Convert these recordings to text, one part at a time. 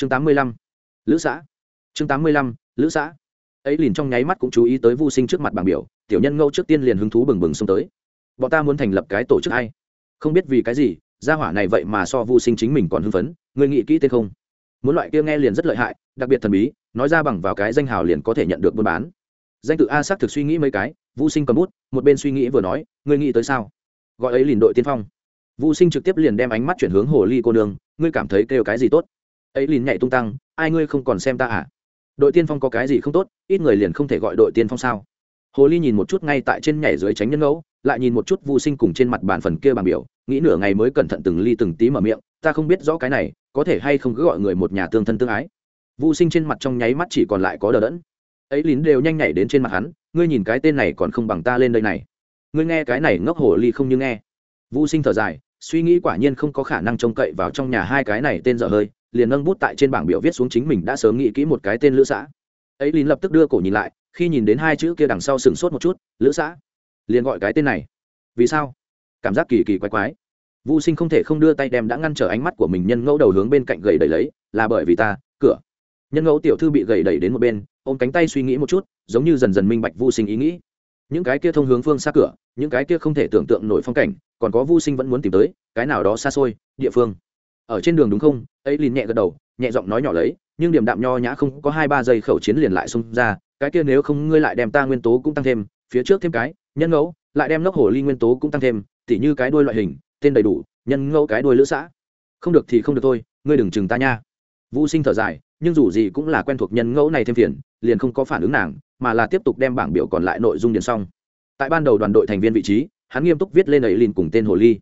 chương tám mươi lăm. Lữ xã. Chương tám mươi lăm, lữ xã. Ấy liền trong nháy mắt cũng chú ý tới vô sinh trước mặt bảng biểu, tiểu nhân ngâu trước tiên liền hứng thú bừng bừng xông tới. Bọn ta muốn thành lập cái tổ chức hay? Không biết vì cái gì, gia hỏa này vậy mà so vô sinh chính mình còn hưng phấn người nghĩ kỹ tên không? Muốn loại kia nghe liền rất lợi hại, đặc biệt thần bí, nói ra bằng vào cái danh hào liền có thể nhận được buôn bán. Danh tự a xác thực suy nghĩ mấy cái vô sinh cầm bút, một bên suy nghĩ vừa nói, ngươi nghĩ tới sao? Gọi ấy liền đội tiên phong. Vô sinh trực tiếp liền đem ánh mắt chuyển hướng hồ ly cô nương, ngươi cảm thấy kêu cái gì tốt? Ấy liền nhảy tung tăng, ai ngươi không còn xem ta à? Đội tiên phong có cái gì không tốt, ít người liền không thể gọi đội tiên phong sao? Hồ ly nhìn một chút ngay tại trên nhảy dưới tránh nhân ngẫu, lại nhìn một chút vô sinh cùng trên mặt bàn phần kia bằng biểu, nghĩ nửa ngày mới cẩn thận từng ly từng tí mở miệng, ta không biết rõ cái này, có thể hay không cứ gọi người một nhà tương thân tương ái. Vô sinh trên mặt trong nháy mắt chỉ còn lại có đờ đẫn. Ấy lín đều nhanh nhảy đến trên mặt hắn, ngươi nhìn cái tên này còn không bằng ta lên đây này. Ngươi nghe cái này ngốc hồ ly không như nghe. Vô sinh thở dài, suy nghĩ quả nhiên không có khả năng trông cậy vào trong nhà hai cái này tên dở hơi liền nâng bút tại trên bảng biểu viết xuống chính mình đã sớm nghĩ kỹ một cái tên lữ xã. Ấy lín lập tức đưa cổ nhìn lại, khi nhìn đến hai chữ kia đằng sau sừng sốt một chút, lữ xã? liền gọi cái tên này. Vì sao? Cảm giác kỳ kỳ quái quái. Vô sinh không thể không đưa tay đem đã ngăn trở ánh mắt của mình nhân ngẫu đầu hướng bên cạnh gầy đẩy lấy, là bởi vì ta, cửa. Nhân ngẫu tiểu thư bị gầy đẩy đến một bên, ôm cánh tay suy nghĩ một chút, giống như dần dần minh bạch vô sinh ý nghĩ. Những cái kia thông hướng phương xa cửa, những cái kia không thể tưởng tượng nổi phong cảnh, còn có vô sinh vẫn muốn tìm tới, cái nào đó xa xôi, địa phương ở trên đường đúng không? Ấy liền nhẹ gật đầu, nhẹ giọng nói nhỏ lấy, nhưng điểm đạm nho nhã không có hai ba giây khẩu chiến liền lại xông ra, cái kia nếu không ngươi lại đem ta nguyên tố cũng tăng thêm, phía trước thêm cái, nhân ngẫu, lại đem lốc hồ ly nguyên tố cũng tăng thêm, tỉ như cái đuôi loại hình, tên đầy đủ, nhân ngẫu cái đuôi lữ xã. Không được thì không được thôi, ngươi đừng chừng ta nha. Vũ sinh thở dài, nhưng dù gì cũng là quen thuộc nhân ngẫu này thêm phiền, liền không có phản ứng nàng, mà là tiếp tục đem bảng biểu còn lại nội dung điền xong. Tại ban đầu đoàn đội thành viên vị trí, hắn nghiêm túc viết lên ấy liền cùng tên hồ ly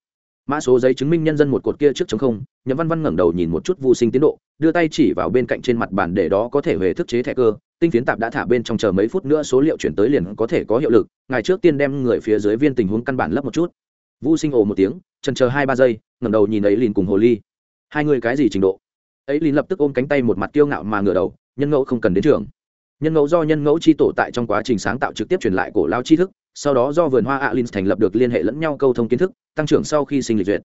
mã số giấy chứng minh nhân dân một cột kia trước chống không, nhậm văn văn ngẩng đầu nhìn một chút vô sinh tiến độ, đưa tay chỉ vào bên cạnh trên mặt bàn để đó có thể về thức chế thẻ cơ, tinh phiến tạp đã thả bên trong chờ mấy phút nữa số liệu chuyển tới liền có thể có hiệu lực ngày trước tiên đem người phía dưới viên tình huống căn bản lấp một chút. Vô sinh ồ một tiếng trần chờ hai ba giây, ngẩng đầu nhìn ấy liền cùng hồ ly. Hai người cái gì trình độ? Ấy liền lập tức ôm cánh tay một mặt kiêu ngạo mà ngửa đầu, nhân ngẫu không cần đến trường. Nhân ngẫu do nhân ngẫu chi tổ tại trong quá trình sáng tạo trực tiếp truyền lại cổ lao tri thức sau đó do vườn hoa alin thành lập được liên hệ lẫn nhau câu thông kiến thức, tăng trưởng sau khi sinh lịch duyệt.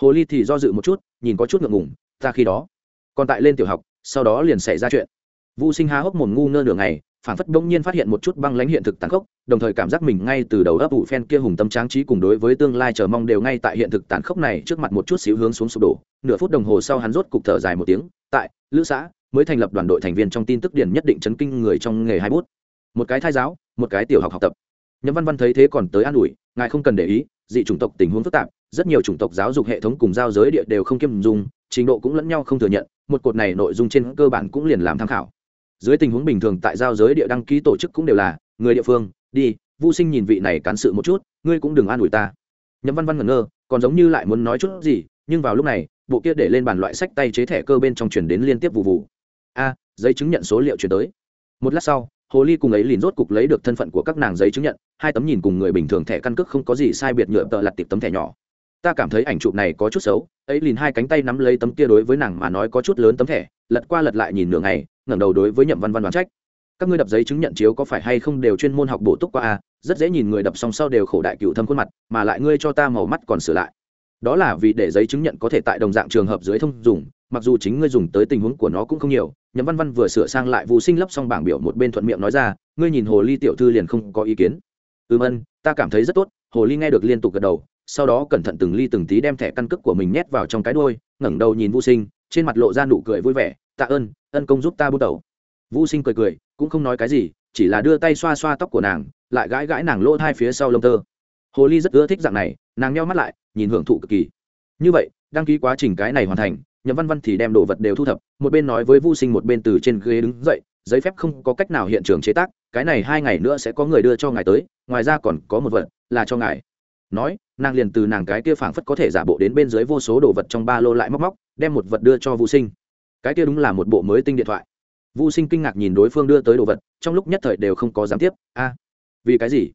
Hồ ly thì do dự một chút, nhìn có chút ngượng ngùng, ta khi đó còn tại lên tiểu học, sau đó liền xảy ra chuyện. Vũ sinh há hốc mồm ngu ngơ nửa ngày phản phất bỗng nhiên phát hiện một chút băng lãnh hiện thực tàn khốc, đồng thời cảm giác mình ngay từ đầu ấp ủ phen kia hùng tâm tráng trí cùng đối với tương lai chờ mong đều ngay tại hiện thực tàn khốc này trước mặt một chút xíu hướng xuống sụp đổ. Nửa phút đồng hồ sau hắn rốt cục thở dài một tiếng, tại, lữ xã, mới thành lập đoàn đội thành viên trong tin tức điển nhất định chấn kinh người trong nghề hai bút. Một cái thai giáo, một cái tiểu học học tập. Nhâm văn văn thấy thế còn tới an ủi, ngài không cần để ý, dị chủng tộc tình huống phức tạp, rất nhiều chủng tộc giáo dục hệ thống cùng giao giới địa đều không kiêm dùng trình độ cũng lẫn nhau không thừa nhận, một cột này nội dung trên cơ bản cũng liền làm tham khảo. Dưới tình huống bình thường tại giao giới địa đăng ký tổ chức cũng đều là, người địa phương, đi vô sinh nhìn vị này cán sự một chút, ngươi cũng đừng an ủi ta. Nhâm văn văn ngẩn ngơ, còn giống như lại muốn nói chút gì, nhưng vào lúc này, bộ kia để lên bàn loại sách tay chế thẻ cơ bên trong chuyển đến liên tiếp vụ vụ. A, giấy chứng nhận số liệu chuyển tới. Một lát sau hồ ly cùng ấy liền rốt cục lấy được thân phận của các nàng giấy chứng nhận, hai tấm nhìn cùng người bình thường thẻ căn cước không có gì sai biệt nhựa tợ lặt tiệp tấm thẻ nhỏ. Ta cảm thấy ảnh chụp này có chút xấu, ấy liền hai cánh tay nắm lấy tấm kia đối với nàng mà nói có chút lớn tấm thẻ, lật qua lật lại nhìn nửa ngày, ngẩng đầu đối với nhậm văn văn đoán trách. Các ngươi đập giấy chứng nhận chiếu có phải hay không đều chuyên môn học bổ túc qua a rất dễ nhìn người đập xong sau đều khổ đại cựu thâm khuôn mặt, mà lại ngươi cho ta màu mắt còn sửa lại. Đó là vì để giấy chứng nhận có thể tại đồng dạng trường hợp dưới thông dùng mặc dù chính ngươi dùng tới tình huống của nó cũng không nhiều, nhậm văn văn vừa sửa sang lại vụ sinh lấp xong bảng biểu một bên thuận miệng nói ra, ngươi nhìn hồ ly tiểu thư liền không có ý kiến. Ừm ân ta cảm thấy rất tốt, hồ ly nghe được liên tục gật đầu, sau đó cẩn thận từng ly từng tí đem thẻ căn cước của mình nhét vào trong cái đôi ngẩng đầu nhìn vô sinh, trên mặt lộ ra nụ cười vui vẻ, tạ ơn, ân công giúp ta bút đầu vô sinh cười cười, cũng không nói cái gì, chỉ là đưa tay xoa xoa tóc của nàng, lại gãi gãi nàng lỗ hai phía sau lông tơ. Hồ ly rất ưa thích dạng này, nàng nheo mắt lại, nhìn hưởng thụ cực kỳ. Như vậy, đăng ký quá trình cái này hoàn thành nhậm văn văn thì đem đồ vật đều thu thập, một bên nói với vô sinh một bên từ trên ghế đứng dậy, giấy phép không có cách nào hiện trường chế tác, cái này hai ngày nữa sẽ có người đưa cho ngài tới, ngoài ra còn có một vật là cho ngài. Nói, nàng liền từ nàng cái kia phảng phất có thể giả bộ đến bên dưới vô số đồ vật trong ba lô lại móc móc, đem một vật đưa cho vô sinh. Cái kia đúng là một bộ mới tinh điện thoại. Vô sinh kinh ngạc nhìn đối phương đưa tới đồ vật, trong lúc nhất thời đều không có dám tiếp. A, vì cái gì?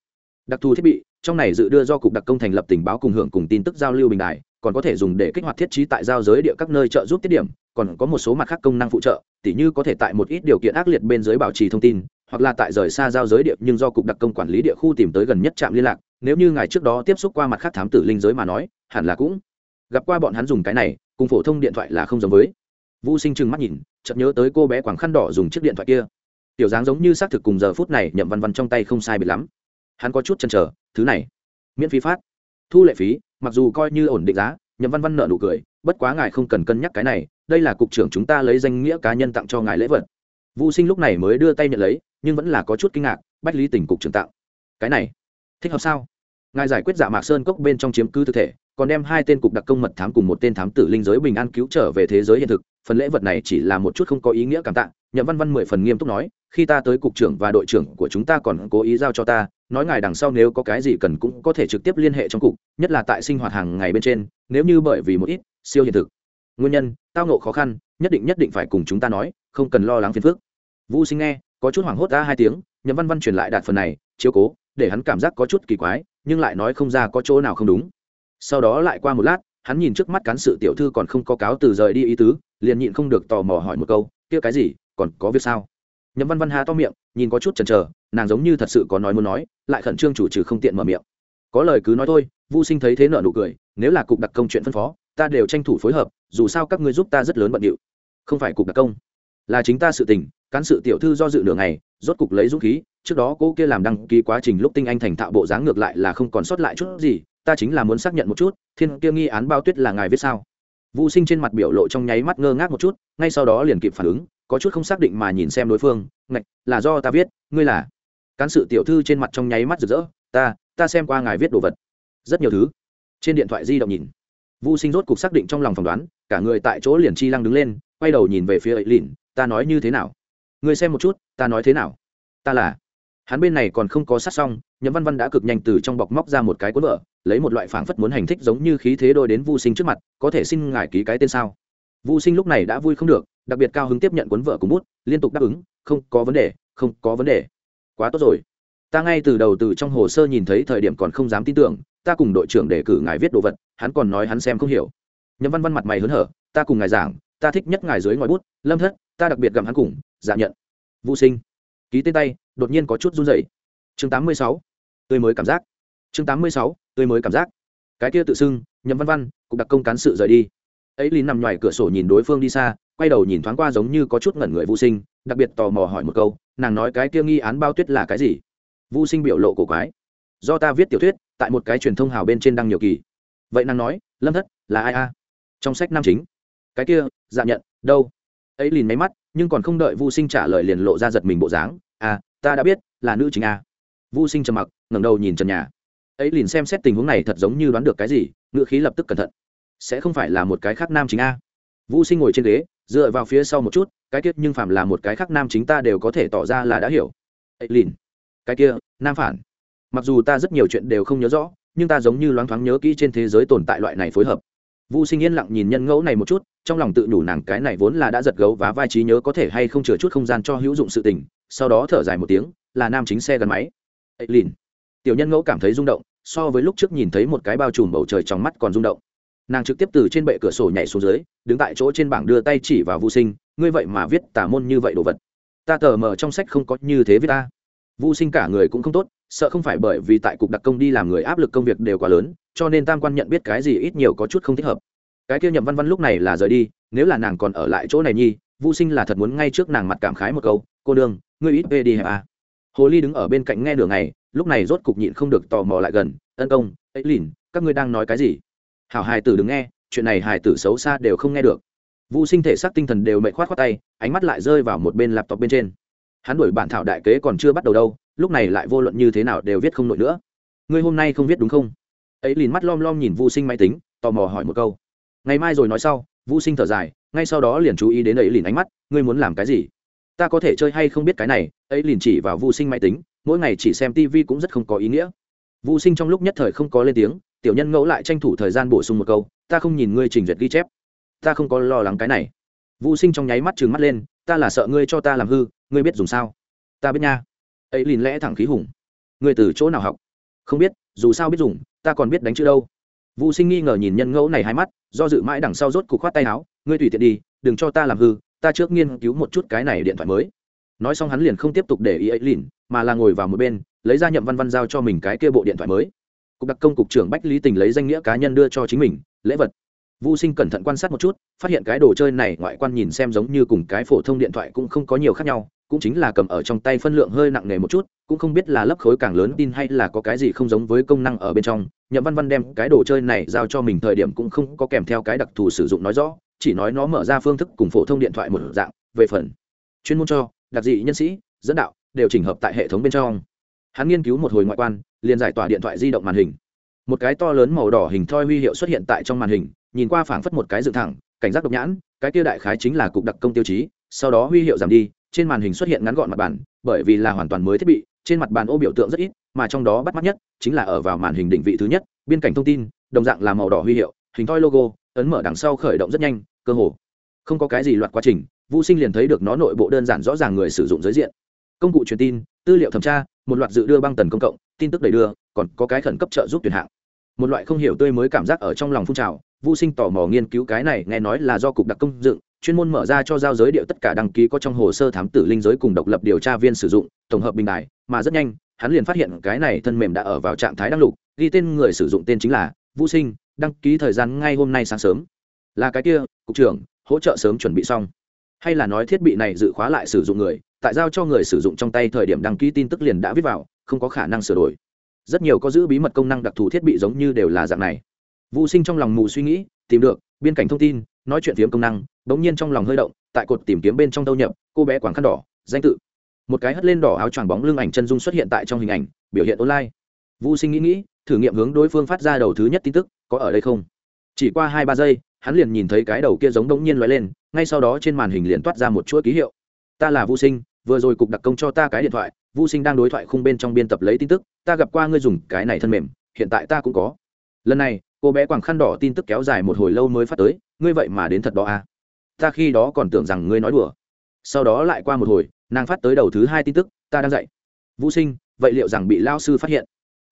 Đặc thù thiết bị, trong này dự đưa do cục đặc công thành lập tình báo cùng hưởng cùng tin tức giao lưu bình đại còn có thể dùng để kích hoạt thiết trí tại giao giới địa các nơi trợ giúp tiết điểm, còn có một số mặt khác công năng phụ trợ, tỉ như có thể tại một ít điều kiện ác liệt bên dưới bảo trì thông tin, hoặc là tại rời xa giao giới địa nhưng do cục đặc công quản lý địa khu tìm tới gần nhất trạm liên lạc, nếu như ngài trước đó tiếp xúc qua mặt khác thám tử linh giới mà nói, hẳn là cũng gặp qua bọn hắn dùng cái này, cùng phổ thông điện thoại là không giống với. Vũ sinh trừng mắt nhìn, chợt nhớ tới cô bé quảng khăn đỏ dùng chiếc điện thoại kia. Tiểu dáng giống như xác thực cùng giờ phút này nhậm văn văn trong tay không sai biệt lắm. Hắn có chút chần trở thứ này, miễn phí phát. Thu lệ phí mặc dù coi như ổn định giá, nhậm văn văn nợ nụ cười, bất quá ngài không cần cân nhắc cái này, đây là cục trưởng chúng ta lấy danh nghĩa cá nhân tặng cho ngài lễ vật. Vũ sinh lúc này mới đưa tay nhận lấy, nhưng vẫn là có chút kinh ngạc, bách lý tỉnh cục trưởng tặng. Cái này, thích hợp sao? Ngài giải quyết giả mạc sơn cốc bên trong chiếm cứ thực thể còn đem hai tên cục đặc công mật thám cùng một tên thám tử linh giới bình an cứu trở về thế giới hiện thực, phần lễ vật này chỉ là một chút không có ý nghĩa cảm tạ, nhậm văn văn mười phần nghiêm túc nói, khi ta tới cục trưởng và đội trưởng của chúng ta còn cố ý giao cho ta, nói ngài đằng sau nếu có cái gì cần cũng có thể trực tiếp liên hệ trong cục, nhất là tại sinh hoạt hàng ngày bên trên, nếu như bởi vì một ít siêu hiện thực. Nguyên nhân, tao nộ khó khăn, nhất định nhất định phải cùng chúng ta nói, không cần lo lắng phiền phức. Vũ sinh nghe, có chút hoảng hốt ra hai tiếng, nhậm văn văn truyền lại đạt phần này, chiếu cố, để hắn cảm giác có chút kỳ quái, nhưng lại nói không ra có chỗ nào không đúng sau đó lại qua một lát, hắn nhìn trước mắt cán sự tiểu thư còn không có cáo từ rời đi ý tứ, liền nhịn không được tò mò hỏi một câu, kia cái gì, còn có việc sao? Nhậm văn văn há to miệng, nhìn có chút chần chờ, nàng giống như thật sự có nói muốn nói, lại khẩn trương chủ trừ không tiện mở miệng. Có lời cứ nói thôi, Vu sinh thấy thế nợ nụ cười, nếu là cục đặc công chuyện phân phó, ta đều tranh thủ phối hợp, dù sao các ngươi giúp ta rất lớn bận điệu. Không phải cục đặc công, là chính ta sự tình, cán sự tiểu thư do dự nửa ngày, rốt cục lấy dũng khí, trước đó cô kia làm đăng ký quá trình lúc tinh anh thành thạo bộ dáng ngược lại là không còn sót lại chút gì ta chính là muốn xác nhận một chút, thiên kia nghi án bao tuyết là ngài viết sao? Vu sinh trên mặt biểu lộ trong nháy mắt ngơ ngác một chút, ngay sau đó liền kịp phản ứng, có chút không xác định mà nhìn xem đối phương, ngạch, là do ta viết, ngươi là? Cán sự tiểu thư trên mặt trong nháy mắt rực rỡ, ta ta xem qua ngài viết đồ vật. Rất nhiều thứ. Trên điện thoại di động nhìn. Vu sinh rốt cục xác định trong lòng phỏng đoán, cả người tại chỗ liền chi lăng đứng lên, quay đầu nhìn về phía ấy lìn ta nói như thế nào? Ngươi xem một chút, ta nói thế nào? Ta là. Hắn bên này còn không có sát xong, nhậm văn văn đã cực nhanh từ trong bọc móc ra một cái cuốn vợ lấy một loại phảng phất muốn hành thích giống như khí thế đôi đến Vu sinh trước mặt, có thể xin ngài ký cái tên sao? Vu sinh lúc này đã vui không được, đặc biệt cao hứng tiếp nhận cuốn vợ cùng bút, liên tục đáp ứng, không có vấn đề, không có vấn đề. Quá tốt rồi. Ta ngay từ đầu từ trong hồ sơ nhìn thấy thời điểm còn không dám tin tưởng, ta cùng đội trưởng đề cử ngài viết đồ vật, hắn còn nói hắn xem không hiểu. Nhậm văn văn mặt mày hớn hở, ta cùng ngài giảng, ta thích nhất ngài dưới ngòi bút, lâm thất, ta đặc biệt gặm hắn cùng dạ nhận. Vũ sinh, ký tên tay, đột nhiên có chút run rẩy. Chương tám mươi sáu, tươi mới cảm giác. Chương tám mươi sáu tươi mới cảm giác. Cái kia tự xưng, nhậm văn văn, cục đặc công cán sự rời đi. Ấy lý nằm ngoài cửa sổ nhìn đối phương đi xa, quay đầu nhìn thoáng qua giống như có chút ngẩn người vô sinh, đặc biệt tò mò hỏi một câu, nàng nói cái kia nghi án bao tuyết là cái gì? Vô sinh biểu lộ cổ quái. Do ta viết tiểu thuyết, tại một cái truyền thông hào bên trên đăng nhiều kỳ. Vậy nàng nói, lâm thất, là ai a? Trong sách nam chính. Cái kia dạ nhận, đâu? Ấy lìn máy mắt, nhưng còn không đợi vu sinh trả lời liền lộ ra giật mình bộ dáng. À ta đã biết, là nữ chính a. Vu sinh trầm mặc, ngẩng đầu nhìn trần nhà ấy liền xem xét tình huống này thật giống như đoán được cái gì ngữ khí lập tức cẩn thận. Sẽ không phải là một cái khác nam chính a. Vũ sinh ngồi trên ghế dựa vào phía sau một chút cái tiết nhưng phạm là một cái khác nam chính ta đều có thể tỏ ra là đã hiểu. Ấy liền. Cái kia nam phản. Mặc dù ta rất nhiều chuyện đều không nhớ rõ nhưng ta giống như loáng thoáng nhớ kỹ trên thế giới tồn tại loại này phối hợp. Vu Sinh yên lặng nhìn nhân ngẫu này một chút, trong lòng tự nhủ nàng cái này vốn là đã giật gấu và vai trí nhớ có thể hay không chừa chút không gian cho hữu dụng sự tình, sau đó thở dài một tiếng, là nam chính xe gắn máy. Ấy lìn. Tiểu nhân ngẫu cảm thấy rung động, so với lúc trước nhìn thấy một cái bao trùm bầu trời trong mắt còn rung động. Nàng trực tiếp từ trên bệ cửa sổ nhảy xuống dưới, đứng tại chỗ trên bảng đưa tay chỉ vào Vu Sinh, ngươi vậy mà viết tả môn như vậy đồ vật. Ta tờ mờ trong sách không có như thế viết ta. Vu Sinh cả người cũng không tốt, sợ không phải bởi vì tại cục đặc công đi làm người áp lực công việc đều quá lớn, cho nên tam quan nhận biết cái gì ít nhiều có chút không thích hợp cái kia nhậm văn văn lúc này là rời đi nếu là nàng còn ở lại chỗ này nhi Vu sinh là thật muốn ngay trước nàng mặt cảm khái một câu cô đương ngươi ít về đi hả hồ ly đứng ở bên cạnh nghe đường này lúc này rốt cục nhịn không được tò mò lại gần ân công ấy lìn các ngươi đang nói cái gì? Hảo hài tử đứng nghe, chuyện này hài tử xấu xa đều không nghe được. Vu sinh thể xác tinh thần đều mệt khoát khoát tay, ánh mắt lại rơi vào một bên laptop bên trên. Hắn đuổi bản thảo đại kế còn chưa bắt đầu đâu, lúc này lại vô luận như thế nào đều viết không nổi nữa. Ngươi hôm nay không viết đúng không? Ấy lìn mắt lom lom nhìn Vu sinh máy tính, tò mò hỏi một câu. Ngày mai rồi nói sau. Vu sinh thở dài, ngay sau đó liền chú ý đến ấy lìn ánh mắt, ngươi muốn làm cái gì? Ta có thể chơi hay không biết cái này. Ấy lìn chỉ vào Vu sinh máy tính mỗi ngày chỉ xem tv cũng rất không có ý nghĩa. Vu sinh trong lúc nhất thời không có lên tiếng tiểu nhân ngẫu lại tranh thủ thời gian bổ sung một câu ta không nhìn ngươi trình duyệt ghi chép. Ta không có lo lắng cái này. Vu sinh trong nháy mắt trừng mắt lên ta là sợ ngươi cho ta làm hư ngươi biết dùng sao? Ta biết nha. Ấy lìn lẽ thẳng khí hùng. Ngươi từ chỗ nào học? Không biết dù sao biết dùng ta còn biết đánh chữ đâu. Vu Sinh nghi ngờ nhìn nhân ngẫu này hai mắt, do dự mãi đằng sau rốt cục khoát tay áo, ngươi tùy tiện đi, đừng cho ta làm hư, ta trước nghiên cứu một chút cái này điện thoại mới. Nói xong hắn liền không tiếp tục để ý ấy lìn, mà là ngồi vào một bên, lấy ra nhậm văn văn giao cho mình cái kia bộ điện thoại mới. Cục đặc công cục trưởng Bách Lý Tình lấy danh nghĩa cá nhân đưa cho chính mình, lễ vật. Vu Sinh cẩn thận quan sát một chút, phát hiện cái đồ chơi này ngoại quan nhìn xem giống như cùng cái phổ thông điện thoại cũng không có nhiều khác nhau, cũng chính là cầm ở trong tay phân lượng hơi nặng nề một chút, cũng không biết là lớp khối càng lớn tin hay là có cái gì không giống với công năng ở bên trong. Nhậm Văn Văn đem cái đồ chơi này giao cho mình thời điểm cũng không có kèm theo cái đặc thù sử dụng nói rõ, chỉ nói nó mở ra phương thức cùng phổ thông điện thoại một dạng, về phần chuyên môn cho đặc dị nhân sĩ, dẫn đạo đều chỉnh hợp tại hệ thống bên trong. Hắn nghiên cứu một hồi ngoại quan, liền giải tỏa điện thoại di động màn hình. Một cái to lớn màu đỏ hình thoi huy hiệu xuất hiện tại trong màn hình, nhìn qua phảng phất một cái dựng thẳng cảnh giác độc nhãn cái kia đại khái chính là cục đặc công tiêu chí sau đó huy hiệu giảm đi trên màn hình xuất hiện ngắn gọn mặt bàn bởi vì là hoàn toàn mới thiết bị trên mặt bàn ô biểu tượng rất ít mà trong đó bắt mắt nhất chính là ở vào màn hình định vị thứ nhất biên cảnh thông tin đồng dạng là màu đỏ huy hiệu hình thoi logo ấn mở đằng sau khởi động rất nhanh cơ hồ không có cái gì loạt quá trình vũ sinh liền thấy được nó nội bộ đơn giản rõ ràng người sử dụng giới diện công cụ truyền tin tư liệu thẩm tra một loạt dự đưa băng tần công cộng tin tức đầy đưa còn có cái khẩn cấp trợ giúp tuyển hạng một loại không hiểu tươi mới cảm giác ở trong lòng phun trào Vu Sinh tò mò nghiên cứu cái này, nghe nói là do cục đặc công dựng, chuyên môn mở ra cho giao giới điệu tất cả đăng ký có trong hồ sơ thám tử linh giới cùng độc lập điều tra viên sử dụng, tổng hợp bình đại, mà rất nhanh, hắn liền phát hiện cái này thân mềm đã ở vào trạng thái đăng lục, ghi tên người sử dụng tên chính là Vu Sinh, đăng ký thời gian ngay hôm nay sáng sớm. Là cái kia, cục trưởng, hỗ trợ sớm chuẩn bị xong. Hay là nói thiết bị này dự khóa lại sử dụng người, tại giao cho người sử dụng trong tay thời điểm đăng ký tin tức liền đã viết vào, không có khả năng sửa đổi. Rất nhiều có giữ bí mật công năng đặc thù thiết bị giống như đều là dạng này. Vũ sinh trong lòng mù suy nghĩ tìm được biên cảnh thông tin nói chuyện phiếm công năng bỗng nhiên trong lòng hơi động tại cột tìm kiếm bên trong thâu nhập cô bé quảng khăn đỏ danh tự. Một cái hất lên đỏ áo choàng bóng lưng ảnh chân dung xuất hiện tại trong hình ảnh biểu hiện online. Vũ sinh nghĩ nghĩ thử nghiệm hướng đối phương phát ra đầu thứ nhất tin tức có ở đây không? Chỉ qua hai ba giây hắn liền nhìn thấy cái đầu kia giống đống nhiên lóe lên ngay sau đó trên màn hình liền toát ra một chuỗi ký hiệu. Ta là vô sinh, vừa rồi cục đặc công cho ta cái điện thoại vô sinh đang đối thoại khung bên trong biên tập lấy tin tức, ta gặp qua ngươi dùng cái này thân mềm, hiện tại ta cũng có. Lần này, cô bé quàng khăn đỏ tin tức kéo dài một hồi lâu mới phát tới, ngươi vậy mà đến thật đó à? Ta khi đó còn tưởng rằng ngươi nói đùa. Sau đó lại qua một hồi, nàng phát tới đầu thứ hai tin tức, ta đang dạy vũ sinh, vậy liệu rằng bị lao sư phát hiện?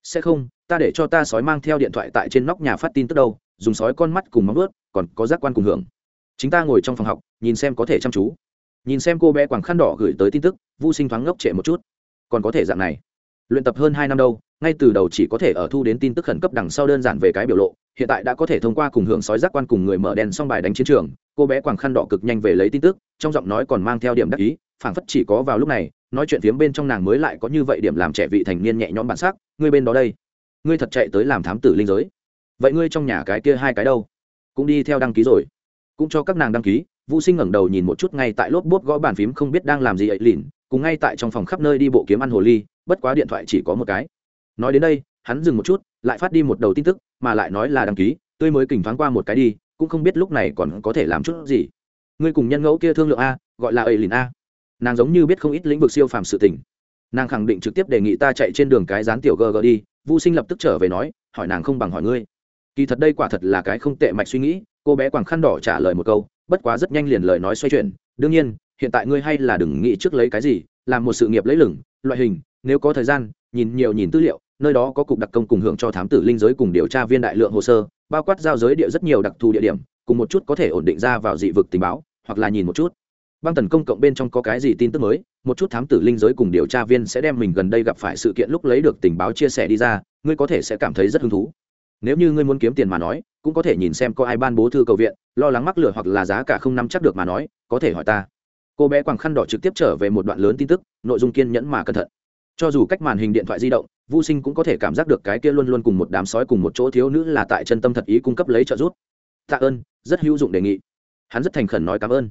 Sẽ không, ta để cho ta sói mang theo điện thoại tại trên nóc nhà phát tin tức đâu, dùng sói con mắt cùng móng ướt còn có giác quan cùng hưởng chính ta ngồi trong phòng học, nhìn xem có thể chăm chú. Nhìn xem cô bé quàng khăn đỏ gửi tới tin tức vô sinh thoáng ngốc trệ một chút. Còn có thể dạng này. Luyện tập hơn hai năm đâu, ngay từ đầu chỉ có thể ở thu đến tin tức khẩn cấp đằng sau đơn giản về cái biểu lộ, hiện tại đã có thể thông qua cùng hưởng sói giác quan cùng người mở đèn xong bài đánh chiến trường, cô bé quàng khăn đỏ cực nhanh về lấy tin tức, trong giọng nói còn mang theo điểm đắc ý, phảng phất chỉ có vào lúc này, nói chuyện phiếm bên trong nàng mới lại có như vậy điểm làm trẻ vị thành niên nhẹ nhõm bản sắc, ngươi bên đó đây, ngươi thật chạy tới làm thám tử linh giới. Vậy ngươi trong nhà cái kia hai cái đâu? Cũng đi theo đăng ký rồi cũng cho các nàng đăng ký. Vũ sinh ngẩng đầu nhìn một chút ngay tại lốp bốt gõ bàn phím không biết đang làm gì ấy lìn, cùng ngay tại trong phòng khắp nơi đi bộ kiếm ăn hồ ly, bất quá điện thoại chỉ có một cái. Nói đến đây, hắn dừng một chút, lại phát đi một đầu tin tức, mà lại nói là đăng ký, tươi mới kỉnh thoáng qua một cái đi, cũng không biết lúc này còn có thể làm chút gì. Ngươi cùng nhân ngẫu kia thương lượng a, gọi là ấy lìn a. Nàng giống như biết không ít lĩnh vực siêu phàm sự tình. Nàng khẳng định trực tiếp đề nghị ta chạy trên đường cái dán tiểu gg đi vô sinh lập tức trở về nói, hỏi nàng không bằng hỏi ngươi. Kỳ thật đây quả thật là cái không tệ mạch suy nghĩ cô bé quàng khăn đỏ trả lời một câu, bất quá rất nhanh liền lời nói xoay chuyển. Đương nhiên, hiện tại ngươi hay là đừng nghĩ trước lấy cái gì, làm một sự nghiệp lấy lửng, loại hình, nếu có thời gian, nhìn nhiều nhìn tư liệu, nơi đó có cục đặc công cùng hưởng cho thám tử linh giới cùng điều tra viên đại lượng hồ sơ, bao quát giao giới địa rất nhiều đặc thù địa điểm, cùng một chút có thể ổn định ra vào dị vực tình báo, hoặc là nhìn một chút. Băng tần công cộng bên trong có cái gì tin tức mới, một chút thám tử linh giới cùng điều tra viên sẽ đem mình gần đây gặp phải sự kiện lúc lấy được tình báo chia sẻ đi ra, ngươi có thể sẽ cảm thấy rất hứng thú. Nếu như ngươi muốn kiếm tiền mà nói cũng có thể nhìn xem có ai ban bố thư cầu viện, lo lắng mắc lửa hoặc là giá cả không nắm chắc được mà nói, có thể hỏi ta. Cô bé quàng khăn đỏ trực tiếp trở về một đoạn lớn tin tức, nội dung kiên nhẫn mà cẩn thận. Cho dù cách màn hình điện thoại di động vô sinh cũng có thể cảm giác được cái kia luôn luôn cùng một đám sói cùng một chỗ thiếu nữ là tại chân tâm thật ý cung cấp lấy trợ giúp. Tạ ơn, rất hữu dụng đề nghị. Hắn rất thành khẩn nói cảm ơn.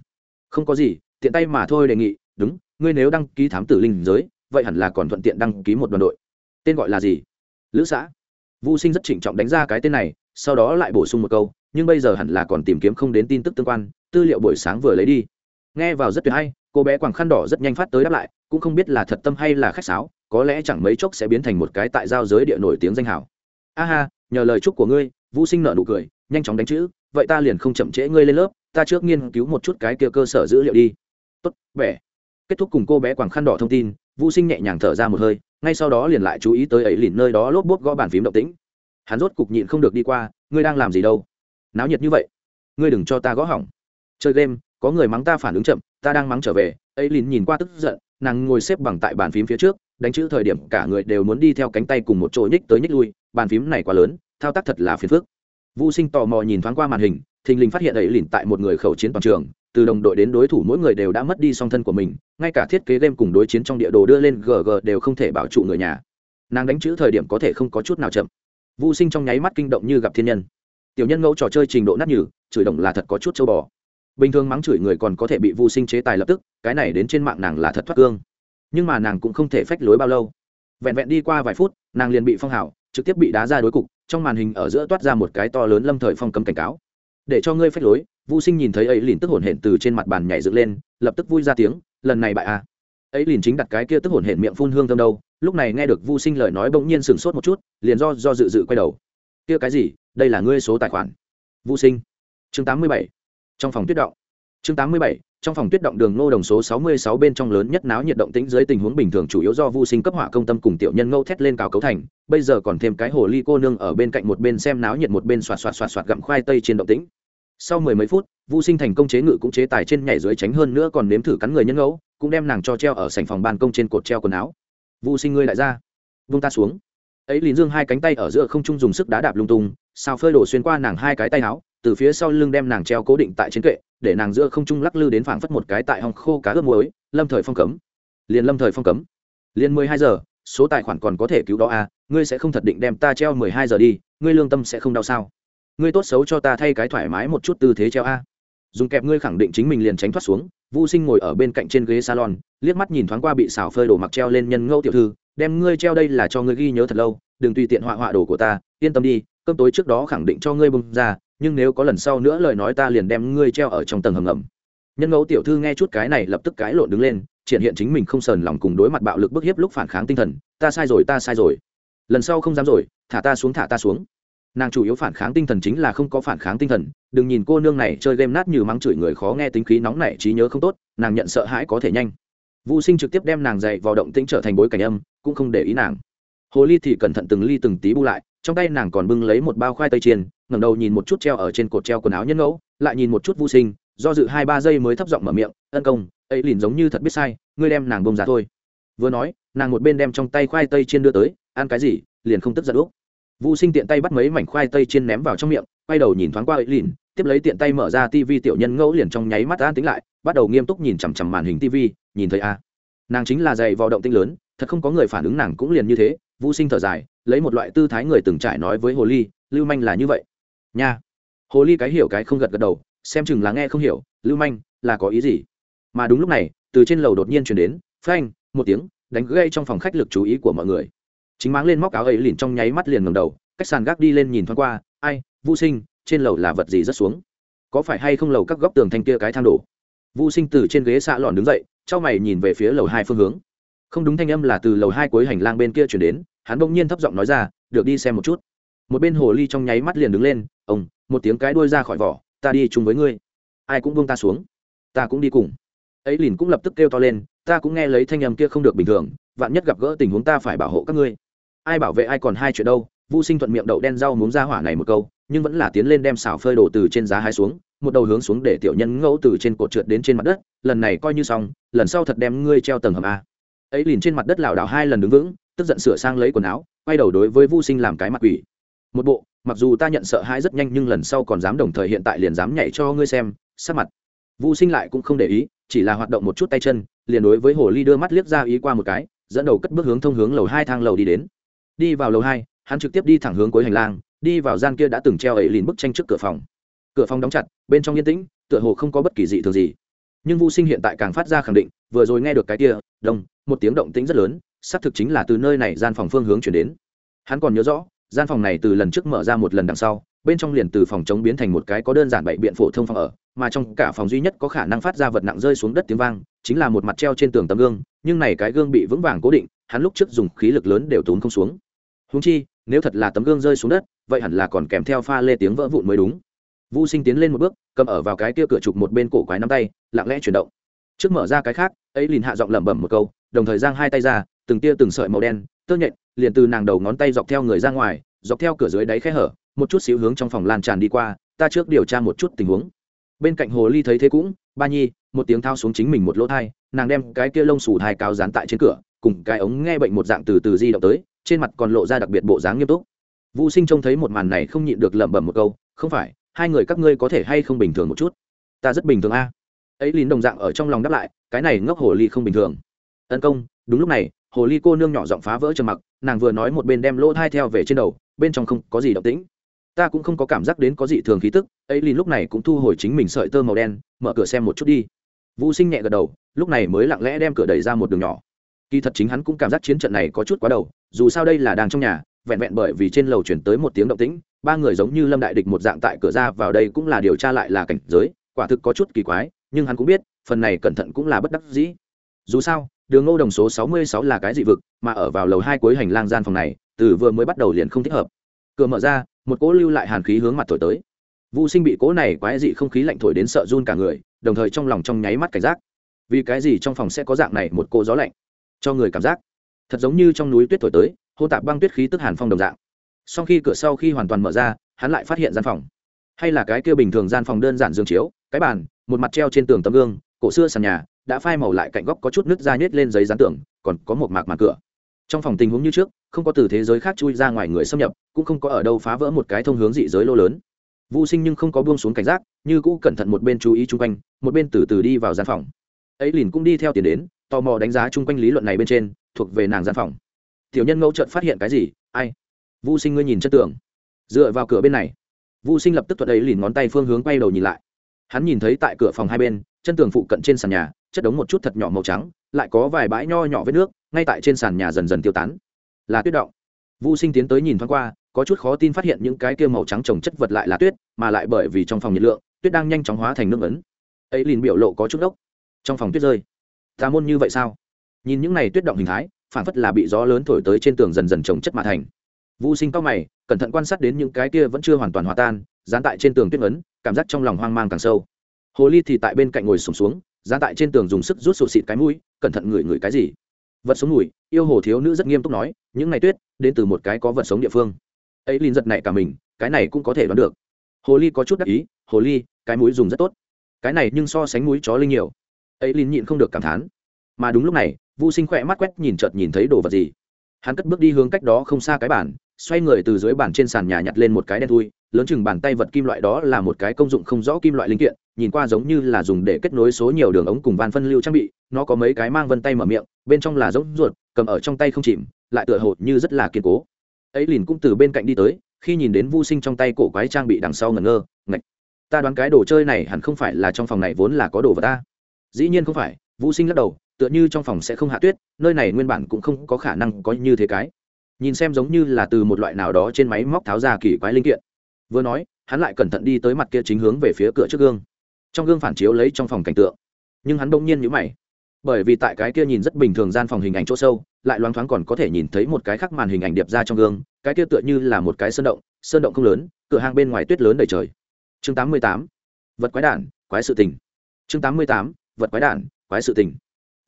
Không có gì, tiện tay mà thôi đề nghị, đúng, ngươi nếu đăng ký thám tử linh giới, vậy hẳn là còn thuận tiện đăng ký một đoàn đội. Tên gọi là gì? Lữ xã. Vu sinh rất trịnh trọng đánh ra cái tên này, sau đó lại bổ sung một câu, nhưng bây giờ hẳn là còn tìm kiếm không đến tin tức tương quan, tư liệu buổi sáng vừa lấy đi. Nghe vào rất tuyệt hay, cô bé quàng khăn đỏ rất nhanh phát tới đáp lại, cũng không biết là thật tâm hay là khách sáo, có lẽ chẳng mấy chốc sẽ biến thành một cái tại giao giới địa nổi tiếng danh hảo a ha, nhờ lời chúc của ngươi, Vu sinh nở nụ cười, nhanh chóng đánh chữ, vậy ta liền không chậm trễ ngươi lên lớp, ta trước nghiên cứu một chút cái kia cơ sở dữ liệu đi. Tốt vẻ kết thúc cùng cô bé quàng khăn đỏ thông tin, Vu sinh nhẹ nhàng thở ra một hơi ngay sau đó liền lại chú ý tới ấy lìn nơi đó lốp bốp gõ bàn phím động tĩnh. Hắn rốt cục nhịn không được đi qua, ngươi đang làm gì đâu? Náo nhiệt như vậy. Ngươi đừng cho ta gõ hỏng. Chơi game, có người mắng ta phản ứng chậm, ta đang mắng trở về. Ấy lìn nhìn qua tức giận, nàng ngồi xếp bằng tại bàn phím phía trước, đánh chữ thời điểm cả người đều muốn đi theo cánh tay cùng một chỗ nhích tới nhích lui, bàn phím này quá lớn, thao tác thật là phiền phức. Vũ sinh tò mò nhìn thoáng qua màn hình, thình lình phát hiện ấy lìn tại một người khẩu chiến toàn trường từ đồng đội đến đối thủ mỗi người đều đã mất đi song thân của mình, ngay cả thiết kế game cùng đối chiến trong địa đồ đưa lên gg đều không thể bảo trụ người nhà. Nàng đánh chữ thời điểm có thể không có chút nào chậm. Vô sinh trong nháy mắt kinh động như gặp thiên nhân. Tiểu nhân ngẫu trò chơi trình độ nát nhừ, chửi động là thật có chút châu bò. Bình thường mắng chửi người còn có thể bị vô sinh chế tài lập tức, cái này đến trên mạng nàng là thật thoát cương. Nhưng mà nàng cũng không thể phách lối bao lâu. Vẹn vẹn đi qua vài phút, nàng liền bị phong hào, trực tiếp bị đá ra đối cục, trong màn hình ở giữa toát ra một cái to lớn lâm thời phong cấm cảnh cáo. Để cho ngươi phách lối vô sinh nhìn thấy ấy liền tức hổn hển từ trên mặt bàn nhảy dựng lên lập tức vui ra tiếng lần này bại a à. ấy liền chính đặt cái kia tức hổn hển miệng phun hương thơm đâu. Lúc này nghe được vô sinh lời nói bỗng nhiên sửng sốt một chút liền do do dự dự quay đầu. Kia cái gì? Đây là ngươi số tài khoản. Vô sinh. Chương tám mươi bảy. Trong phòng tuyết động. Chương tám mươi bảy. Trong phòng tuyết động đường Ngô đồng số 66 bên trong lớn nhất náo nhiệt động tĩnh dưới tình huống bình thường chủ yếu do Vu Sinh cấp hỏa công tâm cùng tiểu nhân ngâu thét lên cào cấu thành, bây giờ còn thêm cái hồ ly cô nương ở bên cạnh một bên xem náo nhiệt một bên xoạt xoạt xoạt xoạt gặm khoai tây trên động tĩnh. Sau mười mấy phút, Vu Sinh thành công chế ngự cũng chế tài trên nhảy dưới tránh hơn nữa còn nếm thử cắn người nhân ngẫu, cũng đem nàng cho treo ở sảnh phòng ban công trên cột treo quần áo. Vu Sinh ngươi lại ra, vung ta xuống. Ấy liền Dương hai cánh tay ở giữa không trung dùng sức đá đạp lung tung, sao phơi đổ xuyên qua nàng hai cái tay áo, từ phía sau lưng đem nàng treo cố định tại trên kệ để nàng giữa không trung lắc lư đến phảng phất một cái tại hòng khô cá ướp muối lâm thời phong cấm liền lâm thời phong cấm liền mười hai giờ số tài khoản còn có thể cứu đó à ngươi sẽ không thật định đem ta treo mười hai giờ đi ngươi lương tâm sẽ không đau sao ngươi tốt xấu cho ta thay cái thoải mái một chút tư thế treo a. À. dùng kẹp ngươi khẳng định chính mình liền tránh thoát xuống vô sinh ngồi ở bên cạnh trên ghế salon, liếc mắt nhìn thoáng qua bị xào phơi đổ mặc treo lên nhân ngẫu tiểu thư, đem ngươi treo đây là cho ngươi ghi nhớ thật lâu, đừng tùy tiện họa họa đồ của ta, yên tâm đi, cơm tối trước đó khẳng định cho ngươi bông ra, nhưng nếu có lần sau nữa lời nói ta liền đem ngươi treo ở trong tầng hầm ngầm. Nhân ngẫu tiểu thư nghe chút cái này lập tức cái lộn đứng lên, triển hiện chính mình không sờn lòng cùng đối mặt bạo lực bức hiếp lúc phản kháng tinh thần, ta sai rồi, ta sai rồi. Lần sau không dám rồi, thả ta xuống, thả ta xuống nàng chủ yếu phản kháng tinh thần chính là không có phản kháng tinh thần, đừng nhìn cô nương này chơi game nát như mắng chửi người khó nghe tính khí nóng này trí nhớ không tốt, nàng nhận sợ hãi có thể nhanh. Vũ sinh trực tiếp đem nàng dạy vào động tĩnh trở thành bối cảnh âm, cũng không để ý nàng. Hồ ly thì cẩn thận từng ly từng tí bu lại, trong tay nàng còn bưng lấy một bao khoai tây chiên, ngẩng đầu nhìn một chút treo ở trên cột treo quần áo nhân ngẫu, lại nhìn một chút vô sinh, do dự hai ba giây mới thấp giọng mở miệng, ân công, ấy liền giống như thật biết sai, ngươi đem nàng bông ra thôi. Vừa nói, nàng một bên đem trong tay khoai tây chiên đưa tới, ăn cái gì, liền không tức giận úc vũ sinh tiện tay bắt mấy mảnh khoai tây chiên ném vào trong miệng quay đầu nhìn thoáng qua ấy lìn tiếp lấy tiện tay mở ra TV tiểu nhân ngẫu liền trong nháy mắt an tính lại bắt đầu nghiêm túc nhìn chằm chằm màn hình TV, nhìn thấy a nàng chính là dày vò động tinh lớn thật không có người phản ứng nàng cũng liền như thế. Vũ sinh thở dài lấy một loại tư thái người từng trải nói với hồ ly lưu manh là như vậy. Nha. Hồ ly cái hiểu cái không gật gật đầu xem chừng là nghe không hiểu lưu manh là có ý gì? Mà đúng lúc này từ trên lầu đột nhiên chuyển đến phanh một tiếng đánh gây trong phòng khách lực chú ý của mọi người chính máng lên móc áo ấy liền trong nháy mắt liền ngầm đầu, cách sàn gác đi lên nhìn thoáng qua, ai vô sinh, trên lầu là vật gì rất xuống? Có phải hay không lầu các góc tường thanh kia cái thang đổ? Vô sinh từ trên ghế xạ lòn đứng dậy, trao mày nhìn về phía lầu hai phương hướng. Không đúng thanh âm là từ lầu hai cuối hành lang bên kia chuyển đến, hắn bỗng nhiên thấp giọng nói ra, được đi xem một chút. Một bên hồ ly trong nháy mắt liền đứng lên, ông, một tiếng cái đuôi ra khỏi vỏ, ta đi chung với ngươi. Ai cũng buông ta xuống, ta cũng đi cùng. Ấy lìn cũng lập tức kêu to lên, ta cũng nghe lấy thanh âm kia không được bình thường, vạn nhất gặp gỡ tình huống ta phải bảo hộ các ngươi ai bảo vệ ai còn hai chuyện đâu, Vu sinh thuận miệng đậu đen rau muốn ra hỏa này một câu, nhưng vẫn là tiến lên đem xào phơi đổ từ trên giá hai xuống, một đầu hướng xuống để tiểu nhân ngẫu từ trên cột trượt đến trên mặt đất, lần này coi như xong, lần sau thật đem ngươi treo tầng hầm a. Ấy liền trên mặt đất lảo đảo hai lần đứng vững, tức giận sửa sang lấy quần áo, quay đầu đối với Vu sinh làm cái mặt quỷ. Một bộ, mặc dù ta nhận sợ hãi rất nhanh nhưng lần sau còn dám đồng thời hiện tại liền dám nhảy cho ngươi xem sát mặt. Vu sinh lại cũng không để ý, chỉ là hoạt động một chút tay chân, liền đối với hồ ly đưa mắt liếc ra ý qua một cái, dẫn đầu cất bước hướng thông hướng lầu hai thang lầu đi đến đi vào lầu hai, hắn trực tiếp đi thẳng hướng cuối hành lang, đi vào gian kia đã từng treo ẩy lìn bức tranh trước cửa phòng. Cửa phòng đóng chặt, bên trong yên tĩnh, tựa hồ không có bất kỳ dị thường gì. Nhưng Vu sinh hiện tại càng phát ra khẳng định, vừa rồi nghe được cái kia, đông, một tiếng động tĩnh rất lớn, xác thực chính là từ nơi này gian phòng phương hướng chuyển đến. Hắn còn nhớ rõ, gian phòng này từ lần trước mở ra một lần đằng sau, bên trong liền từ phòng chống biến thành một cái có đơn giản bảy biện phổ thông phòng ở, mà trong cả phòng duy nhất có khả năng phát ra vật nặng rơi xuống đất tiếng vang, chính là một mặt treo trên tường tấm gương, nhưng này cái gương bị vững vàng cố định hắn lúc trước dùng khí lực lớn đều tốn không xuống húng chi nếu thật là tấm gương rơi xuống đất vậy hẳn là còn kèm theo pha lê tiếng vỡ vụn mới đúng Vu Sinh tiến lên một bước, cầm ở vào cái kia cửa trục một bên cổ quái nắm tay, lặng lẽ chuyển động. Trước mở ra cái khác, ấy liền hạ giọng lẩm bẩm một câu, đồng thời giang hai tay ra, từng tia từng sợi màu đen, tơ nhện, liền từ nàng đầu ngón tay dọc theo người ra ngoài, dọc theo cửa dưới đáy khe hở, một chút xíu hướng trong phòng lan tràn đi qua, ta trước điều tra một chút tình huống. Bên cạnh hồ ly thấy thế cũng, ba nhi, một tiếng thao xuống chính mình một lỗ thai, nàng đem cái kia lông xù thai cao dán tại trên cửa, cùng cái ống nghe bệnh một dạng từ từ di động tới, trên mặt còn lộ ra đặc biệt bộ dáng nghiêm túc. vũ Sinh trông thấy một màn này không nhịn được lẩm bẩm một câu, không phải, hai người các ngươi có thể hay không bình thường một chút? Ta rất bình thường a. Ấy lín đồng dạng ở trong lòng đáp lại cái này ngốc hồ ly không bình thường. Tấn công đúng lúc này hồ ly cô nương nhỏ giọng phá vỡ trầm mặc nàng vừa nói một bên đem lỗ thai theo về trên đầu bên trong không có gì động tĩnh. Ta cũng không có cảm giác đến có gì thường khí tức. Ấy lìn lúc này cũng thu hồi chính mình sợi tơ màu đen mở cửa xem một chút đi. Vũ sinh nhẹ gật đầu lúc này mới lặng lẽ đem cửa đẩy ra một đường nhỏ kỳ thật chính hắn cũng cảm giác chiến trận này có chút quá đầu dù sao đây là đang trong nhà vẹn vẹn bởi vì trên lầu chuyển tới một tiếng động tĩnh ba người giống như lâm đại địch một dạng tại cửa ra vào đây cũng là điều tra lại là cảnh giới quả thực có chút kỳ quái nhưng hắn cũng biết phần này cẩn thận cũng là bất đắc dĩ. Dù sao đường ngô đồng số sáu mươi sáu là cái dị vực mà ở vào lầu hai cuối hành lang gian phòng này từ vừa mới bắt đầu liền không thích hợp. Cửa mở ra một cỗ lưu lại hàn khí hướng mặt thổi tới. Vu Sinh bị cỗ này quái dị không khí lạnh thổi đến sợ run cả người, đồng thời trong lòng trong nháy mắt cảnh giác. Vì cái gì trong phòng sẽ có dạng này một cô gió lạnh, cho người cảm giác thật giống như trong núi tuyết thổi tới, hô tạp băng tuyết khí tức hàn phong đồng dạng. Sau khi cửa sau khi hoàn toàn mở ra, hắn lại phát hiện gian phòng, hay là cái kia bình thường gian phòng đơn giản giường chiếu, cái bàn, một mặt treo trên tường tấm gương, cổ xưa sàn nhà, đã phai màu lại cạnh góc có chút nước da nhét lên giấy dán tường, còn có một mạc màn cửa. Trong phòng tình huống như trước, không có từ thế giới khác chui ra ngoài người xâm nhập, cũng không có ở đâu phá vỡ một cái thông hướng dị giới lô lớn Vu Sinh nhưng không có buông xuống cảnh giác, như cũ cẩn thận một bên chú ý chung quanh, một bên từ từ đi vào gian phòng. Ấy liền cũng đi theo tiền đến, tò mò đánh giá chung quanh lý luận này bên trên, thuộc về nàng gian phòng. Tiểu nhân ngẫu chợt phát hiện cái gì? Ai? Vu Sinh ngươi nhìn chân tường. Dựa vào cửa bên này. Vu Sinh lập tức thuận ấy lìn ngón tay phương hướng quay đầu nhìn lại. Hắn nhìn thấy tại cửa phòng hai bên, chân tường phụ cận trên sàn nhà, chất đống một chút thật nhỏ màu trắng, lại có vài bãi nho nhỏ vết nước, ngay tại trên sàn nhà dần dần tiêu tán. Là tuyết động. Vu Sinh tiến tới nhìn thoáng qua, có chút khó tin phát hiện những cái kia màu trắng trồng chất vật lại là tuyết mà lại bởi vì trong phòng nhiệt lượng tuyết đang nhanh chóng hóa thành nước ấn ấy liền biểu lộ có chút đốc trong phòng tuyết rơi tà môn như vậy sao? Nhìn những này tuyết động hình thái phản phất là bị gió lớn thổi tới trên tường dần dần trồng chất mà thành. Vũ sinh cao mày cẩn thận quan sát đến những cái kia vẫn chưa hoàn toàn hòa tan dán tại trên tường tuyết ấn cảm giác trong lòng hoang mang càng sâu. Hồ ly thì tại bên cạnh ngồi sùng xuống, xuống dán tại trên tường dùng sức rút sụt xịt cái mũi cẩn thận ngửi ngửi cái gì? Vật sống mùi yêu hồ thiếu nữ rất nghiêm túc nói những ngày tuyết đến từ một cái có vật sống địa phương. Ấy linh giật này cả mình cái này cũng có thể đoán được. Hồ ly có chút đắc ý hồ ly cái mũi dùng rất tốt. Cái này nhưng so sánh mũi chó linh nhiều ấy linh nhịn không được cảm thán. Mà đúng lúc này, vu sinh khỏe mắt quét nhìn chợt nhìn thấy đồ vật gì. Hắn cất bước đi hướng cách đó không xa cái bàn, xoay người từ dưới bàn trên sàn nhà nhặt lên một cái đen thui, lớn chừng bàn tay vật kim loại đó là một cái công dụng không rõ kim loại linh kiện, nhìn qua giống như là dùng để kết nối số nhiều đường ống cùng van phân lưu trang bị, nó có mấy cái mang vân tay mở miệng, bên trong là giống ruột, cầm ở trong tay không chìm, lại tựa hồ như rất là kiên cố. Ấy lìn cũng từ bên cạnh đi tới, khi nhìn đến vu sinh trong tay cổ quái trang bị đằng sau ngẩn ngơ, ngạch, ta đoán cái đồ chơi này hẳn không phải là trong phòng này vốn là có đồ vật ta dĩ nhiên không phải, vũ sinh lắc đầu, tựa như trong phòng sẽ không hạ tuyết, nơi này nguyên bản cũng không có khả năng có như thế cái. Nhìn xem giống như là từ một loại nào đó trên máy móc tháo ra kỳ quái linh kiện. Vừa nói, hắn lại cẩn thận đi tới mặt kia chính hướng về phía cửa trước gương. Trong gương phản chiếu lấy trong phòng cảnh tượng. Nhưng hắn đông nhiên nhữ mày. Bởi vì tại cái kia nhìn rất bình thường gian phòng hình ảnh chỗ sâu, lại loáng thoáng còn có thể nhìn thấy một cái khác màn hình ảnh điệp ra trong gương, cái kia tựa như là một cái sơn động sơn động không lớn, cửa hàng bên ngoài tuyết lớn đầy trời. Chương 88. vật quái đản, quái sự tình. Chương 88 vật quái đản, quái sự tình.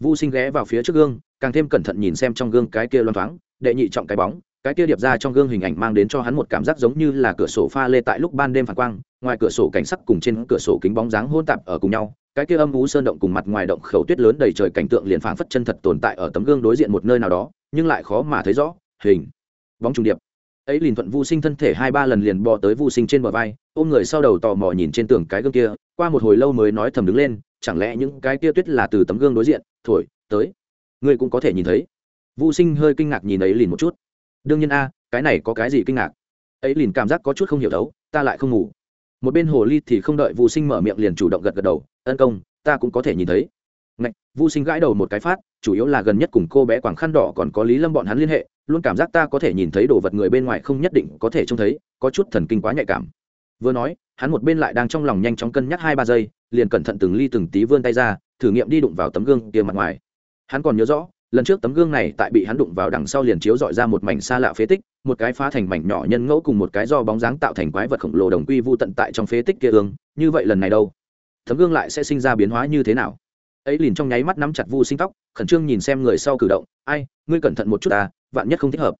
Vu sinh ghé vào phía trước gương, càng thêm cẩn thận nhìn xem trong gương cái kia loáng thoáng, đệ nhị trọng cái bóng, cái kia điệp ra trong gương hình ảnh mang đến cho hắn một cảm giác giống như là cửa sổ pha lê tại lúc ban đêm phản quang, ngoài cửa sổ cảnh sắc cùng trên cửa sổ kính bóng dáng hôn tạp ở cùng nhau, cái kia âm ú sơn động cùng mặt ngoài động khẩu tuyết lớn đầy trời cảnh tượng liền phảng phất chân thật tồn tại ở tấm gương đối diện một nơi nào đó, nhưng lại khó mà thấy rõ, hình, bóng trùng điệp ấy liền thuận vu sinh thân thể hai ba lần liền bò tới vu sinh trên bờ vai, ôm người sau đầu tò mò nhìn trên tường cái gương kia, qua một hồi lâu mới nói thầm đứng lên, chẳng lẽ những cái kia tuyết là từ tấm gương đối diện, thổi, tới. Ngươi cũng có thể nhìn thấy. Vu sinh hơi kinh ngạc nhìn ấy liền một chút. Đương nhiên a, cái này có cái gì kinh ngạc? Ấy liền cảm giác có chút không hiểu đấu ta lại không ngủ. Một bên hồ ly thì không đợi vu sinh mở miệng liền chủ động gật gật đầu, ân công, ta cũng có thể nhìn thấy. Ngạch, vu sinh gãi đầu một cái phát, chủ yếu là gần nhất cùng cô bé quảng khăn đỏ còn có lý lâm bọn hắn liên hệ luôn cảm giác ta có thể nhìn thấy đồ vật người bên ngoài không nhất định có thể trông thấy, có chút thần kinh quá nhạy cảm. Vừa nói, hắn một bên lại đang trong lòng nhanh chóng cân nhắc hai ba giây, liền cẩn thận từng ly từng tí vươn tay ra, thử nghiệm đi đụng vào tấm gương kia mặt ngoài. Hắn còn nhớ rõ, lần trước tấm gương này tại bị hắn đụng vào đằng sau liền chiếu dọi ra một mảnh xa lạ phế tích, một cái phá thành mảnh nhỏ nhân ngẫu cùng một cái do bóng dáng tạo thành quái vật khổng lồ đồng quy vô tận tại trong phế tích kia ương, như vậy lần này đâu? Tấm gương lại sẽ sinh ra biến hóa như thế nào? Ấy liền trong nháy mắt nắm chặt vu sinh tóc, khẩn trương nhìn xem người sau cử động, ai, ngươi cẩn thận một chút à? Vạn nhất không thích hợp.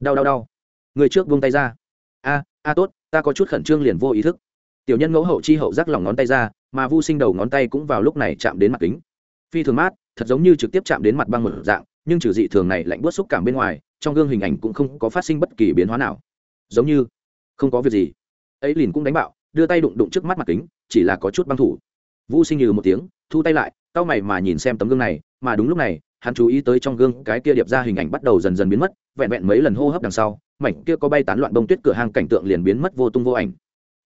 Đau đau đau. Người trước buông tay ra. A a tốt, ta có chút khẩn trương liền vô ý thức. Tiểu nhân ngẫu hậu chi hậu rắc lòng ngón tay ra, mà vu sinh đầu ngón tay cũng vào lúc này chạm đến mặt kính. Phi thường mát, thật giống như trực tiếp chạm đến mặt băng mở dạng, nhưng trừ dị thường này lạnh bớt xúc cảm bên ngoài, trong gương hình ảnh cũng không có phát sinh bất kỳ biến hóa nào. Giống như, không có việc gì. Ấy liền cũng đánh bạo, đưa tay đụng đụng trước mắt mặt kính, chỉ là có chút băng thủ. Vu sinh như một tiếng, thu tay lại, cau mày mà nhìn xem tấm gương này, mà đúng lúc này hắn chú ý tới trong gương cái kia điệp ra hình ảnh bắt đầu dần dần biến mất, vẹn vẹn mấy lần hô hấp đằng sau, mảnh kia có bay tán loạn bông tuyết cửa hang cảnh tượng liền biến mất vô tung vô ảnh.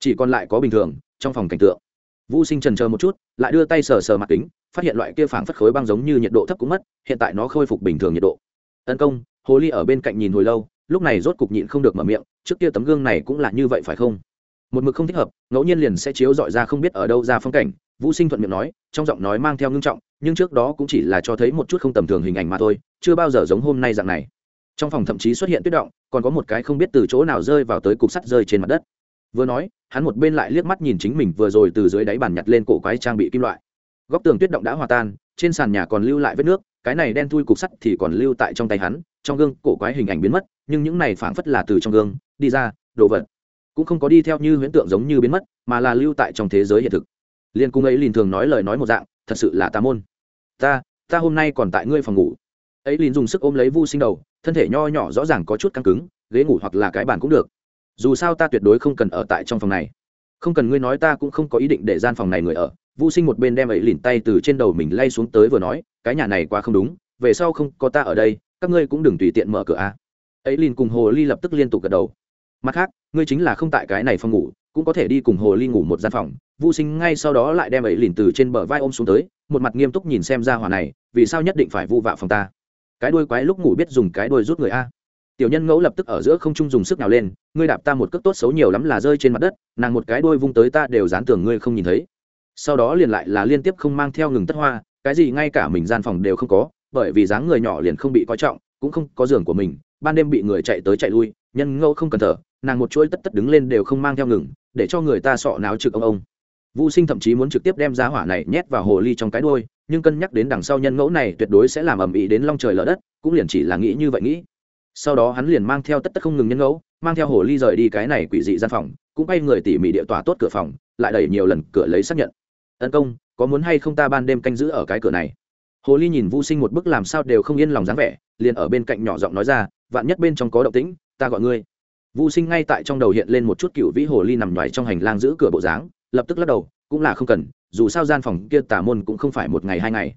Chỉ còn lại có bình thường, trong phòng cảnh tượng. Vũ sinh trần chờ một chút, lại đưa tay sờ sờ mặt kính, phát hiện loại kia phảng phất khối băng giống như nhiệt độ thấp cũng mất, hiện tại nó khôi phục bình thường nhiệt độ. Tấn công, hồ ly ở bên cạnh nhìn hồi lâu, lúc này rốt cục nhịn không được mở miệng, trước kia tấm gương này cũng là như vậy phải không? Một mực không thích hợp, ngẫu nhiên liền sẽ chiếu dọi ra không biết ở đâu ra phong cảnh vũ sinh thuận miệng nói, trong giọng nói mang theo ngưng trọng, nhưng trước đó cũng chỉ là cho thấy một chút không tầm thường hình ảnh mà thôi, chưa bao giờ giống hôm nay dạng này. Trong phòng thậm chí xuất hiện tuyết động, còn có một cái không biết từ chỗ nào rơi vào tới cục sắt rơi trên mặt đất. Vừa nói, hắn một bên lại liếc mắt nhìn chính mình vừa rồi từ dưới đáy bàn nhặt lên cổ quái trang bị kim loại. Góc tường tuyết động đã hòa tan, trên sàn nhà còn lưu lại vết nước, cái này đen thui cục sắt thì còn lưu tại trong tay hắn, trong gương cổ quái hình ảnh biến mất, nhưng những này phảng phất là từ trong gương, đi ra, đồ vật, cũng không có đi theo như huyễn tượng giống như biến mất, mà là lưu tại trong thế giới hiện thực liên cung ấy liền thường nói lời nói một dạng, thật sự là tà môn. Ta ta hôm nay còn tại ngươi phòng ngủ. Ấy liền dùng sức ôm lấy vu sinh đầu, thân thể nho nhỏ rõ ràng có chút căng cứng, ghế ngủ hoặc là cái bàn cũng được. Dù sao ta tuyệt đối không cần ở tại trong phòng này. Không cần ngươi nói ta cũng không có ý định để gian phòng này người ở. Vu sinh một bên đem ấy lìn tay từ trên đầu mình lay xuống tới vừa nói, cái nhà này quá không đúng, về sau không có ta ở đây, các ngươi cũng đừng tùy tiện mở cửa a. Ấy lìn cùng hồ ly lập tức liên tục gật đầu. Mặt khác, ngươi chính là không tại cái này phòng ngủ cũng có thể đi cùng hồ ly ngủ một gian phòng Vu Sinh ngay sau đó lại đem ấy lìn từ trên bờ vai ôm xuống tới, một mặt nghiêm túc nhìn xem ra hỏa này, vì sao nhất định phải vu vạ phòng ta? Cái đuôi quái lúc ngủ biết dùng cái đuôi rút người a. Tiểu nhân ngẫu lập tức ở giữa không trung dùng sức nào lên, ngươi đạp ta một cước tốt xấu nhiều lắm là rơi trên mặt đất, nàng một cái đuôi vung tới ta đều dán tưởng ngươi không nhìn thấy. Sau đó liền lại là liên tiếp không mang theo ngừng tất hoa, cái gì ngay cả mình gian phòng đều không có, bởi vì dáng người nhỏ liền không bị coi trọng, cũng không có giường của mình, ban đêm bị người chạy tới chạy lui, nhân ngẫu không cần thở, nàng một chuỗi tất tất đứng lên đều không mang theo ngừng, để cho người ta sọ náo trực ông ông Vu Sinh thậm chí muốn trực tiếp đem giá hỏa này nhét vào hồ ly trong cái đuôi, nhưng cân nhắc đến đằng sau nhân ngẫu này tuyệt đối sẽ làm ầm ĩ đến long trời lở đất, cũng liền chỉ là nghĩ như vậy nghĩ. Sau đó hắn liền mang theo tất tất không ngừng nhân ngẫu, mang theo hồ ly rời đi cái này quỷ dị gian phòng, cũng bay người tỉ mỉ địa tỏa tốt cửa phòng, lại đẩy nhiều lần cửa lấy xác nhận. Tấn công, có muốn hay không ta ban đêm canh giữ ở cái cửa này? Hồ ly nhìn Vu Sinh một bức làm sao đều không yên lòng dáng vẻ, liền ở bên cạnh nhỏ giọng nói ra, vạn nhất bên trong có động tĩnh, ta gọi ngươi. Vu Sinh ngay tại trong đầu hiện lên một chút cựu vĩ hồ ly nằm ngoài trong hành lang giữ cửa bộ dáng, lập tức lắc đầu cũng là không cần dù sao gian phòng kia tà môn cũng không phải một ngày hai ngày.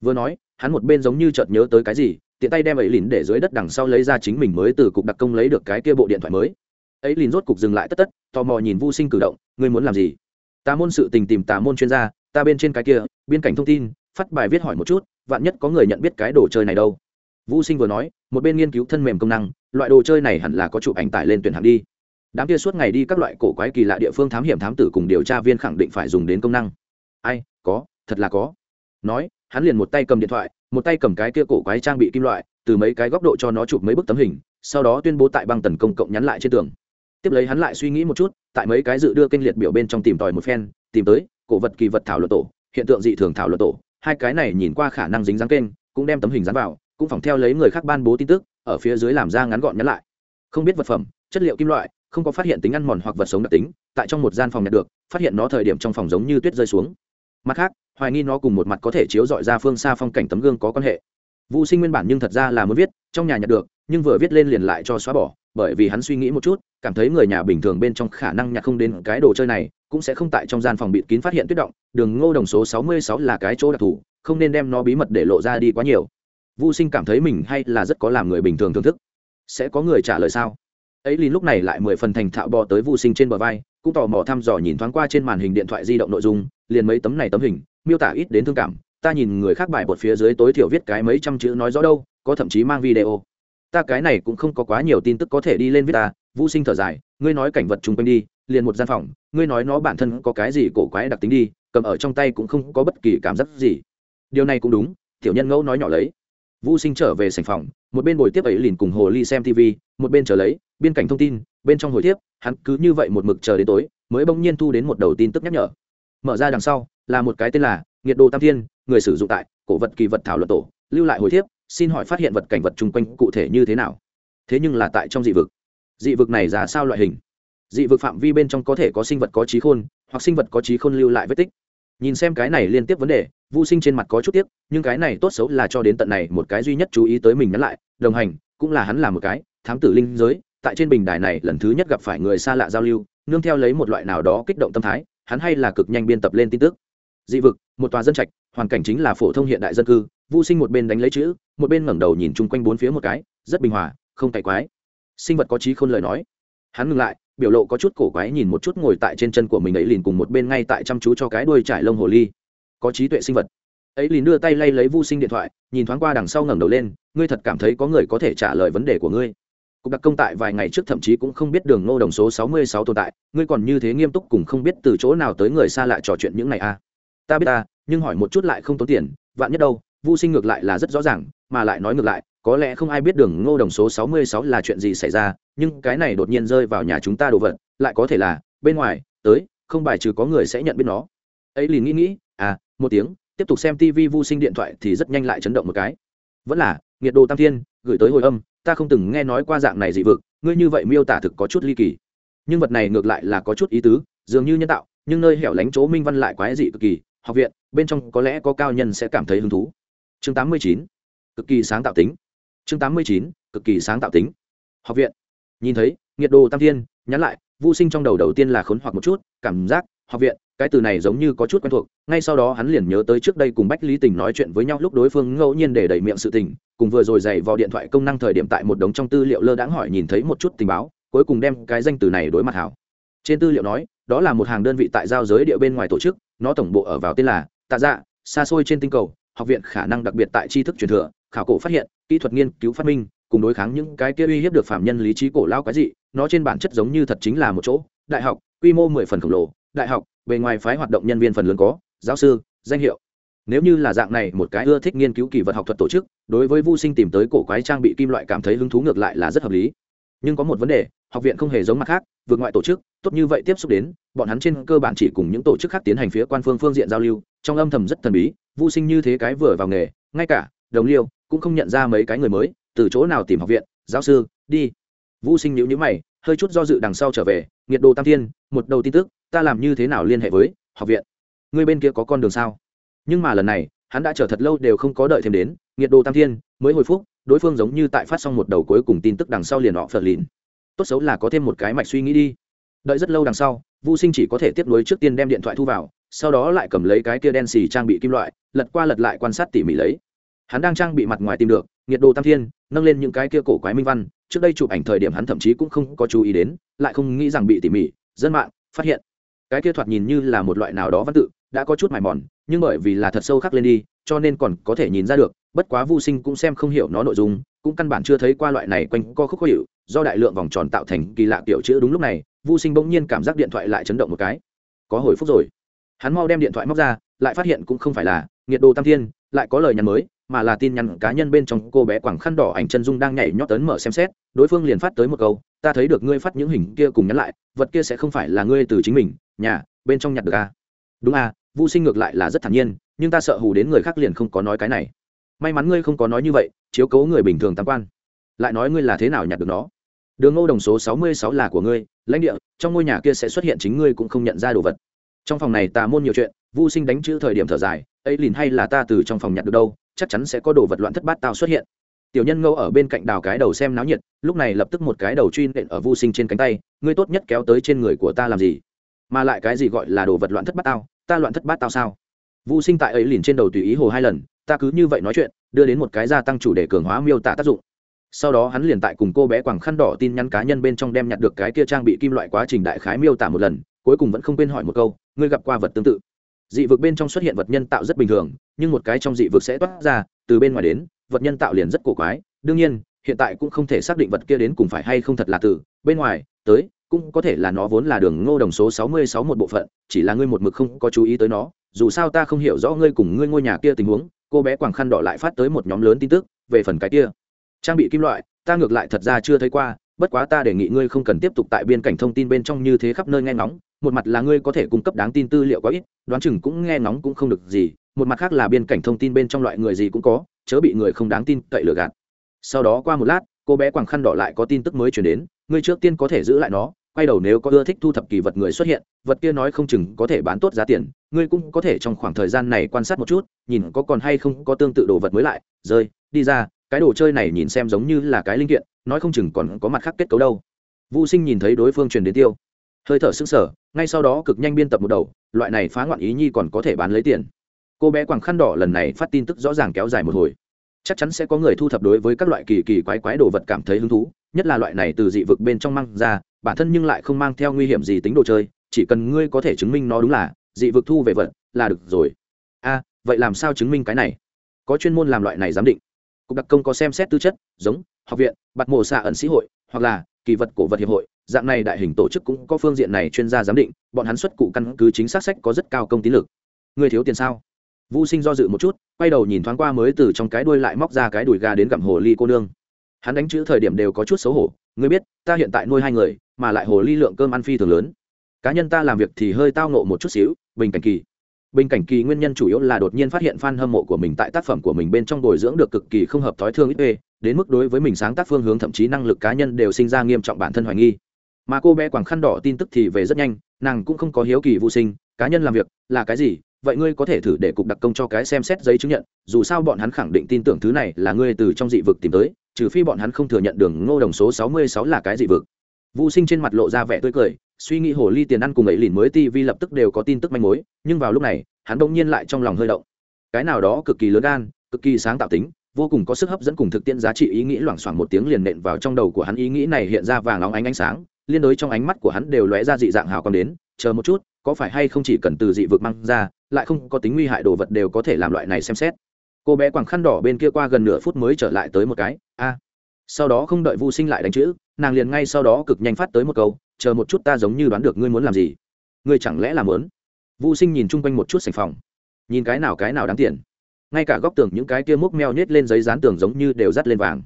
Vừa nói hắn một bên giống như chợt nhớ tới cái gì tiện tay đem ấy lìn để dưới đất đằng sau lấy ra chính mình mới từ cục đặc công lấy được cái kia bộ điện thoại mới. Ấy lìn rốt cục dừng lại tất tất tò mò nhìn vô sinh cử động ngươi muốn làm gì? Tà môn sự tình tìm tà môn chuyên gia ta bên trên cái kia biên cảnh thông tin phát bài viết hỏi một chút vạn nhất có người nhận biết cái đồ chơi này đâu? Vũ sinh vừa nói, một bên nghiên cứu thân mềm công năng, loại đồ chơi này hẳn là có chụp ảnh tải lên tuyển hạng đi. Đám kia suốt ngày đi các loại cổ quái kỳ lạ địa phương thám hiểm thám tử cùng điều tra viên khẳng định phải dùng đến công năng. Ai, có, thật là có. Nói, hắn liền một tay cầm điện thoại, một tay cầm cái kia cổ quái trang bị kim loại, từ mấy cái góc độ cho nó chụp mấy bức tấm hình, sau đó tuyên bố tại băng tần công cộng nhắn lại trên tường. Tiếp lấy hắn lại suy nghĩ một chút, tại mấy cái dự đưa kênh liệt biểu bên trong tìm tòi một phen, tìm tới, cổ vật kỳ vật thảo luận tổ, hiện tượng dị thường thảo luận tổ. Hai cái này nhìn qua khả năng dính dáng kênh, cũng đem tấm hình dán vào cũng phòng theo lấy người khác ban bố tin tức, ở phía dưới làm ra ngắn gọn nhắn lại. Không biết vật phẩm, chất liệu kim loại, không có phát hiện tính ăn mòn hoặc vật sống đặc tính, tại trong một gian phòng nhặt được, phát hiện nó thời điểm trong phòng giống như tuyết rơi xuống. Mặt khác, hoài nghi nó cùng một mặt có thể chiếu dọi ra phương xa phong cảnh tấm gương có quan hệ. Vũ sinh nguyên bản nhưng thật ra là muốn viết, trong nhà nhặt được, nhưng vừa viết lên liền lại cho xóa bỏ, bởi vì hắn suy nghĩ một chút, cảm thấy người nhà bình thường bên trong khả năng nhặt không đến cái đồ chơi này, cũng sẽ không tại trong gian phòng bịt kín phát hiện tuyết động. Đường ngô đồng số sáu mươi sáu là cái chỗ đặc thù, không nên đem nó bí mật để lộ ra đi quá nhiều vô sinh cảm thấy mình hay là rất có làm người bình thường thưởng thức. Sẽ có người trả lời sao? Ấy lìn lúc này lại mười phần thành thạo bò tới vô sinh trên bờ vai, cũng tò mò thăm dò nhìn thoáng qua trên màn hình điện thoại di động nội dung, liền mấy tấm này tấm hình, miêu tả ít đến thương cảm. Ta nhìn người khác bài bột phía dưới tối thiểu viết cái mấy trăm chữ nói rõ đâu, có thậm chí mang video. Ta cái này cũng không có quá nhiều tin tức có thể đi lên viết ta. Vô sinh thở dài, ngươi nói cảnh vật chung quanh đi, liền một gian phòng, ngươi nói nó bản thân có cái gì cổ quái đặc tính đi, cầm ở trong tay cũng không có bất kỳ cảm giác gì. Điều này cũng đúng, tiểu nhân ngẫu nói nhỏ lấy vũ sinh trở về sành phòng, một bên ngồi tiếp ấy liền cùng hồ ly xem tv một bên chờ lấy biên cảnh thông tin, bên trong hồi tiếp, hắn cứ như vậy một mực chờ đến tối, mới bỗng nhiên thu đến một đầu tin tức nhắc nhở. Mở ra đằng sau, là một cái tên là nhiệt độ tam thiên, người sử dụng tại cổ vật kỳ vật thảo luận tổ. Lưu lại hồi thiếp xin hỏi phát hiện vật cảnh vật chung quanh cụ thể như thế nào? Thế nhưng là tại trong dị vực. Dị vực này ra sao loại hình? Dị vực phạm vi bên trong có thể có sinh vật có trí khôn, hoặc sinh vật có trí khôn lưu lại vết tích nhìn xem cái này liên tiếp vấn đề vô sinh trên mặt có chút tiếc, nhưng cái này tốt xấu là cho đến tận này một cái duy nhất chú ý tới mình nhắn lại, đồng hành, cũng là hắn là một cái, thám tử linh giới, tại trên bình đài này lần thứ nhất gặp phải người xa lạ giao lưu, nương theo lấy một loại nào đó kích động tâm thái, hắn hay là cực nhanh biên tập lên tin tức. Dị vực, một tòa dân trạch, hoàn cảnh chính là phổ thông hiện đại dân cư vô sinh một bên đánh lấy chữ, một bên ngẩng đầu nhìn chung quanh bốn phía một cái, rất bình hòa, không cày quái. Sinh vật có trí khôn lời nói. Hắn ngừng lại biểu lộ có chút cổ quái nhìn một chút ngồi tại trên chân của mình ấy liền cùng một bên ngay tại chăm chú cho cái đuôi trải lông hồ ly. Có trí tuệ sinh vật. Ấy liền đưa tay lay lấy vô sinh điện thoại, nhìn thoáng qua đằng sau ngẩng đầu lên, ngươi thật cảm thấy có người có thể trả lời vấn đề của ngươi. Cục đặc công tại vài ngày trước thậm chí cũng không biết đường ngô đồng số sáu mươi sáu tồn tại, ngươi còn như thế nghiêm túc cùng không biết từ chỗ nào tới người xa lạ trò chuyện những này à. Ta biết ta, nhưng hỏi một chút lại không tốn tiền, vạn nhất đâu vô sinh ngược lại là rất rõ ràng mà lại nói ngược lại, có lẽ không ai biết đường ngô đồng số sáu mươi sáu là chuyện gì xảy ra, nhưng cái này đột nhiên rơi vào nhà chúng ta đồ vật, lại có thể là, bên ngoài, tới, không bài trừ có người sẽ nhận biết nó. Ấy liền nghĩ nghĩ à một tiếng, tiếp tục xem tv vô sinh điện thoại thì rất nhanh lại chấn động một cái. Vẫn là, nhiệt độ tam thiên, gửi tới hồi âm, ta không từng nghe nói qua dạng này dị vực, ngươi như vậy miêu tả thực có chút ly kỳ. Nhưng vật này ngược lại là có chút ý tứ, dường như nhân tạo, nhưng nơi hẻo lánh chỗ minh văn lại quái dị cực kỳ, học viện, bên trong có lẽ có cao nhân sẽ cảm thấy hứng thú. Chương 89 cực kỳ sáng tạo tính. Chương 89. cực kỳ sáng tạo tính. Học viện. Nhìn thấy, nhiệt độ tam thiên, nhắn lại vô sinh trong đầu đầu tiên là khốn hoặc một chút, cảm giác, học viện, cái từ này giống như có chút quen thuộc, ngay sau đó hắn liền nhớ tới trước đây cùng bách lý tình nói chuyện với nhau lúc đối phương ngẫu nhiên để đẩy miệng sự tình, cùng vừa rồi dày vào điện thoại công năng thời điểm tại một đống trong tư liệu lơ đãng hỏi nhìn thấy một chút tình báo, cuối cùng đem cái danh từ này đối mặt hảo. Trên tư liệu nói, đó là một hàng đơn vị tại giao giới địa bên ngoài tổ chức, nó tổng bộ ở vào tên là tạ dạ xa xôi trên tinh cầu học viện khả năng đặc biệt tại tri thức truyền thừa, khảo cổ phát hiện, kỹ thuật nghiên cứu phát minh, cùng đối kháng những cái kia uy hiếp được phạm nhân lý trí cổ lao cái gì nó trên bản chất giống như thật chính là một chỗ, đại học, quy mô mười phần khổng lồ, đại học, bề ngoài phái hoạt động nhân viên phần lớn có, giáo sư, danh hiệu. Nếu như là dạng này, một cái ưa thích nghiên cứu kỳ vật học thuật tổ chức, đối với vô sinh tìm tới cổ quái trang bị kim loại cảm thấy hứng thú ngược lại là rất hợp lý. Nhưng có một vấn đề, học viện không hề giống mặt khác, vượt ngoại tổ chức, tốt như vậy tiếp xúc đến, bọn hắn trên cơ bản chỉ cùng những tổ chức khác tiến hành phía quan phương phương diện giao lưu, trong âm thầm rất thần bí vô sinh như thế cái vừa vào nghề, ngay cả đồng liêu cũng không nhận ra mấy cái người mới, từ chỗ nào tìm học viện, giáo sư, đi. Vô sinh nhữ nhữ mày, hơi chút do dự đằng sau trở về, nhiệt độ tam thiên, một đầu tin tức, ta làm như thế nào liên hệ với học viện? Người bên kia có con đường sao? Nhưng mà lần này, hắn đã chờ thật lâu đều không có đợi thêm đến, nhiệt độ tam thiên mới hồi phúc đối phương giống như tại phát xong một đầu cuối cùng tin tức đằng sau liền họ phật lìn. Tốt xấu là có thêm một cái mạch suy nghĩ đi. Đợi rất lâu đằng sau vô sinh chỉ có thể tiếp nối trước tiên đem điện thoại thu vào sau đó lại cầm lấy cái kia đen xì trang bị kim loại, lật qua lật lại quan sát tỉ mỉ lấy. Hắn đang trang bị mặt ngoài tìm được, nhiệt độ tam thiên, nâng lên những cái kia cổ quái minh văn, trước đây chụp ảnh thời điểm hắn thậm chí cũng không có chú ý đến, lại không nghĩ rằng bị tỉ mỉ, dân mạng phát hiện. Cái kia thoạt nhìn như là một loại nào đó văn tự, đã có chút mài mòn, nhưng bởi vì là thật sâu khắc lên đi, cho nên còn có thể nhìn ra được, bất quá vô sinh cũng xem không hiểu nó nội dung, cũng căn bản chưa thấy qua loại này quanh co khúc khó hiệu do đại lượng vòng tròn tạo thành kỳ lạ kiểu chữ đúng lúc này vô sinh bỗng nhiên cảm giác điện thoại lại chấn động một cái. Có hồi phúc rồi hắn mau đem điện thoại móc ra, lại phát hiện cũng không phải là nhiệt độ tam thiên, lại có lời nhắn mới, mà là tin nhắn cá nhân bên trong cô bé quảng khăn đỏ ảnh chân dung đang nhảy nhót tấn mở xem xét, đối phương liền phát tới một câu, ta thấy được ngươi phát những hình kia cùng nhắn lại, vật kia sẽ không phải là ngươi từ chính mình, nhà, bên trong nhặt được à? đúng à vô sinh ngược lại là rất thản nhiên, nhưng ta sợ hù đến người khác liền không có nói cái này. May mắn ngươi không có nói như vậy, chiếu cố người bình thường tam quan. Lại nói ngươi là thế nào nhặt được nó? Đường ngô đồng số sáu mươi sáu là của ngươi, lãnh địa, trong ngôi nhà kia sẽ xuất hiện chính ngươi cũng không nhận ra đồ vật trong phòng này tà môn nhiều chuyện vô sinh đánh chữ thời điểm thở dài, ấy lìn hay là ta từ trong phòng nhặt được đâu, chắc chắn sẽ có đồ vật loạn thất bát tao xuất hiện. Tiểu nhân ngâu ở bên cạnh đào cái đầu xem náo nhiệt, lúc này lập tức một cái đầu truy nện ở vô sinh trên cánh tay, ngươi tốt nhất kéo tới trên người của ta làm gì? Mà lại cái gì gọi là đồ vật loạn thất bát tao? Ta loạn thất bát tao sao? Vô sinh tại ấy lìn trên đầu tùy ý hồ hai lần, ta cứ như vậy nói chuyện, đưa đến một cái gia tăng chủ đề cường hóa miêu tả tác dụng. Sau đó hắn liền tại cùng cô bé quảng khăn đỏ tin nhắn cá nhân bên trong đem nhặt được cái kia trang bị kim loại quá trình đại khái miêu tả một lần cuối cùng vẫn không quên hỏi một câu, ngươi gặp qua vật tương tự? Dị vực bên trong xuất hiện vật nhân tạo rất bình thường, nhưng một cái trong dị vực sẽ toát ra, từ bên ngoài đến, vật nhân tạo liền rất cổ quái. Đương nhiên, hiện tại cũng không thể xác định vật kia đến cùng phải hay không thật là từ bên ngoài, tới, cũng có thể là nó vốn là đường ngô đồng số sáu mươi sáu một bộ phận, chỉ là ngươi một mực không có chú ý tới nó. Dù sao ta không hiểu rõ ngươi cùng ngươi ngôi nhà kia tình huống, cô bé quảng khăn đỏ lại phát tới một nhóm lớn tin tức về phần cái kia. Trang bị kim loại, ta ngược lại thật ra chưa thấy qua, bất quá ta đề nghị ngươi không cần tiếp tục tại biên cảnh thông tin bên trong như thế khắp nơi nghe ngóng một mặt là ngươi có thể cung cấp đáng tin tư liệu quá ít, đoán chừng cũng nghe nóng cũng không được gì, một mặt khác là biên cảnh thông tin bên trong loại người gì cũng có, chớ bị người không đáng tin cậy lừa gạt. Sau đó qua một lát, cô bé quàng khăn đỏ lại có tin tức mới chuyển đến, ngươi trước tiên có thể giữ lại nó, quay đầu nếu có ưa thích thu thập kỳ vật người xuất hiện, vật kia nói không chừng có thể bán tốt giá tiền, ngươi cũng có thể trong khoảng thời gian này quan sát một chút, nhìn có còn hay không có tương tự đồ vật mới lại, rơi, đi ra, cái đồ chơi này nhìn xem giống như là cái linh kiện, nói không chừng còn có mặt khác kết cấu đâu. Vô sinh nhìn thấy đối phương truyền đến tiêu, hơi thở sững sờ ngay sau đó cực nhanh biên tập một đầu, loại này phá ngoạn ý nhi còn có thể bán lấy tiền. Cô bé quàng khăn đỏ lần này phát tin tức rõ ràng kéo dài một hồi. Chắc chắn sẽ có người thu thập đối với các loại kỳ kỳ quái quái đồ vật cảm thấy hứng thú, nhất là loại này từ dị vực bên trong mang ra, bản thân nhưng lại không mang theo nguy hiểm gì tính đồ chơi, chỉ cần ngươi có thể chứng minh nó đúng là dị vực thu về vật là được rồi. A, vậy làm sao chứng minh cái này? Có chuyên môn làm loại này giám định. Cục đặc công có xem xét tư chất, giống, học viện, bạt mộ xạ ẩn sĩ hội hoặc là kỳ vật cổ vật hiệp hội, dạng này đại hình tổ chức cũng có phương diện này chuyên gia giám định, bọn hắn xuất cụ căn cứ chính xác sách có rất cao công tín lực. Người thiếu tiền sao? Vô sinh do dự một chút, quay đầu nhìn thoáng qua mới từ trong cái đuôi lại móc ra cái đùi gà đến gặm hồ ly cô nương. Hắn đánh chữ thời điểm đều có chút xấu hổ, ngươi biết, ta hiện tại nuôi hai người, mà lại hồ ly lượng cơm ăn phi thường lớn. Cá nhân ta làm việc thì hơi tao nộ một chút xíu, bình cảnh kỳ. Bình cảnh kỳ nguyên nhân chủ yếu là đột nhiên phát hiện fan hâm mộ của mình tại tác phẩm của mình bên trong bồi dưỡng được cực kỳ không hợp thói thương ít ê đến mức đối với mình sáng tác phương hướng thậm chí năng lực cá nhân đều sinh ra nghiêm trọng bản thân hoài nghi. Mà cô bé quảng khăn đỏ tin tức thì về rất nhanh, nàng cũng không có hiếu kỳ vô sinh, cá nhân làm việc là cái gì, vậy ngươi có thể thử để cục đặc công cho cái xem xét giấy chứng nhận, dù sao bọn hắn khẳng định tin tưởng thứ này là ngươi từ trong dị vực tìm tới, trừ phi bọn hắn không thừa nhận đường ngô đồng số sáu mươi sáu là cái dị vực. Vô sinh trên mặt lộ ra vẻ tươi cười, suy nghĩ hồ ly tiền ăn cùng ấy lìn mới ti vi lập tức đều có tin tức manh mối, nhưng vào lúc này, hắn đông nhiên lại trong lòng hơi động. Cái nào đó cực kỳ lớn gan, cực kỳ sáng tạo tính vô cùng có sức hấp dẫn cùng thực tiễn giá trị ý nghĩ loảng xoảng một tiếng liền nện vào trong đầu của hắn. Ý nghĩ này hiện ra vàng óng ánh ánh sáng, liên đối trong ánh mắt của hắn đều lóe ra dị dạng hào còn đến. Chờ một chút, có phải hay không chỉ cần từ dị vực mang ra, lại không có tính nguy hại đồ vật đều có thể làm loại này xem xét. Cô bé quàng khăn đỏ bên kia qua gần nửa phút mới trở lại tới một cái. A! Sau đó không đợi vu sinh lại đánh chữ, nàng liền ngay sau đó cực nhanh phát tới một câu, chờ một chút ta giống như đoán được ngươi muốn làm gì. Ngươi chẳng lẽ làm lớn vu sinh nhìn chung quanh một chút sành phòng. Nhìn cái nào cái nào đáng tiền ngay cả góc tường những cái kia múc meo nhét lên giấy dán tường giống như đều dắt lên vàng.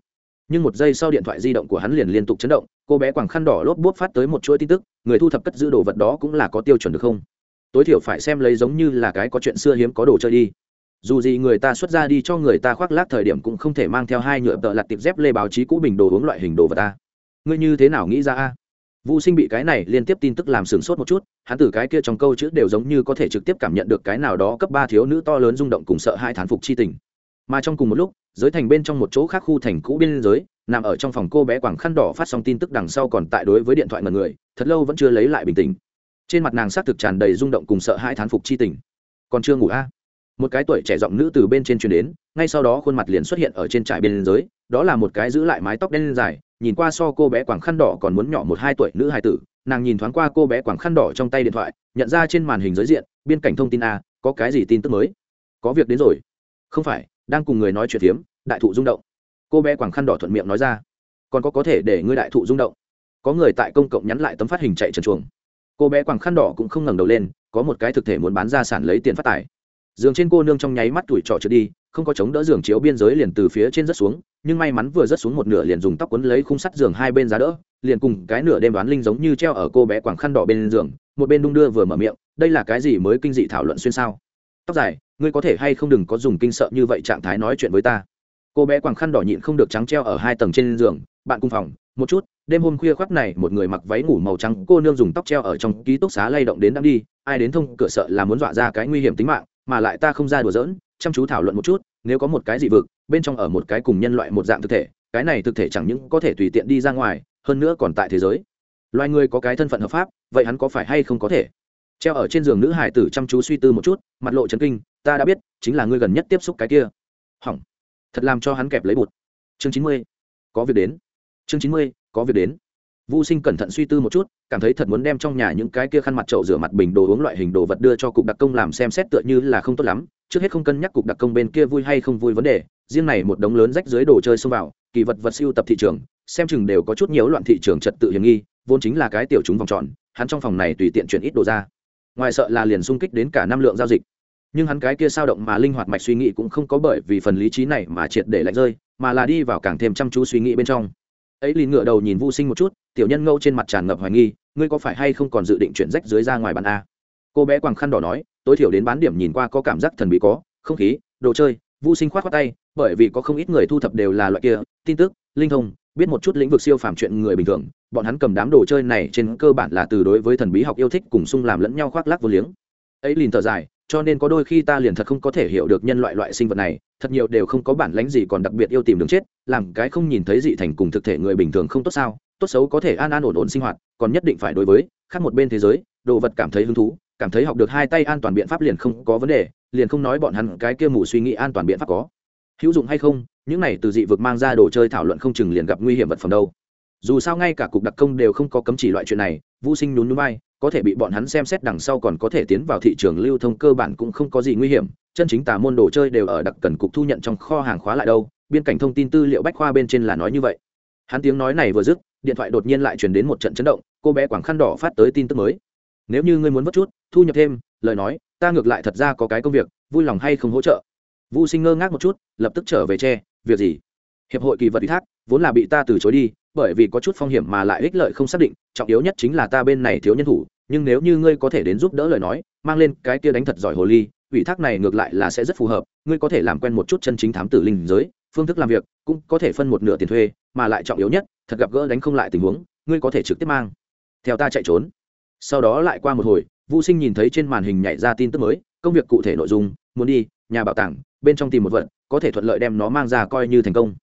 Nhưng một giây sau điện thoại di động của hắn liền liên tục chấn động, cô bé quàng khăn đỏ lốp bút phát tới một chuỗi tin tức, người thu thập cất giữ đồ vật đó cũng là có tiêu chuẩn được không? Tối thiểu phải xem lấy giống như là cái có chuyện xưa hiếm có đồ chơi đi. Dù gì người ta xuất ra đi cho người ta khoác lác thời điểm cũng không thể mang theo hai nhựa tợ lặt tiệp dép lê báo chí cũ bình đồ uống loại hình đồ vật ta. Ngươi như thế nào nghĩ ra a? Vũ Sinh bị cái này liên tiếp tin tức làm sửng sốt một chút, hắn từ cái kia trong câu chữ đều giống như có thể trực tiếp cảm nhận được cái nào đó cấp ba thiếu nữ to lớn rung động cùng sợ hai thán phục chi tình. Mà trong cùng một lúc, giới thành bên trong một chỗ khác khu thành cũ biên giới, nằm ở trong phòng cô bé quàng khăn đỏ phát xong tin tức đằng sau còn tại đối với điện thoại ngẩn người, thật lâu vẫn chưa lấy lại bình tĩnh. Trên mặt nàng xác thực tràn đầy rung động cùng sợ hãi thán phục chi tình. Còn chưa ngủ a? À? Một cái tuổi trẻ giọng nữ từ bên trên truyền đến, ngay sau đó khuôn mặt liền xuất hiện ở trên trại biên giới, đó là một cái giữ lại mái tóc đen dài, nhìn qua so cô bé quảng khăn đỏ còn muốn nhỏ một hai tuổi nữ hài tử, nàng nhìn thoáng qua cô bé quảng khăn đỏ trong tay điện thoại, nhận ra trên màn hình giới diện, biên cảnh thông tin a, có cái gì tin tức mới? Có việc đến rồi. Không phải, đang cùng người nói chuyện phiếm, đại thụ rung động. Cô bé quảng khăn đỏ thuận miệng nói ra. Còn có có thể để ngươi đại thụ rung động. Có người tại công cộng nhắn lại tấm phát hình chạy trần chuồng. Cô bé quảng khăn đỏ cũng không ngẩng đầu lên, có một cái thực thể muốn bán ra sản lấy tiền phát tài giường trên cô nương trong nháy mắt tuổi trọ trượt đi, không có chống đỡ giường chiếu biên giới liền từ phía trên rất xuống, nhưng may mắn vừa rớt xuống một nửa liền dùng tóc quấn lấy khung sắt giường hai bên giá đỡ, liền cùng cái nửa đêm đoán linh giống như treo ở cô bé quảng khăn đỏ bên giường, một bên đung đưa vừa mở miệng, đây là cái gì mới kinh dị thảo luận xuyên sao? Tóc dài, ngươi có thể hay không đừng có dùng kinh sợ như vậy trạng thái nói chuyện với ta. Cô bé quàng khăn đỏ nhịn không được trắng treo ở hai tầng trên giường, bạn cùng phòng, một chút, đêm hôm khuya khoác này một người mặc váy ngủ màu trắng, cô nương dùng tóc treo ở trong ký túc xá lay động đến đang đi, ai đến thông, cửa sợ là muốn dọa ra cái nguy hiểm tính mạng mà lại ta không ra đùa giỡn, chăm chú thảo luận một chút, nếu có một cái dị vực, bên trong ở một cái cùng nhân loại một dạng thực thể, cái này thực thể chẳng những có thể tùy tiện đi ra ngoài, hơn nữa còn tại thế giới. Loài người có cái thân phận hợp pháp, vậy hắn có phải hay không có thể? Treo ở trên giường nữ hải tử chăm chú suy tư một chút, mặt lộ trấn kinh, ta đã biết, chính là ngươi gần nhất tiếp xúc cái kia. Hỏng. Thật làm cho hắn kẹp lấy bụt. Chương chín mươi. Có việc đến. Chương chín mươi, có việc đến. Vu Sinh cẩn thận suy tư một chút, cảm thấy thật muốn đem trong nhà những cái kia khăn mặt chậu rửa mặt bình đồ uống loại hình đồ vật đưa cho cục đặc công làm xem xét tựa như là không tốt lắm, trước hết không cân nhắc cục đặc công bên kia vui hay không vui vấn đề, riêng này một đống lớn rách dưới đồ chơi xông vào, kỳ vật vật siêu tập thị trường, xem chừng đều có chút nhiễu loạn thị trường trật tự hiểm nghi, vốn chính là cái tiểu chúng vòng tròn, hắn trong phòng này tùy tiện chuyển ít đồ ra. Ngoài sợ là liền xung kích đến cả năm lượng giao dịch. Nhưng hắn cái kia sao động mà linh hoạt mạch suy nghĩ cũng không có bởi vì phần lý trí này mà triệt để lạnh rơi, mà là đi vào càng thêm chăm chú suy nghĩ bên trong ấy liền ngựa đầu nhìn Vu Sinh một chút, tiểu nhân ngâu trên mặt tràn ngập hoài nghi, ngươi có phải hay không còn dự định chuyển rách dưới ra ngoài bàn a? Cô bé quàng khăn đỏ nói, tối thiểu đến bán điểm nhìn qua có cảm giác thần bí có, không khí, đồ chơi, Vu Sinh khoát khoát tay, bởi vì có không ít người thu thập đều là loại kia, tin tức, linh thông, biết một chút lĩnh vực siêu phàm chuyện người bình thường, bọn hắn cầm đám đồ chơi này trên cơ bản là từ đối với thần bí học yêu thích cùng sung làm lẫn nhau khoác lác vô liếng. Ấy liền thở dài, cho nên có đôi khi ta liền thật không có thể hiểu được nhân loại loại sinh vật này, thật nhiều đều không có bản lánh gì còn đặc biệt yêu tìm đường chết, làm cái không nhìn thấy dị thành cùng thực thể người bình thường không tốt sao, tốt xấu có thể an an ổn ổn sinh hoạt, còn nhất định phải đối với, khác một bên thế giới, đồ vật cảm thấy hứng thú, cảm thấy học được hai tay an toàn biện pháp liền không có vấn đề, liền không nói bọn hắn cái kia mù suy nghĩ an toàn biện pháp có. Hữu dụng hay không, những này từ dị vực mang ra đồ chơi thảo luận không chừng liền gặp nguy hiểm vật phẩm đâu dù sao ngay cả cục đặc công đều không có cấm chỉ loại chuyện này vô sinh nhún núi bay có thể bị bọn hắn xem xét đằng sau còn có thể tiến vào thị trường lưu thông cơ bản cũng không có gì nguy hiểm chân chính tà môn đồ chơi đều ở đặc cần cục thu nhận trong kho hàng khóa lại đâu biên cảnh thông tin tư liệu bách khoa bên trên là nói như vậy. Hắn tiếng nói này vừa dứt điện thoại đột nhiên lại chuyển đến một trận chấn động cô bé quảng khăn đỏ phát tới tin tức mới. Nếu như ngươi muốn vất chút thu nhập thêm lời nói ta ngược lại thật ra có cái công việc vui lòng hay không hỗ trợ? Vu Sinh ngơ ngác một chút, lập tức trở về che, việc gì? Hiệp hội kỳ vật ủy thác, vốn là bị ta từ chối đi, bởi vì có chút phong hiểm mà lại ích lợi không xác định, trọng yếu nhất chính là ta bên này thiếu nhân thủ, nhưng nếu như ngươi có thể đến giúp đỡ lời nói, mang lên cái kia đánh thật giỏi hồ ly, ủy thác này ngược lại là sẽ rất phù hợp, ngươi có thể làm quen một chút chân chính thám tử linh giới, phương thức làm việc, cũng có thể phân một nửa tiền thuê, mà lại trọng yếu nhất, thật gặp gỡ đánh không lại tình huống, ngươi có thể trực tiếp mang. Theo ta chạy trốn. Sau đó lại qua một hồi, Vu Sinh nhìn thấy trên màn hình nhảy ra tin tức mới, công việc cụ thể nội dung, muốn đi, nhà bảo tàng, bên trong tìm một vật có thể thuận lợi đem nó mang ra coi như thành công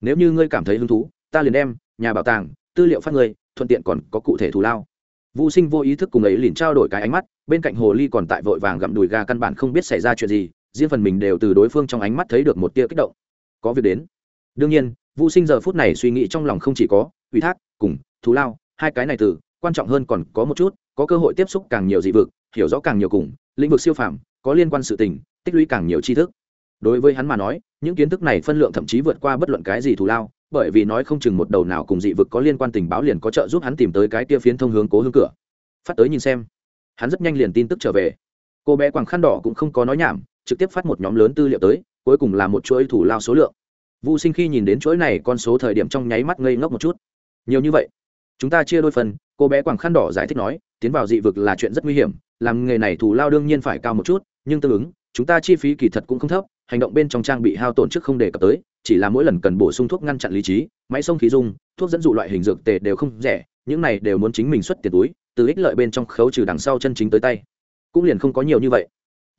nếu như ngươi cảm thấy hứng thú ta liền đem nhà bảo tàng tư liệu phát người, thuận tiện còn có cụ thể thù lao. Vũ sinh vô ý thức cùng ấy liền trao đổi cái ánh mắt bên cạnh hồ ly còn tại vội vàng gặm đùi gà căn bản không biết xảy ra chuyện gì riêng phần mình đều từ đối phương trong ánh mắt thấy được một tia kích động. Có việc đến. Đương nhiên vũ sinh giờ phút này suy nghĩ trong lòng không chỉ có ủy thác cùng thù lao hai cái này từ quan trọng hơn còn có một chút có cơ hội tiếp xúc càng nhiều dị vực hiểu rõ càng nhiều cùng lĩnh vực siêu phàm có liên quan sự tình tích lũy càng nhiều tri thức. Đối với hắn mà nói những kiến thức này phân lượng thậm chí vượt qua bất luận cái gì thù lao bởi vì nói không chừng một đầu nào cùng dị vực có liên quan tình báo liền có trợ giúp hắn tìm tới cái kia phiến thông hướng cố hướng cửa. Phát tới nhìn xem. Hắn rất nhanh liền tin tức trở về. Cô bé quàng khăn đỏ cũng không có nói nhảm, trực tiếp phát một nhóm lớn tư liệu tới, cuối cùng là một chuỗi thủ lao số lượng. Vô sinh khi nhìn đến chuỗi này, con số thời điểm trong nháy mắt ngây ngốc một chút. Nhiều như vậy. Chúng ta chia đôi phần, cô bé quàng khăn đỏ giải thích nói, tiến vào dị vực là chuyện rất nguy hiểm, làm nghề này thủ lao đương nhiên phải cao một chút, nhưng tương ứng, chúng ta chi phí kỳ thật cũng không thấp hành động bên trong trang bị hao tổn trước không đề cập tới chỉ là mỗi lần cần bổ sung thuốc ngăn chặn lý trí máy sông khí dung thuốc dẫn dụ loại hình dược tề đều không rẻ những này đều muốn chính mình xuất tiền túi từ ích lợi bên trong khấu trừ đằng sau chân chính tới tay cũng liền không có nhiều như vậy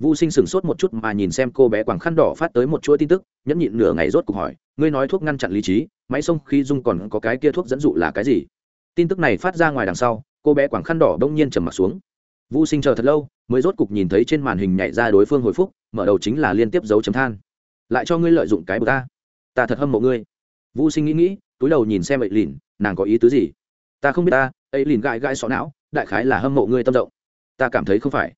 Vu Sinh sửng sốt một chút mà nhìn xem cô bé quàng khăn đỏ phát tới một chuỗi tin tức, nhẫn nhịn nửa ngày rốt cuộc hỏi, ngươi nói thuốc ngăn chặn lý trí, máy sông khí dung còn có cái kia thuốc dẫn dụ là cái gì? Tin tức này phát ra ngoài đằng sau, cô bé quàng khăn đỏ đông nhiên trầm mặt xuống. Vu Sinh chờ thật lâu, mới rốt cục nhìn thấy trên màn hình nhảy ra đối phương hồi phúc, mở đầu chính là liên tiếp dấu chấm than. Lại cho ngươi lợi dụng cái bờ ta. Ta thật hâm mộ ngươi. Vũ sinh nghĩ nghĩ túi đầu nhìn xem ấy lìn nàng có ý tứ gì? Ta không biết ta ấy lìn gãi gãi xó não đại khái là hâm mộ ngươi tâm rộng ta cảm thấy không phải.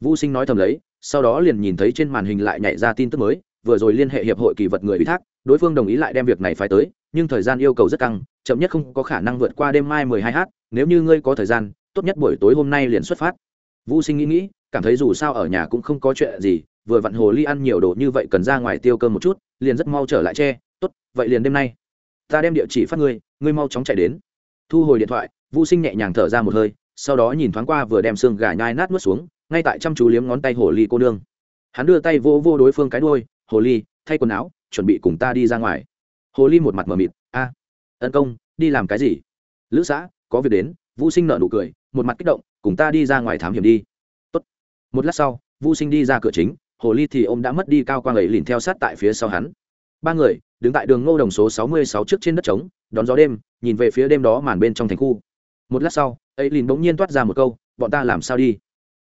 Vũ sinh nói thầm lấy sau đó liền nhìn thấy trên màn hình lại nhảy ra tin tức mới vừa rồi liên hệ hiệp hội kỳ vật người ủy thác đối phương đồng ý lại đem việc này phải tới nhưng thời gian yêu cầu rất căng chậm nhất không có khả năng vượt qua đêm mai mười hai h nếu như ngươi có thời gian tốt nhất buổi tối hôm nay liền xuất phát vũ sinh nghĩ nghĩ, cảm thấy dù sao ở nhà cũng không có chuyện gì, vừa vặn hồ ly ăn nhiều đồ như vậy cần ra ngoài tiêu cơm một chút, liền rất mau trở lại che. Tốt, vậy liền đêm nay. Ta đem địa chỉ phát ngươi ngươi mau chóng chạy đến. Thu hồi điện thoại, vũ sinh nhẹ nhàng thở ra một hơi, sau đó nhìn thoáng qua vừa đem xương gà nhai nát nuốt xuống, ngay tại chăm chú liếm ngón tay hồ ly cô nương. Hắn đưa tay vô vô đối phương cái đôi hồ ly, thay quần áo, chuẩn bị cùng ta đi ra ngoài. Hồ ly một mặt mờ mịt, a ấn công, đi làm cái gì? Lữ xã, có việc đến. Vũ sinh nợ nụ cười, một mặt kích động cùng ta đi ra ngoài thám hiểm đi. Tốt. một lát sau, Vu sinh đi ra cửa chính, hồ ly thì ông đã mất đi cao quang ấy liền theo sát tại phía sau hắn. Ba người, đứng tại đường ngô đồng số sáu mươi sáu trước trên đất trống, đón gió đêm, nhìn về phía đêm đó màn bên trong thành khu. Một lát sau, ấy liền bỗng nhiên toát ra một câu, bọn ta làm sao đi?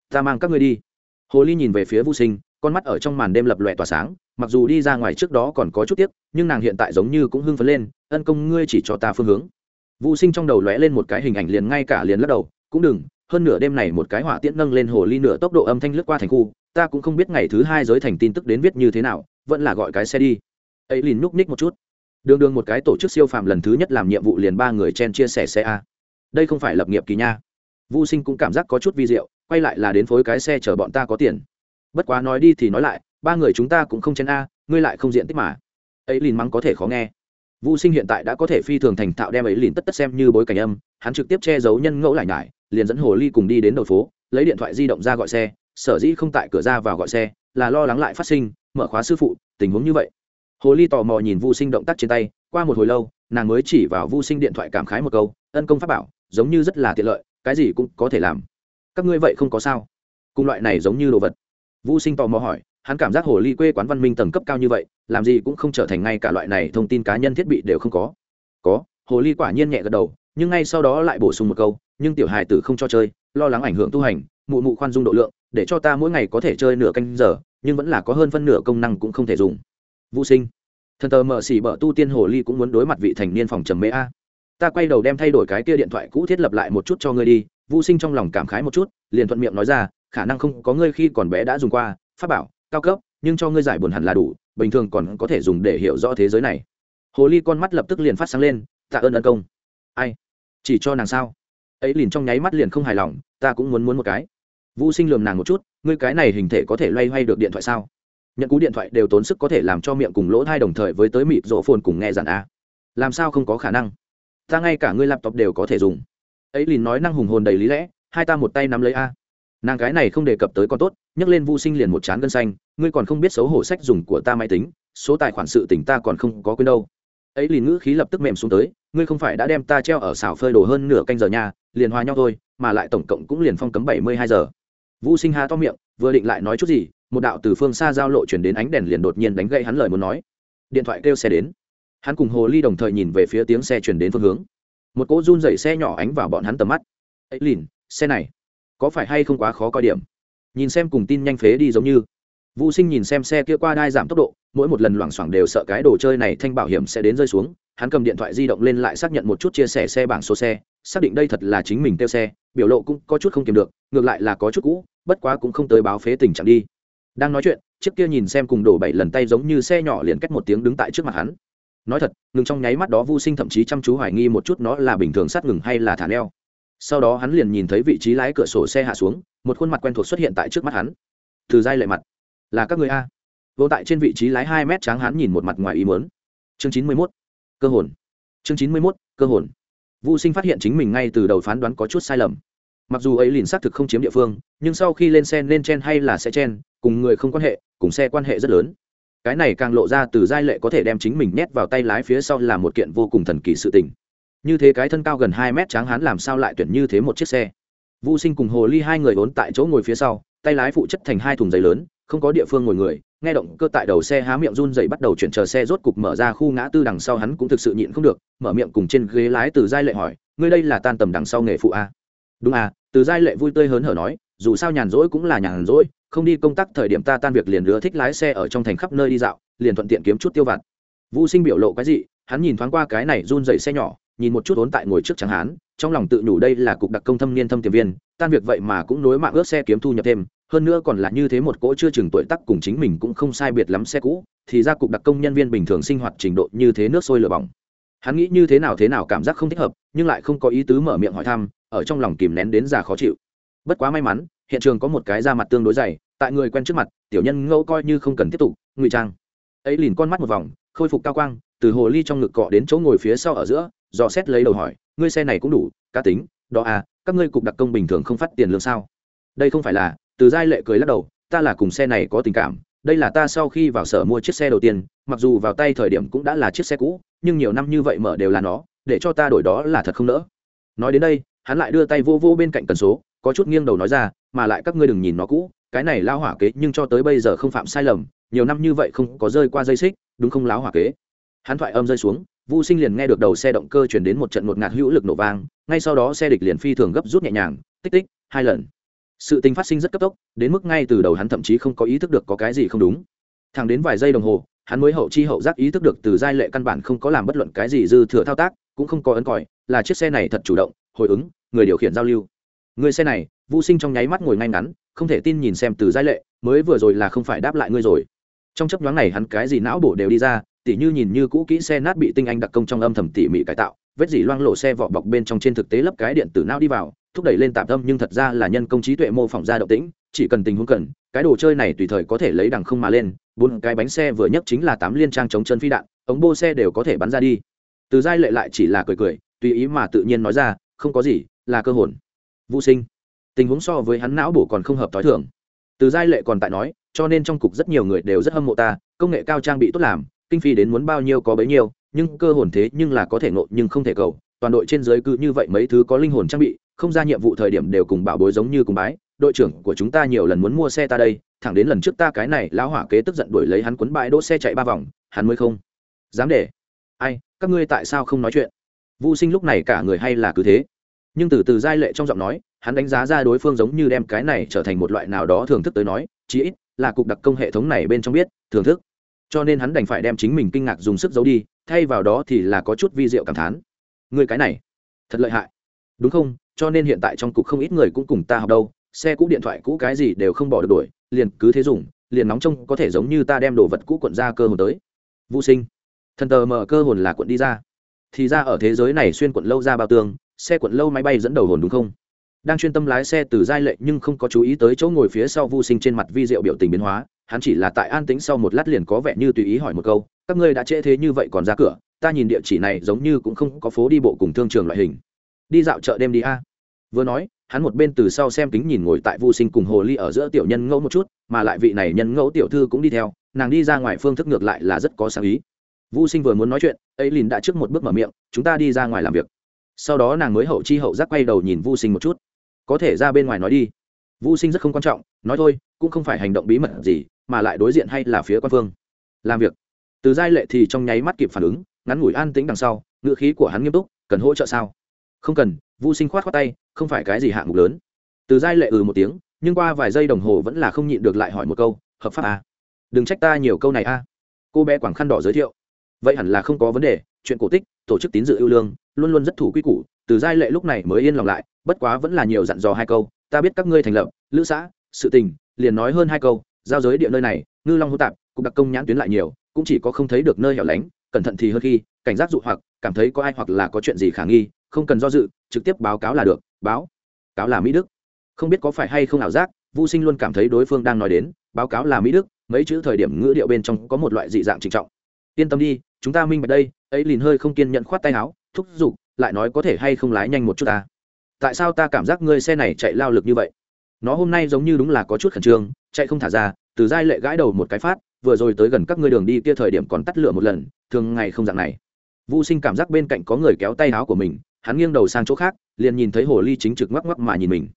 Ta mang các ngươi đi. Hồ ly nhìn về phía vô sinh, con mắt ở trong màn đêm lập lòe tỏa sáng, mặc dù đi ra ngoài trước đó còn có chút tiếc, nhưng nàng hiện tại giống như cũng hưng phấn lên, ân công ngươi chỉ cho ta phương hướng. Vô sinh trong đầu lóe lên một cái hình ảnh liền ngay cả liền lắc đầu, cũng đừng hơn nửa đêm này một cái hỏa tiễn nâng lên hồ ly nửa tốc độ âm thanh lướt qua thành khu, ta cũng không biết ngày thứ hai giới thành tin tức đến viết như thế nào, vẫn là gọi cái xe đi. Ấy liền núp ních một chút. Đường đường một cái tổ chức siêu phàm lần thứ nhất làm nhiệm vụ liền ba người chen chia sẻ xe a. Đây không phải lập nghiệp kỳ nha. Vô sinh cũng cảm giác có chút vi diệu, quay lại là đến phối cái xe chở bọn ta có tiền. Bất quá nói đi thì nói lại, ba người chúng ta cũng không chen a, ngươi lại không diện tích mà. Ấy liền mắng có thể khó nghe. Vô sinh hiện tại đã có thể phi thường thành thạo đem ấy liền tất tất xem như bối cảnh âm, hắn trực tiếp che giấu nhân ngẫu lại nhải liền dẫn hồ ly cùng đi đến đầu phố, lấy điện thoại di động ra gọi xe, sở dĩ không tại cửa ra vào gọi xe, là lo lắng lại phát sinh, mở khóa sư phụ, tình huống như vậy. Hồ ly tò mò nhìn vu sinh động tác trên tay, qua một hồi lâu, nàng mới chỉ vào vu sinh điện thoại cảm khái một câu, ân công pháp bảo, giống như rất là tiện lợi, cái gì cũng có thể làm. Các ngươi vậy không có sao. Cùng loại này giống như đồ vật. Vu sinh tò mò hỏi, hắn cảm giác hồ ly quê quán văn minh tầng cấp cao như vậy, làm gì cũng không trở thành ngay cả loại này thông tin cá nhân thiết bị đều không có. Có, hồ ly quả nhiên nhẹ gật đầu, nhưng ngay sau đó lại bổ sung một câu nhưng tiểu hài tử không cho chơi, lo lắng ảnh hưởng tu hành, mụ mụ khoan dung độ lượng, để cho ta mỗi ngày có thể chơi nửa canh giờ, nhưng vẫn là có hơn phân nửa công năng cũng không thể dùng. Vũ sinh, thần tờ mở xỉ bở tu tiên hồ ly cũng muốn đối mặt vị thành niên phòng trầm mê a. Ta quay đầu đem thay đổi cái kia điện thoại cũ thiết lập lại một chút cho ngươi đi, vũ sinh trong lòng cảm khái một chút, liền thuận miệng nói ra, khả năng không có ngươi khi còn bé đã dùng qua, pháp bảo, cao cấp, nhưng cho ngươi giải buồn hẳn là đủ, bình thường còn có thể dùng để hiểu rõ thế giới này. Hồ ly con mắt lập tức liền phát sáng lên, tạ ơn ân công. Ai? Chỉ cho nàng sao? Ấy liền trong nháy mắt liền không hài lòng, ta cũng muốn muốn một cái. Vũ sinh lườm nàng một chút, ngươi cái này hình thể có thể loay hoay được điện thoại sao? Nhận cú điện thoại đều tốn sức có thể làm cho miệng cùng lỗ thai đồng thời với tới mịt rộ phồn cùng nghe giản a. Làm sao không có khả năng? Ta ngay cả ngươi laptop đều có thể dùng. Ấy liền nói năng hùng hồn đầy lý lẽ, hai ta một tay nắm lấy a. Nàng cái này không đề cập tới con tốt, nhấc lên vô sinh liền một chán gân xanh, ngươi còn không biết xấu hổ sách dùng của ta máy tính, số tài khoản sự tỉnh ta còn không có quên đâu. Ấy liền ngữ khí lập tức mềm xuống tới ngươi không phải đã đem ta treo ở xảo phơi đồ hơn nửa canh giờ nha, liền hòa nhau thôi, mà lại tổng cộng cũng liền phong cấm bảy mươi hai giờ. Vũ sinh ha to miệng, vừa định lại nói chút gì, một đạo từ phương xa giao lộ chuyển đến ánh đèn liền đột nhiên đánh gậy hắn lời muốn nói. Điện thoại kêu xe đến. Hắn cùng hồ ly đồng thời nhìn về phía tiếng xe chuyển đến phương hướng. Một cỗ run dậy xe nhỏ ánh vào bọn hắn tầm mắt. Ấy lìn, xe này có phải hay không quá khó coi điểm? Nhìn xem cùng tin nhanh phế đi giống như vũ sinh nhìn xem xe kia qua đai giảm tốc độ, mỗi một lần loảng xoảng đều sợ cái đồ chơi này thanh bảo hiểm sẽ đến rơi xuống. Hắn cầm điện thoại di động lên lại xác nhận một chút chia sẻ xe bảng số xe, xác định đây thật là chính mình tiêu xe, biểu lộ cũng có chút không kiềm được, ngược lại là có chút cũ, bất quá cũng không tới báo phế tình trạng đi. Đang nói chuyện, chiếc kia nhìn xem cùng đổ bảy lần tay giống như xe nhỏ liền cách một tiếng đứng tại trước mặt hắn. Nói thật, ngừng trong nháy mắt đó vu sinh thậm chí chăm chú hoài nghi một chút nó là bình thường sát ngừng hay là thả neo. Sau đó hắn liền nhìn thấy vị trí lái cửa sổ xe hạ xuống, một khuôn mặt quen thuộc xuất hiện tại trước mắt hắn. Từ dai lệ mặt là các người a. Vô tại trên vị trí lái hai mét tráng hán nhìn một mặt ngoài ý mớn chương chín mươi mốt, cơ hồn. Chương chín mươi mốt, cơ hồn. Vũ sinh phát hiện chính mình ngay từ đầu phán đoán có chút sai lầm. Mặc dù ấy liền xác thực không chiếm địa phương, nhưng sau khi lên xe nên chen hay là sẽ chen, cùng người không quan hệ, cùng xe quan hệ rất lớn. Cái này càng lộ ra từ giai lệ có thể đem chính mình nhét vào tay lái phía sau là một kiện vô cùng thần kỳ sự tình. Như thế cái thân cao gần hai mét tráng hán làm sao lại tuyển như thế một chiếc xe? Vũ sinh cùng hồ ly hai người vốn tại chỗ ngồi phía sau, tay lái phụ chất thành hai thùng giấy lớn không có địa phương ngồi người, nghe động cơ tại đầu xe há miệng run dậy bắt đầu chuyển chờ xe rốt cục mở ra khu ngã tư đằng sau hắn cũng thực sự nhịn không được, mở miệng cùng trên ghế lái từ giai lệ hỏi, ngươi đây là tan tầm đằng sau nghề phụ a à? đúng à từ giai lệ vui tươi hớn hở nói, dù sao nhàn rỗi cũng là nhàn rỗi, không đi công tác thời điểm ta tan việc liền lứa thích lái xe ở trong thành khắp nơi đi dạo, liền thuận tiện kiếm chút tiêu vặt vũ sinh biểu lộ cái gì hắn nhìn thoáng qua cái này run dậy xe nhỏ, nhìn một chút ốn tại ngồi trước chẳng hán, trong lòng tự nhủ đây là cục đặc công thâm niên thâm tiềm viên, tan việc vậy mà cũng nối mạng ước xe kiếm thu nhập thêm hơn nữa còn là như thế một cỗ chưa chừng tuổi tắc cùng chính mình cũng không sai biệt lắm xe cũ, thì ra cục đặc công nhân viên bình thường sinh hoạt trình độ như thế nước sôi lửa bỏng. Hắn nghĩ như thế nào thế nào cảm giác không thích hợp, nhưng lại không có ý tứ mở miệng hỏi thăm, ở trong lòng kìm nén đến già khó chịu. Bất quá may mắn, hiện trường có một cái da mặt tương đối dày, tại người quen trước mặt, tiểu nhân ngẫu coi như không cần tiếp tục, ngụy trang. Ấy lìn con mắt một vòng, khôi phục cao quang, từ hồ ly trong ngực cọ đến chỗ ngồi phía sau ở giữa, dò xét lấy đầu hỏi, ngươi xe này cũng đủ, cá tính, đó à các ngươi cục đặc công bình thường không phát tiền lương sao? Đây không phải là từ giai lệ cười lắc đầu ta là cùng xe này có tình cảm đây là ta sau khi vào sở mua chiếc xe đầu tiên mặc dù vào tay thời điểm cũng đã là chiếc xe cũ nhưng nhiều năm như vậy mở đều là nó để cho ta đổi đó là thật không nỡ nói đến đây hắn lại đưa tay vô vô bên cạnh cần số có chút nghiêng đầu nói ra mà lại các ngươi đừng nhìn nó cũ cái này lao hỏa kế nhưng cho tới bây giờ không phạm sai lầm nhiều năm như vậy không có rơi qua dây xích đúng không láo hỏa kế hắn thoại âm rơi xuống Vu Sinh liền nghe được đầu xe động cơ chuyển đến một trận một ngạt hữu lực nổ vang, ngay sau đó xe địch liền phi thường gấp rút nhẹ nhàng, tích tích, hai lần. Sự tình phát sinh rất cấp tốc, đến mức ngay từ đầu hắn thậm chí không có ý thức được có cái gì không đúng. Thẳng đến vài giây đồng hồ, hắn mới hậu chi hậu giác ý thức được từ giai lệ căn bản không có làm bất luận cái gì dư thừa thao tác, cũng không có ấn còi, là chiếc xe này thật chủ động, hồi ứng, người điều khiển giao lưu. Người xe này, vô Sinh trong nháy mắt ngồi ngay ngắn, không thể tin nhìn xem từ giai lệ, mới vừa rồi là không phải đáp lại ngươi rồi. Trong chấp nhoáng này hắn cái gì não bổ đều đi ra, tỉ như nhìn như cũ kỹ xe nát bị tinh anh đặc công trong âm thầm tỉ mỉ cải tạo vết dỉ loang lộ xe vỏ bọc bên trong trên thực tế lắp cái điện tử não đi vào thúc đẩy lên tạm tâm nhưng thật ra là nhân công trí tuệ mô phỏng ra động tĩnh, chỉ cần tình huống cần, cái đồ chơi này tùy thời có thể lấy đằng không mà lên, bốn cái bánh xe vừa nhất chính là tám liên trang chống chân phi đạn, ống bô xe đều có thể bắn ra đi. Từ giai lệ lại chỉ là cười cười, tùy ý mà tự nhiên nói ra, không có gì, là cơ hồn vũ sinh, tình huống so với hắn não bổ còn không hợp t h o i thường. Từ giai lệ còn tại nói, cho nên trong cục rất nhiều người đều rất hâm mộ ta, công nghệ cao trang bị tốt làm, kinh phí đến muốn bao nhiêu có bấy nhiêu, nhưng cơ hồn thế nhưng là có thể ngộ nhưng không thể cầu, toàn đội trên dưới cứ như vậy mấy thứ có linh hồn trang bị không ra nhiệm vụ thời điểm đều cùng bảo bối giống như cùng bái, đội trưởng của chúng ta nhiều lần muốn mua xe ta đây, thẳng đến lần trước ta cái này lão hỏa kế tức giận đuổi lấy hắn quấn bãi đỗ xe chạy ba vòng, hắn mới không dám để. Ai, các ngươi tại sao không nói chuyện? Vô sinh lúc này cả người hay là cứ thế. Nhưng từ từ giai lệ trong giọng nói, hắn đánh giá ra đối phương giống như đem cái này trở thành một loại nào đó thưởng thức tới nói, chí ít là cục đặc công hệ thống này bên trong biết, thưởng thức. Cho nên hắn đành phải đem chính mình kinh ngạc dùng sức giấu đi, thay vào đó thì là có chút vi diệu cảm thán. Người cái này, thật lợi hại đúng không? Cho nên hiện tại trong cục không ít người cũng cùng ta học đâu, xe cũ điện thoại cũ cái gì đều không bỏ được đuổi liền cứ thế dùng, liền nóng trông có thể giống như ta đem đồ vật cũ quận ra cơ hồn tới. Vũ sinh, thần tờ mở cơ hồn là quận đi ra. Thì ra ở thế giới này xuyên quận lâu ra bao tường, xe quận lâu máy bay dẫn đầu hồn đúng không? Đang chuyên tâm lái xe từ giai lệ nhưng không có chú ý tới chỗ ngồi phía sau vô sinh trên mặt vi diệu biểu tình biến hóa, hắn chỉ là tại an tĩnh sau một lát liền có vẻ như tùy ý hỏi một câu, các ngươi đã trễ thế như vậy còn ra cửa, ta nhìn địa chỉ này giống như cũng không có phố đi bộ cùng thương trường loại hình đi dạo chợ đêm đi a. Vừa nói, hắn một bên từ sau xem kính nhìn ngồi tại vô sinh cùng hồ ly ở giữa tiểu nhân ngẫu một chút, mà lại vị này nhân ngẫu tiểu thư cũng đi theo, nàng đi ra ngoài phương thức ngược lại là rất có sáng ý. Vô sinh vừa muốn nói chuyện, ấy lìn đã trước một bước mở miệng, chúng ta đi ra ngoài làm việc. Sau đó nàng mới hậu chi hậu giác quay đầu nhìn vô sinh một chút. Có thể ra bên ngoài nói đi. Vô sinh rất không quan trọng, nói thôi, cũng không phải hành động bí mật gì, mà lại đối diện hay là phía quan phương. Làm việc. Từ giai lệ thì trong nháy mắt kịp phản ứng, ngắn ngủi an tĩnh đằng sau, ngữ khí của hắn nghiêm túc, cần hỗ trợ sao? Không cần vũ sinh khoát khoát tay, không phải cái gì hạng mục lớn từ giai lệ ừ một tiếng, nhưng qua vài giây đồng hồ vẫn là không nhịn được lại hỏi một câu, hợp pháp à? đừng trách ta nhiều câu này a à? cô bé quảng khăn đỏ giới thiệu vậy hẳn là không có vấn đề, chuyện cổ tích, tổ chức tín dự ưu lương, luôn luôn rất thủ quy củ, từ giai lệ lúc này mới yên lòng lại, bất quá vẫn là nhiều dặn dò hai câu, ta biết các ngươi thành lập, lữ xã, sự tình, liền nói hơn hai câu, giao giới địa nơi này, ngư long hô tạp cũng đặc công nhãn tuyến lại nhiều, cũng chỉ có không thấy được nơi hẻo lánh, cẩn thận thì hơn khi, cảnh giác dụ hoặc, cảm thấy có ai hoặc là có chuyện gì khả nghi không cần do dự, trực tiếp báo cáo là được, báo, cáo là mỹ đức. Không biết có phải hay không ảo giác vô sinh luôn cảm thấy đối phương đang nói đến, báo cáo là mỹ đức, mấy chữ thời điểm ngữ điệu bên trong có một loại dị dạng trịnh trọng. Yên tâm đi, chúng ta minh bạch đây, ấy liền hơi không kiên nhận khoát tay áo, thúc giục, lại nói có thể hay không lái nhanh một chút ta. Tại sao ta cảm giác ngươi xe này chạy lao lực như vậy? Nó hôm nay giống như đúng là có chút khẩn trương, chạy không thả ra, từ giai lệ gãi đầu một cái phát, vừa rồi tới gần các ngươi đường đi kia thời điểm còn tắt lửa một lần, thường ngày không dạng này. Vô sinh cảm giác bên cạnh có người kéo tay áo của mình hắn nghiêng đầu sang chỗ khác, liền nhìn thấy hồ ly chính trực ngoắc ngoắc mà nhìn mình.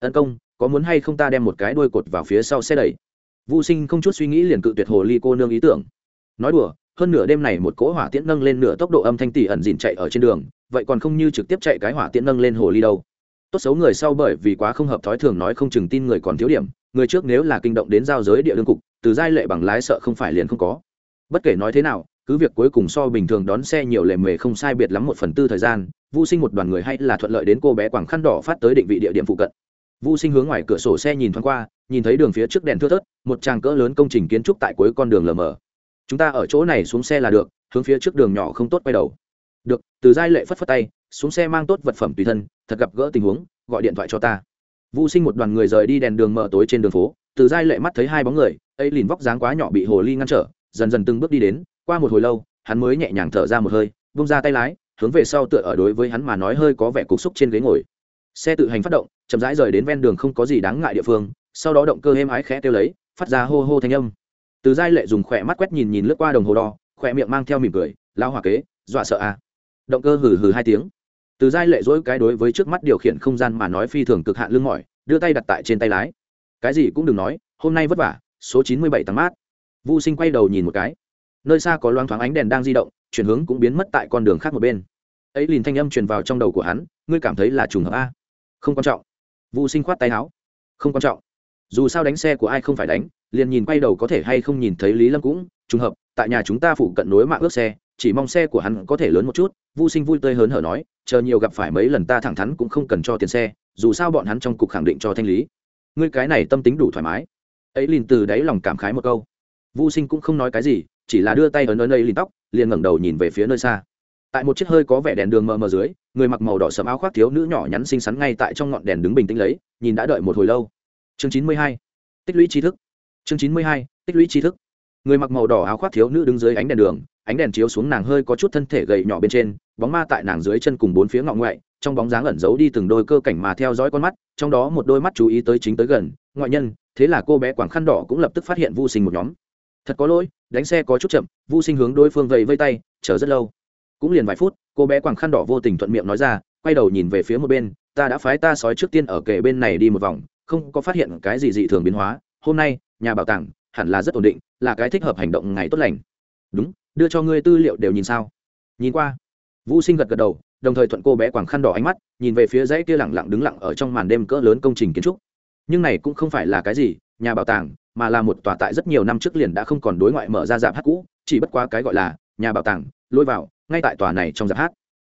Tấn công, có muốn hay không ta đem một cái đuôi cột vào phía sau xe đẩy? Vô sinh không chút suy nghĩ liền cự tuyệt hồ ly cô nương ý tưởng. Nói đùa, hơn nửa đêm này một cỗ hỏa tiễn nâng lên nửa tốc độ âm thanh tỷ ẩn dìn chạy ở trên đường, vậy còn không như trực tiếp chạy cái hỏa tiễn nâng lên hồ ly đâu. Tốt xấu người sau bởi vì quá không hợp thói thường nói không chừng tin người còn thiếu điểm, người trước nếu là kinh động đến giao giới địa đương cục, từ giai lệ bằng lái sợ không phải liền không có. Bất kể nói thế nào, cứ việc cuối cùng so bình thường đón xe nhiều lề mề không sai biệt lắm một phần tư thời gian vô sinh một đoàn người hay là thuận lợi đến cô bé quảng khăn đỏ phát tới định vị địa điểm phụ cận. Vô sinh hướng ngoài cửa sổ xe nhìn thoáng qua, nhìn thấy đường phía trước đèn thưa thớt, một tràng cỡ lớn công trình kiến trúc tại cuối con đường lờ mờ. Chúng ta ở chỗ này xuống xe là được, hướng phía trước đường nhỏ không tốt quay đầu. Được, từ giai lệ phất phất tay, xuống xe mang tốt vật phẩm tùy thân, thật gặp gỡ tình huống, gọi điện thoại cho ta. Vô sinh một đoàn người rời đi đèn đường mờ tối trên đường phố, từ giai lệ mắt thấy hai bóng người, ấy lìn vóc dáng quá nhỏ bị hồ ly ngăn trở, dần dần từng bước đi đến, qua một hồi lâu, hắn mới nhẹ nhàng thở ra một hơi bung ra tay lái hướng về sau tựa ở đối với hắn mà nói hơi có vẻ cục xúc trên ghế ngồi. Xe tự hành phát động, chậm rãi rời đến ven đường không có gì đáng ngại địa phương, sau đó động cơ êm ái khẽ kêu lấy, phát ra hô hô thanh âm. Từ giai lệ dùng khỏe mắt quét nhìn nhìn lướt qua đồng hồ đo, khỏe miệng mang theo mỉm cười lao hòa kế, dọa sợ à. động cơ hừ hừ hai tiếng. Từ giai lệ dỗi cái đối với trước mắt điều khiển không gian mà nói phi thường cực hạn lưng mỏi, đưa tay đặt tại trên tay lái. Cái gì cũng đừng nói, hôm nay vất vả, số chín mươi bảy tăng mát. Vô sinh quay đầu nhìn một cái. Nơi xa có loang thoáng ánh đèn đang di động chuyển hướng cũng biến mất tại con đường khác một bên. Ấy liền thanh âm truyền vào trong đầu của hắn, ngươi cảm thấy là trùng hợp a? Không quan trọng. Vô sinh khoát tay áo. Không quan trọng. Dù sao đánh xe của ai không phải đánh, liền nhìn quay đầu có thể hay không nhìn thấy lý lâm cũng trùng hợp, tại nhà chúng ta phụ cận nối mạng ước xe, chỉ mong xe của hắn có thể lớn một chút vô sinh vui tươi hớn hở nói, chờ nhiều gặp phải mấy lần ta thẳng thắn cũng không cần cho tiền xe, dù sao bọn hắn trong cục khẳng định cho thanh lý. Ngươi cái này tâm tính đủ thoải mái. Ấy liền từ đáy lòng cảm khái một câu. Vô sinh cũng không nói cái gì chỉ là đưa tay ấn ấn ấy lìn tóc, liền ngẩng đầu nhìn về phía nơi xa. Tại một chiếc hơi có vẻ đèn đường mờ mờ dưới, người mặc màu đỏ sẫm áo khoác thiếu nữ nhỏ nhắn xinh xắn ngay tại trong ngọn đèn đứng bình tĩnh lấy, nhìn đã đợi một hồi lâu. Chương chín mươi hai, tích lũy tri thức. Chương chín mươi hai, tích lũy tri thức. Người mặc màu đỏ áo khoác thiếu nữ đứng dưới ánh đèn đường, ánh đèn chiếu xuống nàng hơi có chút thân thể gầy nhỏ bên trên, bóng ma tại nàng dưới chân cùng bốn phía ngọn ngoại, trong bóng dáng ẩn giấu đi từng đôi cơ cảnh mà theo dõi con mắt, trong đó một đôi mắt chú ý tới chính tới gần, ngoại nhân, thế là cô bé quảng khăn đỏ cũng lập tức phát hiện vô sinh một nhóm thật có lỗi, đánh xe có chút chậm vô sinh hướng đối phương vẫy vây tay, chờ rất lâu. Cũng liền vài phút, cô bé quàng khăn đỏ vô tình thuận miệng nói ra, quay đầu nhìn về phía một bên, ta đã phái ta sói trước tiên ở kề bên này đi một vòng, không có phát hiện cái gì dị thường biến hóa. Hôm nay, nhà bảo tàng hẳn là rất ổn định, là cái thích hợp hành động ngày tốt lành. Đúng, đưa cho ngươi tư liệu đều nhìn sao? Nhìn qua vũ sinh gật gật đầu, đồng thời thuận cô bé quàng khăn đỏ ánh mắt, nhìn về phía dãy kia lẳng lặng đứng lặng ở trong màn đêm cỡ lớn công trình kiến trúc. Nhưng này cũng không phải là cái gì, nhà bảo tàng mà là một tòa tại rất nhiều năm trước liền đã không còn đối ngoại mở ra dạp hát cũ, chỉ bất quá cái gọi là nhà bảo tàng, lôi vào, ngay tại tòa này trong dạp hát.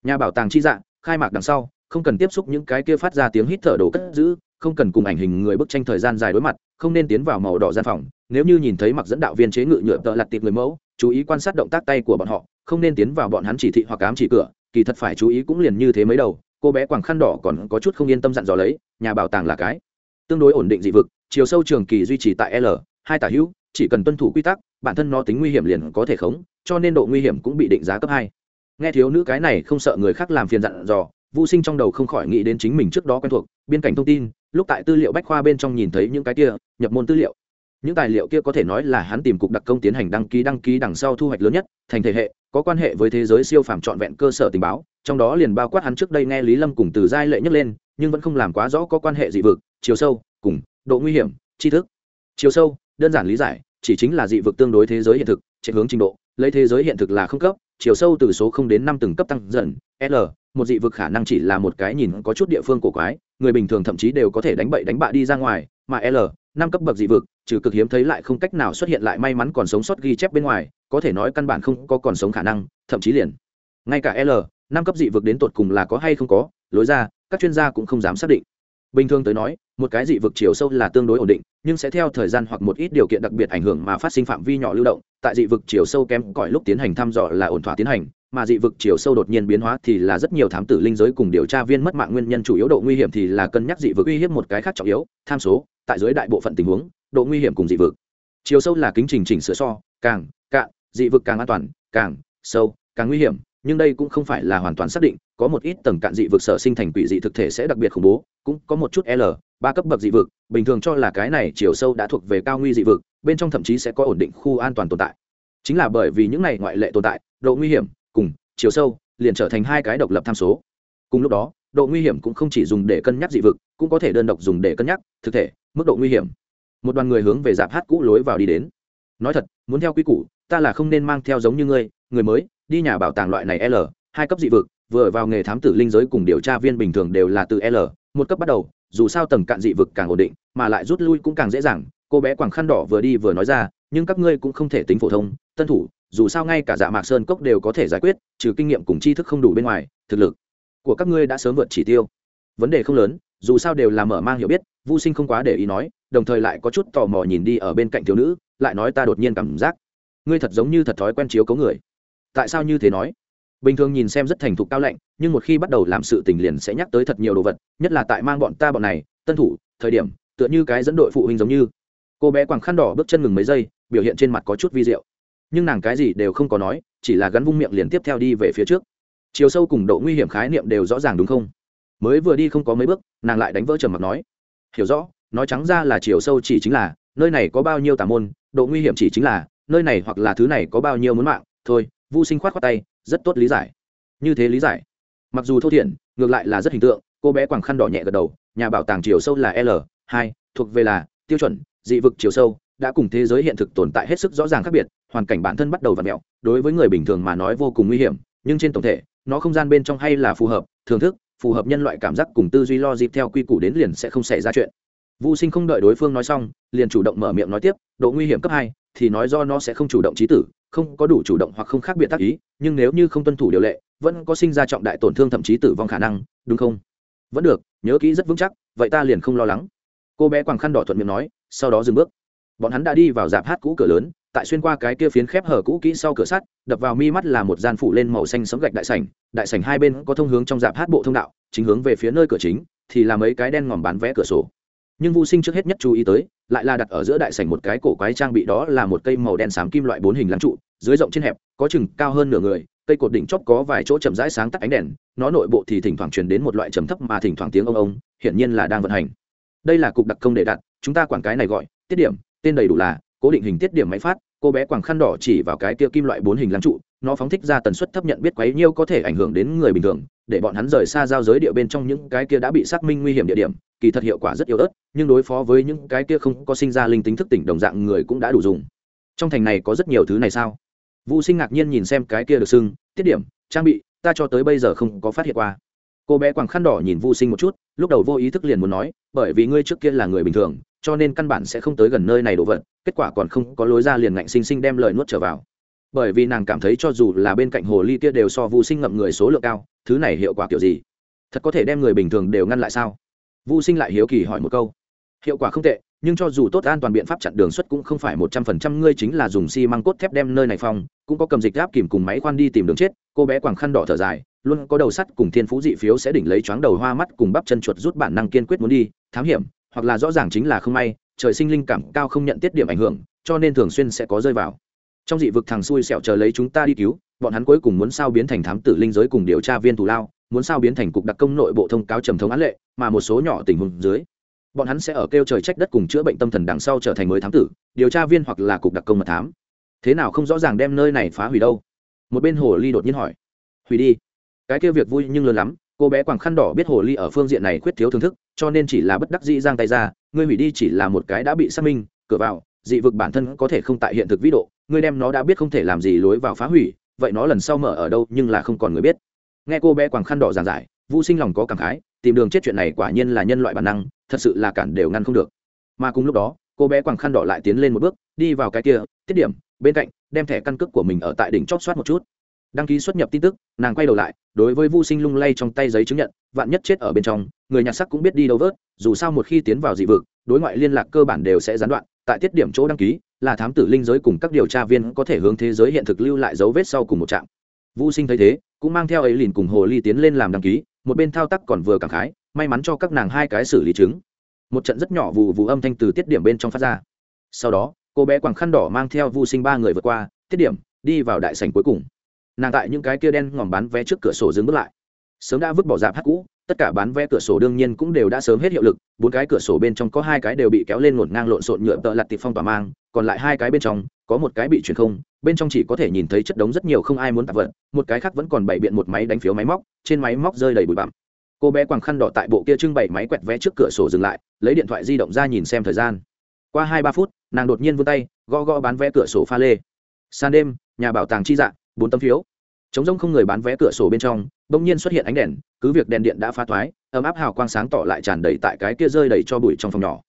Nhà bảo tàng chi dạng khai mạc đằng sau, không cần tiếp xúc những cái kia phát ra tiếng hít thở đồ cất giữ, không cần cùng ảnh hình người bức tranh thời gian dài đối mặt, không nên tiến vào màu đỏ gian phòng. Nếu như nhìn thấy mặc dẫn đạo viên chế ngự nhựa tợ lặt tiệp người mẫu, chú ý quan sát động tác tay của bọn họ, không nên tiến vào bọn hắn chỉ thị hoặc ám chỉ cửa, kỳ thật phải chú ý cũng liền như thế mấy đầu. Cô bé quàng khăn đỏ còn có chút không yên tâm dặn dò lấy, nhà bảo tàng là cái tương đối ổn định dị vực chiều sâu trường kỳ duy trì tại l, hai tả hữu, chỉ cần tuân thủ quy tắc, bản thân nó tính nguy hiểm liền có thể khống, cho nên độ nguy hiểm cũng bị định giá cấp hai. Nghe thiếu nữ cái này không sợ người khác làm phiền dặn dò vô sinh trong đầu không khỏi nghĩ đến chính mình trước đó quen thuộc, biên cảnh thông tin, lúc tại tư liệu bách khoa bên trong nhìn thấy những cái kia, nhập môn tư liệu. Những tài liệu kia có thể nói là hắn tìm cục đặc công tiến hành đăng ký đăng ký đằng sau thu hoạch lớn nhất, thành thể hệ, có quan hệ với thế giới siêu phàm trọn vẹn cơ sở tình báo, trong đó liền bao quát hắn trước đây nghe lý lâm cùng từ giai lệ nhắc lên, nhưng vẫn không làm quá rõ có quan hệ dị vực, chiều sâu, cùng độ nguy hiểm, tri thức. Chiều sâu, đơn giản lý giải, chỉ chính là dị vực tương đối thế giới hiện thực, chạy hướng trình độ, lấy thế giới hiện thực là không cấp, chiều sâu từ số không đến năm từng cấp tăng dần, l, một dị vực khả năng chỉ là một cái nhìn có chút địa phương cổ quái, người bình thường thậm chí đều có thể đánh bậy đánh bạ đi ra ngoài, mà l, năm cấp bậc dị vực, trừ cực hiếm thấy lại không cách nào xuất hiện lại may mắn còn sống sót ghi chép bên ngoài, có thể nói căn bản không có còn sống khả năng, thậm chí liền. Ngay cả l, năm cấp dị vực đến tột cùng là có hay không có, lối ra, các chuyên gia cũng không dám xác định bình thường tới nói, một cái dị vực chiều sâu là tương đối ổn định, nhưng sẽ theo thời gian hoặc một ít điều kiện đặc biệt ảnh hưởng mà phát sinh phạm vi nhỏ lưu động. Tại dị vực chiều sâu kém cỏi lúc tiến hành thăm dò là ổn thỏa tiến hành, mà dị vực chiều sâu đột nhiên biến hóa thì là rất nhiều thám tử linh giới cùng điều tra viên mất mạng nguyên nhân chủ yếu độ nguy hiểm thì là cân nhắc dị vực uy hiếp một cái khác trọng yếu, tham số. Tại dưới đại bộ phận tình huống, độ nguy hiểm cùng dị vực. Chiều sâu là kính trình chỉnh sửa so, càng, cạn, dị vực càng an toàn, càng sâu, càng nguy hiểm nhưng đây cũng không phải là hoàn toàn xác định, có một ít tầng cạn dị vực sở sinh thành quỷ dị thực thể sẽ đặc biệt khủng bố, cũng có một chút l, ba cấp bậc dị vực, bình thường cho là cái này chiều sâu đã thuộc về cao nguy dị vực, bên trong thậm chí sẽ có ổn định khu an toàn tồn tại. Chính là bởi vì những này ngoại lệ tồn tại, độ nguy hiểm cùng chiều sâu liền trở thành hai cái độc lập tham số. Cùng lúc đó, độ nguy hiểm cũng không chỉ dùng để cân nhắc dị vực, cũng có thể đơn độc dùng để cân nhắc thực thể, mức độ nguy hiểm. Một đoàn người hướng về dạp hát cũ lối vào đi đến. Nói thật, muốn theo quy củ, ta là không nên mang theo giống như ngươi, người mới đi nhà bảo tàng loại này l, hai cấp dị vực, vừa vào nghề thám tử linh giới cùng điều tra viên bình thường đều là từ l, một cấp bắt đầu, dù sao tầng cạn dị vực càng ổn định, mà lại rút lui cũng càng dễ dàng, cô bé quảng khăn đỏ vừa đi vừa nói ra, nhưng các ngươi cũng không thể tính phổ thông, tân thủ, dù sao ngay cả dạ mạc sơn cốc đều có thể giải quyết, trừ kinh nghiệm cùng tri thức không đủ bên ngoài, thực lực của các ngươi đã sớm vượt chỉ tiêu. Vấn đề không lớn, dù sao đều là mở mang hiểu biết vô sinh không quá để ý nói, đồng thời lại có chút tò mò nhìn đi ở bên cạnh thiếu nữ, lại nói ta đột nhiên cảm giác, ngươi thật giống như thật thói quen chiếu cấu người tại sao như thế nói? Bình thường nhìn xem rất thành thục cao lạnh, nhưng một khi bắt đầu làm sự tình liền sẽ nhắc tới thật nhiều đồ vật, nhất là tại mang bọn ta bọn này, tân thủ, thời điểm, tựa như cái dẫn đội phụ huynh giống như. Cô bé quàng khăn đỏ bước chân ngừng mấy giây, biểu hiện trên mặt có chút vi diệu. Nhưng nàng cái gì đều không có nói, chỉ là gắn vung miệng liền tiếp theo đi về phía trước. Chiều sâu cùng độ nguy hiểm khái niệm đều rõ ràng đúng không? Mới vừa đi không có mấy bước, nàng lại đánh vỡ trầm mặc nói. Hiểu rõ, nói trắng ra là chiều sâu chỉ chính là, nơi này có bao nhiêu tà môn, độ nguy hiểm chỉ chính là, nơi này hoặc là thứ này có bao nhiêu muốn mạng, thôi vô sinh khoát khoát tay, rất tốt lý giải. Như thế lý giải. Mặc dù thô thiển, ngược lại là rất hình tượng, cô bé quàng khăn đỏ nhẹ gật đầu, nhà bảo tàng chiều sâu là l, hai, thuộc về là tiêu chuẩn, dị vực chiều sâu, đã cùng thế giới hiện thực tồn tại hết sức rõ ràng khác biệt, hoàn cảnh bản thân bắt đầu v ặ mẹo, đối với người bình thường mà nói vô cùng nguy hiểm, nhưng trên tổng thể, nó không gian bên trong hay là phù hợp, thưởng thức, phù hợp nhân loại cảm giác cùng tư duy lo dịp theo quy củ đến liền sẽ không xảy ra chuyện. Vô sinh không đợi đối phương nói xong, liền chủ động mở miệng nói tiếp, độ nguy hiểm cấp hai thì nói do nó sẽ không chủ động trí tử, không có đủ chủ động hoặc không khác biệt tác ý, nhưng nếu như không tuân thủ điều lệ, vẫn có sinh ra trọng đại tổn thương thậm chí tử vong khả năng, đúng không? Vẫn được, nhớ kỹ rất vững chắc, vậy ta liền không lo lắng. Cô bé quàng khăn đỏ thuận miệng nói, sau đó dừng bước. Bọn hắn đã đi vào dạp hát cũ cửa lớn, tại xuyên qua cái kia phiến khép hở cũ kỹ sau cửa sắt, đập vào mi mắt là một gian phủ lên màu xanh sống gạch đại sảnh đại sảnh hai bên có thông hướng trong dạp hát bộ thông đạo, chính hướng về phía nơi cửa chính, thì là mấy cái đen ngòm bán vé cửa sổ. Nhưng vô sinh trước hết nhất chú ý tới lại là đặt ở giữa đại sảnh một cái cổ quái trang bị đó là một cây màu đen xám kim loại bốn hình lăng trụ, dưới rộng trên hẹp, có chừng cao hơn nửa người, cây cột đỉnh chóp có vài chỗ chậm rãi sáng tắt ánh đèn, nó nội bộ thì thỉnh thoảng truyền đến một loại trầm thấp mà thỉnh thoảng tiếng ông ông, hiển nhiên là đang vận hành. Đây là cục đặc công để đặt, chúng ta quản cái này gọi, tiết điểm, tên đầy đủ là, cố định hình tiết điểm máy phát, cô bé quàng khăn đỏ chỉ vào cái kia kim loại bốn hình lăng trụ, nó phóng thích ra tần suất thấp nhận biết quấy nhiêu có thể ảnh hưởng đến người bình thường để bọn hắn rời xa giao giới địa bên trong những cái kia đã bị xác minh nguy hiểm địa điểm, kỳ thật hiệu quả rất yếu ớt, nhưng đối phó với những cái kia không có sinh ra linh tính thức tỉnh đồng dạng người cũng đã đủ dùng. Trong thành này có rất nhiều thứ này sao? Vũ sinh ngạc nhiên nhìn xem cái kia được xưng, tiết điểm, trang bị, ta cho tới bây giờ không có phát hiện qua. Cô bé quàng khăn đỏ nhìn vũ sinh một chút, lúc đầu vô ý thức liền muốn nói, bởi vì ngươi trước kia là người bình thường, cho nên căn bản sẽ không tới gần nơi này đồ vật, kết quả còn không có lối ra liền ngạnh sinh sinh đem lời nuốt trở vào bởi vì nàng cảm thấy cho dù là bên cạnh hồ ly kia đều so vu sinh ngậm người số lượng cao, thứ này hiệu quả kiểu gì? Thật có thể đem người bình thường đều ngăn lại sao? Vu sinh lại hiếu kỳ hỏi một câu. Hiệu quả không tệ, nhưng cho dù tốt an toàn biện pháp chặn đường xuất cũng không phải một trăm phần trăm, ngươi chính là dùng xi măng cốt thép đem nơi này phong, cũng có cầm dịch gáp kìm cùng máy khoan đi tìm đường chết, cô bé quàng khăn đỏ thở dài, luôn có đầu sắt cùng thiên phú dị phiếu sẽ đỉnh lấy choáng đầu hoa mắt cùng bắp chân chuột rút bản năng kiên quyết muốn đi, thám hiểm, hoặc là rõ ràng chính là không may, trời sinh linh cảm cao không nhận tiết điểm ảnh hưởng, cho nên thường xuyên sẽ có rơi vào trong dị vực thằng xui xẹo chờ lấy chúng ta đi cứu, bọn hắn cuối cùng muốn sao biến thành thám tử linh giới cùng điều tra viên thù lao, muốn sao biến thành cục đặc công nội bộ thông cáo trầm thống án lệ, mà một số nhỏ tình huống dưới, bọn hắn sẽ ở kêu trời trách đất cùng chữa bệnh tâm thần đằng sau trở thành mới thám tử, điều tra viên hoặc là cục đặc công mật thám. Thế nào không rõ ràng đem nơi này phá hủy đâu? Một bên hồ ly đột nhiên hỏi. Hủy đi. Cái kia việc vui nhưng lớn lắm, cô bé quàng khăn đỏ biết hồ ly ở phương diện này khuyết thiếu thưởng thức, cho nên chỉ là bất đắc dĩ giang tay ra, ngươi hủy đi chỉ là một cái đã bị xác minh, cửa vào, dị vực bản thân có thể không tại hiện thực vĩ độ ngươi đem nó đã biết không thể làm gì lối vào phá hủy, vậy nó lần sau mở ở đâu nhưng là không còn người biết. Nghe cô bé quàng khăn đỏ giảng giải vũ sinh lòng có cảm khái, tìm đường chết chuyện này quả nhiên là nhân loại bản năng, thật sự là cản đều ngăn không được. Mà cùng lúc đó, cô bé quàng khăn đỏ lại tiến lên một bước, đi vào cái kia, tiết điểm, bên cạnh, đem thẻ căn cước của mình ở tại đỉnh chót soát một chút. Đăng ký xuất nhập tin tức, nàng quay đầu lại, đối với vu sinh lung lay trong tay giấy chứng nhận, vạn nhất chết ở bên trong, người nhặt sắc cũng biết đi đâu vớt, dù sao một khi tiến vào dị vực, đối ngoại liên lạc cơ bản đều sẽ gián đoạn, tại tiết điểm chỗ đăng ký là thám tử linh giới cùng các điều tra viên có thể hướng thế giới hiện thực lưu lại dấu vết sau cùng một trạm. Vu sinh thấy thế, cũng mang theo ấy liền cùng hồ ly tiến lên làm đăng ký, một bên thao tác còn vừa cảm khái, may mắn cho các nàng hai cái xử lý chứng. Một trận rất nhỏ vụ vụ âm thanh từ tiết điểm bên trong phát ra. Sau đó, cô bé quàng khăn đỏ mang theo vu sinh ba người vượt qua, tiết điểm, đi vào đại sảnh cuối cùng. Nàng tại những cái kia đen ngòm bán vé trước cửa sổ dừng bước lại sớm đã vứt bỏ dạp hát cũ, tất cả bán vé cửa sổ đương nhiên cũng đều đã sớm hết hiệu lực, bốn cái cửa sổ bên trong có hai cái đều bị kéo lên ngổn ngang lộn xộn nhựa tợ lặt tịp phong tỏa mang, còn lại hai cái bên trong, có một cái bị truyền không, bên trong chỉ có thể nhìn thấy chất đống rất nhiều không ai muốn tạp vật, một cái khác vẫn còn bày biện một máy đánh phiếu máy móc, trên máy móc rơi đầy bụi bặm. Cô bé quàng khăn đỏ tại bộ kia trưng bày máy quẹt vé trước cửa sổ dừng lại, lấy điện thoại di động ra nhìn xem thời gian. Qua hai ba phút, nàng đột nhiên vươn tay, gõ gõ bán vé cửa sổ pha lê. San đêm, nhà bảo tàng chi dạ bốn tấm phiếu. Chống rông không người bán vé cửa sổ bên trong bỗng nhiên xuất hiện ánh đèn, cứ việc đèn điện đã phá thoái, ấm áp hào quang sáng tỏ lại tràn đầy tại cái kia rơi đầy cho bụi trong phòng nhỏ.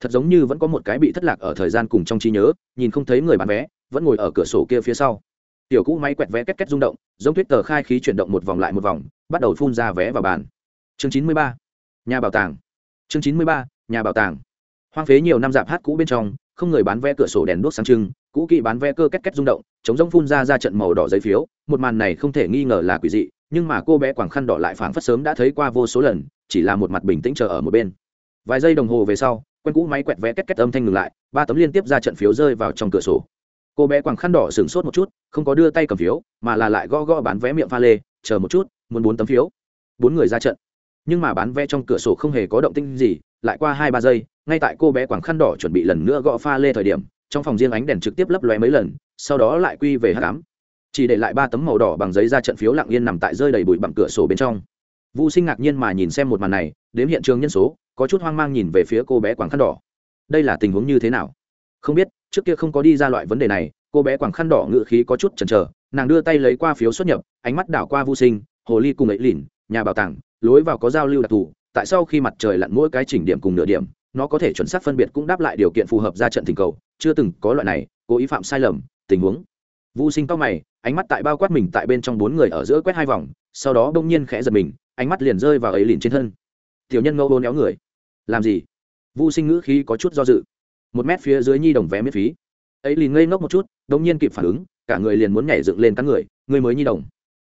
Thật giống như vẫn có một cái bị thất lạc ở thời gian cùng trong trí nhớ, nhìn không thấy người bán vé, vẫn ngồi ở cửa sổ kia phía sau. Tiểu cũ máy quẹt vé két két rung động, giống tuyết tờ khai khí chuyển động một vòng lại một vòng, bắt đầu phun ra vé vào bàn. Chương chín mươi ba, nhà bảo tàng. Chương chín mươi ba, nhà bảo tàng. Hoang phế nhiều năm dạp hát cũ bên trong, không người bán vé cửa sổ đèn đuốc sáng trưng cũ kỹ bán vé cơ két két rung động, chống rông phun ra ra trận màu đỏ giấy phiếu. Một màn này không thể nghi ngờ là quỷ dị, nhưng mà cô bé quảng khăn đỏ lại phảng phất sớm đã thấy qua vô số lần, chỉ là một mặt bình tĩnh chờ ở một bên. Vài giây đồng hồ về sau, quen cũ máy quẹt vé két két âm thanh ngừng lại, ba tấm liên tiếp ra trận phiếu rơi vào trong cửa sổ. Cô bé quàng khăn đỏ sửng sốt một chút, không có đưa tay cầm phiếu, mà là lại gõ gõ bán vé miệng pha lê, chờ một chút, muốn bốn tấm phiếu. Bốn người ra trận. Nhưng mà bán vé trong cửa sổ không hề có động tinh gì, lại qua hai ba giây, ngay tại cô bé quàng khăn đỏ chuẩn bị lần nữa gõ pha lê thời điểm trong phòng riêng ánh đèn trực tiếp lấp lóe mấy lần, sau đó lại quy về hát cám chỉ để lại ba tấm màu đỏ bằng giấy ra trận phiếu lặng yên nằm tại rơi đầy bụi bằng cửa sổ bên trong. Vũ sinh ngạc nhiên mà nhìn xem một màn này, đếm hiện trường nhân số, có chút hoang mang nhìn về phía cô bé quàng khăn đỏ. Đây là tình huống như thế nào? Không biết, trước kia không có đi ra loại vấn đề này, cô bé quàng khăn đỏ ngự khí có chút chần chờ, nàng đưa tay lấy qua phiếu xuất nhập, ánh mắt đảo qua vô sinh, hồ ly cùng ấy lìn nhà bảo tàng, lối vào có giao lưu đặc thù, tại sau khi mặt trời lặn mỗi cái chỉnh điểm cùng nửa điểm, nó có thể chuẩn xác phân biệt cũng đáp lại điều kiện phù hợp ra trận tình cầu chưa từng có loại này, cố ý phạm sai lầm, tình huống. Vô sinh tóc mày, ánh mắt tại bao quát mình tại bên trong bốn người ở giữa quét hai vòng, sau đó đông nhiên khẽ giật mình, ánh mắt liền rơi vào ấy lìn trên thân. Tiểu nhân ngâu bô néo người. Làm gì? Vô sinh ngữ khí có chút do dự. Một mét phía dưới nhi đồng vé miễn phí. Ấy liền ngây ngốc một chút đông nhiên kịp phản ứng, cả người liền muốn nhảy dựng lên cắn người, ngươi mới nhi đồng.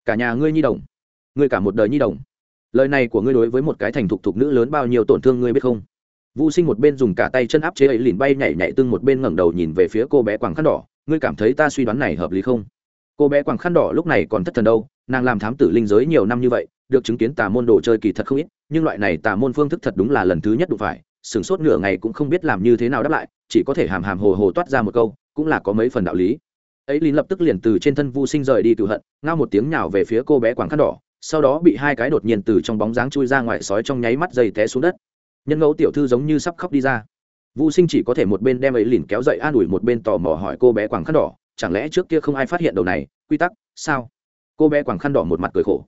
Cả nhà ngươi nhi đồng. Ngươi cả một đời nhi đồng. Lời này của ngươi đối với một cái thành thục thục nữ lớn bao nhiêu tổn thương ngươi biết không? Vu Sinh một bên dùng cả tay chân áp chế ấy liền bay nhảy nhảy tương một bên ngẩng đầu nhìn về phía cô bé quàng khăn đỏ, ngươi cảm thấy ta suy đoán này hợp lý không? Cô bé quàng khăn đỏ lúc này còn thất thần đâu, nàng làm thám tử linh giới nhiều năm như vậy, được chứng kiến tà môn đồ chơi kỳ thật không ít, nhưng loại này tà môn phương thức thật đúng là lần thứ nhất đụng phải, sửng sốt nửa ngày cũng không biết làm như thế nào đáp lại, chỉ có thể hàm hàm hồ hồ toát ra một câu, cũng là có mấy phần đạo lý. Ấy liền lập tức liền từ trên thân Vu Sinh rời đi cừu hận, ngao một tiếng nhào về phía cô bé quàng khăn đỏ, sau đó bị hai cái đột nhiên từ trong bóng dáng chui ra ngoài sói trong nháy mắt dày té xuống đất nhân ngẫu tiểu thư giống như sắp khóc đi ra vũ sinh chỉ có thể một bên đem ấy lìn kéo dậy an ủi một bên tò mò hỏi cô bé quàng khăn đỏ chẳng lẽ trước kia không ai phát hiện đầu này quy tắc sao cô bé quàng khăn đỏ một mặt cười khổ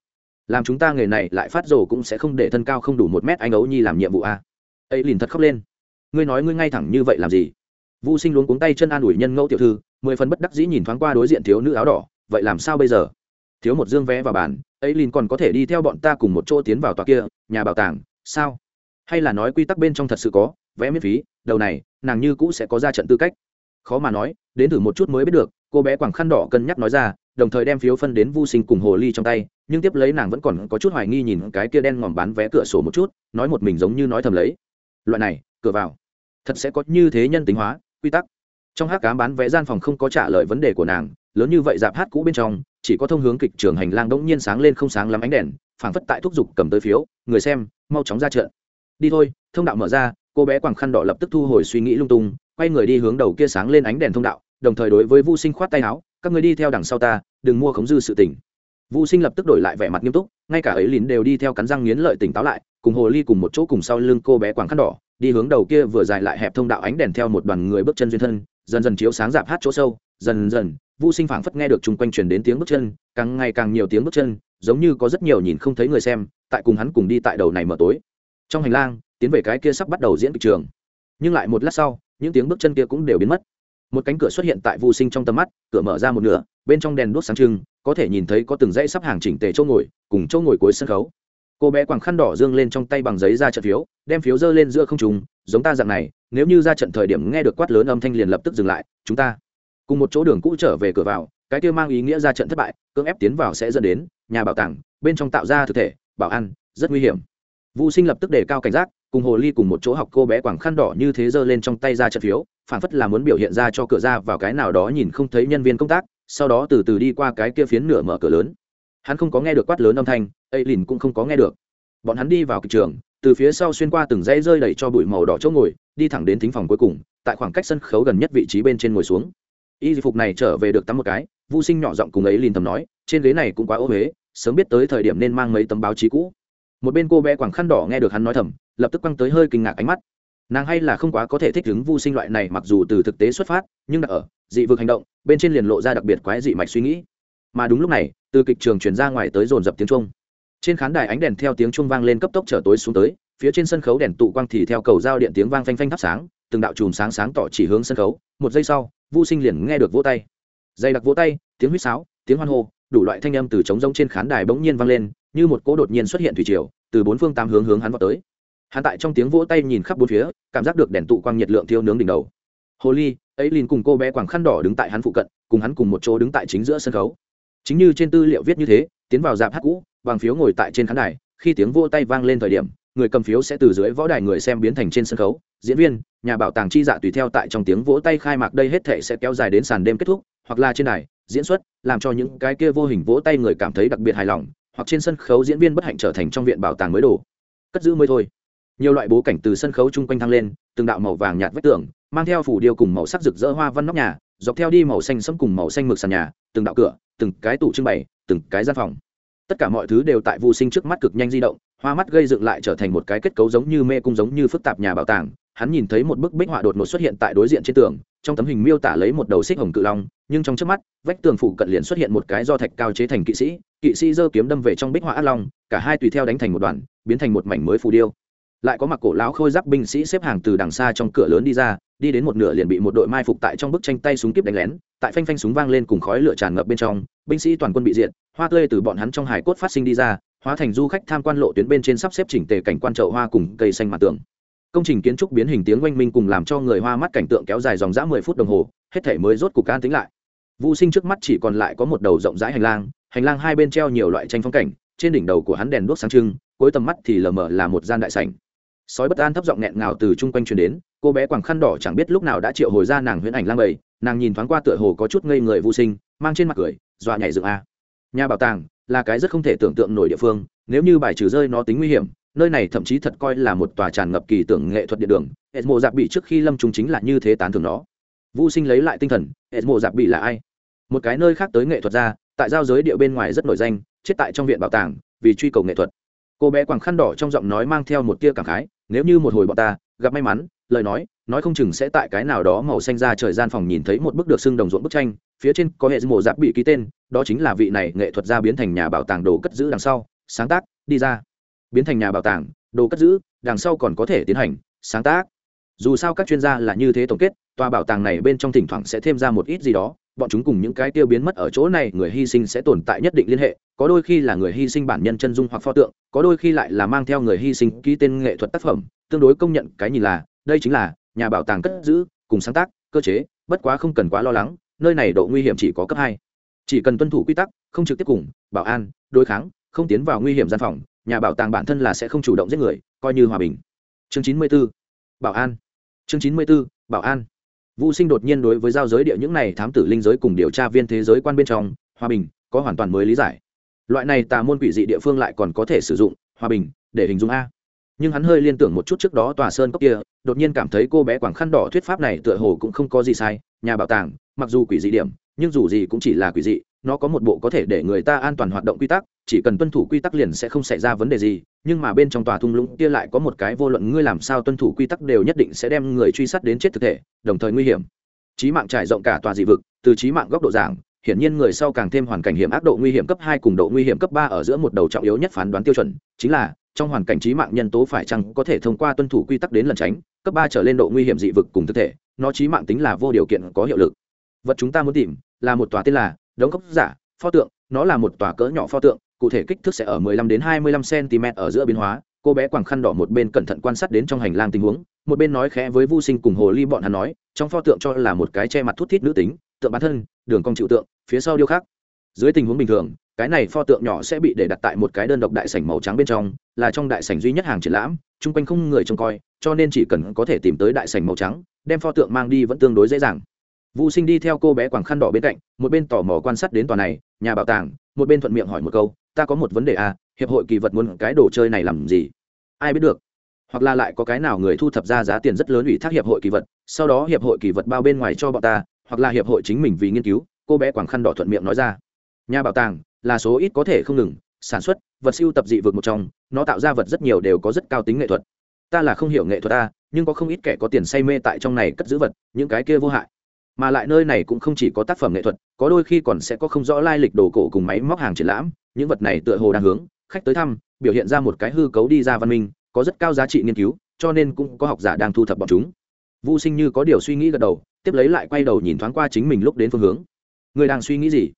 làm chúng ta nghề này lại phát rồ cũng sẽ không để thân cao không đủ một mét anh ấu nhi làm nhiệm vụ a à. ấy lìn thật khóc lên ngươi nói ngươi ngay thẳng như vậy làm gì Vu Sinh luống cuống tay chân an ủi nhân ngẫu tiểu thư, mười phần bất đắc dĩ nhìn thoáng qua đối diện thiếu nữ áo đỏ, vậy làm sao bây giờ? Thiếu một dương vé vào bàn, ấy lìn còn có thể đi theo bọn ta cùng một chỗ tiến vào tòa kia, nhà bảo tàng, sao? Hay là nói quy tắc bên trong thật sự có, vé miễn phí, đầu này, nàng như cũ sẽ có ra trận tư cách. Khó mà nói, đến thử một chút mới biết được, cô bé quảng khăn đỏ cân nhắc nói ra, đồng thời đem phiếu phân đến Vu Sinh cùng hồ ly trong tay, nhưng tiếp lấy nàng vẫn còn có chút hoài nghi nhìn cái kia đen ngòm bán vé cửa sổ một chút, nói một mình giống như nói thầm lấy. Loại này, cửa vào, thật sẽ có như thế nhân tính hóa quy tắc trong hát cám bán vé gian phòng không có trả lời vấn đề của nàng lớn như vậy dạp hát cũ bên trong chỉ có thông hướng kịch trường hành lang đống nhiên sáng lên không sáng lắm ánh đèn phảng phất tại thúc giục cầm tới phiếu người xem mau chóng ra trận đi thôi, thông đạo mở ra, cô bé quàng khăn đỏ lập tức thu hồi suy nghĩ lung tung, quay người đi hướng đầu kia sáng lên ánh đèn thông đạo, đồng thời đối với vu sinh khoát tay áo, các người đi theo đằng sau ta, đừng mua khống dư sự tỉnh vu sinh lập tức đổi lại vẻ mặt nghiêm túc, ngay cả ấy lín đều đi theo cắn răng nghiến lợi tỉnh táo lại, cùng hồ ly cùng một chỗ cùng sau lưng cô bé quàng khăn đỏ, đi hướng đầu kia vừa dài lại hẹp thông đạo ánh đèn theo một đoàn người bước chân duyên thân, dần dần chiếu sáng dạp hát chỗ sâu, dần dần, vu sinh phảng phất nghe được chung quanh truyền đến tiếng bước chân, càng ngày càng nhiều tiếng bước chân, giống như có rất nhiều nhìn không thấy người xem, tại cùng hắn cùng đi tại đầu này mở tối trong hành lang, tiến về cái kia sắp bắt đầu diễn kịch trường. Nhưng lại một lát sau, những tiếng bước chân kia cũng đều biến mất. Một cánh cửa xuất hiện tại vu sinh trong tầm mắt, cửa mở ra một nửa, bên trong đèn đuốc sáng trưng, có thể nhìn thấy có từng dãy sắp hàng chỉnh tề chỗ ngồi, cùng chỗ ngồi cuối sân khấu. Cô bé quàng khăn đỏ dương lên trong tay bằng giấy ra trận phiếu, đem phiếu dơ lên giữa không trùng giống ta dạng này, nếu như ra trận thời điểm nghe được quát lớn âm thanh liền lập tức dừng lại, chúng ta cùng một chỗ đường cũ trở về cửa vào, cái kia mang ý nghĩa ra trận thất bại, cưỡng ép tiến vào sẽ dẫn đến nhà bảo tàng, bên trong tạo ra thực thể, bảo an rất nguy hiểm vũ sinh lập tức đề cao cảnh giác, cùng hồ ly cùng một chỗ học cô bé quàng khăn đỏ như thế giơ lên trong tay ra trận phiếu phản phất là muốn biểu hiện ra cho cửa ra vào cái nào đó nhìn không thấy nhân viên công tác, sau đó từ từ đi qua cái kia phiến nửa mở cửa lớn. Hắn không có nghe được quát lớn âm thanh, ấy lìn cũng không có nghe được. Bọn hắn đi vào kịch trường, từ phía sau xuyên qua từng dãy rơi đẩy cho bụi màu đỏ chỗ ngồi, đi thẳng đến thính phòng cuối cùng, tại khoảng cách sân khấu gần nhất vị trí bên trên ngồi xuống. Y phục này trở về được tắm một cái vô sinh nhỏ giọng cùng ấy lìn tầm nói, trên ghế này cũng quá ô huế sớm biết tới thời điểm nên mang mấy tấm báo chí cũ một bên cô bé quảng khăn đỏ nghe được hắn nói thầm, lập tức quăng tới hơi kinh ngạc ánh mắt. Nàng hay là không quá có thể thích ứng vô sinh loại này mặc dù từ thực tế xuất phát, nhưng đã ở, dị vực hành động, bên trên liền lộ ra đặc biệt quái dị mạch suy nghĩ. Mà đúng lúc này, từ kịch trường chuyển ra ngoài tới dồn dập tiếng trung trên khán đài ánh đèn theo tiếng trung vang lên cấp tốc trở tối xuống tới, phía trên sân khấu đèn tụ quang thì theo cầu giao điện tiếng vang phanh phanh thắp sáng, từng đạo chùm sáng sáng tỏ chỉ hướng sân khấu, một giây sau vu sinh liền nghe được vỗ tay. Dày đặc vỗ tay, tiếng huýt sáo, tiếng hoan hô, đủ loại thanh âm từ trống rông trên khán đài bỗng nhiên vang lên như một cỗ đột nhiên xuất hiện thủy triều, từ bốn phương tám hướng hướng hắn vào tới. Hắn tại trong tiếng vỗ tay nhìn khắp bốn phía, cảm giác được đèn tụ quang nhiệt lượng thiêu nướng đỉnh đầu. Hồ ly ấy liền cùng cô bé quàng khăn đỏ đứng tại hắn phụ cận, cùng hắn cùng một chỗ đứng tại chính giữa sân khấu. Chính như trên tư liệu viết như thế, tiến vào dạp hát cũ bằng phiếu ngồi tại trên khán đài, khi tiếng vỗ tay vang lên thời điểm, người cầm phiếu sẽ từ dưới võ đài người xem biến thành trên sân khấu, diễn viên, nhà bảo tàng chi dạ tùy theo tại trong tiếng vỗ tay khai mạc đây hết thể sẽ kéo dài đến sàn đêm kết thúc, hoặc là trên đài, diễn xuất, làm cho những cái kia vô hình vỗ tay người cảm thấy đặc biệt hài lòng hoặc trên sân khấu diễn viên bất hạnh trở thành trong viện bảo tàng mới đồ. Cất giữ mới thôi. Nhiều loại bố cảnh từ sân khấu chung quanh thăng lên, từng đạo màu vàng nhạt vách tường, mang theo phủ điêu cùng màu sắc rực rỡ hoa văn nóc nhà, dọc theo đi màu xanh sẫm cùng màu xanh mực sàn nhà, từng đạo cửa, từng cái tủ trưng bày, từng cái gian phòng. Tất cả mọi thứ đều tại vô sinh trước mắt cực nhanh di động, hoa mắt gây dựng lại trở thành một cái kết cấu giống như mê cung giống như phức tạp nhà bảo tàng. Hắn nhìn thấy một bức bích họa đột ngột xuất hiện tại đối diện trên tường, trong tấm hình miêu tả lấy một đầu xích hồng cự long, nhưng trong trước mắt, vách tường phụ cận liền xuất hiện một cái do thạch cao chế thành kỵ sĩ kỵ sĩ giơ kiếm đâm về trong bích họa ác long, cả hai tùy theo đánh thành một đoàn, biến thành một mảnh mới phù điêu. Lại có mặc cổ lão khôi giáp binh sĩ xếp hàng từ đằng xa trong cửa lớn đi ra, đi đến một nửa liền bị một đội mai phục tại trong bức tranh tay súng kíp đánh lén, tại phanh phanh súng vang lên cùng khói lửa tràn ngập bên trong, binh sĩ toàn quân bị diệt, hoa tươi từ bọn hắn trong hải cốt phát sinh đi ra, hóa thành du khách tham quan lộ tuyến bên trên sắp xếp chỉnh tề cảnh quan chậu hoa cùng cây xanh mặt tường. Công trình kiến trúc biến hình tiếng oanh minh cùng làm cho người hoa mắt cảnh tượng kéo dài dòng dã mười phút đồng hồ, hết thể mới rốt cục can tính lại. Vũ sinh trước mắt chỉ còn lại có một đầu rộng rãi hành lang hành lang hai bên treo nhiều loại tranh phong cảnh, trên đỉnh đầu của hắn đèn đuốc sáng trưng, cuối tầm mắt thì lờ mờ là một gian đại sảnh. Sói bất an thấp giọng nghẹn ngào từ chung quanh truyền đến, cô bé quàng khăn đỏ chẳng biết lúc nào đã triệu hồi ra nàng huyễn ảnh lang bầy, nàng nhìn thoáng qua tựa hồ có chút ngây người vô sinh, mang trên mặt cười, dọa nhảy dựng a. Nhà bảo tàng là cái rất không thể tưởng tượng nổi địa phương, nếu như bài trừ rơi nó tính nguy hiểm, nơi này thậm chí thật coi là một tòa tràn ngập kỳ tưởng nghệ thuật địa đường edmo giặc bị trước khi lâm trùng chính là như thế tán thưởng nó. Vô sinh lấy lại tinh thần edmo giặc bị là ai? Một cái nơi khác tới nghệ thuật ra tại giao giới địa bên ngoài rất nổi danh, chết tại trong viện bảo tàng, vì truy cầu nghệ thuật. Cô bé quàng khăn đỏ trong giọng nói mang theo một tia cảm khái, nếu như một hồi bọn ta, gặp may mắn, lời nói nói không chừng sẽ tại cái nào đó màu xanh ra trời gian phòng nhìn thấy một bức được xưng đồng ruộng bức tranh, phía trên có hệ mộ giáp bị ký tên, đó chính là vị này nghệ thuật gia biến thành nhà bảo tàng đồ cất giữ đằng sau, sáng tác, đi ra. Biến thành nhà bảo tàng, đồ cất giữ, đằng sau còn có thể tiến hành, sáng tác. Dù sao các chuyên gia là như thế tổng kết, tòa bảo tàng này bên trong thỉnh thoảng sẽ thêm ra một ít gì đó bọn chúng cùng những cái tiêu biến mất ở chỗ này người hy sinh sẽ tồn tại nhất định liên hệ, có đôi khi là người hy sinh bản nhân chân dung hoặc pho tượng, có đôi khi lại là mang theo người hy sinh ký tên nghệ thuật tác phẩm, tương đối công nhận cái nhìn là, đây chính là nhà bảo tàng cất giữ, cùng sáng tác, cơ chế, bất quá không cần quá lo lắng, nơi này độ nguy hiểm chỉ có cấp hai. Chỉ cần tuân thủ quy tắc, không trực tiếp cùng, bảo an, đối kháng, không tiến vào nguy hiểm gian phòng, nhà bảo tàng bản thân là sẽ không chủ động giết người, coi như hòa bình. Chương chín mươi b ố bảo an. Chương chín mươi b ố bảo an vũ sinh đột nhiên đối với giao giới địa những này thám tử linh giới cùng điều tra viên thế giới quan bên trong, hòa bình, có hoàn toàn mới lý giải. Loại này tà môn quỷ dị địa phương lại còn có thể sử dụng, hòa bình, để hình dung a. Nhưng hắn hơi liên tưởng một chút trước đó tòa sơn cốc kia, đột nhiên cảm thấy cô bé quảng khăn đỏ thuyết pháp này tựa hồ cũng không có gì sai, nhà bảo tàng, mặc dù quỷ dị điểm, nhưng dù gì cũng chỉ là quỷ dị, nó có một bộ có thể để người ta an toàn hoạt động quy tắc, chỉ cần tuân thủ quy tắc liền sẽ không xảy ra vấn đề gì nhưng mà bên trong tòa thung lũng kia lại có một cái vô luận ngươi làm sao tuân thủ quy tắc đều nhất định sẽ đem người truy sát đến chết thực thể, đồng thời nguy hiểm. Trí mạng trải rộng cả tòa dị vực, từ trí mạng góc độ giảng, hiển nhiên người sau càng thêm hoàn cảnh hiểm ác độ nguy hiểm cấp hai cùng độ nguy hiểm cấp ba ở giữa một đầu trọng yếu nhất phán đoán tiêu chuẩn, chính là, trong hoàn cảnh trí mạng nhân tố phải chăng có thể thông qua tuân thủ quy tắc đến lần tránh, cấp ba trở lên độ nguy hiểm dị vực cùng thực thể, nó trí mạng tính là vô điều kiện có hiệu lực. Vật chúng ta muốn tìm, là một tòa tên là đống cốc giả, pho tượng, nó là một tòa cỡ nhỏ pho tượng cụ thể kích thước sẽ ở 15 đến 25 cm ở giữa biến hóa cô bé quàng khăn đỏ một bên cẩn thận quan sát đến trong hành lang tình huống một bên nói khẽ với Vu Sinh cùng Hồ Ly bọn hắn nói, trong pho tượng cho là một cái che mặt thút thít nữ tính, tượng bản thân, đường cong chịu tượng, phía sau điêu khắc. Dưới tình huống bình thường, cái này pho tượng nhỏ sẽ bị để đặt tại một cái đơn độc đại sảnh màu trắng bên trong, là trong đại sảnh duy nhất hàng triển lãm, chung quanh không người trông coi, cho nên chỉ cần có thể tìm tới đại sảnh màu trắng, đem pho tượng mang đi vẫn tương đối dễ dàng. Vu Sinh đi theo cô bé quàng khăn đỏ bên cạnh, một bên tò mò quan sát đến tòa này, nhà bảo tàng, một bên thuận miệng hỏi một câu, ta có một vấn đề à, hiệp hội kỳ vật muốn cái đồ chơi này làm gì? Ai biết được? hoặc là lại có cái nào người thu thập ra giá tiền rất lớn ủy thác hiệp hội kỳ vật sau đó hiệp hội kỳ vật bao bên ngoài cho bọn ta hoặc là hiệp hội chính mình vì nghiên cứu cô bé quảng khăn đỏ thuận miệng nói ra nhà bảo tàng là số ít có thể không ngừng sản xuất vật siêu tập dị vực một trong nó tạo ra vật rất nhiều đều có rất cao tính nghệ thuật ta là không hiểu nghệ thuật ta nhưng có không ít kẻ có tiền say mê tại trong này cất giữ vật những cái kia vô hại mà lại nơi này cũng không chỉ có tác phẩm nghệ thuật có đôi khi còn sẽ có không rõ lai lịch đồ cổ cùng máy móc hàng triển lãm những vật này tựa hồ đang hướng khách tới thăm, biểu hiện ra một cái hư cấu đi ra văn minh, có rất cao giá trị nghiên cứu, cho nên cũng có học giả đang thu thập bọn chúng. Vu sinh như có điều suy nghĩ gật đầu, tiếp lấy lại quay đầu nhìn thoáng qua chính mình lúc đến phương hướng. Người đang suy nghĩ gì?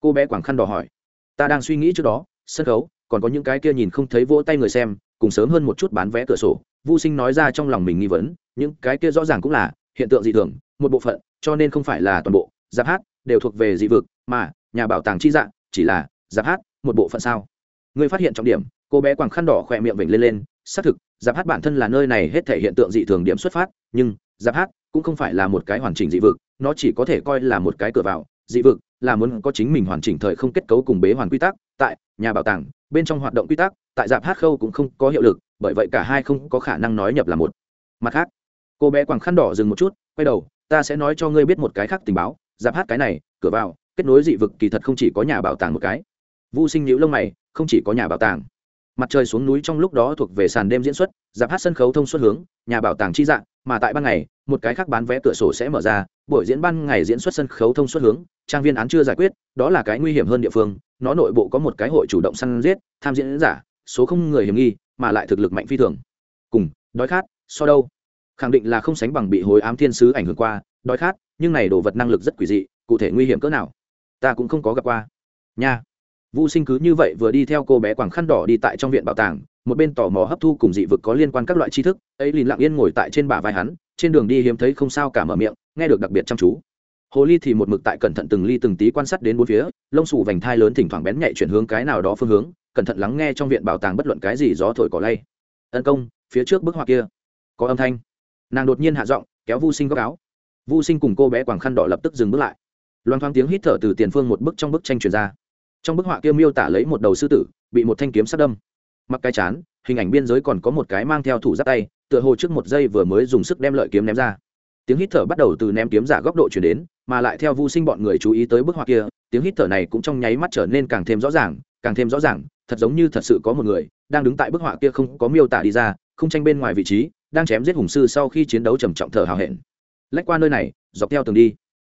Cô bé quảng khăn đỏ hỏi. Ta đang suy nghĩ trước đó, sân khấu, còn có những cái kia nhìn không thấy vỗ tay người xem, cùng sớm hơn một chút bán vé cửa sổ. Vu sinh nói ra trong lòng mình nghi vấn, những cái kia rõ ràng cũng là hiện tượng dị thường, một bộ phận, cho nên không phải là toàn bộ. Giáp hát đều thuộc về dị vực, mà nhà bảo tàng chi dạng chỉ là giáp hát một bộ phận sao? Người phát hiện trọng điểm, cô bé quàng khăn đỏ khỏe miệng vểnh lên lên, xác thực, giáp hát bản thân là nơi này hết thể hiện tượng dị thường điểm xuất phát, nhưng giáp hát cũng không phải là một cái hoàn chỉnh dị vực, nó chỉ có thể coi là một cái cửa vào. Dị vực là muốn có chính mình hoàn chỉnh thời không kết cấu cùng bế hoàn quy tắc, tại nhà bảo tàng, bên trong hoạt động quy tắc, tại giáp hát khâu cũng không có hiệu lực, bởi vậy cả hai không có khả năng nói nhập là một. Mặt khác, cô bé quàng khăn đỏ dừng một chút, quay đầu, ta sẽ nói cho ngươi biết một cái khác tình báo, giáp hát cái này, cửa vào, kết nối dị vực kỳ thật không chỉ có nhà bảo tàng một cái vô sinh nhữ lông mày, không chỉ có nhà bảo tàng. Mặt trời xuống núi trong lúc đó thuộc về sàn đêm diễn xuất giáp hát sân khấu thông suốt hướng, nhà bảo tàng chi dạng, mà tại ban ngày, một cái khác bán vé cửa sổ sẽ mở ra, buổi diễn ban ngày diễn xuất sân khấu thông suốt hướng, trang viên án chưa giải quyết, đó là cái nguy hiểm hơn địa phương, nó nội bộ có một cái hội chủ động săn giết, tham diễn giả, số không người hiểm nghi, mà lại thực lực mạnh phi thường. Cùng, đói khát, so đâu? Khẳng định là không sánh bằng bị hối ám thiên sứ ảnh hưởng qua, đói khát, nhưng này đồ vật năng lực rất quỷ dị, cụ thể nguy hiểm cỡ nào? Ta cũng không có gặp qua. Nha. Vu Sinh cứ như vậy vừa đi theo cô bé quàng khăn đỏ đi tại trong viện bảo tàng, một bên tò mò hấp thu cùng dị vực có liên quan các loại tri thức, ấy lìn lặng yên ngồi tại trên bả vai hắn, trên đường đi hiếm thấy không sao cả mở miệng, nghe được đặc biệt chăm chú. Hồ ly thì một mực tại cẩn thận từng ly từng tí quan sát đến bốn phía, lông xù vành thai lớn thỉnh thoảng bén nhạy chuyển hướng cái nào đó phương hướng, cẩn thận lắng nghe trong viện bảo tàng bất luận cái gì gió thổi cỏ lay. Ân công, phía trước bức họa kia, có âm thanh. Nàng đột nhiên hạ giọng, kéo Vu Sinh góc áo. Vu Sinh cùng cô bé quàng khăn đỏ lập tức dừng bước lại. Loan thoáng tiếng hít thở từ tiền phương một bức trong bức tranh truyền ra trong bức họa kia miêu tả lấy một đầu sư tử, bị một thanh kiếm sát đâm. Mặc cái chán, hình ảnh biên giới còn có một cái mang theo thủ giáp tay, tựa hồ trước một giây vừa mới dùng sức đem lợi kiếm ném ra. Tiếng hít thở bắt đầu từ ném kiếm giả góc độ chuyển đến, mà lại theo vô sinh bọn người chú ý tới bức họa kia, tiếng hít thở này cũng trong nháy mắt trở nên càng thêm rõ ràng, càng thêm rõ ràng, thật giống như thật sự có một người đang đứng tại bức họa kia không có miêu tả đi ra, không tranh bên ngoài vị trí, đang chém giết hùng sư sau khi chiến đấu trầm trọng thở hào hẹn. Lách qua nơi này, dọc theo tường đi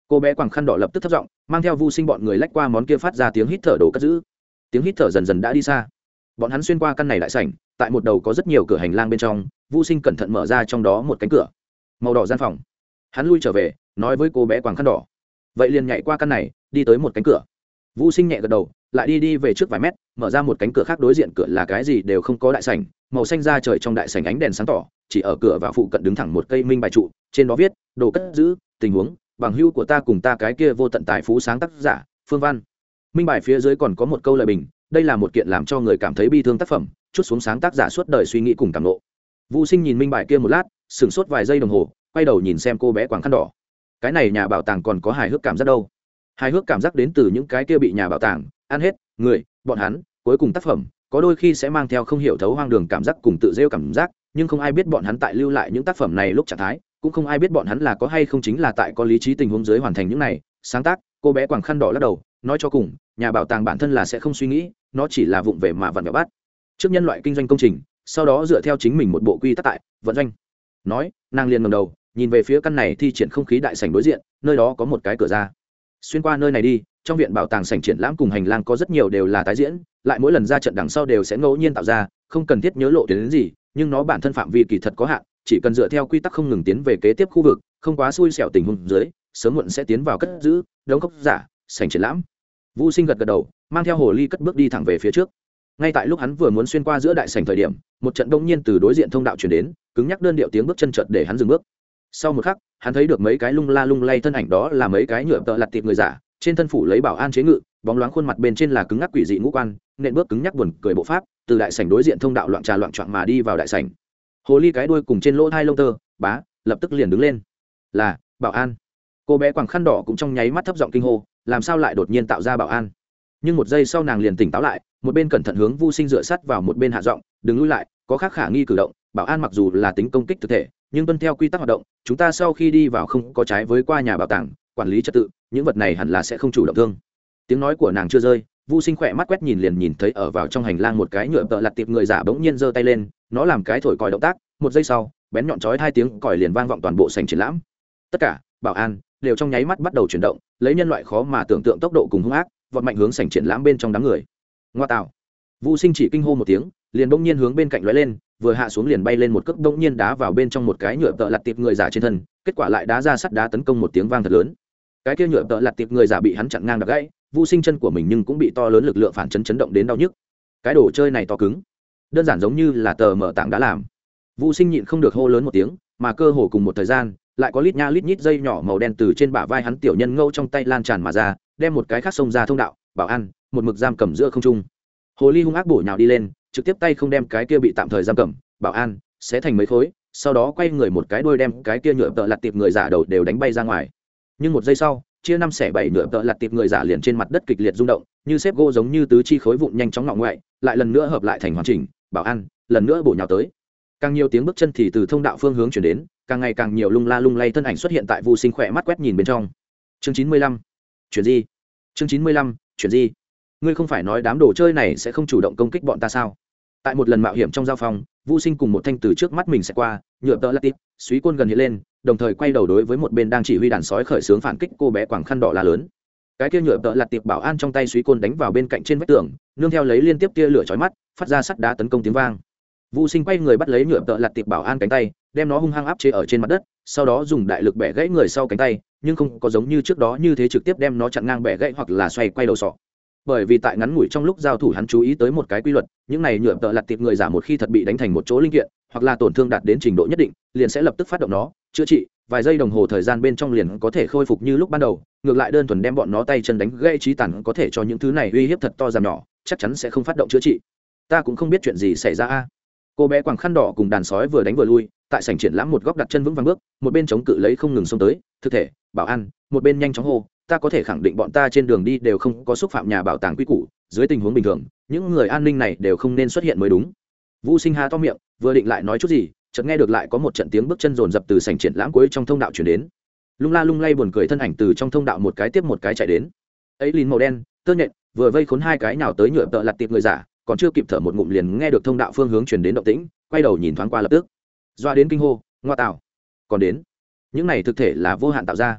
cô bé quàng khăn đỏ lập tức thất giọng, mang theo vu sinh bọn người lách qua món kia phát ra tiếng hít thở đồ cất giữ. Tiếng hít thở dần dần đã đi xa. Bọn hắn xuyên qua căn này lại sảnh, tại một đầu có rất nhiều cửa hành lang bên trong vô sinh cẩn thận mở ra trong đó một cánh cửa. Màu đỏ gian phòng. Hắn lui trở về, nói với cô bé quàng khăn đỏ. Vậy liền nhảy qua căn này, đi tới một cánh cửa. Vô sinh nhẹ gật đầu, lại đi đi về trước vài mét, mở ra một cánh cửa khác đối diện cửa là cái gì đều không có đại sảnh, màu xanh ra trời trong đại sảnh ánh đèn sáng tỏ, chỉ ở cửa và phụ cận đứng thẳng một cây minh bài trụ, trên đó viết, đồ cất giữ, tình huống bằng hữu của ta cùng ta cái kia vô tận tài phú sáng tác giả, phương văn. Minh bài phía dưới còn có một câu lời bình, đây là một kiện làm cho người cảm thấy bi thương tác phẩm, chút xuống sáng tác giả suốt đời suy nghĩ cùng cảm nộ. Vũ sinh nhìn minh bài kia một lát, sửng sốt vài giây đồng hồ, quay đầu nhìn xem cô bé quảng khăn đỏ. Cái này nhà bảo tàng còn có hài hước cảm giác đâu? Hài hước cảm giác đến từ những cái kia bị nhà bảo tàng ăn hết, người, bọn hắn, cuối cùng tác phẩm, có đôi khi sẽ mang theo không hiểu thấu hoang đường cảm giác cùng tự rêu cảm giác, nhưng không ai biết bọn hắn tại lưu lại những tác phẩm này lúc trạng thái cũng không ai biết bọn hắn là có hay không chính là tại có lý trí tình huống dưới hoàn thành những này. Sáng tác, cô bé quàng khăn đỏ lắc đầu, nói cho cùng, nhà bảo tàng bản thân là sẽ không suy nghĩ, nó chỉ là vụng về mà vặn vẹo bắt trước nhân loại kinh doanh công trình, sau đó dựa theo chính mình một bộ quy tắc tại, vận doanh. Nói, nàng liền ngầm đầu, nhìn về phía căn này thi triển không khí đại sảnh đối diện, nơi đó có một cái cửa ra. Xuyên qua nơi này đi, trong viện bảo tàng sảnh triển lãm cùng hành lang có rất nhiều đều là tái diễn, lại mỗi lần ra trận đằng sau đều sẽ ngẫu nhiên tạo ra, không cần thiết nhớ lộ tuyến đến gì, nhưng nó bản thân phạm vi kỳ thật có hạn chỉ cần dựa theo quy tắc không ngừng tiến về kế tiếp khu vực, không quá xui xẻo tình huống dưới, sớm muộn sẽ tiến vào cất giữ đống cốc giả sảnh triển lãm. Vũ sinh gật gật đầu, mang theo hồ ly cất bước đi thẳng về phía trước. Ngay tại lúc hắn vừa muốn xuyên qua giữa đại sảnh thời điểm, một trận đông nhiên từ đối diện thông đạo chuyển đến, cứng nhắc đơn điệu tiếng bước chân chợt để hắn dừng bước. Sau một khắc, hắn thấy được mấy cái lung la lung lay thân ảnh đó là mấy cái nhựa tợ lặt tiệp người giả, trên thân phủ lấy bảo an chế ngự, bóng loáng khuôn mặt bên trên là cứng ngắc quỷ dị ngũ quan, nện bước cứng nhắc buồn cười bộ pháp, từ đại sảnh đối diện thông đạo loạn trà loạn trọn mà đi vào đại sảnh hồ ly cái đuôi cùng trên lỗ hai lông tơ, bá, lập tức liền đứng lên. Là, bảo an. Cô bé quàng khăn đỏ cũng trong nháy mắt thấp giọng kinh hô, làm sao lại đột nhiên tạo ra bảo an? Nhưng một giây sau nàng liền tỉnh táo lại, một bên cẩn thận hướng vu sinh dựa sắt vào một bên hạ giọng, đừng lui lại, có khác khả nghi cử động, bảo an mặc dù là tính công kích thực thể, nhưng tuân theo quy tắc hoạt động, chúng ta sau khi đi vào không có trái với qua nhà bảo tàng, quản lý trật tự, những vật này hẳn là sẽ không chủ động thương. Tiếng nói của nàng chưa rơi vu sinh khỏe mắt quét nhìn liền nhìn thấy ở vào trong hành lang một cái nhựa tợ lặt tiệp người giả bỗng nhiên giơ tay lên, nó làm cái thổi còi động tác, một giây sau, bén nhọn chói hai tiếng còi liền vang vọng toàn bộ sành triển lãm. Tất cả, bảo an, đều trong nháy mắt bắt đầu chuyển động, lấy nhân loại khó mà tưởng tượng tốc độ cùng hung ác, vọt mạnh hướng sành triển lãm bên trong đám người. Ngoa tạo. Vu sinh chỉ kinh hô một tiếng, liền bỗng nhiên hướng bên cạnh lóe lên, vừa hạ xuống liền bay lên một cước bỗng nhiên đá vào bên trong một cái nhựa tợ lặt tiệp người giả trên thân, kết quả lại đá ra sắt đá tấn công một tiếng vang thật lớn. Cái kia nhựa tợ lặt tiệp người giả bị hắn chặn ngang đập gãy vu sinh chân của mình nhưng cũng bị to lớn lực lượng phản chấn chấn động đến đau nhức. Cái đồ chơi này to cứng, đơn giản giống như là tờ mở tảng đã làm. Vu sinh nhịn không được hô lớn một tiếng, mà cơ hồ cùng một thời gian, lại có lít nha lít nhít dây nhỏ màu đen từ trên bả vai hắn tiểu nhân ngâu trong tay lan tràn mà ra, đem một cái khác xông ra thông đạo, bảo an một mực giam cầm giữa không trung. Hồ ly hung ác bổ nhào đi lên, trực tiếp tay không đem cái kia bị tạm thời giam cầm, bảo an sẽ thành mấy khối, sau đó quay người một cái đuôi đem cái kia nhựa tợ lặt tiệp người giả đầu đều đánh bay ra ngoài. Nhưng một giây sau chia năm xẻ bảy nửa tợ lặt tiệp người giả liền trên mặt đất kịch liệt rung động, như xếp gỗ giống như tứ chi khối vụn nhanh chóng ngọng ngoại, lại lần nữa hợp lại thành hoàn chỉnh, bảo an, lần nữa bổ nhào tới. Càng nhiều tiếng bước chân thì từ thông đạo phương hướng chuyển đến, càng ngày càng nhiều lung la lung lay thân ảnh xuất hiện tại vô sinh khỏe mắt quét nhìn bên trong. Chương chín mươi lăm, chuyển di. Chương chín mươi lăm, chuyển di. Ngươi không phải nói đám đồ chơi này sẽ không chủ động công kích bọn ta sao? Tại một lần mạo hiểm trong giao phong vu sinh cùng một thanh từ trước mắt mình sẽ qua nhựa tợ lát tít suý côn gần hiện lên đồng thời quay đầu đối với một bên đang chỉ huy đàn sói khởi xướng phản kích cô bé quảng khăn đỏ la lớn cái kia nhựa tợ lặt tiệp bảo an trong tay suý côn đánh vào bên cạnh trên vách tường nương theo lấy liên tiếp tia lửa chói mắt phát ra sắt đá tấn công tiếng vang Vu Sinh quay người bắt lấy nhựa tợ lật tiệp bảo an cánh tay, đem nó hung hăng áp chế ở trên mặt đất, sau đó dùng đại lực bẻ gãy người sau cánh tay, nhưng không có giống như trước đó như thế trực tiếp đem nó chặn ngang bẻ gãy hoặc là xoay quay đầu sọ. Bởi vì tại ngắn ngủi trong lúc giao thủ hắn chú ý tới một cái quy luật, những này nhựa tợ lật tiệp người giả một khi thật bị đánh thành một chỗ linh kiện, hoặc là tổn thương đạt đến trình độ nhất định, liền sẽ lập tức phát động nó, chữa trị, vài giây đồng hồ thời gian bên trong liền có thể khôi phục như lúc ban đầu, ngược lại đơn thuần đem bọn nó tay chân đánh gãy trí tản có thể cho những thứ này uy hiếp thật to giảm nhỏ, chắc chắn sẽ không phát động chữa trị. Ta cũng không biết chuyện gì xảy ra a cô bé quàng khăn đỏ cùng đàn sói vừa đánh vừa lui tại sảnh triển lãm một góc đặt chân vững vàng bước một bên chống cự lấy không ngừng xông tới thực thể bảo an một bên nhanh chóng hô ta có thể khẳng định bọn ta trên đường đi đều không có xúc phạm nhà bảo tàng quy củ, dưới tình huống bình thường, những người an ninh này đều không nên xuất hiện mới đúng. Vũ sinh ha to miệng, vừa định lại nói chút gì, chợt nghe được lại có một trận tiếng bước chân rồn rập từ sảnh triển lãm cuối trong thông đạo chuyển đến. Lung la lung lay buồn cười thân ảnh từ trong thông đạo một cái tiếp một cái chạy đến. Ấy lìn màu đen, tơ nhện, vừa vây khốn hai cái nào tới nhựa tợ lặt tiệp người giả, còn chưa kịp thở một ngụm liền nghe được thông đạo phương hướng chuyển đến động tĩnh, quay đầu nhìn thoáng qua lập tức. Doa đến kinh hô, ngoa tạo còn đến. Những này thực thể là vô hạn tạo ra.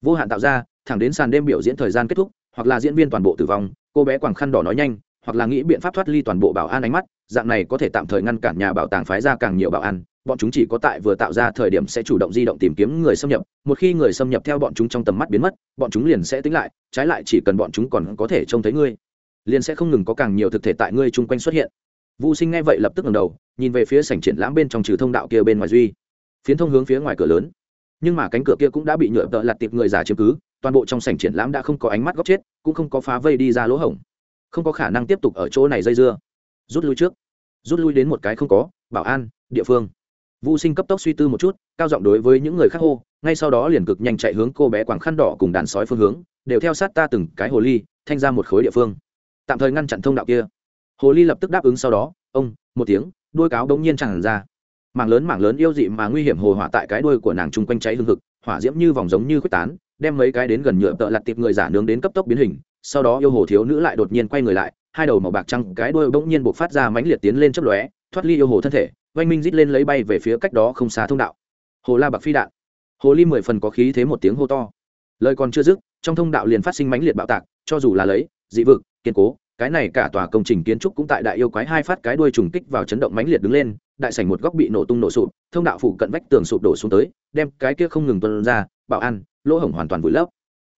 Vô hạn tạo ra thẳng đến sàn đêm biểu diễn thời gian kết thúc hoặc là diễn viên toàn bộ tử vong cô bé quàng khăn đỏ nói nhanh hoặc là nghĩ biện pháp thoát ly toàn bộ bảo an ánh mắt dạng này có thể tạm thời ngăn cản nhà bảo tàng phái ra càng nhiều bảo an bọn chúng chỉ có tại vừa tạo ra thời điểm sẽ chủ động di động tìm kiếm người xâm nhập một khi người xâm nhập theo bọn chúng trong tầm mắt biến mất bọn chúng liền sẽ tính lại trái lại chỉ cần bọn chúng còn có thể trông thấy ngươi liền sẽ không ngừng có càng nhiều thực thể tại ngươi chung quanh xuất hiện Vu Sinh nghe vậy lập tức ngẩng đầu, nhìn về phía sảnh triển lãm bên trong trừ thông đạo kia bên ngoài duy. Phiến thông hướng phía ngoài cửa lớn. Nhưng mà cánh cửa kia cũng đã bị nhựa tợ lật tiệp người giả chiếm cứ, toàn bộ trong sảnh triển lãm đã không có ánh mắt góc chết, cũng không có phá vây đi ra lỗ hổng. Không có khả năng tiếp tục ở chỗ này dây dưa. Rút lui trước. Rút lui đến một cái không có, bảo an, địa phương. Vu Sinh cấp tốc suy tư một chút, cao giọng đối với những người khác hô, ngay sau đó liền cực nhanh chạy hướng cô bé quàng khăn đỏ cùng đàn sói phương hướng, đều theo sát ta từng cái hồ ly, thanh ra một khối địa phương. Tạm thời ngăn chặn thông đạo kia. Hồ ly lập tức đáp ứng sau đó, ông một tiếng đuôi cáo bỗng nhiên tràn ra mảng lớn mảng lớn yêu dị mà nguy hiểm hồ hỏa tại cái đuôi của nàng chung quanh cháy hương hực, hỏa diễm như vòng giống như quyết tán đem mấy cái đến gần nhựa tợ lặt tiệp người giả nướng đến cấp tốc biến hình, sau đó yêu hồ thiếu nữ lại đột nhiên quay người lại, hai đầu màu bạc trăng cái đuôi bỗng nhiên buộc phát ra mãnh liệt tiến lên chấp lóe, thoát ly yêu hồ thân thể, oanh minh rít lên lấy bay về phía cách đó không xa thông đạo. Hồ la bạc phi đạn. Hồ ly mười phần có khí thế một tiếng hô to. Lời còn chưa dứt, trong thông đạo liền phát sinh mãnh liệt bạo tạc, cho dù là lấy, dị vực, kiên cố, cái này cả tòa công trình kiến trúc cũng tại đại yêu quái hai phát cái đuôi trùng kích vào chấn động mãnh liệt đứng lên, đại sảnh một góc bị nổ tung nổ sụp, thông đạo phụ cận vách tường sụp đổ xuống tới, đem cái kia không ngừng tuân ra bảo an, lỗ hổng hoàn toàn vùi lấp.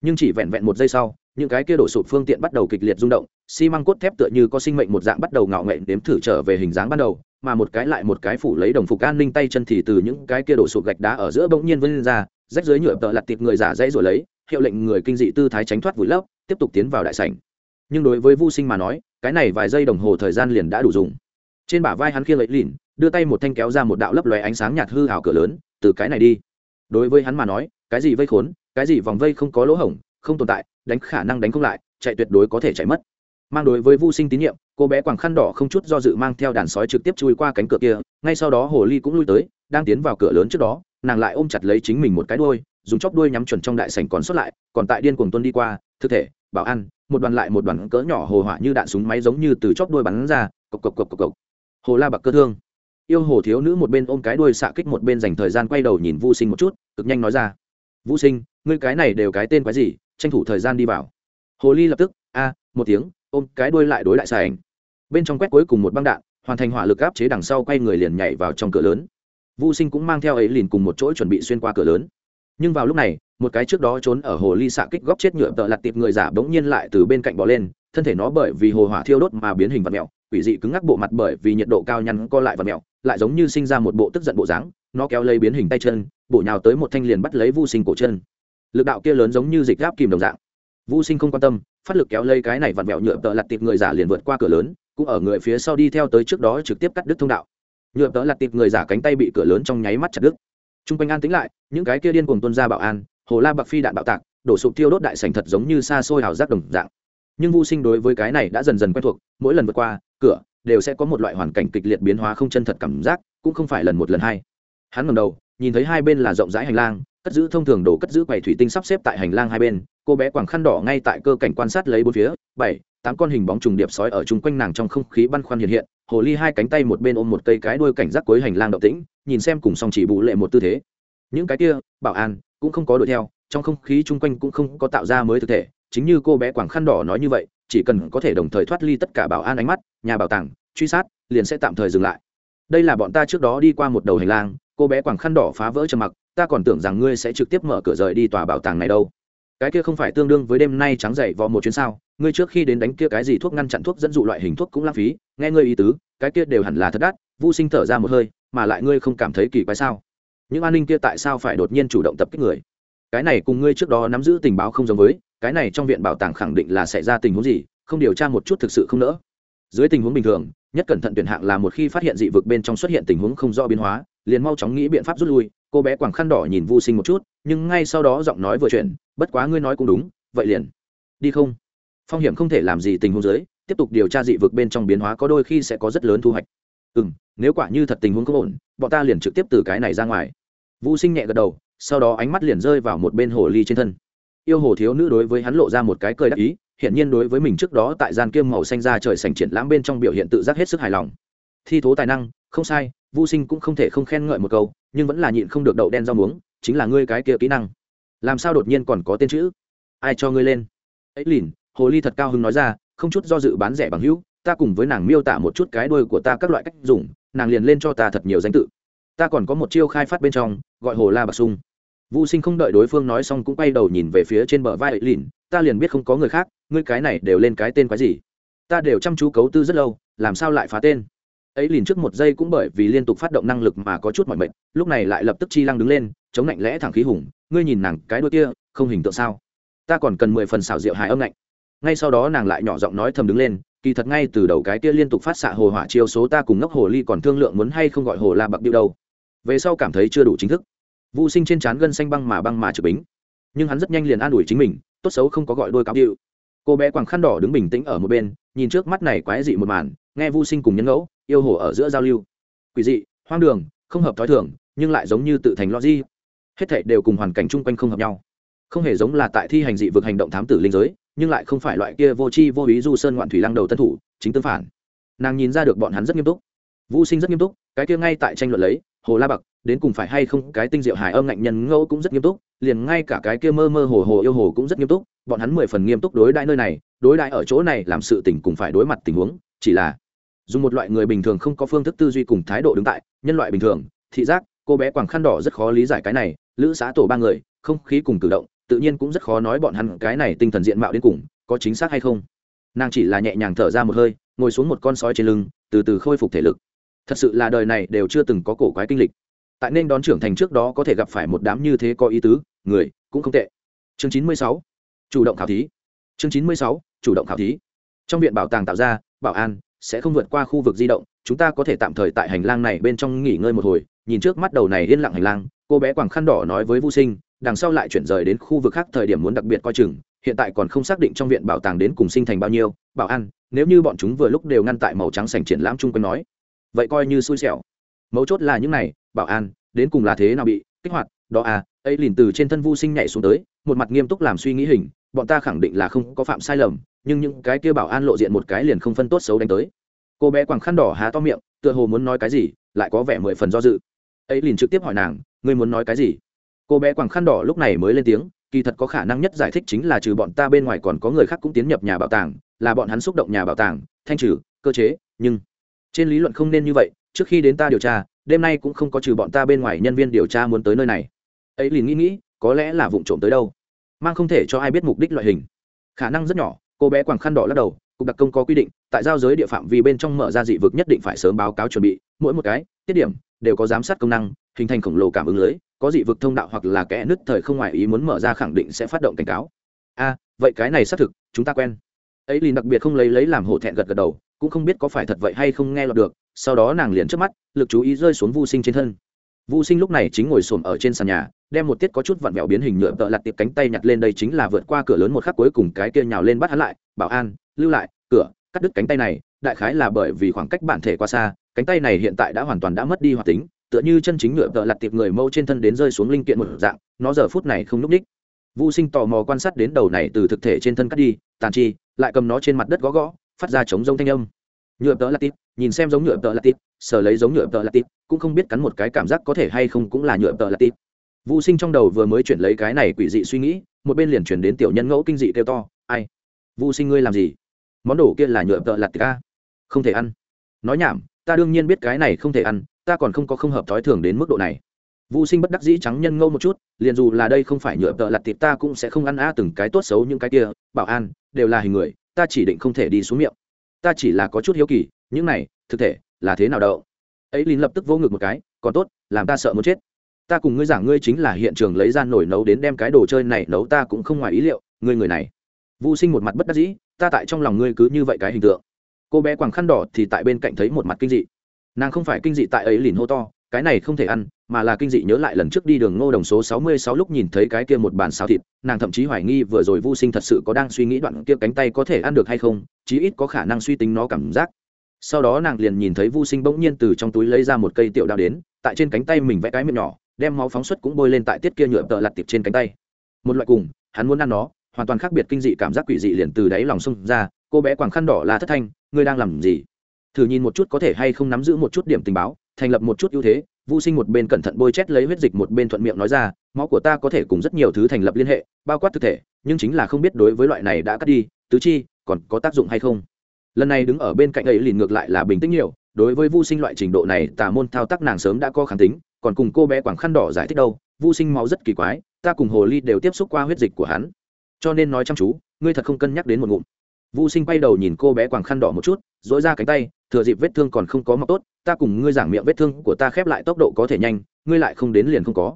Nhưng chỉ vẹn vẹn một giây sau, những cái kia đổ sụp phương tiện bắt đầu kịch liệt rung động, xi măng cốt thép tựa như có sinh mệnh một dạng bắt đầu ngạo nghệ đếm thử trở về hình dáng ban đầu, mà một cái lại một cái phủ lấy đồng phục an ninh tay chân thì từ những cái kia đổ sụp gạch đá ở giữa bỗng nhiên vươn ra, rách dưới nhựa tợ lặt tiệp người giả dãy rồi lấy, hiệu lệnh người kinh dị tư thái tránh thoát vùi lấp, tiếp tục tiến vào đại sảnh. Nhưng đối với vô sinh mà nói, cái này vài giây đồng hồ thời gian liền đã đủ dùng. Trên bả vai hắn khiêng lấy lìn đưa tay một thanh kéo ra một đạo lấp lóe ánh sáng nhạt hư hào cửa lớn, từ cái này đi. Đối với hắn mà nói cái gì vây khốn, cái gì vòng vây không có lỗ hổng, không tồn tại, đánh khả năng đánh không lại, chạy tuyệt đối có thể chạy mất. Mang đối với vô sinh tín nhiệm, cô bé quàng khăn đỏ không chút do dự mang theo đàn sói trực tiếp chui qua cánh cửa kia, ngay sau đó hồ ly cũng lui tới, đang tiến vào cửa lớn trước đó, nàng lại ôm chặt lấy chính mình một cái đuôi, dùng chóp đuôi nhắm chuẩn trong đại sảnh còn sót lại, còn tại điên cuồng tuân đi qua, thực thể, bảo ăn một đoàn lại một đoàn cỡ nhỏ hồ hỏa như đạn súng máy giống như từ chóp đuôi bắn ra, cộc cộc cộc cộc cộc. Hồ la bạc cơ thương. Yêu hồ thiếu nữ một bên ôm cái đuôi xạ kích một bên dành thời gian quay đầu nhìn vu sinh một chút, cực nhanh nói ra vũ sinh, ngươi cái này đều cái tên quái gì, tranh thủ thời gian đi vào. Hồ ly lập tức, a, một tiếng, ôm cái đuôi lại đối lại xà ảnh. Bên trong quét cuối cùng một băng đạn, hoàn thành hỏa lực áp chế đằng sau quay người liền nhảy vào trong cửa lớn. Vu sinh cũng mang theo ấy liền cùng một chỗ chuẩn bị xuyên qua cửa lớn. Nhưng vào lúc này, một cái trước đó trốn ở hồ ly xạ kích góc chết nhựa tợ lặt tiệp người giả bỗng nhiên lại từ bên cạnh bỏ lên, thân thể nó bởi vì hồ hỏa thiêu đốt mà biến hình vật mẹo, quỷ dị cứng ngắc bộ mặt bởi vì nhiệt độ cao nhăn co lại vật mẹo, lại giống như sinh ra một bộ tức giận bộ dáng nó kéo lấy biến hình tay chân, bổ nhào tới một thanh liền bắt lấy vu sinh cổ chân. Lực đạo kia lớn giống như dịch gáp kìm đồng dạng. Vu sinh không quan tâm, phát lực kéo lấy cái này vặn vẹo nhựa tợ lặt tiệp người giả liền vượt qua cửa lớn, cũng ở người phía sau đi theo tới trước đó trực tiếp cắt đứt thông đạo. Nhựa tợ lặt tiệp người giả cánh tay bị cửa lớn trong nháy mắt chặt đứt. T r u n g quanh an tính lại, những cái kia điên cùng tuân ra bảo an, hồ la bạc phi đạn bạo tạc, đổ sụp tiêu đốt đại sành thật giống như xa xôi hào giác đồng dạng. Nhưng vô sinh đối với cái này đã dần dần quen thuộc, mỗi lần vượt qua cửa, đều sẽ có một loại hoàn cảnh kịch liệt biến hóa không chân thật cảm giác, cũng không phải lần một lần hai hắn ngầm đầu, nhìn thấy hai bên là rộng rãi hành lang, cất giữ thông thường đồ cất giữ quầy thủy tinh sắp xếp tại hành lang hai bên. Cô bé quàng khăn đỏ ngay tại cơ cảnh quan sát lấy bốn phía. Bảy, tám con hình bóng trùng điệp sói ở chung quanh nàng trong không khí băn khoăn hiện hiện. Hồ ly hai cánh tay một bên ôm một cây cái đuôi cảnh giác cuối hành lang động tĩnh, nhìn xem cùng song chỉ bù lệ một tư thế. Những cái kia, bảo an, cũng không có đuổi theo, trong không khí chung quanh cũng không có tạo ra mới thực thể. Chính như cô bé quảng khăn đỏ nói như vậy, chỉ cần có thể đồng thời thoát ly tất cả bảo an ánh mắt, nhà bảo tàng, truy sát, liền sẽ tạm thời dừng lại. Đây là bọn ta trước đó đi qua một đầu hành lang cô bé quảng khăn đỏ phá vỡ trầm mặc, ta còn tưởng rằng ngươi sẽ trực tiếp mở cửa rời đi tòa bảo tàng này đâu. Cái kia không phải tương đương với đêm nay trắng dậy vào một chuyến sao, ngươi trước khi đến đánh kia cái gì thuốc ngăn chặn thuốc dẫn dụ loại hình thuốc cũng lãng phí, nghe ngươi ý tứ, cái kia đều hẳn là thật đắt vô sinh thở ra một hơi, mà lại ngươi không cảm thấy kỳ quái sao? Những an ninh kia tại sao phải đột nhiên chủ động tập kích người? Cái này cùng ngươi trước đó nắm giữ tình báo không giống với, cái này trong viện bảo tàng khẳng định là xảy ra tình huống gì, không điều tra một chút thực sự không nỡ. Dưới tình huống bình thường, nhất cẩn thận tuyển hạng là một khi phát hiện dị vực bên trong xuất hiện tình huống không do biến hóa liền mau chóng nghĩ biện pháp rút lui. Cô bé quàng khăn đỏ nhìn vô sinh một chút, nhưng ngay sau đó giọng nói vừa chuyển, bất quá ngươi nói cũng đúng, vậy liền đi không. Phong hiểm không thể làm gì tình huống dưới, tiếp tục điều tra dị vực bên trong biến hóa có đôi khi sẽ có rất lớn thu hoạch. Ừ m nếu quả như thật tình huống không ổn, bọn ta liền trực tiếp từ cái này ra ngoài. Vô sinh nhẹ gật đầu, sau đó ánh mắt liền rơi vào một bên hồ ly trên thân. Yêu hồ thiếu nữ đối với hắn lộ ra một cái cười đắc ý hiện nhiên đối với mình trước đó tại gian kiêm màu xanh ra trời sành triển lãm bên trong biểu hiện tự giác hết sức hài lòng. Thi thố tài năng không sai Vu sinh cũng không thể không khen ngợi một câu nhưng vẫn là nhịn không được đậu đen rau muống chính là ngươi cái kia kỹ năng. Làm sao đột nhiên còn có tên chữ? Ai cho ngươi lên? Ấy lìn hồ ly thật cao hứng nói ra không chút do dự bán rẻ bằng hữu ta cùng với nàng miêu tả một chút cái đuôi của ta các loại cách dùng nàng liền lên cho ta thật nhiều danh tự. Ta còn có một chiêu khai phát bên trong gọi hồ la bạc sung. Vu Sinh không đợi đối phương nói xong cũng quay đầu nhìn về phía trên bờ vai ấy lìn, ta liền biết không có người khác, ngươi cái này đều lên cái tên quái gì? Ta đều chăm chú cấu tư rất lâu, làm sao lại phá tên? Ấy liền trước một giây cũng bởi vì liên tục phát động năng lực mà có chút mỏi mệt, lúc này lại lập tức chi lăng đứng lên, chống lạnh lẽ thẳng khí hùng, ngươi nhìn nàng cái đôi kia, không hình tượng sao? Ta còn cần mười phần xảo diệu hài âm lạnh. Ngay sau đó nàng lại nhỏ giọng nói thầm đứng lên, kỳ thật ngay từ đầu cái kia liên tục phát xạ hồ hỏa chiêu số ta cùng ngốc hồ ly còn thương lượng muốn hay không gọi hồ la bạc điệu đâu. Về sau cảm thấy chưa đủ chính thức Vu Sinh trên trán gân xanh băng mà băng mà trực bính, nhưng hắn rất nhanh liền an ủi chính mình, tốt xấu không có gọi đôi cáo điệu. Cô bé quàng khăn đỏ đứng bình tĩnh ở một bên, nhìn trước mắt này quái dị một màn, nghe Vu Sinh cùng nhân ngẫu, yêu hồ ở giữa giao lưu. Quỷ dị, hoang đường, không hợp thói thường, nhưng lại giống như tự thành logic. Hết thảy đều cùng hoàn cảnh chung quanh không hợp nhau. Không hề giống là tại thi hành dị vực hành động thám tử linh giới, nhưng lại không phải loại kia vô tri vô ý du sơn ngoạn thủy lăng đầu tân thủ, chính tương phản. Nàng nhìn ra được bọn hắn rất nghiêm túc. vũ Sinh rất nghiêm túc, cái kia ngay tại tranh luận lấy, Hồ La Bạc, đến cùng phải hay không cái tinh diệu hài âm ngạnh nhân ngẫu cũng rất nghiêm túc liền ngay cả cái kia mơ mơ hồ hồ yêu hồ cũng rất nghiêm túc bọn hắn mười phần nghiêm túc đối đãi nơi này đối đãi ở chỗ này làm sự tình cùng phải đối mặt tình huống chỉ là dùng một loại người bình thường không có phương thức tư duy cùng thái độ đứng tại, nhân loại bình thường, thị giác, cô bé quàng khăn đỏ rất khó lý giải cái này, lữ xã tổ ba người, không khí cùng cử động, tự nhiên cũng rất khó nói bọn hắn cái này tinh thần diện mạo đến cùng, có chính xác hay không. Nàng chỉ là nhẹ nhàng thở ra một hơi, ngồi xuống một con sói trên lưng, từ từ khôi phục thể lực. Thật sự là đời này đều chưa từng có cổ quái kinh lịch. Tại nên đón trưởng thành trước đó có thể gặp phải một đám như thế có ý tứ, người cũng không tệ. Chương chín mươi sáu, chủ động khảo thí. Chương chín mươi sáu, chủ động khảo thí. Trong viện bảo tàng tạo ra, bảo an sẽ không vượt qua khu vực di động, chúng ta có thể tạm thời tại hành lang này bên trong nghỉ ngơi một hồi. Nhìn trước mắt đầu này yên lặng hành lang, cô bé quàng khăn đỏ nói với vô sinh, đằng sau lại chuyển rời đến khu vực khác thời điểm muốn đặc biệt coi chừng, hiện tại còn không xác định trong viện bảo tàng đến cùng sinh thành bao nhiêu, bảo an, nếu như bọn chúng vừa lúc đều ngăn tại màu trắng sành triển lãm chung quanh nói, vậy coi như xui xẻo. Mấu chốt là những này, bảo an, đến cùng là thế nào bị kích hoạt, đó à ấy liền từ trên thân vu sinh nhảy xuống tới, một mặt nghiêm túc làm suy nghĩ hình, bọn ta khẳng định là không có phạm sai lầm nhưng những cái kia bảo an lộ diện một cái liền không phân tốt xấu đánh tới. Cô bé quàng khăn đỏ há to miệng, tựa hồ muốn nói cái gì, lại có vẻ mười phần do dự. Ấy liền trực tiếp hỏi nàng, ngươi muốn nói cái gì? Cô bé quàng khăn đỏ lúc này mới lên tiếng, kỳ thật có khả năng nhất giải thích chính là trừ bọn ta bên ngoài còn có người khác cũng tiến nhập nhà bảo tàng, là bọn hắn xúc động nhà bảo tàng, thanh trừ, cơ chế, nhưng trên lý luận không nên như vậy, trước khi đến ta điều tra, đêm nay cũng không có trừ bọn ta bên ngoài nhân viên điều tra muốn tới nơi này. Ấy liền nghĩ nghĩ, có lẽ là vụ trộm tới đâu? Mang không thể cho ai biết mục đích loại hình. Khả năng rất nhỏ cô bé quàng khăn đỏ lắc đầu, cục đặc công có quy định, tại giao giới địa phạm vì bên trong mở ra dị vực nhất định phải sớm báo cáo chuẩn bị, mỗi một cái, tiết điểm, đều có giám sát công năng, hình thành khổng lồ cảm ứng lưới, có dị vực thông đạo hoặc là kẽ nứt thời không ngoài ý muốn mở ra khẳng định sẽ phát động cảnh cáo. A, vậy cái này xác thực, chúng ta quen. Ấy liền đặc biệt không lấy lấy làm hổ thẹn gật gật đầu, cũng không biết có phải thật vậy hay không nghe lọt được, sau đó nàng liền trước mắt, lực chú ý rơi xuống vô sinh trên thân. Vô sinh lúc này chính ngồi xổm ở trên sàn nhà đem một tiết có chút vặn vẹo biến hình nhựa tợ lặt tiệp cánh tay nhặt lên đây chính là vượt qua cửa lớn một khắc cuối cùng cái kia nhào lên bắt hắn lại, bảo an, lưu lại, cửa, cắt đứt cánh tay này, đại khái là bởi vì khoảng cách bản thể quá xa, cánh tay này hiện tại đã hoàn toàn đã mất đi hoạt tính, tựa như chân chính nhựa tợ lặt tiệp người mâu trên thân đến rơi xuống linh kiện một dạng, nó giờ phút này không núp ních vô sinh tò mò quan sát đến đầu này từ thực thể trên thân cắt đi, tàn chi, lại cầm nó trên mặt đất gõ gõ, phát ra chống rông thanh âm. Nhựa tợ latit nhìn xem giống nhựa tợ latit sờ lấy giống nhựa tợ latit cũng không biết cắn một cái cảm giác có thể hay không cũng là nhựa tợ latit vũ sinh trong đầu vừa mới chuyển lấy cái này quỷ dị suy nghĩ một bên liền chuyển đến tiểu nhân ngẫu kinh dị kêu to ai? Vũ sinh ngươi làm gì? Món đồ kia là nhựa tợ latit ca không thể ăn. Nói nhảm ta đương nhiên biết cái này không thể ăn ta còn không có không hợp thói thường đến mức độ này. Vu Sinh bất đắc dĩ trắng nhân ngâu một chút, liền dù là đây không phải nhựa tợ lặt thịt ta cũng sẽ không ăn a từng cái tốt xấu những cái kia, bảo an, đều là hình người, ta chỉ định không thể đi xuống miệng. Ta chỉ là có chút hiếu kỳ những này thực thể là thế nào đâu ấy lín lập tức vô ngực một cái còn tốt làm ta sợ muốn chết ta cùng ngươi giảng ngươi chính là hiện trường lấy ra nổi nấu đến đem cái đồ chơi này nấu, ta cũng không ngoài ý liệu, ngươi người này. Vô sinh một mặt bất đắc dĩ, ta tại trong lòng ngươi cứ như vậy cái hình tượng. Cô bé quàng khăn đỏ thì tại bên cạnh thấy một mặt kinh dị. Nàng không phải kinh dị tại ấy lìn hô to, cái này không thể ăn, mà là kinh dị nhớ lại lần trước đi đường ngô đồng số sáu mươi sáu lúc nhìn thấy cái kia một bàn xào thịt, nàng thậm chí hoài nghi vừa rồi vô sinh thật sự có đang suy nghĩ đoạn kia cánh tay có thể ăn được hay không, chí ít có khả năng suy tính nó cảm giác. Sau đó nàng liền nhìn thấy vô sinh bỗng nhiên từ trong túi lấy ra một cây tiểu đao đến, tại trên cánh tay mình vẽ cái miệng nhỏ đem máu phóng xuất cũng bôi lên tại tiết kia nhựa tợ lặt tiệp trên cánh tay một loại cùng hắn muốn ăn nó hoàn toàn khác biệt kinh dị cảm giác quỷ dị liền từ đáy lòng xông ra cô bé quàng khăn đỏ là thất thanh ngươi đang làm gì thử nhìn một chút có thể hay không nắm giữ một chút điểm tình báo thành lập một chút ưu thế Vu Sinh một bên cẩn thận bôi chét lấy huyết dịch một bên thuận miệng nói ra, máu của ta có thể cùng rất nhiều thứ thành lập liên hệ, bao quát thực thể, nhưng chính là không biết đối với loại này đã cắt đi, tứ chi còn có tác dụng hay không. lần này đứng ở bên cạnh ấy liền ngược lại là bình tĩnh nhiều đối với vô sinh loại trình độ này tà môn thao tác nàng sớm đã có kháng tính còn cùng cô bé quảng khăn đỏ giải thích đâu vô sinh máu rất kỳ quái, ta cùng hồ ly đều tiếp xúc qua huyết dịch của hắn. Cho nên nói chăm chú, ngươi thật không cân nhắc đến một ngụm. Vô sinh bay đầu nhìn cô bé quảng khăn đỏ một chút dỗi ra cánh tay, thừa dịp vết thương còn không có mọc tốt, ta cùng ngươi giảng miệng vết thương của ta khép lại tốc độ có thể nhanh, ngươi lại không đến liền không có.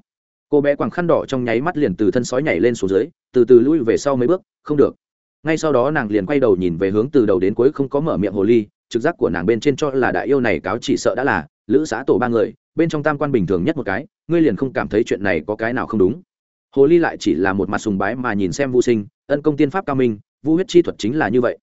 Cô bé quàng khăn đỏ trong nháy mắt liền từ thân sói nhảy lên xuống dưới, từ từ lui về sau mấy bước, không được. Ngay sau đó nàng liền quay đầu nhìn về hướng từ đầu đến cuối không có mở miệng hồ ly, trực giác của nàng bên trên cho là đại yêu này cáo chỉ sợ đã là, lữ xã tổ ba người bên trong tam quan bình thường nhất một cái ngươi liền không cảm thấy chuyện này có cái nào không đúng hồ ly lại chỉ là một mặt sùng bái mà nhìn xem vô sinh ân công tiên pháp cao minh vu huyết chi thuật chính là như vậy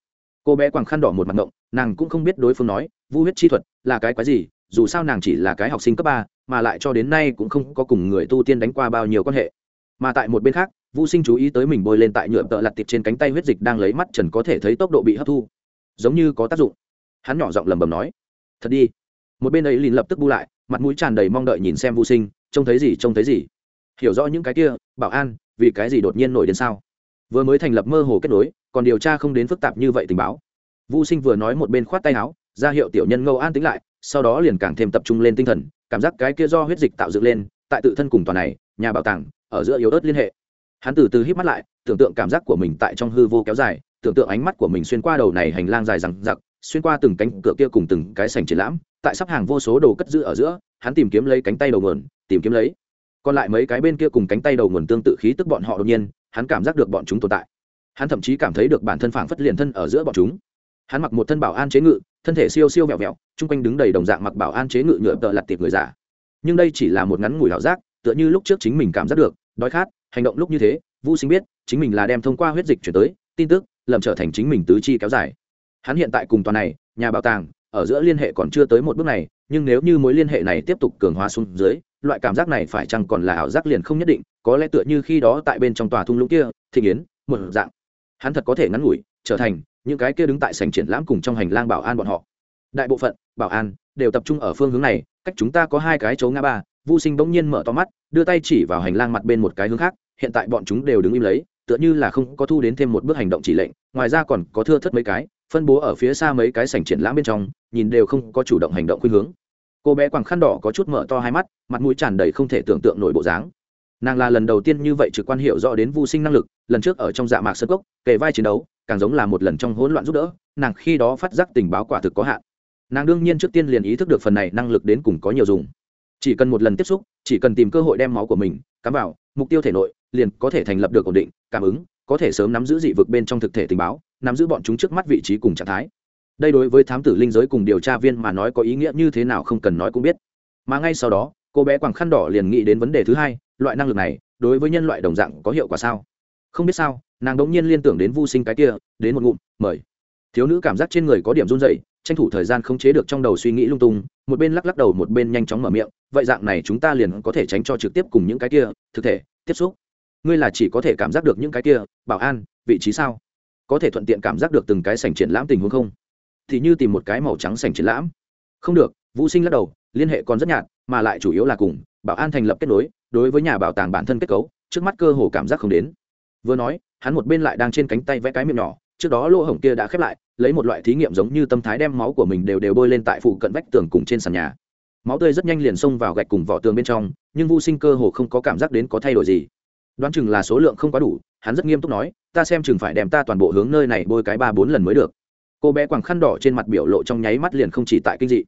cô bé quàng khăn đỏ một mặt ngộng nàng cũng không biết đối phương nói vu huyết chi thuật là cái quái gì dù sao nàng chỉ là cái học sinh cấp ba mà lại cho đến nay cũng không có cùng người tu tiên đánh qua bao nhiêu quan hệ mà tại một bên khác Vu Sinh chú ý tới mình bôi lên tại nhựa tợ lặt tiệp trên cánh tay huyết dịch đang lấy mắt trần có thể thấy tốc độ bị hấp thu, giống như có tác dụng. Hắn nhỏ giọng lầm bầm nói: "Thật đi." Một bên ấy liền lập tức bu lại, mặt mũi tràn đầy mong đợi nhìn xem Vu Sinh, trông thấy gì trông thấy gì. Hiểu rõ những cái kia, bảo an, vì cái gì đột nhiên nổi đến sao? Vừa mới thành lập mơ hồ kết nối, còn điều tra không đến phức tạp như vậy tình báo. Vu Sinh vừa nói một bên khoát tay áo, ra hiệu tiểu nhân Ngâu An tính lại, sau đó liền càng thêm tập trung lên tinh thần, cảm giác cái kia do huyết dịch tạo dựng lên, tại tự thân cùng toàn này, nhà bảo tàng, ở giữa yếu ớt liên hệ hắn từ từ hít mắt lại tưởng tượng cảm giác của mình tại trong hư vô kéo dài tưởng tượng ánh mắt của mình xuyên qua đầu này hành lang dài rằng giặc xuyên qua từng cánh cửa kia cùng từng cái sành triển lãm, tại sắp hàng vô số đồ cất giữ ở giữa, hắn tìm kiếm lấy cánh tay đầu nguồn, tìm kiếm lấy. Còn lại mấy cái bên kia cùng cánh tay đầu nguồn tương tự khí tức bọn họ đột nhiên, hắn cảm giác được bọn chúng tồn tại. Hắn thậm chí cảm thấy được bản thân phảng phất liền thân ở giữa bọn chúng. Hắn mặc một thân bảo an chế ngự, thân thể siêu siêu vẹo vẹo, chung quanh đứng đầy đồng dạng mặc bảo an chế ngự nhựa tợ lặt tiệp người giả nhưng đây chỉ là một ngắn ngủi ảo giác, tựa như lúc trước chính mình cảm giác được, đói khát, hành động lúc như thế vũ sinh biết, chính mình là đem thông qua huyết dịch chuyển tới, tin tức, lầm trở thành chính mình tứ chi kéo dài hắn hiện tại cùng toàn này nhà bảo tàng ở giữa liên hệ còn chưa tới một bước này nhưng nếu như mối liên hệ này tiếp tục cường hóa xuống dưới loại cảm giác này phải chăng còn là ảo giác liền không nhất định có lẽ tựa như khi đó tại bên trong tòa thung lũng kia thị yến một dạng. Hắn thật có thể ngắn ngủi trở thành những cái kia đứng tại sảnh triển lãm cùng trong hành lang bảo an bọn họ. Đại bộ phận bảo an đều tập trung ở phương hướng này cách chúng ta có hai cái chỗ ngã ba Vu Sinh bỗng nhiên mở to mắt, đưa tay chỉ vào hành lang mặt bên một cái hướng khác, hiện tại bọn chúng đều đứng im lấy, tựa như là không có thu đến thêm một bước hành động chỉ lệnh, ngoài ra còn có thưa thất mấy cái, phân bố ở phía xa mấy cái sảnh triển lãm bên trong, nhìn đều không có chủ động hành động khuynh hướng. Cô bé quàng khăn đỏ có chút mở to hai mắt, mặt mũi tràn đầy không thể tưởng tượng nổi bộ dáng. Nàng là lần đầu tiên như vậy trực quan hiểu rõ đến Vu Sinh năng lực, lần trước ở trong dạ mạc sơn cốc, kề vai chiến đấu, càng giống là một lần trong hỗn loạn giúp đỡ, nàng khi đó phát giác tình báo quả thực có hạn. Nàng đương nhiên trước tiên liền ý thức được phần này năng lực đến cùng có nhiều dùng chỉ cần một lần tiếp xúc chỉ cần tìm cơ hội đem máu của mình cắm vào mục tiêu thể nội liền có thể thành lập được ổn định cảm ứng có thể sớm nắm giữ dị vực bên trong thực thể tình báo nắm giữ bọn chúng trước mắt vị trí cùng trạng thái. Đây đối với thám tử linh giới cùng điều tra viên mà nói có ý nghĩa như thế nào không cần nói cũng biết. Mà ngay sau đó, cô bé quàng khăn đỏ liền nghĩ đến vấn đề thứ hai, loại năng lực này, đối với nhân loại đồng dạng có hiệu quả sao? Không biết sao, nàng đống nhiên liên tưởng đến vô sinh cái kia, đến một ngụm, mời. Thiếu nữ cảm giác trên người có điểm run dậy tranh thủ thời gian không chế được trong đầu suy nghĩ lung tung, một bên lắc lắc đầu một bên nhanh chóng mở miệng, vậy dạng này chúng ta liền có thể tránh cho trực tiếp cùng những cái kia, thực thể, tiếp xúc. Ngươi là chỉ có thể cảm giác được những cái kia, bảo an, vị trí sao? Có thể thuận tiện cảm giác được từng cái sảnh triển lãm tình huống không? Thì như tìm một cái màu trắng sảnh triển lãm. Không được, vũ sinh lắc đầu, liên hệ còn rất nhạt, mà lại chủ yếu là cùng, bảo an thành lập kết nối, đối với nhà bảo tàng bản thân kết cấu, trước mắt cơ hồ cảm giác không đến. Vừa nói, hắn một bên lại đang trên cánh tay vẽ cái miệng nhỏ, trước đó lỗ hổng kia đã khép lại, lấy một loại thí nghiệm giống như tâm thái đem máu của mình đều đều bôi lên tại phụ cận vách tường cùng trên sàn nhà. Máu tươi rất nhanh liền xông vào gạch cùng vỏ tường bên trong, nhưng vô sinh cơ hồ không có cảm giác đến có thay đổi gì. Đoán chừng là số lượng không quá đủ, hắn rất nghiêm túc nói ta xem chừng phải đem ta toàn bộ hướng nơi này bôi cái ba bốn lần mới được. Cô bé quàng khăn đỏ trên mặt biểu lộ trong nháy mắt liền không chỉ tại kinh dị.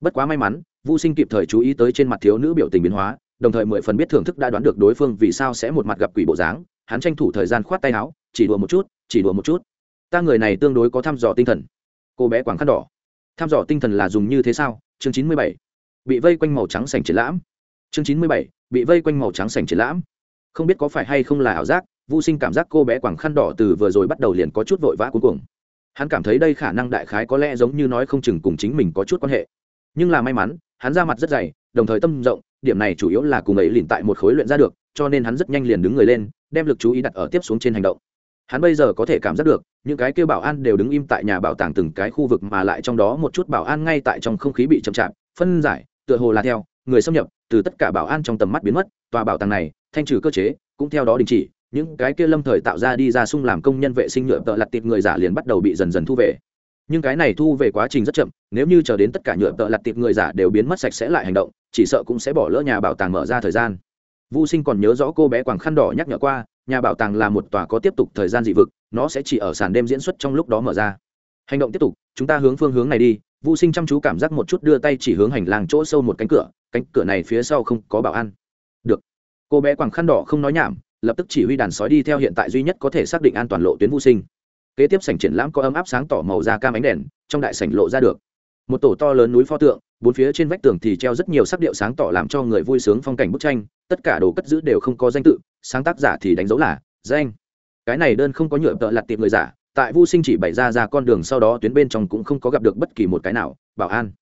Bất quá may mắn vô sinh kịp thời chú ý tới trên mặt thiếu nữ biểu tình biến hóa, đồng thời mười phần biết thưởng thức đã đoán được đối phương vì sao sẽ một mặt gặp quỷ bộ dáng, hắn tranh thủ thời gian khoát tay áo, chỉ đùa một chút, chỉ đùa một chút. Ta người này tương đối có thăm dò tinh thần. Cô bé quảng khăn đỏ. Thăm dò tinh thần là dùng như thế sao? Chương chín mươi bảy. Bị vây quanh màu trắng sành triển lãm. Chương chín mươi bảy. Bị vây quanh màu trắng sành triển lãm. Không biết có phải hay không là ảo giác vô sinh cảm giác cô bé quảng khăn đỏ từ vừa rồi bắt đầu liền có chút vội vã cuối cùng hắn cảm thấy đây khả năng đại khái có lẽ giống như nói không chừng cùng chính mình có chút quan hệ. Nhưng là may mắn, hắn ra mặt rất dày, đồng thời tâm rộng, điểm này chủ yếu là cùng ấy liền tại một khối luyện ra được, cho nên hắn rất nhanh liền đứng người lên, đem lực chú ý đặt ở tiếp xuống trên hành động. Hắn bây giờ có thể cảm giác được, những cái kêu bảo an đều đứng im tại nhà bảo tàng từng cái khu vực mà lại trong đó một chút bảo an ngay tại trong không khí bị chậm chạp, phân giải, tựa hồ là theo, người xâm nhập, từ tất cả bảo an trong tầm mắt biến mất, tòa bảo tàng này, thanh trừ cơ chế, cũng theo đó đình chỉ những cái kia lâm thời tạo ra đi ra sung làm công nhân vệ sinh nhựa tợ lặt tịt người giả liền bắt đầu bị dần dần thu về nhưng cái này thu về quá trình rất chậm nếu như chờ đến tất cả nhựa tợ lặt tiệp người giả đều biến mất sạch sẽ lại hành động chỉ sợ cũng sẽ bỏ lỡ nhà bảo tàng mở ra thời gian Vu Sinh còn nhớ rõ cô bé quàng khăn đỏ nhắc nhở qua, nhà bảo tàng là một tòa có tiếp tục thời gian dị vực, nó sẽ chỉ ở sàn đêm diễn xuất trong lúc đó mở ra. Hành động tiếp tục, chúng ta hướng phương hướng này đi. Vu Sinh chăm chú cảm giác một chút đưa tay chỉ hướng hành lang chỗ sâu một cánh cửa, cánh cửa này phía sau không có bảo an. Được. Cô bé quàng khăn đỏ không nói nhảm, lập tức chỉ huy đàn sói đi theo hiện tại duy nhất có thể xác định an toàn lộ tuyến Vu Sinh. Kế tiếp sảnh triển lãm có ấm áp sáng tỏ màu da cam ánh đèn, trong đại sảnh lộ ra được một tổ to lớn núi pho tượng bốn phía trên vách tường thì treo rất nhiều sắc điệu sáng tỏ làm cho người vui sướng phong cảnh bức tranh tất cả đồ cất giữ đều không có danh tự sáng tác giả thì đánh dấu là danh. Cái này đơn không có nhựa tợ lặt tiệm người giả tại vu sinh chỉ bày ra ra con đường sau đó tuyến bên trong cũng không có gặp được bất kỳ một cái nào bảo an.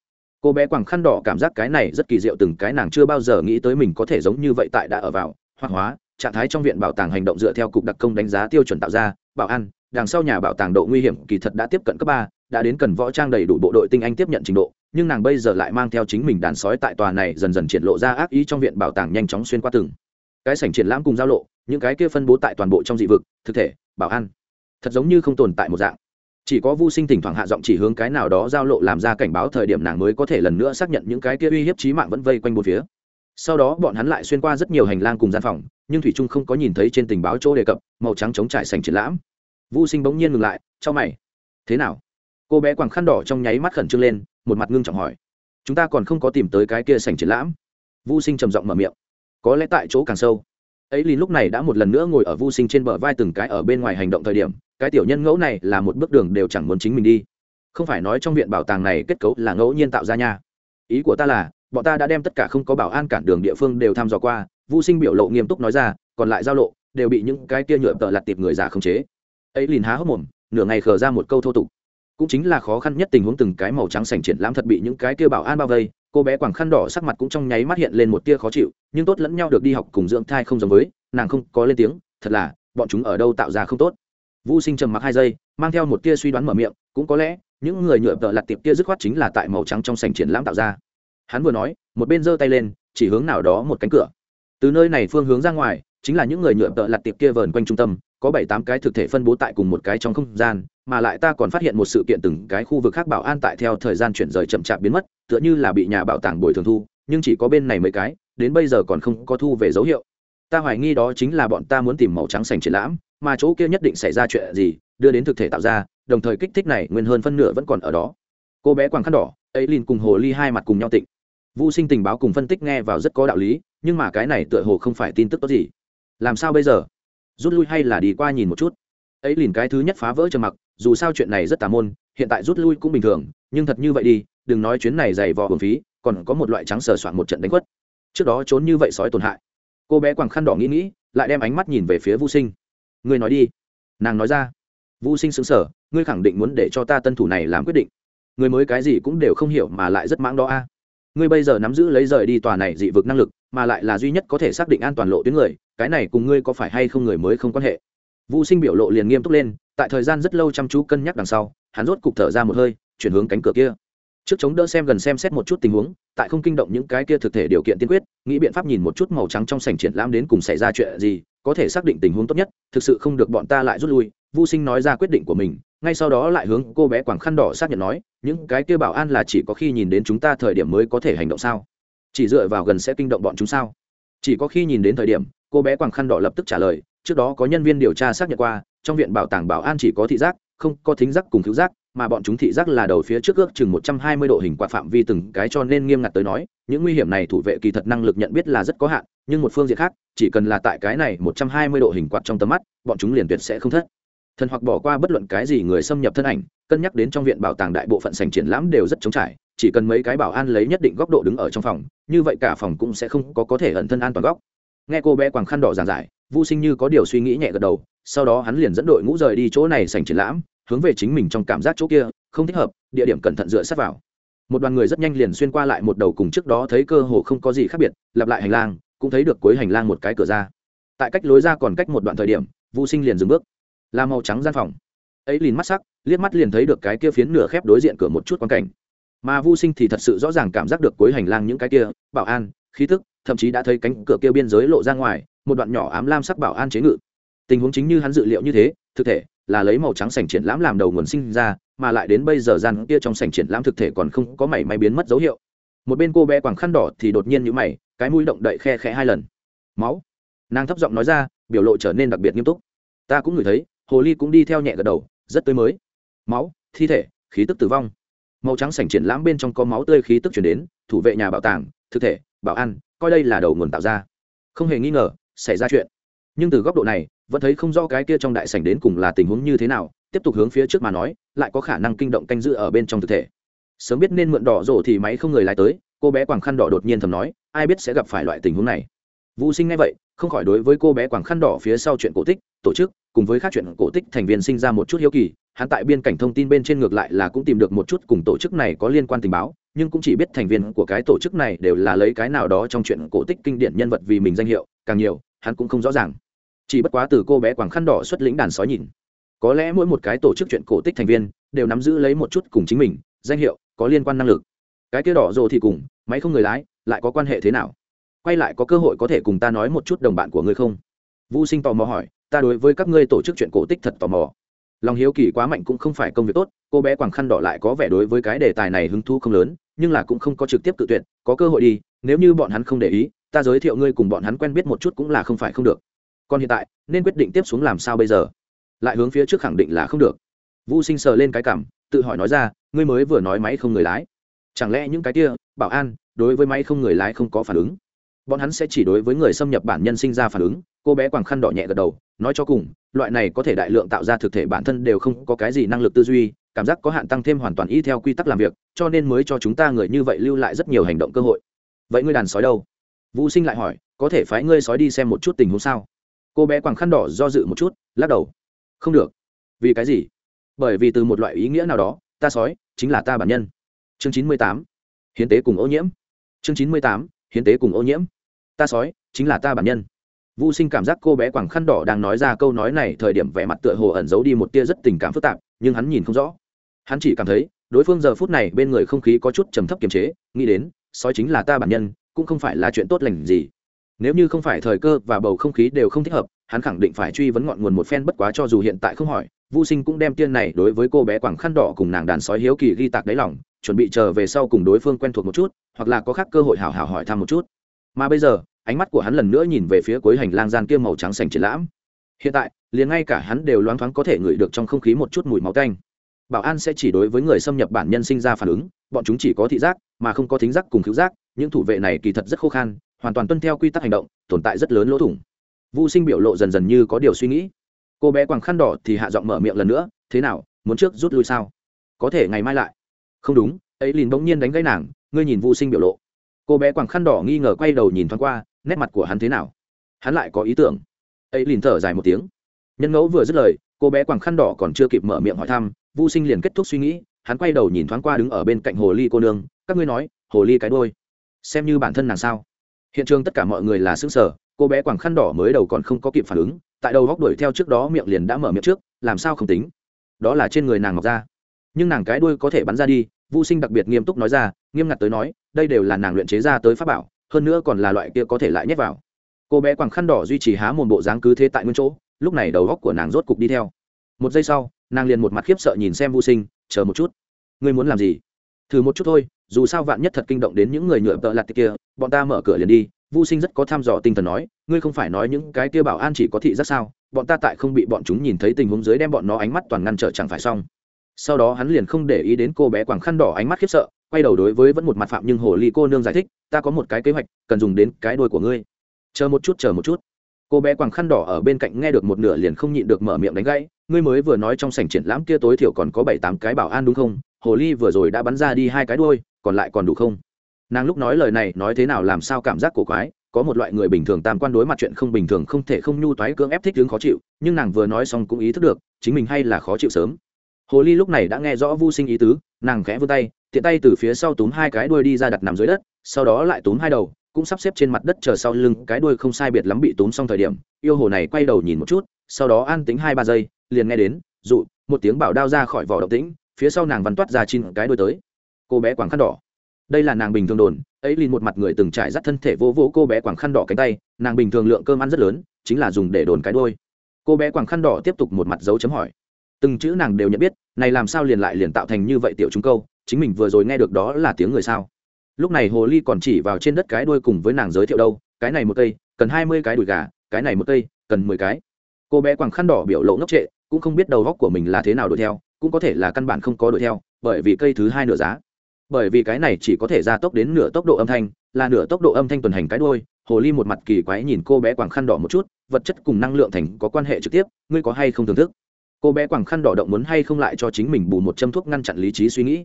Cô bé quàng khăn đỏ cảm giác cái này rất kỳ diệu từng cái nàng chưa bao giờ nghĩ tới mình có thể giống như vậy tại đã ở vào hoặc hóa trạng thái trong viện bảo tàng hành động dựa theo cục đặc công đánh giá tiêu chuẩn tạo ra, bảo an, đằng sau nhà bảo tàng độ nguy hiểm kỳ thật đã tiếp cận cấp ba, đã đến cần võ trang đầy đủ bộ đội tinh anh tiếp nhận trình độ, nhưng nàng bây giờ lại mang theo chính mình đàn sói tại tòa này dần dần triển lộ ra ác ý trong viện bảo tàng nhanh chóng xuyên qua từng. Cái sảnh triển lãm cùng giao lộ, những cái kia phân bố tại toàn bộ trong dị vực, thực thể, bảo an. Thật giống như không tồn tại một dạng. Chỉ có vô sinh thỉnh thoảng hạ giọng chỉ hướng cái nào đó giao lộ làm ra cảnh báo thời điểm nàng mới có thể lần nữa xác nhận những cái kia uy hiếp chí mạng vẫn vây quanh một phía. Sau đó bọn hắn lại xuyên qua rất nhiều hành lang cùng gian phòng nhưng thủy trung không có nhìn thấy trên tình báo chỗ đề cập, màu trắng chống trải sành triển lãm. Vô sinh bỗng nhiên ngừng lại, cho mày. Thế nào? Cô bé quàng khăn đỏ trong nháy mắt khẩn trương lên, một mặt ngưng trọng hỏi. Chúng ta còn không có tìm tới cái kia sành triển lãm? Vô sinh trầm giọng mở miệng. Có lẽ tại chỗ càng sâu. Ấy lìn lúc này đã một lần nữa ngồi ở vô sinh trên bờ vai từng cái ở bên ngoài hành động thời điểm, cái tiểu nhân ngẫu này là một bước đường đều chẳng muốn chính mình đi. Không phải nói trong viện bảo tàng này kết cấu là ngẫu nhiên tạo ra nha. Ý của ta là, bọn ta đã đem tất cả không có bảo an cản đường địa phương đều thăm dò qua vô sinh biểu lộ nghiêm túc nói ra, còn lại giao lộ đều bị những cái kia nhựa tợ lặt tiệp người già khống chế. Ấy liền há hốc mồm, nửa ngày khờ ra một câu thô tục. Cũng chính là khó khăn nhất tình huống từng cái màu trắng sành triển lãm thật bị những cái kia bảo an bao vây, cô bé quàng khăn đỏ sắc mặt cũng trong nháy mắt hiện lên một tia khó chịu, nhưng tốt lẫn nhau được đi học cùng dưỡng thai không giống với, nàng không có lên tiếng, thật là, bọn chúng ở đâu tạo ra không tốt. Vu sinh trầm mặc hai giây, mang theo một tia suy đoán mở miệng, cũng có lẽ, những người nhựa tợ lặt tiệp kia dứt khoát chính là tại màu trắng trong sành triển lãm tạo ra. Hắn vừa nói, một bên giơ tay lên, chỉ hướng nào đó một cánh cửa từ nơi này phương hướng ra ngoài, chính là những người nhựa tợ lặt tiệp kia vờn quanh trung tâm, có bảy tám cái thực thể phân bố tại cùng một cái trong không gian, mà lại ta còn phát hiện một sự kiện từng cái khu vực khác bảo an tại theo thời gian chuyển rời chậm chạp biến mất, tựa như là bị nhà bảo tàng bồi thường thu, nhưng chỉ có bên này mấy cái, đến bây giờ còn không có thu về dấu hiệu. Ta hoài nghi đó chính là bọn ta muốn tìm màu trắng sành triển lãm, mà chỗ kia nhất định xảy ra chuyện gì, đưa đến thực thể tạo ra, đồng thời kích thích này, nguyên hơn phân nửa vẫn còn ở đó. Cô bé quàng khăn đỏ ấy liền cùng hồ ly hai mặt cùng nhau tịnh vô sinh tình báo cùng phân tích nghe vào rất có đạo lý, nhưng mà cái này tựa hồ không phải tin tức tốt gì. Làm sao bây giờ? Rút lui hay là đi qua nhìn một chút? Ấy liền cái thứ nhất phá vỡ trầm mặc, dù sao chuyện này rất tà môn, hiện tại rút lui cũng bình thường, nhưng thật như vậy đi, đừng nói chuyến này dày vò hưởng phí, còn có một loại trắng sờ soạn một trận đánh quất trước đó trốn như vậy sói tổn hại. Cô bé quàng khăn đỏ nghĩ nghĩ, lại đem ánh mắt nhìn về phía vô sinh. Ngươi nói đi. Nàng nói ra. Vô sinh xứng sở ngươi khẳng định muốn để cho ta tân thủ này làm quyết định. Người mới cái gì cũng đều không hiểu mà lại rất mãng đó a ngươi bây giờ nắm giữ lấy rời đi tòa này dị vực năng lực mà lại là duy nhất có thể xác định an toàn lộ tuyến người cái này cùng ngươi có phải hay không người mới không quan hệ. Vũ sinh biểu lộ liền nghiêm túc lên tại thời gian rất lâu chăm chú cân nhắc đằng sau hắn rốt cục thở ra một hơi chuyển hướng cánh cửa kia. Trước chống đỡ xem gần xem xét một chút tình huống tại không kinh động những cái kia thực thể điều kiện tiên quyết nghĩ biện pháp nhìn một chút màu trắng trong sảnh triển lãm đến cùng xảy ra chuyện gì có thể xác định tình huống tốt nhất thực sự không được bọn ta lại rút lui Vu Sinh nói ra quyết định của mình, ngay sau đó lại hướng cô bé quàng khăn đỏ xác nhận nói, những cái kia bảo an là chỉ có khi nhìn đến chúng ta thời điểm mới có thể hành động sao? Chỉ dựa vào gần sẽ kinh động bọn chúng sao? Chỉ có khi nhìn đến thời điểm, cô bé quàng khăn đỏ lập tức trả lời, trước đó có nhân viên điều tra xác nhận qua, trong viện bảo tàng bảo an chỉ có thị giác, không có thính giác cùng cứu giác, mà bọn chúng thị giác là đầu phía trước ước chừng một trăm hai mươi độ hình quạt phạm vi từng cái cho nên nghiêm ngặt tới nói, những nguy hiểm này thủ vệ kỳ thật năng lực nhận biết là rất có hạn, nhưng một phương diện khác, chỉ cần là tại cái này một trăm hai mươi độ hình quạt trong tầm mắt, bọn chúng liền tuyệt sẽ không thất thần hoặc bỏ qua bất luận cái gì người xâm nhập thân ảnh, cân nhắc đến trong viện bảo tàng đại bộ phận sành triển lãm đều rất chống trải, chỉ cần mấy cái bảo an lấy nhất định góc độ đứng ở trong phòng, như vậy cả phòng cũng sẽ không có có thể ẩn thân an toàn góc. Nghe cô bé quàng khăn đỏ giảng giải vô sinh như có điều suy nghĩ nhẹ gật đầu, sau đó hắn liền dẫn đội ngũ rời đi chỗ này sành triển lãm, hướng về chính mình trong cảm giác chỗ kia, không thích hợp, địa điểm cẩn thận dựa sát vào. Một đoàn người rất nhanh liền xuyên qua lại một đầu cùng trước đó thấy cơ hồ không có gì khác biệt, lặp lại hành lang, cũng thấy được cuối hành lang một cái cửa ra. Tại cách lối ra còn cách một đoạn thời điểm vô sinh liền dừng bước là màu trắng gian phòng. Ấy liền mắt sắc, liếc mắt liền thấy được cái kia phiến nửa khép đối diện cửa một chút quan cảnh. Mà vô sinh thì thật sự rõ ràng cảm giác được cuối hành lang những cái kia, bảo an, khí thức, thậm chí đã thấy cánh cửa kia biên giới lộ ra ngoài, một đoạn nhỏ ám lam sắc bảo an chế ngự. Tình huống chính như hắn dự liệu như thế, thực thể là lấy màu trắng sành triển lãm làm đầu nguồn sinh ra, mà lại đến bây giờ gian kia trong sảnh triển lãm thực thể còn không có mảy may biến mất dấu hiệu. Một bên cô bé quàng khăn đỏ thì đột nhiên nhũ mày, cái mũi động đậy khe khẽ hai lần. Máu? Nàng thấp giọng nói ra, biểu lộ trở nên đặc biệt nghiêm túc. Ta cũng ngửi thấy hồ ly cũng đi theo nhẹ gật đầu, rất tươi mới. Máu, thi thể, khí tức tử vong. Màu trắng sảnh triển lãm bên trong có máu tươi khí tức chuyển đến, thủ vệ nhà bảo tàng, thực thể, bảo an, coi đây là đầu nguồn tạo ra. Không hề nghi ngờ, xảy ra chuyện. Nhưng từ góc độ này, vẫn thấy không rõ cái kia trong đại sảnh đến cùng là tình huống như thế nào, tiếp tục hướng phía trước mà nói, lại có khả năng kinh động canh giữ ở bên trong thực thể. Sớm biết nên mượn đỏ rổ thì máy không người lái tới, cô bé quàng khăn đỏ đột nhiên thầm nói, ai biết sẽ gặp phải loại tình huống này. Vũ sinh ngay vậy, không khỏi đối với cô bé quàng khăn đỏ phía sau chuyện cổ tích, tổ chức cùng với các chuyện cổ tích thành viên sinh ra một chút hiếu kỳ, hắn tại biên cảnh thông tin bên trên ngược lại là cũng tìm được một chút cùng tổ chức này có liên quan tình báo, nhưng cũng chỉ biết thành viên của cái tổ chức này đều là lấy cái nào đó trong chuyện cổ tích kinh điển nhân vật vì mình danh hiệu, càng nhiều, hắn cũng không rõ ràng. Chỉ bất quá từ cô bé quàng khăn đỏ xuất lĩnh đàn sói nhìn, có lẽ mỗi một cái tổ chức chuyện cổ tích thành viên đều nắm giữ lấy một chút cùng chính mình danh hiệu có liên quan năng lực. Cái kia đỏ rồ thì cùng, máy không người lái, lại có quan hệ thế nào? Quay lại có cơ hội có thể cùng ta nói một chút đồng bạn của ngươi không? Vũ sinh tò mò hỏi ta đối với các ngươi tổ chức chuyện cổ tích thật tò mò. Lòng hiếu kỳ quá mạnh cũng không phải công việc tốt, cô bé quàng khăn đỏ lại có vẻ đối với cái đề tài này hứng thú không lớn, nhưng là cũng không có trực tiếp tự tuyệt, có cơ hội đi, nếu như bọn hắn không để ý, ta giới thiệu ngươi cùng bọn hắn quen biết một chút cũng là không phải không được. Còn hiện tại, nên quyết định tiếp xuống làm sao bây giờ? Lại hướng phía trước khẳng định là không được. Vũ sinh sờ lên cái cảm, tự hỏi nói ra, ngươi mới vừa nói máy không người lái. Chẳng lẽ những cái kia, bảo an, đối với máy không người lái không có phản ứng? Bọn hắn sẽ chỉ đối với người xâm nhập bản nhân sinh ra phản ứng cô bé quàng khăn đỏ nhẹ gật đầu, nói cho cùng, loại này có thể đại lượng tạo ra thực thể bản thân đều không có cái gì năng lực tư duy, cảm giác có hạn tăng thêm hoàn toàn y theo quy tắc làm việc, cho nên mới cho chúng ta người như vậy lưu lại rất nhiều hành động cơ hội. Vậy ngươi đàn sói đâu? Vũ sinh lại hỏi, có thể phái ngươi sói đi xem một chút tình huống sao? Cô bé quàng khăn đỏ do dự một chút, lắc đầu. Không được. Vì cái gì? Bởi vì từ một loại ý nghĩa nào đó, ta sói chính là ta bản nhân. Chương chín mươi tám. Hiến tế cùng ô nhiễm. Chương chín mươi tám. Hiến tế cùng ô nhiễm. Ta sói chính là ta bản nhân. Vu Sinh cảm giác cô bé quàng khăn đỏ đang nói ra câu nói này thời điểm vẻ mặt tựa hồ ẩn giấu đi một tia rất tình cảm phức tạp, nhưng hắn nhìn không rõ. Hắn chỉ cảm thấy, đối phương giờ phút này bên người không khí có chút trầm thấp kiềm chế, nghĩ đến, sói chính là ta bản nhân, cũng không phải là chuyện tốt lành gì. Nếu như không phải thời cơ và bầu không khí đều không thích hợp, hắn khẳng định phải truy vấn ngọn nguồn một phen bất quá cho dù hiện tại không hỏi, Vu Sinh cũng đem tiên này đối với cô bé quàng khăn đỏ cùng nàng đàn sói hiếu kỳ ghi tạc đáy lòng, chuẩn bị chờ về sau cùng đối phương quen thuộc một chút, hoặc là có khác cơ hội hảo hảo hỏi thăm một chút. Mà bây giờ, ánh mắt của hắn lần nữa nhìn về phía cuối hành lang gian kia màu trắng sành triển lãm. Hiện tại, liền ngay cả hắn đều loáng thoáng có thể ngửi được trong không khí một chút mùi máu tanh. Bảo an sẽ chỉ đối với người xâm nhập bản nhân sinh ra phản ứng, bọn chúng chỉ có thị giác, mà không có thính giác cùng cứu giác, những thủ vệ này kỳ thật rất khô khan, hoàn toàn tuân theo quy tắc hành động, tồn tại rất lớn lỗ thủng. Vô sinh biểu lộ dần dần như có điều suy nghĩ. Cô bé quàng khăn đỏ thì hạ giọng mở miệng lần nữa, thế nào, muốn trước rút lui sao? Có thể ngày mai lại. Không đúng, ấy liền bỗng nhiên đánh gãy nàng, ngươi nhìn vô sinh biểu lộ cô bé quàng khăn đỏ nghi ngờ quay đầu nhìn thoáng qua, nét mặt của hắn thế nào? Hắn lại có ý tưởng. Ấy liền thở dài một tiếng. Nhân ngẫu vừa dứt lời, cô bé quàng khăn đỏ còn chưa kịp mở miệng hỏi thăm vô sinh liền kết thúc suy nghĩ, hắn quay đầu nhìn thoáng qua đứng ở bên cạnh hồ ly cô nương, các ngươi nói, hồ ly cái đôi xem như bản thân nàng sao? Hiện trường tất cả mọi người là xứng sở cô bé quàng khăn đỏ mới đầu còn không có kịp phản ứng, tại đầu góc đuổi theo trước đó miệng liền đã mở miệng trước, làm sao không tính? Đó là trên người nàng ngọc ra. Nhưng nàng cái đuôi có thể bắn ra đi vô sinh đặc biệt nghiêm túc nói ra nghiêm ngặt tới nói, đây đều là nàng luyện chế ra tới pháp bảo, hơn nữa còn là loại kia có thể lại nhét vào. Cô bé quàng khăn đỏ duy trì há một bộ dáng cứ thế tại nguyên chỗ, lúc này đầu góc của nàng rốt cục đi theo. Một giây sau, nàng liền một mặt khiếp sợ nhìn xem vô sinh, chờ một chút, ngươi muốn làm gì? Thử một chút thôi, dù sao vạn nhất thật kinh động đến những người nhựa tợ lặt kia, bọn ta mở cửa liền đi. Vô sinh rất có tham dò tinh thần nói, ngươi không phải nói những cái kia bảo an chỉ có thị giác sao? Bọn ta tại không bị bọn chúng nhìn thấy tình huống dưới đem bọn nó ánh mắt toàn ngăn trở chẳng phải xong? Sau đó hắn liền không để ý đến cô bé quàng khăn đỏ ánh mắt khiếp sợ quay đầu đối với vẫn một mặt phạm nhưng hồ ly cô nương giải thích, ta có một cái kế hoạch, cần dùng đến cái đôi của ngươi. Chờ một chút, chờ một chút. Cô bé quàng khăn đỏ ở bên cạnh nghe được một nửa liền không nhịn được mở miệng đánh gãy, ngươi mới vừa nói trong sảnh triển lãm kia tối thiểu còn có bảy tám cái bảo an đúng không? Hồ ly vừa rồi đã bắn ra đi hai cái đôi còn lại còn đủ không? Nàng lúc nói lời này nói thế nào làm sao cảm giác cổ quái, có một loại người bình thường tam quan đối mặt chuyện không bình thường không thể không nhu toái cưỡng ép thích đứng khó chịu, nhưng nàng vừa nói xong cũng ý thức được, chính mình hay là khó chịu sớm. Hồ ly lúc này đã nghe rõ vu sinh ý tứ, nàng khẽ vươn tay tiện tay từ phía sau túm hai cái đuôi đi ra đặt nằm dưới đất, sau đó lại túm hai đầu, cũng sắp xếp trên mặt đất chờ sau lưng cái đuôi không sai biệt lắm bị túm xong thời điểm, yêu hồ này quay đầu nhìn một chút, sau đó an tính hai ba giây, liền nghe đến, dụ, một tiếng bảo đao ra khỏi vỏ động tĩnh, phía sau nàng văn toát ra chín cái đuôi tới. Cô bé quảng khăn đỏ. Đây là nàng bình thường đồn, ấy liền một mặt người từng trải dắt thân thể vô vô cô bé quảng khăn đỏ cánh tay, nàng bình thường lượng cơm ăn rất lớn, chính là dùng để đồn cái đuôi. Cô bé quảng khăn đỏ tiếp tục một mặt dấu chấm hỏi. Từng chữ nàng đều nhận biết, này làm sao liền lại liền tạo thành như vậy tiểu chúng câu chính mình vừa rồi nghe được đó là tiếng người sao? Lúc này hồ ly còn chỉ vào trên đất cái đuôi cùng với nàng giới thiệu đâu, cái này một cây, cần hai mươi cái đùi gà, cái này một cây, cần mười cái. Cô bé quàng khăn đỏ biểu lộ ngốc trệ, cũng không biết đầu góc của mình là thế nào đuổi theo, cũng có thể là căn bản không có đuổi theo, bởi vì cây thứ hai nửa giá. Bởi vì cái này chỉ có thể gia tốc đến nửa tốc độ âm thanh, là nửa tốc độ âm thanh tuần hành cái đôi hồ ly một mặt kỳ quái nhìn cô bé quàng khăn đỏ một chút, vật chất cùng năng lượng thành có quan hệ trực tiếp, ngươi có hay không thưởng thức? Cô bé quàng khăn đỏ động muốn hay không lại cho chính mình bù một châm thuốc ngăn chặn lý trí suy nghĩ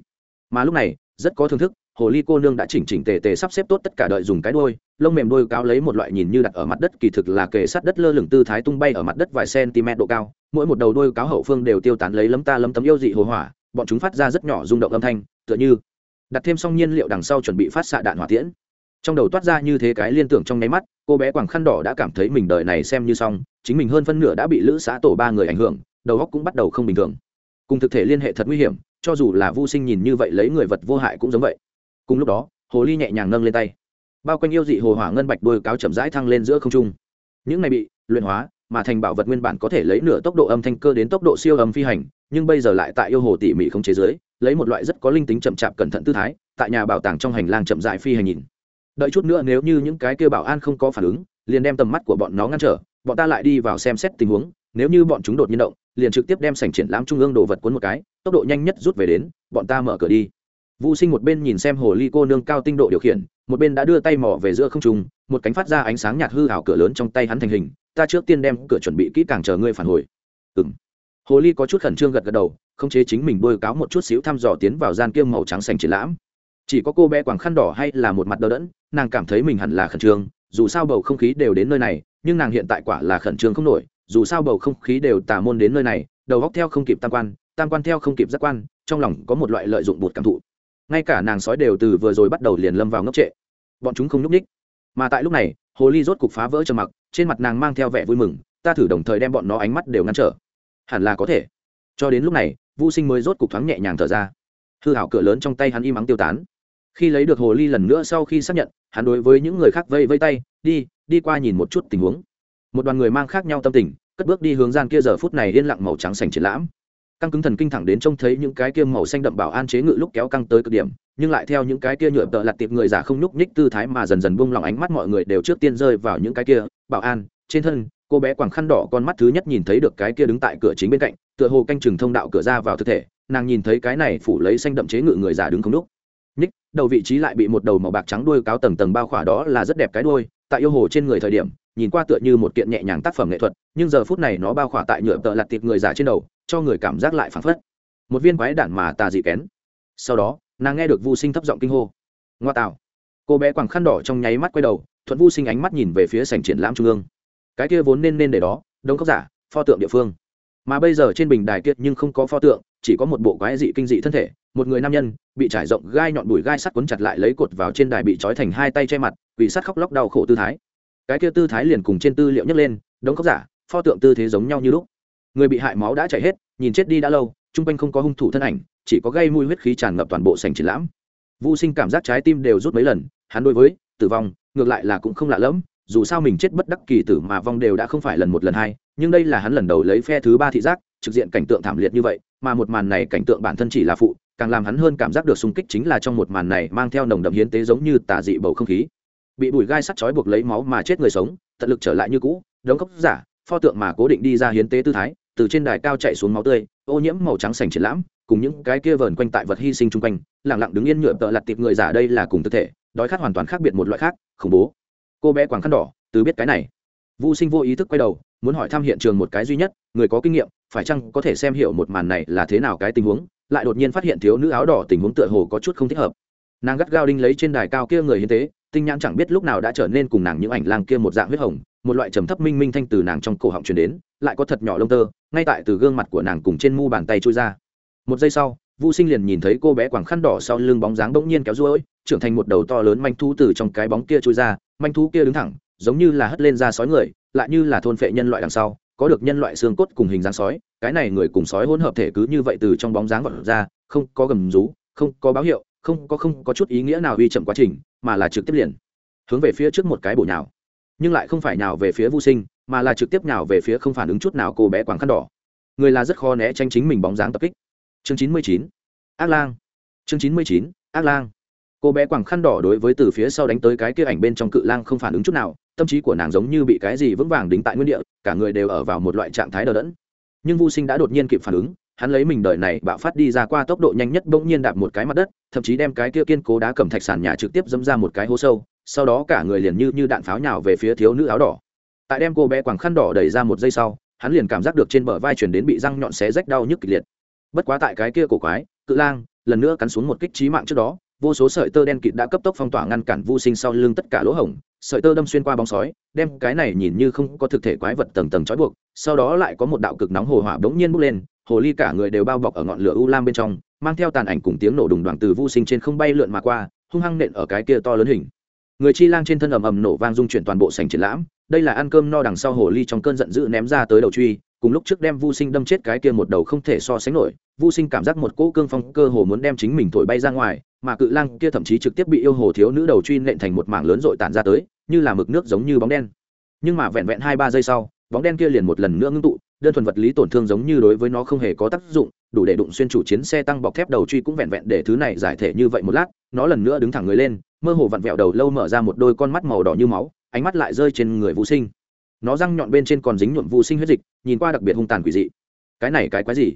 mà lúc này, rất có thưởng thức, hồ ly cô nương đã chỉnh chỉnh tề tề sắp xếp tốt tất cả đợi dùng cái đôi lông mềm đôi cáo lấy một loại nhìn như đặt ở mặt đất, kỳ thực là kề sát đất lơ lửng tư thái tung bay ở mặt đất vài cm độ cao. Mỗi một đầu đôi cáo hậu phương đều tiêu tán lấy lấm ta lấm tấm yêu dị hồ hỏa, bọn chúng phát ra rất nhỏ rung động âm thanh, tựa như đặt thêm xong nhiên liệu đằng sau chuẩn bị phát xạ đạn hỏa tiễn. Trong đầu toát ra như thế cái liên tưởng trong nháy mắt, cô bé quảng khăn đỏ đã cảm thấy mình đời này xem như xong, chính mình hơn phân nửa đã bị lữ xã tổ ba người ảnh hưởng, đầu óc cũng bắt đầu không bình thường. Cùng thực thể liên hệ thật nguy hiểm cho dù là vô sinh nhìn như vậy lấy người vật vô hại cũng giống vậy. Cùng lúc đó, hồ ly nhẹ nhàng nâng lên tay. Bao quanh yêu dị hồ hỏa ngân bạch đôi cáo chậm rãi thăng lên giữa không trung. Những này bị luyện hóa, mà thành bảo vật nguyên bản có thể lấy nửa tốc độ âm thanh cơ đến tốc độ siêu âm phi hành, nhưng bây giờ lại tại yêu hồ tỉ mỉ không chế giới, lấy một loại rất có linh tính chậm chạp cẩn thận tư thái, tại nhà bảo tàng trong hành lang chậm dại phi hành nhìn. Đợi chút nữa nếu như những cái kia bảo an không có phản ứng, liền đem tầm mắt của bọn nó ngăn trở, bọn ta lại đi vào xem xét tình huống, nếu như bọn chúng đột nhiên động, liền trực tiếp đem sảnh triển lãm trung ương đồ vật cuốn một cái tốc độ nhanh nhất rút về đến bọn ta mở cửa đi Vu Sinh một bên nhìn xem hồ ly cô nương cao tinh độ điều khiển, một bên đã đưa tay mò về giữa không trung, một cánh phát ra ánh sáng nhạt hư ảo cửa lớn trong tay hắn thành hình, ta trước tiên đem cửa chuẩn bị kỹ càng chờ ngươi phản hồi. Ừm. Hồ ly có chút khẩn trương gật gật đầu, không chế chính mình bôi cáo một chút xíu thăm dò tiến vào gian kiêm màu trắng xanh triển lãm. Chỉ có cô bé quàng khăn đỏ hay là một mặt đờ đẫn, nàng cảm thấy mình hẳn là khẩn trương, dù sao bầu không khí đều đến nơi này, nhưng nàng hiện tại quả là khẩn trương không nổi, dù sao bầu không khí đều tà môn đến nơi này, đầu góc theo không kịp tam quan, tam quan theo không kịp giác quan, trong lòng có một loại lợi dụng bột cảm thụ. Ngay cả nàng sói đều từ vừa rồi bắt đầu liền lâm vào ngốc trệ. Bọn chúng không nhúc ních mà tại lúc này hồ ly rốt cục phá vỡ trầm mặc trên mặt nàng mang theo vẻ vui mừng ta thử đồng thời đem bọn nó ánh mắt đều ngăn trở. Hẳn là có thể. Cho đến lúc này vô sinh mới rốt cục thoáng nhẹ nhàng thở ra. Hư hảo cửa lớn trong tay hắn im ắng tiêu tán. Khi lấy được hồ ly lần nữa sau khi xác nhận hắn đối với những người khác vây vây tay đi đi qua nhìn một chút tình huống. Một đoàn người mang khác nhau tâm tình cất bước đi hướng gian kia giờ phút này yên lặng màu trắng sành triển lãm căng cứng thần kinh thẳng đến trông thấy những cái kia màu xanh đậm bảo an chế ngự lúc kéo căng tới cực điểm, nhưng lại theo những cái kia nhựa tợ lặt tiệp người giả không nhúc nhích tư thái mà dần dần buông lòng ánh mắt mọi người đều trước tiên rơi vào những cái kia, bảo an, trên thân, cô bé quàng khăn đỏ con mắt thứ nhất nhìn thấy được cái kia đứng tại cửa chính bên cạnh, tựa hồ canh chừng thông đạo cửa ra vào thực thể, nàng nhìn thấy cái này phủ lấy xanh đậm chế ngự người giả đứng không đúc nhích, đầu vị trí lại bị một đầu màu bạc trắng đuôi cáo tầng tầng bao khỏa đó là rất đẹp cái đuôi, tại yêu hồ trên người thời điểm nhìn qua tựa như một kiện nhẹ nhàng tác phẩm nghệ thuật, nhưng giờ phút này nó bao khỏa tại nhựa tợ lặt tiệp người giả trên đầu, cho người cảm giác lại phảng phất. Một viên quái đản mà tà dị kén. Sau đó, nàng nghe được vu sinh thấp giọng kinh hô. Ngoa tạo. Cô bé quàng khăn đỏ trong nháy mắt quay đầu, thuận vu sinh ánh mắt nhìn về phía sảnh triển lãm trung ương. Cái kia vốn nên nên để đó, đông cốc giả, pho tượng địa phương. Mà bây giờ trên bình đài kiệt nhưng không có pho tượng, chỉ có một bộ quái dị kinh dị thân thể, một người nam nhân, bị trải rộng gai nhọn đùi gai sắt quấn chặt lại lấy cột vào trên đài bị trói thành hai tay che mặt, quỷ sắt khóc lóc đau khổ tư thái cái kia tư thái liền cùng trên tư liệu nhấc lên, đống cốc giả, pho tượng tư thế giống nhau như lúc. Người bị hại máu đã chảy hết, nhìn chết đi đã lâu, chung quanh không có hung thủ thân ảnh, chỉ có gây mùi huyết khí tràn ngập toàn bộ sành triển lãm. Vô sinh cảm giác trái tim đều rút mấy lần, hắn đối với, tử vong, ngược lại là cũng không lạ lẫm, dù sao mình chết bất đắc kỳ tử mà vong đều đã không phải lần một lần hai, nhưng đây là hắn lần đầu lấy phe thứ ba thị giác, trực diện cảnh tượng thảm liệt như vậy, mà một màn này cảnh tượng bản thân chỉ là phụ, càng làm hắn hơn cảm giác được sung kích chính là trong một màn này mang theo nồng đậm hiến tế giống như tà dị bầu không khí bị bùi gai sắt chói buộc lấy máu mà chết người sống, tận lực trở lại như cũ, đống cốc giả, pho tượng mà cố định đi ra hiến tế tư thái, từ trên đài cao chạy xuống máu tươi, ô nhiễm màu trắng sành triển lãm, cùng những cái kia vờn quanh tại vật hy sinh chung quanh lẳng lặng đứng yên nhựa tợ lặt tiệp người giả đây là cùng thực thể, đói khát hoàn toàn khác biệt một loại khác, khủng bố. Cô bé quàng khăn đỏ, từ biết cái này. Vô sinh vô ý thức quay đầu, muốn hỏi thăm hiện trường một cái duy nhất, người có kinh nghiệm, phải chăng có thể xem hiểu một màn này là thế nào cái tình huống, lại đột nhiên phát hiện thiếu nữ áo đỏ tình huống tựa hồ có chút không thích hợp. Nàng gắt gao đinh lấy trên đài cao kia người hiến tế tinh nhãn chẳng biết lúc nào đã trở nên cùng nàng những ảnh lang kia một dạng huyết hồng, một loại trầm thấp minh minh thanh từ nàng trong cổ họng truyền đến, lại có thật nhỏ lông tơ, ngay tại từ gương mặt của nàng cùng trên mu bàn tay trôi ra. Một giây sau vũ sinh liền nhìn thấy cô bé quàng khăn đỏ sau lưng bóng dáng bỗng nhiên kéo ruỗi trưởng thành một đầu to lớn manh thú từ trong cái bóng kia trôi ra, manh thú kia đứng thẳng, giống như là hất lên ra sói người, lại như là thôn phệ nhân loại đằng sau, có được nhân loại xương cốt cùng hình dáng sói, cái này người cùng sói hỗn hợp thể cứ như vậy từ trong bóng dáng vật ra, không có gầm rú, không có báo hiệu, không có không có chút ý nghĩa nào uy chậm quá trình mà là trực tiếp liền. Hướng về phía trước một cái bổ nhào. Nhưng lại không phải nào về phía vô sinh, mà là trực tiếp nào về phía không phản ứng chút nào cô bé quảng khăn đỏ. Người là rất khó né tranh chính mình bóng dáng tập kích. Chương chín mươi chín. Ác lang. Chương chín mươi chín. Ác lang. Cô bé quảng khăn đỏ đối với từ phía sau đánh tới cái kia ảnh bên trong cự lang không phản ứng chút nào, tâm trí của nàng giống như bị cái gì vững vàng đính tại nguyên địa, cả người đều ở vào một loại trạng thái đờ đẫn. Nhưng vô sinh đã đột nhiên kịp phản ứng hắn lấy mình đời này bạo phát đi ra qua tốc độ nhanh nhất bỗng nhiên đạp một cái mặt đất, thậm chí đem cái kia kiên cố đá cầm thạch sàn nhà trực tiếp dâm ra một cái hố sâu, sau đó cả người liền như như đạn pháo nhào về phía thiếu nữ áo đỏ. Tại đem cô bé quàng khăn đỏ đẩy ra một giây sau, hắn liền cảm giác được trên bờ vai chuyển đến bị răng nhọn xé rách đau nhức kịch liệt. Bất quá tại cái kia cổ quái, cự lang, lần nữa cắn xuống một kích trí mạng trước đó, vô số sợi tơ đen kịt đã cấp tốc phong tỏa ngăn cản vô sinh sau lưng tất cả lỗ hổng, sợi tơ đâm xuyên qua bóng sói, đem cái này nhìn như không có thực thể quái vật tầng tầng trói buộc, sau đó lại có một đạo cực nóng hồ hỏa bỗng nhiên bốc lên hồ ly cả người đều bao bọc ở ngọn lửa u lam bên trong, mang theo tàn ảnh cùng tiếng nổ đùng đoàn từ vô sinh trên không bay lượn mà qua, hung hăng nện ở cái kia to lớn hình. Người chi lang trên thân ầm ầm nổ vang dung chuyển toàn bộ sành triển lãm, đây là ăn cơm no đằng sau hồ ly trong cơn giận dữ ném ra tới đầu truy, cùng lúc trước đem vu sinh đâm chết cái kia một đầu không thể so sánh nổi vu sinh cảm giác một cỗ cương phong cơ hồ muốn đem chính mình thổi bay ra ngoài, mà cự lang kia thậm chí trực tiếp bị yêu hồ thiếu nữ đầu truy nện thành một mảng lớn dội tản ra tới, như là mực nước giống như bóng đen. Nhưng mà vẹn vẹn hai ba giây sau, bóng đen kia liền một lần nữa ngưng tụ đơn thuần vật lý tổn thương giống như đối với nó không hề có tác dụng, đủ để đụng xuyên chủ chiến xe tăng bọc thép đầu truy cũng vẹn vẹn để thứ này giải thể như vậy một lát, nó lần nữa đứng thẳng người lên, mơ hồ vặn vẹo đầu lâu mở ra một đôi con mắt màu đỏ như máu, ánh mắt lại rơi trên người vũ sinh. Nó răng nhọn bên trên còn dính nhuộm vũ sinh huyết dịch, nhìn qua đặc biệt hung tàn quỷ dị. Cái này cái quái gì?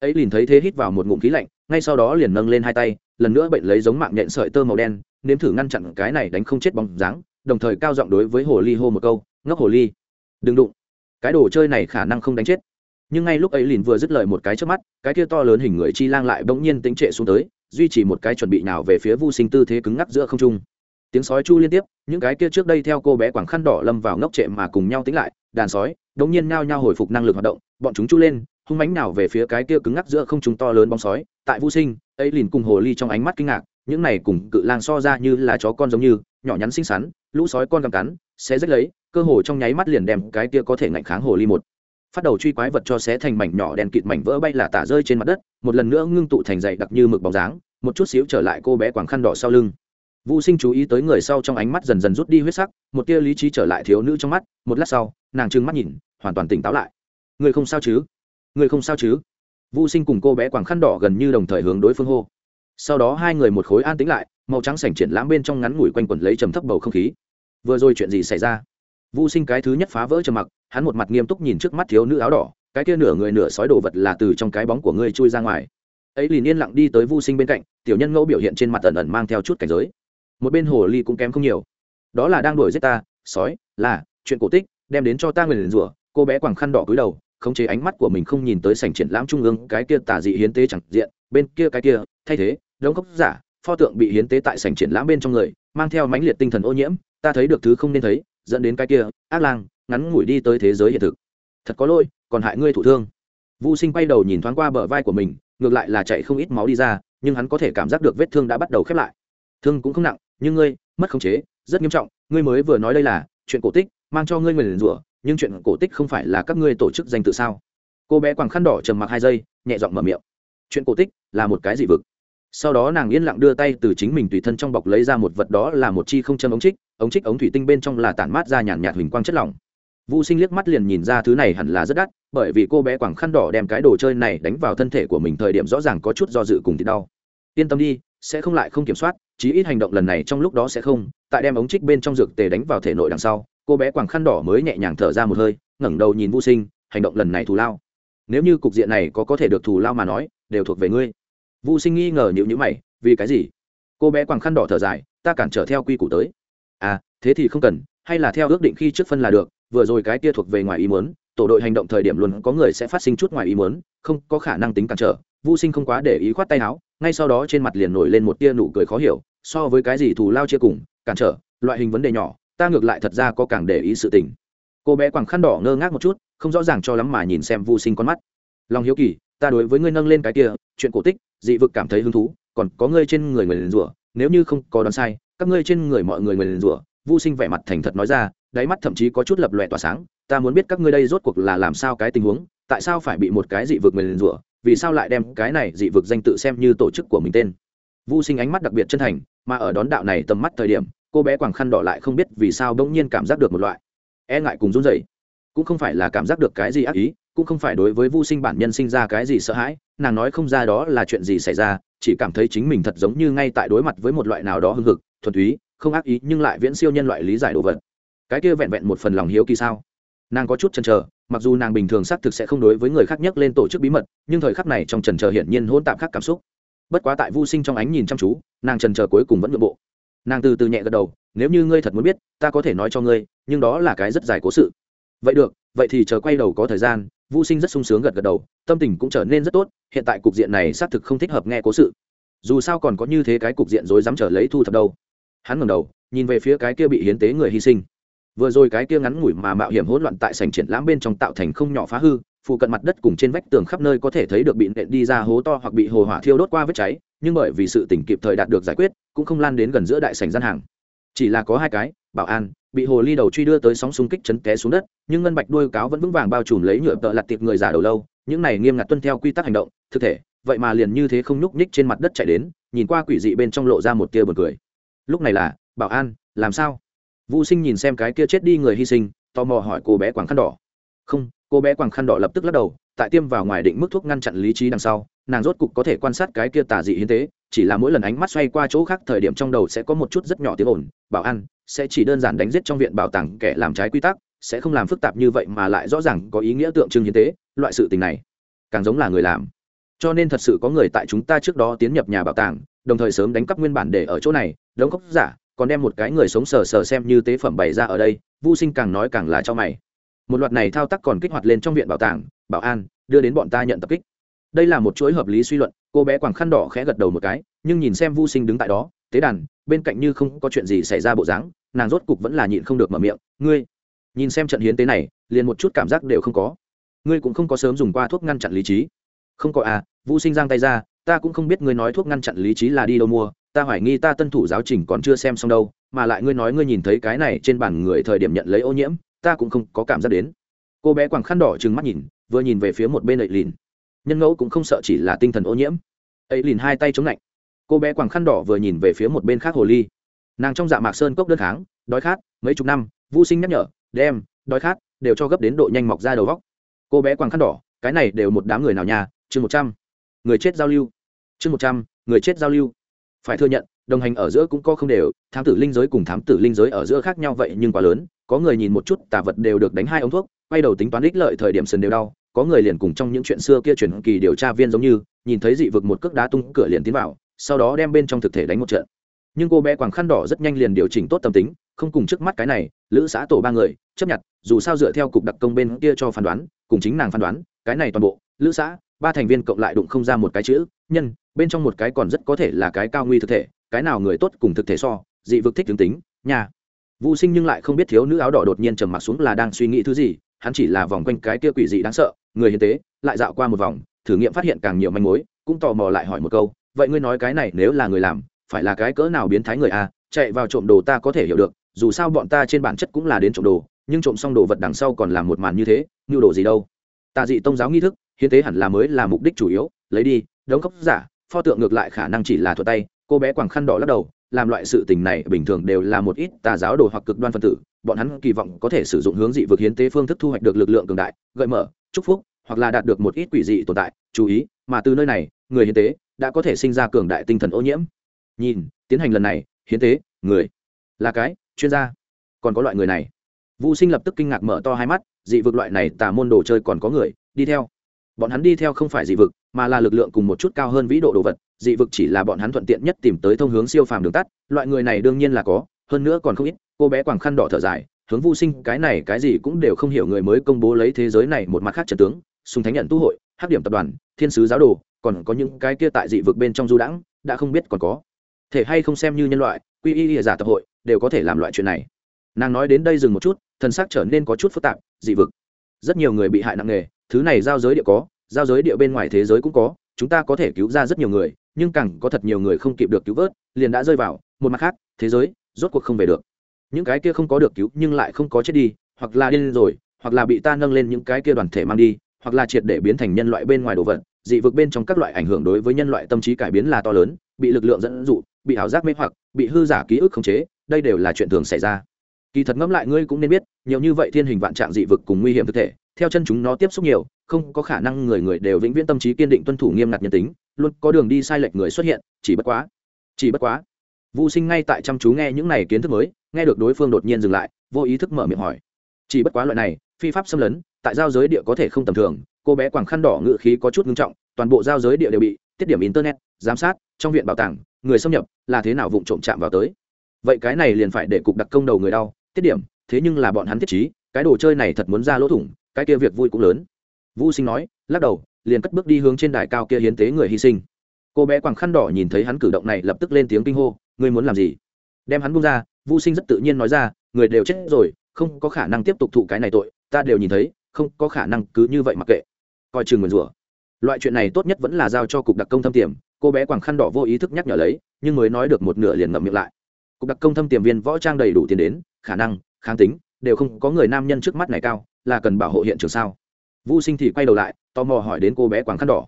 Ấy liền thấy thế hít vào một ngụm khí lạnh, ngay sau đó liền nâng lên hai tay, lần nữa bệnh lấy giống mạng nhện sợi tơ màu đen, nếm thử ngăn chặn cái này đánh không chết bóng dáng, đồng thời cao giọng đối với hồ ly hô một câu, ngốc hồ ly, đừng đụng cái đồ chơi này khả năng không đánh chết. Nhưng ngay lúc ấy liền vừa dứt lời một cái trước mắt, cái kia to lớn hình người chi lang lại bỗng nhiên tính trệ xuống tới, duy trì một cái chuẩn bị nào về phía vu sinh tư thế cứng ngắc giữa không trung. Tiếng sói chu liên tiếp, những cái kia trước đây theo cô bé quảng khăn đỏ lâm vào ngốc trệ mà cùng nhau tính lại, đàn sói, đống nhiên nao nhao hồi phục năng lực hoạt động, bọn chúng chu lên, hung mánh nào về phía cái kia cứng ngắc giữa không trung to lớn bóng sói. Tại vu sinh, ấy liền cùng hồ ly trong ánh mắt kinh ngạc, những này cùng cự lang so ra như là chó con giống như, nhỏ nhắn xinh xắn, lũ sói con cầm cắn sẽ rách lấy cơ hồ trong nháy mắt liền đem cái kia có thể ngạnh kháng hồ ly một phát đầu truy quái vật cho xé thành mảnh nhỏ đèn kịt mảnh vỡ bay là tả rơi trên mặt đất, một lần nữa ngưng tụ thành dày đặc như mực bóng dáng, một chút xíu trở lại cô bé quàng khăn đỏ sau lưng. Vũ sinh chú ý tới người sau trong ánh mắt dần dần rút đi huyết sắc, một tia lý trí trở lại thiếu nữ trong mắt, một lát sau, nàng trừng mắt nhìn, hoàn toàn tỉnh táo lại. Người không sao chứ? Người không sao chứ? Vũ sinh cùng cô bé quàng khăn đỏ gần như đồng thời hướng đối phương hô. Sau đó hai người một khối an tĩnh lại, màu trắng sảnh triển lãm bên trong ngắn ngủi quanh quẩn lấy trầm thấp bầu không khí. Vừa rồi chuyện gì xảy ra? Vũ sinh cái thứ nhất phá vỡ trầm mặc, hắn một mặt nghiêm túc nhìn trước mắt thiếu nữ áo đỏ, cái kia nửa người nửa sói đồ vật là từ trong cái bóng của ngươi chui ra ngoài. Ấy liền yên lặng đi tới vu sinh bên cạnh, tiểu nhân ngẫu biểu hiện trên mặt ẩn ẩn mang theo chút cảnh giới. Một bên hồ ly cũng kém không nhiều. Đó là đang đuổi giết ta, sói, là, chuyện cổ tích, đem đến cho ta người liền rủa. Cô bé quàng khăn đỏ cúi đầu, khống chế ánh mắt của mình không nhìn tới sảnh triển lãm trung ương, cái kia tà dị hiến tế chẳng diện, bên kia cái kia, thay thế, đống cốc giả, pho tượng bị hiến tế tại sảnh triển lãm bên trong người, mang theo mãnh liệt tinh thần ô nhiễm, ta thấy được thứ không nên thấy dẫn đến cái kia ác lang ngắn ngủi đi tới thế giới hiện thực thật có lỗi còn hại ngươi thụ thương Vu Sinh quay đầu nhìn thoáng qua bờ vai của mình, ngược lại là chạy không ít máu đi ra, nhưng hắn có thể cảm giác được vết thương đã bắt đầu khép lại. Thương cũng không nặng, nhưng ngươi mất khống chế, rất nghiêm trọng, ngươi mới vừa nói đây là chuyện cổ tích, mang cho ngươi nguyền rủa, nhưng chuyện cổ tích không phải là các ngươi tổ chức danh tự sao? Cô bé quàng khăn đỏ trầm mặc hai giây, nhẹ giọng mở miệng. Chuyện cổ tích là một cái gì vực? Sau đó nàng yên lặng đưa tay từ chính mình tùy thân trong bọc lấy ra một vật đó là một chi không châm ống trích, ống trích ống thủy tinh bên trong là tản mát ra nhàn nhạt huỳnh quang chất lỏng Vu Sinh liếc mắt liền nhìn ra thứ này hẳn là rất đắt, bởi vì cô bé quàng khăn đỏ đem cái đồ chơi này đánh vào thân thể của mình thời điểm rõ ràng có chút do dự cùng thì đau. Yên tâm đi, sẽ không lại không kiểm soát, chí ít hành động lần này trong lúc đó sẽ không. Tại đem ống trích bên trong dược tề đánh vào thể nội đằng sau, cô bé quàng khăn đỏ mới nhẹ nhàng thở ra một hơi, ngẩng đầu nhìn Vu Sinh, hành động lần này thù lao. Nếu như cục diện này có có thể được thù lao mà nói, đều thuộc về ngươi. Vu Sinh nghi ngờ nhịu nhữ mày, vì cái gì? Cô bé quàng khăn đỏ thở dài, ta cản trở theo quy củ tới. À, thế thì không cần, hay là theo ước định khi trước phân là được, vừa rồi cái kia thuộc về ngoài ý muốn tổ đội hành động thời điểm luôn có người sẽ phát sinh chút ngoài ý muốn không có khả năng tính cản trở vũ sinh không quá để ý khoát tay áo ngay sau đó trên mặt liền nổi lên một tia nụ cười khó hiểu so với cái gì thù lao chia cùng cản trở loại hình vấn đề nhỏ ta ngược lại thật ra có càng để ý sự tình cô bé quàng khăn đỏ ngơ ngác một chút không rõ ràng cho lắm mà nhìn xem vô sinh con mắt lòng hiếu kỳ ta đối với ngươi nâng lên cái kia chuyện cổ tích dị vực cảm thấy hứng thú còn có ngươi trên người người liền rủa nếu như không có đoán sai các ngươi trên người mọi người người liền rủa vô sinh vẻ mặt thành thật nói ra đáy mắt thậm chí có chút lập lòe tỏa sáng ta muốn biết các ngươi đây rốt cuộc là làm sao cái tình huống tại sao phải bị một cái dị vực người liền rủa vì sao lại đem cái này dị vực danh tự xem như tổ chức của mình tên Vu Sinh ánh mắt đặc biệt chân thành, mà ở đón đạo này tầm mắt thời điểm, cô bé quàng khăn đỏ lại không biết vì sao bỗng nhiên cảm giác được một loại e ngại cùng run rẩy. Cũng không phải là cảm giác được cái gì ác ý, cũng không phải đối với vô sinh bản nhân sinh ra cái gì sợ hãi, nàng nói không ra đó là chuyện gì xảy ra, chỉ cảm thấy chính mình thật giống như ngay tại đối mặt với một loại nào đó hưng hực, thuần túy, không ác ý nhưng lại viễn siêu nhân loại lý giải đồ vật. Cái kia vẹn vẹn một phần lòng hiếu kỳ sao? Nàng có chút chần chờ, mặc dù nàng bình thường xác thực sẽ không đối với người khác nhắc lên tổ chức bí mật, nhưng thời khắc này trong trần chờ hiển nhiên hôn tạm khắc cảm xúc. Bất quá tại vô sinh trong ánh nhìn chăm chú, nàng trần chờ cuối cùng vẫn ngượng bộ. Nàng từ từ nhẹ gật đầu, nếu như ngươi thật muốn biết, ta có thể nói cho ngươi, nhưng đó là cái rất dài cố sự. Vậy được, vậy thì chờ quay đầu có thời gian vô sinh rất sung sướng gật gật đầu, tâm tình cũng trở nên rất tốt, hiện tại cục diện này xác thực không thích hợp nghe cố sự. Dù sao còn có như thế cái cục diện rối dám trở lấy thu thập đâu. Hắn ngẩng đầu, nhìn về phía cái kia bị hiến tế người hy sinh. Vừa rồi cái kia ngắn ngủi mà mạo hiểm hỗn loạn tại sảnh triển lãm bên trong tạo thành không nhỏ phá hư, phụ cận mặt đất cùng trên vách tường khắp nơi có thể thấy được bị nện đi ra hố to hoặc bị hồ hỏa thiêu đốt qua vết cháy, nhưng bởi vì sự tỉnh kịp thời đạt được giải quyết, cũng không lan đến gần giữa đại sảnh gian hàng. Chỉ là có hai cái, bảo an bị hồ ly đầu truy đưa tới sóng xung kích chấn té xuống đất, nhưng ngân bạch đuôi cáo vẫn vững vàng bao trùm lấy nhựa tợ lặt tiệp người giả đầu lâu, những này nghiêm ngặt tuân theo quy tắc hành động, thực thể, vậy mà liền như thế không nhúc nhích trên mặt đất chạy đến, nhìn qua quỷ dị bên trong lộ ra một tia buồn cười. Lúc này là, bảo an, làm sao? Vũ sinh nhìn xem cái kia chết đi người hy sinh, tò mò hỏi cô bé quảng khăn đỏ. Không, cô bé quảng khăn đỏ lập tức lắc đầu, tại tiêm vào ngoài định mức thuốc ngăn chặn lý trí đằng sau, nàng rốt cục có thể quan sát cái kia tà dị hiến tế chỉ là mỗi lần ánh mắt xoay qua chỗ khác thời điểm trong đầu sẽ có một chút rất nhỏ tiếng ồn, bảo an, sẽ chỉ đơn giản đánh giết trong viện bảo tàng kẻ làm trái quy tắc, sẽ không làm phức tạp như vậy mà lại rõ ràng có ý nghĩa tượng trưng hiến tế, loại sự tình này càng giống là người làm. Cho nên thật sự có người tại chúng ta trước đó tiến nhập nhà bảo tàng, đồng thời sớm đánh cắp nguyên bản để ở chỗ này, đống cốc giả, còn đem một cái người sống sờ sờ xem như tế phẩm bày ra ở đây, vô sinh càng nói càng là cho mày. Một loạt này thao tác còn kích hoạt lên trong viện bảo tàng, bảo an, đưa đến bọn ta nhận tập kích đây là một chuỗi hợp lý suy luận, cô bé quàng khăn đỏ khẽ gật đầu một cái, nhưng nhìn xem vô sinh đứng tại đó, tế đàn, bên cạnh như không có chuyện gì xảy ra bộ dáng, nàng rốt cục vẫn là nhịn không được mở miệng, ngươi, nhìn xem trận hiến tế này, liền một chút cảm giác đều không có. Ngươi cũng không có sớm dùng qua thuốc ngăn chặn lý trí. Không có à vũ sinh giang tay ra, ta cũng không biết ngươi nói thuốc ngăn chặn lý trí là đi đâu mua, ta hoài nghi ta tân thủ giáo trình còn chưa xem xong đâu, mà lại ngươi nói ngươi nhìn thấy cái này trên bản người thời điểm nhận lấy ô nhiễm, ta cũng không có cảm giác đến. Cô bé quàng khăn đỏ trừng mắt nhìn, vừa nhìn về phía một bên ấy lìn nhân ngẫu cũng không sợ chỉ là tinh thần ô nhiễm. Ấy lìn hai tay chống lạnh. Cô bé quàng khăn đỏ vừa nhìn về phía một bên khác hồ ly. Nàng trong dạ mạc sơn cốc đơn kháng, đói khát, mấy chục năm, vô sinh nhắc nhở, đem, đói khát, đều cho gấp đến độ nhanh mọc ra đầu vóc cô bé quàng khăn đỏ, cái này đều một đám người nào nhà, chương một trăm. Người chết giao lưu. Chương một trăm, người chết giao lưu. Phải thừa nhận, đồng hành ở giữa cũng có không đều, thám tử linh giới cùng thám tử linh giới ở giữa khác nhau vậy nhưng quá lớn, có người nhìn một chút tà vật đều được đánh hai ống thuốc, quay đầu tính toán ích lợi thời điểm sần đều đau có người liền cùng trong những chuyện xưa kia chuyển kỳ điều tra viên giống như, nhìn thấy dị vực một cước đá tung cửa liền tiến vào, sau đó đem bên trong thực thể đánh một trận. Nhưng cô bé quàng khăn đỏ rất nhanh liền điều chỉnh tốt tâm tính, không cùng trước mắt cái này, lữ xã tổ ba người, chấp nhận, dù sao dựa theo cục đặc công bên kia cho phán đoán, cùng chính nàng phán đoán, cái này toàn bộ, lữ xã, ba thành viên cộng lại đụng không ra một cái chữ, nhân, bên trong một cái còn rất có thể là cái cao nguy thực thể, cái nào người tốt cùng thực thể so, dị vực thích tướng tính, nhà. Vũ sinh nhưng lại không biết thiếu nữ áo đỏ đột nhiên trầm mặc xuống là đang suy nghĩ thứ gì, hắn chỉ là vòng quanh cái kia quỷ dị đáng sợ người hiến tế, lại dạo qua một vòng, thử nghiệm phát hiện càng nhiều manh mối, cũng tò mò lại hỏi một câu, vậy ngươi nói cái này nếu là người làm, phải là cái cỡ nào biến thái người a chạy vào trộm đồ ta có thể hiểu được, dù sao bọn ta trên bản chất cũng là đến trộm đồ, nhưng trộm xong đồ vật đằng sau còn làm một màn như thế như đồ gì đâu. Tà dị tông giáo nghi thức, hiến tế hẳn là mới là mục đích chủ yếu, lấy đi, đống cốc giả, pho tượng ngược lại khả năng chỉ là thuật tay. Cô bé quàng khăn đỏ lắc đầu làm loại sự tình này bình thường đều là một ít tà giáo đồ hoặc cực đoan phân tử, bọn hắn kỳ vọng có thể sử dụng hướng dị vực hiến tế phương thức thu hoạch được lực lượng cường đại, gợi mở, chúc phúc, hoặc là đạt được một ít quỷ dị tồn tại, chú ý, mà từ nơi này, người hiến tế đã có thể sinh ra cường đại tinh thần ô nhiễm. Nhìn, tiến hành lần này, hiến tế, người, là cái, chuyên gia, còn có loại người này. Vũ sinh lập tức kinh ngạc mở to hai mắt, dị vực loại này tà môn đồ chơi còn có người, đi theo. Bọn hắn đi theo không phải dị vực, mà là lực lượng cùng một chút cao hơn vĩ độ đồ vật dị vực chỉ là bọn hắn thuận tiện nhất tìm tới thông hướng siêu phàm đường tắt, loại người này đương nhiên là có, hơn nữa còn không ít, cô bé quàng khăn đỏ thở dài, hướng vô sinh, cái này cái gì cũng đều không hiểu người mới công bố lấy thế giới này một mặt khác trần tướng sùng thánh nhận tu hội, hắc điểm tập đoàn, thiên sứ giáo đồ, còn có những cái kia tại dị vực bên trong du đãng, đã không biết còn có. Thể hay không xem như nhân loại, quy y giả tập hội, đều có thể làm loại chuyện này. Nàng nói đến đây dừng một chút thân xác trở nên có chút phức tạp, dị vực. Rất nhiều người bị hại nặng nề, thứ này giao giới địa có, giao giới địa bên ngoài thế giới cũng có, chúng ta có thể cứu ra rất nhiều người nhưng càng có thật nhiều người không kịp được cứu vớt, liền đã rơi vào, một mặt khác, thế giới, rốt cuộc không về được. Những cái kia không có được cứu nhưng lại không có chết đi, hoặc là điên rồi, hoặc là bị ta nâng lên những cái kia đoàn thể mang đi, hoặc là triệt để biến thành nhân loại bên ngoài đồ vật, dị vực bên trong các loại ảnh hưởng đối với nhân loại tâm trí cải biến là to lớn, bị lực lượng dẫn dụ, bị ảo giác mê hoặc, bị hư giả ký ức khống chế, đây đều là chuyện thường xảy ra. Kỳ thật ngẫm lại ngươi cũng nên biết, nhiều như vậy thiên hình vạn trạng dị vực cùng nguy hiểm thực thể theo chân chúng nó tiếp xúc nhiều, không có khả năng người người đều vĩnh viễn tâm trí kiên định tuân thủ nghiêm ngặt nhân tính, luôn có đường đi sai lệch người xuất hiện, chỉ bất quá, chỉ bất quá. Vô sinh ngay tại chăm chú nghe những này kiến thức mới, nghe được đối phương đột nhiên dừng lại, vô ý thức mở miệng hỏi. Chỉ bất quá loại này, phi pháp xâm lấn, tại giao giới địa có thể không tầm thường, cô bé quảng khăn đỏ ngự khí có chút ngưng trọng, toàn bộ giao giới địa đều bị tiết điểm internet, giám sát, trong viện bảo tàng, người xâm nhập là thế nào vụng trộm chạm vào tới. Vậy cái này liền phải để cục đặc công đầu người đau, tiết điểm, thế nhưng là bọn hắn thiết trí, cái đồ chơi này thật muốn ra lỗ thủng cái kia việc vui cũng lớn. Vũ sinh nói, lắc đầu, liền cất bước đi hướng trên đài cao kia hiến tế người hy sinh. Cô bé quàng khăn đỏ nhìn thấy hắn cử động này lập tức lên tiếng kinh hô, ngươi muốn làm gì? Đem hắn bung ra vũ sinh rất tự nhiên nói ra, người đều chết rồi, không có khả năng tiếp tục thụ cái này tội, ta đều nhìn thấy, không có khả năng cứ như vậy mặc kệ. Coi chừng nguyền rủa. Loại chuyện này tốt nhất vẫn là giao cho cục đặc công thâm tiềm, cô bé quàng khăn đỏ vô ý thức nhắc nhở lấy, nhưng mới nói được một nửa liền ngậm miệng lại. Cục đặc công thâm tiềm viên võ trang đầy đủ tiền đến, khả năng, kháng tính, đều không có người nam nhân trước mắt này cao là cần bảo hộ hiện trường sao? Vũ sinh thì quay đầu lại, tò mò hỏi đến cô bé quàng khăn đỏ.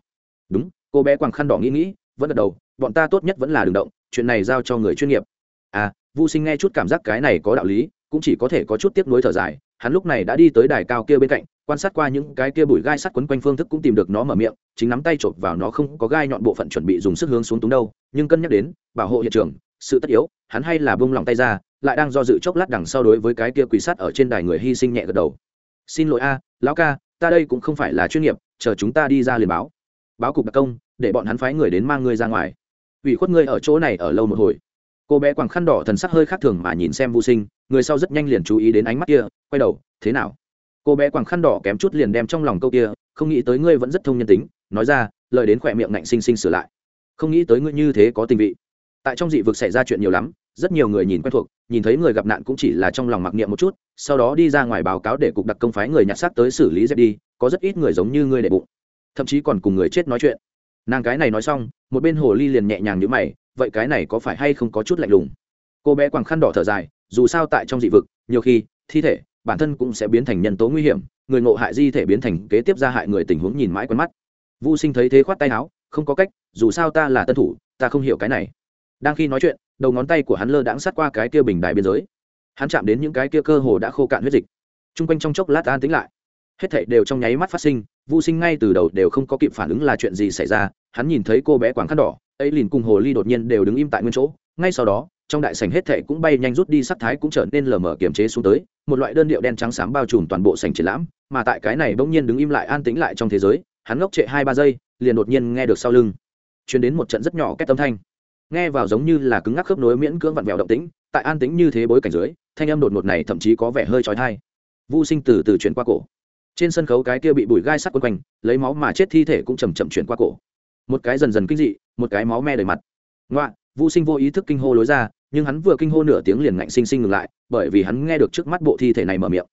Đúng, cô bé quàng khăn đỏ nghĩ nghĩ, vẫn gật đầu, bọn ta tốt nhất vẫn là đường động, chuyện này giao cho người chuyên nghiệp. À vũ sinh nghe chút cảm giác cái này có đạo lý, cũng chỉ có thể có chút tiếc nuối thở dài, hắn lúc này đã đi tới đài cao kia bên cạnh, quan sát qua những cái kia bụi gai sắt quấn quanh phương thức cũng tìm được nó mở miệng, chính nắm tay chộp vào nó không có gai nhọn bộ phận chuẩn bị dùng sức hướng xuống túng đâu, nhưng cân nhắc đến, bảo hộ hiện trường, sự tất yếu, hắn hay là bông lòng tay ra, lại đang do dự chốc lát đằng sau đối với cái kia quỳ sắt ở trên đài người hy sinh nhẹ gật đầu xin lỗi a, lão ca, ta đây cũng không phải là chuyên nghiệp, chờ chúng ta đi ra liền báo. Báo cục đặc công, để bọn hắn phái người đến mang ngươi ra ngoài. Ủy khuất ngươi ở chỗ này ở lâu một hồi. Cô bé quàng khăn đỏ thần sắc hơi khác thường mà nhìn xem vô sinh, người sau rất nhanh liền chú ý đến ánh mắt kia, quay đầu, thế nào? Cô bé quàng khăn đỏ kém chút liền đem trong lòng câu kia, không nghĩ tới ngươi vẫn rất thông nhân tính. Nói ra, lời đến khỏe miệng ngạnh xinh xinh sửa lại. Không nghĩ tới ngươi như thế có tình vị. Tại trong dị vực xảy ra chuyện nhiều lắm rất nhiều người nhìn quen thuộc, nhìn thấy người gặp nạn cũng chỉ là trong lòng mặc niệm một chút, sau đó đi ra ngoài báo cáo để cục đặc công phái người nhặt xác tới xử lý dẹp đi, có rất ít người giống như ngươi để bụng. Thậm chí còn cùng người chết nói chuyện. Nàng cái này nói xong, một bên hồ ly liền nhẹ nhàng như mày, vậy cái này có phải hay không có chút lạnh lùng? Cô bé quàng khăn đỏ thở dài, dù sao tại trong dị vực, nhiều khi, thi thể, bản thân cũng sẽ biến thành nhân tố nguy hiểm, người ngộ hại di thể biến thành kế tiếp ra hại người tình huống nhìn mãi quen mắt. Vô sinh thấy thế khoát tay áo, không có cách, dù sao ta là tân thủ, ta không hiểu cái này đang khi nói chuyện, đầu ngón tay của hắn lơ đãng sát qua cái kia bình đại biên giới. Hắn chạm đến những cái kia cơ hồ đã khô cạn huyết dịch. T r u n g quanh trong chốc lát an tính lại. Hết thảy đều trong nháy mắt phát sinh vô sinh ngay từ đầu đều không có kịp phản ứng là chuyện gì xảy ra, hắn nhìn thấy cô bé quảng khăn đỏ, ấy liền cùng hồ ly đột nhiên đều đứng im tại nguyên chỗ. Ngay sau đó, trong đại sảnh hết thảy cũng bay nhanh rút đi, sắc thái cũng trở nên lờ mờ kiềm chế xuống tới, một loại đơn điệu đen trắng xám bao trùm toàn bộ sảnh triển lãm, mà tại cái này bỗng nhiên đứng im lại an tĩnh lại trong thế giới, hắn ngốc trệ hai ba giây, liền đột nhiên nghe được sau lưng chuyển đến một trận rất nhỏ két tâm thanh nghe vào giống như là cứng ngắc khớp nối miễn cưỡng vặn vẹo động tĩnh, tại an tĩnh như thế bối cảnh dưới, thanh âm đột ngột này thậm chí có vẻ hơi trói thai vô sinh từ từ chuyển qua cổ. Trên sân khấu cái kia bị bụi gai sắt quấn quanh, lấy máu mà chết thi thể cũng chầm chậm chuyển qua cổ. Một cái dần dần kinh dị, một cái máu me đầy mặt. Ngoạ vô sinh vô ý thức kinh hô lối ra, nhưng hắn vừa kinh hô nửa tiếng liền ngạnh sinh sinh ngừng lại, bởi vì hắn nghe được trước mắt bộ thi thể này mở miệng.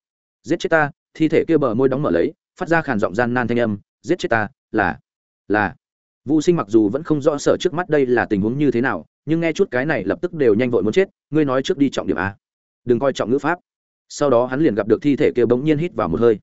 Giết chết ta, thi thể kia bờ môi đóng mở lấy, phát ra khàn giọng gian nan thanh âm, giết chết ta, là là. Vu Sinh mặc dù vẫn không rõ sở trước mắt đây là tình huống như thế nào, nhưng nghe chút cái này lập tức đều nhanh vội muốn chết, ngươi nói trước đi trọng điểm a. Đừng coi trọng ngữ pháp. Sau đó hắn liền gặp được thi thể kia bỗng nhiên hít vào một hơi.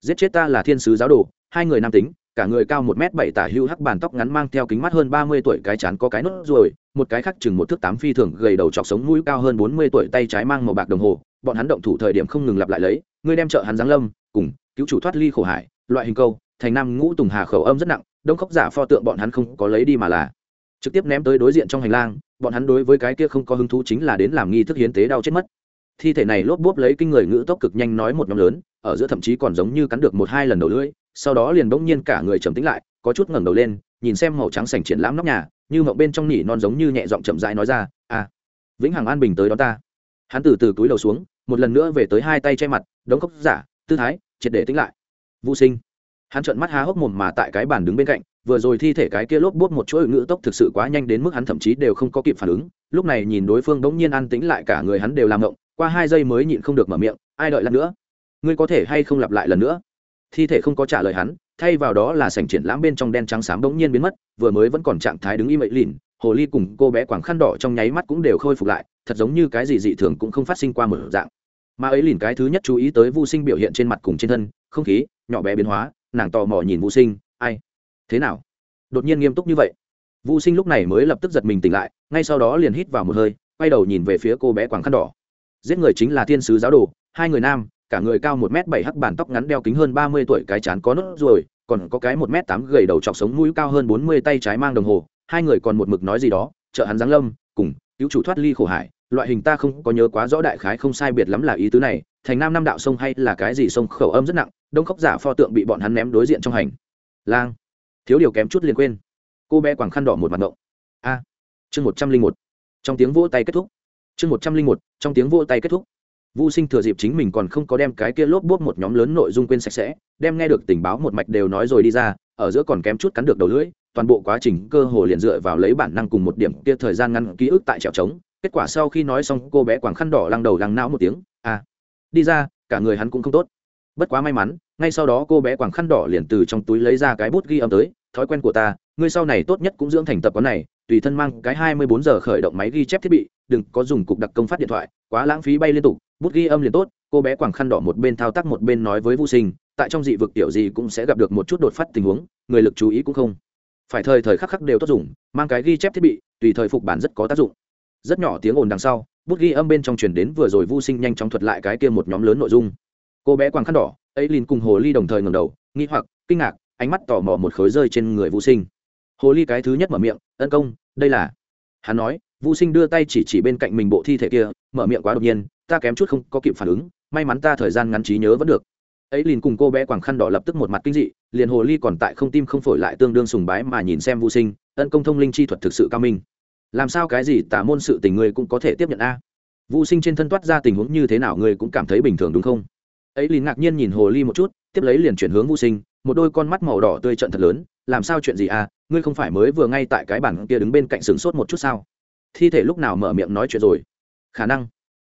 Giết chết ta là thiên sứ giáo đồ, hai người nam tính, cả người cao một m bảy tả hưu hắc bàn tóc ngắn mang theo kính mắt hơn ba mươi tuổi cái chán có cái nốt ruồi, một cái khác chừng một thước tám phi thường gầy đầu chọc sống mũi cao hơn bốn mươi tuổi tay trái mang màu bạc đồng hồ, bọn hắn động thủ thời điểm không ngừng lặp lại lấy, ngươi đem trợ hắn giáng lâm, cùng cứu chủ thoát ly khổ hải, loại hình câu, thành nam ngũ tùng hà khẩu âm rất nặng, đông khốc giả pho tượng bọn hắn không có lấy đi mà là trực tiếp ném tới đối diện trong hành lang, bọn hắn đối với cái kia không có hứng thú chính là đến làm nghi thức hiến tế đau chết mất. Thi thể này lốp bốp lấy kinh người ngữ tốc cực nhanh nói một nhóm lớn, ở giữa thậm chí còn giống như cắn được một hai lần đầu lưỡi, sau đó liền bỗng nhiên cả người trầm tĩnh lại, có chút ngẩng đầu lên, nhìn xem màu trắng sành triển lãm nóc nhà, như mộng bên trong nỉ non giống như nhẹ giọng chậm rãi nói ra à vĩnh hằng an bình tới đó ta. Hắn từ từ túi đầu xuống, một lần nữa về tới hai tay che mặt đống cốc giả, tư thái, triệt để tĩnh lại. Vũ sinh hắn trợn mắt há hốc mồm mà tại cái bàn đứng bên cạnh, vừa rồi thi thể cái kia lốp bút một chuỗi ngữ tốc thực sự quá nhanh đến mức hắn thậm chí đều không có kịp phản ứng. Lúc này nhìn đối phương đống nhiên an tĩnh lại cả người hắn đều làm ngộng, qua hai giây mới nhịn không được mở miệng, ai đợi lần nữa? Ngươi có thể hay không lặp lại lần nữa? Thi thể không có trả lời hắn, thay vào đó là sảnh triển lãm bên trong đen trắng xám bỗng nhiên biến mất, vừa mới vẫn còn trạng thái đứng im mậy lìn, hồ ly cùng cô bé quảng khăn đỏ trong nháy mắt cũng đều khôi phục lại, thật giống như cái gì dị thường cũng không phát sinh qua một dạng. Mà ấy lìn cái thứ nhất chú ý tới vô sinh biểu hiện trên mặt cùng trên thân, không khí, nhỏ bé biến hóa nàng tò mò nhìn vũ sinh, ai? Thế nào? Đột nhiên nghiêm túc như vậy. Vũ sinh lúc này mới lập tức giật mình tỉnh lại, ngay sau đó liền hít vào một hơi, quay đầu nhìn về phía cô bé quảng khăn đỏ. Giết người chính là thiên sứ giáo đồ, hai người nam, cả người cao một m bảy hắc bản tóc ngắn đeo kính hơn ba mươi tuổi cái chán có nốt ruồi, còn có cái một m tám gầy đầu chọc sống mũi cao hơn bốn mươi tay trái mang đồng hồ, hai người còn một mực nói gì đó chợ hắn giáng lâm, cùng, cứu chủ thoát ly khổ hải, loại hình ta không có nhớ quá rõ đại khái không sai biệt lắm là ý tứ này thành nam năm đạo sông hay là cái gì sông khẩu âm rất nặng đông khóc giả pho tượng bị bọn hắn ném đối diện trong hành. Lang. Thiếu điều kém chút liền quên. Cô bé quảng khăn đỏ một mặt ngộng. A. Chương một trăm linh một. Trong tiếng vỗ tay kết thúc. Chương một trăm linh một trong tiếng vỗ tay kết thúc. Vô Sinh thừa dịp chính mình còn không có đem cái kia lốp bốp một nhóm lớn nội dung quên sạch sẽ, đem nghe được tình báo một mạch đều nói rồi đi ra, ở giữa còn kém chút cắn được đầu lưỡi, toàn bộ quá trình cơ hồ liền dựa vào lấy bản năng cùng một điểm kia thời gian ngăn ký ức tại trèo trống. Kết quả sau khi nói xong, cô bé quảng khăn đỏ lăng đầu lăng não một tiếng, à, đi ra, cả người hắn cũng không tốt. Bất quá may mắn, ngay sau đó cô bé quàng khăn đỏ liền từ trong túi lấy ra cái bút ghi âm tới, thói quen của ta, ngươi sau này tốt nhất cũng dưỡng thành tập quán này, tùy thân mang cái 24 giờ khởi động máy ghi chép thiết bị, đừng có dùng cục đặc công phát điện thoại, quá lãng phí bay liên tục, bút ghi âm liền tốt cô bé quàng khăn đỏ một bên thao tác một bên nói với vô sinh tại trong dị vực tiểu gì cũng sẽ gặp được một chút đột phát tình huống người lực chú ý cũng không. Phải thời thời khắc khắc đều tốt dùng mang cái ghi chép thiết bị tùy thời phục bản rất có tác dụng. Rất nhỏ tiếng ồn đằng sau bút ghi âm bên trong truyền đến vừa rồi vô sinh nhanh chóng thuật lại cái kia một nhóm lớn nội dung. Cô bé quàng khăn đỏ, ấy liền cùng hồ ly đồng thời ngầm đầu, nghi hoặc, kinh ngạc, ánh mắt tò mò một khối rơi trên người vô sinh. Hồ ly cái thứ nhất mở miệng, tấn công, đây là hắn nói vô sinh đưa tay chỉ chỉ bên cạnh mình bộ thi thể kia, mở miệng quá đột nhiên, ta kém chút không có kịp phản ứng, may mắn ta thời gian ngắn trí nhớ vẫn được. Ấy liền cùng cô bé quàng khăn đỏ lập tức một mặt kinh dị, liền hồ ly còn tại không tim không phổi lại tương đương sùng bái mà nhìn xem vô sinh, tấn công thông linh chi thuật thực sự cao minh làm sao cái gì tả môn sự tình ngươi cũng có thể tiếp nhận a? À? vô sinh trên thân toát ra tình huống như thế nào ngươi cũng cảm thấy bình thường đúng không? Ấy liền ngạc nhiên nhìn hồ ly một chút, tiếp lấy liền chuyển hướng vô sinh, một đôi con mắt màu đỏ tươi trận thật lớn, làm sao chuyện gì à? Ngươi không phải mới vừa ngay tại cái bản kia đứng bên cạnh sừng sốt một chút sao? Thi thể lúc nào mở miệng nói chuyện rồi? Khả năng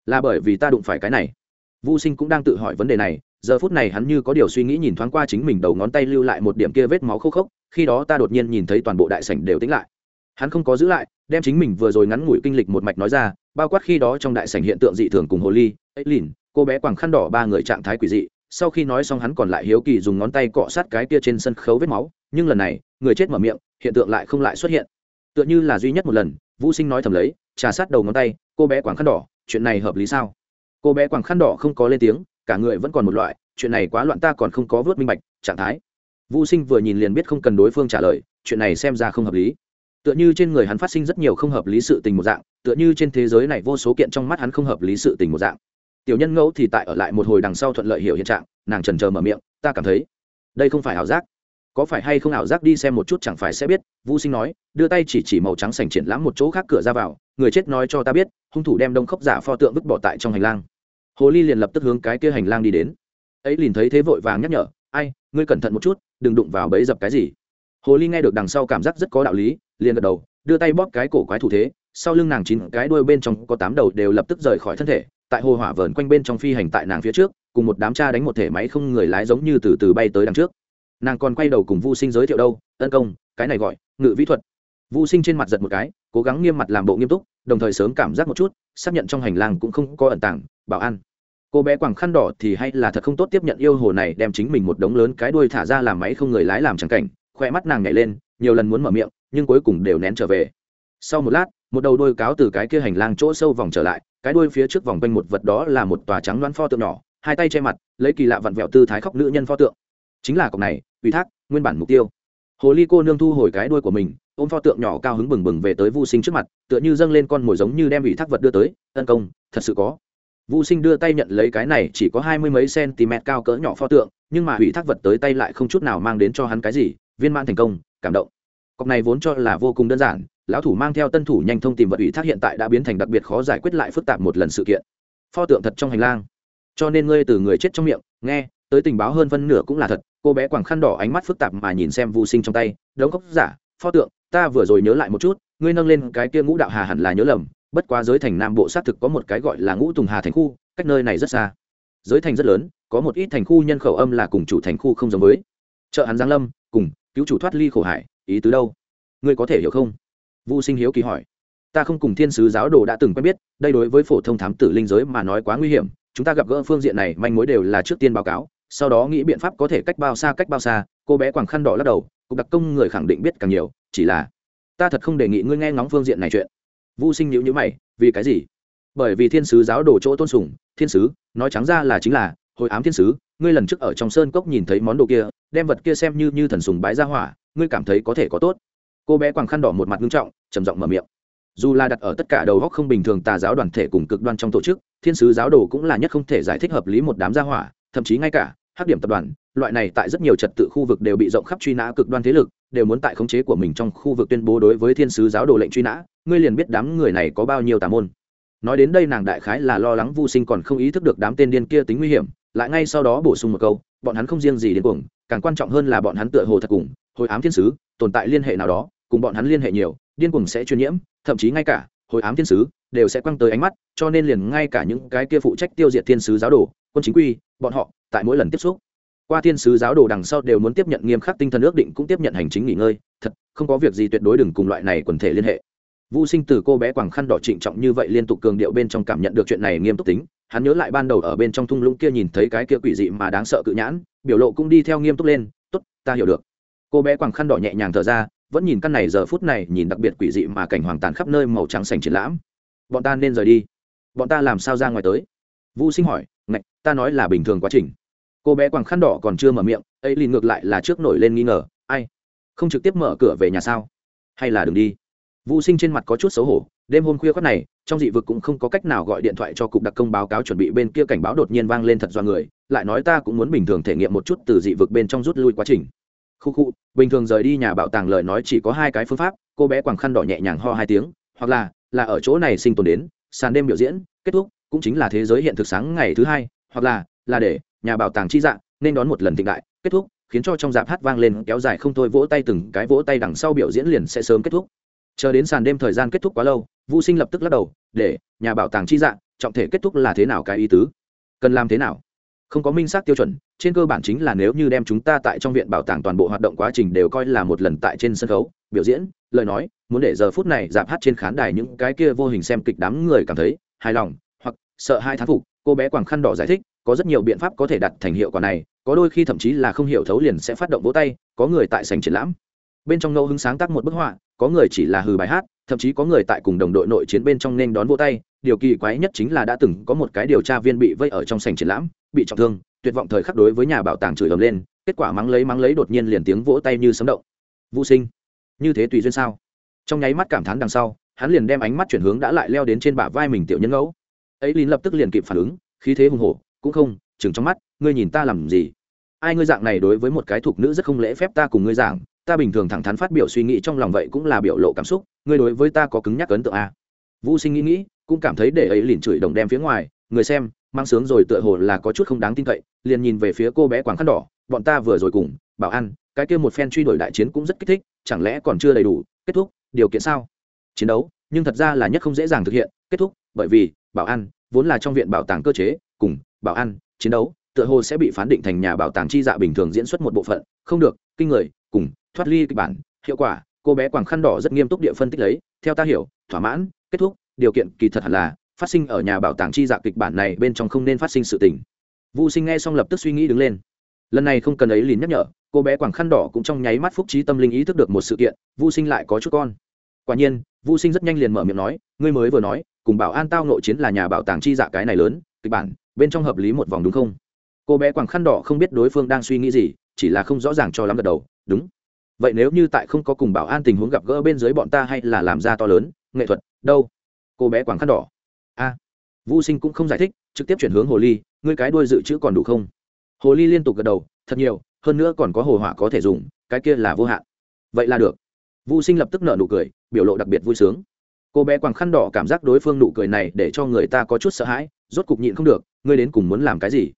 là bởi vì ta đụng phải cái này. Vô sinh cũng đang tự hỏi vấn đề này, giờ phút này hắn như có điều suy nghĩ nhìn thoáng qua chính mình đầu ngón tay lưu lại một điểm kia vết máu khô khốc, khi đó ta đột nhiên nhìn thấy toàn bộ đại sảnh đều tĩnh lại. Hắn không có giữ lại đem chính mình vừa rồi ngắn ngủi kinh lịch một mạch nói ra, bao quát khi đó trong đại sảnh hiện tượng dị thường cùng hồ ly ấy lìn cô bé quàng khăn đỏ ba người trạng thái quỷ dị, sau khi nói xong hắn còn lại hiếu kỳ dùng ngón tay cọ sát cái kia trên sân khấu vết máu, nhưng lần này, người chết mở miệng, hiện tượng lại không lại xuất hiện. Tựa như là duy nhất một lần, vũ sinh nói thầm lấy, trà sát đầu ngón tay, cô bé quàng khăn đỏ, chuyện này hợp lý sao? Cô bé quàng khăn đỏ không có lên tiếng, cả người vẫn còn một loại, chuyện này quá loạn ta còn không có vớt minh bạch, trạng thái. Vũ sinh vừa nhìn liền biết không cần đối phương trả lời, chuyện này xem ra không hợp lý tựa như trên người hắn phát sinh rất nhiều không hợp lý sự tình một dạng, tựa như trên thế giới này vô số kiện trong mắt hắn không hợp lý sự tình một dạng. Tiểu nhân ngẫu thì tại ở lại một hồi đằng sau thuận lợi hiểu hiện trạng, nàng trần trờ mở miệng, ta cảm thấy đây không phải ảo giác. Có phải hay không ảo giác đi xem một chút chẳng phải sẽ biết. Vũ sinh nói, đưa tay chỉ chỉ màu trắng sành triển lãm một chỗ khác cửa ra vào, người chết nói cho ta biết, hung thủ đem đông khốc giả pho tượng vứt bỏ tại trong hành lang. Hồ ly liền lập tức hướng cái kia hành lang đi đến. Ấy liền thấy thế vội vàng nhắc nhở, ai, ngươi cẩn thận một chút, đừng đụng vào bẫy dập cái gì. Hồ ly nghe được đằng sau cảm giác rất có đạo lý liền gật đầu, đưa tay bóp cái cổ quái thủ thế, sau lưng nàng chín cái đuôi bên trong có tám đầu đều lập tức rời khỏi thân thể, tại hồ hỏa vờn quanh bên trong phi hành tại nàng phía trước, cùng một đám cha đánh một thể máy không người lái giống như từ từ bay tới đằng trước. Nàng còn quay đầu cùng vu sinh giới thiệu đâu tấn công, cái này gọi ngự vĩ thuật. Vu sinh trên mặt giật một cái, cố gắng nghiêm mặt làm bộ nghiêm túc, đồng thời sớm cảm giác một chút, xác nhận trong hành lang cũng không có ẩn tàng, bảo an. Cô bé quàng khăn đỏ thì hay là thật không tốt tiếp nhận yêu hồ này đem chính mình một đống lớn cái đuôi thả ra làm máy không người lái làm chẳng cảnh khoe mắt nàng nhảy lên, nhiều lần muốn mở miệng nhưng cuối cùng đều nén trở về. Sau một lát, một đầu đôi cáo từ cái kia hành lang chỗ sâu vòng trở lại, cái đuôi phía trước vòng quanh một vật đó là một tòa trắng đoán pho tượng nhỏ, hai tay che mặt, lấy kỳ lạ vặn vẹo tư thái khóc nữ nhân pho tượng. Chính là cọc này, ủy thác, nguyên bản mục tiêu. Hồ ly cô nương thu hồi cái đuôi của mình, ôm pho tượng nhỏ cao hứng bừng bừng về tới vô sinh trước mặt, tựa như dâng lên con mồi giống như đem ủy thác vật đưa tới, tấn công, thật sự có. Vô sinh đưa tay nhận lấy cái này, chỉ có hai mươi mấy cm cao cỡ nhỏ pho tượng, nhưng mà ủy thác vật tới tay lại không chút nào mang đến cho hắn cái gì, viên mãn thành công, cảm động cọc này vốn cho là vô cùng đơn giản, lão thủ mang theo tân thủ nhanh thông tìm vật ủy thác hiện tại đã biến thành đặc biệt khó giải quyết lại phức tạp một lần sự kiện. Pho tượng thật trong hành lang. Cho nên ngươi từ người chết trong miệng, nghe, tới tình báo hơn phân nửa cũng là thật. Cô bé quàng khăn đỏ ánh mắt phức tạp mà nhìn xem vô sinh trong tay, đống cốc giả, pho tượng, ta vừa rồi nhớ lại một chút, ngươi nâng lên cái kia ngũ đạo hà hẳn là nhớ lầm, bất quá giới thành nam bộ xác thực có một cái gọi là ngũ tùng hà thành khu, cách nơi này rất xa. Giới thành rất lớn, có một ít thành khu nhân khẩu âm là cùng chủ thành khu không giống với. Chợ hắn giang lâm, cùng, cứu chủ thoát ly khổ hải ý tứ đâu? Ngươi có thể hiểu không? Vu sinh hiếu kỳ hỏi. Ta không cùng thiên sứ giáo đồ đã từng quen biết, đây đối với phổ thông thám tử linh giới mà nói quá nguy hiểm. Chúng ta gặp gỡ phương diện này, manh mối đều là trước tiên báo cáo, sau đó nghĩ biện pháp có thể cách bao xa, cách bao xa. Cô bé quàng khăn đỏ lắc đầu, cục đặc công người khẳng định biết càng nhiều, chỉ là ta thật không đề nghị ngươi nghe ngóng phương diện này chuyện. Vô sinh nhữ nhữ mày, vì cái gì? Bởi vì thiên sứ giáo đồ chỗ tôn sùng, thiên sứ, nói trắng ra là chính là hồi ám thiên sứ. Ngươi lần trước ở trong sơn cốc nhìn thấy món đồ kia, đem vật kia xem như như thần sùng bái ra hỏa ngươi cảm thấy có thể có tốt. Cô bé quàng khăn đỏ một mặt nghiêm trọng, trầm giọng mở miệng. Dù là đặt ở tất cả đầu góc không bình thường, tà giáo đoàn thể cùng cực đoan trong tổ chức, thiên sứ giáo đồ cũng là nhất không thể giải thích hợp lý một đám gia hỏa, thậm chí ngay cả hắc điểm tập đoàn, loại này tại rất nhiều trật tự khu vực đều bị rộng khắp truy nã cực đoan thế lực, đều muốn tại khống chế của mình trong khu vực tuyên bố đối với thiên sứ giáo đồ lệnh truy nã, ngươi liền biết đám người này có bao nhiêu tà môn. Nói đến đây nàng đại khái là lo lắng vô sinh còn không ý thức được đám tên điên kia tính nguy hiểm, lại ngay sau đó bổ sung một câu, bọn hắn không riêng gì đến cuồng càng quan trọng hơn là bọn hắn tựa hồ thật cùng hồi ám thiên sứ tồn tại liên hệ nào đó cùng bọn hắn liên hệ nhiều điên cuồng sẽ truyền nhiễm thậm chí ngay cả hồi ám thiên sứ đều sẽ quăng tới ánh mắt cho nên liền ngay cả những cái kia phụ trách tiêu diệt thiên sứ giáo đồ quân chính quy bọn họ tại mỗi lần tiếp xúc qua thiên sứ giáo đồ đằng sau đều muốn tiếp nhận nghiêm khắc tinh thần ước định cũng tiếp nhận hành chính nghỉ ngơi thật không có việc gì tuyệt đối đừng cùng loại này quần thể liên hệ. Vu Sinh từ cô bé quàng khăn đỏ trịnh trọng như vậy liên tục cường điệu bên trong cảm nhận được chuyện này nghiêm túc tính, hắn nhớ lại ban đầu ở bên trong thung lũng kia nhìn thấy cái kia quỷ dị mà đáng sợ cự nhãn, biểu lộ cũng đi theo nghiêm túc lên, "Tốt, ta hiểu được." Cô bé quàng khăn đỏ nhẹ nhàng thở ra, vẫn nhìn căn này giờ phút này nhìn đặc biệt quỷ dị mà cảnh hoàng tàn khắp nơi màu trắng sành triển lãm. "Bọn ta nên rời đi." "Bọn ta làm sao ra ngoài tới?" Vu Sinh hỏi, "Ngạch, ta nói là bình thường quá trình." Cô bé quàng khăn đỏ còn chưa mở miệng, ấy liền ngược lại là trước nổi lên nghi ngờ, "Ai? Không trực tiếp mở cửa về nhà sao? Hay là đừng đi?" Vu Sinh trên mặt có chút xấu hổ, đêm hôm khuya khoác này, trong dị vực cũng không có cách nào gọi điện thoại cho cục đặc công báo cáo chuẩn bị bên kia cảnh báo đột nhiên vang lên thật do người, lại nói ta cũng muốn bình thường thể nghiệm một chút từ dị vực bên trong rút lui quá trình. Khu khu, bình thường rời đi nhà bảo tàng lời nói chỉ có hai cái phương pháp, cô bé quàng khăn đỏ nhẹ nhàng ho hai tiếng, hoặc là là ở chỗ này sinh tồn đến, sàn đêm biểu diễn, kết thúc, cũng chính là thế giới hiện thực sáng ngày thứ hai, hoặc là là để nhà bảo tàng chi dạng nên đón một lần thịnh đại, kết thúc, khiến cho trong dạp hát vang lên kéo dài không thôi vỗ tay từng cái vỗ tay đằng sau biểu diễn liền sẽ sớm kết thúc. Chờ đến sàn đêm thời gian kết thúc quá lâu vũ sinh lập tức lắc đầu để nhà bảo tàng chi dạng trọng thể kết thúc là thế nào cái ý tứ? Cần làm thế nào? Không có minh xác tiêu chuẩn, trên cơ bản chính là nếu như đem chúng ta tại trong viện bảo tàng toàn bộ hoạt động quá trình đều coi là một lần tại trên sân khấu, biểu diễn, lời nói, muốn để giờ phút này giảm hát trên khán đài những cái kia vô hình xem kịch đám người cảm thấy hài lòng, hoặc sợ hai thán phục, cô bé quảng khăn đỏ giải thích, có rất nhiều biện pháp có thể đặt thành hiệu quả này, có đôi khi thậm chí là không hiểu thấu liền sẽ phát động vỗ tay, có người tại sành triển lãm. Bên trong ngẫu hứng sáng tác một bức họa có người chỉ là hừ bài hát, thậm chí có người tại cùng đồng đội nội chiến bên trong nên đón vô tay, điều kỳ quái nhất chính là đã từng có một cái điều tra viên bị vây ở trong sảnh triển lãm, bị trọng thương, tuyệt vọng thời khắc đối với nhà bảo tàng chửi ầm lên, kết quả mắng lấy mắng lấy đột nhiên liền tiếng vỗ tay như sấm động. Vô sinh, như thế tùy duyên sao? Trong nháy mắt cảm thán đằng sau, hắn liền đem ánh mắt chuyển hướng đã lại leo đến trên bả vai mình tiểu nhân ngẫu. Ấy lín lập tức liền kịp phản ứng, khí thế hùng hổ, cũng không, chừng trong mắt, ngươi nhìn ta làm gì? Ai ngươi dạng này đối với một cái thuộc nữ rất không lễ phép ta cùng ngươi giảng ta bình thường thẳng thắn phát biểu suy nghĩ trong lòng vậy cũng là biểu lộ cảm xúc, ngươi đối với ta có cứng nhắc ấn tượng à. vũ sinh nghĩ nghĩ, cũng cảm thấy để ấy liền chửi đồng đem phía ngoài, người xem, mang sướng rồi tựa hồ là có chút không đáng tin cậy, liền nhìn về phía cô bé quảng khăn đỏ, bọn ta vừa rồi cùng, bảo ăn, cái kia một phen truy đuổi đại chiến cũng rất kích thích, chẳng lẽ còn chưa đầy đủ, kết thúc, điều kiện sao chiến đấu, nhưng thật ra là nhất không dễ dàng thực hiện, kết thúc, bởi vì, bảo an vốn là trong viện bảo tàng cơ chế, cùng, bảo an chiến đấu, tựa hồ sẽ bị phán định thành nhà bảo tàng chi dạ bình thường diễn xuất một bộ phận, không được, kinh người, cùng thoát ly kịch bản hiệu quả cô bé quàng khăn đỏ rất nghiêm túc địa phân tích lấy theo ta hiểu thỏa mãn kết thúc điều kiện kỳ thật hẳn là phát sinh ở nhà bảo tàng chi dạ kịch bản này bên trong không nên phát sinh sự tình Vu Sinh nghe xong lập tức suy nghĩ đứng lên. Lần này không cần ấy liền nhắc nhở, cô bé quàng khăn đỏ cũng trong nháy mắt phúc trí tâm linh ý thức được một sự kiện, Vu Sinh lại có chút con. Quả nhiên, Vu Sinh rất nhanh liền mở miệng nói, ngươi mới vừa nói, cùng bảo an tao nội chiến là nhà bảo tàng chi dạ cái này lớn, kịch bản, bên trong hợp lý một vòng đúng không? Cô bé quàng khăn đỏ không biết đối phương đang suy nghĩ gì, chỉ là không rõ ràng cho lắm gật đầu, đúng vậy nếu như tại không có cùng bảo an tình huống gặp gỡ bên dưới bọn ta hay là làm ra to lớn nghệ thuật đâu? Cô bé quảng khăn đỏ. A. À, vũ sinh cũng không giải thích trực tiếp chuyển hướng hồ ly ngươi cái đuôi dự trữ còn đủ không? Hồ ly liên tục gật đầu thật nhiều hơn nữa còn có hồ hỏa có thể dùng cái kia là vô hạn. Vậy là được. Vũ sinh lập tức nở nụ cười biểu lộ đặc biệt vui sướng. Cô bé quàng khăn đỏ cảm giác đối phương nụ cười này để cho người ta có chút sợ hãi rốt cục nhịn không được ngươi đến cùng muốn làm cái gì?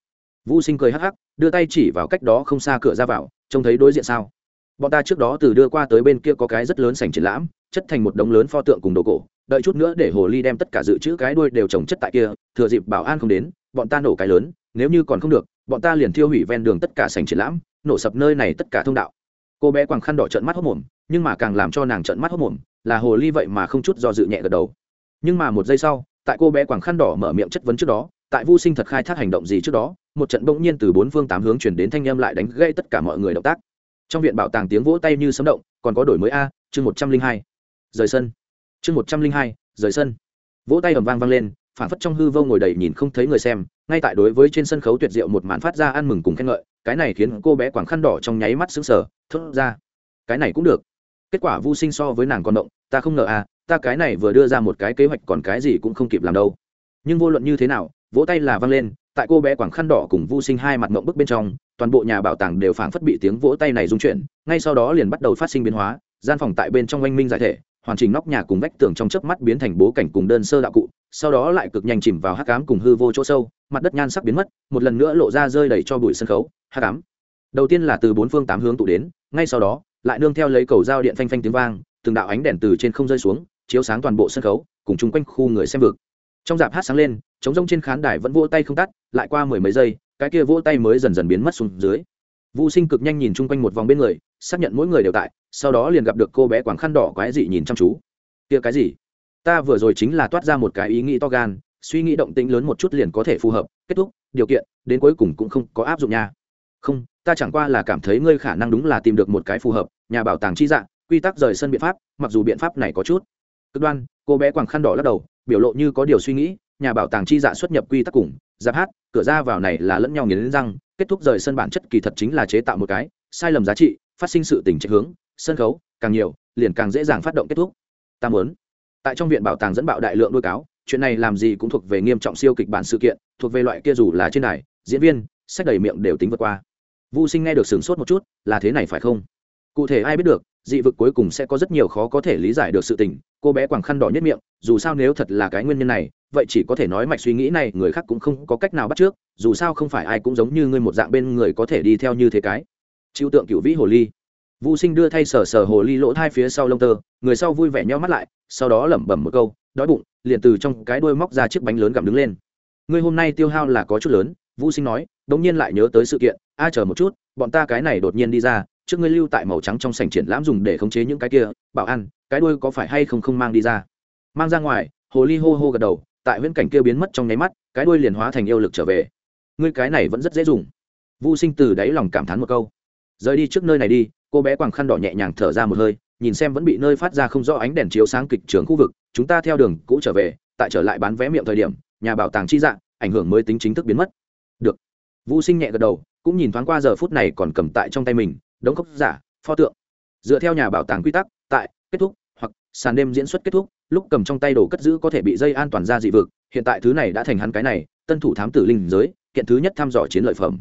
Vũ sinh cười hắc hắc đưa tay chỉ vào cách đó không xa cửa ra vào trông thấy đối diện sao? Bọn ta trước đó từ đưa qua tới bên kia có cái rất lớn sành triển lãm, chất thành một đống lớn pho tượng cùng đồ cổ, đợi chút nữa để hồ ly đem tất cả dự trữ cái đuôi đều trồng chất tại kia, thừa dịp bảo an không đến, bọn ta nổ cái lớn, nếu như còn không được, bọn ta liền thiêu hủy ven đường tất cả sành triển lãm, nổ sập nơi này tất cả thông đạo. Cô bé quàng khăn đỏ trợn mắt hốc mồm, nhưng mà càng làm cho nàng trợn mắt hốc mồm, là hồ ly vậy mà không chút do dự nhẹ gật đầu. Nhưng mà một giây sau, tại cô bé quàng khăn đỏ mở miệng chất vấn trước đó, tại vô sinh thật khai thác hành động gì trước đó, một trận bỗng nhiên từ bốn phương tám hướng chuyển đến thanh âm lại đánh gây tất cả mọi người động tác trong viện bảo tàng tiếng vỗ tay như sấm động, còn có đổi mới a, chương một trăm linh hai. Rời sân. Chương một trăm linh hai, rời sân. Vỗ tay ầm vang vang lên phản phất trong hư vô ngồi đầy nhìn không thấy người xem, ngay tại đối với trên sân khấu tuyệt diệu một màn phát ra ăn mừng cùng khen ngợi, cái này khiến cô bé quảng khăn đỏ trong nháy mắt xứng sở thốt ra. Cái này cũng được. Kết quả vô sinh so với nàng con động, ta không ngờ à ta cái này vừa đưa ra một cái kế hoạch còn cái gì cũng không kịp làm đâu. Nhưng vô luận như thế nào, vỗ tay là văng lên tại cô bé quảng khăn đỏ cùng vô sinh hai mặt mộng bức bên trong, toàn bộ nhà bảo tàng đều phảng phất bị tiếng vỗ tay này rung chuyển, ngay sau đó liền bắt đầu phát sinh biến hóa, gian phòng tại bên trong oanh minh giải thể, hoàn chỉnh nóc nhà cùng vách tường trong chớp mắt biến thành bố cảnh cùng đơn sơ đạo cụ, sau đó lại cực nhanh chìm vào hắc cám cùng hư vô chỗ sâu, mặt đất nhan sắc biến mất, một lần nữa lộ ra rơi đầy cho bụi sân khấu, hắc cám đầu tiên là từ bốn phương tám hướng tụ đến, ngay sau đó, lại nương theo lấy cầu dao điện phanh phanh tiếng vang, từng đạo ánh đèn từ trên không rơi xuống, chiếu sáng toàn bộ sân khấu, cùng chung quanh khu người xem vực. Trong dạp hát sáng lên, trống rông trên khán đài vẫn vỗ tay không tắt lại qua mười mấy giây cái kia vỗ tay mới dần dần biến mất xuống dưới Vu Sinh cực nhanh nhìn chung quanh một vòng bên người, xác nhận mỗi người đều tại, sau đó liền gặp được cô bé quàng khăn đỏ quái dị nhìn chăm chú. Kia cái gì? Ta vừa rồi chính là toát ra một cái ý nghĩ to gan, suy nghĩ động tĩnh lớn một chút liền có thể phù hợp, kết thúc, điều kiện, đến cuối cùng cũng không có áp dụng nha. Không, ta chẳng qua là cảm thấy ngươi khả năng đúng là tìm được một cái phù hợp, nhà bảo tàng chi dạng, quy tắc rời sân biện pháp, mặc dù biện pháp này có chút cực đoan, cô bé quàng khăn đỏ lắc đầu, biểu lộ như có điều suy nghĩ, nhà bảo tàng chi dạ xuất nhập quy tắc cùng, giáp hát, cửa ra vào này là lẫn nhau nghiến răng, kết thúc rời sân bản chất kỳ thật chính là chế tạo một cái sai lầm giá trị phát sinh sự tình trạch hướng sân khấu càng nhiều liền càng dễ dàng phát động kết thúc. Ta muốn. Tại trong viện bảo tàng dẫn bạo đại lượng đôi cáo chuyện này làm gì cũng thuộc về nghiêm trọng siêu kịch bản sự kiện thuộc về loại kia dù là trên đài diễn viên sách đầy miệng đều tính vượt qua. Vô sinh nghe được sửng sốt một chút là thế này phải không? Cụ thể ai biết được dị vực cuối cùng sẽ có rất nhiều khó có thể lý giải được sự tình cô bé quàng khăn đỏ nhất miệng, dù sao nếu thật là cái nguyên nhân này, vậy chỉ có thể nói mạch suy nghĩ này người khác cũng không có cách nào bắt trước, dù sao không phải ai cũng giống như ngươi một dạng bên người có thể đi theo như thế cái. Chịu tượng cựu vĩ hồ ly. Vũ sinh đưa thay sờ sờ hồ ly lỗ hai phía sau lông tơ, người sau vui vẻ nhau mắt lại, sau đó lẩm bẩm một câu, đói bụng, liền từ trong cái đuôi móc ra chiếc bánh lớn gặm đứng lên. Ngươi hôm nay tiêu hao là có chút lớn vũ sinh nói, đống nhiên lại nhớ tới sự kiện, a, chờ một chút, bọn ta cái này đột nhiên đi ra trước ngươi lưu tại màu trắng trong sảnh triển lãm dùng để khống chế những cái kia, bảo ăn cái đuôi có phải hay không không mang đi ra? Mang ra ngoài, hồ ly hô hô gật đầu, tại viễn cảnh kia biến mất trong nháy mắt, cái đuôi liền hóa thành yêu lực trở về. Ngươi cái này vẫn rất dễ dùng. Vu sinh từ đáy lòng cảm thán một câu. Rời đi trước nơi này đi. Cô bé quàng khăn đỏ nhẹ nhàng thở ra một hơi, nhìn xem vẫn bị nơi phát ra không rõ ánh đèn chiếu sáng kịch trường khu vực, chúng ta theo đường cũ trở về, tại trở lại bán vé miệng thời điểm, nhà bảo tàng chi dạng, ảnh hưởng mới tính chính thức biến mất. Được. Vu sinh nhẹ gật đầu, cũng nhìn thoáng qua giờ phút này còn cầm tại trong tay mình đống cốc giả, pho tượng. Dựa theo nhà bảo tàng quy tắc, tại, kết thúc, hoặc, sàn đêm diễn xuất kết thúc, lúc cầm trong tay đồ cất giữ có thể bị dây an toàn ra dị vực, hiện tại thứ này đã thành hắn cái này, tân thủ thám tử linh giới, kiện thứ nhất thăm dò chiến lợi phẩm.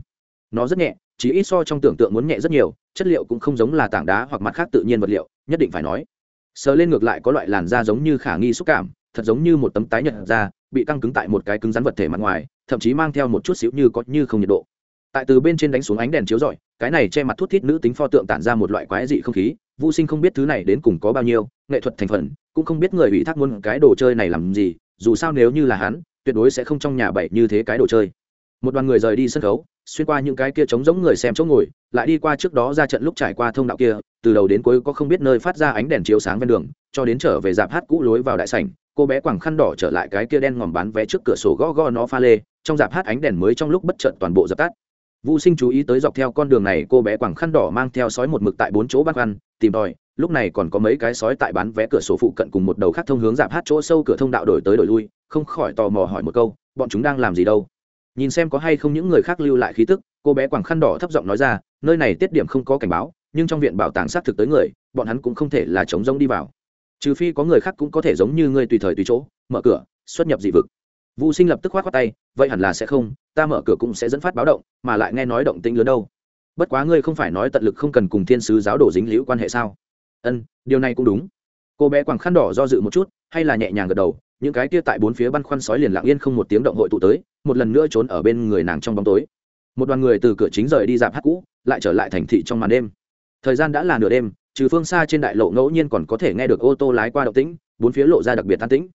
Nó rất nhẹ chỉ ít so trong tưởng tượng muốn nhẹ rất nhiều, chất liệu cũng không giống là tảng đá hoặc mặt khác tự nhiên vật liệu, nhất định phải nói. Sờ lên ngược lại có loại làn da giống như khả nghi xúc cảm, thật giống như một tấm tái nhật da, bị căng cứng tại một cái cứng rắn vật thể mặt ngoài, thậm chí mang theo một chút xíu như có như không nhiệt độ tại từ bên trên đánh xuống ánh đèn chiếu rọi, cái này che mặt thút thít nữ tính pho tượng tản ra một loại quái dị không khí. Vô sinh không biết thứ này đến cùng có bao nhiêu, nghệ thuật thành phần, cũng không biết người ủy thác muốn cái đồ chơi này làm gì, dù sao nếu như là hắn, tuyệt đối sẽ không trong nhà bậy như thế cái đồ chơi. Một đoàn người rời đi sân khấu, xuyên qua những cái kia trống giống người xem chỗ ngồi, lại đi qua trước đó ra trận lúc trải qua thông đạo kia, từ đầu đến cuối có không biết nơi phát ra ánh đèn chiếu sáng ven đường, cho đến trở về dạp hát cũ lối vào đại sảnh, cô bé quàng khăn đỏ trở lại cái kia đen ngòm bán vé trước cửa sổ gõ gõ nó pha lê, trong dạp hát ánh đèn mới trong lúc bất chợt toàn bộ dập tắt. Vu Sinh chú ý tới dọc theo con đường này, cô bé quàng khăn đỏ mang theo sói một mực tại bốn chỗ bắt ăn, tìm tòi, lúc này còn có mấy cái sói tại bán vé cửa sổ phụ cận cùng một đầu khác thông hướng giảm hát chỗ sâu cửa thông đạo đổi tới đổi lui, không khỏi tò mò hỏi một câu, bọn chúng đang làm gì đâu? Nhìn xem có hay không những người khác lưu lại khí tức, cô bé quàng khăn đỏ thấp giọng nói ra, nơi này tiết điểm không có cảnh báo, nhưng trong viện bảo tàng xác thực tới người, bọn hắn cũng không thể là chống rông đi vào. Trừ phi có người khác cũng có thể giống như ngươi tùy thời tùy chỗ, mở cửa, xuất nhập dị vực. Vu Sinh lập tức khoát khoát tay, vậy hẳn là sẽ không, ta mở cửa cũng sẽ dẫn phát báo động, mà lại nghe nói động tĩnh lớn đâu. Bất quá ngươi không phải nói tận lực không cần cùng thiên sứ giáo đồ dính liễu quan hệ sao? Ân, điều này cũng đúng. Cô bé quàng khăn đỏ do dự một chút, hay là nhẹ nhàng gật đầu, những cái kia tại bốn phía băn khoăn sói liền lặng yên không một tiếng động hội tụ tới, một lần nữa trốn ở bên người nàng trong bóng tối. Một đoàn người từ cửa chính rời đi dạp hát cũ, lại trở lại thành thị trong màn đêm. Thời gian đã là nửa đêm, trừ phương xa trên đại lộ ngẫu nhiên còn có thể nghe được ô tô lái qua động tĩnh, bốn phía lộ ra đặc biệt an tĩnh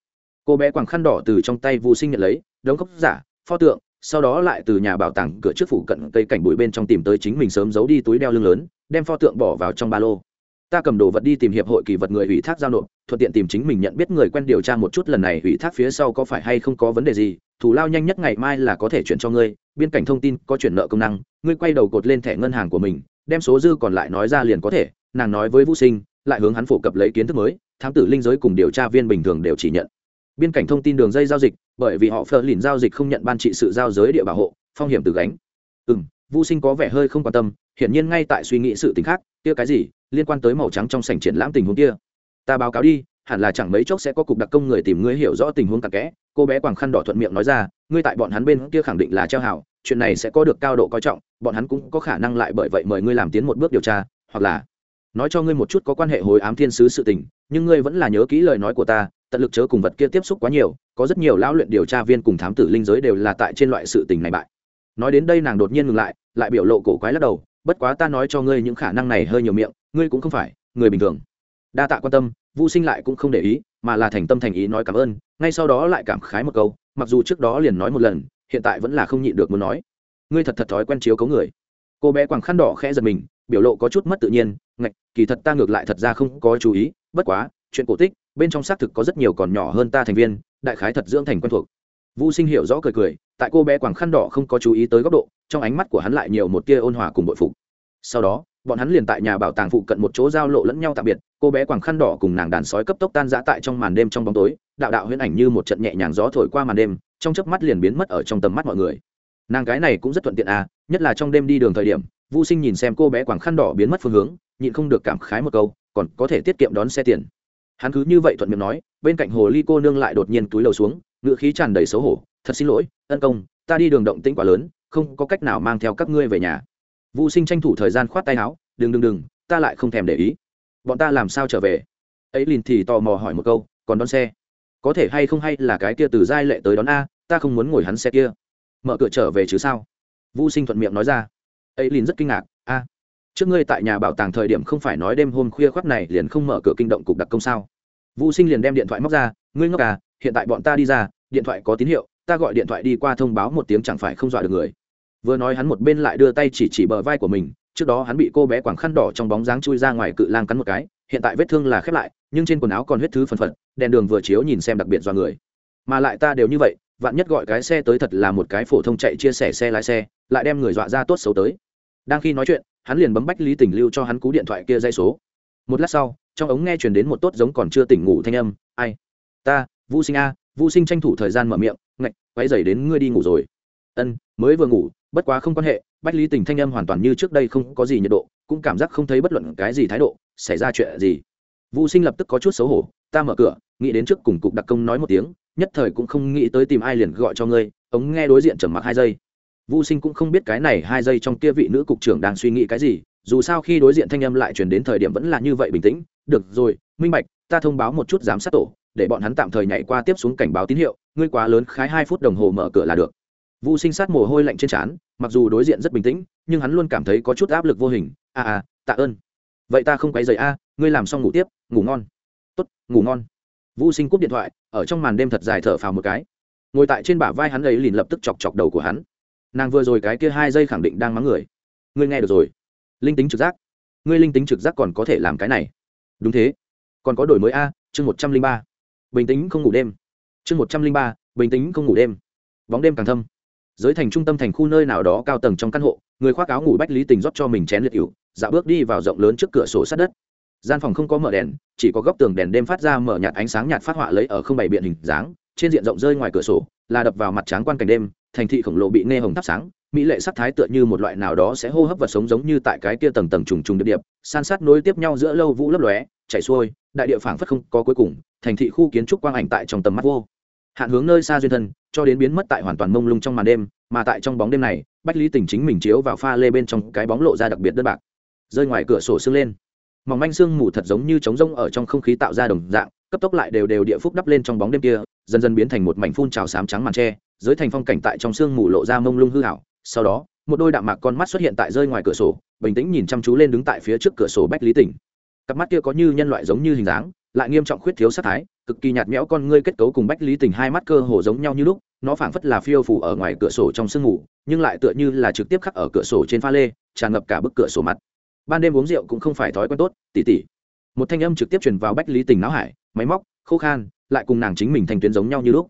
cô bé quàng khăn đỏ từ trong tay vu sinh nhận lấy, đống cốc giả, pho tượng. Sau đó lại từ nhà bảo tàng cửa trước phủ cận cây cảnh bụi bên trong tìm tới chính mình sớm giấu đi túi đeo lưng lớn, đem pho tượng bỏ vào trong ba lô. Ta cầm đồ vật đi tìm hiệp hội kỳ vật người ủy thác giao nộp, thuận tiện tìm chính mình nhận biết người quen điều tra một chút lần này ủy thác phía sau có phải hay không có vấn đề gì thủ lao nhanh nhất ngày mai là có thể chuyển cho ngươi, biên cảnh thông tin có chuyển nợ công năng, ngươi quay đầu cột lên thẻ ngân hàng của mình, đem số dư còn lại nói ra liền có thể, nàng nói với vũ sinh, lại hướng hắn phổ cập lấy kiến thức mới, thám tử linh giới cùng điều tra viên bình thường đều chỉ nhận biên cảnh thông tin đường dây giao dịch, bởi vì họ phờ lìn giao dịch không nhận ban trị sự giao giới địa bảo hộ, phong hiểm từ gánh. Ừ m vô sinh có vẻ hơi không quan tâm, hiển nhiên ngay tại suy nghĩ sự t ì n h khác, kia cái gì, liên quan tới màu trắng trong sảnh triển lãm tình huống kia. Ta báo cáo đi, hẳn là chẳng mấy chốc sẽ có cục đặc công người tìm ngươi hiểu rõ tình huống cặn kẽ. Cô bé quàng khăn đỏ thuận miệng nói ra, ngươi tại bọn hắn bên kia khẳng định là treo hảo, chuyện này sẽ có được cao độ coi trọng, bọn hắn cũng có khả năng lại bởi vậy mời ngươi làm tiến một bước điều tra, hoặc là nói cho ngươi một chút có quan hệ hồi ám thiên sứ sự tình, nhưng ngươi vẫn là nhớ kỹ lời nói của ta tận lực chớ cùng vật kia tiếp xúc quá nhiều, có rất nhiều lão luyện điều tra viên cùng thám tử linh giới đều là tại trên loại sự tình này bại. Nói đến đây nàng đột nhiên ngừng lại lại biểu lộ cổ quái lắc đầu, bất quá ta nói cho ngươi những khả năng này hơi nhiều miệng, ngươi cũng không phải người bình thường. Đa tạ quan tâm vũ sinh lại cũng không để ý, mà là thành tâm thành ý nói cảm ơn, ngay sau đó lại cảm khái một câu, mặc dù trước đó liền nói một lần, hiện tại vẫn là không nhịn được muốn nói. Ngươi thật thật thói quen chiếu cấu người. Cô bé quàng khăn đỏ khẽ giật mình, biểu lộ có chút mất tự nhiên, ngạch, kỳ thật ta ngược lại thật ra không có chú ý, bất quá, chuyện cổ tích bên trong xác thực có rất nhiều còn nhỏ hơn ta thành viên đại khái thật dưỡng thành quen thuộc. Vũ sinh hiểu rõ cười cười tại cô bé quảng khăn đỏ không có chú ý tới góc độ trong ánh mắt của hắn lại nhiều một tia ôn hòa cùng bội phục. Sau đó bọn hắn liền tại nhà bảo tàng phụ cận một chỗ giao lộ lẫn nhau tạm biệt cô bé quảng khăn đỏ cùng nàng đàn sói cấp tốc tan giã tại trong màn đêm trong bóng tối đạo đạo huyễn ảnh như một trận nhẹ nhàng gió thổi qua màn đêm trong chớp mắt liền biến mất ở trong tầm mắt mọi người. Nàng cái này cũng rất thuận tiện à nhất là trong đêm đi đường thời điểm Vu Sinh nhìn xem cô bé quảng khăn đỏ biến mất phương hướng, nhịn không được cảm khái một câu, còn có thể tiết kiệm đón xe tiền. Hắn cứ như vậy thuận miệng nói, bên cạnh hồ ly cô nương lại đột nhiên túi lầu xuống, ngựa khí tràn đầy xấu hổ, "Thật xin lỗi, ân công, ta đi đường động tĩnh quá lớn, không có cách nào mang theo các ngươi về nhà." Vu Sinh tranh thủ thời gian khoát tay áo, "Đừng đừng đừng, ta lại không thèm để ý. Bọn ta làm sao trở về?" Ấy liền thì tò mò hỏi một câu, "Còn đón xe? Có thể hay không hay là cái kia từ giai lệ tới đón a, ta không muốn ngồi hắn xe kia." Mở cửa trở về chứ sao? Vu Sinh thuận miệng nói ra ấy liền rất kinh ngạc trước ngươi tại nhà bảo tàng thời điểm không phải nói đêm hôm khuya khoác này liền không mở cửa kinh động cục đặc công sao? Vũ sinh liền đem điện thoại móc ra, ngươi ngốc à hiện tại bọn ta đi ra, điện thoại có tín hiệu, ta gọi điện thoại đi qua thông báo một tiếng chẳng phải không dọa được người. Vừa nói hắn một bên lại đưa tay chỉ chỉ bờ vai của mình, trước đó hắn bị cô bé quảng khăn đỏ trong bóng dáng chui ra ngoài cự lang cắn một cái, hiện tại vết thương là khép lại, nhưng trên quần áo còn huyết thứ phần phật, đèn đường vừa chiếu nhìn xem đặc biệt do người. Mà lại ta đều như vậy, vạn nhất gọi cái xe tới thật là một cái phổ thông chạy chia sẻ xe lái xe, lại đem người dọa ra tốt xấu tới. Đang khi nói chuyện hắn liền bấm bách lý tình lưu cho hắn cú điện thoại kia dây số. Một lát sau, trong ống nghe chuyển đến một tốt giống còn chưa tỉnh ngủ thanh âm, ai? Ta vũ sinh a vũ sinh tranh thủ thời gian mở miệng, ngạch quay dày đến ngươi đi ngủ rồi. Ân, mới vừa ngủ, bất quá không quan hệ. Bách lý tình thanh âm hoàn toàn như trước đây không có gì nhiệt độ, cũng cảm giác không thấy bất luận cái gì thái độ, xảy ra chuyện gì? Vũ sinh lập tức có chút xấu hổ, ta mở cửa, nghĩ đến trước cùng cục đặc công nói một tiếng, nhất thời cũng không nghĩ tới tìm ai liền gọi cho ngươi. Ống nghe đối diện trầm mặc hai giây. Vu Sinh cũng không biết cái này hai giây trong kia vị nữ cục trưởng đang suy nghĩ cái gì, dù sao khi đối diện thanh âm lại truyền đến thời điểm vẫn là như vậy bình tĩnh, "Được rồi, minh bạch, ta thông báo một chút giám sát tổ, để bọn hắn tạm thời nhảy qua tiếp xuống cảnh báo tín hiệu, ngươi quá lớn khái hai phút đồng hồ mở cửa là được." Vu Sinh sát mồ hôi lạnh trên trán, mặc dù đối diện rất bình tĩnh, nhưng hắn luôn cảm thấy có chút áp lực vô hình. À à, tạ ơn." "Vậy ta không quấy rầy a, ngươi làm xong ngủ tiếp, ngủ ngon." "Tốt, ngủ ngon." Vu Sinh cúp điện thoại, ở trong màn đêm thật dài thở phào một cái. Ngồi tại trên bả vai hắn ấy liền lập tức chọc chọc đầu của hắn nàng vừa rồi cái kia hai giây khẳng định đang mắng người. Ngươi nghe được rồi. Linh tính trực giác. Ngươi linh tính trực giác còn có thể làm cái này. Đúng thế. Còn có đổi mới a, chương một trăm linh ba. Bình tĩnh không ngủ đêm. Chương một trăm linh ba, bình tĩnh không ngủ đêm. Bóng đêm càng thâm. Giới thành trung tâm thành khu nơi nào đó cao tầng trong căn hộ, người khoác áo ngủ bách lý tình rót cho mình chén liệt cựu dạo bước đi vào rộng lớn trước cửa sổ sát đất. Gian phòng không có mở đèn, chỉ có góc tường đèn đêm phát ra mở nhạt ánh sáng nhạt phát họa lấy ở không bày biện hình dáng trên diện rộng rơi ngoài cửa sổ, là đập vào mặt tráng quan cảnh đêm, thành thị khổng lồ bị nghe hồng thắp sáng, mỹ lệ sắc thái tựa như một loại nào đó sẽ hô hấp vật sống giống như tại cái kia tầng tầng trùng trùng điệp điệp, san sát nối tiếp nhau giữa lâu vũ lấp lóe, chảy xuôi, đại địa phảng phất không có cuối cùng, thành thị khu kiến trúc quang ảnh tại trong tầm mắt vô. Hạn hướng nơi xa duyên thân, cho đến biến mất tại hoàn toàn mông lung trong màn đêm, mà tại trong bóng đêm này, bách lý tình chính mình chiếu vào pha lê bên trong cái bóng lộ ra đặc biệt đơn bạc. Rơi ngoài cửa sổ sương lên. Mỏng manh sương mù thật giống như trống rông ở trong không khí tạo ra đồng dạng, cấp tốc lại đều đều địa phúc đắp lên trong bóng đêm kia dần dần biến thành một mảnh phun trào sám trắng màn tre, dưới thành phong cảnh tại trong sương mù lộ ra mông lung hư hảo sau đó, một đôi đạm mạc con mắt xuất hiện tại rơi ngoài cửa sổ, bình tĩnh nhìn chăm chú lên đứng tại phía trước cửa sổ bách lý tỉnh. Cặp mắt kia có như nhân loại giống như hình dáng, lại nghiêm trọng khuyết thiếu sát thái, cực kỳ nhạt nhẽo con ngươi kết cấu cùng bách lý tình hai mắt cơ hồ giống nhau như lúc, nó phảng phất là phiêu phủ ở ngoài cửa sổ trong sương mù, nhưng lại tựa như là trực tiếp khắc ở cửa sổ trên pha lê, tràn ngập cả bức cửa sổ mặt. Ban đêm uống rượu cũng không phải thói quen tốt, tỉ tỉ. Một thanh âm trực tiếp truyền vào bách lý tình não hải, máy móc, khô khan lại cùng nàng chính mình thành tuyến giống nhau như lúc.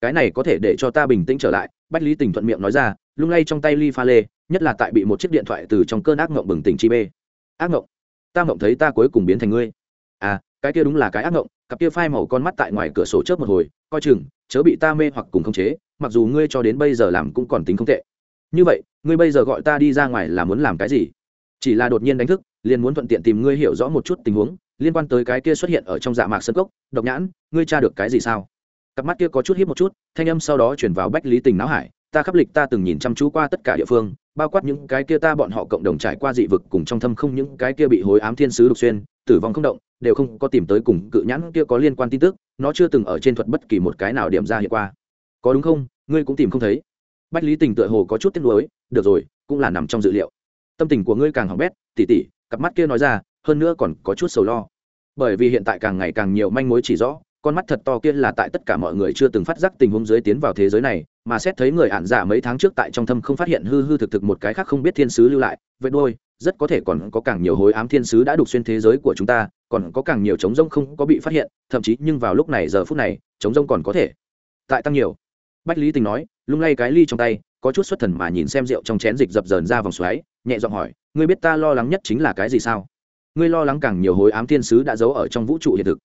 Cái này có thể để cho ta bình tĩnh trở lại, bách lý tình thuận miệng nói ra, lung lay trong tay ly pha lê, nhất là tại bị một chiếc điện thoại từ trong cơn ác mộng bừng tỉnh chi bê. Ác mộng ta mộng thấy ta cuối cùng biến thành ngươi. À cái kia đúng là cái ác ngộng, cặp kia phai màu con mắt tại ngoài cửa sổ chớp một hồi, coi chừng, chớ bị ta mê hoặc cùng khống chế, mặc dù ngươi cho đến bây giờ làm cũng còn tính không tệ. Như vậy, ngươi bây giờ gọi ta đi ra ngoài là muốn làm cái gì? Chỉ là đột nhiên đánh thức liền muốn thuận tiện tìm ngươi hiểu rõ một chút tình huống, liên quan tới cái kia xuất hiện ở trong dạ mạc sân cốc, độc nhãn, ngươi tra được cái gì sao? Cặp mắt kia có chút hiếp một chút, thanh âm sau đó chuyển vào bách lý tình não hải, ta khắp lịch ta từng nhìn chăm chú qua tất cả địa phương, bao quát những cái kia ta bọn họ cộng đồng trải qua dị vực cùng trong thâm không những cái kia bị hối ám thiên sứ đục xuyên, tử vong không động, đều không có tìm tới cùng cự nhãn kia có liên quan tin tức, nó chưa từng ở trên thuật bất kỳ một cái nào điểm ra hiện qua. Có đúng không? Ngươi cũng tìm không thấy. Bách lý tình tựa hồ có chút tiếc nuối, được rồi, cũng là nằm trong dự liệu. Tâm tình của ngươi càng hỏng bét, tỉ tỉ cặp mắt kia nói ra, hơn nữa còn có chút sầu lo. Bởi vì hiện tại càng ngày càng nhiều manh mối chỉ rõ, con mắt thật to kia là tại tất cả mọi người chưa từng phát giác tình huống dưới tiến vào thế giới này, mà xét thấy người ạn giả mấy tháng trước tại trong thâm không phát hiện hư hư thực thực một cái khác không biết thiên sứ lưu lại, vậy đôi, rất có thể còn có càng nhiều hối ám thiên sứ đã đục xuyên thế giới của chúng ta, còn có càng nhiều chống rông không có bị phát hiện, thậm chí nhưng vào lúc này giờ phút này chống rông còn có thể. Tại tăng nhiều, bách lý tình nói, lung lay cái ly trong tay có chút xuất thần mà nhìn xem rượu trong chén dịch dập dờn ra vòng xoáy, nhẹ giọng hỏi, ngươi biết ta lo lắng nhất chính là cái gì sao? Ngươi lo lắng càng nhiều hối ám thiên sứ đã giấu ở trong vũ trụ hiện thực.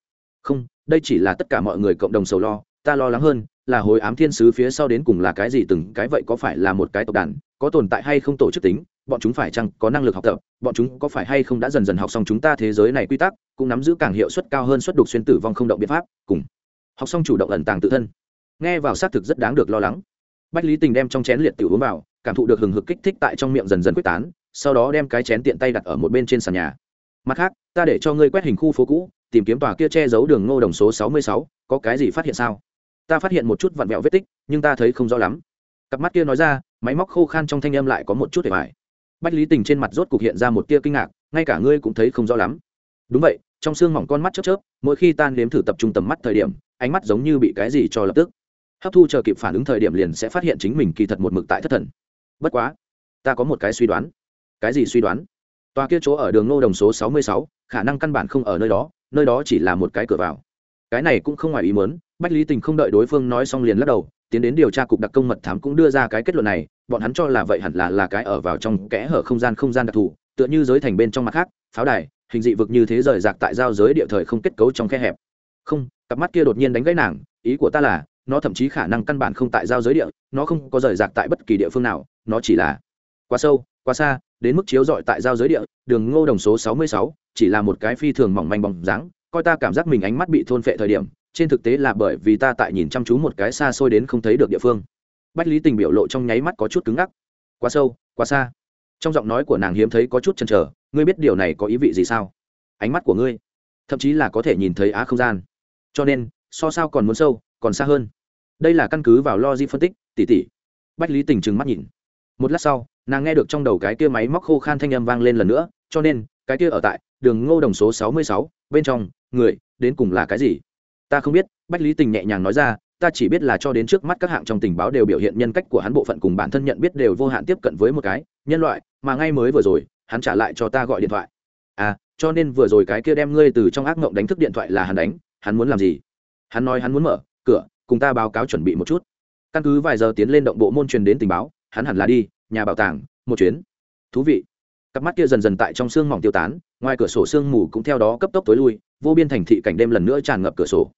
Không, đây chỉ là tất cả mọi người cộng đồng sầu lo, ta lo lắng hơn là hối ám thiên sứ phía sau đến cùng là cái gì từng cái vậy có phải là một cái tộc đàn, có tồn tại hay không tổ chức tính, bọn chúng phải chăng có năng lực học tập, bọn chúng có phải hay không đã dần dần học xong chúng ta thế giới này quy tắc, cũng nắm giữ càng hiệu suất cao hơn suất đục xuyên tử vong không động biện pháp, cùng học xong chủ động ẩn tàng tự thân. Nghe vào xác thực rất đáng được lo lắng bách lý tình đem trong chén liệt tiểu uống vào, cảm thụ được hừng hực kích thích tại trong miệng dần dần quyết tán, sau đó đem cái chén tiện tay đặt ở một bên trên sàn nhà. Mặt khác, ta để cho ngươi quét hình khu phố cũ, tìm kiếm tòa kia che giấu đường ngô đồng số sáu mươi sáu, có cái gì phát hiện sao? Ta phát hiện một chút vặn vẹo vết tích, nhưng ta thấy không rõ lắm. Cặp mắt kia nói ra, máy móc khô khan trong thanh âm lại có một chút để mải bách lý tình trên mặt rốt cục hiện ra một tia kinh ngạc, ngay cả ngươi cũng thấy không rõ lắm. Đúng vậy, trong xương mỏng con mắt chớp chớp, mỗi khi tan nếm thử tập trung tầm mắt thời điểm, ánh mắt giống như bị cái gì cho lập tức hấp thu chờ kịp phản ứng thời điểm liền sẽ phát hiện chính mình kỳ thật một mực tại thất thần. Bất quá, ta có một cái suy đoán. Cái gì suy đoán? Tòa kia chỗ ở đường nô đồng số sáu mươi sáu, khả năng căn bản không ở nơi đó nơi đó chỉ là một cái cửa vào. Cái này cũng không ngoài ý muốn, bách lý tình không đợi đối phương nói xong liền lắc đầu, tiến đến điều tra cục đặc công mật thám cũng đưa ra cái kết luận này, bọn hắn cho là vậy hẳn là là cái ở vào trong kẽ hở không gian không gian đặc thù, tựa như giới thành bên trong mặt khác, pháo đài, hình dị vực như thế rời rạc tại giao giới địa thời không kết cấu trong khe hẹp. Không, cặp mắt kia đột nhiên đánh gãy nàng, ý của ta là nó thậm chí khả năng căn bản không tại giao giới địa, nó không có rời rạc tại bất kỳ địa phương nào, nó chỉ là quá sâu, quá xa, đến mức chiếu rọi tại giao giới địa, đường ngô đồng số sáu mươi sáu, chỉ là một cái phi thường mỏng manh bóng dáng, coi ta cảm giác mình ánh mắt bị thôn phệ thời điểm, trên thực tế là bởi vì ta tại nhìn chăm chú một cái xa xôi đến không thấy được địa phương. Bách lý tình biểu lộ trong nháy mắt có chút cứng ngắc. Quá sâu, quá xa. Trong giọng nói của nàng hiếm thấy có chút chần chờ, ngươi biết điều này có ý vị gì sao? Ánh mắt của ngươi, thậm chí là có thể nhìn thấy á không gian. Cho nên, so sao còn muốn sâu, còn xa hơn đây là căn cứ vào logic phân tích, tỉ tỉ. Bách lý tình trừng mắt nhìn. Một lát sau, nàng nghe được trong đầu cái kia máy móc khô khan thanh âm vang lên lần nữa, cho nên, cái kia ở tại đường ngô đồng số sáu mươi sáu, bên trong, người, đến cùng là cái gì? Ta không biết, bách lý tình nhẹ nhàng nói ra, ta chỉ biết là cho đến trước mắt các hạng trong tình báo đều biểu hiện nhân cách của hắn bộ phận cùng bản thân nhận biết đều vô hạn tiếp cận với một cái, nhân loại, mà ngay mới vừa rồi, hắn trả lại cho ta gọi điện thoại. À cho nên vừa rồi cái kia đem ngươi từ trong ác mộng đánh thức điện thoại là hắn đánh, hắn muốn làm gì? Hắn nói hắn muốn mở cùng ta báo cáo chuẩn bị một chút. Căn cứ vài giờ tiến lên động bộ môn truyền đến tình báo, hắn hẳn là đi, nhà bảo tàng, một chuyến. Thú vị. Cặp mắt kia dần dần tại trong sương mỏng tiêu tán, ngoài cửa sổ sương mù cũng theo đó cấp tốc tối lui, vô biên thành thị cảnh đêm lần nữa tràn ngập cửa sổ.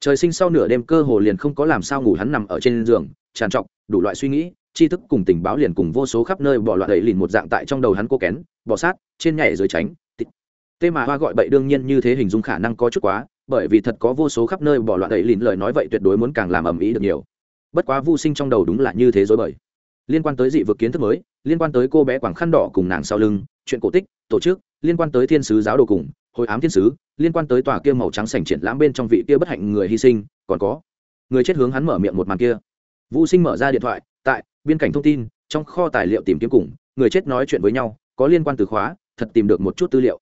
Trời sinh sau nửa đêm cơ hồ liền không có làm sao ngủ hắn nằm ở trên giường, tràn trọc, đủ loại suy nghĩ, tri thức cùng tình báo liền cùng vô số khắp nơi bỏ loạn đẩy lìn một dạng tại trong đầu hắn cô kén, bỏ sát, trên nhảy dưới tránh tê mà hoa gọi bậy đương nhiên như thế hình dung khả năng có chút quá bởi vì thật có vô số khắp nơi bỏ loạn đẩy lìn lời nói vậy tuyệt đối muốn càng làm ầm ĩ được nhiều. Bất quá vô sinh trong đầu đúng là như thế dối bời. Liên quan tới dị vực kiến thức mới, liên quan tới cô bé quảng khăn đỏ cùng nàng sau lưng, chuyện cổ tích, tổ chức, liên quan tới thiên sứ giáo đồ cùng hội ám thiên sứ, liên quan tới tòa kia màu trắng sành triển lãm bên trong vị kia bất hạnh người hy sinh, còn có, người chết hướng hắn mở miệng một màn kia. Vũ sinh mở ra điện thoại, tại, biên cảnh thông tin, trong kho tài liệu tìm kiếm cùng, người chết nói chuyện với nhau, có liên quan từ khóa, thật tìm được một chút tư liệu.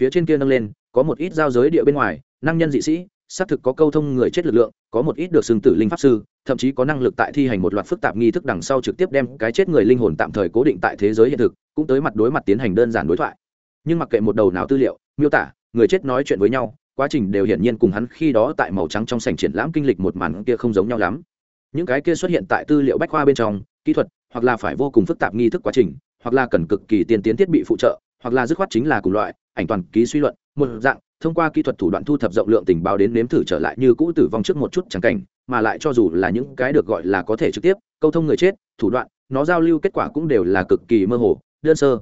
Phía trên kia nâng lên có một ít giao giới địa bên ngoài, năng nhân dị sĩ, xác thực có câu thông người chết lực lượng, có một ít được xưng tử linh pháp sư, thậm chí có năng lực tại thi hành một loạt phức tạp nghi thức đằng sau trực tiếp đem cái chết người linh hồn tạm thời cố định tại thế giới hiện thực, cũng tới mặt đối mặt tiến hành đơn giản đối thoại. Nhưng mặc kệ một đầu nào tư liệu, miêu tả, người chết nói chuyện với nhau, quá trình đều hiển nhiên cùng hắn khi đó tại màu trắng trong sảnh triển lãm kinh lịch một màn kia không giống nhau lắm. Những cái kia xuất hiện tại tư liệu bách khoa bên trong, kỹ thuật, hoặc là phải vô cùng phức tạp nghi thức quá trình, hoặc là cần cực kỳ tiên tiến thiết bị phụ trợ, hoặc là dứt khoát chính là cùng loại, ảnh toàn ký suy luận một dạng, thông qua kỹ thuật thủ đoạn thu thập rộng lượng tình báo đến nếm thử trở lại như cũ tử vong trước một chút chẳng cảnh, mà lại cho dù là những cái được gọi là có thể trực tiếp, câu thông người chết, thủ đoạn, nó giao lưu kết quả cũng đều là cực kỳ mơ hồ, đơn sơ.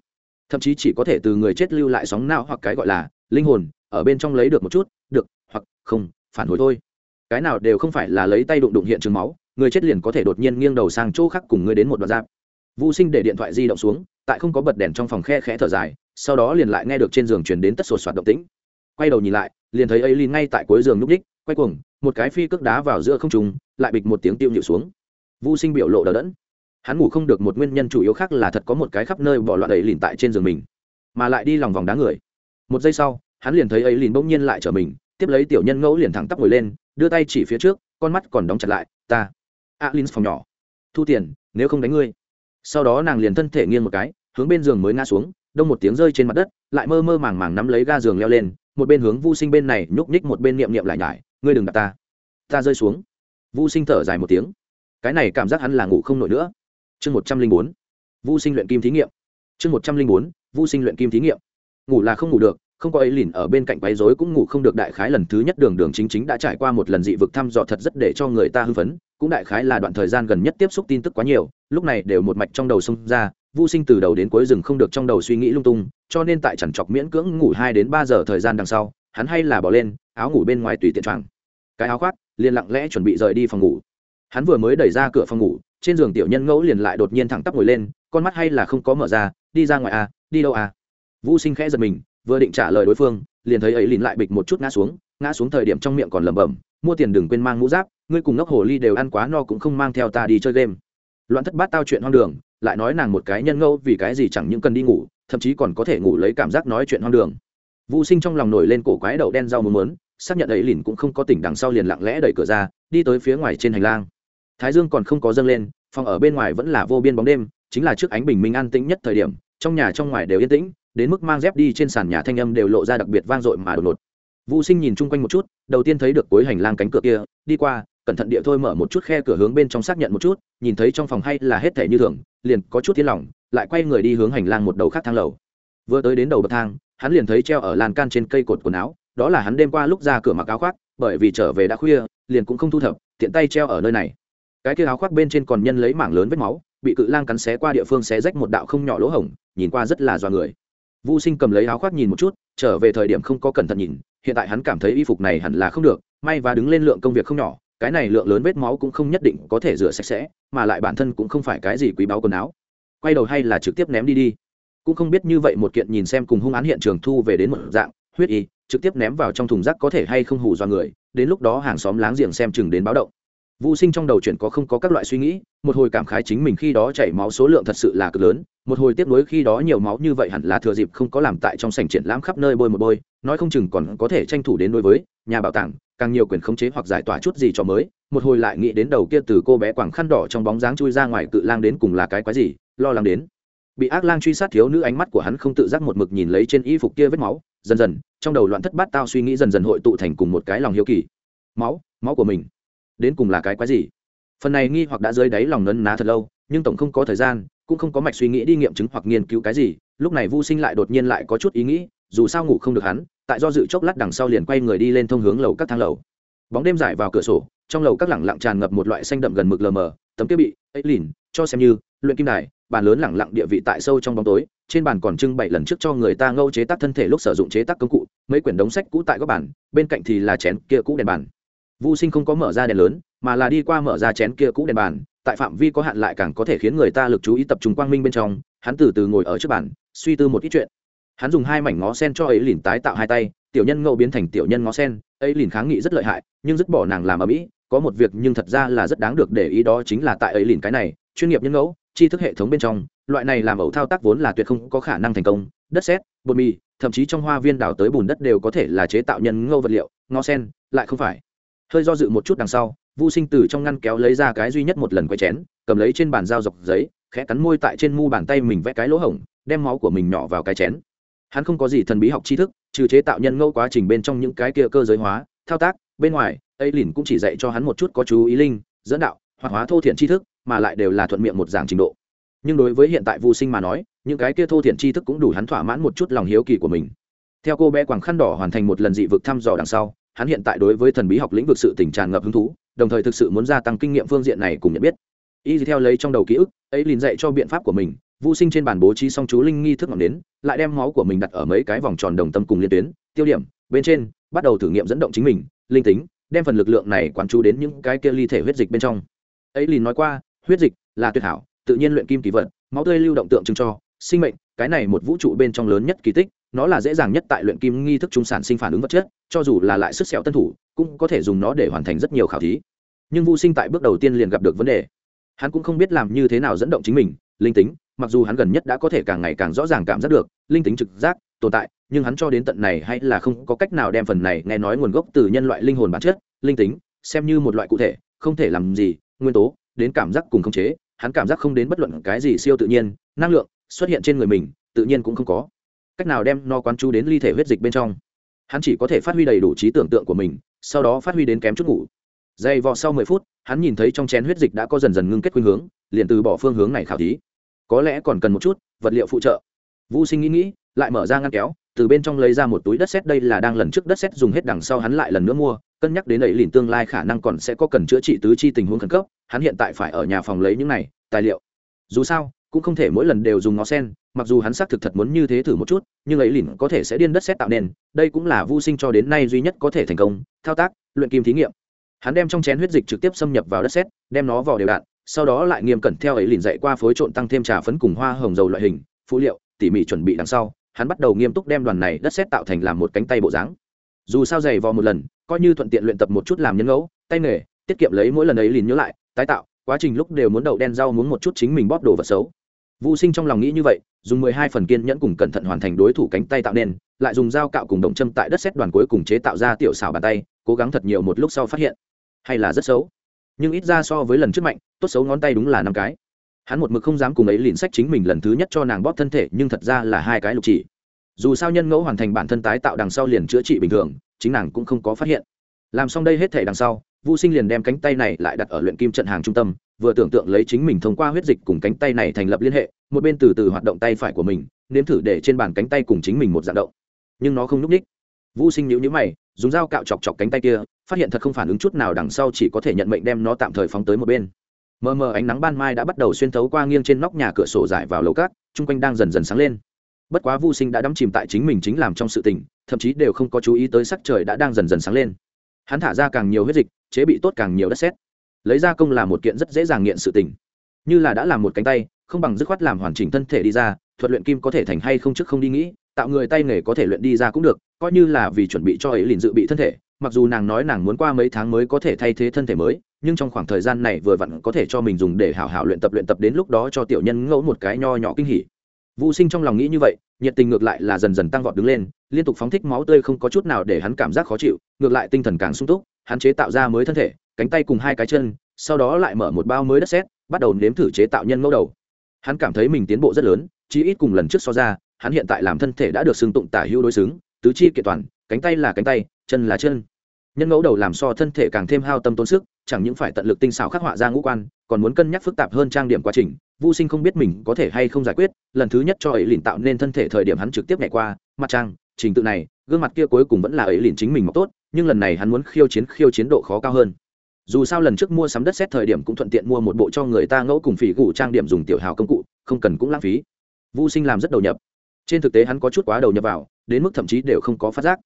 Thậm chí chỉ có thể từ người chết lưu lại sóng não hoặc cái gọi là linh hồn, ở bên trong lấy được một chút, được, hoặc không, phản hồi thôi. Cái nào đều không phải là lấy tay đụng đụng hiện trường máu, người chết liền có thể đột nhiên nghiêng đầu sang chỗ khác cùng người đến một đoạn giáp. Vô sinh để điện thoại di động xuống, tại không có bật đèn trong phòng khe khẽ thở dài sau đó liền lại nghe được trên giường truyền đến tất sột soạt động tĩnh. Quay đầu nhìn lại, liền thấy ấy liền ngay tại cuối giường núp đích quay cuồng, một cái phi cước đá vào giữa không trùng lại bịch một tiếng tiêu nhịu xuống. Vô sinh biểu lộ đờ đẫn. Hắn ngủ không được một nguyên nhân chủ yếu khác là thật có một cái khắp nơi bỏ loạn ấy liền tại trên giường mình, mà lại đi lòng vòng đá người. Một giây sau, hắn liền thấy ấy liền bỗng nhiên lại trở mình, tiếp lấy tiểu nhân ngẫu liền thẳng tắp ngồi lên, đưa tay chỉ phía trước, con mắt còn đóng chặt lại, ta, alin phòng nhỏ. Thu tiền, nếu không đánh ngươi. Sau đó nàng liền thân thể nghiêng một cái, hướng bên giường mới ngã xuống đông một tiếng rơi trên mặt đất, lại mơ mơ màng màng nắm lấy ga giường leo lên, một bên hướng vu sinh bên này nhúc nhích, một bên niệm niệm lại nhải, ngươi đừng đặt ta ta rơi xuống. Vu sinh thở dài một tiếng. Cái này cảm giác hắn là ngủ không nổi nữa. Chương một trăm linh bốn, vu sinh luyện kim thí nghiệm. Chương một trăm linh bốn, vu sinh luyện kim thí nghiệm. Ngủ là không ngủ được, không có ấy lìn ở bên cạnh quấy rối cũng ngủ không được, đại khái lần thứ nhất đường đường chính chính đã trải qua một lần dị vực thăm dò thật rất để cho người ta hưng phấn, cũng đại khái là đoạn thời gian gần nhất tiếp xúc tin tức quá nhiều, lúc này đều một mạch trong đầu xông ra vô sinh từ đầu đến cuối rừng không được trong đầu suy nghĩ lung tung, cho nên tại chẳng chọc miễn cưỡng ngủ hai đến ba giờ thời gian đằng sau, hắn hay là bỏ lên, áo ngủ bên ngoài tùy tiện choàng. Cái áo khoác, liền lặng lẽ chuẩn bị rời đi phòng ngủ. Hắn vừa mới đẩy ra cửa phòng ngủ, trên giường tiểu nhân ngẫu liền lại đột nhiên thẳng tắp ngồi lên, con mắt hay là không có mở ra, đi ra ngoài à đi đâu à? Vô sinh khẽ giật mình, vừa định trả lời đối phương, liền thấy ấy lìn lại bịch một chút ngã xuống ngã xuống thời điểm trong miệng còn lẩm bẩm, mua tiền đừng quên mang mũ giáp, ngươi cùng ngốc hồ ly đều ăn quá no cũng không mang theo ta đi chơi game. Loạn thất bát tao chuyện hoang đường lại nói nàng một cái nhân ngâu vì cái gì chẳng những cần đi ngủ, thậm chí còn có thể ngủ lấy cảm giác nói chuyện hoang đường. Vũ sinh trong lòng nổi lên cổ quái đậu đen rau muốn mớn xác nhận ấy lìn cũng không có tỉnh đằng sau liền lặng lẽ đẩy cửa ra, đi tới phía ngoài trên hành lang. Thái dương còn không có dâng lên, phòng ở bên ngoài vẫn là vô biên bóng đêm, chính là trước ánh bình minh an tĩnh nhất thời điểm, trong nhà trong ngoài đều yên tĩnh, đến mức mang dép đi trên sàn nhà thanh âm đều lộ ra đặc biệt vang dội mà đột ngột. Vũ sinh nhìn chung quanh một chút, đầu tiên thấy được cuối hành lang cánh cửa kia, đi qua cẩn thận địa thôi mở một chút khe cửa hướng bên trong xác nhận một chút nhìn thấy trong phòng hay là hết thể như thường liền có chút thiên lòng lại quay người đi hướng hành lang một đầu khác thang lầu. Vừa tới đến đầu bậc thang hắn liền thấy treo ở lan can trên cây cột quần áo đó là hắn đêm qua lúc ra cửa mặc áo khoác bởi vì trở về đã khuya liền cũng không thu thập tiện tay treo ở nơi này. Cái kia áo khoác bên trên còn nhân lấy mảng lớn vết máu bị cự lang cắn xé qua địa phương xé rách một đạo không nhỏ lỗ hổng nhìn qua rất là do người. Vu Sinh cầm lấy áo khoác nhìn một chút, trở về thời điểm không có cẩn thận nhìn, hiện tại hắn cảm thấy y phục này hẳn là không được, may và đứng lên lượng công việc không nhỏ, cái này lượng lớn vết máu cũng không nhất định có thể rửa sạch sẽ, mà lại bản thân cũng không phải cái gì quý báu quần áo. Quay đầu hay là trực tiếp ném đi đi. Cũng không biết như vậy một kiện nhìn xem cùng hung án hiện trường thu về đến một dạng, huyết y, trực tiếp ném vào trong thùng rác có thể hay không hù do người, đến lúc đó hàng xóm láng giềng xem chừng đến báo động. Vu Sinh trong đầu chuyện có không có các loại suy nghĩ, một hồi cảm khái chính mình khi đó chảy máu số lượng thật sự là cực lớn, một hồi tiếp nối khi đó nhiều máu như vậy hẳn là thừa dịp không có làm tại trong sảnh triển lãm khắp nơi bôi một bôi, nói không chừng còn có thể tranh thủ đến đối với nhà bảo tàng, càng nhiều quyền khống chế hoặc giải tỏa chút gì cho mới, một hồi lại nghĩ đến đầu kia từ cô bé quàng khăn đỏ trong bóng dáng chui ra ngoài cự lang đến cùng là cái quái gì, lo lắng đến. Bị ác lang truy sát thiếu nữ ánh mắt của hắn không tự giác một mực nhìn lấy trên y phục kia vết máu, dần dần, trong đầu loạn thất bát tao suy nghĩ dần dần hội tụ thành cùng một cái lòng hiếu kỳ. Máu, máu của mình đến cùng là cái quái gì phần này nghi hoặc đã rơi đáy lòng nấn ná thật lâu nhưng tổng không có thời gian cũng không có mạch suy nghĩ đi nghiệm chứng hoặc nghiên cứu cái gì lúc này vô sinh lại đột nhiên lại có chút ý nghĩ dù sao ngủ không được hắn tại do dự chốc lát đằng sau liền quay người đi lên thông hướng lầu các thang lầu. Bóng đêm dài vào cửa sổ trong lầu các lẳng lặng tràn ngập một loại xanh đậm gần mực lờ mờ tấm kia bị ấy lìn cho xem như luyện kim đài bàn lớn lẳng lặng địa vị tại sâu trong bóng tối trên bàn còn trưng bày lần trước cho người ta ngâu chế tác thân thể lúc sử dụng chế tác công cụ mấy quyển đống sách cũ tại góc bàn bên cạnh thì là chén kia cũ đèn bàn. Vu Sinh không có mở ra đèn lớn, mà là đi qua mở ra chén kia cũ đèn bàn, tại phạm vi có hạn lại càng có thể khiến người ta lực chú ý tập trung quang minh bên trong, hắn từ từ ngồi ở trước bàn, suy tư một ít chuyện. Hắn dùng hai mảnh ngó sen cho ấy lìn tái tạo hai tay, tiểu nhân ngẫu biến thành tiểu nhân ngó sen, ấy lìn kháng nghị rất lợi hại, nhưng dứt bỏ nàng làm ở mỹ, có một việc nhưng thật ra là rất đáng được để ý đó chính là tại ấy lìn cái này, chuyên nghiệp nhân ngẫu, tri thức hệ thống bên trong, loại này làm ẩu thao tác vốn là tuyệt không có khả năng thành công, đất sét, bột mì, thậm chí trong hoa viên đào tới bùn đất đều có thể là chế tạo nhân ngẫu vật liệu, ngó sen lại không phải hơi do dự một chút đằng sau vu sinh từ trong ngăn kéo lấy ra cái duy nhất một lần quay chén, cầm lấy trên bàn dao dọc giấy, khẽ cắn môi tại trên mu bàn tay mình vẽ cái lỗ hổng, đem máu của mình nhỏ vào cái chén. Hắn không có gì thần bí học tri thức, trừ chế tạo nhân ngẫu quá trình bên trong những cái kia cơ giới hóa, thao tác, bên ngoài ấy lìn cũng chỉ dạy cho hắn một chút có chú ý linh, dẫn đạo, hoặc hóa thô thiện tri thức, mà lại đều là thuận miệng một dạng trình độ. Nhưng đối với hiện tại vô sinh mà nói, những cái kia thô thiện tri thức cũng đủ hắn thỏa mãn một chút lòng hiếu kỳ của mình. Theo cô bé quàng khăn đỏ hoàn thành một lần dị vực thăm dò đằng sau, hắn hiện tại đối với thần bí học lĩnh vực sự tình tràn ngập hứng thú đồng thời thực sự muốn gia tăng kinh nghiệm phương diện này cùng nhận biết. Y theo lấy trong đầu ký ức, ấy liền dạy cho biện pháp của mình, vô sinh trên bàn bố trí xong chú linh nghi thức ngọn đến lại đem máu của mình đặt ở mấy cái vòng tròn đồng tâm cùng liên tuyến, tiêu điểm, bên trên, bắt đầu thử nghiệm dẫn động chính mình, linh tính, đem phần lực lượng này quán chú đến những cái kia ly thể huyết dịch bên trong. Ấy liền nói qua, huyết dịch là tuyệt hảo, tự nhiên luyện kim kỳ vật máu tươi lưu động tượng trưng cho, sinh mệnh, cái này một vũ trụ bên trong lớn nhất kỳ tích, nó là dễ dàng nhất tại luyện kim nghi thức trung sản sinh phản ứng vật chất, cho dù là lại sức sẹo tân thủ cũng có thể dùng nó để hoàn thành rất nhiều khảo thí. Nhưng vô sinh tại bước đầu tiên liền gặp được vấn đề. Hắn cũng không biết làm như thế nào dẫn động chính mình, linh tính, mặc dù hắn gần nhất đã có thể càng ngày càng rõ ràng cảm giác được, linh tính trực giác, tồn tại, nhưng hắn cho đến tận này hay là không có cách nào đem phần này nghe nói nguồn gốc từ nhân loại linh hồn bản chất, linh tính, xem như một loại cụ thể, không thể làm gì, nguyên tố, đến cảm giác cùng khống chế, hắn cảm giác không đến bất luận cái gì siêu tự nhiên, năng lượng xuất hiện trên người mình, tự nhiên cũng không có. Cách nào đem no quán chú đến ly thể huyết dịch bên trong? Hắn chỉ có thể phát huy đầy đủ trí tưởng tượng của mình sau đó phát huy đến kém chút ngủ. Dày vò sau mười phút, hắn nhìn thấy trong chén huyết dịch đã có dần dần ngưng kết khuynh hướng, liền từ bỏ phương hướng này khảo thí. Có lẽ còn cần một chút, vật liệu phụ trợ. Vũ sinh nghĩ nghĩ, lại mở ra ngăn kéo, từ bên trong lấy ra một túi đất sét, đây là đang lần trước đất sét dùng hết đằng sau hắn lại lần nữa mua, cân nhắc đến ấy lìn tương lai khả năng còn sẽ có cần chữa trị tứ chi tình huống khẩn cấp, hắn hiện tại phải ở nhà phòng lấy những này, tài liệu. Dù sao, cũng không thể mỗi lần đều dùng ngó sen, mặc dù hắn xác thực thật muốn như thế thử một chút nhưng ấy lìn có thể sẽ điên đất sét tạo nên, đây cũng là vô sinh cho đến nay duy nhất có thể thành công, thao tác, luyện kim thí nghiệm. Hắn đem trong chén huyết dịch trực tiếp xâm nhập vào đất sét đem nó vào đều đạn, sau đó lại nghiêm cẩn theo ấy lìn dạy qua phối trộn tăng thêm trà phấn cùng hoa hồng dầu loại hình phụ liệu, tỉ mỉ chuẩn bị đằng sau, hắn bắt đầu nghiêm túc đem đoàn này đất sét tạo thành làm một cánh tay bộ dáng. Dù sao dày vò một lần, coi như thuận tiện luyện tập một chút làm nhân ngẫu, tay nghề, tiết kiệm lấy mỗi lần ấy lìn nhớ lại, tái tạo, quá trình lúc đều muốn đậu đen rau muốn một chút chính mình bóp đồ vật xấu. Vu Sinh trong lòng nghĩ như vậy, dùng mười hai phần kiên nhẫn cùng cẩn thận hoàn thành đối thủ cánh tay tạo nên, lại dùng dao cạo cùng đồng châm tại đất sét đoàn cuối cùng chế tạo ra tiểu xảo bàn tay, cố gắng thật nhiều một lúc sau phát hiện, hay là rất xấu. Nhưng ít ra so với lần trước mạnh, tốt xấu ngón tay đúng là năm cái. Hắn một mực không dám cùng ấy liền sách chính mình lần thứ nhất cho nàng bóp thân thể, nhưng thật ra là hai cái lục chỉ. Dù sao nhân ngẫu hoàn thành bản thân tái tạo đằng sau liền chữa trị bình thường, chính nàng cũng không có phát hiện. Làm xong đây hết thể đằng sau, Vu Sinh liền đem cánh tay này lại đặt ở luyện kim trận hàng trung tâm, vừa tưởng tượng lấy chính mình thông qua huyết dịch cùng cánh tay này thành lập liên hệ, một bên từ từ hoạt động tay phải của mình, nếm thử để trên bàn cánh tay cùng chính mình một dạng động. Nhưng nó không nhúc nhích. Vu Sinh nhữ nhữ mày, dùng dao cạo chọc chọc cánh tay kia, phát hiện thật không phản ứng chút nào đằng sau chỉ có thể nhận mệnh đem nó tạm thời phóng tới một bên. Mờ mờ ánh nắng ban mai đã bắt đầu xuyên thấu qua nghiêng trên nóc nhà cửa sổ dài vào lầu cát, chung quanh đang dần dần sáng lên. Bất quá Vu Sinh đã đắm chìm tại chính mình chính làm trong sự tình, thậm chí đều không có chú ý tới sắc trời đã đang dần dần sáng lên. Hắn thả ra càng nhiều huyết dịch, chế bị tốt càng nhiều đất sét lấy ra công là một kiện rất dễ dàng nghiện sự tình. Như là đã làm một cánh tay, không bằng dứt khoát làm hoàn chỉnh thân thể đi ra, thuật luyện kim có thể thành hay không trước không đi nghĩ, tạo người tay nghề có thể luyện đi ra cũng được, coi như là vì chuẩn bị cho ấy liền dự bị thân thể, mặc dù nàng nói nàng muốn qua mấy tháng mới có thể thay thế thân thể mới, nhưng trong khoảng thời gian này vừa vặn có thể cho mình dùng để hảo hảo luyện tập luyện tập đến lúc đó cho tiểu nhân ngẫu một cái nho nhỏ kinh hỉ vũ sinh trong lòng nghĩ như vậy, nhiệt tình ngược lại là dần dần tăng vọt đứng lên, liên tục phóng thích máu tươi không có chút nào để hắn cảm giác khó chịu, ngược lại tinh thần càng sung túc, hắn chế tạo ra mới thân thể, cánh tay cùng hai cái chân, sau đó lại mở một bao mới đất sét, bắt đầu nếm thử chế tạo nhân ngẫu đầu. Hắn cảm thấy mình tiến bộ rất lớn, chí ít cùng lần trước so ra, hắn hiện tại làm thân thể đã được xưng tụng tả hữu đối xứng, tứ chi kiện toàn, cánh tay là cánh tay, chân là chân. Nhân ngẫu đầu làm so thân thể càng thêm hao tâm tốn sức, chẳng những phải tận lực tinh xảo khắc họa ra ngũ quan, còn muốn cân nhắc phức tạp hơn trang điểm quá trình vô sinh không biết mình có thể hay không giải quyết, lần thứ nhất cho ấy lìn tạo nên thân thể thời điểm hắn trực tiếp nhảy qua, mặt trang trình tự này, gương mặt kia cuối cùng vẫn là ấy lìn chính mình mọc tốt, nhưng lần này hắn muốn khiêu chiến khiêu chiến độ khó cao hơn. Dù sao lần trước mua sắm đất xét thời điểm cũng thuận tiện mua một bộ cho người ta ngẫu cùng phỉ gủ trang điểm dùng tiểu hào công cụ, không cần cũng lãng phí. Vô sinh làm rất đầu nhập. Trên thực tế hắn có chút quá đầu nhập vào, đến mức thậm chí đều không có phát giác.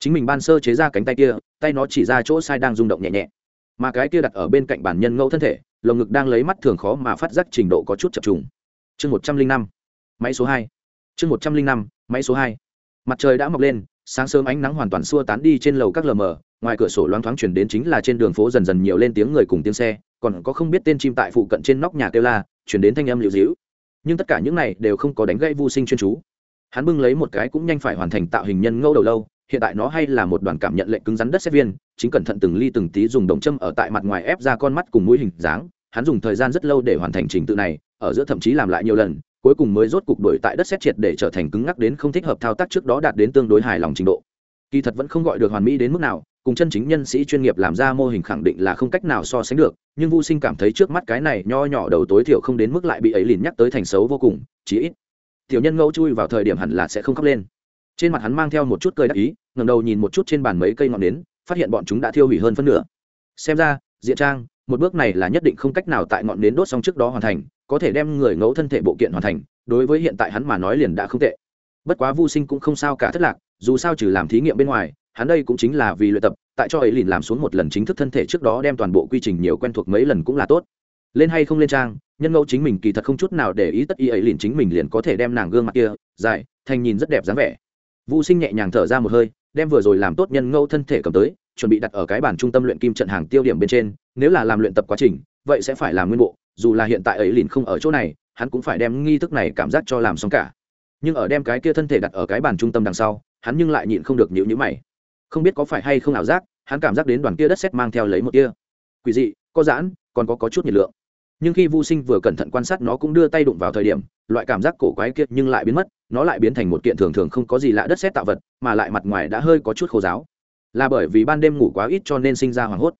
Chính mình ban sơ chế ra cánh tay kia, tay nó chỉ ra chỗ sai đang rung động nhẹ nhẹ. Mà cái kia đặt ở bên cạnh bản nhân ngẫu thân thể lồng ngực đang lấy mắt thường khó mà phát giác trình độ có chút chập trùng. Chương một trăm linh năm, máy số hai. Chương một trăm linh năm, máy số hai. Mặt trời đã mọc lên, sáng sớm ánh nắng hoàn toàn xua tán đi trên lầu các lờ mờ, ngoài cửa sổ loáng thoáng chuyển đến chính là trên đường phố dần dần nhiều lên tiếng người cùng tiếng xe, còn có không biết tên chim tại phụ cận trên nóc nhà kêu la, chuyển đến thanh âm liệu dĩu nhưng tất cả những này đều không có đánh gãy vô sinh chuyên chú. Hắn bưng lấy một cái cũng nhanh phải hoàn thành tạo hình nhân ngẫu đầu lâu hiện tại nó hay là một đoàn cảm nhận lệnh cứng rắn đất xét viên, chính cẩn thận từng ly từng tí dùng đồng châm ở tại mặt ngoài ép ra con mắt cùng mũi hình dáng, hắn dùng thời gian rất lâu để hoàn thành trình tự này, ở giữa thậm chí làm lại nhiều lần, cuối cùng mới rốt cục đổi tại đất xét triệt để trở thành cứng ngắc đến không thích hợp thao tác trước đó đạt đến tương đối hài lòng trình độ. Kỳ thật vẫn không gọi được hoàn mỹ đến mức nào, cùng chân chính nhân sĩ chuyên nghiệp làm ra mô hình khẳng định là không cách nào so sánh được, nhưng vô sinh cảm thấy trước mắt cái này nho nhỏ đầu tối thiểu không đến mức lại bị ấy liền nhắc tới thành xấu vô cùng, chí ít, tiểu nhân ngẫu chui vào thời điểm hẳn là sẽ không khóc lên trên mặt hắn mang theo một chút cười đắc ý ngầm đầu nhìn một chút trên bàn mấy cây ngọn nến, phát hiện bọn chúng đã thiêu hủy hơn phân nửa. Xem ra diện trang, một bước này là nhất định không cách nào tại ngọn nến đốt xong trước đó hoàn thành, có thể đem người ngẫu thân thể bộ kiện hoàn thành, đối với hiện tại hắn mà nói liền đã không tệ. Bất quá vô sinh cũng không sao cả thất lạc, dù sao trừ làm thí nghiệm bên ngoài, hắn đây cũng chính là vì luyện tập, tại cho ấy liền làm xuống một lần chính thức thân thể trước đó đem toàn bộ quy trình nhiều quen thuộc mấy lần cũng là tốt. Lên hay không lên trang, nhân ngẫu chính mình kỳ thật không chút nào để ý tất y ấy liền chính mình liền có thể đem nàng gương mặt kia, dài, thành nhìn rất đẹp dáng vẻ vũ sinh nhẹ nhàng thở ra một hơi đem vừa rồi làm tốt nhân ngẫu thân thể cầm tới chuẩn bị đặt ở cái bàn trung tâm luyện kim trận hàng tiêu điểm bên trên nếu là làm luyện tập quá trình vậy sẽ phải làm nguyên bộ dù là hiện tại ấy liền không ở chỗ này hắn cũng phải đem nghi thức này cảm giác cho làm xong cả. Nhưng ở đem cái kia thân thể đặt ở cái bàn trung tâm đằng sau hắn nhưng lại nhịn không được nhịu nhữ mày. Không biết có phải hay không ảo giác hắn cảm giác đến đoàn kia đất xét mang theo lấy một kia quỷ dị có giãn còn có, có chút nhiệt lượng. Nhưng khi vô sinh vừa cẩn thận quan sát nó cũng đưa tay đụng vào thời điểm loại cảm giác cổ quái kiệt nhưng lại biến mất nó lại biến thành một kiện thường thường không có gì lạ đất xét tạo vật, mà lại mặt ngoài đã hơi có chút khô giáo. Là bởi vì ban đêm ngủ quá ít cho nên sinh ra hoảng hốt.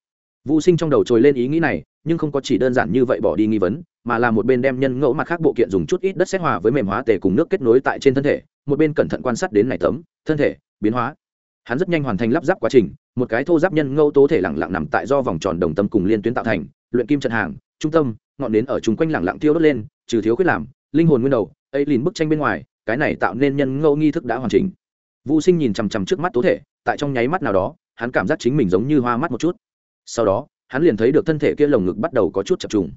Vũ sinh trong đầu trồi lên ý nghĩ này, nhưng không có chỉ đơn giản như vậy bỏ đi nghi vấn, mà là một bên đem nhân ngẫu mặt khác bộ kiện dùng chút ít đất xét hòa với mềm hóa tề cùng nước kết nối tại trên thân thể, một bên cẩn thận quan sát đến này tấm, thân thể, biến hóa. Hắn rất nhanh hoàn thành lắp ráp quá trình, một cái thô giáp nhân ngẫu tố thể lẳng lặng nằm tại do vòng tròn đồng tâm cùng liên tuyến tạo thành, luyện kim trận hàng, trung tâm, ngọn nến ở chung quanh lẳng lặng tiêu đốt lên, trừ thiếu khuyết làm, linh hồn nguyên đầu, ấy lìn bức tranh bên ngoài cái này tạo nên nhân ngẫu nghi thức đã hoàn chỉnh. Vũ sinh nhìn chằm chằm trước mắt tố thể, tại trong nháy mắt nào đó, hắn cảm giác chính mình giống như hoa mắt một chút. Sau đó, hắn liền thấy được thân thể kia lồng ngực bắt đầu có chút chập trùng.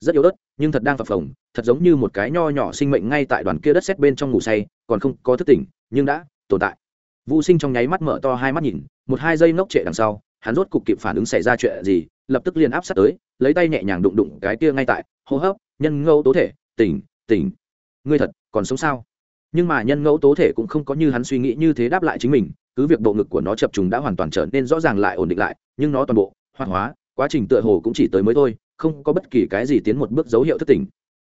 Rất yếu ớt, nhưng thật đang phập phồng, thật giống như một cái nho nhỏ sinh mệnh ngay tại đoàn kia đất xét bên trong ngủ say, còn không có thức tỉnh, nhưng đã tồn tại. Vũ sinh trong nháy mắt mở to hai mắt nhìn, một hai giây ngốc trệ đằng sau, hắn rốt cục kịp phản ứng xảy ra chuyện gì, lập tức liền áp sát tới, lấy tay nhẹ nhàng đụng đụng cái kia ngay tại, hô hấp, nhân ngẫu tố thể, tỉnh tỉnh. Ngươi thật còn sống sao? Nhưng mà nhân ngẫu tố thể cũng không có như hắn suy nghĩ như thế đáp lại chính mình, cứ việc bộ ngực của nó chập trùng đã hoàn toàn trở nên rõ ràng lại ổn định lại, nhưng nó toàn bộ, hoạt hóa, quá trình tựa hồ cũng chỉ tới mới thôi, không có bất kỳ cái gì tiến một bước dấu hiệu thất tình.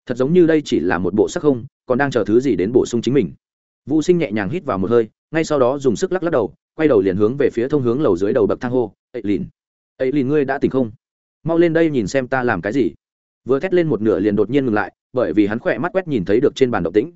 Thật giống như đây chỉ là một bộ sắc không, còn đang chờ thứ gì đến bổ sung chính mình. Vũ sinh nhẹ nhàng hít vào một hơi, ngay sau đó dùng sức lắc lắc đầu, quay đầu liền hướng về phía thông hướng lầu dưới đầu bậc thang hô ấy lìn ấy lìn ngươi đã tỉnh không? Mau lên đây nhìn xem ta làm cái gì. Vừa thét lên một nửa liền đột nhiên ngừng lại, bởi vì hắn khỏe mắt quét nhìn thấy được trên bàn động tĩnh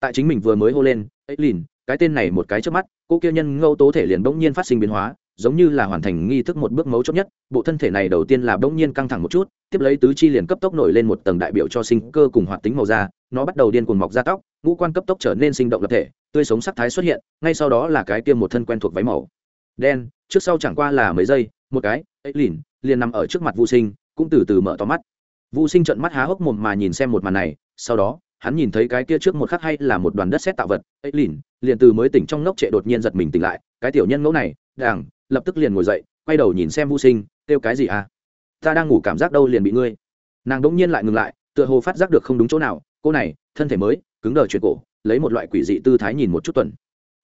tại chính mình vừa mới hô lên ấy lìn cái tên này một cái trước mắt, cô kia nhân ngâu tố thể liền bỗng nhiên phát sinh biến hóa, giống như là hoàn thành nghi thức một bước mấu chốt nhất, bộ thân thể này đầu tiên là bỗng nhiên căng thẳng một chút, tiếp lấy tứ chi liền cấp tốc nổi lên một tầng đại biểu cho sinh cơ cùng hoạt tính màu da, nó bắt đầu điên cuồng mọc ra tóc, ngũ quan cấp tốc trở nên sinh động lập thể, tươi sống sắc thái xuất hiện, ngay sau đó là cái tiêm một thân quen thuộc váy màu. Đen, trước sau chẳng qua là mấy giây, một cái ấy lìn liền nằm ở trước mặt vô sinh, cũng từ từ mở to mắt. Vô sinh trận mắt há hốc mồm mà nhìn xem một màn này, sau đó hắn nhìn thấy cái kia trước một khắc hay là một đoàn đất xét tạo vật, ấy lìn, liền từ mới tỉnh trong nóc trệ đột nhiên giật mình tỉnh lại, cái tiểu nhân ngẫu này đảng lập tức liền ngồi dậy, quay đầu nhìn xem vô sinh, kêu cái gì à? Ta đang ngủ cảm giác đâu liền bị ngươi. Nàng đỗng nhiên lại ngừng lại, tựa hồ phát giác được không đúng chỗ nào, cô này, thân thể mới, cứng đờ chuyện cổ, lấy một loại quỷ dị tư thái nhìn một chút tuần.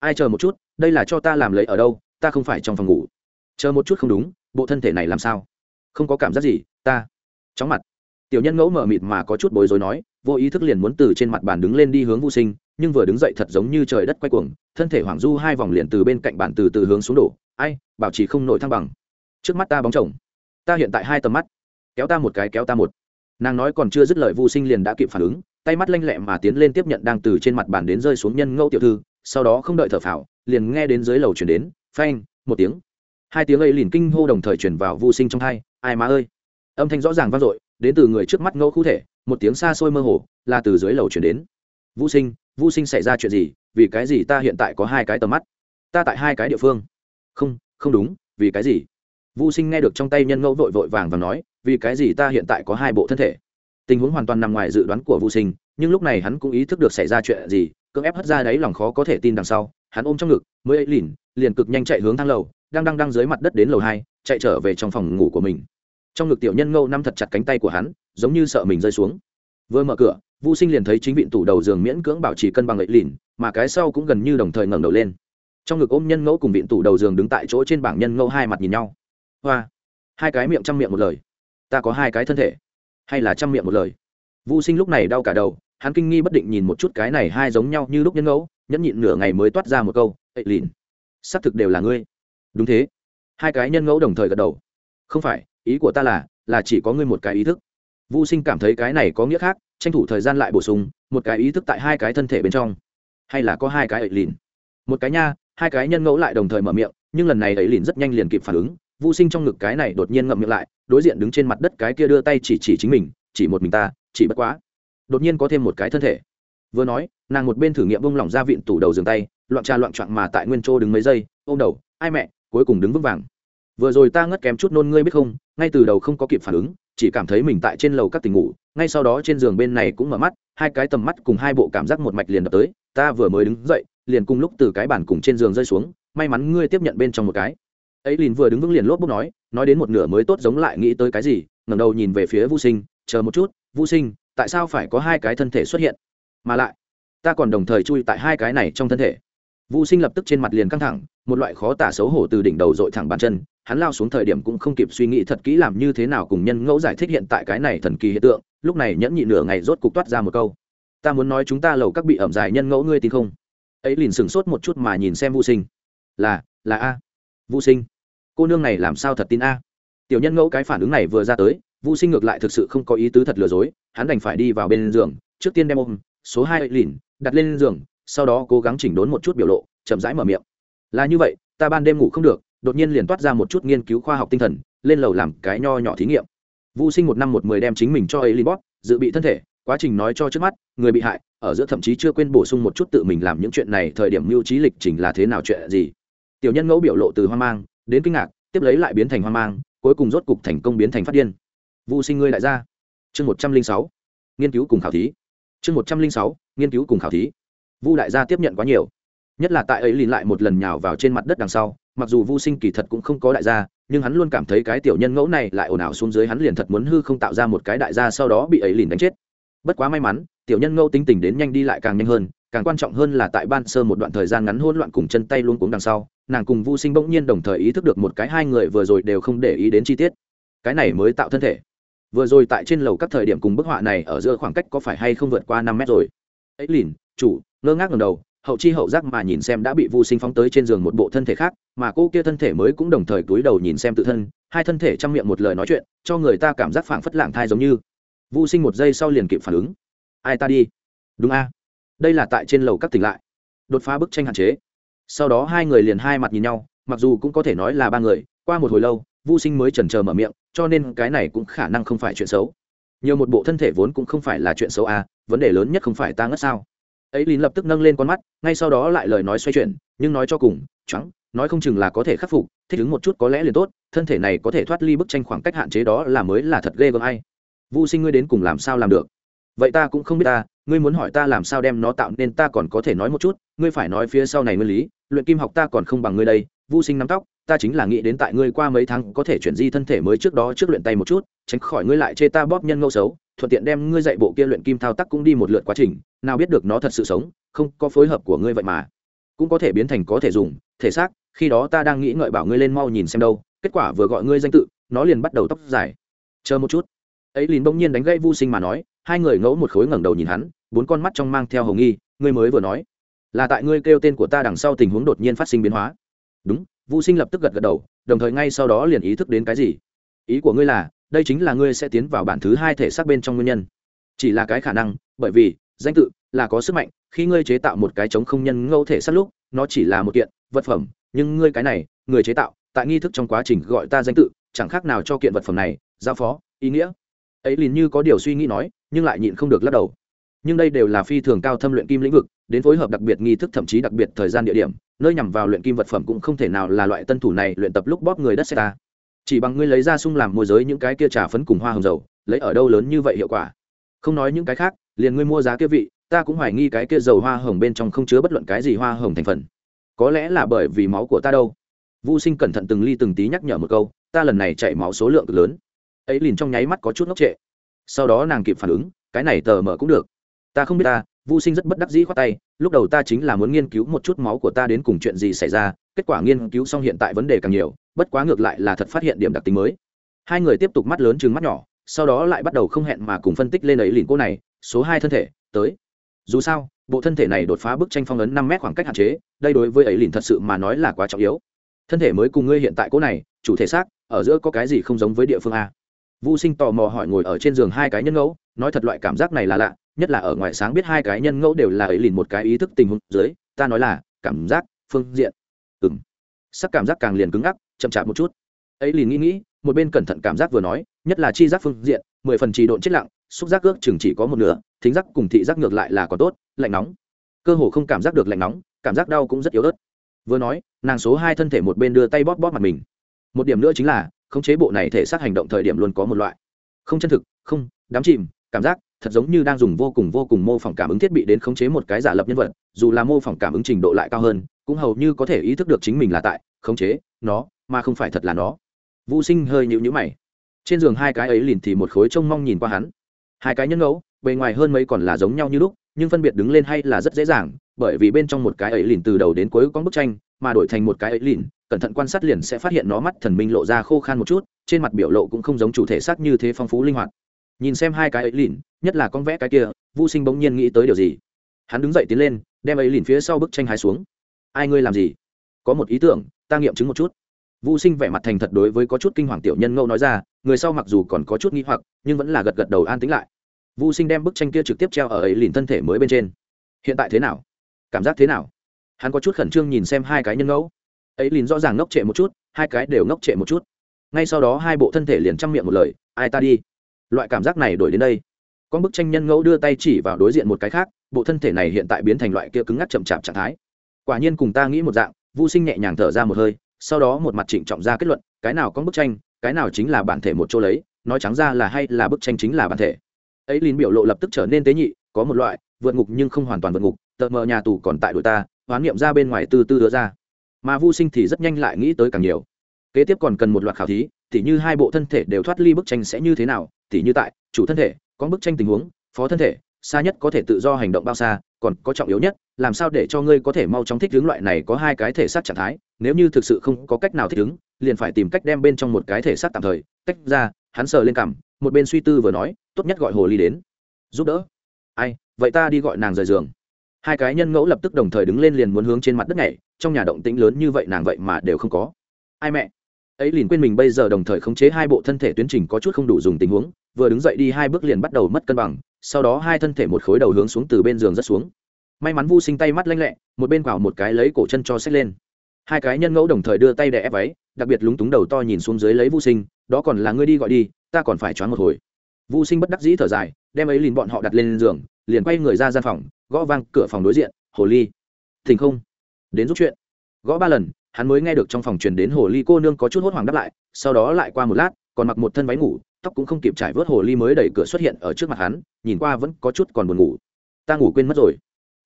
Ai chờ một chút, đây là cho ta làm lấy ở đâu, ta không phải trong phòng ngủ. Chờ một chút không đúng, bộ thân thể này làm sao? Không có cảm giác gì, ta. Chóng mặt, tiểu nhân ngẫu mở mịt mà có chút bối rối nói vô ý thức liền muốn từ trên mặt bàn đứng lên đi hướng vô sinh, nhưng vừa đứng dậy thật giống như trời đất quay cuồng, thân thể hoảng du hai vòng liền từ bên cạnh bàn từ từ hướng xuống đổ. Ai, bảo trì không nổi thăng bằng. Trước mắt ta bóng chồng. Ta hiện tại hai tầm mắt. Kéo ta một cái, kéo ta một. Nàng nói còn chưa dứt lời vô sinh liền đã kịp phản ứng, tay mắt lanh lẹ mà tiến lên tiếp nhận đang từ trên mặt bàn đến rơi xuống nhân ngẫu tiểu thư, sau đó không đợi thở phào, liền nghe đến dưới lầu chuyển đến, phanh, một tiếng. Hai tiếng ấy liền kinh hô đồng thời chuyển vào vô sinh trong thai ai má ơi. Âm thanh rõ ràng vang dội, đến từ người trước mắt ngẫu khu thể một tiếng xa xôi mơ hồ, là từ dưới lầu chuyển đến. Vũ sinh vũ sinh xảy ra chuyện gì? Vì cái gì ta hiện tại có hai cái tầm mắt? Ta tại hai cái địa phương. Không không đúng, vì cái gì? Vũ sinh nghe được trong tay nhân ngẫu vội vội vàng và nói, vì cái gì ta hiện tại có hai bộ thân thể? Tình huống hoàn toàn nằm ngoài dự đoán của vũ sinh, nhưng lúc này hắn cũng ý thức được xảy ra chuyện gì, cưỡng ép hất ra đáy lòng khó có thể tin đằng sau, hắn ôm trong ngực, mới ấy lìn liền cực nhanh chạy hướng thang lầu, đang đang đang dưới mặt đất đến lầu hai, chạy trở về trong phòng ngủ của mình. Trong ngực tiểu nhân ngâu nắm thật chặt cánh tay của hắn giống như sợ mình rơi xuống. Vừa mở cửa vũ sinh liền thấy chính viện tủ đầu giường miễn cưỡng bảo trì cân bằng lệ lìn, mà cái sau cũng gần như đồng thời ngẩng đầu lên. Trong ngực ôm nhân ngẫu cùng viện tủ đầu giường đứng tại chỗ trên bảng nhân ngẫu hai mặt nhìn nhau. Hoa, hai cái miệng trăm miệng một lời. Ta có hai cái thân thể. Hay là trăm miệng một lời. Vũ sinh lúc này đau cả đầu, hắn kinh nghi bất định nhìn một chút cái này hai giống nhau như lúc nhân ngẫu, nhẫn nhịn nửa ngày mới toát ra một câu ệ lìn, xác thực đều là ngươi. Đúng thế. Hai cái nhân ngẫu đồng thời gật đầu. Không phải, ý của ta là là chỉ có ngươi một cái ý thức vô sinh cảm thấy cái này có nghĩa khác, tranh thủ thời gian lại bổ sung, một cái ý thức tại hai cái thân thể bên trong. Hay là có hai cái ệ lìn. Một cái nha, hai cái nhân ngẫu lại đồng thời mở miệng, nhưng lần này ấy lìn rất nhanh liền kịp phản ứng. Vô sinh trong ngực cái này đột nhiên ngậm miệng lại, đối diện đứng trên mặt đất cái kia đưa tay chỉ chỉ chính mình, chỉ một mình ta, chỉ bất quá. Đột nhiên có thêm một cái thân thể. Vừa nói, nàng một bên thử nghiệm bông lỏng ra vịn tủ đầu giường tay, loạn trà loạn trọn mà tại nguyên chỗ đứng mấy giây, ôm đầu, ai mẹ, cuối cùng đứng vững vàng. Vừa rồi ta ngất kém chút nôn, ngươi biết không? Ngay từ đầu không có kịp phản ứng chỉ cảm thấy mình tại trên lầu các tỉnh ngủ ngay sau đó trên giường bên này cũng mở mắt hai cái tầm mắt cùng hai bộ cảm giác một mạch liền đập tới ta vừa mới đứng dậy liền cùng lúc từ cái bàn cùng trên giường rơi xuống may mắn ngươi tiếp nhận bên trong một cái ấy liền vừa đứng vững liền lốp bốc nói nói đến một nửa mới tốt giống lại nghĩ tới cái gì ngẩng đầu nhìn về phía Vu Sinh, chờ một chút, Vu Sinh, tại sao phải có hai cái thân thể xuất hiện? Mà lại, ta còn đồng thời chui tại hai cái này trong thân thể. Vu Sinh lập tức trên mặt liền căng thẳng, một loại khó tả xấu hổ từ đỉnh đầu dội thẳng bàn chân, hắn lao xuống thời điểm cũng không kịp suy nghĩ thật kỹ làm như thế nào cùng nhân ngẫu giải thích hiện tại cái này thần kỳ hiện tượng, lúc này nhẫn nhịn nửa ngày rốt cục toát ra một câu. Ta muốn nói chúng ta lầu các bị ẩm dài nhân ngẫu ngươi tin không? Ấy liền sửng sốt một chút mà nhìn xem Vu Sinh. Là, là a. Vu Sinh, cô nương này làm sao thật tin a? Tiểu nhân ngẫu cái phản ứng này vừa ra tới, Vu Sinh ngược lại thực sự không có ý tứ thật lừa dối, hắn đành phải đi vào bên giường, trước tiên đem ôm số hai lìn đặt lên giường, sau đó cố gắng chỉnh đốn một chút biểu lộ, chậm rãi mở miệng. Là như vậy, ta ban đêm ngủ không được, đột nhiên liền toát ra một chút nghiên cứu khoa học tinh thần, lên lầu làm cái nho nhỏ thí nghiệm. Vu Sinh một năm một mười đem chính mình cho Eileen bóp, dự bị thân thể, quá trình nói cho trước mắt, người bị hại, ở giữa thậm chí chưa quên bổ sung một chút tự mình làm những chuyện này thời điểm mưu trí lịch trình là thế nào chuyện gì. Tiểu nhân ngẫu biểu lộ từ hoang mang đến kinh ngạc, tiếp lấy lại biến thành hoang mang, cuối cùng rốt cục thành công biến thành phát điên. Vu sinh ngươi đại gia. Chương một trăm linh sáu. Nghiên cứu cùng khảo thí. Chương một trăm linh sáu. Nghiên cứu cùng khảo thí. Vu đại gia tiếp nhận quá nhiều. Nhất là tại ấy lìn lại một lần nhào vào trên mặt đất đằng sau mặc dù vu sinh kỳ thật cũng không có đại gia, nhưng hắn luôn cảm thấy cái tiểu nhân ngẫu này lại ồn ào xuống dưới hắn liền thật muốn hư không tạo ra một cái đại gia sau đó bị ấy lìn đánh chết. Bất quá may mắn, tiểu nhân ngẫu tính tình đến nhanh đi lại càng nhanh hơn, càng quan trọng hơn là tại ban sơ một đoạn thời gian ngắn hỗn loạn cùng chân tay luôn cuống đằng sau, nàng cùng vu sinh bỗng nhiên đồng thời ý thức được một cái hai người vừa rồi đều không để ý đến chi tiết. Cái này mới tạo thân thể. Vừa rồi tại trên lầu các thời điểm cùng bức họa này ở giữa khoảng cách có phải hay không vượt qua năm mét rồi? Ấy lìn chủ, ngơ ngác ngầm đầu hậu chi hậu giác mà nhìn xem đã bị vu sinh phóng tới trên giường một bộ thân thể khác, mà cô kia thân thể mới cũng đồng thời cúi đầu nhìn xem tự thân, hai thân thể chăm miệng một lời nói chuyện, cho người ta cảm giác phảng phất lạng thai giống như. Vu sinh một giây sau liền kịp phản ứng. Ai ta đi? Đúng a. Đây là tại trên lầu các tỉnh lại. Đột phá bức tranh hạn chế. Sau đó hai người liền hai mặt nhìn nhau, mặc dù cũng có thể nói là ba người, qua một hồi lâu vô sinh mới chần chờ mở miệng, cho nên cái này cũng khả năng không phải chuyện xấu. Nhiều một bộ thân thể vốn cũng không phải là chuyện xấu à vấn đề lớn nhất không phải ta ngất sao ấy lín lập tức nâng lên con mắt, ngay sau đó lại lời nói xoay chuyển, nhưng nói cho cùng trắng nói không chừng là có thể khắc phục, thích ứng một chút có lẽ liền tốt, thân thể này có thể thoát ly bức tranh khoảng cách hạn chế đó là mới là thật ghê gớm ai. Vô sinh ngươi đến cùng làm sao làm được? Vậy ta cũng không biết ta, ngươi muốn hỏi ta làm sao đem nó tạo nên ta còn có thể nói một chút, ngươi phải nói phía sau này nguyên lý, luyện kim học ta còn không bằng ngươi đây vô sinh nắm tóc, ta chính là nghĩ đến tại ngươi qua mấy tháng có thể chuyển di thân thể mới trước đó trước luyện tay một chút, tránh khỏi ngươi lại chê ta bóp nhân ngẫu xấu, thuận tiện đem ngươi dạy bộ kia luyện kim thao tác cũng đi một lượt quá trình nào biết được nó thật sự sống, không có phối hợp của ngươi vậy mà. Cũng có thể biến thành có thể dùng, thể xác, khi đó ta đang nghĩ ngợi bảo ngươi lên mau nhìn xem đâu, kết quả vừa gọi ngươi danh tự, nó liền bắt đầu tóc dài. Chờ một chút. Ấy liền bỗng nhiên đánh gãy vô sinh mà nói, hai người ngẫu một khối ngẩng đầu nhìn hắn, bốn con mắt trong mang theo hồng nghi, ngươi mới vừa nói, là tại ngươi kêu tên của ta đằng sau tình huống đột nhiên phát sinh biến hóa. Đúng vô sinh lập tức gật gật đầu, đồng thời ngay sau đó liền ý thức đến cái gì. Ý của ngươi là, đây chính là ngươi sẽ tiến vào bản thứ hai thể xác bên trong nguyên nhân. Chỉ là cái khả năng, bởi vì danh tự, là có sức mạnh, khi ngươi chế tạo một cái chống không nhân ngẫu thể sát lúc, nó chỉ là một kiện, vật phẩm, nhưng ngươi cái này, người chế tạo, tại nghi thức trong quá trình gọi ta danh tự, chẳng khác nào cho kiện vật phẩm này, giao phó, ý nghĩa. Ấy liền như có điều suy nghĩ nói, nhưng lại nhịn không được lắc đầu. Nhưng đây đều là phi thường cao thâm luyện kim lĩnh vực, đến phối hợp đặc biệt nghi thức thậm chí đặc biệt thời gian địa điểm, nơi nhằm vào luyện kim vật phẩm cũng không thể nào là loại tân thủ này luyện tập lúc bóp người đất xe ta. Chỉ bằng ngươi lấy ra sung làm môi giới những cái kia trà phấn cùng hoa hồng dầu, lấy ở đâu lớn như vậy hiệu quả? Không nói những cái khác liền ngươi mua giá kia vị, ta cũng hoài nghi cái kia dầu hoa hồng bên trong không chứa bất luận cái gì hoa hồng thành phần. Có lẽ là bởi vì máu của ta đâu. Vô sinh cẩn thận từng ly từng tí nhắc nhở một câu, ta lần này chảy máu số lượng cực lớn. Ấy liền trong nháy mắt có chút ngốc trệ. Sau đó nàng kịp phản ứng, cái này tờ mở cũng được. Ta không biết ta. Vô sinh rất bất đắc dĩ khoát tay, lúc đầu ta chính là muốn nghiên cứu một chút máu của ta đến cùng chuyện gì xảy ra, kết quả nghiên cứu xong hiện tại vấn đề càng nhiều, bất quá ngược lại là thật phát hiện điểm đặc tính mới. Hai người tiếp tục mắt lớn chừng mắt nhỏ, sau đó lại bắt đầu không hẹn mà cùng phân tích lên ấy liền cô này số hai thân thể tới. Dù sao bộ thân thể này đột phá bức tranh phong ấn năm mét khoảng cách hạn chế đây đối với ấy lìn thật sự mà nói là quá trọng yếu. Thân thể mới cùng ngươi hiện tại cố này chủ thể xác ở giữa có cái gì không giống với địa phương a. Vu Sinh tò mò hỏi ngồi ở trên giường hai cái nhân ngẫu, nói thật loại cảm giác này là lạ, nhất là ở ngoài sáng biết hai cái nhân ngẫu đều là ấy lìn một cái ý thức tình huống dưới, ta nói là, cảm giác phương diện. Ừng sắc cảm giác càng liền cứng ngắc chậm chạp một chút. Ấy lìn nghĩ nghĩ một bên cẩn thận cảm giác vừa nói nhất là chi giác phương diện mười phần trì độn chết lặng xúc giác ước chừng chỉ có một nửa, thính giác cùng thị giác ngược lại là có tốt, lạnh nóng. Cơ hồ không cảm giác được lạnh nóng, cảm giác đau cũng rất yếu ớt. Vừa nói, nàng số hai thân thể một bên đưa tay bóp bóp mặt mình. Một điểm nữa chính là, khống chế bộ này thể xác hành động thời điểm luôn có một loại. Không chân thực, không đám chìm, cảm giác thật giống như đang dùng vô cùng vô cùng mô phỏng cảm ứng thiết bị đến khống chế một cái giả lập nhân vật, dù là mô phỏng cảm ứng trình độ lại cao hơn, cũng hầu như có thể ý thức được chính mình là tại khống chế nó, mà không phải thật là nó. Vũ sinh hơi nhịu nhữ mày. Trên giường hai cái ấy liền thì một khối trông mong nhìn qua hắn hai cái nhân ngẫu bề ngoài hơn mấy còn là giống nhau như lúc nhưng phân biệt đứng lên hay là rất dễ dàng bởi vì bên trong một cái ấy lìn từ đầu đến cuối có bức tranh mà đổi thành một cái ấy lìn, cẩn thận quan sát liền sẽ phát hiện nó mắt thần minh lộ ra khô khan một chút trên mặt biểu lộ cũng không giống chủ thể xác như thế phong phú linh hoạt. Nhìn xem hai cái ấy lìn nhất là con vẽ cái kia vô sinh bỗng nhiên nghĩ tới điều gì? Hắn đứng dậy tiến lên đem ấy lìn phía sau bức tranh hai xuống. Ai ngươi làm gì? Có một ý tưởng ta nghiệm chứng một chút. Vô sinh vẻ mặt thành thật đối với có chút kinh hoàng tiểu nhân ngâu nói ra người sau mặc dù còn có chút nghi hoặc nhưng vẫn là gật gật đầu an tính lại vô sinh đem bức tranh kia trực tiếp treo ở ấy lìn thân thể mới bên trên. Hiện tại thế nào? Cảm giác thế nào? Hắn có chút khẩn trương nhìn xem hai cái nhân ngẫu. Ấy lìn rõ ràng ngốc trệ một chút, hai cái đều ngốc trệ một chút. Ngay sau đó hai bộ thân thể liền chăm miệng một lời, ai ta đi? Loại cảm giác này đổi đến đây. Con bức tranh nhân ngẫu đưa tay chỉ vào đối diện một cái khác, bộ thân thể này hiện tại biến thành loại kia cứng ngắc chậm chạp trạng thái. Quả nhiên cùng ta nghĩ một dạng vô sinh nhẹ nhàng thở ra một hơi, sau đó một mặt trịnh trọng ra kết luận, cái nào con bức tranh, cái nào chính là bản thể một chỗ lấy, nói trắng ra là hay là bức tranh chính là bản thể ấy lìn biểu lộ lập tức trở nên tế nhị, có một loại, vượt ngục nhưng không hoàn toàn vượt ngục tợt mờ nhà tù còn tại đội ta, hoán niệm ra bên ngoài từ từ đưa ra. Mà vô sinh thì rất nhanh lại nghĩ tới càng nhiều. Kế tiếp còn cần một loạt khảo thí, tỉ như hai bộ thân thể đều thoát ly bức tranh sẽ như thế nào, tỉ như tại, chủ thân thể, có bức tranh tình huống, phó thân thể, xa nhất có thể tự do hành động bao xa, còn có trọng yếu nhất, làm sao để cho ngươi có thể mau chóng thích ứng loại này có hai cái thể xác trạng thái, nếu như thực sự không có cách nào thích ứng, liền phải tìm cách đem bên trong một cái thể xác tạm thời, tách ra, hắn sờ lên cằm, một bên suy tư vừa nói tốt nhất gọi hồ ly đến. Giúp đỡ. Ai, vậy ta đi gọi nàng rời giường. Hai cái nhân ngẫu lập tức đồng thời đứng lên liền muốn hướng trên mặt đất này trong nhà động tĩnh lớn như vậy nàng vậy mà đều không có. Ai mẹ? Ấy liền quên mình bây giờ đồng thời khống chế hai bộ thân thể tuyến trình có chút không đủ dùng tình huống, vừa đứng dậy đi hai bước liền bắt đầu mất cân bằng, sau đó hai thân thể một khối đầu hướng xuống từ bên giường rất xuống. May mắn vu sinh tay mắt lanh lẹ, một bên quào một cái lấy cổ chân cho xách lên. Hai cái nhân ngẫu đồng thời đưa tay đè ép váy, đặc biệt lúng túng đầu to nhìn xuống dưới lấy vu sinh, đó còn là ngươi đi gọi đi, ta còn phải choáng một hồi vu sinh bất đắc dĩ thở dài, đem ấy liền bọn họ đặt lên giường, liền quay người ra gian phòng, gõ vang cửa phòng đối diện, hồ ly, thỉnh không? Đến giúp chuyện. Gõ ba lần, hắn mới nghe được trong phòng truyền đến hồ ly cô nương có chút hốt hoảng đáp lại, sau đó lại qua một lát, còn mặc một thân váy ngủ, tóc cũng không kịp trải vớt hồ ly mới đẩy cửa xuất hiện ở trước mặt hắn, nhìn qua vẫn có chút còn buồn ngủ. Ta ngủ quên mất rồi.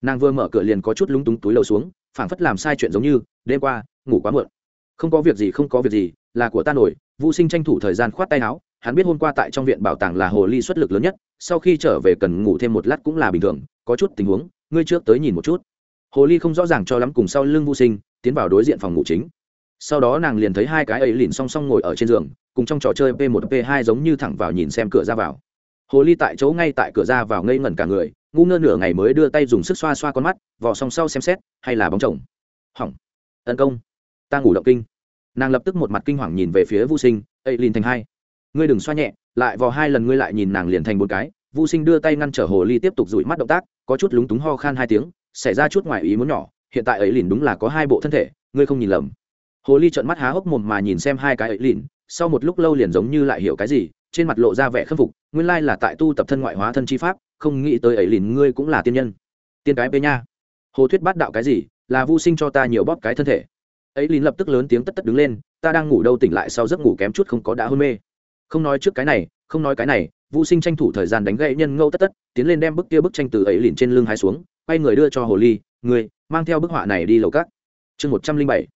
Nàng vừa mở cửa liền có chút lúng túng túi lầu xuống, phảng phất làm sai chuyện giống như, đêm qua, ngủ quá muộn. Không có việc gì, không có việc gì, là của ta nổi. Vũ sinh tranh thủ thời gian khoát tay áo hắn biết hôm qua tại trong viện bảo tàng là hồ ly xuất lực lớn nhất, sau khi trở về cần ngủ thêm một lát cũng là bình thường, có chút tình huống, ngươi trước tới nhìn một chút. Hồ ly không rõ ràng cho lắm cùng sau lưng vô sinh, tiến vào đối diện phòng ngủ chính. Sau đó nàng liền thấy hai cái ấy lìn song song ngồi ở trên giường, cùng trong trò chơi p 1 p 2 giống như thẳng vào nhìn xem cửa ra vào. Hồ ly tại chỗ ngay tại cửa ra vào ngây ngẩn cả người, ngu ngơ nửa ngày mới đưa tay dùng sức xoa xoa con mắt, vò song sau xem xét, hay là bóng chồng. Hỏng. Tấn công. Ta ngủ động kinh. Nàng lập tức một mặt kinh hoàng nhìn về phía vô sinh, ấy lìn thành hai ngươi đừng xoa nhẹ, lại vò hai lần ngươi lại nhìn nàng liền thành một cái. Vô sinh đưa tay ngăn trở hồ ly tiếp tục rủi mắt động tác, có chút lúng túng ho khan hai tiếng, xảy ra chút ngoài ý muốn nhỏ, hiện tại ấy lìn đúng là có hai bộ thân thể, ngươi không nhìn lầm. Hồ ly trợn mắt há hốc mồm mà nhìn xem hai cái ấy lìn, sau một lúc lâu liền giống như lại hiểu cái gì, trên mặt lộ ra vẻ khâm phục, nguyên lai là tại tu tập thân ngoại hóa thân chi pháp, không nghĩ tới ấy lìn ngươi cũng là tiên nhân. Tiên cái bê nha. Hồ thuyết bát đạo cái gì, là vô sinh cho ta nhiều bóp cái thân thể. Ấy lìn lập tức lớn tiếng tất tất đứng lên, ta đang ngủ đâu tỉnh lại sau giấc ngủ kém chút không có đã hôn mê không nói trước cái này, không nói cái này vũ sinh tranh thủ thời gian đánh gậy nhân ngâu tất tất, tiến lên đem bức kia bức tranh từ ấy lìn trên lưng hai xuống, quay người đưa cho hồ ly người mang theo bức họa này đi lầu cát chương một trăm linh bảy,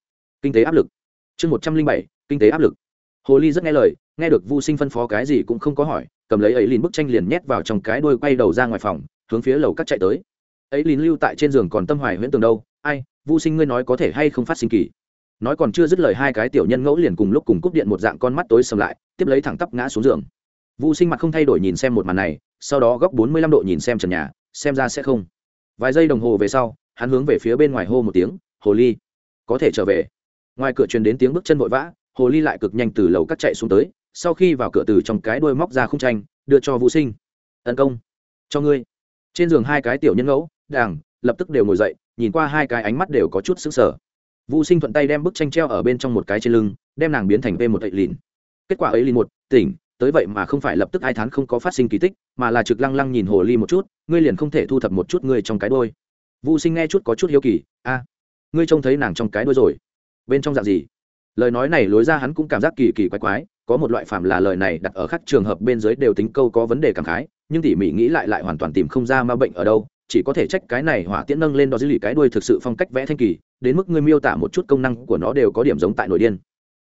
kinh tế áp lực. Chương một trăm linh bảy, kinh tế áp lực. Hồ ly rất nghe lời, nghe được vũ sinh phân phó cái gì cũng không có hỏi, cầm lấy ấy lìn bức tranh liền nhét vào trong cái đuôi quay đầu ra ngoài phòng, hướng phía lầu cát chạy tới. Ấy lìn lưu tại trên giường còn tâm hoài huyễn tường đâu, ai vũ sinh ngươi nói có thể hay không phát sinh kỳ? Nói còn chưa dứt lời hai cái tiểu nhân ngẫu liền cùng lúc cùng cúp điện một dạng con mắt tối sầm lại, tiếp lấy thẳng tắp ngã xuống giường. Vũ sinh mặt không thay đổi nhìn xem một màn này, sau đó góc bốn mươi lăm độ nhìn xem trần nhà, xem ra sẽ không. Vài giây đồng hồ về sau, hắn hướng về phía bên ngoài hô một tiếng, hồ ly, có thể trở về. Ngoài cửa truyền đến tiếng bước chân vội vã, hồ ly lại cực nhanh từ lầu cắt chạy xuống tới, sau khi vào cửa từ trong cái đuôi móc ra khung tranh, đưa cho vũ sinh. Tấn công, cho ngươi. Trên giường hai cái tiểu nhân ngẫu đảng lập tức đều ngồi dậy, nhìn qua hai cái ánh mắt đều có chút xứng sờ vũ sinh thuận tay đem bức tranh treo ở bên trong một cái trên lưng, đem nàng biến thành v một ấy lìn kết quả ấy lìn một, tỉnh, tới vậy mà không phải lập tức ai thán không có phát sinh kỳ tích, mà là trực lăng lăng nhìn hồ ly một chút, ngươi liền không thể thu thập một chút ngươi trong cái đôi vũ sinh nghe chút có chút hiếu kỳ, a, ngươi trông thấy nàng trong cái đôi rồi. Bên trong dạng gì? Lời nói này lối ra hắn cũng cảm giác kỳ kỳ quái quái, có một loại phạm là lời này đặt ở các trường hợp bên dưới đều tính câu có vấn đề cảm khái, nhưng tỉ mỉ nghĩ lại lại hoàn toàn tìm không ra ma bệnh ở đâu chỉ có thể trách cái này hỏa tiễn nâng lên đó dưới lì cái đuôi thực sự phong cách vẽ thanh kỳ, đến mức ngươi miêu tả một chút công năng của nó đều có điểm giống tại nội điên.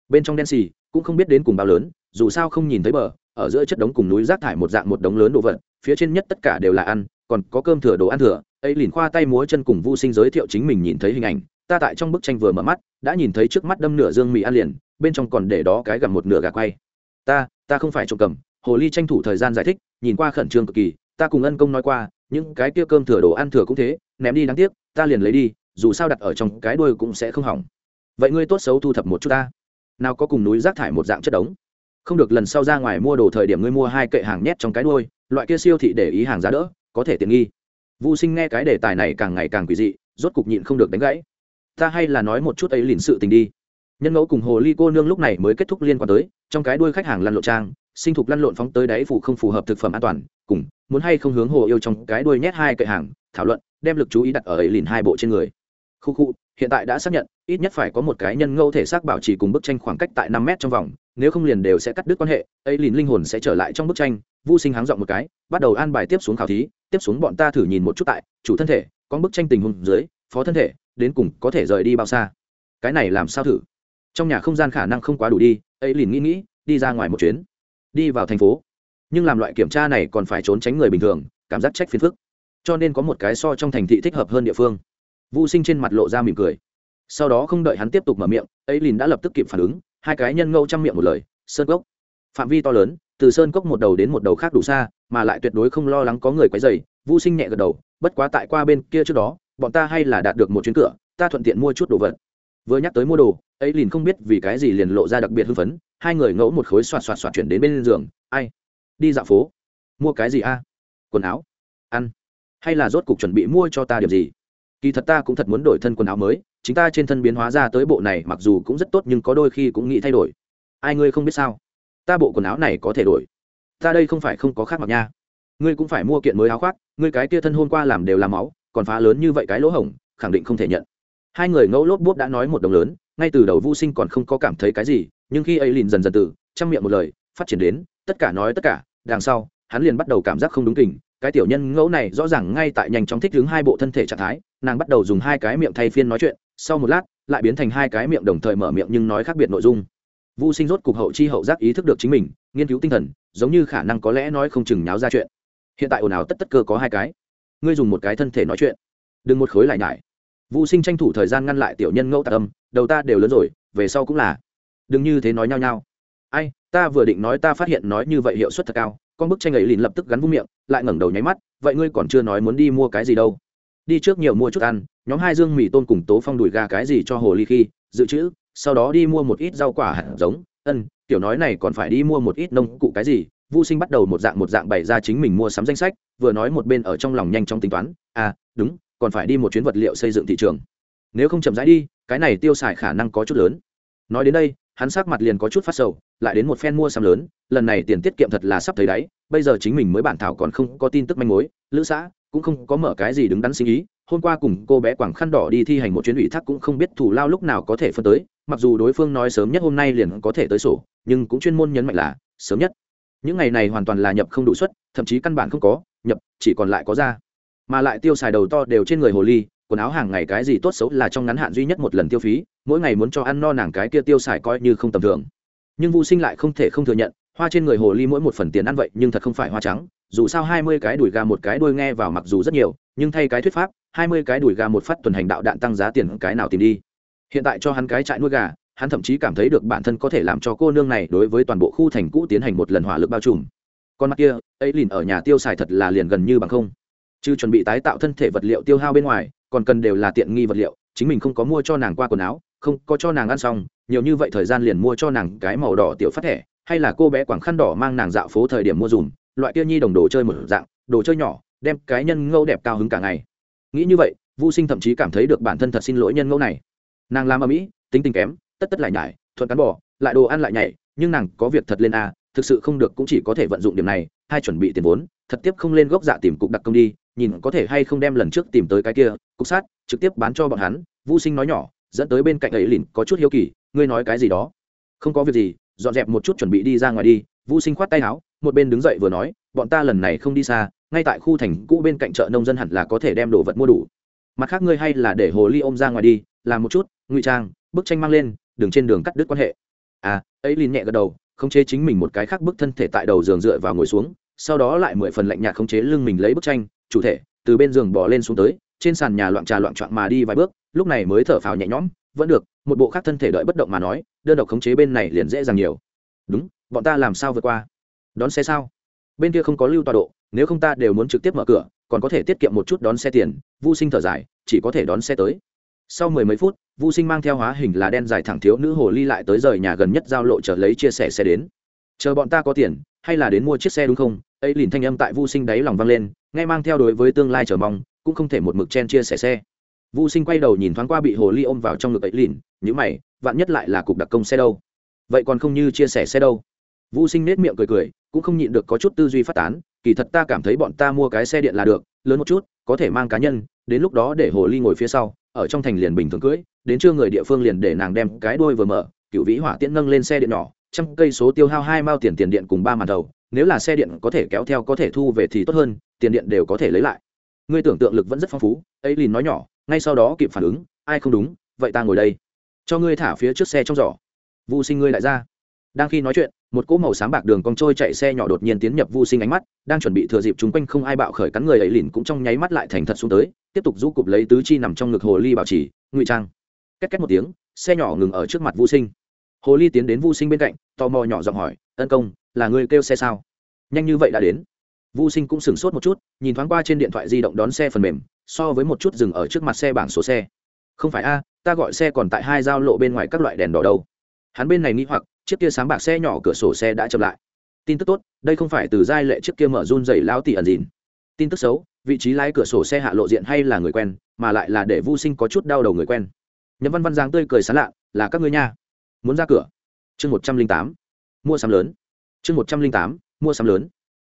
Bên trong đen xì, cũng không biết đến cùng bao lớn, dù sao không nhìn thấy bờ, ở giữa chất đống cùng núi rác thải một dạng một đống lớn đồ vật, phía trên nhất tất cả đều là ăn, còn có cơm thừa đồ ăn thừa. Ấy liền khoa tay múa chân cùng vu sinh giới thiệu chính mình nhìn thấy hình ảnh, ta tại trong bức tranh vừa mở mắt, đã nhìn thấy trước mắt đâm nửa dương mì ăn liền, bên trong còn để đó cái gặm một nửa gà quay. Ta ta không phải trộm cầm, hồ ly tranh thủ thời gian giải thích, nhìn qua khẩn trương cực kỳ, ta cùng ân công nói qua những cái kia cơm thừa đồ ăn thừa cũng thế ném đi đáng tiếc ta liền lấy đi dù sao đặt ở trong cái đuôi cũng sẽ không hỏng vậy ngươi tốt xấu thu thập một chút ta nào có cùng núi rác thải một dạng chất đống không được lần sau ra ngoài mua đồ thời điểm ngươi mua hai kệ hàng nhét trong cái đuôi loại kia siêu thị để ý hàng giá đỡ có thể tiện nghi Vu Sinh nghe cái đề tài này càng ngày càng quỷ dị, rốt cục nhịn không được đánh gãy. Ta hay là nói một chút ấy liền sự tình đi. Nhân ngẫu cùng hồ ly cô nương lúc này mới kết thúc liên quan tới, trong cái đuôi khách hàng lăn lộn trang, sinh thục lăn lộn phóng tới đáy phụ không phù hợp thực phẩm an toàn, cùng muốn hay không hướng hồ yêu trong cái đuôi nhét hai cậy hàng, thảo luận, đem lực chú ý đặt ở ấy lìn hai bộ trên người. Khu khu, hiện tại đã xác nhận, ít nhất phải có một cái nhân ngẫu thể xác bảo trì cùng bức tranh khoảng cách tại năm mét trong vòng, nếu không liền đều sẽ cắt đứt quan hệ, ấy lìn linh hồn sẽ trở lại trong bức tranh, Vu Sinh háng giọng một cái, bắt đầu an bài tiếp xuống khảo thí, tiếp xuống bọn ta thử nhìn một chút tại chủ thân thể con bức tranh tình huống dưới phó thân thể đến cùng có thể rời đi bao xa. Cái này làm sao thử? Trong nhà không gian khả năng không quá đủ đi ấy lìn nghĩ nghĩ đi ra ngoài một chuyến. Đi vào thành phố nhưng làm loại kiểm tra này còn phải trốn tránh người bình thường, cảm giác trách phiền phức. Cho nên có một cái so trong thành thị thích hợp hơn địa phương. Vô sinh trên mặt lộ ra mỉm cười. Sau đó không đợi hắn tiếp tục mở miệng ấy Lìn đã lập tức kịp phản ứng, hai cái nhân ngâu chăm miệng một lời, sơn gốc phạm vi to lớn, từ sơn cốc một đầu đến một đầu khác đủ xa, mà lại tuyệt đối không lo lắng có người quấy dày vô sinh nhẹ gật đầu, bất quá tại qua bên kia trước đó, bọn ta hay là đạt được một chuyến cửa, ta thuận tiện mua chút đồ vật. Vừa nhắc tới mua đồ ấy Lìn không biết vì cái gì liền lộ ra đặc biệt hưng phấn, hai người ngẫu một khối xoạt xoạt xoạt chuyển đến bên giường, ai đi dạo phố. Mua cái gì a? Quần áo. Ăn. Hay là rốt cục chuẩn bị mua cho ta điểm gì? Kỳ thật ta cũng thật muốn đổi thân quần áo mới, chính ta trên thân biến hóa ra tới bộ này mặc dù cũng rất tốt nhưng có đôi khi cũng nghĩ thay đổi. Ai ngươi không biết sao? Ta bộ quần áo này có thể đổi. Ta đây không phải không có khác mặc nha. Ngươi cũng phải mua kiện mới áo khoác, ngươi cái kia thân hôm qua làm đều làm máu, còn phá lớn như vậy cái lỗ hổng, khẳng định không thể nhận. Hai người ngẫu lốp bốp đã nói một đồng lớn, ngay từ đầu vô sinh còn không có cảm thấy cái gì, nhưng khi ấy liền dần dần từ trong miệng một lời, phát triển đến, tất cả nói tất cả đằng sau hắn liền bắt đầu cảm giác không đúng kình cái tiểu nhân ngẫu này rõ ràng ngay tại nhanh chóng thích ứng hai bộ thân thể trạng thái nàng bắt đầu dùng hai cái miệng thay phiên nói chuyện sau một lát lại biến thành hai cái miệng đồng thời mở miệng nhưng nói khác biệt nội dung Vu Sinh rốt cục hậu chi hậu giác ý thức được chính mình, nghiên cứu tinh thần, giống như khả năng có lẽ nói không chừng nháo ra chuyện. Hiện tại ồn ào tất tất cơ có hai cái, ngươi dùng một cái thân thể nói chuyện, đừng một khối lại nhải. Vu Sinh tranh thủ thời gian ngăn lại tiểu nhân ngẫu tạc âm, đầu ta đều lớn rồi, về sau cũng là. Đừng như thế nói nhau nhau. Ta vừa định nói ta phát hiện nói như vậy hiệu suất thật cao, con bức tranh ấy liền lập tức gắn vung miệng, lại ngẩng đầu nháy mắt, vậy ngươi còn chưa nói muốn đi mua cái gì đâu? Đi trước nhiều mua chút ăn, nhóm hai dương mì tôm cùng tố phong đùi gà cái gì cho hồ ly khi, dự trữ, sau đó đi mua một ít rau quả hạt giống ân tiểu nói này còn phải đi mua một ít nông cụ cái gì Vu Sinh bắt đầu một dạng một dạng bày ra chính mình mua sắm danh sách, vừa nói một bên ở trong lòng nhanh chóng tính toán, à, đúng, còn phải đi một chuyến vật liệu xây dựng thị trường. Nếu không chậm rãi đi, cái này tiêu xài khả năng có chút lớn. Nói đến đây, hắn sắc mặt liền có chút phát sầu, lại đến một phen mua sắm lớn, lần này tiền tiết kiệm thật là sắp thấy đáy, bây giờ chính mình mới bản thảo còn không có tin tức manh mối, lữ xã cũng không có mở cái gì đứng đắn suy nghĩ, hôm qua cùng cô bé quảng khăn đỏ đi thi hành một chuyến ủy thác cũng không biết thủ lao lúc nào có thể phân tới mặc dù đối phương nói sớm nhất hôm nay liền có thể tới sổ nhưng cũng chuyên môn nhấn mạnh là sớm nhất. Những ngày này hoàn toàn là nhập không đủ suất thậm chí căn bản không có nhập chỉ còn lại có ra. Mà lại tiêu xài đầu to đều trên người hồ ly quần áo hàng ngày cái gì tốt xấu là trong ngắn hạn duy nhất một lần tiêu phí mỗi ngày muốn cho ăn no nàng cái kia tiêu xài coi như không tầm thường. Nhưng vô sinh lại không thể không thừa nhận, hoa trên người hồ ly mỗi một phần tiền ăn vậy nhưng thật không phải hoa trắng. Dù sao hai mươi cái đùi gà một cái đuôi nghe vào mặc dù rất nhiều, nhưng thay cái thuyết pháp, hai mươi cái đùi gà một phát tuần hành đạo đạn tăng giá tiền cái nào tìm đi. Hiện tại cho hắn cái trại nuôi gà, hắn thậm chí cảm thấy được bản thân có thể làm cho cô nương này đối với toàn bộ khu thành cũ tiến hành một lần hỏa lực bao trùm. Con mắt kia, ấy lìn ở nhà tiêu xài thật là liền gần như bằng không. Chứ chuẩn bị tái tạo thân thể vật liệu tiêu hao bên ngoài, còn cần đều là tiện nghi vật liệu, chính mình không có mua cho nàng qua quần áo không có cho nàng ăn xong, nhiều như vậy thời gian liền mua cho nàng cái màu đỏ tiểu phát thẻ, hay là cô bé quảng khăn đỏ mang nàng dạo phố thời điểm mua dùm, loại kia nhi đồng đồ chơi một dạng, đồ chơi nhỏ, đem cái nhân ngẫu đẹp cao hứng cả ngày. Nghĩ như vậy vô sinh thậm chí cảm thấy được bản thân thật xin lỗi nhân ngẫu này. Nàng làm ở mỹ tính tình kém, tất tất lại nhải, thuận cán bỏ lại đồ ăn lại nhảy, nhưng nàng có việc thật lên a, thực sự không được cũng chỉ có thể vận dụng điểm này, hai chuẩn bị tiền vốn, thật tiếp không lên gốc dạ tìm cục đặc công đi, nhìn có thể hay không đem lần trước tìm tới cái kia, cục sát, trực tiếp bán cho bọn hắn vô sinh nói nhỏ dẫn tới bên cạnh ấy lìn có chút hiếu kỳ, ngươi nói cái gì đó? Không có việc gì, dọn dẹp một chút chuẩn bị đi ra ngoài đi. Vũ sinh khoát tay áo, một bên đứng dậy vừa nói, bọn ta lần này không đi xa, ngay tại khu thành cũ bên cạnh chợ nông dân hẳn là có thể đem đồ vật mua đủ. Mặt khác ngươi hay là để hồ ly ôm ra ngoài đi, làm một chút, ngụy trang, bức tranh mang lên, đường trên đường cắt đứt quan hệ. À ấy lìn nhẹ gật đầu, khống chế chính mình một cái khác bức thân thể tại đầu giường dựa vào ngồi xuống, sau đó lại mười phần lạnh nhạt khống chế lưng mình lấy bức tranh, chủ thể, từ bên giường bỏ lên xuống tới trên sàn nhà loạn trà loạn trọn mà đi vài bước, lúc này mới thở phào nhẹ nhõm, vẫn được, một bộ khác thân thể đợi bất động mà nói, đơn độc khống chế bên này liền dễ dàng nhiều. Đúng, bọn ta làm sao vượt qua? Đón xe sao? Bên kia không có lưu tọa độ, nếu không ta đều muốn trực tiếp mở cửa, còn có thể tiết kiệm một chút đón xe tiền vô sinh thở dài, chỉ có thể đón xe tới. Sau mười mấy phút vô sinh mang theo hóa hình là đen dài thẳng thiếu nữ hồ ly lại tới rời nhà gần nhất giao lộ trở lấy chia sẻ xe đến. Chờ bọn ta có tiền, hay là đến mua chiếc xe đúng không? Ấy liền thanh âm tại vô sinh đáy lòng vang lên, nghe mang theo đối với tương lai chờ mong cũng không thể một mực chen chia sẻ xe. Vũ sinh quay đầu nhìn thoáng qua bị hồ ly ôm vào trong ngực ấy lìn nhữ mày, vạn nhất lại là cục đặc công xe đâu? Vậy còn không như chia sẻ xe đâu? Vũ sinh nết miệng cười cười, cũng không nhịn được có chút tư duy phát tán, kỳ thật ta cảm thấy bọn ta mua cái xe điện là được, lớn một chút, có thể mang cá nhân, đến lúc đó để hồ ly ngồi phía sau, ở trong thành liền bình thường cưỡi đến trưa người địa phương liền để nàng đem cái đuôi vừa mở, cựu vĩ hỏa tiễn nâng lên xe điện nhỏ, trăm cây số tiêu hao hai mao tiền tiền điện cùng ba màn đầu, nếu là xe điện có thể kéo theo có thể thu về thì tốt hơn, tiền điện đều có thể lấy lại ngươi tưởng tượng lực vẫn rất phong phú ấy lìn nói nhỏ, ngay sau đó kịp phản ứng, ai không đúng, vậy ta ngồi đây, cho ngươi thả phía trước xe trong giỏ. Vô sinh ngươi lại ra. Đang khi nói chuyện, một cỗ màu sáng bạc đường cong trôi chạy xe nhỏ đột nhiên tiến nhập vô sinh ánh mắt, đang chuẩn bị thừa dịp chúng quanh không ai bạo khởi cắn người ấy lìn cũng trong nháy mắt lại thành thật xuống tới, tiếp tục rũ cụp lấy tứ chi nằm trong ngực hồ ly bảo trì, ngụy trang. Két két một tiếng, xe nhỏ ngừng ở trước mặt vô sinh. Hồ ly tiến đến vô sinh bên cạnh, tò mò nhỏ giọng hỏi ân công, là ngươi kêu xe sao? Nhanh như vậy đã đến vô sinh cũng sửng sốt một chút, nhìn thoáng qua trên điện thoại di động đón xe phần mềm, so với một chút dừng ở trước mặt xe bảng số xe. Không phải a, ta gọi xe còn tại hai giao lộ bên ngoài các loại đèn đỏ đâu. Hắn bên này nghĩ hoặc, chiếc kia sáng bạc xe nhỏ cửa sổ xe đã chậm lại. Tin tức tốt, đây không phải từ giai lệ chiếc kia mở run dày lao tỉ ẩn dìn. Tin tức xấu, vị trí lái cửa sổ xe hạ lộ diện hay là người quen, mà lại là để vô sinh có chút đau đầu người quen. Nhấm văn văn giang tươi cười sán lạ, là các ngươi nha. Muốn ra cửa. Chương một trăm linh tám. Mua sắm lớn. Chương một trăm linh tám. Mua sắm lớn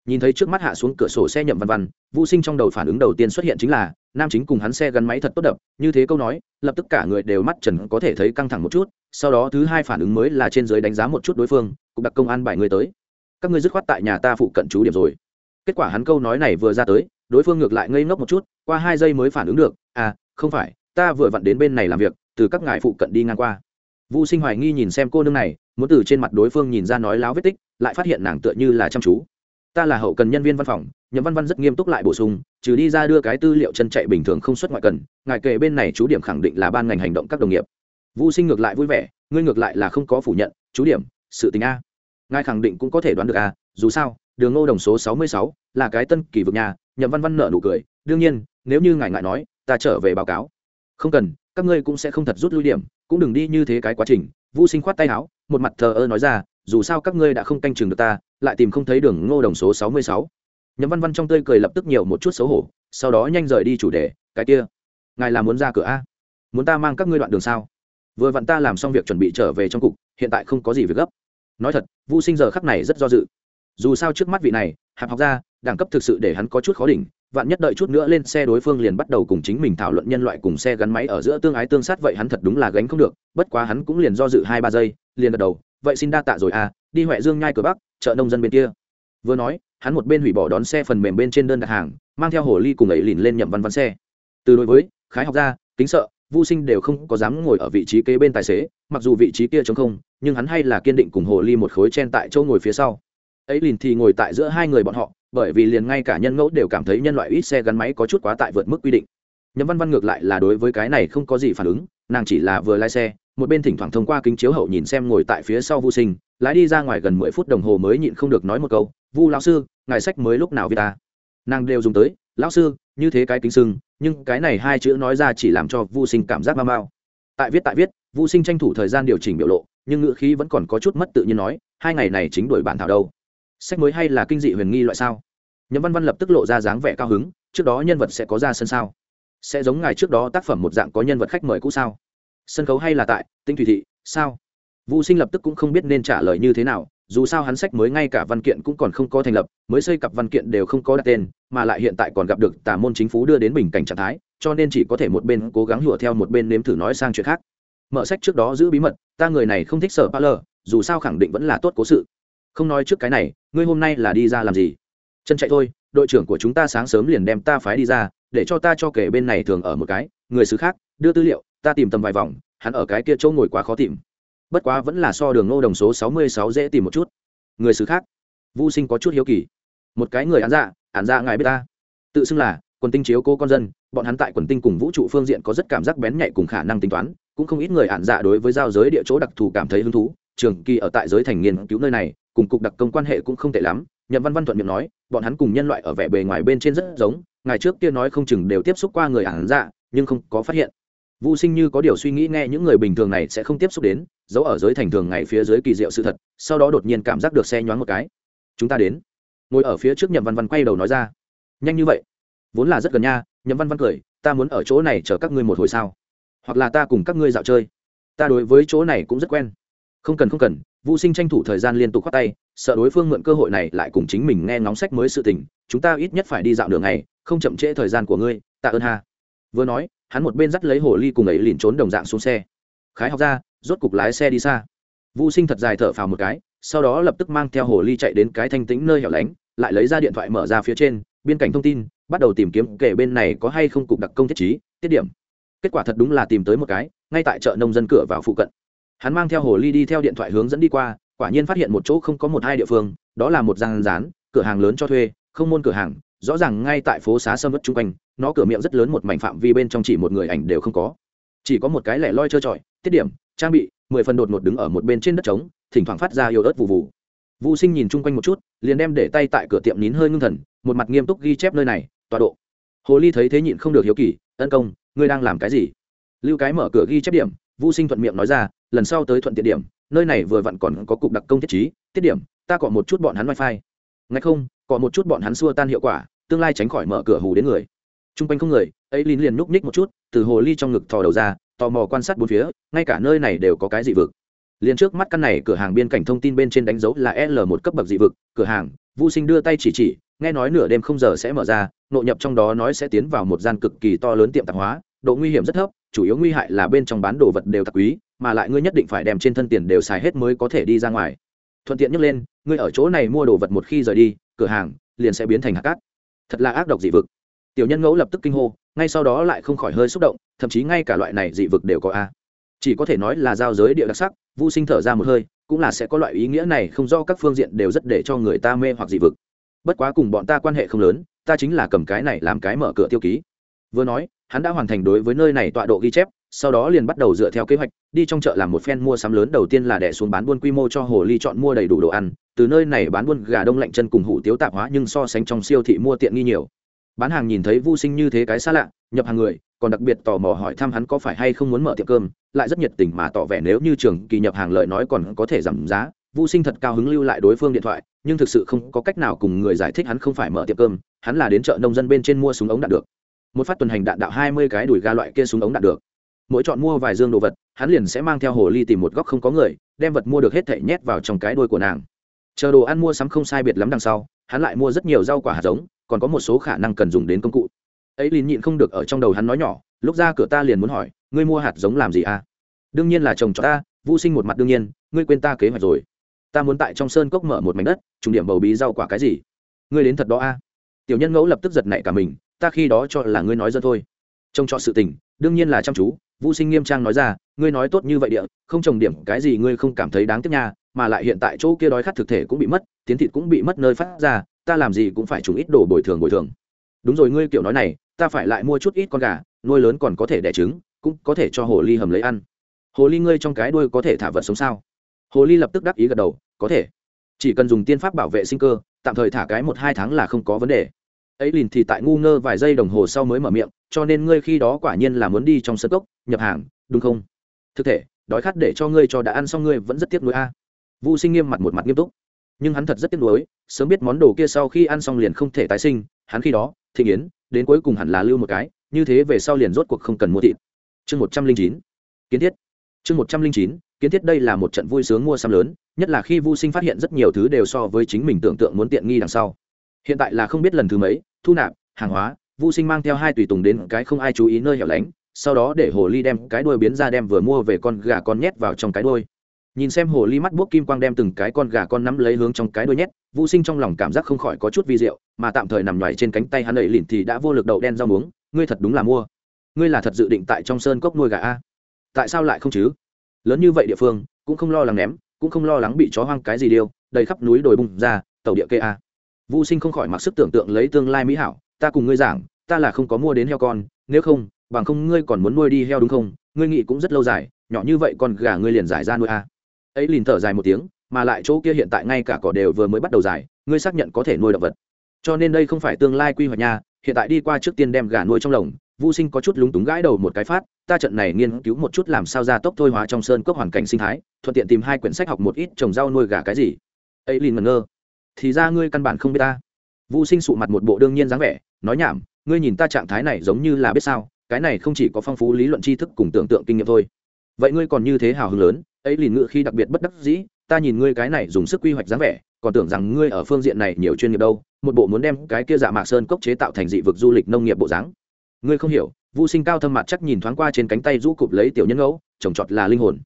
nhìn thấy trước mắt hạ xuống cửa sổ xe nhậm văn văn vũ sinh trong đầu phản ứng đầu tiên xuất hiện chính là, nam chính cùng hắn xe gắn máy thật tốt đập, như thế câu nói, lập tức cả người đều mắt trần có thể thấy căng thẳng một chút, sau đó thứ hai phản ứng mới là trên giới đánh giá một chút đối phương cũng đặt công an bài người tới. Các ngươi dứt khoát tại nhà ta phụ cận chú điểm rồi. Kết quả hắn câu nói này vừa ra tới, đối phương ngược lại ngây ngốc một chút, qua hai giây mới phản ứng được à không phải, ta vừa vặn đến bên này làm việc, từ các ngài phụ cận đi ngang qua. Vũ sinh hoài nghi nhìn xem cô nương này, muốn từ trên mặt đối phương nhìn ra nói láo vết tích, lại phát hiện nàng tựa như là chăm chú ta là hậu cần nhân viên văn phòng, nhậm văn văn rất nghiêm túc lại bổ sung, trừ đi ra đưa cái tư liệu chân chạy bình thường không xuất ngoại cần, ngài kề bên này chú điểm khẳng định là ban ngành hành động các đồng nghiệp. Vũ sinh ngược lại vui vẻ, ngươi ngược lại là không có phủ nhận, chú điểm, sự tình a. Ngài khẳng định cũng có thể đoán được a, dù sao, đường ngô đồng số sáu mươi sáu là cái tân kỳ vực nhà, nhậm văn văn nợ nụ cười, đương nhiên, nếu như ngài ngại nói, ta trở về báo cáo. Không cần, các ngươi cũng sẽ không thật rút lui điểm, cũng đừng đi như thế cái quá trình. Vũ sinh khoát tay áo, một mặt thờ ơ nói ra dù sao các ngươi đã không canh chừng được ta, lại tìm không thấy đường ngô đồng số sáu mươi sáu. Nhậm văn văn trong tươi cười lập tức nhiều một chút xấu hổ, sau đó nhanh rời đi chủ đề, cái kia, ngài là muốn ra cửa a? Muốn ta mang các ngươi đoạn đường sao? Vừa vặn ta làm xong việc chuẩn bị trở về trong cục, hiện tại không có gì việc gấp. Nói thật vũ sinh giờ khắc này rất do dự. Dù sao trước mắt vị này, hạp học ra đẳng cấp thực sự để hắn có chút khó đỉnh, vạn nhất đợi chút nữa lên xe đối phương liền bắt đầu cùng chính mình thảo luận nhân loại cùng xe gắn máy ở giữa tương ái tương sát vậy hắn thật đúng là gánh không được, bất quá hắn cũng liền do dự hai ba giây, liền gật đầu vậy xin đa tạ rồi à đi huệ dương nhai cửa bắc, chợ nông dân bên kia. Vừa nói, hắn một bên hủy bỏ đón xe phần mềm bên trên đơn đặt hàng, mang theo hồ ly cùng ấy lìn lên nhậm văn văn xe. Từ đối với, khái học gia kính sợ vô sinh đều không có dám ngồi ở vị trí kế bên tài xế, mặc dù vị trí kia chống không, nhưng hắn hay là kiên định cùng hồ ly một khối chen tại chỗ ngồi phía sau. Ấy lìn thì ngồi tại giữa hai người bọn họ, bởi vì liền ngay cả nhân ngẫu đều cảm thấy nhân loại ít xe gắn máy có chút quá tại vượt mức quy định. Nhậm văn văn ngược lại là đối với cái này không có gì phản ứng, nàng chỉ là vừa lái xe một bên thỉnh thoảng thông qua kính chiếu hậu nhìn xem ngồi tại phía sau vu sinh, lái đi ra ngoài gần mười phút đồng hồ mới nhịn không được nói một câu, vu lão sư, ngài sách mới lúc nào viết ta? Nàng đều dùng tới, lão sư, như thế cái kính sưng, nhưng cái này hai chữ nói ra chỉ làm cho vu sinh cảm giác mau mau. Tại viết tại viết, vu sinh tranh thủ thời gian điều chỉnh biểu lộ, nhưng ngữ khí vẫn còn có chút mất tự nhiên nói, hai ngày này chính đổi bản thảo đâu. Sách mới hay là kinh dị huyền nghi loại sao? Nhậm văn văn lập tức lộ ra dáng vẻ cao hứng, trước đó nhân vật sẽ có ra sân sao? Sẽ giống ngài trước đó tác phẩm một dạng có nhân vật khách mời cũ sao? Sân khấu hay là tại, tinh thủy thị, sao? Vũ sinh lập tức cũng không biết nên trả lời như thế nào, dù sao hắn sách mới ngay cả văn kiện cũng còn không có thành lập, mới xây cặp văn kiện đều không có đặt tên, mà lại hiện tại còn gặp được tà môn chính phủ đưa đến bình cảnh trạng thái, cho nên chỉ có thể một bên cố gắng hùa theo một bên nếm thử nói sang chuyện khác. Mở sách trước đó giữ bí mật, ta người này không thích sở ba lờ dù sao khẳng định vẫn là tốt cố sự. Không nói trước cái này, ngươi hôm nay là đi ra làm gì? Chân chạy thôi, đội trưởng của chúng ta sáng sớm liền đem ta phái đi ra, để cho ta cho kể bên này thường ở một cái, người xứ khác, đưa tư liệu ta tìm tầm vài vòng, hắn ở cái kia chỗ ngồi quá khó tìm. Bất quá vẫn là so đường ngô đồng số sáu mươi sáu dễ tìm một chút. Người xứ khác. Vô sinh có chút hiếu kỳ. Một cái người án dạ án dạ ngài biết ta. Tự xưng là quần tinh chiếu cô con dân, bọn hắn tại quần tinh cùng vũ trụ phương diện có rất cảm giác bén nhạy cùng khả năng tính toán, cũng không ít người án dạ đối với giao giới địa chỗ đặc thù cảm thấy hứng thú. Trường kỳ ở tại giới thành nghiên cứu nơi này, cùng cục đặc công quan hệ cũng không tệ lắm. Nhậm văn văn thuận miệng nói, bọn hắn cùng nhân loại ở vẻ bề ngoài bên trên rất giống ngày trước kia nói không chừng đều tiếp xúc qua người án dạ nhưng không có phát hiện. Vu Sinh như có điều suy nghĩ nghe những người bình thường này sẽ không tiếp xúc đến, giấu ở giới thành thường ngày phía dưới kỳ diệu sự thật, sau đó đột nhiên cảm giác được xe nhoáng một cái. Chúng ta đến. Ngồi ở phía trước Nhậm Văn Văn quay đầu nói ra. Nhanh như vậy? Vốn là rất gần nha, Nhậm Văn Văn cười, ta muốn ở chỗ này chờ các ngươi một hồi sao? Hoặc là ta cùng các ngươi dạo chơi. Ta đối với chỗ này cũng rất quen. Không cần không cần, Vu Sinh tranh thủ thời gian liên tục khoác tay, sợ đối phương mượn cơ hội này lại cùng chính mình nghe ngóng sách mới sự tình, chúng ta ít nhất phải đi dạo đường này. không chậm trễ thời gian của ngươi, tạ ơn ha. Vừa nói, hắn một bên dắt lấy hồ ly cùng ấy liền trốn đồng dạng xuống xe. Khái học ra, rốt cục lái xe đi xa. Vũ sinh thật dài thở phào một cái, sau đó lập tức mang theo hồ ly chạy đến cái thanh tĩnh nơi hẻo lánh, lại lấy ra điện thoại mở ra phía trên, biên cảnh thông tin, bắt đầu tìm kiếm kể bên này có hay không cục đặc công thiết trí, tiết điểm. Kết quả thật đúng là tìm tới một cái, ngay tại chợ nông dân cửa vào phụ cận. Hắn mang theo hồ ly đi theo điện thoại hướng dẫn đi qua, quả nhiên phát hiện một chỗ không có một hai địa phương, đó là một gian rán, cửa hàng lớn cho thuê, không môn cửa hàng rõ ràng ngay tại phố xá sâm vất chung quanh, nó cửa miệng rất lớn một mảnh phạm vi bên trong chỉ một người ảnh đều không có. Chỉ có một cái lẻ loi trơ trọi, tiết điểm, trang bị, mười phần đột ngột đứng ở một bên trên đất trống, thỉnh thoảng phát ra yếu ớt vụ vụ vũ sinh nhìn chung quanh một chút, liền đem để tay tại cửa tiệm nín hơi ngưng thần, một mặt nghiêm túc ghi chép nơi này, tọa độ. Hồ ly thấy thế nhịn không được hiếu kỳ, tấn công, ngươi đang làm cái gì? Lưu cái mở cửa ghi chép điểm, vũ sinh thuận miệng nói ra, lần sau tới thuận tiện điểm, nơi này vừa vặn còn có cục đặc công thiết trí, tiết điểm, ta cọ một chút bọn hắn wifi ngay không, có một chút bọn hắn xua tan hiệu quả, tương lai tránh khỏi mở cửa hù đến người. T r u n g quanh không người, ấy lín liền núp ních một chút, từ hồ ly trong ngực thò đầu ra, tò mò quan sát bốn phía, ngay cả nơi này đều có cái dị vực. Liền trước mắt căn này, cửa hàng biên cảnh thông tin bên trên đánh dấu là l một cấp bậc dị vực, cửa hàng vô sinh đưa tay chỉ chỉ, nghe nói nửa đêm không giờ sẽ mở ra, nội nhập trong đó nói sẽ tiến vào một gian cực kỳ to lớn tiệm tạp hóa, độ nguy hiểm rất thấp, chủ yếu nguy hại là bên trong bán đồ vật đều tạp quý, mà lại ngươi nhất định phải đem trên thân tiền đều xài hết mới có thể đi ra ngoài thuận tiện nhắc lên, ngươi ở chỗ này mua đồ vật một khi rời đi, cửa hàng liền sẽ biến thành hạt cát. Thật là ác độc dị vực. Tiểu nhân ngẫu lập tức kinh hô, ngay sau đó lại không khỏi hơi xúc động, thậm chí ngay cả loại này dị vực đều có a. Chỉ có thể nói là giao giới địa đặc sắc vô sinh thở ra một hơi, cũng là sẽ có loại ý nghĩa này không do các phương diện đều rất để cho người ta mê hoặc dị vực. Bất quá cùng bọn ta quan hệ không lớn, ta chính là cầm cái này làm cái mở cửa tiêu ký. Vừa nói, hắn đã hoàn thành đối với nơi này tọa độ ghi chép sau đó liền bắt đầu dựa theo kế hoạch, đi trong chợ làm một phen mua sắm lớn. Đầu tiên là đẻ xuống bán buôn quy mô cho hồ ly chọn mua đầy đủ đồ ăn, từ nơi này bán buôn gà đông lạnh chân cùng hủ tiếu tạp hóa nhưng so sánh trong siêu thị mua tiện nghi nhiều. Bán hàng nhìn thấy vô sinh như thế cái xa lạ, nhập hàng người, còn đặc biệt tò mò hỏi thăm hắn có phải hay không muốn mở tiệm cơm, lại rất nhiệt tình mà tỏ vẻ nếu như trường kỳ nhập hàng lời nói còn có thể giảm giá. Vô sinh thật cao hứng lưu lại đối phương điện thoại, nhưng thực sự không có cách nào cùng người giải thích hắn không phải mở tiệm cơm, hắn là đến chợ nông dân bên trên mua súng ống đạn được. Một phát tuần hành đạn đạo hai mươi cái đùi ga loại kia súng ống đạn được mỗi chọn mua vài dương đồ vật, hắn liền sẽ mang theo hồ ly tìm một góc không có người, đem vật mua được hết thảy nhét vào trong cái đuôi của nàng. Chờ đồ ăn mua sắm không sai biệt lắm đằng sau, hắn lại mua rất nhiều rau quả hạt giống, còn có một số khả năng cần dùng đến công cụ. Ấy liền nhịn không được ở trong đầu hắn nói nhỏ, lúc ra cửa ta liền muốn hỏi, ngươi mua hạt giống làm gì à? Đương nhiên là chồng cho ta, vô sinh một mặt đương nhiên, ngươi quên ta kế hoạch rồi. Ta muốn tại trong sơn cốc mở một mảnh đất, trùng điểm bầu bí rau quả cái gì? Ngươi đến thật đó a à? tiểu nhân ngẫu lập tức giật nảy cả mình, ta khi đó cho là ngươi nói dân thôi. Trông cho sự tình, đương nhiên là chăm chú vũ sinh nghiêm trang nói ra, ngươi nói tốt như vậy địa, không trồng điểm cái gì ngươi không cảm thấy đáng tiếc nha, mà lại hiện tại chỗ kia đói khát thực thể cũng bị mất, tiến thịt cũng bị mất nơi phát ra, ta làm gì cũng phải trùng ít đồ bồi thường bồi thường. Đúng rồi, ngươi kiểu nói này, ta phải lại mua chút ít con gà, nuôi lớn còn có thể đẻ trứng, cũng có thể cho hồ ly hầm lấy ăn. Hồ ly ngươi trong cái đuôi có thể thả vật sống sao? Hồ ly lập tức đắc ý gật đầu, có thể, chỉ cần dùng tiên pháp bảo vệ sinh cơ, tạm thời thả cái một hai tháng là không có vấn đề ấy lìn thì tại ngu ngơ vài giây đồng hồ sau mới mở miệng, cho nên ngươi khi đó quả nhiên là muốn đi trong sân cốc, nhập hàng, đúng không? Thực thể, đói khát để cho ngươi cho đã ăn xong ngươi vẫn rất tiếc nuối a. À. vu sinh nghiêm mặt một mặt nghiêm túc. Nhưng hắn thật rất tiếc nuối, sớm biết món đồ kia sau khi ăn xong liền không thể tái sinh, hắn khi đó thị yến, đến cuối cùng hẳn là lưu một cái, như thế về sau liền rốt cuộc không cần mua thịt. Chương một trăm linh chín, kiến thiết. Chương một trăm linh chín, kiến thiết đây là một trận vui sướng mua sắm lớn, nhất là khi vô sinh phát hiện rất nhiều thứ đều so với chính mình tưởng tượng muốn tiện nghi đằng sau. Hiện tại là không biết lần thứ mấy thu nạp, hàng hóa vô sinh mang theo hai tùy tùng đến cái không ai chú ý nơi hẻo lánh, sau đó để hồ ly đem cái đuôi biến ra đem vừa mua về con gà con nhét vào trong cái đuôi. Nhìn xem hồ ly mắt buốc kim quang đem từng cái con gà con nắm lấy hướng trong cái đuôi nhét vô sinh trong lòng cảm giác không khỏi có chút vi diệu, mà tạm thời nằm nhoài trên cánh tay hắn ấy lìn thì đã vô lực đậu đen rau muống, ngươi thật đúng là mua. Ngươi là thật dự định tại trong sơn cốc nuôi gà a? Tại sao lại không chứ? Lớn như vậy địa phương, cũng không lo lắng ném, cũng không lo lắng bị chó hoang cái gì điêu, đầy khắp núi đồi bung ra, tàu địa kê a vô sinh không khỏi mặc sức tưởng tượng lấy tương lai mỹ hảo, ta cùng ngươi giảng, ta là không có mua đến heo con, nếu không, bằng không ngươi còn muốn nuôi đi heo đúng không? Ngươi nghĩ cũng rất lâu dài, nhỏ như vậy còn gà ngươi liền giải ra nuôi a. Ấy liền thở dài một tiếng, mà lại chỗ kia hiện tại ngay cả cỏ đều vừa mới bắt đầu dài ngươi xác nhận có thể nuôi động vật. Cho nên đây không phải tương lai quy hoạch nha, hiện tại đi qua trước tiên đem gà nuôi trong lồng vô sinh có chút lúng túng gãi đầu một cái phát, ta trận này nghiên cứu một chút làm sao ra tốc thôi hóa trong sơn cốc hoàn cảnh sinh thái, thuận tiện tìm hai quyển sách học một ít trồng rau nuôi gà cái gì. Ấy liền ngẩn ngơ thì ra ngươi căn bản không biết ta. Vũ sinh sụ mặt một bộ đương nhiên dáng vẻ, nói nhảm, ngươi nhìn ta trạng thái này giống như là biết sao, cái này không chỉ có phong phú lý luận tri thức cùng tưởng tượng kinh nghiệm thôi. Vậy ngươi còn như thế hào hứng lớn, ấy lìn ngự khi đặc biệt bất đắc dĩ, ta nhìn ngươi cái này dùng sức quy hoạch dáng vẻ, còn tưởng rằng ngươi ở phương diện này nhiều chuyên nghiệp đâu, một bộ muốn đem cái kia dạ mạc sơn cốc chế tạo thành dị vực du lịch nông nghiệp bộ dáng. Ngươi không hiểu vũ sinh cao thâm mặt chắc nhìn thoáng qua trên cánh tay rũ cụp lấy tiểu nhân ngẫu, trồng trọt là linh hồn.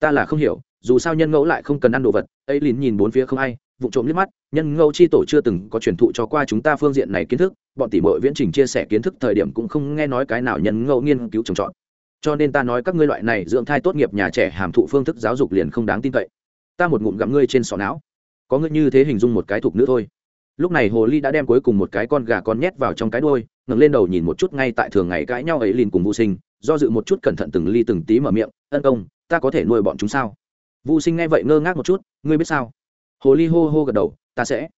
Ta là không hiểu, dù sao nhân ngẫu lại không cần ăn đồ vật, ấy lìn nhìn bốn phía không ai vụ trộm liếc mắt, nhân ngẫu chi tổ chưa từng có truyền thụ cho qua chúng ta phương diện này kiến thức, bọn tỷ mội viễn trình chia sẻ kiến thức thời điểm cũng không nghe nói cái nào nhân ngẫu nghiên cứu trồng trọt. Cho nên ta nói các ngươi loại này dưỡng thai tốt nghiệp nhà trẻ hàm thụ phương thức giáo dục liền không đáng tin cậy. Ta một ngụm gặm ngươi trên sọ não. Có ngươi như thế hình dung một cái thục nữ thôi. Lúc này hồ ly đã đem cuối cùng một cái con gà con nhét vào trong cái đôi ngẩng lên đầu nhìn một chút ngay tại thường ngày cãi nhau ấy liền cùng vô sinh, do dự một chút cẩn thận từng ly từng tí mở miệng, ân công, ta có thể nuôi bọn chúng sao? Vô sinh nghe vậy ngơ ngác một chút, ngươi biết sao? Hồ ly hô hô gật đầu, ta sẽ.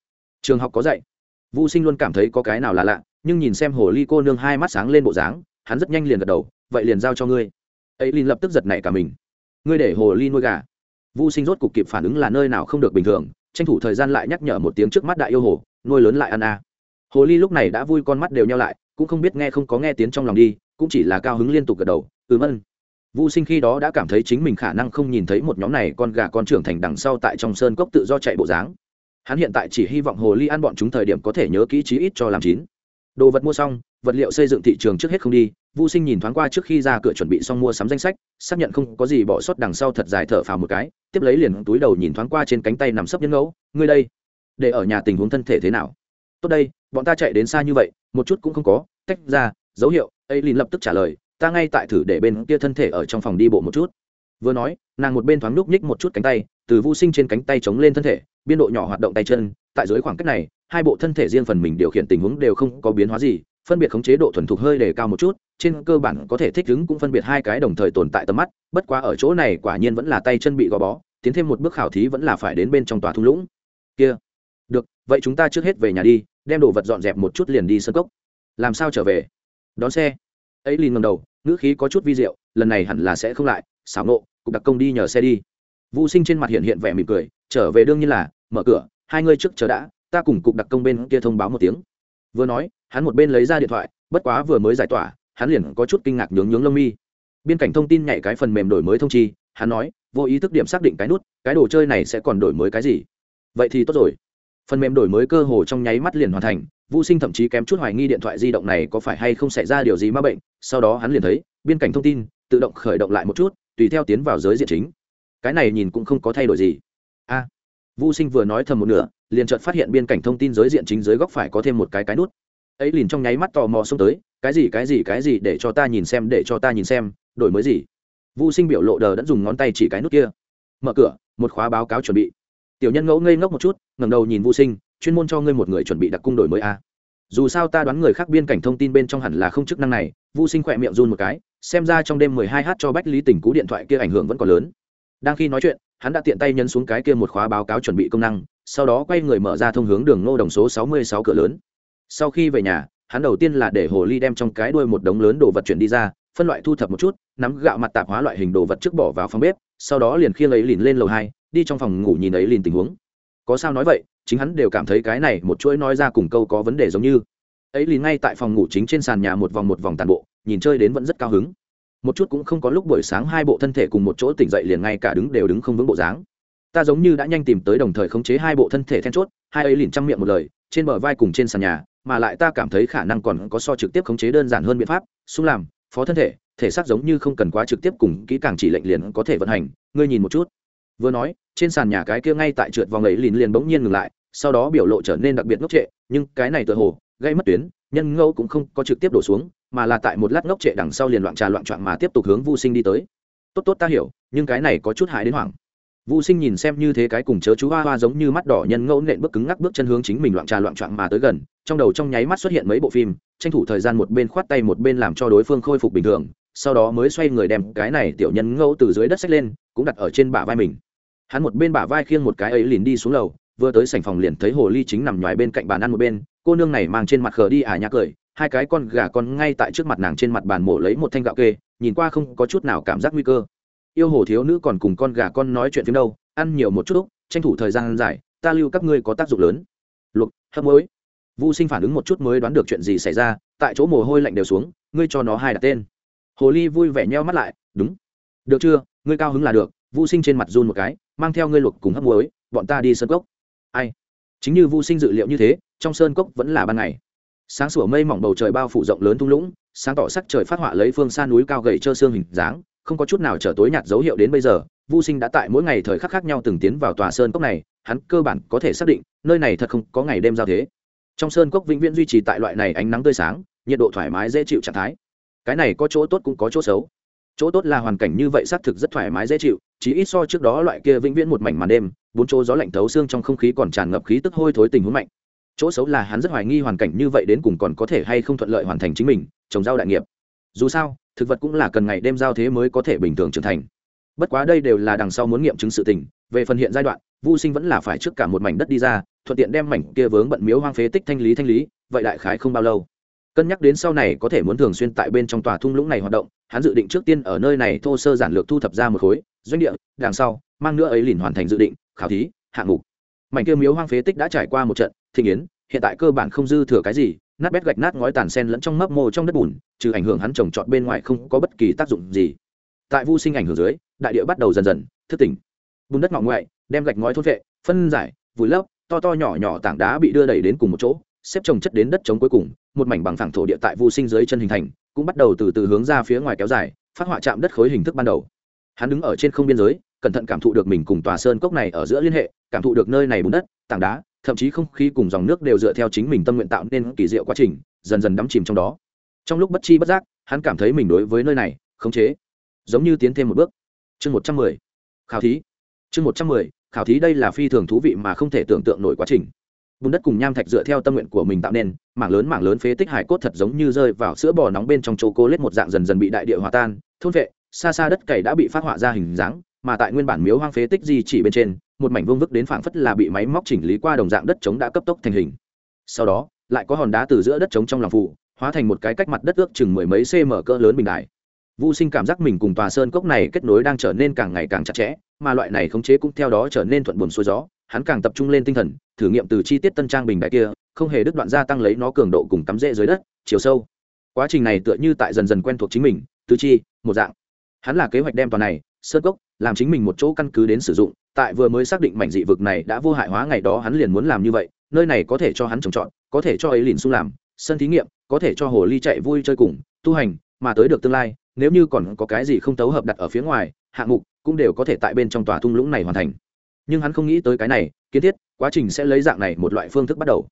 Trường học có dạy. Vũ sinh luôn cảm thấy có cái nào là lạ, nhưng nhìn xem hồ ly cô nương hai mắt sáng lên bộ dáng, hắn rất nhanh liền gật đầu, vậy liền giao cho ngươi. Ấy liền lập tức giật nảy cả mình. Ngươi để hồ ly nuôi gà. Vũ sinh rốt cục kịp phản ứng là nơi nào không được bình thường, tranh thủ thời gian lại nhắc nhở một tiếng trước mắt đại yêu hồ, nuôi lớn lại ăn a. À. hồ ly lúc này đã vui con mắt đều nhau lại, cũng không biết nghe không có nghe tiếng trong lòng đi, cũng chỉ là cao hứng liên tục gật đầu, ừm ân. Vu Sinh khi đó đã cảm thấy chính mình khả năng không nhìn thấy một nhóm này con gà con trưởng thành đằng sau tại trong sơn cốc tự do chạy bộ dáng. Hắn hiện tại chỉ hy vọng hồ ly ăn bọn chúng thời điểm có thể nhớ kỹ chí ít cho làm chín. Đồ vật mua xong, vật liệu xây dựng thị trường trước hết không đi, Vu Sinh nhìn thoáng qua trước khi ra cửa chuẩn bị xong mua sắm danh sách, xác nhận không có gì bỏ sót đằng sau thật dài thở phào một cái, tiếp lấy liền túi đầu nhìn thoáng qua trên cánh tay nằm sấp nhân ngẫu, ngươi đây, để ở nhà tình huống thân thể thế nào? Tốt đây, bọn ta chạy đến xa như vậy, một chút cũng không có, tách ra, dấu hiệu, Aileen lập tức trả lời, ta ngay tại thử để bên kia thân thể ở trong phòng đi bộ một chút. Vừa nói, nàng một bên thoáng núp nhích một chút cánh tay, từ vô sinh trên cánh tay chống lên thân thể, biên độ nhỏ hoạt động tay chân, tại dưới khoảng cách này, hai bộ thân thể riêng phần mình điều khiển tình huống đều không có biến hóa gì, phân biệt khống chế độ thuần thục hơi đề cao một chút, trên cơ bản có thể thích ứng cũng phân biệt hai cái đồng thời tồn tại tầm mắt, bất quá ở chỗ này quả nhiên vẫn là tay chân bị gò bó, tiến thêm một bước khảo thí vẫn là phải đến bên trong tòa thung lũng. Kia, được, vậy chúng ta trước hết về nhà đi, đem đồ vật dọn dẹp một chút liền đi sân cốc. Làm sao trở về? Đón xe. Ấy liền ngầm đầu ngữ khí có chút vi diệu, lần này hẳn là sẽ không lại, xảo nộ, cục đặc công đi nhờ xe đi. Vũ sinh trên mặt hiện hiện vẻ mỉm cười, trở về đương nhiên là, mở cửa, hai ngươi trước chờ đã, ta cùng cục đặc công bên kia thông báo một tiếng. Vừa nói, hắn một bên lấy ra điện thoại, bất quá vừa mới giải tỏa, hắn liền có chút kinh ngạc nhướng nhướng lông mi. Biên cảnh thông tin nhảy cái phần mềm đổi mới thông chi, hắn nói, vô ý thức điểm xác định cái nút, cái đồ chơi này sẽ còn đổi mới cái gì? Vậy thì tốt rồi phần mềm đổi mới cơ hồ trong nháy mắt liền hoàn thành Vu Sinh thậm chí kém chút hoài nghi điện thoại di động này có phải hay không xảy ra điều gì ma bệnh, sau đó hắn liền thấy, biên cảnh thông tin tự động khởi động lại một chút, tùy theo tiến vào giới diện chính. Cái này nhìn cũng không có thay đổi gì. A. Vu Sinh vừa nói thầm một nửa, liền chợt phát hiện biên cảnh thông tin giới diện chính dưới góc phải có thêm một cái cái nút. Ấy liền trong nháy mắt tò mò xông tới, cái gì cái gì cái gì để cho ta nhìn xem, để cho ta nhìn xem, đổi mới gì? Vu Sinh biểu lộ đờ đã dùng ngón tay chỉ cái nút kia. Mở cửa, một khóa báo cáo chuẩn bị. Tiểu nhân ngẫu ngây ngốc một chút, ngẩng đầu nhìn Vu Sinh, chuyên môn cho ngươi một người chuẩn bị đặc cung đổi mới a. Dù sao ta đoán người khác biên cảnh thông tin bên trong hẳn là không chức năng này Vu sinh khỏe miệng run một cái xem ra trong đêm mười hai h cho bách lý tỉnh cú điện thoại kia ảnh hưởng vẫn còn lớn. Đang khi nói chuyện hắn đã tiện tay nhấn xuống cái kia một khóa báo cáo chuẩn bị công năng sau đó quay người mở ra thông hướng đường ngô đồng số sáu mươi sáu cửa lớn. Sau khi về nhà hắn đầu tiên là để hồ ly đem trong cái đuôi một đống lớn đồ vật chuyển đi ra phân loại thu thập một chút nắm gạo mặt tạp hóa loại hình đồ vật trước bỏ vào phòng bếp sau đó liền khiêng ấy lìn lên lầu hai đi trong phòng ngủ nhìn ấy lìn tình huống. Có sao nói vậy, chính hắn đều cảm thấy cái này một chuỗi nói ra cùng câu có vấn đề giống như. Ấy liền ngay tại phòng ngủ chính trên sàn nhà một vòng một vòng tàn bộ, nhìn chơi đến vẫn rất cao hứng. Một chút cũng không có lúc buổi sáng hai bộ thân thể cùng một chỗ tỉnh dậy liền ngay cả đứng đều đứng không vững bộ dáng. Ta giống như đã nhanh tìm tới đồng thời khống chế hai bộ thân thể then chốt, hai ấy liền chăm miệng một lời, trên bờ vai cùng trên sàn nhà, mà lại ta cảm thấy khả năng còn có so trực tiếp khống chế đơn giản hơn biện pháp, xung làm, phó thân thể thể xác giống như không cần quá trực tiếp cùng kỹ càng chỉ lệnh liền có thể vận hành, ngươi nhìn một chút vừa nói trên sàn nhà cái kia ngay tại trượt vòng ấy liền liền bỗng nhiên ngừng lại sau đó biểu lộ trở nên đặc biệt ngốc trệ nhưng cái này tựa hồ gây mất tuyến nhân ngẫu cũng không có trực tiếp đổ xuống mà là tại một lát ngốc trệ đằng sau liền loạn trà loạn trọn mà tiếp tục hướng vô sinh đi tới tốt tốt ta hiểu nhưng cái này có chút hại đến hoảng Vu Sinh nhìn xem như thế cái cùng chớ chú hoa hoa giống như mắt đỏ nhân ngẫu nện bước cứng ngắc bước chân hướng chính mình loạn trà loạn trọn mà tới gần, trong đầu trong nháy mắt xuất hiện mấy bộ phim, tranh thủ thời gian một bên khoát tay một bên làm cho đối phương khôi phục bình thường, sau đó mới xoay người đem cái này tiểu nhân ngẫu từ dưới đất xách lên, cũng đặt ở trên bả vai mình. Hắn một bên bả vai khiêng một cái ấy liền đi xuống lầu, vừa tới sảnh phòng liền thấy hồ ly chính nằm nhòi bên cạnh bàn ăn một bên, cô nương này mang trên mặt khờ đi à nhã cười, hai cái con gà con ngay tại trước mặt nàng trên mặt bàn mổ lấy một thanh gạo kê, nhìn qua không có chút nào cảm giác nguy cơ. Yêu hồ thiếu nữ còn cùng con gà con nói chuyện phim đâu, ăn nhiều một chút lúc tranh thủ thời gian dài ta lưu các ngươi có tác dụng lớn. Luộc hấp mới vô sinh phản ứng một chút mới đoán được chuyện gì xảy ra tại chỗ mồ hôi lạnh đều xuống ngươi cho nó hai đặt tên. Hồ ly vui vẻ nheo mắt lại đúng. Được chưa? Ngươi cao hứng là được vô sinh trên mặt run một cái mang theo ngươi luộc cùng hấp muối bọn ta đi sơn cốc ai chính như vô sinh dự liệu như thế trong sơn cốc vẫn là ban ngày sáng sủa mây mỏng bầu trời bao phủ rộng lớn thung lũng sáng tỏ sắc trời phát họa lấy phương xa núi cao gầy trơ xương hình dáng không có chút nào trở tối nhạt dấu hiệu đến bây giờ Vu Sinh đã tại mỗi ngày thời khắc khác nhau từng tiến vào tòa sơn cốc này, hắn cơ bản có thể xác định, nơi này thật không có ngày đêm giao thế. Trong sơn cốc vĩnh viễn duy trì tại loại này ánh nắng tươi sáng, nhiệt độ thoải mái dễ chịu trạng thái. Cái này có chỗ tốt cũng có chỗ xấu. Chỗ tốt là hoàn cảnh như vậy xác thực rất thoải mái dễ chịu, chỉ ít so trước đó loại kia vĩnh viễn một mảnh màn đêm, bốn chỗ gió lạnh thấu xương trong không khí còn tràn ngập khí tức hôi thối tình huống mạnh. Chỗ xấu là hắn rất hoài nghi hoàn cảnh như vậy đến cùng còn có thể hay không thuận lợi hoàn thành chính mình, trồng rau đại nghiệp. Dù sao, thực vật cũng là cần ngày đêm giao thế mới có thể bình thường trưởng thành bất quá đây đều là đằng sau muốn nghiệm chứng sự tình về phần hiện giai đoạn vô sinh vẫn là phải trước cả một mảnh đất đi ra thuận tiện đem mảnh kia vướng bận miếu hoang phế tích thanh lý thanh lý vậy đại khái không bao lâu cân nhắc đến sau này có thể muốn thường xuyên tại bên trong tòa thung lũng này hoạt động, hắn dự định trước tiên ở nơi này thô sơ giản lược thu thập ra một khối, doanh địa, đằng sau, mang nữa ấy liền hoàn thành dự định, khảo thí, hạng mục. Mảnh kia miếu hoang phế tích đã trải qua một trận, thịnh yến, hiện tại cơ bản không dư thừa cái gì, nát bét gạch nát ngói tàn sen lẫn trong mấp mô trong đất bùn, trừ ảnh hưởng hắn trồng trọt bên ngoài không có bất kỳ tác dụng gì. Tại vu sinh ảnh hưởng dưới, đại địa bắt đầu dần dần thức tỉnh. Bùn đất ngọ ngoại, đem gạch ngói thốt vệ, phân giải, vùi lấp, to to nhỏ nhỏ tảng đá bị đưa đẩy đến cùng một chỗ xếp trồng chất đến đất trống cuối cùng, một mảnh bằng phẳng thổ địa tại vu sinh dưới chân hình thành, cũng bắt đầu từ từ hướng ra phía ngoài kéo dài, phát họa chạm đất khối hình thức ban đầu. Hắn đứng ở trên không biên giới, cẩn thận cảm thụ được mình cùng tòa sơn cốc này ở giữa liên hệ, cảm thụ được nơi này bùn đất, tảng đá, thậm chí không khí cùng dòng nước đều dựa theo chính mình tâm nguyện tạo nên kỳ diệu quá trình, dần dần đắm chìm trong đó. Trong lúc bất chi bất giác, hắn cảm thấy mình đối với nơi này, khống chế. Giống như tiến thêm một bước. Chương một trăm mười. Khảo thí. Chương một trăm mười. Khảo thí đây là phi thường thú vị mà không thể tưởng tượng nổi quá trình bùn đất cùng nham thạch dựa theo tâm nguyện của mình tạo nên, mảng lớn mảng lớn phế tích hải cốt thật giống như rơi vào sữa bò nóng bên trong chỗ cô lết một dạng dần dần bị đại địa hòa tan. Thôn vệ, xa xa đất cày đã bị phát họa ra hình dáng, mà tại nguyên bản miếu hoang phế tích di chỉ bên trên, một mảnh vương vức đến phảng phất là bị máy móc chỉnh lý qua đồng dạng đất trống đã cấp tốc thành hình. Sau đó, lại có hòn đá từ giữa đất trống trong lòng phụ hóa thành một cái cách mặt đất ước chừng mười mấy cm cỡ lớn bình đại Vu Sinh cảm giác mình cùng tòa sơn cốc này kết nối đang trở nên càng ngày càng chặt chẽ, mà loại này khống chế cũng theo đó trở nên thuận buồm xuôi gió, hắn càng tập trung lên tinh thần, thử nghiệm từ chi tiết tân trang bình đại kia, không hề đứt đoạn gia tăng lấy nó cường độ cùng cắm rễ dưới đất, chiều sâu. Quá trình này tựa như tại dần dần quen thuộc chính mình, tứ chi, một dạng. Hắn là kế hoạch đem tòa này, sơn cốc, làm chính mình một chỗ căn cứ đến sử dụng, tại vừa mới xác định mảnh dị vực này đã vô hại hóa ngày đó hắn liền muốn làm như vậy, nơi này có thể cho hắn trồng trọt, có thể cho ấy lìn su làm, sân thí nghiệm, có thể cho hồ ly chạy vui chơi cùng, tu hành, mà tới được tương lai, nếu như còn có cái gì không tấu hợp đặt ở phía ngoài, hạng mục cũng đều có thể tại bên trong tòa thung lũng này hoàn thành. Nhưng hắn không nghĩ tới cái này, kiến thiết, quá trình sẽ lấy dạng này một loại phương thức bắt đầu.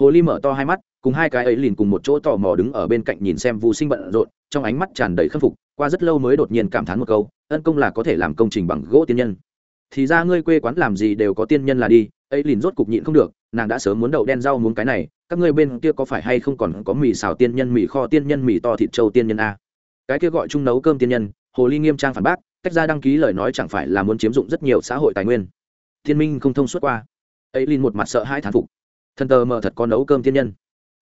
Hồ ly mở to hai mắt, cùng hai cái ấy liền cùng một chỗ tò mò đứng ở bên cạnh nhìn xem vũ sinh bận rộn, trong ánh mắt tràn đầy khâm phục, qua rất lâu mới đột nhiên cảm thán một câu, ân công là có thể làm công trình bằng gỗ tiên nhân. Thì ra ngươi quê quán làm gì đều có tiên nhân là đi, ấy liền rốt cục nhịn không được, nàng đã sớm muốn đậu đen rau muốn cái này, các ngươi bên kia có phải hay không còn có mì xào tiên nhân, mì kho tiên nhân, mì to thịt trâu tiên nhân a? Cái kia gọi chung nấu cơm tiên nhân, hồ ly nghiêm trang phản bác cách ra đăng ký lời nói chẳng phải là muốn chiếm dụng rất nhiều xã hội tài nguyên. Thiên minh không thông suốt qua. Ấy linh một mặt sợ hai thán phục. Thần tờ mờ thật có nấu cơm tiên nhân.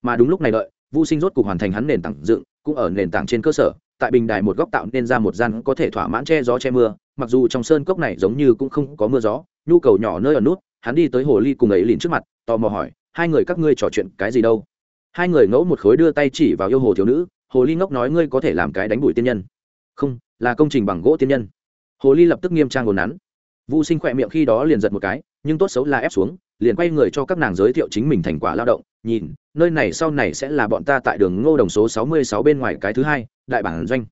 Mà đúng lúc này đợi vô sinh rốt cục hoàn thành hắn nền tảng dựng, cũng ở nền tảng trên cơ sở, tại bình đài một góc tạo nên ra một gian có thể thỏa mãn che gió che mưa, mặc dù trong sơn cốc này giống như cũng không có mưa gió, nhu cầu nhỏ nơi ở nút, hắn đi tới hồ ly cùng ấy liền trước mặt, tò mò hỏi, hai người các ngươi trò chuyện cái gì đâu? Hai người ngẫu một khối đưa tay chỉ vào yêu hồ thiếu nữ hồ ly ngốc nói ngươi có thể làm cái đánh bụi tiên nhân. Không, là công trình bằng gỗ tiên nhân. Hồ ly lập tức nghiêm trang ngồn nắn vũ sinh khỏe miệng khi đó liền giật một cái, nhưng tốt xấu là ép xuống, liền quay người cho các nàng giới thiệu chính mình thành quả lao động. Nhìn, nơi này sau này sẽ là bọn ta tại đường ngô đồng số sáu mươi sáu bên ngoài cái thứ hai, đại bản doanh.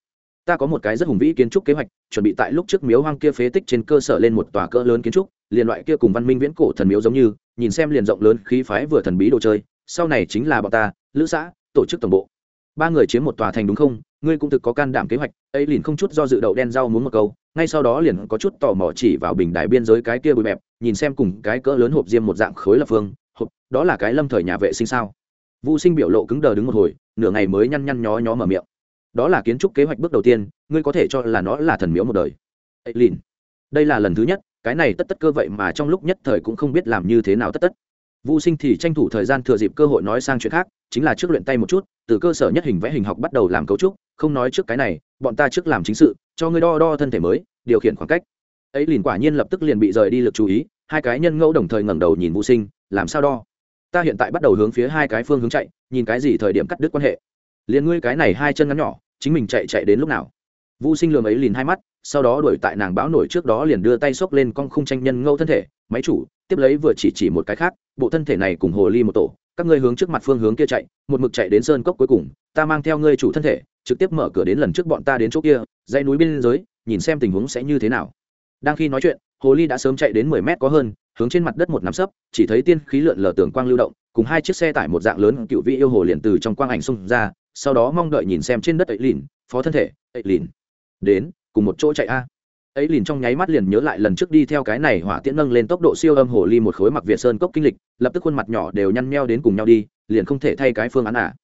Ta có một cái rất hùng vĩ kiến trúc kế hoạch, chuẩn bị tại lúc trước miếu hoang kia phế tích trên cơ sở lên một tòa cỡ lớn kiến trúc, liền loại kia cùng văn minh viễn cổ thần miếu giống như, nhìn xem liền rộng lớn khí phái vừa thần bí đồ chơi. Sau này chính là bọn ta, lữ xã, tổ chức tổng bộ ba người chiếm một tòa thành đúng không? Ngươi cũng thực có can đảm kế hoạch, ấy liền không chút do dự đậu đen rau muốn một câu, ngay sau đó liền có chút tò mò chỉ vào bình đại biên giới cái kia bụi bẹp, nhìn xem cùng cái cỡ lớn hộp diêm một dạng khối lập phương, hộp, đó là cái lâm thời nhà vệ sinh sao? Vũ sinh biểu lộ cứng đờ đứng một hồi, nửa ngày mới nhăn nhăn nhó nhó mở miệng. Đó là kiến trúc kế hoạch bước đầu tiên, ngươi có thể cho là nó là thần miếu một đời. Ấy liền, đây là lần thứ nhất, cái này tất tất cơ vậy mà trong lúc nhất thời cũng không biết làm như thế nào tất tất. Vu Sinh thì tranh thủ thời gian thừa dịp cơ hội nói sang chuyện khác, chính là trước luyện tay một chút, từ cơ sở nhất hình vẽ hình học bắt đầu làm cấu trúc, không nói trước cái này, bọn ta trước làm chính sự, cho ngươi đo đo thân thể mới, điều khiển khoảng cách. Ấy liền quả nhiên lập tức liền bị rời đi lực chú ý, hai cái nhân ngẫu đồng thời ngẩng đầu nhìn Vu Sinh, làm sao đo? Ta hiện tại bắt đầu hướng phía hai cái phương hướng chạy, nhìn cái gì thời điểm cắt đứt quan hệ. liền ngươi cái này hai chân ngắn nhỏ, chính mình chạy chạy đến lúc nào? Vu Sinh lườm ấy liền hai mắt, sau đó đuổi tại nàng bão nổi trước đó liền đưa tay xốc lên con khung tranh nhân ngâu thân thể, máy chủ, tiếp lấy vừa chỉ chỉ một cái khác bộ thân thể này cùng hồ ly một tổ các ngươi hướng trước mặt phương hướng kia chạy một mực chạy đến sơn cốc cuối cùng ta mang theo ngươi chủ thân thể trực tiếp mở cửa đến lần trước bọn ta đến chỗ kia dãy núi bên dưới nhìn xem tình huống sẽ như thế nào. Đang khi nói chuyện hồ ly đã sớm chạy đến mười mét có hơn hướng trên mặt đất một nắm sấp chỉ thấy tiên khí lượn lờ tường quang lưu động cùng hai chiếc xe tải một dạng lớn cựu vị yêu hồ liền từ trong quang ảnh xung ra sau đó mong đợi nhìn xem trên đất ấy lìn phó thân thể ấy lìn. Đến cùng một chỗ chạy a. Ấy liền trong nháy mắt liền nhớ lại lần trước đi theo cái này hỏa tiễn nâng lên tốc độ siêu âm hồ ly một khối mặc việt sơn cốc kinh lịch, lập tức khuôn mặt nhỏ đều nhăn nheo đến cùng nhau đi, liền không thể thay cái phương án à.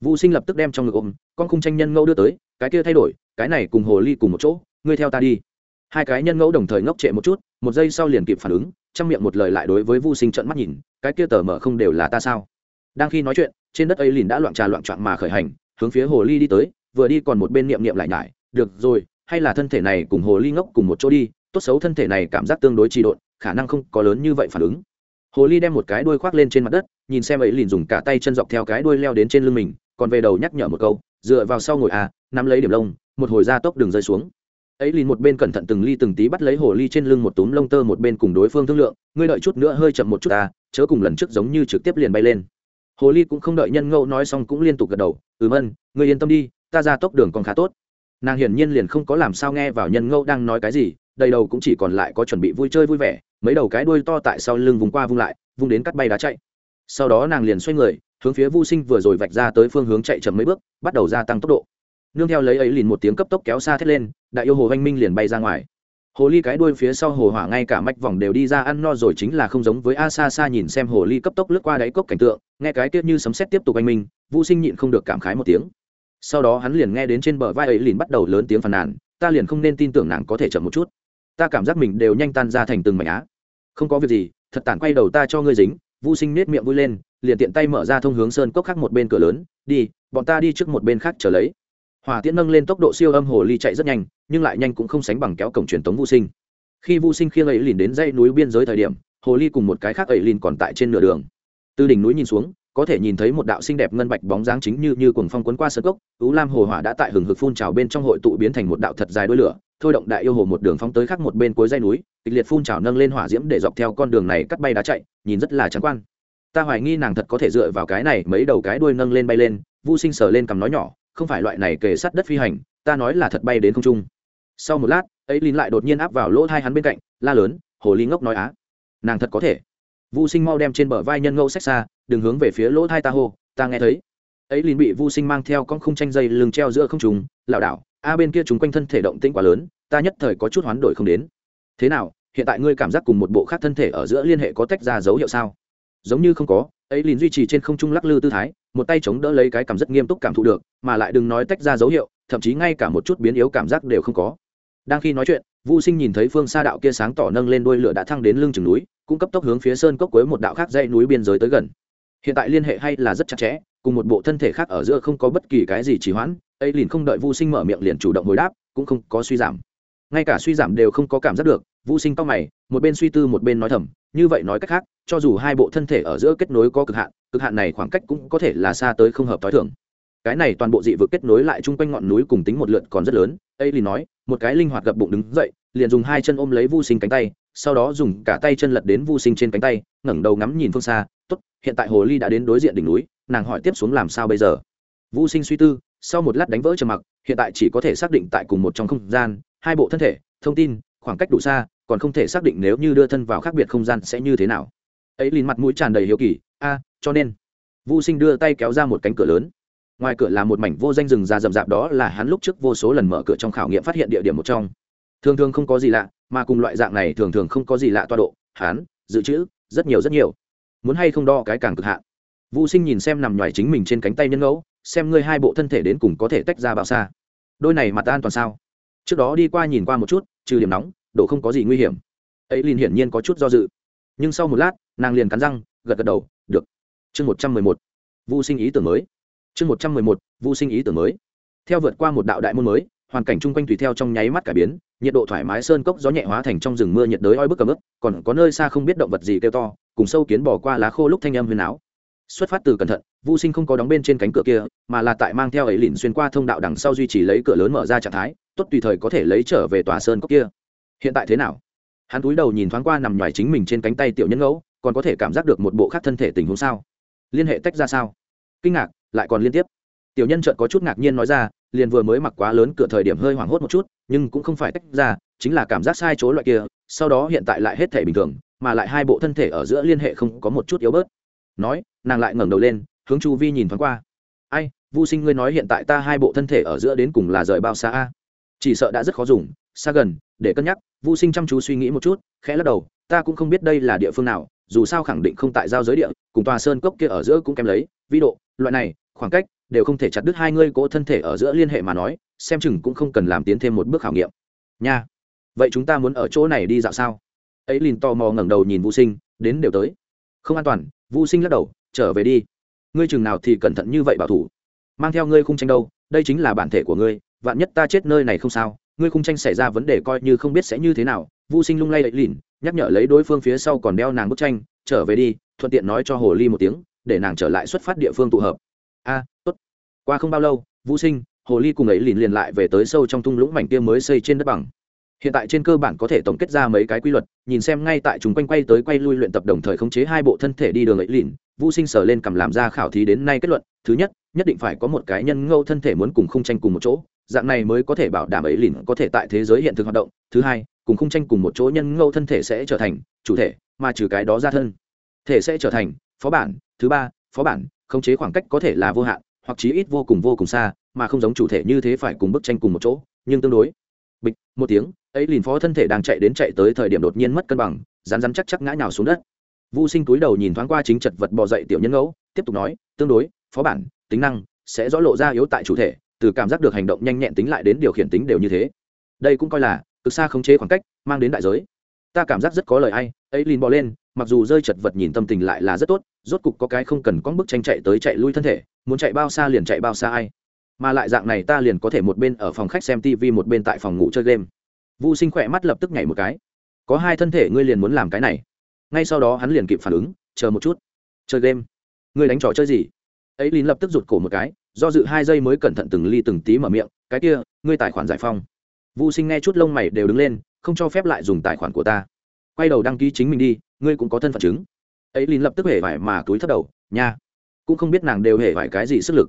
Vũ sinh lập tức đem trong ngực ôm, con khung tranh nhân ngẫu đưa tới, cái kia thay đổi, cái này cùng hồ ly cùng một chỗ, ngươi theo ta đi. Hai cái nhân ngẫu đồng thời ngốc trệ một chút, một giây sau liền kịp phản ứng, trong miệng một lời lại đối với Vu sinh trận mắt nhìn, cái kia tờ mở không đều là ta sao? Đang khi nói chuyện, trên đất ấy liền đã loạn trà loạn trọn mà khởi hành, hướng phía hồ ly đi tới, vừa đi còn một bên niệm niệm lại nhải, được rồi hay là thân thể này cùng hồ ly ngốc cùng một chỗ đi, tốt xấu thân thể này cảm giác tương đối trị độn, khả năng không có lớn như vậy phản ứng. Hồ ly đem một cái đuôi khoác lên trên mặt đất, nhìn xem ấy liền dùng cả tay chân dọc theo cái đuôi leo đến trên lưng mình, còn về đầu nhắc nhở một câu, dựa vào sau ngồi à nắm lấy điểm lông, một hồi ra tốc đường rơi xuống. Ấy liền một bên cẩn thận từng ly từng tí bắt lấy hồ ly trên lưng một túm lông tơ một bên cùng đối phương thương lượng, ngươi đợi chút nữa hơi chậm một chút à chớ cùng lần trước giống như trực tiếp liền bay lên. Hồ ly cũng không đợi nhân ngẫu nói xong cũng liên tục gật đầu, ừm ân, ngươi yên tâm đi, ta ra tốc đường còn khá tốt nàng hiển nhiên liền không có làm sao nghe vào nhân ngẫu đang nói cái gì, đầy đầu cũng chỉ còn lại có chuẩn bị vui chơi vui vẻ, mấy đầu cái đuôi to tại sau lưng vùng qua vung lại, vung đến cắt bay đá chạy. Sau đó nàng liền xoay người, hướng phía vu sinh vừa rồi vạch ra tới phương hướng chạy chậm mấy bước, bắt đầu gia tăng tốc độ. Nương theo lấy ấy liền một tiếng cấp tốc kéo xa thét lên, đại yêu hồ oanh minh liền bay ra ngoài. Hồ ly cái đuôi phía sau hồ hỏa ngay cả mạch vòng đều đi ra ăn no rồi chính là không giống với a xa xa nhìn xem hồ ly cấp tốc lướt qua đáy cốc cảnh tượng, nghe cái tiết như sấm xét tiếp tục oanh minh, vu sinh nhịn không được cảm khái một tiếng sau đó hắn liền nghe đến trên bờ vai ấy liền bắt đầu lớn tiếng phàn nàn, ta liền không nên tin tưởng nàng có thể chậm một chút. Ta cảm giác mình đều nhanh tan ra thành từng mảnh á. Không có việc gì, thật tản quay đầu ta cho ngươi dính. Vô sinh nết miệng vui lên, liền tiện tay mở ra thông hướng sơn cốc khác một bên cửa lớn. Đi, bọn ta đi trước một bên khác trở lấy. Hỏa tiễn nâng lên tốc độ siêu âm hồ ly chạy rất nhanh, nhưng lại nhanh cũng không sánh bằng kéo cổng truyền tống vô sinh. Khi vô sinh khiêng ấy liền đến dãy núi biên giới thời điểm, hồ ly cùng một cái khác ấy liền còn tại trên nửa đường. Từ đỉnh núi nhìn xuống có thể nhìn thấy một đạo xinh đẹp ngân bạch bóng dáng chính như như cuồng phong cuốn qua sơn cốc ú lam hồ hỏa đã tại hừng hực phun trào bên trong hội tụ biến thành một đạo thật dài đuôi lửa, thôi động đại yêu hồ một đường phóng tới khác một bên cuối dây núi, kịch liệt phun trào nâng lên hỏa diễm để dọc theo con đường này cắt bay đá chạy, nhìn rất là trắng quan. Ta hoài nghi nàng thật có thể dựa vào cái này mấy đầu cái đuôi nâng lên bay lên, vu sinh sờ lên cầm nói nhỏ, không phải loại này kề sát đất phi hành, ta nói là thật bay đến không trung. Sau một lát, ấy lín lại đột nhiên áp vào lỗ thai hắn bên cạnh, la lớn, hồ ly ngốc nói á, nàng thật có thể vu sinh mau đem trên bờ vai nhân ngẫu sách xa, đừng hướng về phía lỗ thai ta hô, ta nghe thấy. Ấy liền bị vu sinh mang theo con khung tranh dây lưng treo giữa không trùng lảo đảo, a bên kia chúng quanh thân thể động tĩnh quá lớn, ta nhất thời có chút hoán đổi không đến. Thế nào, hiện tại ngươi cảm giác cùng một bộ khác thân thể ở giữa liên hệ có tách ra dấu hiệu sao? Giống như không có, ấy liền duy trì trên không trung lắc lư tư thái, một tay chống đỡ lấy cái cảm rất nghiêm túc cảm thụ được, mà lại đừng nói tách ra dấu hiệu, thậm chí ngay cả một chút biến yếu cảm giác đều không có. Đang khi nói chuyện Vu Sinh nhìn thấy phương xa đạo kia sáng tỏ nâng lên đuôi lửa đã thăng đến lưng chừng núi, cũng cấp tốc hướng phía sơn cốc cuối một đạo khác dãy núi biên giới tới gần. Hiện tại liên hệ hay là rất chặt chẽ, cùng một bộ thân thể khác ở giữa không có bất kỳ cái gì trì hoãn, ấy liền không đợi Vu Sinh mở miệng liền chủ động hồi đáp, cũng không có suy giảm. Ngay cả suy giảm đều không có cảm giác được, Vu Sinh cau mày, một bên suy tư một bên nói thầm, như vậy nói cách khác, cho dù hai bộ thân thể ở giữa kết nối có cực hạn, cực hạn này khoảng cách cũng có thể là xa tới không hợp tối thường. Cái này toàn bộ dị vực kết nối lại chung quanh ngọn núi cùng tính một lượt còn rất lớn, ấy liền nói một cái linh hoạt gập bụng đứng dậy liền dùng hai chân ôm lấy Vu sinh cánh tay, sau đó dùng cả tay chân lật đến Vu sinh trên cánh tay, ngẩng đầu ngắm nhìn phương xa, tốt, hiện tại hồ ly đã đến đối diện đỉnh núi, nàng hỏi tiếp xuống làm sao bây giờ? Vu sinh suy tư, sau một lát đánh vỡ trầm mặc, hiện tại chỉ có thể xác định tại cùng một trong không gian, hai bộ thân thể, thông tin, khoảng cách đủ xa, còn không thể xác định nếu như đưa thân vào khác biệt không gian sẽ như thế nào. Ấy lìn mặt mũi tràn đầy hiếu kỳ, a, cho nên. Vu sinh đưa tay kéo ra một cánh cửa lớn. Ngoài cửa là một mảnh vô danh rừng già rậm rạp, đó là hắn lúc trước vô số lần mở cửa trong khảo nghiệm phát hiện địa điểm một trong thường thường không có gì lạ mà cùng loại dạng này thường thường không có gì lạ toa độ hán, dự trữ rất nhiều rất nhiều. Muốn hay không đo cái càng cực hạn. Vũ sinh nhìn xem nằm ngoài chính mình trên cánh tay nhân ngẫu xem ngươi hai bộ thân thể đến cùng có thể tách ra bao xa. Đôi này mặt an toàn sao? Trước đó đi qua nhìn qua một chút trừ điểm nóng độ không có gì nguy hiểm. Ấy liền hiển nhiên có chút do dự. Nhưng sau một lát nàng liền cắn răng gật gật đầu được. Chương một trăm mười một. Vô sinh ý tưởng mới. Chương một trăm mười một vô sinh ý tưởng mới. Theo vượt qua một đạo đại môn mới hoàn cảnh chung quanh tùy theo trong nháy mắt cả biến, nhiệt độ thoải mái sơn cốc gió nhẹ hóa thành trong rừng mưa nhiệt đới oi bức cầm ướp còn có nơi xa không biết động vật gì kêu to, cùng sâu kiến bỏ qua lá khô lúc thanh âm huyền áo xuất phát từ cẩn thận vô sinh không có đóng bên trên cánh cửa kia, mà là tại mang theo ấy lìn xuyên qua thông đạo đằng sau duy trì lấy cửa lớn mở ra trạng thái, tốt tùy thời có thể lấy trở về tòa sơn cốc kia. Hiện tại thế nào? Hắn túi đầu nhìn thoáng qua nằm ngoài chính mình trên cánh tay tiểu nhân ngẫu, còn có thể cảm giác được một bộ khác thân thể tình huống sao? Liên hệ tách ra sao? Kinh ngạc, lại còn liên tiếp. Tiểu nhân chợt có chút ngạc nhiên nói ra liền vừa mới mặc quá lớn cửa thời điểm hơi hoảng hốt một chút, nhưng cũng không phải tách ra, chính là cảm giác sai chỗ loại kia, sau đó hiện tại lại hết thể bình thường, mà lại hai bộ thân thể ở giữa liên hệ không có một chút yếu bớt. Nói, nàng lại ngẩng đầu lên, hướng chu vi nhìn thoáng qua. Ai, vu sinh ngươi nói hiện tại ta hai bộ thân thể ở giữa đến cùng là rời bao xa a? Chỉ sợ đã rất khó dùng, xa gần, để cân nhắc, vu sinh chăm chú suy nghĩ một chút, khẽ lắc đầu, ta cũng không biết đây là địa phương nào, dù sao khẳng định không tại giao giới địa, cùng tòa sơn cốc kia ở giữa cũng kém lấy vi độ loại này khoảng cách, đều không thể chặt đứt hai ngươi cỗ thân thể ở giữa liên hệ mà nói, xem chừng cũng không cần làm tiến thêm một bước khảo nghiệm. Nha. Vậy chúng ta muốn ở chỗ này đi dạo sao? Ấy lìn tò mò ngẩng đầu nhìn vô sinh, đến đều tới. Không an toàn vô sinh lắc đầu, trở về đi. Ngươi chừng nào thì cẩn thận như vậy bảo thủ. Mang theo ngươi khung tranh đâu, đây chính là bản thể của ngươi, vạn nhất ta chết nơi này không sao, ngươi khung tranh xảy ra vấn đề coi như không biết sẽ như thế nào. Vô sinh lung lay ấy lìn, nhắc nhở lấy đối phương phía sau còn đeo nàng bức tranh, trở về đi, thuận tiện nói cho hồ ly một tiếng, để nàng trở lại xuất phát địa phương tụ hợp a tốt. Qua không bao lâu, vũ sinh, hồ ly cùng ấy liền liền lại về tới sâu trong thung lũng mảnh kia mới xây trên đất bằng. Hiện tại trên cơ bản có thể tổng kết ra mấy cái quy luật, nhìn xem ngay tại chúng quanh quay tới quay lui luyện tập đồng thời khống chế hai bộ thân thể đi đường ấy lìn, vũ sinh sở lên cầm làm ra khảo thí đến nay kết luận, thứ nhất nhất định phải có một cái nhân ngâu thân thể muốn cùng khung tranh cùng một chỗ, dạng này mới có thể bảo đảm ấy lìn có thể tại thế giới hiện thực hoạt động. Thứ hai, cùng khung tranh cùng một chỗ nhân ngâu thân thể sẽ trở thành chủ thể, mà trừ cái đó ra thân thể sẽ trở thành phó bản. Thứ ba, phó bản khống chế khoảng cách có thể là vô hạn, hoặc chí ít vô cùng vô cùng xa, mà không giống chủ thể như thế phải cùng bức tranh cùng một chỗ, nhưng tương đối. Bịch, một tiếng, ấy liền phó thân thể đang chạy đến chạy tới thời điểm đột nhiên mất cân bằng rán rán chắc chắc ngã nhào xuống đất. Vô sinh túi đầu nhìn thoáng qua chính chật vật bò dậy tiểu nhân ngẫu, tiếp tục nói, tương đối, phó bản, tính năng, sẽ rõ lộ ra yếu tại chủ thể, từ cảm giác được hành động nhanh nhẹn tính lại đến điều khiển tính đều như thế. Đây cũng coi là, cực xa khống chế khoảng cách, mang đến đại giới. Ta cảm giác rất có lời ai, ấy liền bò lên mặc dù rơi chật vật nhìn tâm tình lại là rất tốt, rốt cục có cái không cần có bức tranh chạy tới chạy lui thân thể, muốn chạy bao xa liền chạy bao xa ai. Mà lại dạng này ta liền có thể một bên ở phòng khách xem tv một bên tại phòng ngủ chơi game. Vu sinh khỏe mắt lập tức nhảy một cái. Có hai thân thể, ngươi liền muốn làm cái này. Ngay sau đó hắn liền kịp phản ứng, chờ một chút. Chơi game. Ngươi đánh trò chơi gì? Ấy lín lập tức rụt cổ một cái, do dự hai giây mới cẩn thận từng ly từng tí mở miệng, cái kia, ngươi tài khoản giải phong. Vu sinh nghe chút lông mày đều đứng lên, không cho phép lại dùng tài khoản của ta quay đầu đăng ký chính mình đi, ngươi cũng có thân phận chứng. Ấy lín lập tức hề vải mà túi thất đầu, nha. Cũng không biết nàng đều hề vải cái gì sức lực.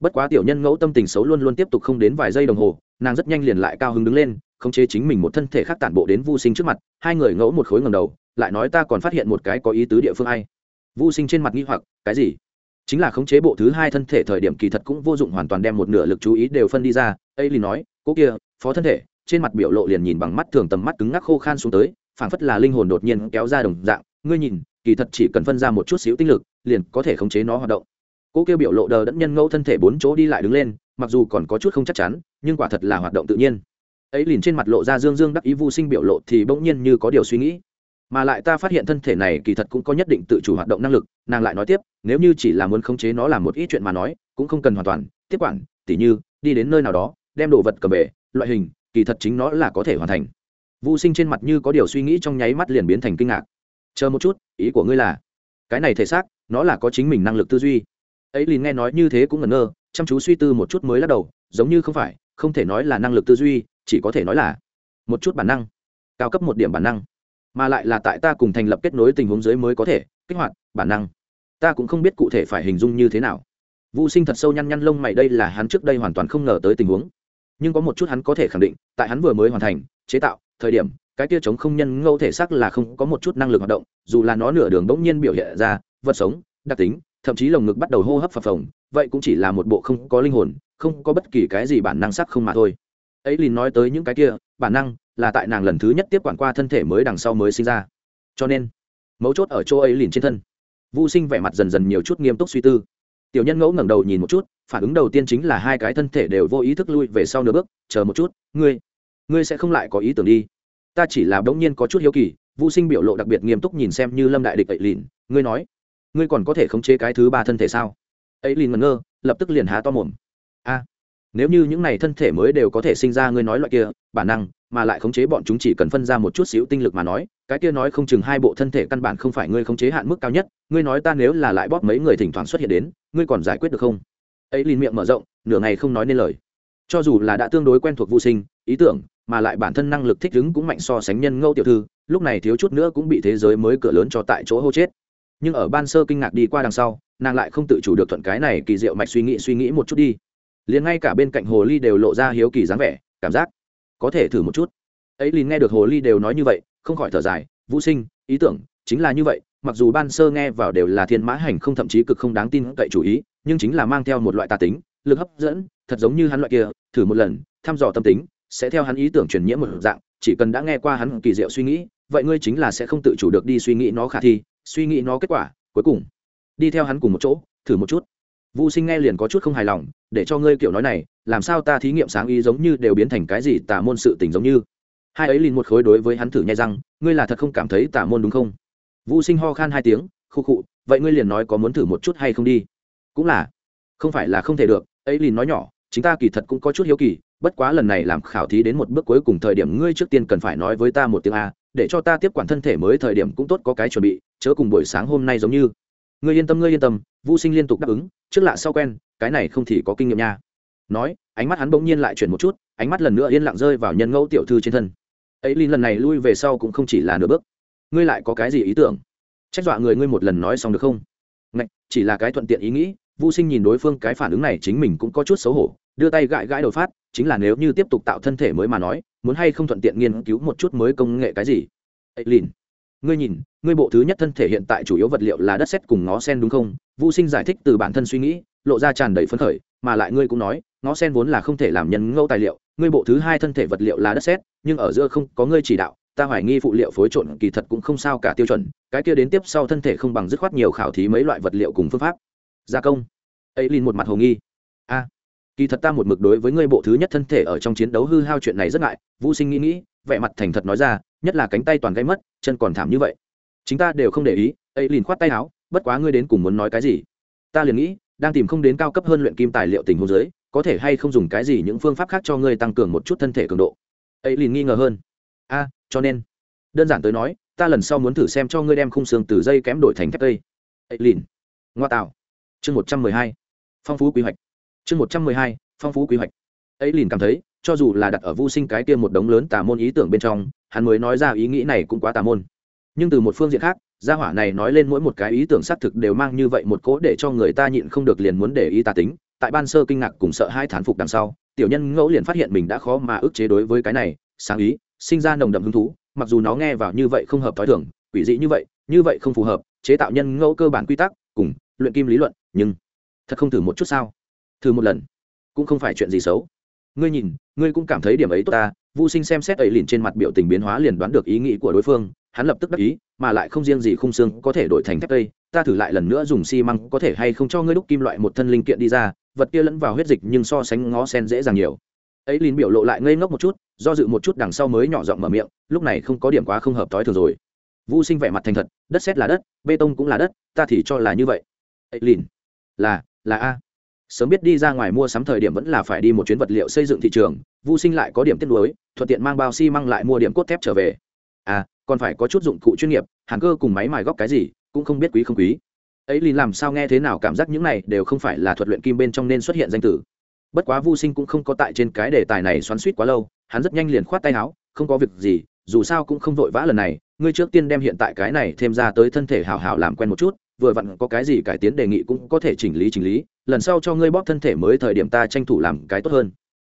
Bất quá tiểu nhân ngẫu tâm tình xấu luôn luôn tiếp tục không đến vài giây đồng hồ, nàng rất nhanh liền lại cao hứng đứng lên, khống chế chính mình một thân thể khác tản bộ đến vô sinh trước mặt, hai người ngẫu một khối ngầm đầu, lại nói ta còn phát hiện một cái có ý tứ địa phương ai vô sinh trên mặt nghi hoặc, cái gì? Chính là khống chế bộ thứ hai thân thể thời điểm kỳ thật cũng vô dụng hoàn toàn đem một nửa lực chú ý đều phân đi ra, ấy liền nói, cô kia, phó thân thể. Trên mặt biểu lộ liền nhìn bằng mắt thường tầm mắt cứng ngắc khô khan xuống tới phảng phất là linh hồn đột nhiên kéo ra đồng dạng, ngươi nhìn, kỳ thật chỉ cần phân ra một chút xíu tinh lực, liền có thể khống chế nó hoạt động. Cô kêu biểu lộ đờ đẫn nhân ngẫu thân thể bốn chỗ đi lại đứng lên, mặc dù còn có chút không chắc chắn, nhưng quả thật là hoạt động tự nhiên. Ấy liền trên mặt lộ ra dương dương đắc ý vô sinh biểu lộ thì bỗng nhiên như có điều suy nghĩ. Mà lại ta phát hiện thân thể này kỳ thật cũng có nhất định tự chủ hoạt động năng lực, nàng lại nói tiếp, nếu như chỉ là muốn khống chế nó làm một ít chuyện mà nói, cũng không cần hoàn toàn, tiếp quản, tỉ như, đi đến nơi nào đó, đem đồ vật cầm bể loại hình, kỳ thật chính nó là có thể hoàn thành vô sinh trên mặt như có điều suy nghĩ trong nháy mắt liền biến thành kinh ngạc. Chờ một chút, ý của ngươi là, cái này thể xác, nó là có chính mình năng lực tư duy. Ấy liền nghe nói như thế cũng ngẩn ngơ, chăm chú suy tư một chút mới lắc đầu, giống như không phải, không thể nói là năng lực tư duy, chỉ có thể nói là một chút bản năng, cao cấp một điểm bản năng. Mà lại là tại ta cùng thành lập kết nối tình huống dưới mới có thể kích hoạt bản năng. Ta cũng không biết cụ thể phải hình dung như thế nào. Vũ sinh thật sâu nhăn nhăn lông mày, đây là hắn trước đây hoàn toàn không ngờ tới tình huống nhưng có một chút hắn có thể khẳng định, tại hắn vừa mới hoàn thành, chế tạo, thời điểm, cái kia chống không nhân ngẫu thể xác là không có một chút năng lực hoạt động, dù là nó nửa đường bỗng nhiên biểu hiện ra, vật sống, đặc tính, thậm chí lồng ngực bắt đầu hô hấp phập phồng, vậy cũng chỉ là một bộ không có linh hồn, không có bất kỳ cái gì bản năng sắc không mà thôi. Ấy lìn nói tới những cái kia, bản năng là tại nàng lần thứ nhất tiếp quản qua thân thể mới đằng sau mới sinh ra. Cho nên, mấu chốt ở chỗ ấy lìn trên thân. Vô sinh vẻ mặt dần dần nhiều chút nghiêm túc suy tư tiểu nhân ngẫu ngẩng đầu nhìn một chút, phản ứng đầu tiên chính là hai cái thân thể đều vô ý thức lui về sau nửa bước, chờ một chút, ngươi ngươi sẽ không lại có ý tưởng đi. Ta chỉ là bỗng nhiên có chút hiếu kỳ. Vũ sinh biểu lộ đặc biệt nghiêm túc nhìn xem như lâm đại địch ấy lìn ngươi nói, ngươi còn có thể khống chế cái thứ ba thân thể sao? Ấy lìn ngẩn ngơ, lập tức liền há to mồm. A nếu như những này thân thể mới đều có thể sinh ra ngươi nói loại kia, bản năng, mà lại khống chế bọn chúng chỉ cần phân ra một chút xíu tinh lực mà nói, cái kia nói không chừng hai bộ thân thể căn bản không phải ngươi khống chế hạn mức cao nhất, ngươi nói ta nếu là lại bóp mấy người thỉnh thoảng xuất hiện đến, ngươi còn giải quyết được không? Ấy liền miệng mở rộng, nửa ngày không nói nên lời. Cho dù là đã tương đối quen thuộc vô sinh, ý tưởng, mà lại bản thân năng lực thích ứng cũng mạnh so sánh nhân ngâu tiểu thư, lúc này thiếu chút nữa cũng bị thế giới mới cửa lớn cho tại chỗ hô chết. Nhưng ở ban sơ kinh ngạc đi qua đằng sau, nàng lại không tự chủ được thuận cái này kỳ diệu mạch suy nghĩ suy nghĩ một chút đi liền ngay cả bên cạnh hồ ly đều lộ ra hiếu kỳ dáng vẻ, cảm giác có thể thử một chút. Ấy liền nghe được hồ ly đều nói như vậy, không khỏi thở dài, vũ sinh, ý tưởng chính là như vậy, mặc dù ban sơ nghe vào đều là thiên mã hành không thậm chí cực không đáng tin cậy chủ ý, nhưng chính là mang theo một loại tà tính, lực hấp dẫn, thật giống như hắn loại kia, thử một lần, thăm dò tâm tính, sẽ theo hắn ý tưởng truyền nhiễm một dạng, chỉ cần đã nghe qua hắn kỳ diệu suy nghĩ, vậy ngươi chính là sẽ không tự chủ được đi suy nghĩ nó khả thi, suy nghĩ nó kết quả, cuối cùng đi theo hắn cùng một chỗ, thử một chút. Vu Sinh nghe liền có chút không hài lòng, để cho ngươi kiểu nói này, làm sao ta thí nghiệm sáng ý giống như đều biến thành cái gì tả môn sự tình giống như. Hai ấy liền một khối đối với hắn thử nhai răng, ngươi là thật không cảm thấy tả môn đúng không? Vu Sinh ho khan hai tiếng, khu khụ, vậy ngươi liền nói có muốn thử một chút hay không đi? Cũng là, không phải là không thể được, ấy liền nói nhỏ, chính ta kỳ thật cũng có chút hiếu kỳ, bất quá lần này làm khảo thí đến một bước cuối cùng thời điểm ngươi trước tiên cần phải nói với ta một tiếng a, để cho ta tiếp quản thân thể mới thời điểm cũng tốt có cái chuẩn bị, chớ cùng buổi sáng hôm nay giống như. Ngươi yên tâm ngươi yên tâm, Vu Sinh liên tục đáp ứng, trước lạ sau quen cái này không thì có kinh nghiệm nha. Nói ánh mắt hắn bỗng nhiên lại chuyển một chút ánh mắt lần nữa yên lặng rơi vào nhân ngẫu tiểu thư trên thân. Ấy linh lần này lui về sau cũng không chỉ là nửa bước. Ngươi lại có cái gì ý tưởng? Trách dọa người ngươi một lần nói xong được không? Ngạch, chỉ là cái thuận tiện ý nghĩ vô sinh nhìn đối phương cái phản ứng này chính mình cũng có chút xấu hổ đưa tay gãi gãi đầu phát chính là nếu như tiếp tục tạo thân thể mới mà nói muốn hay không thuận tiện nghiên cứu một chút mới công nghệ cái gì? Ấy lìn ngươi nhìn ngươi bộ thứ nhất thân thể hiện tại chủ yếu vật liệu là đất sét cùng ngó sen đúng không Vu Sinh giải thích từ bản thân suy nghĩ, lộ ra tràn đầy phấn khởi, mà lại ngươi cũng nói, ngó sen vốn là không thể làm nhân ngẫu tài liệu, ngươi bộ thứ hai thân thể vật liệu là đất sét, nhưng ở giữa không có ngươi chỉ đạo, ta hoài nghi phụ liệu phối trộn kỳ thật cũng không sao cả tiêu chuẩn, cái kia đến tiếp sau thân thể không bằng dứt khoát nhiều khảo thí mấy loại vật liệu cùng phương pháp. Gia công. Ấy Linh một mặt hồ nghi. A, kỳ thật ta một mực đối với ngươi bộ thứ nhất thân thể ở trong chiến đấu hư hao chuyện này rất ngại, Vu Sinh nghĩ nghĩ, vẻ mặt thành thật nói ra, nhất là cánh tay toàn gãy mất, chân còn thảm như vậy. Chúng ta đều không để ý, ấy liền khoát tay áo, bất quá ngươi đến cùng muốn nói cái gì? Ta liền nghĩ đang tìm không đến cao cấp hơn luyện kim tài liệu tình huống dưới có thể hay không dùng cái gì những phương pháp khác cho ngươi tăng cường một chút thân thể cường độ? Ấy liền nghi ngờ hơn. A cho nên đơn giản tới nói ta lần sau muốn thử xem cho ngươi đem khung xương từ dây kém đổi thành thép cây. Ấy liền. Ngoa tạo. Chương một trăm mười hai. Phong phú quy hoạch. Chương một trăm mười hai phong phú quy hoạch. Ấy liền cảm thấy cho dù là đặt ở vô sinh cái kia một đống lớn tà môn ý tưởng bên trong hắn mới nói ra ý nghĩ này cũng quá tà môn. Nhưng từ một phương diện khác, gia hỏa này nói lên mỗi một cái ý tưởng xác thực đều mang như vậy một cỗ để cho người ta nhịn không được liền muốn để ý ta tính. Tại ban sơ kinh ngạc cùng sợ hai thán phục đằng sau, tiểu nhân ngẫu liền phát hiện mình đã khó mà ức chế đối với cái này, sáng ý, sinh ra nồng đậm hứng thú, mặc dù nó nghe vào như vậy không hợp t h i thường, quỷ dị như vậy như vậy không phù hợp, chế tạo nhân ngẫu cơ bản quy tắc, cùng luyện kim lý luận, nhưng thật không thử một chút sao? Thử một lần, cũng không phải chuyện gì xấu. Ngươi nhìn, ngươi cũng cảm thấy điểm ấy tốt ta vô sinh xem xét ấy liền trên mặt biểu tình biến hóa liền đoán được ý nghĩ của đối phương, hắn lập tức đắc ý, mà lại không riêng gì khung xương có thể đổi thành thép cây, ta thử lại lần nữa dùng xi măng có thể hay không cho ngươi đúc kim loại một thân linh kiện đi ra, vật kia lẫn vào huyết dịch nhưng so sánh ngó sen dễ dàng nhiều. Ấy liền biểu lộ lại ngây ngốc một chút, do dự một chút đằng sau mới nhỏ giọng mở miệng, lúc này không có điểm quá không hợp thói thường rồi. Vô sinh vẻ mặt thành thật, đất xét là đất, bê tông cũng là đất, ta thì cho là như vậy. Ấy liền là là a sớm biết đi ra ngoài mua sắm thời điểm vẫn là phải đi một chuyến vật liệu xây dựng thị trường vô sinh lại có điểm tiết lối thuận tiện mang bao xi măng lại mua điểm cốt thép trở về. À còn phải có chút dụng cụ chuyên nghiệp hàn cơ cùng máy mài góc cái gì, cũng không biết quý không quý. Ấy liền làm sao nghe thế nào cảm giác những này đều không phải là thuật luyện kim bên trong nên xuất hiện danh tử bất quá vô sinh cũng không có tại trên cái đề tài này xoắn suýt quá lâu, hắn rất nhanh liền khoát tay áo, không có việc gì, dù sao cũng không vội vã lần này, ngươi trước tiên đem hiện tại cái này thêm ra tới thân thể hảo hảo làm quen một chút vừa vặn có cái gì cải tiến đề nghị cũng có thể chỉnh lý chỉnh lý, lần sau cho ngươi bóp thân thể mới thời điểm ta tranh thủ làm cái tốt hơn.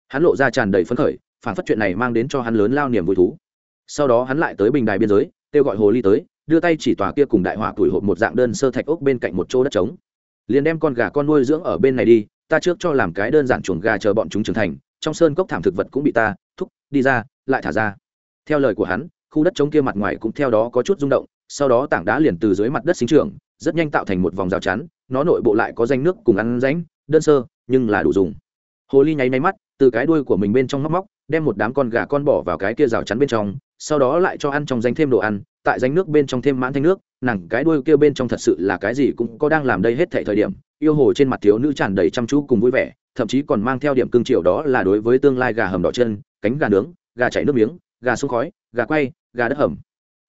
Hắn lộ ra tràn đầy phấn khởi phản phát chuyện này mang đến cho hắn lớn lao niềm vui thú. Sau đó hắn lại tới bình đài biên giới, kêu gọi hồ ly tới, đưa tay chỉ tòa kia cùng đại hỏa tuổi hộp một dạng đơn sơ thạch ốc bên cạnh một chỗ đất trống. Liền đem con gà con nuôi dưỡng ở bên này đi, ta trước cho làm cái đơn giản chuồng gà chờ bọn chúng trưởng thành, trong sơn cốc thảm thực vật cũng bị ta thúc, đi ra, lại thả ra. Theo lời của hắn, khu đất trống kia mặt ngoài cũng theo đó có chút rung động, sau đó tảng đá liền từ dưới mặt đất sinh trưởng rất nhanh tạo thành một vòng rào chắn, nó nội bộ lại có danh nước cùng ăn ránh, đơn sơ, nhưng là đủ dùng. Hồ ly nháy máy mắt, từ cái đuôi của mình bên trong móc móc, đem một đám con gà con bỏ vào cái kia rào chắn bên trong, sau đó lại cho ăn trong danh thêm đồ ăn, tại danh nước bên trong thêm mãn thanh nước, nàng cái đuôi kia bên trong thật sự là cái gì cũng có đang làm đây hết thệ thời điểm, yêu hồ trên mặt thiếu nữ tràn đầy chăm chú cùng vui vẻ, thậm chí còn mang theo điểm cương triều đó là đối với tương lai gà hầm đỏ chân, cánh gà nướng, gà chảy nước miếng, gà sông khói, gà quay, gà đất hầm.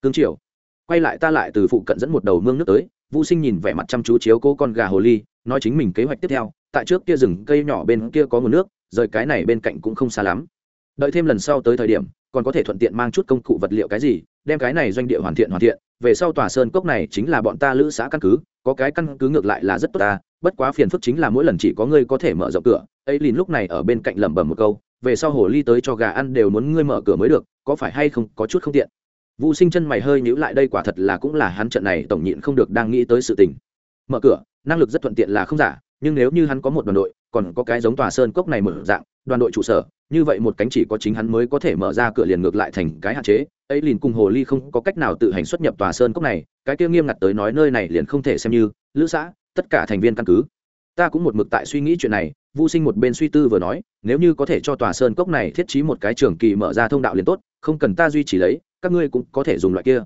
Cương triều. Quay lại ta lại từ phụ cận dẫn một đầu mương nước tới vũ sinh nhìn vẻ mặt chăm chú chiếu cố con gà hồ ly, nói chính mình kế hoạch tiếp theo, tại trước kia rừng cây nhỏ bên kia có nguồn nước, rời cái này bên cạnh cũng không xa lắm. Đợi thêm lần sau tới thời điểm, còn có thể thuận tiện mang chút công cụ vật liệu cái gì, đem cái này doanh địa hoàn thiện hoàn thiện, về sau tòa sơn cốc này chính là bọn ta lữ xã căn cứ, có cái căn cứ ngược lại là rất tốt ta, bất quá phiền phức chính là mỗi lần chỉ có ngươi có thể mở rộng cửa, ấy lìn lúc này ở bên cạnh lẩm bẩm một câu, về sau hồ ly tới cho gà ăn đều muốn ngươi mở cửa mới được, có phải hay không có chút không tiện? Vũ sinh chân mày hơi nhíu lại, đây quả thật là cũng là hắn trận này tổng nhịn không được đang nghĩ tới sự tình. Mở cửa, năng lực rất thuận tiện là không giả, nhưng nếu như hắn có một đoàn đội, còn có cái giống tòa sơn cốc này mở dạng, đoàn đội trụ sở, như vậy một cánh chỉ có chính hắn mới có thể mở ra cửa liền ngược lại thành cái hạn chế. Ấy liền cùng hồ ly không có cách nào tự hành xuất nhập tòa sơn cốc này, cái kia nghiêm ngặt tới nói nơi này liền không thể xem như lữ xã, tất cả thành viên căn cứ. Ta cũng một mực tại suy nghĩ chuyện này vô sinh một bên suy tư vừa nói, nếu như có thể cho tòa sơn cốc này thiết trí một cái trường kỳ mở ra thông đạo liền tốt, không cần ta duy trì lấy các ngươi cũng có thể dùng loại kia.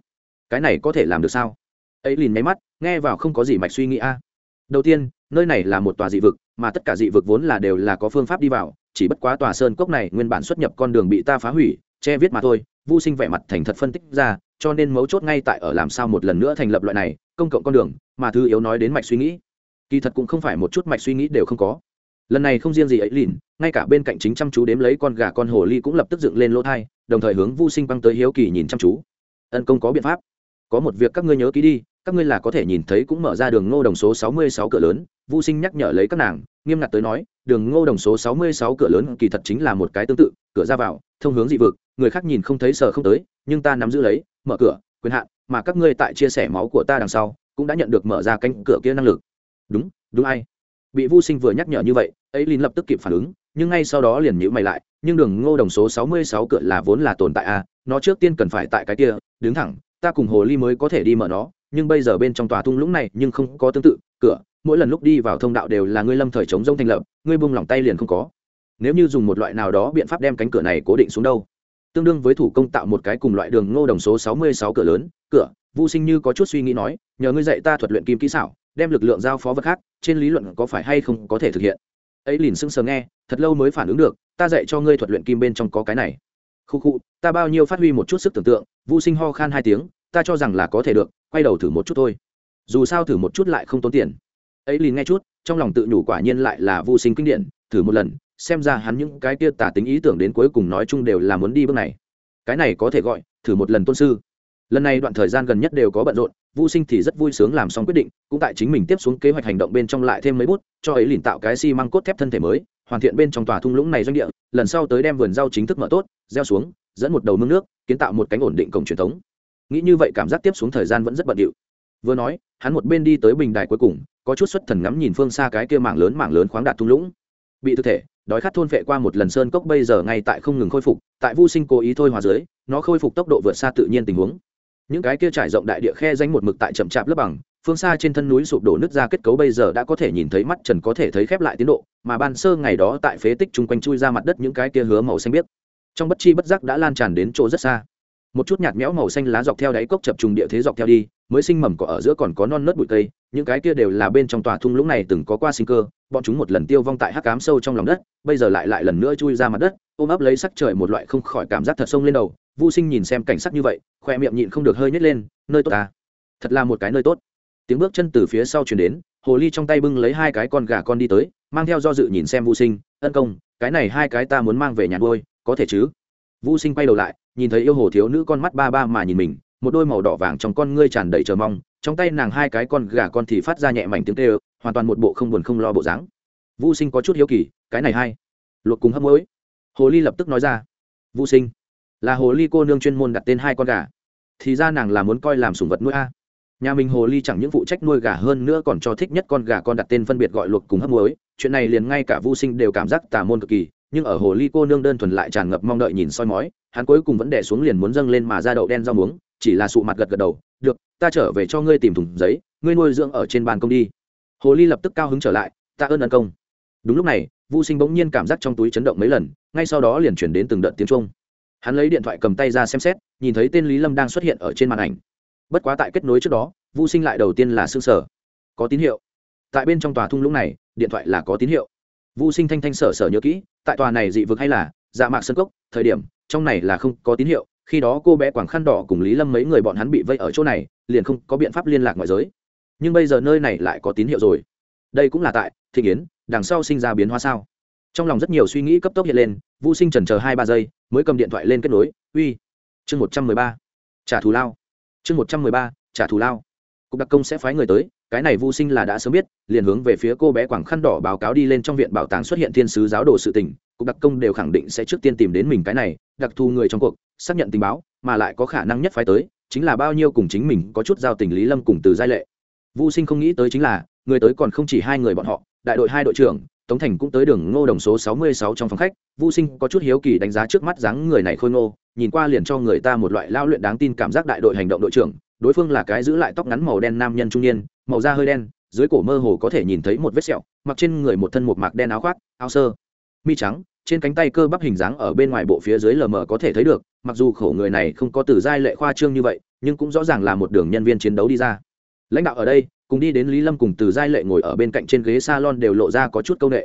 Cái này có thể làm được sao? Ấy liền máy mắt, nghe vào không có gì mạch suy nghĩ a. Đầu tiên, nơi này là một tòa dị vực, mà tất cả dị vực vốn là đều là có phương pháp đi vào, chỉ bất quá tòa sơn cốc này nguyên bản xuất nhập con đường bị ta phá hủy, che viết mà thôi, vô sinh vẻ mặt thành thật phân tích ra, cho nên mấu chốt ngay tại ở làm sao một lần nữa thành lập loại này, công cộng con đường, mà thứ yếu nói đến mạch suy nghĩ. Kỳ thật cũng không phải một chút mạch suy nghĩ đều không có lần này không riêng gì ấy lìn, ngay cả bên cạnh chính chăm chú đếm lấy con gà con hồ ly cũng lập tức dựng lên lỗ thai, đồng thời hướng vô sinh băng tới hiếu kỳ nhìn chăm chú. Ân công có biện pháp. Có một việc các ngươi nhớ ký đi, các ngươi là có thể nhìn thấy cũng mở ra đường ngô đồng số sáu mươi sáu cửa lớn vô sinh nhắc nhở lấy các nàng, nghiêm ngặt tới nói, đường ngô đồng số sáu mươi sáu cửa lớn kỳ thật chính là một cái tương tự, cửa ra vào, thông hướng dị vực, người khác nhìn không thấy sờ không tới, nhưng ta nắm giữ lấy, mở cửa, quyền hạn, mà các ngươi tại chia sẻ máu của ta đằng sau, cũng đã nhận được mở ra cánh cửa kia năng lực. Đúng đúng ai? Bị vô sinh vừa nhắc nhở như vậy ấy linh lập tức kịp phản ứng nhưng ngay sau đó liền nhữ mày lại nhưng đường ngô đồng số sáu mươi sáu cửa là vốn là tồn tại a à, nó trước tiên cần phải tại cái kia đứng thẳng ta cùng hồ ly mới có thể đi mở nó nhưng bây giờ bên trong tòa thung lũng này nhưng không có tương tự cửa mỗi lần lúc đi vào thông đạo đều là ngươi lâm thời chống rông thành lập ngươi buông lỏng tay liền không có. Nếu như dùng một loại nào đó biện pháp đem cánh cửa này cố định xuống đâu. Tương đương với thủ công tạo một cái cùng loại đường ngô đồng số sáu mươi sáu cửa lớn cửa vô sinh như có chút suy nghĩ nói nhờ ngươi dạy ta thuật luyện kim kỹ xảo đem lực lượng giao phó vật khác, trên lý luận có phải hay không có thể thực hiện? Ấy lìn sững sờ nghe, thật lâu mới phản ứng được, ta dạy cho ngươi thuật luyện kim bên trong có cái này. Khu khu, ta bao nhiêu phát huy một chút sức tưởng tượng vô sinh ho khan hai tiếng, ta cho rằng là có thể được, quay đầu thử một chút thôi. Dù sao thử một chút lại không tốn tiền. Ấy lìn nghe chút, trong lòng tự nhủ quả nhiên lại là vô sinh kinh điển, thử một lần, xem ra hắn những cái kia tả tính ý tưởng đến cuối cùng nói chung đều là muốn đi bước này. Cái này có thể gọi, thử một lần tôn sư. Lần này đoạn thời gian gần nhất đều có bận rộn vô sinh thì rất vui sướng làm xong quyết định, cũng tại chính mình tiếp xuống kế hoạch hành động bên trong lại thêm mấy bút, cho ấy liền tạo cái xi、si、măng cốt thép thân thể mới, hoàn thiện bên trong tòa thung lũng này doanh địa, lần sau tới đem vườn rau chính thức mở tốt, gieo xuống, dẫn một đầu mương nước, kiến tạo một cánh ổn định cổng truyền thống. Nghĩ như vậy cảm giác tiếp xuống thời gian vẫn rất bận điệu. Vừa nói, hắn một bên đi tới bình đài cuối cùng, có chút xuất thần ngắm nhìn phương xa cái kia mảng lớn mảng lớn khoáng đạt thung lũng. Bị thực thể, đói khát thôn vệ qua một lần sơn cốc bây giờ ngay tại không ngừng khôi phục, tại vô sinh cố ý thôi hòa dưới, nó khôi phục tốc độ vượt xa tự nhiên tình huống những cái kia trải rộng đại địa khe danh một mực tại chậm chạp lớp bằng, phương xa trên thân núi sụp đổ nứt ra kết cấu bây giờ đã có thể nhìn thấy mắt trần có thể thấy khép lại tiến độ, mà ban sơ ngày đó tại phế tích chung quanh chui ra mặt đất những cái kia hứa màu xanh biếc. Trong bất chi bất giác đã lan tràn đến chỗ rất xa. Một chút nhạt méo màu xanh lá dọc theo đáy cốc chập trùng địa thế dọc theo đi, mới sinh mầm cỏ ở giữa còn có non nớt bụi cây, những cái kia đều là bên trong tòa thung lũng này từng có qua sinh cơ, bọn chúng một lần tiêu vong tại hắc cám sâu trong lòng đất, bây giờ lại lại lần nữa chui ra mặt đất, ôm ấp lấy sắc trời một loại không khỏi cảm giác thật sông lên đầu vô sinh nhìn xem cảnh sắc như vậy, khoe miệng nhịn không được hơi nhét lên, nơi tốt ta. Thật là một cái nơi tốt. Tiếng bước chân từ phía sau chuyển đến, hồ ly trong tay bưng lấy hai cái con gà con đi tới, mang theo do dự nhìn xem vô sinh, ân công, cái này hai cái ta muốn mang về nhà nuôi, có thể chứ? Vô sinh quay đầu lại, nhìn thấy yêu hồ thiếu nữ con mắt ba ba mà nhìn mình, một đôi màu đỏ vàng trong con ngươi tràn đầy chờ mong, trong tay nàng hai cái con gà con thì phát ra nhẹ mảnh tiếng tê ơ hoàn toàn một bộ không buồn không lo bộ dáng. Vô sinh có chút hiếu kỳ, cái này hay. Luộc cùng hấp muối. Hồ ly lập tức nói ra vô sinh là hồ ly cô nương chuyên môn đặt tên hai con gà. Thì ra nàng là muốn coi làm sủng vật nuôi a. Nhà mình hồ ly chẳng những phụ trách nuôi gà hơn nữa còn cho thích nhất con gà con đặt tên phân biệt gọi luộc cùng hấp muối. Chuyện này liền ngay cả vô sinh đều cảm giác tà môn cực kỳ, nhưng ở hồ ly cô nương đơn thuần lại tràn ngập mong đợi nhìn soi mói, hắn cuối cùng vẫn đẻ xuống liền muốn dâng lên mà ra đậu đen rau muống, chỉ là sụ mặt gật gật đầu, được, ta trở về cho ngươi tìm thùng giấy, ngươi nuôi dưỡng ở trên bàn công đi. Hồ ly lập tức cao hứng trở lại, ta ơn ân công. Đúng lúc này vô sinh bỗng nhiên cảm giác trong túi chấn động mấy lần, ngay sau đó liền chuyển đến từng đợt tiếng trung hắn lấy điện thoại cầm tay ra xem xét, nhìn thấy tên lý lâm đang xuất hiện ở trên màn ảnh. Bất quá tại kết nối trước đó vô sinh lại đầu tiên là xương sở. Có tín hiệu. Tại bên trong tòa thung lũng này, điện thoại là có tín hiệu. Vô sinh thanh thanh sở sở nhớ kỹ, tại tòa này dị vực hay là dạ mạc sân cốc, thời điểm, trong này là không có tín hiệu, khi đó cô bé quảng khăn đỏ cùng lý lâm mấy người bọn hắn bị vây ở chỗ này, liền không có biện pháp liên lạc ngoại giới. Nhưng bây giờ nơi này lại có tín hiệu rồi. Đây cũng là tại thị kiến đằng sau sinh ra biến hóa sao? Trong lòng rất nhiều suy nghĩ cấp tốc hiện lên vũ sinh trần chờ hai ba giây, mới cầm điện thoại lên kết nối, uy, chương một trăm mười ba, trả thù lao. Chương một trăm mười ba, trả thù lao. Cục đặc công sẽ phái người tới, cái này vô sinh là đã sớm biết, liền hướng về phía cô bé quảng khăn đỏ báo cáo đi lên trong viện bảo tàng xuất hiện thiên sứ giáo đồ sự tình, cục đặc công đều khẳng định sẽ trước tiên tìm đến mình cái này, đặc thù người trong cuộc, xác nhận tình báo, mà lại có khả năng nhất phái tới, chính là bao nhiêu cùng chính mình có chút giao tình lý lâm cùng từ giai lệ. Vô sinh không nghĩ tới chính là, người tới còn không chỉ hai người bọn họ, đại đội hai đội trưởng tống thành cũng tới đường ngô đồng số sáu mươi sáu trong phòng khách vô sinh có chút hiếu kỳ đánh giá trước mắt dáng người này khôi ngô, nhìn qua liền cho người ta một loại lao luyện đáng tin cảm giác đại đội hành động đội trưởng, đối phương là cái giữ lại tóc ngắn màu đen nam nhân trung niên, màu da hơi đen, dưới cổ mơ hồ có thể nhìn thấy một vết sẹo, mặc trên người một thân một mạc đen áo khoác, áo sơ, mi trắng, trên cánh tay cơ bắp hình dáng ở bên ngoài bộ phía dưới lờ mờ có thể thấy được, mặc dù khổ người này không có từ giai lệ khoa trương như vậy, nhưng cũng rõ ràng là một đường nhân viên chiến đấu đi ra. Lãnh đạo ở đây cùng đi đến lý lâm cùng từ giai lệ ngồi ở bên cạnh trên ghế salon đều lộ ra có chút câu â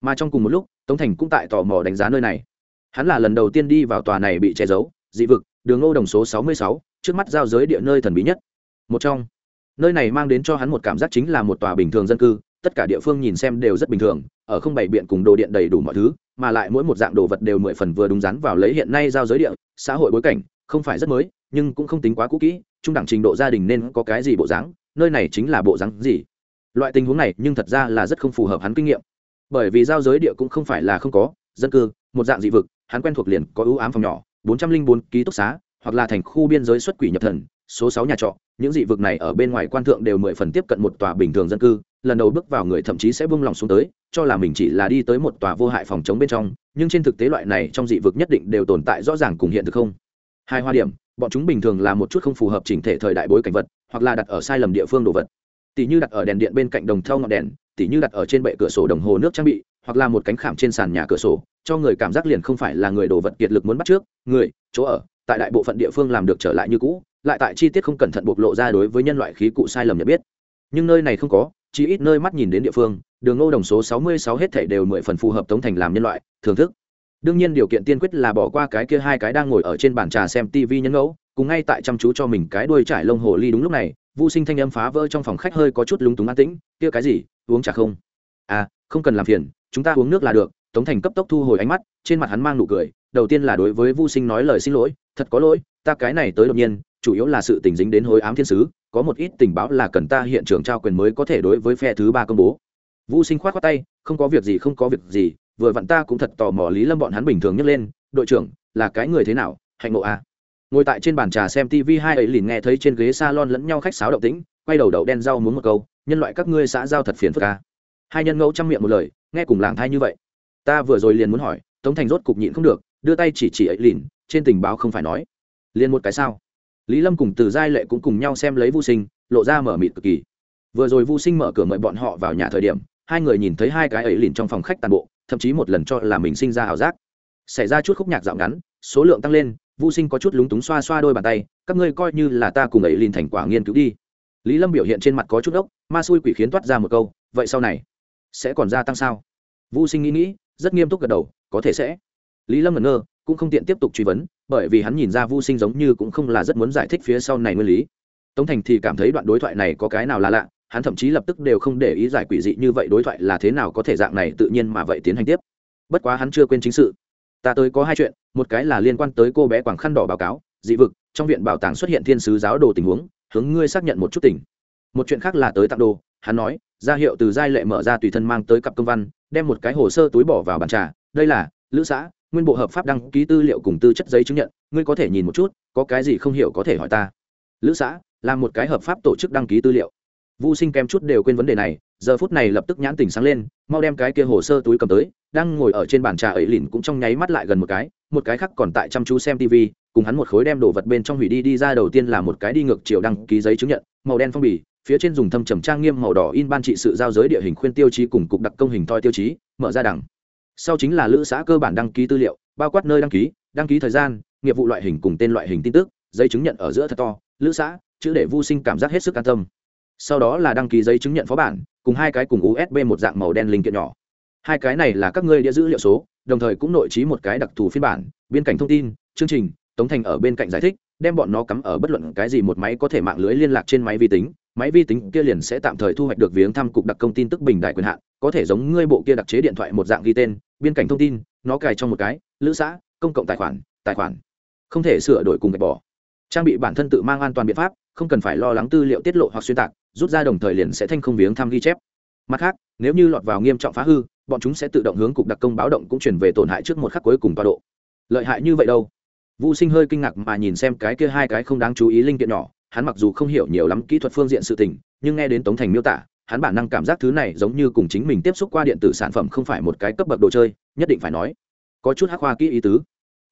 mà trong cùng một lúc, tống thành cũng tại tò mò đánh giá nơi này. Hắn là lần đầu tiên đi vào tòa này bị che giấu, dị vực, đường ngô đồng số sáu mươi sáu, trước mắt giao giới địa nơi thần bí nhất. Một trong. Nơi này mang đến cho hắn một cảm giác chính là một tòa bình thường dân cư, tất cả địa phương nhìn xem đều rất bình thường, ở không bày biện cùng đồ điện đầy đủ mọi thứ, mà lại mỗi một dạng đồ vật đều mười phần vừa đúng rắn vào lấy hiện nay giao giới địa, xã hội bối cảnh, không phải rất mới, nhưng cũng không tính quá cũ kỹ, trung đẳng trình độ gia đình nên có cái gì bộ dáng nơi này chính là bộ dáng gì? Loại tình huống này nhưng thật ra là rất không phù hợp hắn kinh nghiệm. Bởi vì giao giới địa cũng không phải là không có, dân cư, một dạng dị vực, hắn quen thuộc liền có ưu ám phòng nhỏ, bốn trăm linh bốn ký túc xá, hoặc là thành khu biên giới xuất quỷ nhập thần, số sáu nhà trọ. Những dị vực này ở bên ngoài quan thượng đều mười phần tiếp cận một tòa bình thường dân cư, lần đầu bước vào người thậm chí sẽ buông lòng xuống tới, cho là mình chỉ là đi tới một tòa vô hại phòng chống bên trong, nhưng trên thực tế loại này trong dị vực nhất định đều tồn tại rõ ràng cùng hiện thực không? Hai hoa điểm, bọn chúng bình thường là một chút không phù hợp chỉnh thể thời đại bối cảnh vật hoặc là đặt ở sai lầm địa phương đồ vật. Tỷ như đặt ở đèn điện bên cạnh đồng thau ngọn đèn tỷ như đặt ở trên bệ cửa sổ đồng hồ nước trang bị, hoặc là một cánh khảm trên sàn nhà cửa sổ, cho người cảm giác liền không phải là người đồ vật kiệt lực muốn bắt trước, người, chỗ ở, tại đại bộ phận địa phương làm được trở lại như cũ, lại tại chi tiết không cẩn thận bộc lộ ra đối với nhân loại khí cụ sai lầm nhận biết. Nhưng nơi này không có, chỉ ít nơi mắt nhìn đến địa phương, đường ngô đồng số sáu mươi sáu hết thảy đều mười phần phù hợp tống thành làm nhân loại, thưởng thức. Đương nhiên điều kiện tiên quyết là bỏ qua cái kia hai cái đang ngồi ở trên bàn trà xem tv nhân ngẫu cùng ngay tại chăm chú cho mình cái đuôi trải lông hồ ly đúng lúc này vô sinh thanh âm phá vỡ trong phòng khách hơi có chút lúng túng an tĩnh, kia cái gì, uống trà không? À không cần làm phiền, chúng ta uống nước là được. Tống thành cấp tốc thu hồi ánh mắt, trên mặt hắn mang nụ cười, đầu tiên là đối với vô sinh nói lời xin lỗi, thật có lỗi, ta cái này tới đột nhiên, chủ yếu là sự tình dính đến hối ám thiên sứ, có một ít tình báo là cần ta hiện trường trao quyền mới có thể đối với phe thứ ba công bố. Vô sinh khoát khoát tay, không có việc gì, không có việc gì, vừa vặn ta cũng thật tò mò lý lâm bọn hắn bình thường nhấc lên, đội trưởng, là cái người thế nào, hạnh ngộ à ngồi tại trên bàn trà xem tv hai ấy liền nghe thấy trên ghế salon lẫn nhau khách sáo động tĩnh, quay đầu đậu đen rau muốn một câu, nhân loại các ngươi xã giao thật phiền phức ca hai nhân ngẫu chăm miệng một lời, nghe cùng làng thai như vậy. Ta vừa rồi liền muốn hỏi, tống thành rốt cục nhịn không được, đưa tay chỉ chỉ ấy lìn trên tình báo không phải nói. Liền một cái sao? Lý lâm cùng từ giai lệ cũng cùng nhau xem lấy vô sinh, lộ ra mở mịt cực kỳ. Vừa rồi vô sinh mở cửa mời bọn họ vào nhà thời điểm, hai người nhìn thấy hai cái ấy lìn trong phòng khách tàn bộ, thậm chí một lần cho là mình sinh ra ảo giác. Xảy ra chút khúc nhạc dạo ngắn, số lượng tăng lên vô sinh có chút lúng túng xoa xoa đôi bàn tay, các ngươi coi như là ta cùng ấy liền thành quả nghiên cứu đi. Lý lâm biểu hiện trên mặt có chút ốc ma xui quỷ khiến toát ra một câu, vậy sau này sẽ còn gia tăng sao? Vô sinh nghĩ nghĩ, rất nghiêm túc gật đầu, có thể sẽ. Lý lâm ngẩn ngơ, cũng không tiện tiếp tục truy vấn, bởi vì hắn nhìn ra vu sinh giống như cũng không là rất muốn giải thích phía sau này nguyên lý. Tống thành thì cảm thấy đoạn đối thoại này có cái nào là lạ, hắn thậm chí lập tức đều không để ý giải quỷ dị như vậy đối thoại là thế nào có thể dạng này tự nhiên mà vậy tiến hành tiếp. Bất quá hắn chưa quên chính sự ta tới có hai chuyện, một cái là liên quan tới cô bé quảng khăn đỏ báo cáo, dị vực, trong viện bảo tàng xuất hiện thiên sứ giáo đồ tình huống, hướng ngươi xác nhận một chút tình. Một chuyện khác là tới tặng đồ, hắn nói, ra hiệu từ giai lệ mở ra tùy thân mang tới cặp công văn, đem một cái hồ sơ túi bỏ vào bàn trà, đây là, lữ xã, nguyên bộ hợp pháp đăng ký tư liệu cùng tư chất giấy chứng nhận, ngươi có thể nhìn một chút, có cái gì không hiểu có thể hỏi ta. Lữ xã là một cái hợp pháp tổ chức đăng ký tư liệu. Vô sinh kém chút đều quên vấn đề này giờ phút này lập tức nhãn tỉnh sáng lên, mau đem cái kia hồ sơ túi cầm tới, đang ngồi ở trên bàn trà ấy lìn cũng trong nháy mắt lại gần một cái một cái khác còn tại chăm chú xem tv cùng hắn một khối đem đồ vật bên trong hủy đi đi ra đầu tiên là một cái đi ngược chiều đăng ký giấy chứng nhận, màu đen phong bì, phía trên dùng thâm trầm trang nghiêm màu đỏ in ban trị sự giao giới địa hình khuyên tiêu chí cùng cục đặc công hình toi tiêu chí, mở ra đẳng sau chính là lữ xã cơ bản đăng ký tư liệu, bao quát nơi đăng ký đăng ký thời gian, nghiệp vụ loại hình cùng tên loại hình tin tức, giấy chứng nhận ở giữa thật to, lữ xã, chữ để vô sinh cảm giác hết sức an tâm. Sau đó là đăng ký giấy chứng nhận phó bản cùng hai cái cùng usb một dạng màu đen linh kiện nhỏ. Hai cái này là các ngươi đĩa dữ liệu số, đồng thời cũng nội trí một cái đặc thù phiên bản, biên cảnh thông tin, chương trình, tống thành ở bên cạnh giải thích, đem bọn nó cắm ở bất luận cái gì một máy có thể mạng lưới liên lạc trên máy vi tính. Máy vi tính kia liền sẽ tạm thời thu hoạch được viếng thăm cục đặc công tin tức bình đại quyền hạn, có thể giống ngươi bộ kia đặc chế điện thoại một dạng ghi tên, biên cảnh thông tin, nó cài trong một cái, lữ xã, công cộng tài khoản tài khoản. Không thể sửa đổi cùng gạch bỏ. Trang bị bản thân tự mang an toàn biện pháp, không cần phải lo lắng tư liệu tiết lộ hoặc xuyên tạc rút ra đồng thời liền sẽ thanh không viếng thăm ghi chép. Mặt khác, nếu như lọt vào nghiêm trọng phá hư, bọn chúng sẽ tự động hướng cục đặc công báo động cũng chuyển về tổn hại trước một khắc cuối cùng tọa độ. Lợi hại như vậy đâu? Vũ sinh hơi kinh ngạc mà nhìn xem cái kia hai cái không đáng chú ý linh kiện nhỏ, hắn mặc dù không hiểu nhiều lắm kỹ thuật phương diện sự tình, nhưng nghe đến tống thành miêu tả, hắn bản năng cảm giác thứ này giống như cùng chính mình tiếp xúc qua điện tử sản phẩm không phải một cái cấp bậc đồ chơi, nhất định phải nói, có chút hắc hoa kỹ ý tứ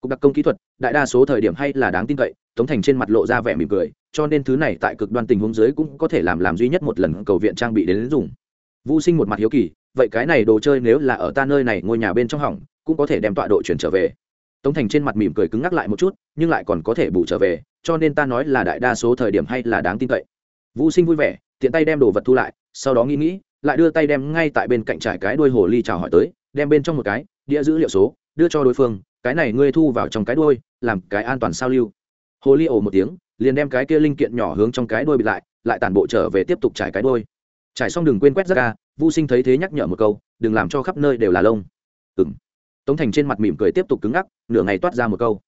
cục đặc công kỹ thuật, đại đa số thời điểm hay là đáng tin cậy, tống thành trên mặt lộ ra vẻ mỉm cười, cho nên thứ này tại cực đoan tình huống dưới cũng có thể làm làm duy nhất một lần cầu viện trang bị đến dùng. Vũ sinh một mặt hiếu kỳ, vậy cái này đồ chơi nếu là ở ta nơi này ngôi nhà bên trong hỏng, cũng có thể đem tọa độ chuyển trở về. Tống thành trên mặt mỉm cười cứng ngắc lại một chút, nhưng lại còn có thể bù trở về, cho nên ta nói là đại đa số thời điểm hay là đáng tin cậy. Vũ sinh vui vẻ, tiện tay đem đồ vật thu lại, sau đó nghĩ nghĩ, lại đưa tay đem ngay tại bên cạnh trải cái đuôi hồ ly chào hỏi tới, đem bên trong một cái, đĩa dữ liệu số, đưa cho đối phương cái này ngươi thu vào trong cái đuôi, làm cái an toàn sao lưu. Hồ ly ồ một tiếng, liền đem cái kia linh kiện nhỏ hướng trong cái đuôi bị lại lại tản bộ trở về tiếp tục trải cái đuôi. Trải xong đừng quên quét rác ca vô sinh thấy thế nhắc nhở một câu, đừng làm cho khắp nơi đều là lông. Ừng tống thành trên mặt mỉm cười tiếp tục cứng ngắc, nửa ngày toát ra một câu.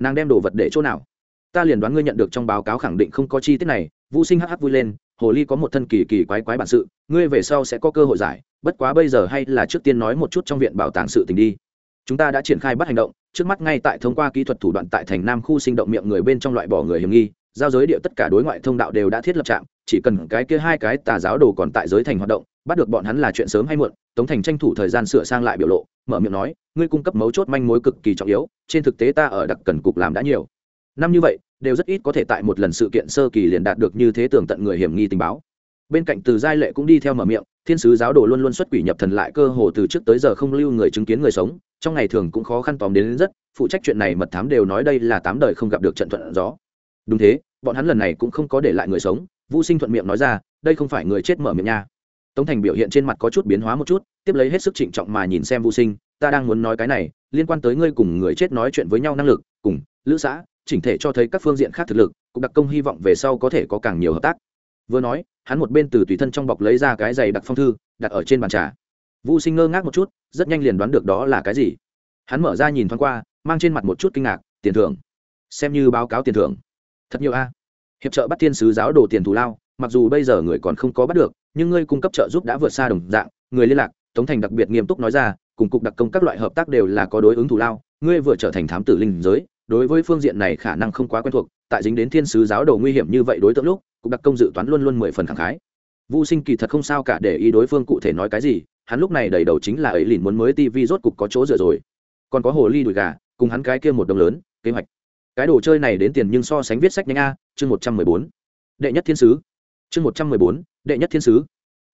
Nàng đem đồ vật để chỗ nào? Ta liền đoán ngươi nhận được trong báo cáo khẳng định không có chi tiết này. Vũ sinh hắc hắc vui lên, hồ ly có một thân kỳ kỳ quái quái bản sự, ngươi về sau sẽ có cơ hội giải, bất quá bây giờ hay là trước tiên nói một chút trong viện bảo tàng sự tình đi chúng ta đã triển khai bắt hành động, trước mắt ngay tại thông qua kỹ thuật thủ đoạn tại thành nam khu sinh động miệng người bên trong loại bỏ người hiểm nghi, giao giới địa tất cả đối ngoại thông đạo đều đã thiết lập trạm, chỉ cần cái kia hai cái tà giáo đồ còn tại giới thành hoạt động, bắt được bọn hắn là chuyện sớm hay muộn, tống thành tranh thủ thời gian sửa sang lại biểu lộ, mở miệng nói, ngươi cung cấp mấu chốt manh mối cực kỳ trọng yếu, trên thực tế ta ở đặc cần cục làm đã nhiều. Năm như vậy, đều rất ít có thể tại một lần sự kiện sơ kỳ liền đạt được như thế tưởng tận người hiểm nghi tình báo bên cạnh từ giai lệ cũng đi theo mở miệng thiên sứ giáo đồ luôn luôn xuất quỷ nhập thần lại cơ hồ từ trước tới giờ không lưu người chứng kiến người sống trong ngày thường cũng khó khăn tóm đến, đến rất phụ trách chuyện này mật thám đều nói đây là tám đời không gặp được trận thuận gió. Đúng thế bọn hắn lần này cũng không có để lại người sống vũ sinh thuận miệng nói ra đây không phải người chết mở miệng nha. Tống thành biểu hiện trên mặt có chút biến hóa một chút tiếp lấy hết sức trịnh trọng mà nhìn xem vũ sinh ta đang muốn nói cái này liên quan tới ngươi cùng người chết nói chuyện với nhau năng lực cùng lữ xã chỉnh thể cho thấy các phương diện khác thực lực cũng đặc công hy vọng về sau có thể có càng nhiều hợp tác vừa nói, hắn một bên từ tùy thân trong bọc lấy ra cái giày đặc phong thư, đặt ở trên bàn trà. Vũ sinh ngơ ngác một chút, rất nhanh liền đoán được đó là cái gì. Hắn mở ra nhìn thoáng qua, mang trên mặt một chút kinh ngạc, tiền thưởng. Xem như báo cáo tiền thưởng. Thật nhiều a. Hiệp trợ bắt thiên sứ giáo đồ tiền thù lao, mặc dù bây giờ người còn không có bắt được, nhưng ngươi cung cấp trợ giúp đã vượt xa đồng dạng, người liên lạc, tống thành đặc biệt nghiêm túc nói ra, cùng cục đặc công các loại hợp tác đều là có đối ứng thù lao, ngươi vừa trở thành thám tử linh giới, đối với phương diện này khả năng không quá quen thuộc, tại dính đến thiên sứ giáo đồ nguy hiểm như vậy đối tượng lúc cục đặc công dự toán luôn luôn mười phần khẳng khái Vu Sinh kỳ thật không sao cả để ý đối phương cụ thể nói cái gì, hắn lúc này đầy đầu chính là ấy lìn muốn mới tivi rốt cục có chỗ dựa rồi. Còn có hồ ly đùi gà, cùng hắn cái kia một đồng lớn, kế hoạch. Cái đồ chơi này đến tiền nhưng so sánh viết sách nhanh a, chương một trăm mười bốn Đệ nhất thiên sứ. Chương một trăm mười bốn đệ nhất thiên sứ.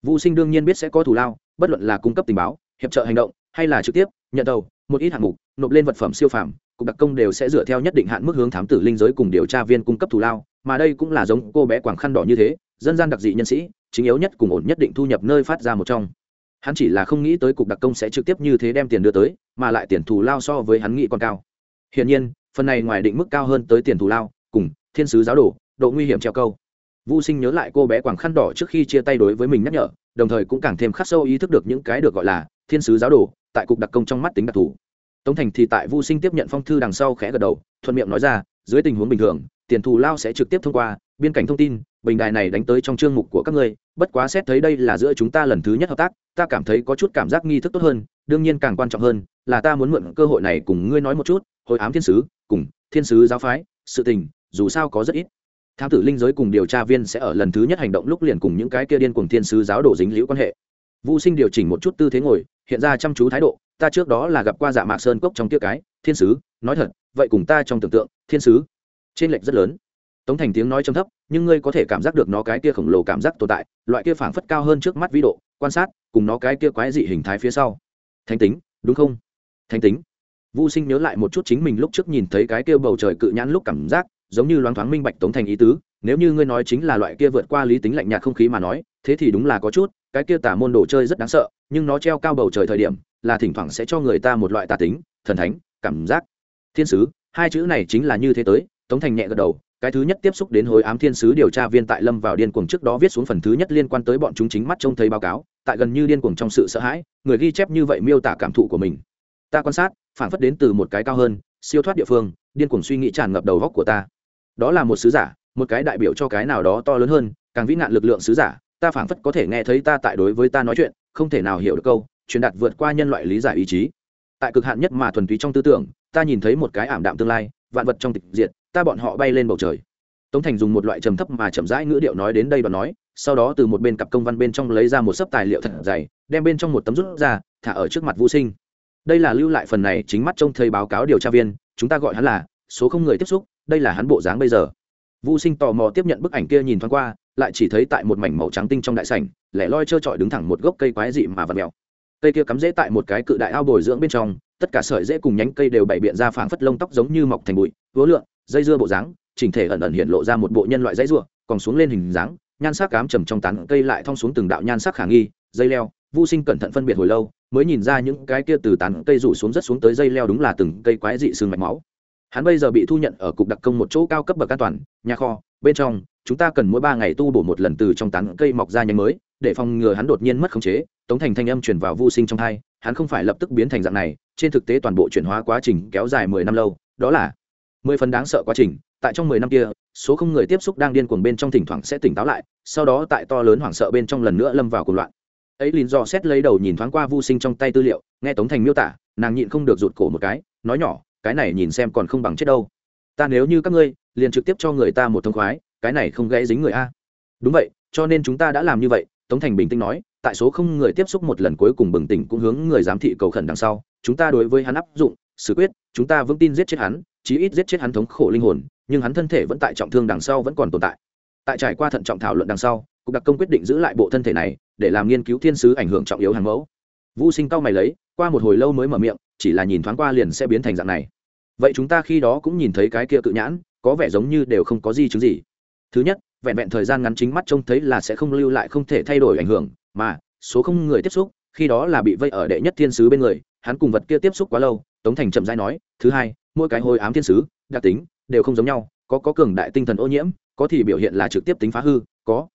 Vu Sinh đương nhiên biết sẽ có thủ lao, bất luận là cung cấp tình báo, hiệp trợ hành động, hay là trực tiếp nhận đầu, một ít hạng mục, nộp lên vật phẩm siêu phẩm cục đặc công đều sẽ dựa theo nhất định hạn mức hướng thám tử linh giới cùng điều tra viên cung cấp thù lao, mà đây cũng là giống cô bé quảng khăn đỏ như thế, dân gian đặc dị nhân sĩ, chính yếu nhất cùng ổn nhất định thu nhập nơi phát ra một trong. Hắn chỉ là không nghĩ tới cục đặc công sẽ trực tiếp như thế đem tiền đưa tới mà lại tiền thù lao so với hắn nghĩ còn cao. Hiển nhiên phần này ngoài định mức cao hơn tới tiền thù lao cùng thiên sứ giáo đồ độ nguy hiểm treo câu. Vô sinh nhớ lại cô bé quảng khăn đỏ trước khi chia tay đối với mình nhắc nhở đồng thời cũng càng thêm khắc sâu ý thức được những cái được gọi là thiên sứ giáo đồ tại cục đặc công trong mắt tính đặc thù tống thành thì tại vô sinh tiếp nhận phong thư đằng sau khẽ gật đầu, thuận miệng nói ra, dưới tình huống bình thường, tiền thù lao sẽ trực tiếp thông qua, biên cảnh thông tin, bình đài này đánh tới trong chương mục của các ngươi, bất quá xét thấy đây là giữa chúng ta lần thứ nhất hợp tác, ta cảm thấy có chút cảm giác nghi thức tốt hơn, đương nhiên càng quan trọng hơn, là ta muốn mượn cơ hội này cùng ngươi nói một chút, hồi ám thiên sứ, cùng thiên sứ giáo phái, sự tình, dù sao có rất ít. Thám tử linh giới cùng điều tra viên sẽ ở lần thứ nhất hành động lúc liền cùng những cái kia điên cùng thiên sứ giáo đổ dính liễu quan hệ. Vũ sinh điều chỉnh một chút tư thế ngồi, hiện ra chăm chú thái độ ta trước đó là gặp qua dạ mạc sơn cốc trong kia cái thiên sứ nói thật vậy cùng ta trong tưởng tượng thiên sứ. Trên lệch rất lớn. Tống thành tiếng nói trầm thấp nhưng ngươi có thể cảm giác được nó cái kia khổng lồ cảm giác tồn tại loại kia phảng phất cao hơn trước mắt vĩ độ quan sát cùng nó cái kia quái dị hình thái phía sau. Thánh tính đúng không? Thánh tính. Vu Sinh nhớ lại một chút chính mình lúc trước nhìn thấy cái kia bầu trời cự nhãn lúc cảm giác, giống như loáng thoáng minh bạch Tống Thành ý tứ, nếu như ngươi nói chính là loại kia vượt qua lý tính lạnh nhạt không khí mà nói, thế thì đúng là có chút, cái kia tả môn đồ chơi rất đáng sợ, nhưng nó treo cao bầu trời thời điểm, là thỉnh thoảng sẽ cho người ta một loại tà tính, thần thánh, cảm giác. Thiên sứ, hai chữ này chính là như thế tới, Tống Thành nhẹ gật đầu, cái thứ nhất tiếp xúc đến hối ám thiên sứ điều tra viên tại lâm vào điên cuồng trước đó viết xuống phần thứ nhất liên quan tới bọn chúng chính mắt trông thấy báo cáo tại gần như điên cuồng trong sự sợ hãi người ghi chép như vậy miêu tả cảm thụ của mình ta quan sát phản phất đến từ một cái cao hơn siêu thoát địa phương điên cuồng suy nghĩ tràn ngập đầu góc của ta đó là một sứ giả một cái đại biểu cho cái nào đó to lớn hơn càng vĩ nạn lực lượng sứ giả ta phản phất có thể nghe thấy ta tại đối với ta nói chuyện không thể nào hiểu được câu truyền đạt vượt qua nhân loại lý giải ý chí. Tại cực hạn nhất mà thuần túy trong tư tưởng, ta nhìn thấy một cái ảm đạm tương lai, vạn vật trong tịch diệt, ta bọn họ bay lên bầu trời. Tống thành dùng một loại trầm thấp mà chậm rãi ngữ điệu nói đến đây và nói, sau đó từ một bên cặp công văn bên trong lấy ra một sấp tài liệu thật dày, đem bên trong một tấm rút ra, thả ở trước mặt vũ sinh. Đây là lưu lại phần này chính mắt trông thấy báo cáo điều tra viên, chúng ta gọi hắn là, số không người tiếp xúc, đây là hắn bộ dáng bây giờ. Vũ sinh tò mò tiếp nhận bức ảnh kia nhìn thoáng qua, lại chỉ thấy tại một mảnh màu trắng tinh trong đại sảnh, lẻ loi trơ trọi đứng thẳng một gốc cây quái dị mà vật mèo cây kia cắm rễ tại một cái cự đại ao bồi dưỡng bên trong, tất cả sợi rễ cùng nhánh cây đều bày biện ra phảng phất lông tóc giống như mọc thành bụi vúa lượn, dây dưa bộ dáng, chỉnh thể ẩn ẩn hiện lộ ra một bộ nhân loại dãy rùa còn xuống lên hình dáng, nhan sắc cám trầm trong tán cây lại thong xuống từng đạo nhan sắc khả nghi, dây leo vô sinh cẩn thận phân biệt hồi lâu, mới nhìn ra những cái kia từ tán cây rủ xuống rất xuống tới dây leo đúng là từng cây quái dị xương mạch máu. Hắn bây giờ bị thu nhận ở cục đặc công một chỗ cao cấp bậc an toàn, nhà kho, bên trong, chúng ta cần mỗi ba ngày tu bổ một lần từ trong tán cây mọc ra nhánh mới để phòng ngừa hắn đột nhiên mất khống chế, tống thành thanh âm truyền vào vô sinh trong thai, hắn không phải lập tức biến thành dạng này, trên thực tế toàn bộ chuyển hóa quá trình kéo dài mười năm lâu, đó là mười phần đáng sợ quá trình, tại trong mười năm kia, số không người tiếp xúc đang điên cuồng bên trong thỉnh thoảng sẽ tỉnh táo lại, sau đó tại to lớn hoảng sợ bên trong lần nữa lâm vào cuộc loạn. Ấy lìn do xét lấy đầu nhìn thoáng qua vô sinh trong tay tư liệu, nghe tống thành miêu tả, nàng nhịn không được rụt cổ một cái, nói nhỏ, cái này nhìn xem còn không bằng chết đâu. Ta nếu như các ngươi, liền trực tiếp cho người ta một thông khoái, cái này không gãy dính người a. Đúng vậy, cho nên chúng ta đã làm như vậy tống thành bình tĩnh nói, tại số không người tiếp xúc một lần cuối cùng bừng tỉnh cũng hướng người giám thị cầu khẩn đằng sau, chúng ta đối với hắn áp dụng, xử quyết, chúng ta vững tin giết chết hắn, chí ít giết chết hắn thống khổ linh hồn, nhưng hắn thân thể vẫn tại trọng thương đằng sau vẫn còn tồn tại. Tại trải qua thận trọng thảo luận đằng sau, cục đặc công quyết định giữ lại bộ thân thể này, để làm nghiên cứu thiên sứ ảnh hưởng trọng yếu hàng mẫu. Vũ sinh cao mày lấy, qua một hồi lâu mới mở miệng, chỉ là nhìn thoáng qua liền sẽ biến thành dạng này. Vậy chúng ta khi đó cũng nhìn thấy cái kia cự nhãn, có vẻ giống như đều không có gì chứng gì. Thứ nhất vẹn vẹn thời gian ngắn chính mắt trông thấy là sẽ không lưu lại không thể thay đổi ảnh hưởng, mà số không người tiếp xúc, khi đó là bị vây ở đệ nhất thiên sứ bên người, hắn cùng vật kia tiếp xúc quá lâu, tống thành chậm rãi nói, thứ hai, mỗi cái hồi ám thiên sứ, đặc tính, đều không giống nhau, có có cường đại tinh thần ô nhiễm, có thì biểu hiện là trực tiếp tính phá hư, có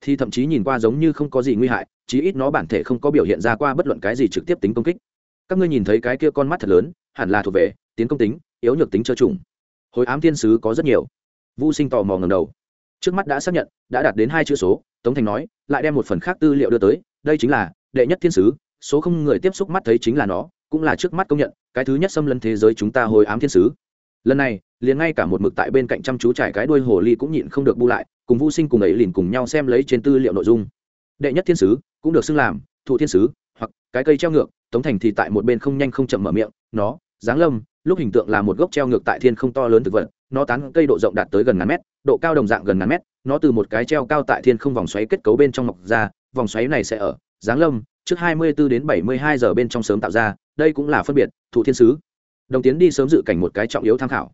thì thậm chí nhìn qua giống như không có gì nguy hại, chí ít nó bản thể không có biểu hiện ra qua bất luận cái gì trực tiếp tính công kích. Các ngươi nhìn thấy cái kia con mắt thật lớn, hẳn là thuộc về tiến công tính, yếu nhược tính trơ trùng. Hồi ám thiên sứ có rất nhiều. Vô sinh tò mò ngầm đầu trước mắt đã xác nhận, đã đạt đến hai chữ số, tống thành nói, lại đem một phần khác tư liệu đưa tới, đây chính là đệ nhất thiên sứ, số không người tiếp xúc mắt thấy chính là nó, cũng là trước mắt công nhận, cái thứ nhất xâm lấn thế giới chúng ta hồi ám thiên sứ. Lần này, liền ngay cả một mực tại bên cạnh chăm chú trải cái đuôi hồ ly cũng nhịn không được bu lại, cùng vũ sinh cùng ấy liền cùng nhau xem lấy trên tư liệu nội dung. Đệ nhất thiên sứ, cũng được xưng làm, thụ thiên sứ, hoặc cái cây treo ngược, tống thành thì tại một bên không nhanh không chậm mở miệng, nó giáng lâm, lúc hình tượng là một gốc treo ngược tại thiên không to lớn thực vật, nó tán cây độ rộng đạt tới gần ngàn mét độ cao đồng dạng gần ngàn mét nó từ một cái treo cao tại thiên không vòng xoáy kết cấu bên trong mọc ra vòng xoáy này sẽ ở giáng lâm trước 24 đến 72 giờ bên trong sớm tạo ra đây cũng là phân biệt thụ thiên sứ đồng tiến đi sớm dự cảnh một cái trọng yếu tham khảo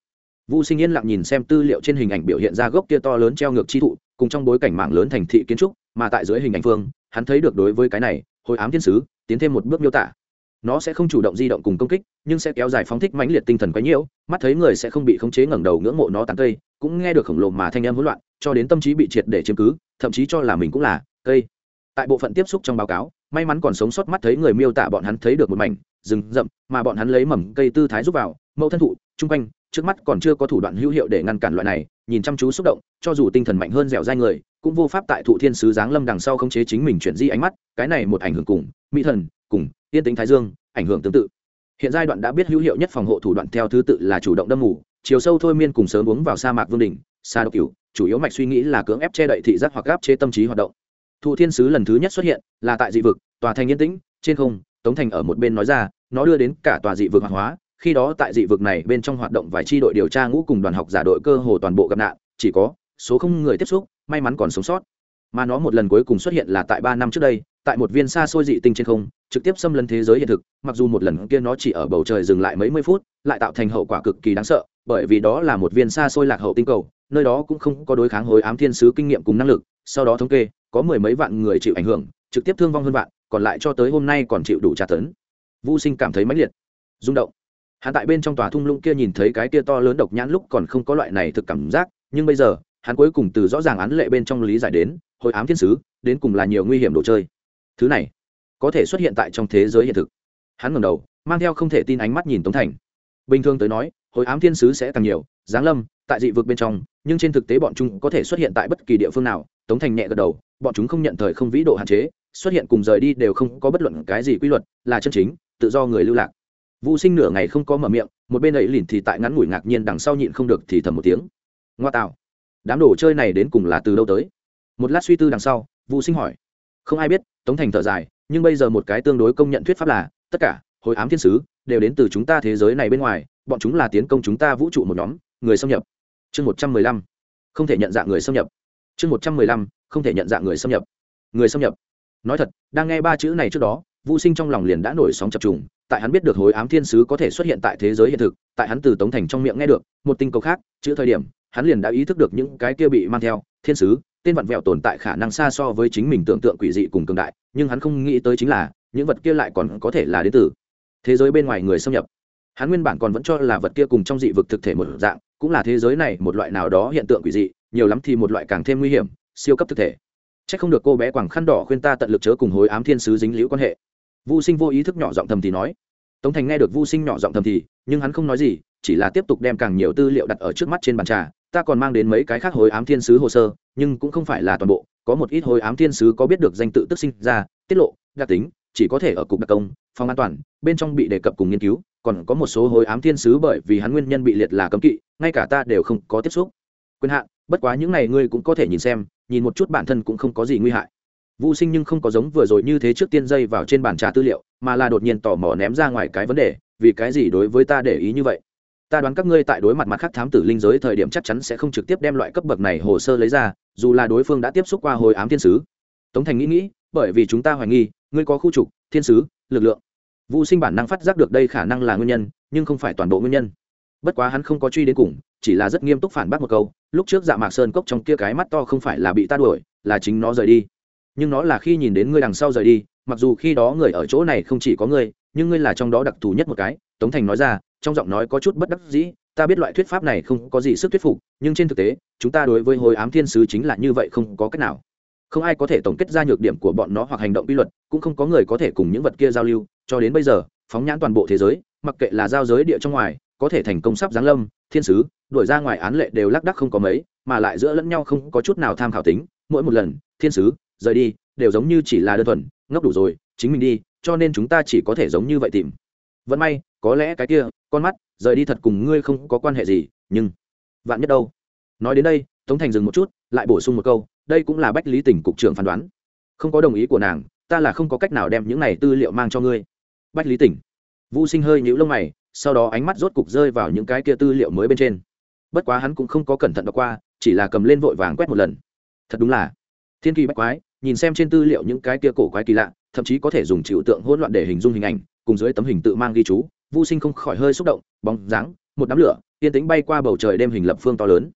Vu Sinh Yên lặng nhìn xem tư liệu trên hình ảnh biểu hiện ra gốc kia to lớn treo ngược chi thụ, cùng trong bối cảnh mạng lớn thành thị kiến trúc, mà tại dưới hình ảnh phương, hắn thấy được đối với cái này, hồi ám thiên sứ, tiến thêm một bước miêu tả. Nó sẽ không chủ động di động cùng công kích, nhưng sẽ kéo dài phóng thích mãnh liệt tinh thần quá nhiễu, mắt thấy người sẽ không bị khống chế ngẩng đầu ngưỡng mộ nó tán cây, cũng nghe được khổng lồ mà thanh âm hỗn loạn, cho đến tâm trí bị triệt để chiếm cứ thậm chí cho là mình cũng là cây. Tại bộ phận tiếp xúc trong báo cáo may mắn còn sống sót mắt thấy người miêu tả bọn hắn thấy được một mảnh rừng rậm mà bọn hắn lấy mầm cây tư thái rút vào mẫu thân thụ chung quanh trước mắt còn chưa có thủ đoạn hữu hiệu để ngăn cản loại này nhìn chăm chú xúc động cho dù tinh thần mạnh hơn dẻo dai người cũng vô pháp tại thụ thiên sứ giáng lâm đằng sau khống chế chính mình chuyển di ánh mắt cái này một ảnh hưởng cùng mỹ thần cùng yên tính thái dương, ảnh hưởng tương tự. Hiện giai đoạn đã biết hữu hiệu nhất phòng hộ thủ đoạn theo thứ tự là chủ động đâm ngủ chiều sâu thôi miên cùng sớm uống vào sa mạc vương đỉnh, sa độc cửu, chủ yếu mạch suy nghĩ là cưỡng ép che đậy thị giác hoặc áp chế tâm trí hoạt động. Thụ thiên sứ lần thứ nhất xuất hiện, là tại dị vực, tòa thành yên tĩnh, trên không, tống thành ở một bên nói ra, nó đưa đến cả tòa dị vực hoạt hóa, khi đó tại dị vực này bên trong hoạt động vài tri đội điều tra ngũ cùng đoàn học giả đội cơ hồ toàn bộ gặp nạn, chỉ có số không người tiếp xúc, may mắn còn sống sót mà nó một lần cuối cùng xuất hiện là tại ba năm trước đây, tại một viên xa xôi dị tinh trên không, trực tiếp xâm lấn thế giới hiện thực, mặc dù một lần kia nó chỉ ở bầu trời dừng lại mấy mươi phút, lại tạo thành hậu quả cực kỳ đáng sợ, bởi vì đó là một viên xa xôi lạc hậu tinh cầu, nơi đó cũng không có đối kháng hối ám thiên sứ kinh nghiệm cùng năng lực, sau đó thống kê, có mười mấy vạn người chịu ảnh hưởng, trực tiếp thương vong hơn vạn, còn lại cho tới hôm nay còn chịu đủ tra tấn. Vô sinh cảm thấy mãnh liệt, rung động. Hắn tại bên trong tòa thung lũng kia nhìn thấy cái kia to lớn độc nhãn lúc còn không có loại này thực cảm giác, nhưng bây giờ, hắn cuối cùng từ rõ ràng án lệ bên trong lý giải đến hồi ám thiên sứ, đến cùng là nhiều nguy hiểm đồ chơi. Thứ này, có thể xuất hiện tại trong thế giới hiện thực. Hắn ngầm đầu, mang theo không thể tin ánh mắt nhìn tống thành. Bình thường tới nói, hồi ám thiên sứ sẽ càng nhiều, giáng lâm, tại dị vực bên trong, nhưng trên thực tế bọn chúng có thể xuất hiện tại bất kỳ địa phương nào. Tống thành nhẹ gật đầu, bọn chúng không nhận thời không vĩ độ hạn chế, xuất hiện cùng rời đi đều không có bất luận cái gì quy luật, là chân chính, tự do người lưu lạc. Vũ sinh nửa ngày không có mở miệng, một bên ấy lìn thì tại ngắn ngủi ngạc nhiên đằng sau nhịn không được thì thầm một tiếng. Ngoa tạo, đám đồ chơi này đến cùng là từ đâu tới? Một lát suy tư đằng sau vũ sinh hỏi. Không ai biết, tống thành thở dài, nhưng bây giờ một cái tương đối công nhận thuyết pháp là, tất cả, hồi ám thiên sứ, đều đến từ chúng ta thế giới này bên ngoài, bọn chúng là tiến công chúng ta vũ trụ một nhóm, người xâm nhập. Chương một trăm mười lăm. Không thể nhận dạng người xâm nhập. Chương một trăm mười lăm, không thể nhận dạng người xâm nhập. Người xâm nhập. Nói thật, đang nghe ba chữ này trước đó vũ sinh trong lòng liền đã nổi sóng chập trùng, tại hắn biết được hối ám thiên sứ có thể xuất hiện tại thế giới hiện thực, tại hắn từ tống thành trong miệng nghe được, một tinh cầu khác, chữ thời điểm hắn liền đã ý thức được những cái kia bị mang theo, thiên sứ, tên vặn vẹo tồn tại khả năng xa so với chính mình tưởng tượng quỷ dị cùng cường đại, nhưng hắn không nghĩ tới chính là, những vật kia lại còn có thể là đến từ thế giới bên ngoài người xâm nhập. Hắn nguyên bản còn vẫn cho là vật kia cùng trong dị vực thực thể một dạng, cũng là thế giới này một loại nào đó hiện tượng quỷ dị, nhiều lắm thì một loại càng thêm nguy hiểm, siêu cấp thực thể. C h ắ c không được cô bé quảng khăn đỏ khuyên ta tận lực chớ cùng hối ám thiên sứ dính liễu quan hệ. Vô sinh vô ý thức nhỏ giọng thầm thì nói. Tống thành nghe được vô sinh nhỏ giọng thầm thì, nhưng hắn không nói gì, chỉ là tiếp tục đem càng nhiều tư liệu đặt ở trước mắt trên bàn trà ta còn mang đến mấy cái khác hồi ám thiên sứ hồ sơ nhưng cũng không phải là toàn bộ có một ít hồi ám thiên sứ có biết được danh tự tức sinh ra tiết lộ đặc tính chỉ có thể ở cục đặc công phòng an toàn bên trong bị đề cập cùng nghiên cứu còn có một số hồi ám thiên sứ bởi vì hắn nguyên nhân bị liệt là cấm kỵ ngay cả ta đều không có tiếp xúc quyền hạn bất quá những này ngươi cũng có thể nhìn xem nhìn một chút bản thân cũng không có gì nguy hại Vu Sinh nhưng không có giống vừa rồi như thế trước tiên dây vào trên bàn trà tư liệu, mà là đột nhiên tò mò ném ra ngoài cái vấn đề, vì cái gì đối với ta để ý như vậy? Ta đoán các ngươi tại đối mặt mặt khác thám tử linh giới thời điểm chắc chắn sẽ không trực tiếp đem loại cấp bậc này hồ sơ lấy ra, dù là đối phương đã tiếp xúc qua hồi ám thiên sứ. Tống Thành nghĩ nghĩ, bởi vì chúng ta hoài nghi, ngươi có khu trục, thiên sứ, lực lượng. vũ Sinh bản năng phát giác được đây khả năng là nguyên nhân, nhưng không phải toàn bộ nguyên nhân. Bất quá hắn không có truy đến cùng, chỉ là rất nghiêm túc phản bác một câu, lúc trước Dạ Mạc Sơn cốc trong kia cái mắt to không phải là bị ta đuổi, là chính nó rời đi nhưng nó là khi nhìn đến ngươi đằng sau rời đi mặc dù khi đó người ở chỗ này không chỉ có ngươi nhưng ngươi là trong đó đặc thù nhất một cái tống thành nói ra trong giọng nói có chút bất đắc dĩ, ta biết loại thuyết pháp này không có gì sức thuyết phục, nhưng trên thực tế, chúng ta đối với hồi ám thiên sứ chính là như vậy không có cách nào. Không ai có thể tổng kết ra nhược điểm của bọn nó hoặc hành động quy luật, cũng không có người có thể cùng những vật kia giao lưu. Cho đến bây giờ, phóng nhãn toàn bộ thế giới, mặc kệ là giao giới địa trong ngoài, có thể thành công sắp giáng lâm, thiên sứ đổi ra ngoài án lệ đều lác đắc không có mấy, mà lại giữa lẫn nhau không có chút nào tham khảo tính, mỗi một lần, thiên sứ, rời đi, đều giống như chỉ là đơn thuần, ngốc đủ rồi, chính mình đi, cho nên chúng ta chỉ có thể giống như vậy tìm. Vẫn may có lẽ cái kia, con mắt, rời đi thật cùng ngươi không có quan hệ gì, nhưng vạn nhất đâu? Nói đến đây, tống thành dừng một chút, lại bổ sung một câu, đây cũng là bách lý tỉnh cục trưởng phán đoán. Không có đồng ý của nàng, ta là không có cách nào đem những này tư liệu mang cho ngươi. Bách lý tỉnh. Vũ sinh hơi nhũ lông mày, sau đó ánh mắt rốt cục rơi vào những cái kia tư liệu mới bên trên. Bất quá hắn cũng không có cẩn thận đọc qua, chỉ là cầm lên vội vàng quét một lần. Thật đúng là thiên kỳ bách quái, nhìn xem trên tư liệu những cái kia cổ quái kỳ lạ, thậm chí có thể dùng chịu tượng hỗn loạn để hình dung hình ảnh, cùng dưới tấm hình tự mang ghi chú vô sinh không khỏi hơi xúc động, bóng dáng, một đám lửa, yên tĩnh bay qua bầu trời đêm hình lập phương to lớn.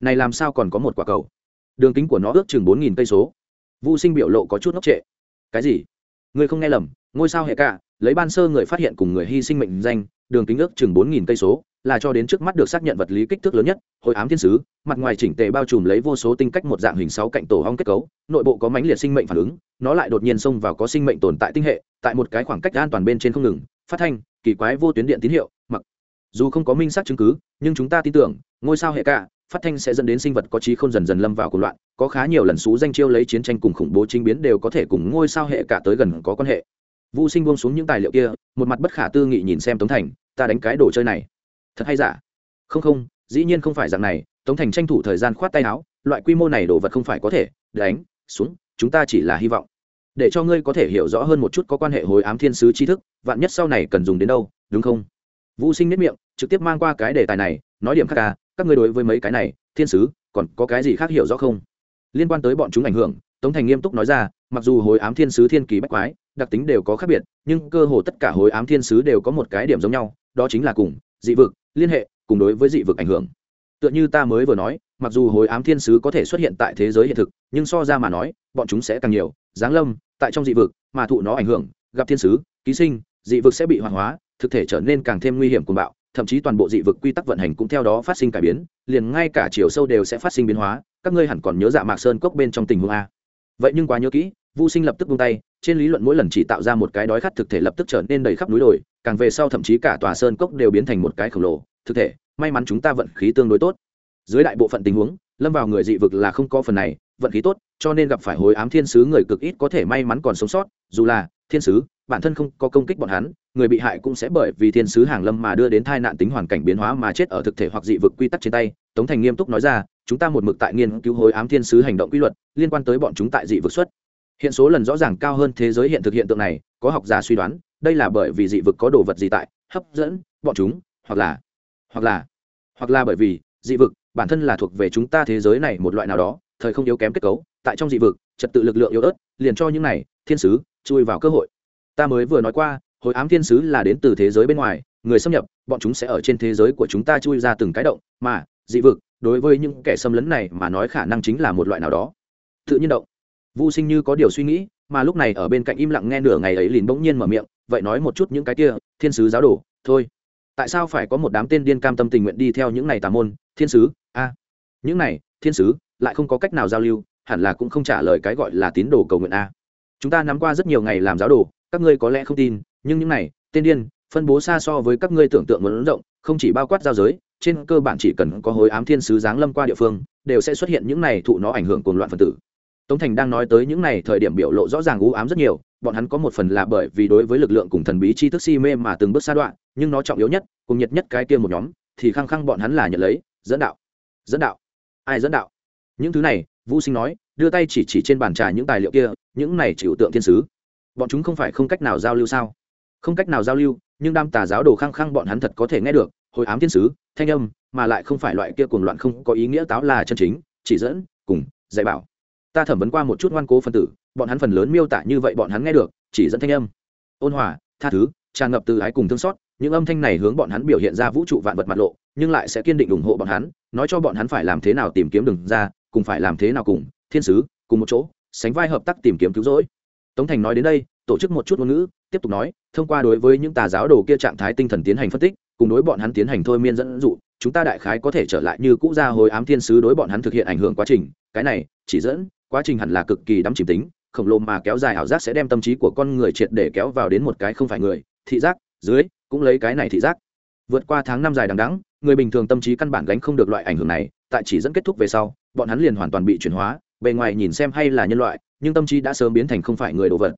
Này làm sao còn có một quả cầu? Đường kính của nó ước chừng bốn nghìn cây số. Vô sinh biểu lộ có chút ngốc trệ. Cái gì? Người không nghe lầm, ngôi sao hệ cả, lấy ban sơ người phát hiện cùng người hy sinh mệnh danh, đường kính ước chừng bốn nghìn cây số, là cho đến trước mắt được xác nhận vật lý kích thước lớn nhất, hội ám thiên sứ, mặt ngoài chỉnh tề bao trùm lấy vô số tinh cách một dạng hình sáu cạnh tổ hong kết cấu, nội bộ có mãnh liệt sinh mệnh phản ứng, nó lại đột nhiên xông vào có sinh mệnh tồn tại tinh hệ, tại một cái khoảng cách an toàn bên trên không ngừng phát thanh kỳ quái vô tuyến điện tín hiệu mặc dù không có minh xác chứng cứ nhưng chúng ta tin tưởng ngôi sao hệ cả phát thanh sẽ dẫn đến sinh vật có trí không dần dần lâm vào cuộc loạn có khá nhiều lần xú danh chiêu lấy chiến tranh cùng khủng bố chính biến đều có thể cùng ngôi sao hệ cả tới gần có quan hệ Vu Sinh buông xuống những tài liệu kia, một mặt bất khả tư nghị nhìn xem Tống Thành, ta đánh cái đồ chơi này, thật hay giả? Không không, dĩ nhiên không phải dạng này, Tống Thành tranh thủ thời gian khoát tay áo, loại quy mô này đồ vật không phải có thể đánh xuống, chúng ta chỉ là hy vọng. Để cho ngươi có thể hiểu rõ hơn một chút có quan hệ hồi ám thiên sứ tri thức, vạn nhất sau này cần dùng đến đâu, đúng không? Vu Sinh nếp miệng, trực tiếp mang qua cái đề tài này, nói điểm khác à, các ngươi đối với mấy cái này, thiên sứ, còn có cái gì khác hiểu rõ không? Liên quan tới bọn chúng ảnh hưởng, Tống Thành nghiêm túc nói ra, mặc dù hồi ám thiên sứ thiên kỳ bách quái, đặc tính đều có khác biệt nhưng cơ hồ tất cả hối ám thiên sứ đều có một cái điểm giống nhau đó chính là cùng dị vực liên hệ cùng đối với dị vực ảnh hưởng tựa như ta mới vừa nói mặc dù hối ám thiên sứ có thể xuất hiện tại thế giới hiện thực nhưng so ra mà nói bọn chúng sẽ càng nhiều giáng lâm tại trong dị vực mà thụ nó ảnh hưởng gặp thiên sứ ký sinh dị vực sẽ bị hoàng hóa thực thể trở nên càng thêm nguy hiểm cuồng bạo thậm chí toàn bộ dị vực quy tắc vận hành cũng theo đó phát sinh cải biến liền ngay cả chiều sâu đều sẽ phát sinh biến hóa các ngươi hẳn còn nhớ dạ mạc sơn cốc bên trong tình huống a vậy nhưng quá nhớ kỹ Vu Sinh lập tức buông tay, trên lý luận mỗi lần chỉ tạo ra một cái đói khát thực thể lập tức trở nên đầy khắp núi đồi, càng về sau thậm chí cả tòa sơn cốc đều biến thành một cái khổng lồ, thực thể, may mắn chúng ta vận khí tương đối tốt. Dưới đại bộ phận tình huống, lâm vào người dị vực là không có phần này, vận khí tốt, cho nên gặp phải hối ám thiên sứ người cực ít có thể may mắn còn sống sót, dù là thiên sứ, bản thân không có công kích bọn hắn, người bị hại cũng sẽ bởi vì thiên sứ hàng lâm mà đưa đến tai nạn tính hoàn cảnh biến hóa mà chết ở thực thể hoặc dị vực quy tắc trên tay. Tống Thành nghiêm túc nói ra, chúng ta một mực tại nghiên cứu hối ám thiên sứ hành động quy luật, liên quan tới bọn chúng tại dị vực xuất hiện số lần rõ ràng cao hơn thế giới hiện thực hiện tượng này có học giả suy đoán đây là bởi vì dị vực có đồ vật gì tại hấp dẫn bọn chúng hoặc là hoặc là hoặc là bởi vì dị vực bản thân là thuộc về chúng ta thế giới này một loại nào đó thời không yếu kém kết cấu tại trong dị vực trật tự lực lượng yếu ớt liền cho những này thiên sứ chui vào cơ hội ta mới vừa nói qua hồi ám thiên sứ là đến từ thế giới bên ngoài người xâm nhập bọn chúng sẽ ở trên thế giới của chúng ta chui ra từng cái động mà dị vực đối với những kẻ xâm lấn này mà nói khả năng chính là một loại nào đó tự nhiên động Vu Sinh như có điều suy nghĩ, mà lúc này ở bên cạnh im lặng nghe nửa ngày ấy liền bỗng nhiên mở miệng, vậy nói một chút những cái kia, thiên sứ giáo đồ, thôi. Tại sao phải có một đám tên điên cam tâm tình nguyện đi theo những này tà môn, thiên sứ? A. những này, thiên sứ, lại không có cách nào giao lưu, hẳn là cũng không trả lời cái gọi là tín đồ cầu nguyện a. Chúng ta nắm qua rất nhiều ngày làm giáo đồ, các ngươi có lẽ không tin, nhưng những này, tên điên, phân bố xa so với các ngươi tưởng tượng muốn rộng, không chỉ bao quát giao giới, trên cơ bản chỉ cần có hối ám thiên sứ giáng lâm qua địa phương, đều sẽ xuất hiện những này thụ nó ảnh hưởng cuồng loạn phật tử. Tống thành đang nói tới những này thời điểm biểu lộ rõ ràng u ám rất nhiều bọn hắn có một phần là bởi vì đối với lực lượng cùng thần bí chi thức si mê mà từng bước xa đoạn nhưng nó trọng yếu nhất cùng nhiệt nhất cái kia một nhóm thì khăng khăng bọn hắn là nhận lấy dẫn đạo dẫn đạo. Ai dẫn đạo? Những thứ này, vũ sinh nói, đưa tay chỉ chỉ trên bàn trà những tài liệu kia, những này chịu tượng thiên sứ. Bọn chúng không phải không cách nào giao lưu sao? Không cách nào giao lưu, nhưng đam tà giáo đồ khăng khăng bọn hắn thật có thể nghe được, hồi ám thiên sứ, thanh âm, mà lại không phải loại kia cuồng loạn không có ý nghĩa táo là chân chính, chỉ dẫn, cùng, dạy bảo. Ta thẩm vấn qua một chút ngoan cố phân tử, bọn hắn phần lớn miêu tả như vậy bọn hắn nghe được, chỉ dẫn thanh âm. Ôn hòa, tha thứ, tràn ngập từ ái cùng thương xót, những âm thanh này hướng bọn hắn biểu hiện ra vũ trụ vạn vật mặt lộ, nhưng lại sẽ kiên định ủng hộ bọn hắn, nói cho bọn hắn phải làm thế nào tìm kiếm đường ra cùng phải làm thế nào cùng, thiên sứ, cùng một chỗ, sánh vai hợp tác tìm kiếm cứu rỗi. Tống thành nói đến đây, tổ chức một chút ngôn ngữ, tiếp tục nói, thông qua đối với những tà giáo đồ kia trạng thái tinh thần tiến hành phân tích, cùng đối bọn hắn tiến hành thôi miên dẫn dụ, chúng ta đại khái có thể trở lại như cũ ra hồi ám thiên sứ đối bọn hắn thực hiện ảnh hưởng quá trình. Cái này, chỉ dẫn, quá trình hẳn là cực kỳ đắm chìm tính, khổng lồ mà kéo dài ảo giác sẽ đem tâm trí của con người triệt để kéo vào đến một cái không phải người, thị giác, dưới, cũng lấy cái này thị giác. Vượt qua tháng năm dài đằng đẵng, người bình thường tâm trí căn bản gánh không được loại ảnh hưởng này tại chỉ dẫn kết thúc về sau, bọn hắn liền hoàn toàn bị chuyển hóa, bề ngoài nhìn xem hay là nhân loại, nhưng tâm trí đã sớm biến thành không phải người đồ vật.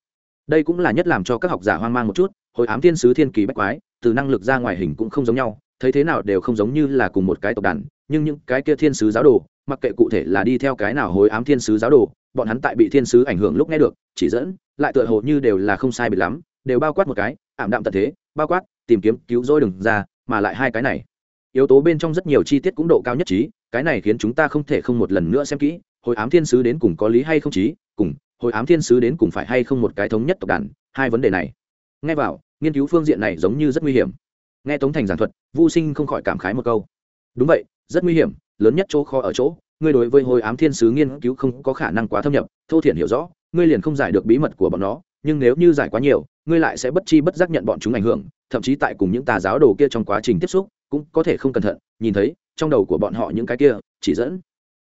Đây cũng là nhất làm cho các học giả hoang mang một chút, hồi ám thiên sứ thiên kỳ bách quái, từ năng lực ra ngoài hình cũng không giống nhau, thấy thế nào đều không giống như là cùng một cái tộc đàn, nhưng những cái kia thiên sứ giáo đồ, mặc kệ cụ thể là đi theo cái nào hối ám thiên sứ giáo đồ, bọn hắn tại bị thiên sứ ảnh hưởng lúc nghe được, chỉ dẫn, lại tựa hồ như đều là không sai biệt lắm, đều bao quát một cái, ảm đạm tận thế, bao quát, tìm kiếm cứu rỗi đừng ra, mà lại hai cái này yếu tố bên trong rất nhiều chi tiết cũng độ cao nhất trí, cái này khiến chúng ta không thể không một lần nữa xem kỹ, hồi ám thiên sứ đến cùng có lý hay không trí, cùng hồi ám thiên sứ đến cùng phải hay không một cái thống nhất tộc đàn, hai vấn đề này. Nghe vào, nghiên cứu phương diện này giống như rất nguy hiểm. Nghe tống thành giảng thuật vô sinh không khỏi cảm khái một câu. Đúng vậy, rất nguy hiểm, lớn nhất chỗ khó ở chỗ, ngươi đối với hồi ám thiên sứ nghiên cứu không có khả năng quá thâm nhập, thô thiển hiểu rõ, ngươi liền không giải được bí mật của bọn nó, nhưng nếu như giải quá nhiều, ngươi lại sẽ bất chi bất giác nhận bọn chúng ảnh hưởng, thậm chí tại cùng những tà giáo đồ kia trong quá trình tiếp xúc cũng có thể không cẩn thận, nhìn thấy, trong đầu của bọn họ những cái kia, chỉ dẫn.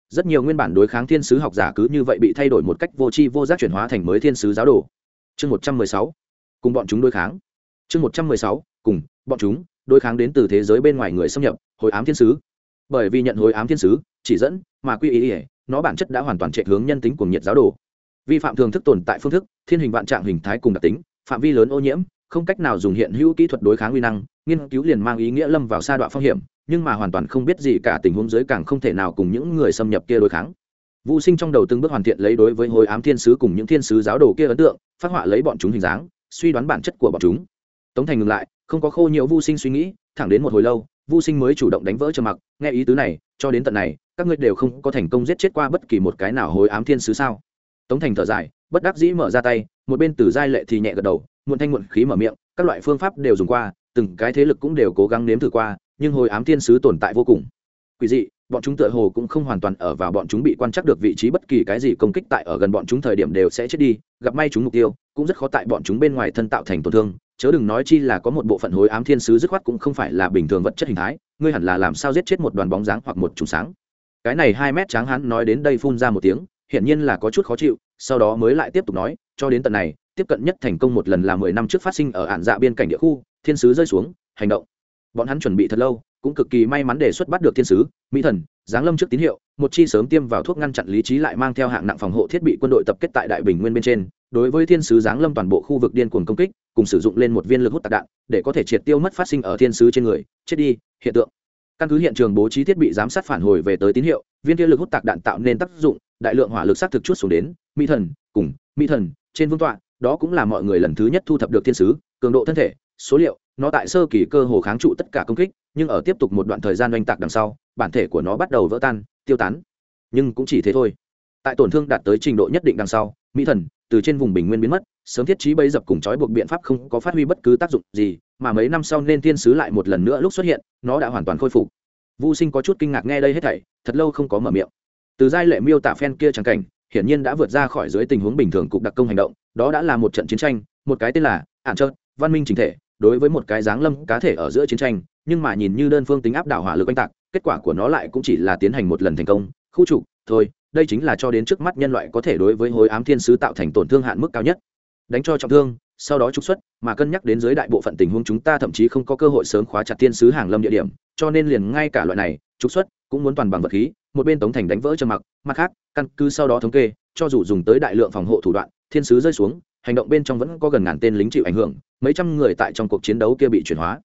Rất nhiều nguyên bản đối kháng thiên sứ học giả cứ như vậy bị thay đổi một cách vô tri vô giác chuyển hóa thành mới thiên sứ giáo đồ. Chương một trăm mười sáu, cùng bọn chúng đối kháng. Chương một trăm mười sáu, cùng bọn chúng đối kháng đến từ thế giới bên ngoài người xâm nhập, hồi ám thiên sứ. Bởi vì nhận hồi ám thiên sứ, chỉ dẫn, mà quy ý ỉa nó bản chất đã hoàn toàn chạy hướng nhân tính của nhiệt giáo đồ. Vi phạm thường thức tồn tại phương thức, thiên hình vạn trạng hình thái cùng đặc tính, phạm vi lớn ô nhiễm không cách nào dùng hiện hữu kỹ thuật đối kháng uy năng, nghiên cứu liền mang ý nghĩa lâm vào sa đoạn phong hiểm, nhưng mà hoàn toàn không biết gì cả tình huống dưới càng không thể nào cùng những người xâm nhập kia đối kháng. Vũ sinh trong đầu từng bước hoàn thiện lấy đối với hồi ám thiên sứ cùng những thiên sứ giáo đồ kia ấn tượng, phát họa lấy bọn chúng hình dáng, suy đoán bản chất của bọn chúng. Tống thành ngừng lại, không có khô nhiều vô sinh suy nghĩ, thẳng đến một hồi lâu vô sinh mới chủ động đánh vỡ trầm mặc, nghe ý tứ này, cho đến tận này, các ngươi đều không có thành công giết chết qua bất kỳ một cái nào hồi ám thiên sứ sao? Tống thành thở dài, bất đắc dĩ mở ra tay, một bên từ giai lệ thì nhẹ gật đầu muộn thanh muộn khí mở miệng, các loại phương pháp đều dùng qua, từng cái thế lực cũng đều cố gắng nếm thử qua, nhưng hồi ám thiên sứ tồn tại vô cùng. Quỷ dị, bọn chúng tựa hồ cũng không hoàn toàn ở vào bọn chúng bị quan trắc được vị trí bất kỳ cái gì công kích tại ở gần bọn chúng thời điểm đều sẽ chết đi, gặp may chúng mục tiêu, cũng rất khó tại bọn chúng bên ngoài thân tạo thành tổn thương. Chớ đừng nói chi là có một bộ phận hối ám thiên sứ dứt khoát cũng không phải là bình thường vật chất hình thái, ngươi hẳn là làm sao giết chết một đoàn bóng dáng hoặc một trùng sáng. Cái này hai mét tráng hắn nói đến đây phun ra một tiếng, hiển nhiên là có chút khó chịu, sau đó mới lại tiếp tục nói, cho đến tận này tiếp cận nhất thành công một lần là mười năm trước phát sinh ở ạn dạ biên cảnh địa khu, thiên sứ rơi xuống, hành động. Bọn hắn chuẩn bị thật lâu, cũng cực kỳ may mắn đề xuất bắt được thiên sứ, mỹ thần, giáng lâm trước tín hiệu, một chi sớm tiêm vào thuốc ngăn chặn lý trí lại mang theo hạng nặng phòng hộ thiết bị quân đội tập kết tại đại bình nguyên bên trên, đối với thiên sứ giáng lâm toàn bộ khu vực điên cuồng công kích, cùng sử dụng lên một viên lực hút tạc đạn, để có thể triệt tiêu mất phát sinh ở thiên sứ trên người, chết đi, hiện tượng. Căn cứ hiện trường bố trí thiết bị giám sát phản hồi về tới tín hiệu, viên kia lực hút tạc đạn tạo nên tác dụng, đại lượng hỏa lực sát thực chút xuống đến, mỹ thần, cùng, mỹ thần, trên vương tọa đó cũng là mọi người lần thứ nhất thu thập được thiên sứ, cường độ thân thể, số liệu, nó tại sơ kỳ cơ hồ kháng trụ tất cả công kích, nhưng ở tiếp tục một đoạn thời gian oanh tạc đằng sau, bản thể của nó bắt đầu vỡ tan, tiêu tán. Nhưng cũng chỉ thế thôi. Tại tổn thương đạt tới trình độ nhất định đằng sau, mỹ thần, từ trên vùng bình nguyên biến mất, sớm thiết trí bấy dập cùng trói buộc biện pháp không có phát huy bất cứ tác dụng gì, mà mấy năm sau nên thiên sứ lại một lần nữa lúc xuất hiện, nó đã hoàn toàn khôi phục. Vô sinh có chút kinh ngạc nghe đây hết thảy, thật lâu không có mở miệng. Từ giai lệ miêu tả phen kia trắng cảnh, hiển nhiên đã vượt ra khỏi dưới tình huống bình thường cục đặc công hành động đó đã là một trận chiến tranh, một cái tên là ạn trợt văn minh chính thể, đối với một cái dáng lâm cá thể ở giữa chiến tranh, nhưng mà nhìn như đơn phương tính áp đảo hỏa lực oanh tạc, kết quả của nó lại cũng chỉ là tiến hành một lần thành công. Khu trục, thôi, đây chính là cho đến trước mắt nhân loại có thể đối với hối ám thiên sứ tạo thành tổn thương hạn mức cao nhất. Đánh cho trọng thương, sau đó trục xuất, mà cân nhắc đến dưới đại bộ phận tình huống chúng ta thậm chí không có cơ hội sớm khóa chặt thiên sứ hàng lâm địa điểm, cho nên liền ngay cả loại này, trục xuất cũng muốn toàn bằng vật khí, một bên tống thành đánh vỡ chân mặc, mặt khác, căn cứ sau đó thống kê, cho dù dùng tới đại lượng phòng hộ thủ đoạn thiên sứ rơi xuống, hành động bên trong vẫn có gần ngàn tên lính chịu ảnh hưởng, mấy trăm người tại trong cuộc chiến đấu kia bị chuyển hóa.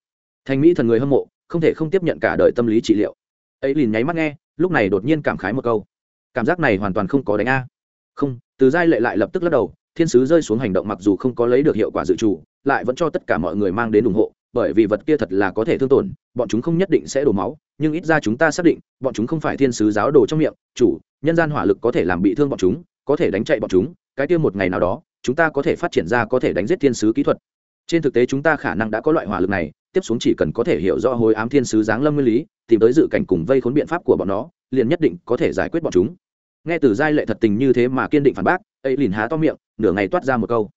Thành mỹ thần người hâm mộ, không thể không tiếp nhận cả đời tâm lý trị liệu. Ấy liền nháy mắt nghe, lúc này đột nhiên cảm khái một câu. Cảm giác này hoàn toàn không có đánh a. Không, từ giai lệ lại lập tức lắc đầu, thiên sứ rơi xuống hành động mặc dù không có lấy được hiệu quả dự trù, lại vẫn cho tất cả mọi người mang đến ủng hộ, bởi vì vật kia thật là có thể thương tổn, bọn chúng không nhất định sẽ đổ máu, nhưng ít ra chúng ta xác định, bọn chúng không phải thiên sứ giáo đồ trong miệng, chủ, nhân gian hỏa lực có thể làm bị thương bọn chúng, có thể đánh chạy bọn chúng cái kia một ngày nào đó, chúng ta có thể phát triển ra có thể đánh giết thiên sứ kỹ thuật. Trên thực tế chúng ta khả năng đã có loại hỏa lực này, tiếp xuống chỉ cần có thể hiểu rõ hồi ám thiên sứ giáng lâm nguyên lý, tìm tới dự cảnh cùng vây khốn biện pháp của bọn nó, liền nhất định có thể giải quyết bọn chúng. Nghe từ giai lệ thật tình như thế mà kiên định phản bác, ấy liền há to miệng, nửa ngày toát ra một câu.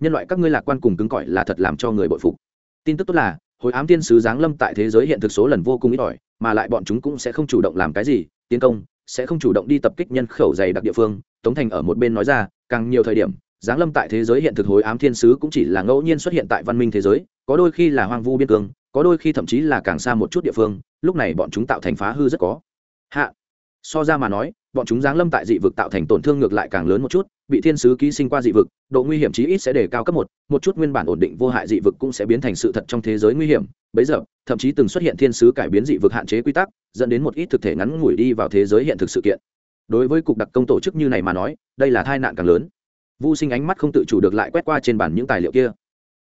Nhân loại các ngươi lạc quan cùng cứng cỏi là thật làm cho người bội phục. Tin tức tốt là, hồi ám thiên sứ giáng lâm tại thế giới hiện thực số lần vô cùng ít ỏi, mà lại bọn chúng cũng sẽ không chủ động làm cái gì, tiến công, sẽ không chủ động đi tập kích nhân khẩu dày đặc địa phương, tống thành ở một bên nói ra càng nhiều thời điểm, giáng lâm tại thế giới hiện thực hối ám thiên sứ cũng chỉ là ngẫu nhiên xuất hiện tại văn minh thế giới, có đôi khi là hoang vu biên cương, có đôi khi thậm chí là càng xa một chút địa phương, lúc này bọn chúng tạo thành phá hư rất có. Hạ, so ra mà nói, bọn chúng giáng lâm tại dị vực tạo thành tổn thương ngược lại càng lớn một chút, bị thiên sứ ký sinh qua dị vực, độ nguy hiểm chí ít sẽ đề cao cấp một một chút nguyên bản ổn định vô hại dị vực cũng sẽ biến thành sự thật trong thế giới nguy hiểm. Bấy giờ, thậm chí từng xuất hiện thiên sứ cải biến dị vực hạn chế quy tắc, dẫn đến một ít thực thể ngắn ngủi đi vào thế giới hiện thực sự kiện đối với cục đặc công tổ chức như này mà nói đây là tai nạn càng lớn Vu Sinh ánh mắt không tự chủ được lại quét qua trên bản những tài liệu kia.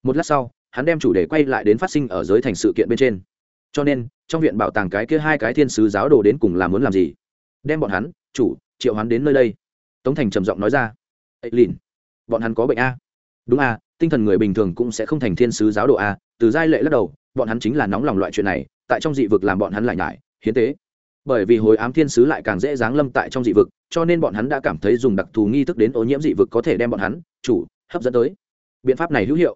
Một lát sau, hắn đem chủ đề quay lại đến phát sinh ở giới thành sự kiện bên trên. Cho nên, trong viện bảo tàng cái kia hai cái thiên sứ giáo đồ đến cùng là muốn làm gì? Đem bọn hắn, chủ, triệu hắn đến nơi đây. Tống Thành trầm giọng nói ra. ấy lìn, bọn hắn có bệnh a?" "Đúng a, tinh thần người bình thường cũng sẽ không thành thiên sứ giáo đồ a." Từ giai lệ lắc đầu, bọn hắn chính là nóng lòng loại chuyện này, tại trong dị vực làm bọn hắn lại nhải, hiến tế bởi vì hồi ám thiên sứ lại càng dễ dáng lâm tại trong dị vực, cho nên bọn hắn đã cảm thấy dùng đặc thù nghi thức đến ô nhiễm dị vực có thể đem bọn hắn, chủ, hấp dẫn tới. Biện pháp này hữu hiệu.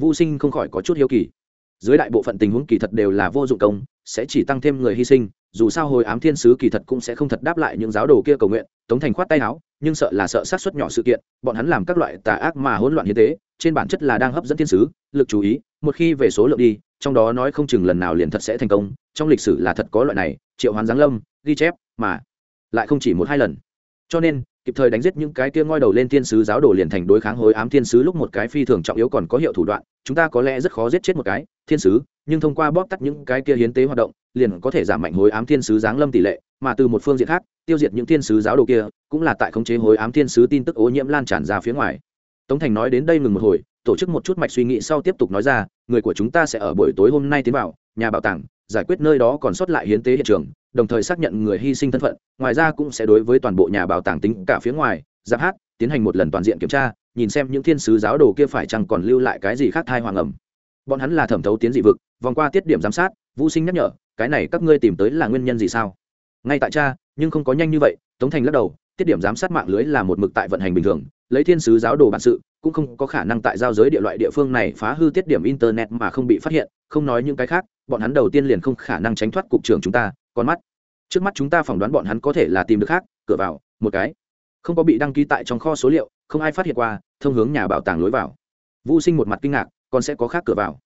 Vô sinh không khỏi có chút hiếu kỳ. Dưới đại bộ phận tình huống kỳ thật đều là vô dụng công, sẽ chỉ tăng thêm người hy sinh, dù sao hồi ám thiên sứ kỳ thật cũng sẽ không thật đáp lại những giáo đồ kia cầu nguyện, tống thành khoát tay áo, nhưng sợ là sợ sát xuất nhỏ sự kiện, bọn hắn làm các loại tà ác mà hỗn loạn như thế trên bản chất là đang hấp dẫn thiên sứ, lực chú ý, một khi về số lượng đi, trong đó nói không chừng lần nào liền thật sẽ thành công, trong lịch sử là thật có loại này triệu hoán giáng lâm, ghi chép, mà lại không chỉ một hai lần. Cho nên, kịp thời đánh giết những cái kia ngoi đầu lên thiên sứ giáo đồ liền thành đối kháng hối ám thiên sứ lúc một cái phi thường trọng yếu còn có hiệu thủ đoạn, chúng ta có lẽ rất khó giết chết một cái thiên sứ, nhưng thông qua bóp tắt những cái kia hiến tế hoạt động, liền có thể giảm mạnh hối ám thiên sứ giáng lâm tỷ lệ, mà từ một phương diện khác, tiêu diệt những thiên sứ giáo đồ kia, cũng là tại khống chế hối ám thiên sứ tin tức ô nhiễm lan tràn ra phía ngoài. Tống thành nói đến đây ngừng một hồi, tổ chức một chút mạch suy nghĩ sau tiếp tục nói ra, người của chúng ta sẽ ở buổi tối hôm nay tiến vào, nhà bảo tàng giải quyết nơi đó còn sót lại hiến tế hiện trường, đồng thời xác nhận người hy sinh thân phận, ngoài ra cũng sẽ đối với toàn bộ nhà bảo tàng tính cả phía ngoài, giáp hát, tiến hành một lần toàn diện kiểm tra, nhìn xem những thiên sứ giáo đồ kia phải chăng còn lưu lại cái gì khác thai hoàng ẩm. Bọn hắn là thẩm thấu tiến dị vực, vòng qua tiết điểm giám sát, vũ sinh nhắc nhở, cái này các ngươi tìm tới là nguyên nhân gì sao? Ngay tại cha, nhưng không có nhanh như vậy, tống thành lắc đầu, tiết điểm giám sát mạng lưới là một mực tại vận hành bình thường lấy thiên sứ giáo đồ bản sự, cũng không có khả năng tại giao giới địa loại địa phương này phá hư tiết điểm internet mà không bị phát hiện, không nói những cái khác, bọn hắn đầu tiên liền không khả năng tránh thoát cục trưởng chúng ta, con mắt. Trước mắt chúng ta phỏng đoán bọn hắn có thể là tìm được khác, cửa vào, một cái. Không có bị đăng ký tại trong kho số liệu, không ai phát hiện qua, thông hướng nhà bảo tàng lối vào. Vô sinh một mặt kinh ngạc, còn sẽ có khác cửa vào.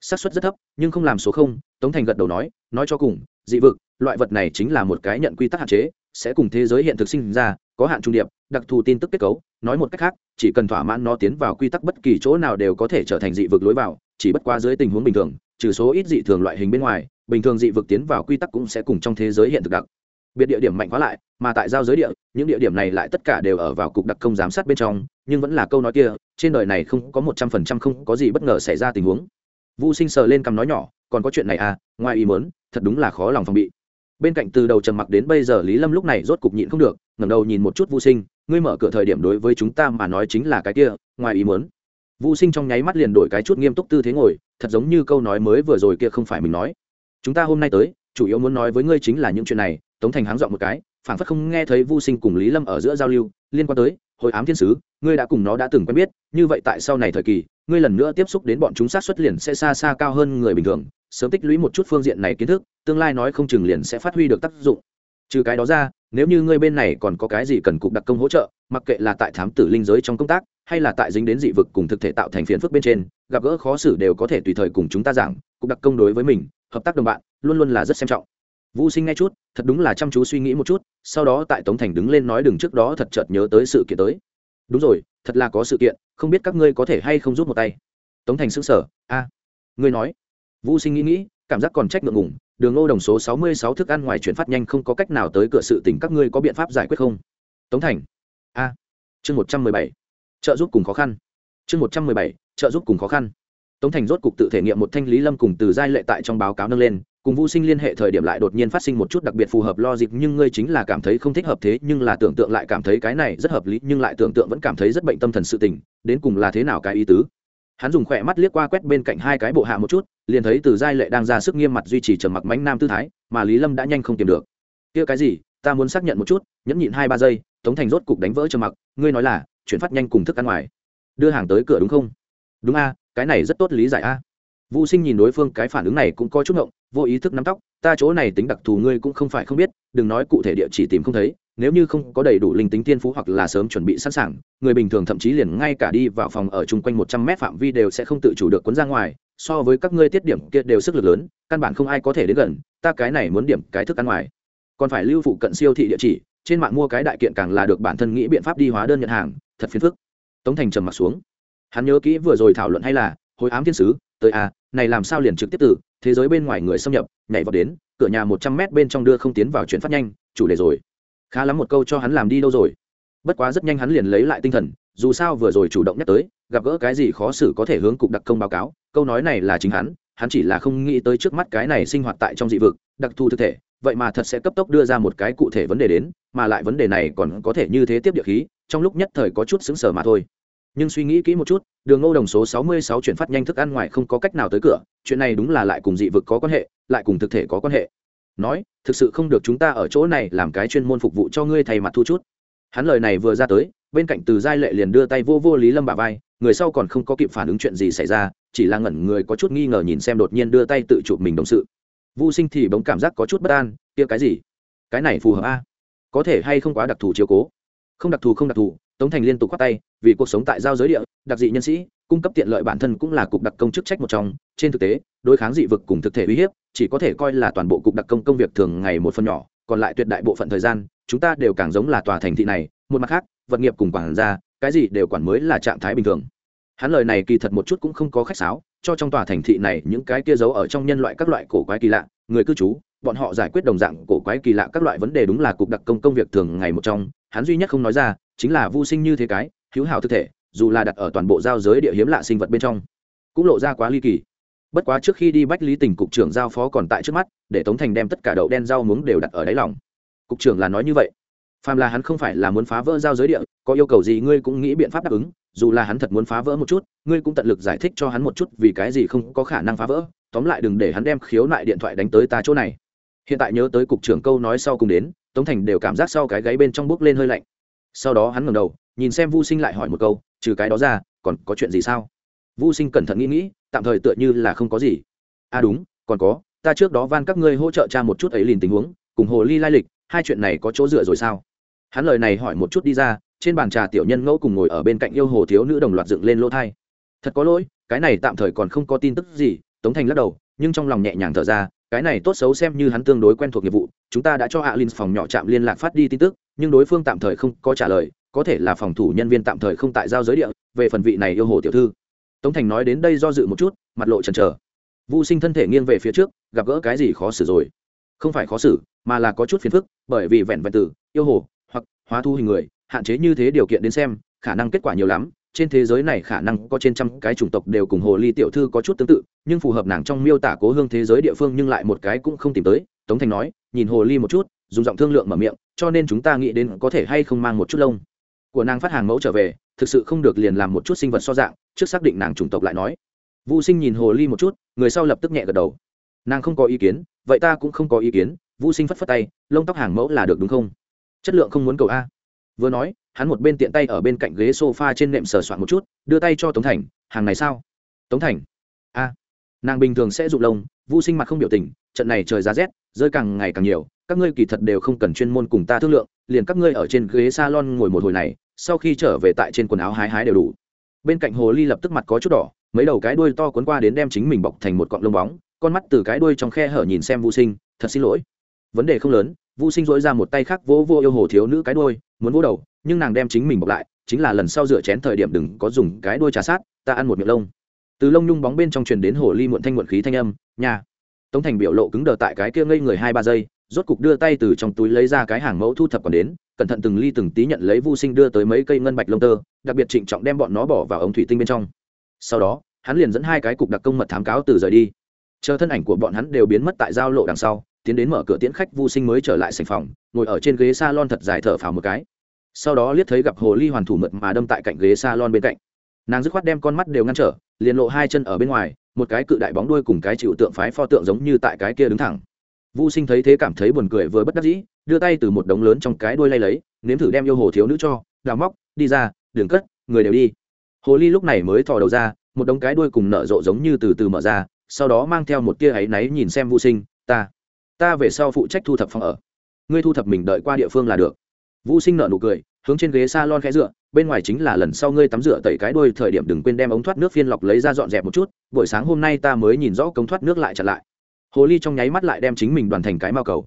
Xác suất rất thấp, nhưng không làm số không, tống thành gật đầu nói nói cho cùng, dị vực, loại vật này chính là một cái nhận quy tắc hạn chế sẽ cùng thế giới hiện thực sinh ra, có hạn trung điệp, đặc thù tin tức kết cấu, nói một cách khác, chỉ cần thỏa mãn nó tiến vào quy tắc bất kỳ chỗ nào đều có thể trở thành dị vực lối vào, chỉ bất qua dưới tình huống bình thường, trừ số ít dị thường loại hình bên ngoài, bình thường dị vực tiến vào quy tắc cũng sẽ cùng trong thế giới hiện thực đặc. Biệt địa điểm mạnh hóa lại, mà tại giao giới địa, những địa điểm này lại tất cả đều ở vào cục đặc công giám sát bên trong, nhưng vẫn là câu nói kia, trên đời này không có một trăm phần trăm không có gì bất ngờ xảy ra tình huống. Vu sinh sờ lên cằm nói nhỏ, còn có chuyện này à ngoài ý mớn thật đúng là khó lòng phòng bị bên cạnh từ đầu trầm mặc đến bây giờ lý lâm lúc này rốt cục nhịn không được, ngẩng đầu nhìn một chút Vu sinh, ngươi mở cửa thời điểm đối với chúng ta mà nói chính là cái kia, ngoài ý muốn. Vu sinh trong nháy mắt liền đổi cái chút nghiêm túc tư thế ngồi, thật giống như câu nói mới vừa rồi kia không phải mình nói. Chúng ta hôm nay tới, chủ yếu muốn nói với ngươi chính là những chuyện này, tống thành háng dọn một cái phản phất không nghe thấy Vu sinh cùng lý lâm ở giữa giao lưu, liên quan tới hồi ám thiên sứ, ngươi đã cùng nó đã từng quen biết, như vậy tại sau này thời kỳ, ngươi lần nữa tiếp xúc đến bọn chúng sát xuất liền sẽ xa xa cao hơn người bình thường, sớm tích lũy một chút phương diện này kiến thức, tương lai nói không chừng liền sẽ phát huy được tác dụng. Trừ cái đó ra, nếu như ngươi bên này còn có cái gì cần cục đặc công hỗ trợ, mặc kệ là tại thám tử linh giới trong công tác, hay là tại dính đến dị vực cùng thực thể tạo thành phiền phức bên trên, gặp gỡ khó xử đều có thể tùy thời cùng chúng ta giảng, cục đặc công đối với mình, hợp tác đồng bạn, luôn luôn là rất xem trọng. Vũ sinh nghe chút, thật đúng là chăm chú suy nghĩ một chút sau đó tại tống thành đứng lên nói đừng trước đó thật chợt nhớ tới sự kiện tới. Đúng rồi, thật là có sự kiện, không biết các ngươi có thể hay không giúp một tay. Tống thành xứng sở a, ngươi nói. Vũ sinh nghĩ nghĩ, cảm giác còn trách ngượng ngùng, đường ngô đồng số sáu mươi sáu thức ăn ngoài chuyển phát nhanh không có cách nào tới cửa sự tỉnh các ngươi có biện pháp giải quyết không? Tống thành, a, chương một trăm mười bảy, trợ giúp cùng khó khăn. Chương một trăm mười bảy, trợ giúp cùng khó khăn. Tống thành rốt cục tự thể nghiệm một thanh lý lâm cùng từ giai lệ tại trong báo cáo nâng lên cùng vũ Sinh liên hệ thời điểm lại đột nhiên phát sinh một chút đặc biệt phù hợp logic nhưng ngươi chính là cảm thấy không thích hợp thế nhưng là tưởng tượng lại cảm thấy cái này rất hợp lý nhưng lại tưởng tượng vẫn cảm thấy rất bệnh tâm thần sự tình, đến cùng là thế nào cái ý tứ? Hắn dùng khỏe mắt liếc qua quét bên cạnh hai cái bộ hạ một chút, liền thấy Từ Giai Lệ đang ra sức nghiêm mặt duy trì trầm mặc mánh nam tư thái, mà Lý Lâm đã nhanh không tìm được. Kia cái gì? Ta muốn xác nhận một chút, nhẫn nhịn hai ba giây, Tống Thành rốt cục đánh vỡ trầm mặc, ngươi nói là, chuyển phát nhanh cùng thức ăn ngoài. Đưa hàng tới cửa đúng không? Đúng a, cái này rất tốt lý giải a. Vũ Sinh nhìn đối phương cái phản ứng này cũng có chút ngộng, vô ý thức nắm tóc, ta chỗ này tính đặc thù ngươi cũng không phải không biết, đừng nói cụ thể địa chỉ tìm không thấy, nếu như không có đầy đủ linh tính tiên phú hoặc là sớm chuẩn bị sẵn sàng, người bình thường thậm chí liền ngay cả đi vào phòng ở chung quanh một trăm mét phạm vi đều sẽ không tự chủ được cuốn ra ngoài, so với các ngươi tiết điểm kia đều sức lực lớn, căn bản không ai có thể đến gần, ta cái này muốn điểm cái thức ăn ngoài. Còn phải lưu phụ cận siêu thị địa chỉ, trên mạng mua cái đại kiện càng là được bản thân nghĩ biện pháp đi hóa đơn nhận hàng, thật phiền phức. Tống Thành trầm mặt xuống. Hắn nhớ kỹ vừa rồi thảo luận hay là hồi ám thiên sứ, tới à, này làm sao liền trực tiếp từ thế giới bên ngoài người xâm nhập, nhảy vào đến, cửa nhà một trăm mét bên trong đưa không tiến vào chuyển phát nhanh, chủ đề rồi. Khá lắm một câu cho hắn làm đi đâu rồi. Bất quá rất nhanh hắn liền lấy lại tinh thần, dù sao vừa rồi chủ động nhắc tới, gặp gỡ cái gì khó xử có thể hướng cục đặc công báo cáo, câu nói này là chính hắn hắn chỉ là không nghĩ tới trước mắt cái này sinh hoạt tại trong dị vực, đặc thù thực thể, vậy mà thật sẽ cấp tốc đưa ra một cái cụ thể vấn đề đến, mà lại vấn đề này còn có thể như thế tiếp địa khí, trong lúc nhất thời có chút xứng sở mà thôi nhưng suy nghĩ kỹ một chút, đường ngô đồng số sáu mươi sáu chuyển phát nhanh thức ăn ngoài không có cách nào tới cửa, chuyện này đúng là lại cùng dị vực có quan hệ, lại cùng thực thể có quan hệ. Nói, thực sự không được chúng ta ở chỗ này làm cái chuyên môn phục vụ cho ngươi thay mặt thu chút. Hắn lời này vừa ra tới, bên cạnh từ giai lệ liền đưa tay vô vô lý lâm bà vai, người sau còn không có kịp phản ứng chuyện gì xảy ra, chỉ là ngẩn người có chút nghi ngờ nhìn xem đột nhiên đưa tay tự chụp mình đồng sự. Vô sinh thì bỗng cảm giác có chút bất an, kia cái gì? Cái này phù hợp a? Có thể hay không quá đặc thù chiếu cố? Không đặc thù, không đặc thù tống thành liên tục khoác tay, vì cuộc sống tại giao giới địa, đặc dị nhân sĩ, cung cấp tiện lợi bản thân cũng là cục đặc công chức trách một trong. Trên thực tế, đối kháng dị vực cùng thực thể uy hiếp, chỉ có thể coi là toàn bộ cục đặc công công việc thường ngày một phần nhỏ, còn lại tuyệt đại bộ phận thời gian, chúng ta đều càng giống là tòa thành thị này. Một mặt khác, vật nghiệp cùng quản ra cái gì đều quản mới là trạng thái bình thường. Hắn lời này kỳ thật một chút cũng không có khách sáo, cho trong tòa thành thị này những cái kia giấu ở trong nhân loại các loại cổ quái kỳ lạ, người cư trú, bọn họ giải quyết đồng dạng cổ quái kỳ lạ các loại vấn đề đúng là cục đặc công công việc thường ngày một trong. Hắn duy nhất không nói ra chính là vô sinh như thế cái hữu hảo thực thể, dù là đặt ở toàn bộ giao giới địa hiếm lạ sinh vật bên trong, cũng lộ ra quá ly kỳ. Bất quá trước khi đi bách lý tỉnh cục trưởng giao phó còn tại trước mắt, để tống thành đem tất cả đậu đen rau muống đều đặt ở đáy lòng. Cục trưởng là nói như vậy. Phàm là hắn không phải là muốn phá vỡ giao giới địa, có yêu cầu gì ngươi cũng nghĩ biện pháp đáp ứng, dù là hắn thật muốn phá vỡ một chút, ngươi cũng tận lực giải thích cho hắn một chút vì cái gì không có khả năng phá vỡ, tóm lại đừng để hắn đem khiếu nại điện thoại đánh tới ta chỗ này. Hiện tại nhớ tới cục trưởng câu nói sau cùng đến, tống thành đều cảm giác sau cái gáy bên trong bước lên hơi lạnh sau đó hắn ngẩng đầu, nhìn xem vu sinh lại hỏi một câu, trừ cái đó ra, còn có chuyện gì sao? Vu sinh cẩn thận nghĩ nghĩ, tạm thời tựa như là không có gì. À đúng, còn có, ta trước đó van các ngươi hỗ trợ cha một chút ấy liền tình huống, cùng hồ ly lai lịch, hai chuyện này có chỗ dựa rồi sao? Hắn lời này hỏi một chút đi ra, trên bàn trà tiểu nhân ngẫu cùng ngồi ở bên cạnh yêu hồ thiếu nữ đồng loạt dựng lên lỗ thai. Thật có lỗi, cái này tạm thời còn không có tin tức gì, tống thành lắc đầu, nhưng trong lòng nhẹ nhàng thở ra, cái này tốt xấu xem như hắn tương đối quen thuộc nghiệp vụ chúng ta đã cho Alins phòng nhỏ trạm liên lạc phát đi tin tức, nhưng đối phương tạm thời không có trả lời, có thể là phòng thủ nhân viên tạm thời không tại giao giới địa, về phần vị này yêu hồ tiểu thư. Tống thành nói đến đây do dự một chút, mặt lộ chần chờ. Vu sinh thân thể nghiêng về phía trước, gặp gỡ cái gì khó xử rồi? Không phải khó xử, mà là có chút phiền phức, bởi vì vẹn vẹn từ yêu hồ, hoặc hóa thu hình người, hạn chế như thế điều kiện đến xem, khả năng kết quả nhiều lắm. Trên thế giới này khả năng có trên trăm cái chủng tộc đều cùng hồ ly tiểu thư có chút tương tự, nhưng phù hợp nàng trong miêu tả cố hương thế giới địa phương nhưng lại một cái cũng không tìm tới tống thành nói, nhìn hồ ly một chút, dùng giọng thương lượng mở miệng, cho nên chúng ta nghĩ đến có thể hay không mang một chút lông. Của nàng phát hàng mẫu trở về, thực sự không được liền làm một chút sinh vật so dạng, trước xác định nàng chủng tộc lại nói. Vũ sinh nhìn hồ ly một chút, người sau lập tức nhẹ gật đầu. Nàng không có ý kiến, vậy ta cũng không có ý kiến vũ sinh phất phất tay, lông tóc hàng mẫu là được đúng không? Chất lượng không muốn cầu a. Vừa nói, hắn một bên tiện tay ở bên cạnh ghế sofa trên nệm sờ soạn một chút, đưa tay cho tống thành, hàng này sao? Tống thành. A. Nàng bình thường sẽ dụng lông vũ sinh mặt không biểu tình trận này trời giá rét, rơi càng ngày càng nhiều, các ngươi kỳ thật đều không cần chuyên môn cùng ta thương lượng, liền các ngươi ở trên ghế salon ngồi một hồi này, sau khi trở về tại trên quần áo hái hái đều đủ. Bên cạnh hồ ly lập tức mặt có chút đỏ, mấy đầu cái đuôi to cuốn qua đến đem chính mình bọc thành một cọng lông bóng, con mắt từ cái đuôi trong khe hở nhìn xem vô sinh, thật xin lỗi. Vấn đề không lớn vô sinh dỗi ra một tay khác vỗ vô yêu hồ thiếu nữ cái đuôi, muốn vỗ đầu, nhưng nàng đem chính mình bọc lại, chính là lần sau rửa chén thời điểm đừng có dùng cái đuôi trà sát, ta ăn một miệng lông. Từ lông nhung bóng bên trong truyền đến hồ ly muộn thanh muộn khí thanh âm nhà tống thành biểu lộ cứng đờ tại cái kia ngây người hai ba giây, rốt cục đưa tay từ trong túi lấy ra cái hàng mẫu thu thập còn đến, cẩn thận từng ly từng tí nhận lấy vu sinh đưa tới mấy cây ngân bạch lông tơ, đặc biệt trịnh trọng đem bọn nó bỏ vào ống thủy tinh bên trong. Sau đó, hắn liền dẫn hai cái cục đặc công mật thám cáo từ rời đi. Chờ thân ảnh của bọn hắn đều biến mất tại giao lộ đằng sau, tiến đến mở cửa tiễn khách vu sinh mới trở lại sành phòng, ngồi ở trên ghế s a lon thật dài thở phào một cái. Sau đó liếc thấy gặp hồ ly hoàn thủ mật mà đâm tại cạnh ghế s a lon bên cạnh. Nàng dứt khoát đem con mắt đều ngăn trở liền lộ hai chân ở bên ngoài một cái cự đại bóng đuôi cùng cái chịu tượng phái pho tượng giống như tại cái kia đứng thẳng Vu Sinh thấy thế cảm thấy buồn cười vừa bất đắc dĩ, đưa tay từ một đống lớn trong cái đuôi lay lấy, nếm thử đem yêu hồ thiếu nữ cho, đào móc, đi ra, đường cất, người đều đi. Hồ ly lúc này mới thò đầu ra, một đống cái đuôi cùng nở rộ giống như từ từ mở ra, sau đó mang theo một tia ấy náy nhìn xem Vu Sinh, ta, ta về sau phụ trách thu thập phòng ở. Ngươi thu thập mình đợi qua địa phương là được. Vu Sinh nở nụ cười, hướng trên ghế salon khẽ dựa, bên ngoài chính là lần sau ngươi tắm rửa tẩy cái đuôi thời điểm đừng quên đem ống thoát nước phiên lọc lấy ra dọn dẹp một chút, buổi sáng hôm nay ta mới nhìn rõ cống thoát nước lại chặn lại. Hồ ly trong nháy mắt lại đem chính mình đoàn thành cái mao cầu.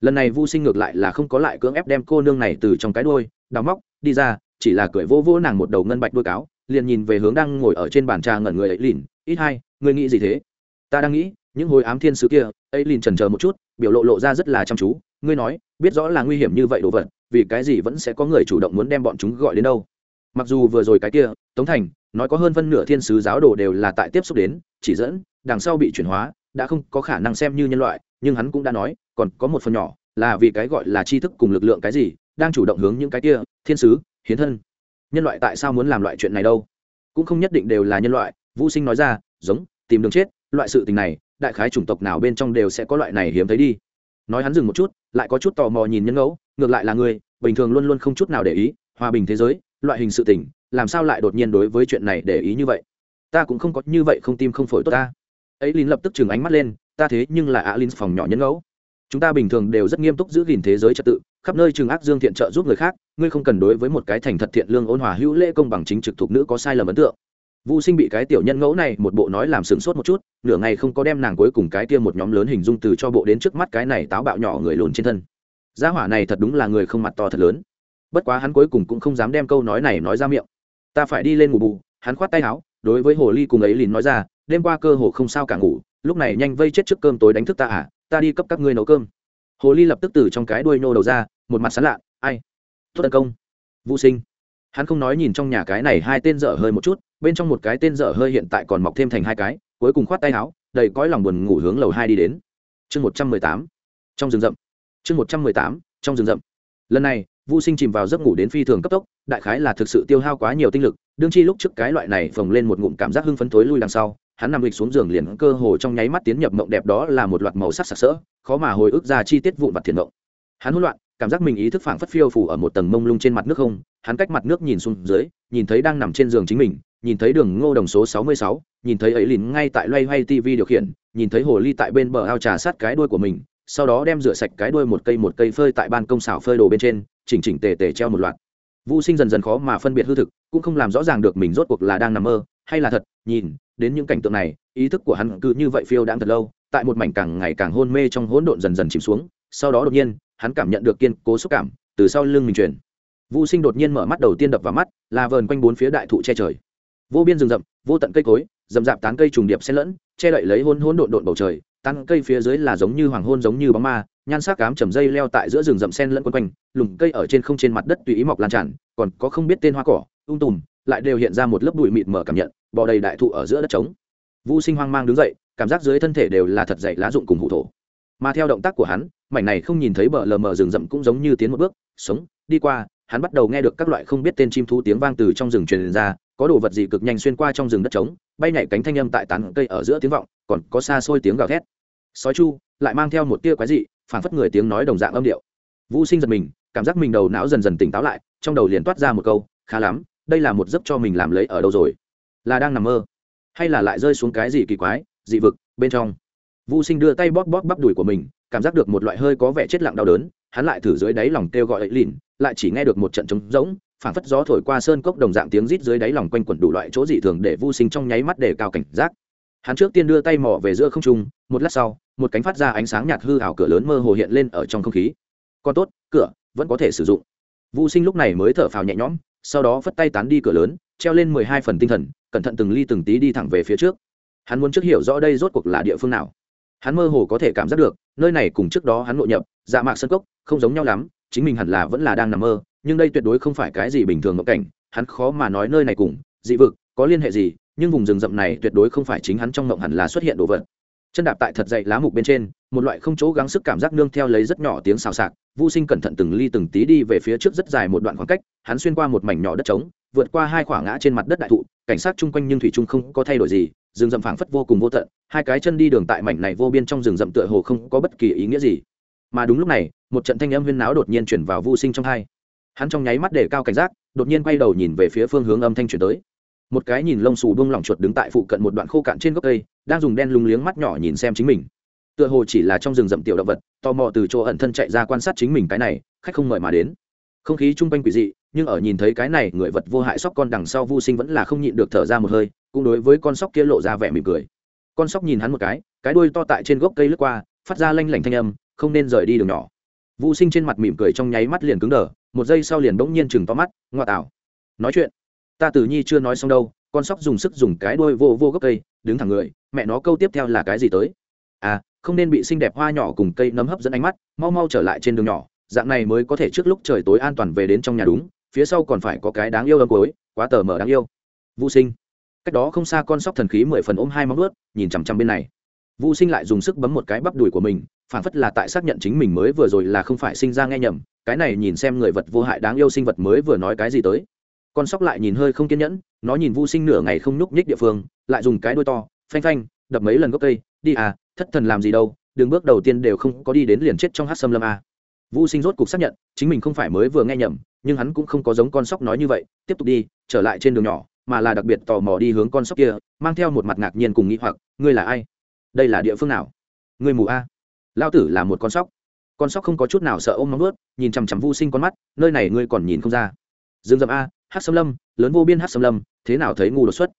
Lần này vu sinh ngược lại là không có lại cưỡng ép đem cô nương này từ trong cái đôi đào móc đi ra chỉ là cười vô vô nàng một đầu ngân bạch đôi cáo liền nhìn về hướng đang ngồi ở trên bàn trà ngẩn người ấy lìn ít hai ngươi nghĩ gì thế? Ta đang nghĩ những hồi ám thiên sứ kia ấy lìn trần chờ một chút biểu lộ lộ ra rất là chăm chú ngươi nói biết rõ là nguy hiểm như vậy đồ vật vì cái gì vẫn sẽ có người chủ động muốn đem bọn chúng gọi đến đâu. Mặc dù vừa rồi cái kia, tống thành, nói có hơn phân nửa thiên sứ giáo đồ đều là tại tiếp xúc đến, chỉ dẫn, đằng sau bị chuyển hóa, đã không có khả năng xem như nhân loại, nhưng hắn cũng đã nói, còn có một phần nhỏ, là vì cái gọi là tri thức cùng lực lượng cái gì, đang chủ động hướng những cái kia, thiên sứ, hiến thân. Nhân loại tại sao muốn làm loại chuyện này đâu? Cũng không nhất định đều là nhân loại, vũ sinh nói ra, giống, tìm đường chết, loại sự tình này, đại khái chủng tộc nào bên trong đều sẽ có loại này hiếm thấy đi. Nói hắn dừng một chút, lại có chút tò mò nhìn nhân ngẫu ngược lại là ngươi, bình thường luôn luôn không chút nào để ý hòa bình thế giới loại hình sự tình làm sao lại đột nhiên đối với chuyện này để ý như vậy? Ta cũng không có như vậy không tim không phổi tốt ta. Ấy lín lập tức chừng ánh mắt lên ta thế nhưng là alin phòng nhỏ nhân ngẫu. Chúng ta bình thường đều rất nghiêm túc giữ gìn thế giới trật tự khắp nơi trường ác dương thiện trợ giúp người khác ngươi không cần đối với một cái thành thật thiện lương ôn hòa hữu lễ công bằng chính trực thuộc nữ có sai lầm ấn tượng. Vu Sinh bị cái tiểu nhân ngẫu này một bộ nói làm sửng sốt một chút, nửa ngày không có đem nàng cuối cùng cái kia một nhóm lớn hình dung từ cho bộ đến trước mắt cái này táo bạo nhỏ người lùn trên thân. Gia hỏa này thật đúng là người không mặt to thật lớn. Bất quá hắn cuối cùng cũng không dám đem câu nói này nói ra miệng. Ta phải đi lên ngủ bù, hắn khoát tay áo, đối với hồ ly cùng ấy liền nói ra, đêm qua cơ hồ không sao cả ngủ, lúc này nhanh vây chết trước cơm tối đánh thức ta à, ta đi cấp các ngươi nấu cơm. Hồ ly lập tức từ trong cái đuôi nô đầu ra, một mặt sán lạ, ai? Tốt tấn công. vũ Sinh hắn không nói nhìn trong nhà cái này hai tên dở hơi một chút bên trong một cái tên dở hơi hiện tại còn mọc thêm thành hai cái cuối cùng khoát tay áo đầy cõi lòng buồn ngủ hướng lầu hai đi đến chương một trăm mười tám trong rừng rậm chương một trăm mười tám, trong rừng rậm. Lần này vô sinh chìm vào giấc ngủ đến phi thường cấp tốc, đại khái là thực sự tiêu hao quá nhiều tinh lực, đương chi lúc trước cái loại này phồng lên một ngụm cảm giác hưng phấn thối lui đằng sau, hắn nằm lịch xuống giường liền cơ hồ trong nháy mắt tiến nhập mộng đẹp đó là một loạt màu sắc sặc sỡ, khó mà hồi ức ra chi tiết vụn vặt thiền mộng. Hắn hỗn loạn, cảm giác mình ý thức phảng phất phiêu phủ ở một tầng mông lung trên mặt nước không, hắn cách mặt nước nhìn xuống dưới, nhìn thấy đang nằm trên giường chính mình, nhìn thấy đường ngô đồng số sáu mươi sáu, nhìn thấy ấy lìn ngay tại loay hoay tv điều khiển, nhìn thấy hồ ly tại bên bờ ao trà sát cái đuôi của mình sau đó đem rửa sạch cái đuôi một cây một cây phơi tại ban công xào phơi đồ bên trên, chỉnh chỉnh tề tề treo một loạt. Vũ sinh dần dần khó mà phân biệt hư thực, cũng không làm rõ ràng được mình rốt cuộc là đang nằm mơ hay là thật, nhìn, đến những cảnh tượng này, ý thức của hắn cứ như vậy phiêu đãng thật lâu, tại một mảnh càng ngày càng hôn mê trong hỗn độn dần dần chìm xuống, sau đó đột nhiên, hắn cảm nhận được kiên cố xúc cảm, từ sau lưng mình truyền vũ sinh đột nhiên mở mắt đầu tiên đập vào mắt, là vờn quanh bốn phía đại thụ che trời. Vô biên rừng rậm, vô tận cây cối, rậm rạp tán cây trùng điệp xen lẫn, che đậy lấy hôn hôn độn độn bầu trời tán cây phía dưới là giống như hoàng hôn giống như bóng ma, nhan sắc cám trầm dây leo tại giữa rừng rậm sen lẫn quanh quanh, lùm cây ở trên không trên mặt đất tùy ý mọc lan tràn, còn có không biết tên hoa cỏ, ung tùm, lại đều hiện ra một lớp bụi mịt mở cảm nhận, bò đầy đại thụ ở giữa đất trống. Vũ sinh hoang mang đứng dậy, cảm giác dưới thân thể đều là thật dậy lá dụng cùng hụ thổ. Mà theo động tác của hắn, mảnh này không nhìn thấy bờ lờ mờ rừng rậm cũng giống như tiến một bước, sống, đi qua, hắn bắt đầu nghe được các loại không biết tên chim thú tiếng vang từ trong rừng truyền ra, có đồ vật gì cực nhanh xuyên qua trong rừng đất trống, bay nhảy cánh thanh âm tại tán cây ở giữa tiếng vọng còn có xa xôi tiếng gào thét. Sói chu lại mang theo một tia quái dị, phảng phất người tiếng nói đồng dạng âm điệu. Vũ sinh giật mình, cảm giác mình đầu não dần dần tỉnh táo lại, trong đầu liền toát ra một câu, khá lắm, đây là một giấc cho mình làm lấy ở đâu rồi? Là đang nằm mơ, hay là lại rơi xuống cái gì kỳ quái, dị vực bên trong? Vũ sinh đưa tay bóp bóp bắp đùi của mình, cảm giác được một loại hơi có vẻ chết lặng đau đớn, hắn lại thử dưới đáy lòng kêu gọi ấy lìn, lại chỉ nghe được một trận trống rỗng, phảng phất gió thổi qua sơn cốc đồng dạng tiếng rít dưới đáy lòng quanh quẩn đủ loại chỗ dị thường để vô sinh trong nháy mắt để cao cảnh giác hắn trước tiên đưa tay mò về giữa không trung, một lát sau, một cánh phát ra ánh sáng nhạt hư hảo cửa lớn mơ hồ hiện lên ở trong không khí. Còn tốt, cửa vẫn có thể sử dụng. Vũ sinh lúc này mới thở phào nhẹ nhõm, sau đó phất tay tán đi cửa lớn, treo lên mười hai phần tinh thần, cẩn thận từng ly từng tí đi thẳng về phía trước. Hắn muốn trước hiểu rõ đây rốt cuộc là địa phương nào. Hắn mơ hồ có thể cảm giác được, nơi này cùng trước đó hắn nội nhập dạ mạc sân cốc, không giống nhau lắm, chính mình hẳn là vẫn là đang nằm mơ, nhưng đây tuyệt đối không phải cái gì bình thường ngộ cảnh, hắn khó mà nói nơi này cùng, dị vực, có liên hệ gì nhưng vùng rừng rậm này tuyệt đối không phải chính hắn trong mộng hẳn là xuất hiện đồ vật. Chân đạp tại thật dậy lá mục bên trên, một loại không chỗ gắng sức cảm giác nương theo lấy rất nhỏ tiếng xào xạc vô sinh cẩn thận từng ly từng tí đi về phía trước rất dài một đoạn khoảng cách, hắn xuyên qua một mảnh nhỏ đất trống, vượt qua hai khoảng ngã trên mặt đất đại thụ, cảnh sát chung quanh nhưng thủy trung không có thay đổi gì, rừng rậm phảng phất vô cùng vô tận, hai cái chân đi đường tại mảnh này vô biên trong rừng rậm tựa hồ không có bất kỳ ý nghĩa gì. Mà đúng lúc này, một trận thanh âm huyên náo đột nhiên chuyển vào vô sinh trong hai. Hắn trong nháy mắt để cao cảnh giác, đột nhiên quay đầu nhìn về phía phương hướng âm thanh chuyển tới một cái nhìn lông xù buông lỏng chuột đứng tại phụ cận một đoạn khô cạn trên gốc cây, đang dùng đen lúng liếng mắt nhỏ nhìn xem chính mình. Tựa hồ chỉ là trong rừng rậm tiểu động vật, tò mò từ chỗ ẩn thân chạy ra quan sát chính mình cái này, khách không mời mà đến. Không khí chung quanh quỷ dị, nhưng ở nhìn thấy cái này, người vật vô hại sóc con đằng sau vô sinh vẫn là không nhịn được thở ra một hơi, cũng đối với con sóc kia lộ ra vẻ mỉm cười. Con sóc nhìn hắn một cái cái đuôi to tại trên gốc cây lướt qua, phát ra lanh lảnh thanh âm, không nên rời đi đường nhỏ. Vô sinh trên mặt mỉm cười trong nháy mắt liền cứng đờ, một giây sau liền bỗng nhiên chừng to mắt, ngoa tạo nói chuyện ta tử nhi chưa nói xong đâu, con sóc dùng sức dùng cái đuôi vô vô gốc cây, đứng thẳng người, mẹ nó câu tiếp theo là cái gì tới? À không nên bị xinh đẹp hoa nhỏ cùng cây nấm hấp dẫn ánh mắt, mau mau trở lại trên đường nhỏ, dạng này mới có thể trước lúc trời tối an toàn về đến trong nhà đúng, phía sau còn phải có cái đáng yêu âm cối quá tờ mờ đáng yêu. Vũ sinh, cách đó không xa con sóc thần khí mười phần ôm hai móng ướt nhìn chằm chằm bên này. Vũ sinh lại dùng sức bấm một cái bắp đùi của mình phản phất là tại xác nhận chính mình mới vừa rồi là không phải sinh ra nghe nhầm, cái này nhìn xem người vật vô hại đáng yêu sinh vật mới vừa nói cái gì tới con sóc lại nhìn hơi không kiên nhẫn, nó nhìn Vu sinh nửa ngày không nhúc nhích địa phương, lại dùng cái đuôi to, phanh phanh, đập mấy lần gốc cây, đi à thất thần làm gì đâu, đường bước đầu tiên đều không có đi đến liền chết trong hát xâm lâm à. Vu sinh rốt cục xác nhận, chính mình không phải mới vừa nghe nhầm, nhưng hắn cũng không có giống con sóc nói như vậy, tiếp tục đi, trở lại trên đường nhỏ, mà là đặc biệt tò mò đi hướng con sóc kia, mang theo một mặt ngạc nhiên cùng nghĩ hoặc, ngươi là ai? Đây là địa phương nào? Ngươi mù a? Lao tử là một con sóc. Con sóc không có chút nào sợ ôm móng ướt nhìn chằm chằm vô sinh con mắt, nơi này ngươi còn nhìn không ra. Dương dầm a hát xâm lâm, lớn vô biên hát xâm lâm, thế nào thấy ngu đột xuất?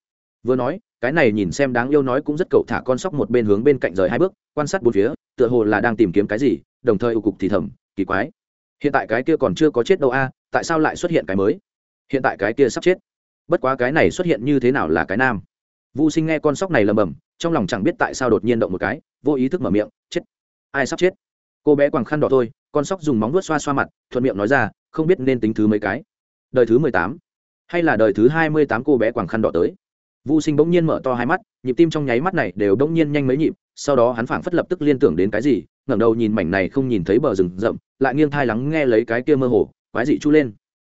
Vừa nói, cái này nhìn xem đáng yêu nói cũng rất cậu thả con sóc một bên hướng bên cạnh rời hai bước, quan sát bốn phía, tựa hồ là đang tìm kiếm cái gì, đồng thời ưu cục thì thầm, kỳ quái. Hiện tại cái kia còn chưa có chết đâu a, tại sao lại xuất hiện cái mới? Hiện tại cái kia sắp chết. Bất quá cái này xuất hiện như thế nào là cái nam? Vô sinh nghe con sóc này lầm bầm trong lòng chẳng biết tại sao đột nhiên động một cái, vô ý thức mở miệng, chết. Ai sắp chết? Cô bé quàng khăn đỏ thôi, con sóc dùng móng vuốt xoa xoa mặt, thuận miệng nói ra, không biết nên tính thứ mấy cái. Đời thứ mười tám hay là đời thứ hai mươi tám cô bé quàng khăn đỏ tới. Vô sinh bỗng nhiên mở to hai mắt nhịp tim trong nháy mắt này đều bỗng nhiên nhanh mấy nhịp sau đó hắn phảng phất lập tức liên tưởng đến cái gì ngẩng đầu nhìn mảnh này không nhìn thấy bờ rừng rậm lại nghiêng thai lắng nghe lấy cái kia mơ hồ quái dị chu lên.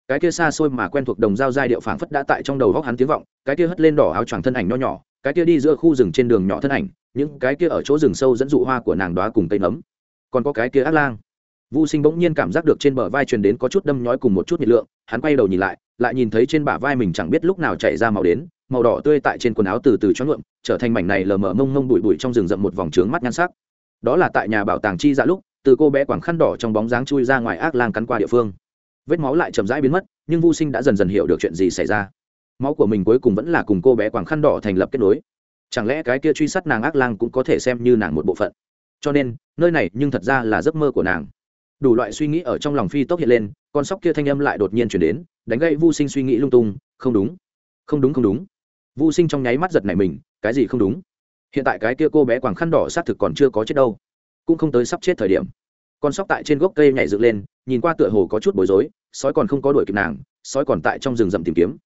Cái kia xa xôi mà quen thuộc đồng dao giai điệu phảng phất đã tại trong đầu góc hắn tiếng vọng cái kia hất lên đỏ áo choàng thân ảnh nho nhỏ cái kia đi giữa khu rừng trên đường nhỏ thân ảnh những cái kia ở chỗ rừng sâu dẫn dụ hoa của nàng đóa cùng cây nấm. Còn có cái kia ác lang. Vu Sinh bỗng nhiên cảm giác được trên bờ vai truyền đến có chút đâm nhói cùng một chút nhiệt lượng, hắn quay đầu nhìn lại, lại nhìn thấy trên bả vai mình chẳng biết lúc nào chảy ra màu đến, màu đỏ tươi tại trên quần áo từ từ choáng ngợm, trở thành mảnh này lờ mờ mông mông bụi bụi trong rừng rậm một vòng trướng mắt nhan sắc. Đó là tại nhà bảo tàng chi dạ lúc, từ cô bé quảng khăn đỏ trong bóng dáng chui ra ngoài ác lang cắn qua địa phương. Vết máu lại chậm rãi biến mất, nhưng Vu Sinh đã dần dần hiểu được chuyện gì xảy ra. Máu của mình cuối cùng vẫn là cùng cô bé quảng khăn đỏ thành lập kết nối. Chẳng lẽ cái kia truy sát nàng ác lang cũng có thể xem như nàng một bộ phận? Cho nên, nơi này nhưng thật ra là giấc mơ của nàng đủ loại suy nghĩ ở trong lòng phi tốc hiện lên con sóc kia thanh âm lại đột nhiên chuyển đến đánh gây vô sinh suy nghĩ lung tung, không đúng không đúng không đúng. Vô sinh trong nháy mắt giật này mình, cái gì không đúng? Hiện tại cái kia cô bé quàng khăn đỏ xác thực còn chưa có chết đâu, cũng không tới sắp chết thời điểm. Con sóc tại trên gốc cây nhảy dựng lên, nhìn qua tựa hồ có chút bối rối, sói còn không có đuổi kịp nàng, sói còn tại trong rừng rậm tìm kiếm.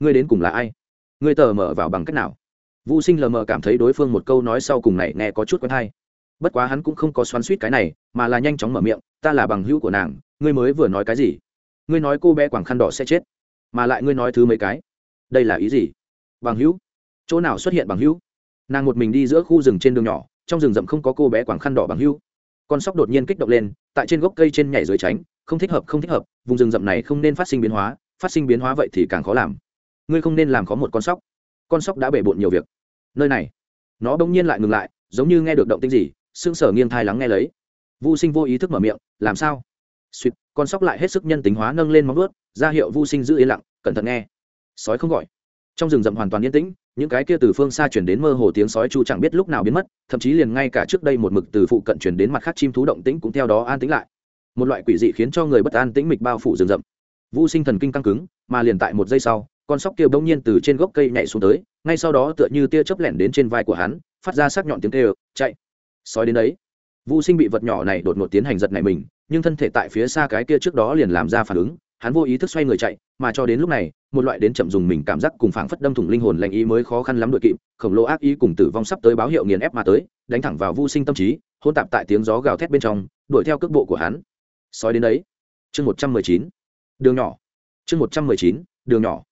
Ngươi đến cùng là ai? Ngươi tờ mở vào bằng cách nào? Vu sinh lờ mờ cảm thấy đối phương một câu nói sau cùng này nghe có chút quen hay. Bất quá hắn cũng không có xoắn suýt cái này, mà là nhanh chóng mở miệng, ta là bằng hữu của nàng, ngươi mới vừa nói cái gì? Ngươi nói cô bé quảng khăn đỏ sẽ chết, mà lại ngươi nói thứ mấy cái. Đây là ý gì? Bằng hữu. Chỗ nào xuất hiện bằng hữu? Nàng một mình đi giữa khu rừng trên đường nhỏ, trong rừng rậm không có cô bé quảng khăn đỏ bằng hữu. Con sóc đột nhiên kích động lên, tại trên gốc cây trên nhảy dưới tránh, không thích hợp, không thích hợp, vùng rừng rậm này không nên phát sinh biến hóa, phát sinh biến hóa vậy thì càng khó làm. Ngươi không nên làm có một con sóc. Con sóc đã bể bộn nhiều việc. Nơi này, nó bỗng nhiên lại ngừng lại, giống như nghe được động tinh gì, sững sờ nghiêng thai lắng nghe lấy. Vô sinh vô ý thức mở miệng, làm sao? Suýt con sóc lại hết sức nhân tính hóa nâng lên móng vuốt ra hiệu vô sinh giữ yên lặng cẩn thận nghe. Sói không gọi. Trong rừng rậm hoàn toàn yên tĩnh những cái kia từ phương xa chuyển đến mơ hồ tiếng sói chu chẳng biết lúc nào biến mất thậm chí liền ngay cả trước đây một mực từ phụ cận chuyển đến mặt khác chim thú động tĩnh cũng theo đó an tĩnh lại. Một loại quỷ dị khiến cho người bất an tĩnh mịch bao phủ rừng rậm. Vô sinh thần kinh căng cứng mà liền tại một giây sau con sóc kia bỗng nhiên từ trên gốc cây nhảy xuống tới ngay sau đó tựa như tia chớp lẻn đến trên vai của hắn phát ra sắc nhọn tiếng kêu chạy. Sói đến đấy. Vu Sinh bị vật nhỏ này đột ngột tiến hành giật này mình, nhưng thân thể tại phía xa cái kia trước đó liền làm ra phản ứng, hắn vô ý thức xoay người chạy, mà cho đến lúc này, một loại đến chậm dùng mình cảm giác cùng phảng phất đâm thủng linh hồn lạnh ý mới khó khăn lắm đuổi kịp, khổng lồ ác ý cùng tử vong sắp tới báo hiệu nghiền ép mà tới, đánh thẳng vào Vu Sinh tâm trí, hỗn tạp tại tiếng gió gào thét bên trong, đuổi theo cước bộ của hắn. Sói đến đấy. Chương một trăm mười chín, Đường nhỏ. Chương một trăm mười chín, Đường nhỏ.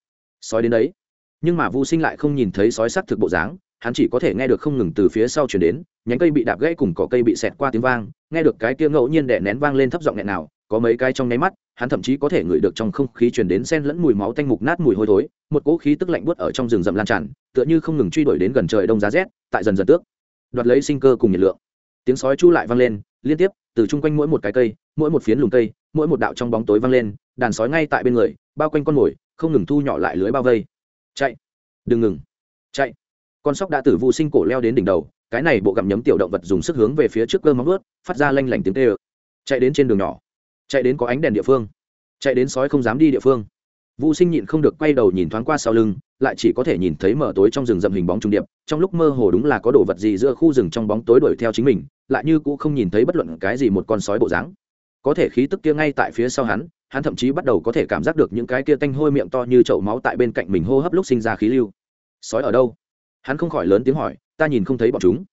Sói đến đấy. Nhưng mà Vu Sinh lại không nhìn thấy sói sắc thực bộ dáng, hắn chỉ có thể nghe được không ngừng từ phía sau chuyển đến, nhánh cây bị đạp gãy cùng cỏ cây bị xẹt qua tiếng vang, nghe được cái tiếng ngẫu nhiên đẻ nén vang lên thấp giọng nghẹn nào, có mấy cái trong nháy mắt, hắn thậm chí có thể ngửi được trong không khí chuyển đến sen lẫn mùi máu tanh mục nát mùi hôi thối, một cỗ khí tức lạnh buốt ở trong rừng rậm lan tràn, tựa như không ngừng truy đuổi đến gần trời đông giá rét, tại dần dần tước, đoạt lấy sinh cơ cùng nhiệt lượng. Tiếng sói chu lại vang lên, liên tiếp, từ chung quanh mỗi một cái cây, mỗi một phiến lùm cây, mỗi một đạo trong bóng tối vang lên, đàn sói ngay tại bên người, bao quanh con mồi, không ngừng thu nhỏ lại lưới bao vây. Chạy! Đừng ngừng! Chạy! Con sóc đã từ vu sinh cổ leo đến đỉnh đầu, cái này bộ gặm nhấm tiểu động vật dùng sức hướng về phía trước cơ móng ướt phát ra lanh lảnh tiếng tê ơ chạy đến trên đường nhỏ. Chạy đến có ánh đèn địa phương. Chạy đến sói không dám đi địa phương. Vu sinh nhịn không được quay đầu nhìn thoáng qua sau lưng, lại chỉ có thể nhìn thấy mở tối trong rừng rậm hình bóng trung điệp, trong lúc mơ hồ đúng là có đồ vật gì giữa khu rừng trong bóng tối đuổi theo chính mình, lại như cũng không nhìn thấy bất luận cái gì một con sói bộ dáng. Có thể khí tức kia ngay tại phía sau hắn hắn thậm chí bắt đầu có thể cảm giác được những cái kia tanh hôi miệng to như chậu máu tại bên cạnh mình hô hấp lúc sinh ra khí lưu. Sói ở đâu? Hắn không khỏi lớn tiếng hỏi ta nhìn không thấy bọn chúng.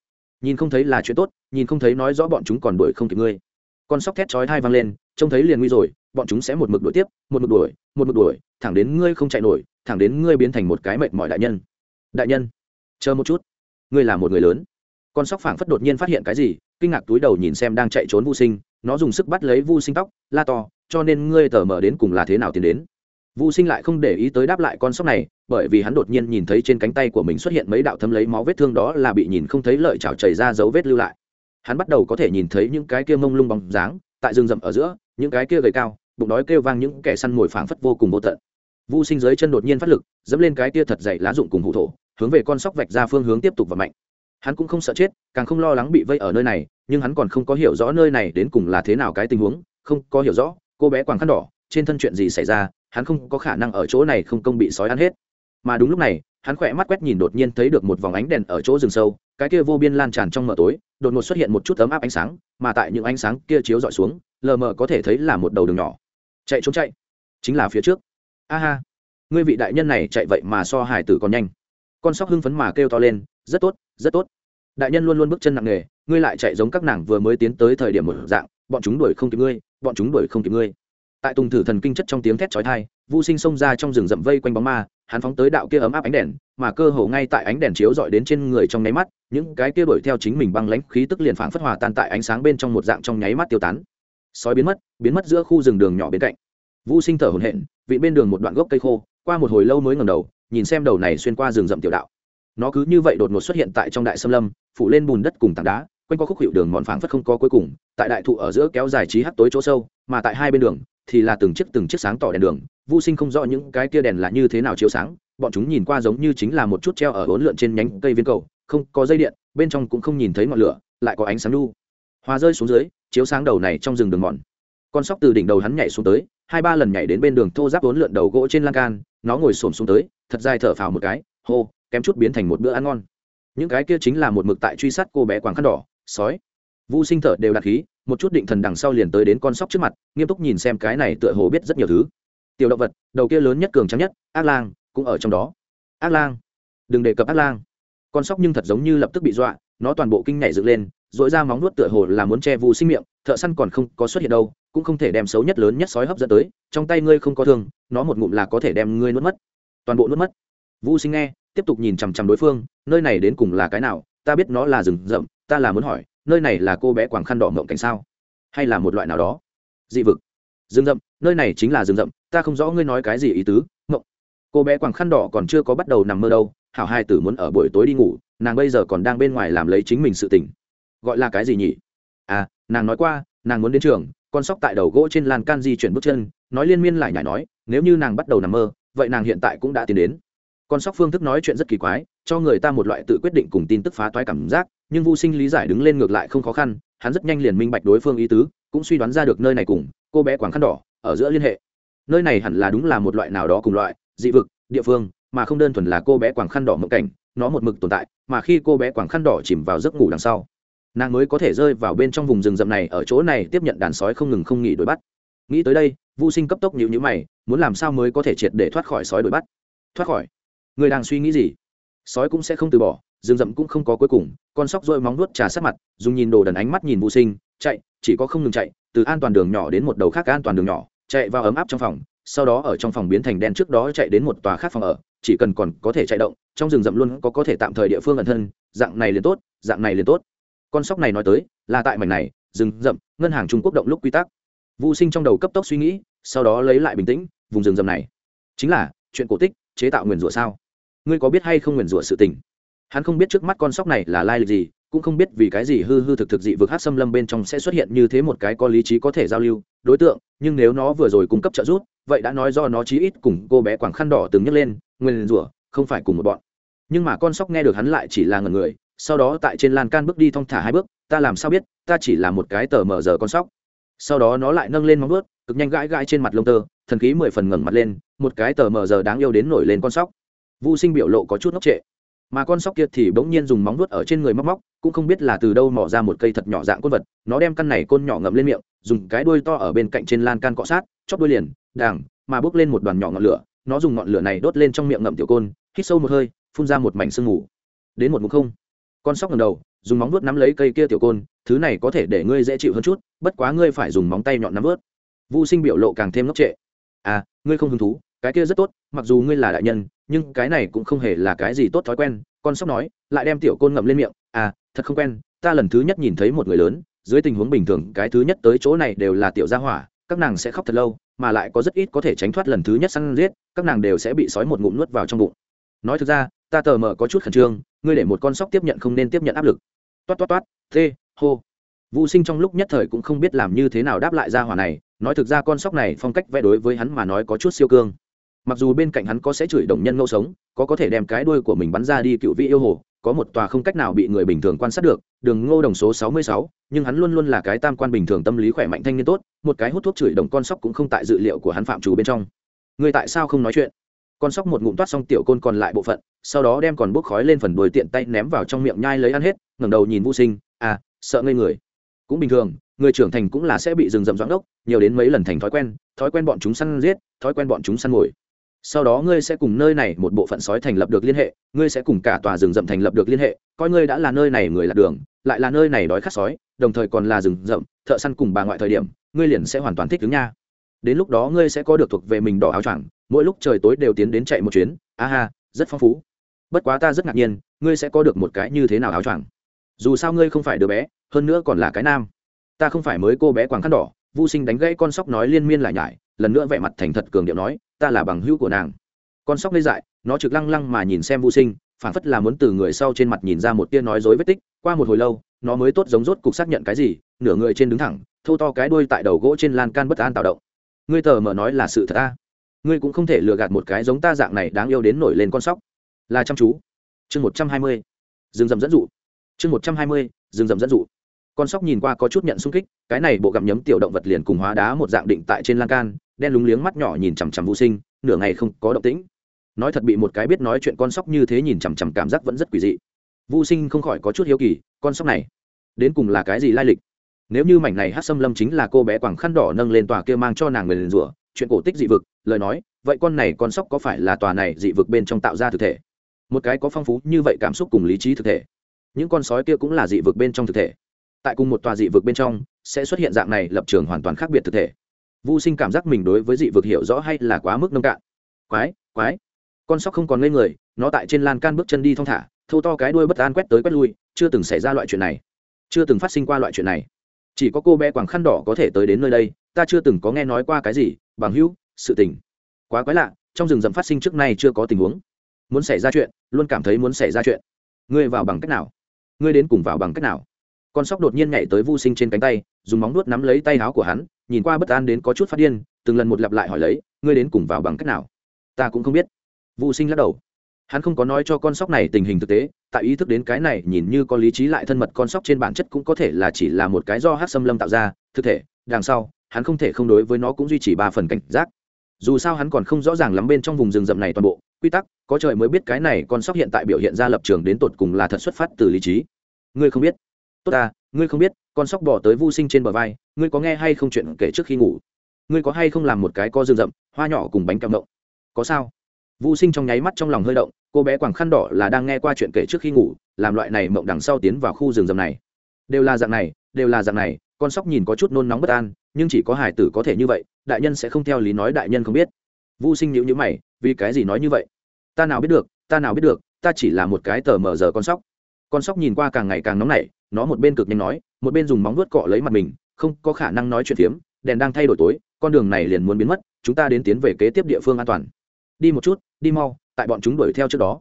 Nhìn không thấy là chuyện tốt nhìn không thấy nói rõ bọn chúng còn đuổi không kịp ngươi. Con sóc thét chói thai vang lên trông thấy liền nguy rồi bọn chúng sẽ một mực đuổi tiếp một mực đuổi một mực đuổi thẳng đến ngươi không chạy nổi thẳng đến ngươi biến thành một cái mệt mỏi đại nhân. Đại nhân chờ một chút ngươi là một người lớn. Con sóc phảng phất đột nhiên phát hiện cái gì kinh ngạc túi đầu nhìn xem đang chạy trốn vô sinh nó dùng sức bắt lấy vô sinh tóc la to cho nên ngươi tờ mở đến cùng là thế nào tiến đến? Vu Sinh lại không để ý tới đáp lại con sóc này, bởi vì hắn đột nhiên nhìn thấy trên cánh tay của mình xuất hiện mấy đạo thấm lấy máu vết thương đó là bị nhìn không thấy lợi chảo chảy ra dấu vết lưu lại. hắn bắt đầu có thể nhìn thấy những cái kia mông lung bóng dáng, tại rừng rậm ở giữa, những cái kia gầy cao, bụng đói kêu vang những kẻ săn mồi phảng phất vô cùng vô tận. Vu sinh dưới chân đột nhiên phát lực, dẫm lên cái kia thật dày lá dụng cùng hụ thổ, hướng về con sóc vạch ra phương hướng tiếp tục và mạnh hắn cũng không sợ chết, càng không lo lắng bị vây ở nơi này, nhưng hắn còn không có hiểu rõ nơi này đến cùng là thế nào cái tình huống, không có hiểu rõ, cô bé quàng khăn đỏ, trên thân chuyện gì xảy ra, hắn không có khả năng ở chỗ này không công bị sói ăn hết mà đúng lúc này, hắn khỏe mắt quét nhìn đột nhiên thấy được một vòng ánh đèn ở chỗ rừng sâu, cái kia vô biên lan tràn trong mờ tối, đột ngột xuất hiện một chút ấm áp ánh sáng, mà tại những ánh sáng kia chiếu dọi xuống, lờ mờ có thể thấy là một đầu đường nhỏ. Chạy trốn chạy. Chính là phía trước. A ha. Ngươi vị đại nhân này chạy vậy mà so hải tử còn nhanh. Con sóc hưng phấn mà kêu to lên, rất tốt rất tốt. Đại nhân luôn luôn bước chân nặng nề, ngươi lại chạy giống các nàng vừa mới tiến tới thời điểm một dạng, bọn chúng đuổi không kịp ngươi, bọn chúng đuổi không kịp ngươi. Tại tùng thử thần kinh chất trong tiếng thét chói thai vu sinh xông ra trong rừng rậm vây quanh bóng ma, hắn phóng tới đạo kia ấm áp ánh đèn, mà cơ hồ ngay tại ánh đèn chiếu dọi đến trên người trong nháy mắt, những cái kia đuổi theo chính mình băng lãnh khí tức liền phảng phất hòa tan tại ánh sáng bên trong một dạng trong nháy mắt tiêu tán. Sói biến mất biến mất giữa khu rừng đường nhỏ bên cạnh. Vu sinh thở hổn hển, vị bên đường một đoạn gốc cây khô, qua một hồi lâu mới ngẩng đầu, nhìn xem đầu này xuyên qua rừng rậm tiểu đạo. Nó cứ như vậy đột ngột xuất hiện tại trong đại sâm lâm, phủ lên bùn đất cùng tảng đá, quanh qua khúc hiệu đường mòn phảng phất không có cuối cùng, tại đại thụ ở giữa kéo dài trí hắt tối chỗ sâu, mà tại hai bên đường thì là từng chiếc từng chiếc sáng tỏ đèn đường vô sinh không rõ những cái kia đèn là như thế nào chiếu sáng, bọn chúng nhìn qua giống như chính là một chút treo ở hỗn lượn trên nhánh cây viên cầu, không có dây điện, bên trong cũng không nhìn thấy ngọn lửa, lại có ánh sáng đu hòa rơi xuống dưới, chiếu sáng đầu này trong rừng đường mòn. Con sóc từ đỉnh đầu hắn nhảy xuống tới, hai ba lần nhảy đến bên đường thô giáp hỗn lượn đầu gỗ trên lan can, nó ngồi xổm xuống tới, thật dài thở phào một cái, hô, kém chút biến thành một bữa ăn ngon. Những cái kia chính là một mực tại truy sát cô bé quàng khăn đỏ, sói. Vu sinh thở đều đặt khí, một chút định thần đằng sau liền tới đến con sóc trước mặt, nghiêm túc nhìn xem cái này tựa hồ biết rất nhiều thứ tiểu động vật, đầu kia lớn nhất cường trắng nhất, ác lang, cũng ở trong đó. Ác lang, đừng đề cập ác lang. Con sóc nhưng thật giống như lập tức bị dọa, nó toàn bộ kinh nhảy dựng lên dội ra móng nuốt tựa hồ là muốn che vu sinh miệng, thợ săn còn không có xuất hiện đâu, cũng không thể đem xấu nhất lớn nhất sói hấp dẫn tới, trong tay ngươi không có thương, nó một ngụm là có thể đem ngươi nuốt mất. Toàn bộ nuốt mất. Vu sinh nghe, tiếp tục nhìn chằm chằm đối phương, nơi này đến cùng là cái nào, ta biết nó là rừng rậm, ta là muốn hỏi, nơi này là cô bé quàng khăn đỏ mộng cảnh sao? Hay là một loại nào đó? Dị vực. Rừng rậm nơi này chính là rừng rậm, ta không rõ ngươi nói cái gì ý tứ mộng cô bé quàng khăn đỏ còn chưa có bắt đầu nằm mơ đâu, hảo hai tử muốn ở buổi tối đi ngủ, nàng bây giờ còn đang bên ngoài làm lấy chính mình sự tỉnh gọi là cái gì nhỉ? À nàng nói qua, nàng muốn đến trường, con sóc tại đầu gỗ trên lan can di chuyển bước chân, nói liên miên lại nhảy nói, nếu như nàng bắt đầu nằm mơ, vậy nàng hiện tại cũng đã tiến đến. Con sóc phương thức nói chuyện rất kỳ quái, cho người ta một loại tự quyết định cùng tin tức phá toái cảm giác, nhưng vô sinh lý giải đứng lên ngược lại không khó khăn, hắn rất nhanh liền minh bạch đối phương ý tứ, cũng suy đoán ra được nơi này cùng, cô bé quảng khăn đỏ ở giữa liên hệ. Nơi này hẳn là đúng là một loại nào đó cùng loại, dị vực, địa phương, mà không đơn thuần là cô bé quảng khăn đỏ mộng cảnh, nó một mực tồn tại, mà khi cô bé quảng khăn đỏ chìm vào giấc ngủ đằng sau, nàng mới có thể rơi vào bên trong vùng rừng rậm này, ở chỗ này tiếp nhận đàn sói không ngừng không nghỉ đuổi bắt. Nghĩ tới đây vô sinh cấp tốc nhịu nhữ mày, muốn làm sao mới có thể triệt để thoát khỏi sói đuổi bắt? Thoát khỏi? Người đang suy nghĩ gì? Sói cũng sẽ không từ bỏ, rừng rậm cũng không có cuối cùng, con sóc rôi móng nuốt trà sát mặt, dùng nhìn đồ đần ánh mắt nhìn vô sinh, chạy, chỉ có không ngừng chạy, từ an toàn đường nhỏ đến một đầu khác an toàn đường nhỏ chạy vào ấm áp trong phòng, sau đó ở trong phòng biến thành đen trước đó chạy đến một tòa khác phòng ở, chỉ cần còn có thể chạy động, trong rừng rậm luôn có có thể tạm thời địa phương ẩn thân, dạng này liền tốt, dạng này liền tốt. Con sóc này nói tới, là tại mảnh này, rừng rậm, ngân hàng trung quốc động lúc quy tắc. Vô sinh trong đầu cấp tốc suy nghĩ, sau đó lấy lại bình tĩnh, vùng rừng rậm này. Chính là, chuyện cổ tích, chế tạo nguyền rủa sao? Ngươi có biết hay không nguyền rủa sự tình? Hắn không biết trước mắt con sóc này là lai lịch gì cũng không biết vì cái gì hư hư thực thực dị vực hát xâm lâm bên trong sẽ xuất hiện như thế một cái có lý trí có thể giao lưu đối tượng, nhưng nếu nó vừa rồi cung cấp trợ giúp, vậy đã nói do nó chí ít cùng cô bé quảng khăn đỏ từng nhấc lên, nguyên rủa, không phải cùng một bọn. Nhưng mà con sóc nghe được hắn lại chỉ là ngần người, sau đó tại trên lan can bước đi thong thả hai bước, ta làm sao biết, ta chỉ là một cái tờ mở giờ con sóc. Sau đó nó lại nâng lên móng vuốt, cực nhanh gãi gãi trên mặt lông tơ, thần khí mười phần ngẩng mặt lên, một cái tờ mở giờ đáng yêu đến nổi lên con sóc. Vô sinh biểu lộ có chút ngốc trệ mà con sóc kia thì bỗng nhiên dùng móng vuốt ở trên người móc móc, cũng không biết là từ đâu mỏ ra một cây thật nhỏ dạng côn vật, nó đem căn này côn nhỏ ngậm lên miệng, dùng cái đuôi to ở bên cạnh trên lan can cọ sát, chóp đuôi liền, đàng, mà bước lên một đoàn nhỏ ngọn lửa, nó dùng ngọn lửa này đốt lên trong miệng ngậm tiểu côn, hít sâu một hơi, phun ra một mảnh sương mù. Đến một mục không, con sóc ngầm đầu, dùng móng vuốt nắm lấy cây kia tiểu côn, thứ này có thể để ngươi dễ chịu hơn chút, bất quá ngươi phải dùng móng tay nhọn nắm vớt. Vô sinh biểu lộ càng thêm ngốc trệ. À ngươi không hứng thú, cái kia rất tốt, mặc dù ngươi là đại nhân nhưng cái này cũng không hề là cái gì tốt thói quen, con sóc nói, lại đem tiểu côn ngậm lên miệng à thật không quen, ta lần thứ nhất nhìn thấy một người lớn, dưới tình huống bình thường cái thứ nhất tới chỗ này đều là tiểu gia hỏa, các nàng sẽ khóc thật lâu, mà lại có rất ít có thể tránh thoát lần thứ nhất săn giết, các nàng đều sẽ bị sói một ngụm nuốt vào trong bụng. Nói thực ra, ta tờ mờ có chút khẩn trương, ngươi để một con sóc tiếp nhận không nên tiếp nhận áp lực. Toát toát toát, thê, hô. Vũ sinh trong lúc nhất thời cũng không biết làm như thế nào đáp lại ra hỏa này, nói thực ra con sóc này phong cách vẽ đối với hắn mà nói có chút siêu cương mặc dù bên cạnh hắn có sẽ chửi đồng nhân ngẫu sống, có có thể đem cái đuôi của mình bắn ra đi cựu vị yêu hồ, có một tòa không cách nào bị người bình thường quan sát được, đường ngô đồng số sáu mươi sáu, nhưng hắn luôn luôn là cái tam quan bình thường tâm lý khỏe mạnh thanh niên tốt, một cái hút thuốc chửi đồng con sóc cũng không tại dự liệu của hắn phạm trù bên trong. Người tại sao không nói chuyện? Con sóc một ngụm toát xong tiểu côn còn lại bộ phận, sau đó đem còn bốc khói lên phần đuôi tiện tay ném vào trong miệng nhai lấy ăn hết, ngẩng đầu nhìn vô sinh à sợ ngây người. Cũng bình thường, người trưởng thành cũng là sẽ bị rừng rậm doãn đốc, nhiều đến mấy lần thành thói quen thói quen bọn chúng săn giết, thói quen bọn chúng săn ngồi sau đó ngươi sẽ cùng nơi này một bộ phận sói thành lập được liên hệ, ngươi sẽ cùng cả tòa rừng rậm thành lập được liên hệ, coi ngươi đã là nơi này người lạc đường, lại là nơi này đói khát sói, đồng thời còn là rừng rậm, thợ săn cùng bà ngoại thời điểm, ngươi liền sẽ hoàn toàn thích ứng nha. Đến lúc đó ngươi sẽ có được thuộc về mình đỏ áo choàng, mỗi lúc trời tối đều tiến đến chạy một chuyến, a ha, rất phong phú. Bất quá ta rất ngạc nhiên, ngươi sẽ có được một cái như thế nào áo choàng? Dù sao ngươi không phải đứa bé, hơn nữa còn là cái nam. Ta không phải mới cô bé quàng khăn đỏ vô sinh đánh gãy con sóc nói liên miên lại nhải, lần nữa vẻ mặt thành thật cường điệu nói ta là bằng hữu của nàng. Con sóc lê dại, nó trực lăng lăng mà nhìn xem vô sinh phản phất là muốn từ người sau trên mặt nhìn ra một tia nói dối vết tích. Qua một hồi lâu, nó mới tốt giống rốt cục xác nhận cái gì, nửa người trên đứng thẳng thâu to cái đuôi tại đầu gỗ trên lan can bất an tạo động. Ngươi tờ mở nói là sự thật ta ngươi cũng không thể lừa gạt một cái giống ta dạng này đáng yêu đến nổi lên con sóc. Là chăm chú. Chương một trăm hai mươi. Rừng rầm dẫn dụ. Chương một trăm hai mươi, rừng rầm dẫn dụ. Con sóc nhìn qua có chút nhận sung kích, cái này bộ gặm nhấm tiểu động vật liền cùng hóa đá một dạng định tại trên lan can đen lúng liếng mắt nhỏ nhìn chằm chằm vô sinh, nửa ngày không có động tĩnh. Nói thật bị một cái biết nói chuyện con sóc như thế nhìn chằm chằm cảm giác vẫn rất quỷ dị. Vô sinh không khỏi có chút hiếu kỳ, con sóc này, đến cùng là cái gì lai lịch? Nếu như mảnh này hát xâm lâm chính là cô bé quảng khăn đỏ nâng lên tòa kia mang cho nàng người liền rủa, chuyện cổ tích dị vực, lời nói, vậy con này con sóc có phải là tòa này dị vực bên trong tạo ra thực thể? Một cái có phong phú như vậy cảm xúc cùng lý trí thực thể. Những con sói kia cũng là dị vực bên trong thực thể. Tại cùng một tòa dị vực bên trong, sẽ xuất hiện dạng này lập trường hoàn toàn khác biệt thực thể vô sinh cảm giác mình đối với dị vực hiểu rõ hay là quá mức nông cạn. Quái quái. Con sóc không còn ngây người, nó tại trên lan can bước chân đi thong thả, thâu to cái đuôi bất an quét tới quét lui, chưa từng xảy ra loại chuyện này. Chưa từng phát sinh qua loại chuyện này. Chỉ có cô bé quảng khăn đỏ có thể tới đến nơi đây, ta chưa từng có nghe nói qua cái gì, bằng hữu, sự tình. Quá quái lạ, trong rừng rậm phát sinh trước nay chưa có tình huống. Muốn xảy ra chuyện, luôn cảm thấy muốn xảy ra chuyện. Ngươi vào bằng cách nào? Ngươi đến cùng vào bằng cách nào? Con sóc đột nhiên nhảy tới vô sinh trên cánh tay, dùng móng nuốt nắm lấy tay áo của hắn, nhìn qua bất an đến có chút phát điên, từng lần một lặp lại hỏi lấy, ngươi đến cùng vào bằng cách nào? Ta cũng không biết. Vô sinh lắc đầu. Hắn không có nói cho con sóc này tình hình thực tế, tại ý thức đến cái này nhìn như có lý trí lại thân mật con sóc trên bản chất cũng có thể là chỉ là một cái do hát xâm lâm tạo ra, thực thể, đằng sau, hắn không thể không đối với nó cũng duy trì ba phần cảnh giác. Dù sao hắn còn không rõ ràng lắm bên trong vùng rừng rậm này toàn bộ, quy tắc, có trời mới biết cái này con sóc hiện tại biểu hiện ra lập trường đến tột cùng là thật xuất phát từ lý trí. Ngươi không biết tốt ta, ngươi không biết, con sóc bỏ tới vô sinh trên bờ vai, ngươi có nghe hay không chuyện kể trước khi ngủ? Ngươi có hay không làm một cái co rừng rậm, hoa nhỏ cùng bánh kẹo động có sao? Vô sinh trong nháy mắt trong lòng hơi động, cô bé quảng khăn đỏ là đang nghe qua chuyện kể trước khi ngủ, làm loại này mộng đằng sau tiến vào khu rừng rậm này. Đều là dạng này, đều là dạng này, con sóc nhìn có chút nôn nóng bất an, nhưng chỉ có hải tử có thể như vậy, đại nhân sẽ không theo lý nói đại nhân không biết. Vô sinh nhữ nhữ mày, vì cái gì nói như vậy? Ta nào biết được, ta nào biết được, ta chỉ là một cái tờ mờ giờ con sóc con sóc nhìn qua càng ngày càng nóng nảy, nó một bên cực nhanh nói, một bên dùng móng vuốt cọ lấy mặt mình, không có khả năng nói chuyện phiếm, đèn đang thay đổi tối, con đường này liền muốn biến mất, chúng ta đến tiến về kế tiếp địa phương an toàn. Đi một chút, đi mau, tại bọn chúng đuổi theo trước đó.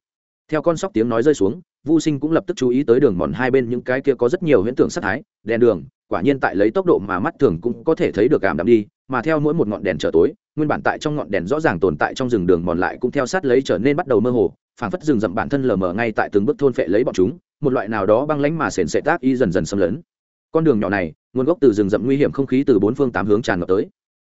Theo con sóc tiếng nói rơi xuống vô sinh cũng lập tức chú ý tới đường mòn hai bên những cái kia có rất nhiều huyễn tưởng sắc thái, đèn đường, quả nhiên tại lấy tốc độ mà mắt thường cũng có thể thấy được cảm đạm đi, mà theo mỗi một ngọn đèn trở tối, nguyên bản tại trong ngọn đèn rõ ràng tồn tại trong rừng đường mòn lại cũng theo sát lấy trở nên bắt đầu mơ hồ phảng phất rừng rậm bản thân lờ mờ ngay tại từng bước thôn phệ lấy bọn chúng, một loại nào đó băng lánh mà sền sệ tác y dần dần xâm lấn. Con đường nhỏ này, nguồn gốc từ rừng rậm nguy hiểm không khí từ bốn phương tám hướng tràn ngập tới.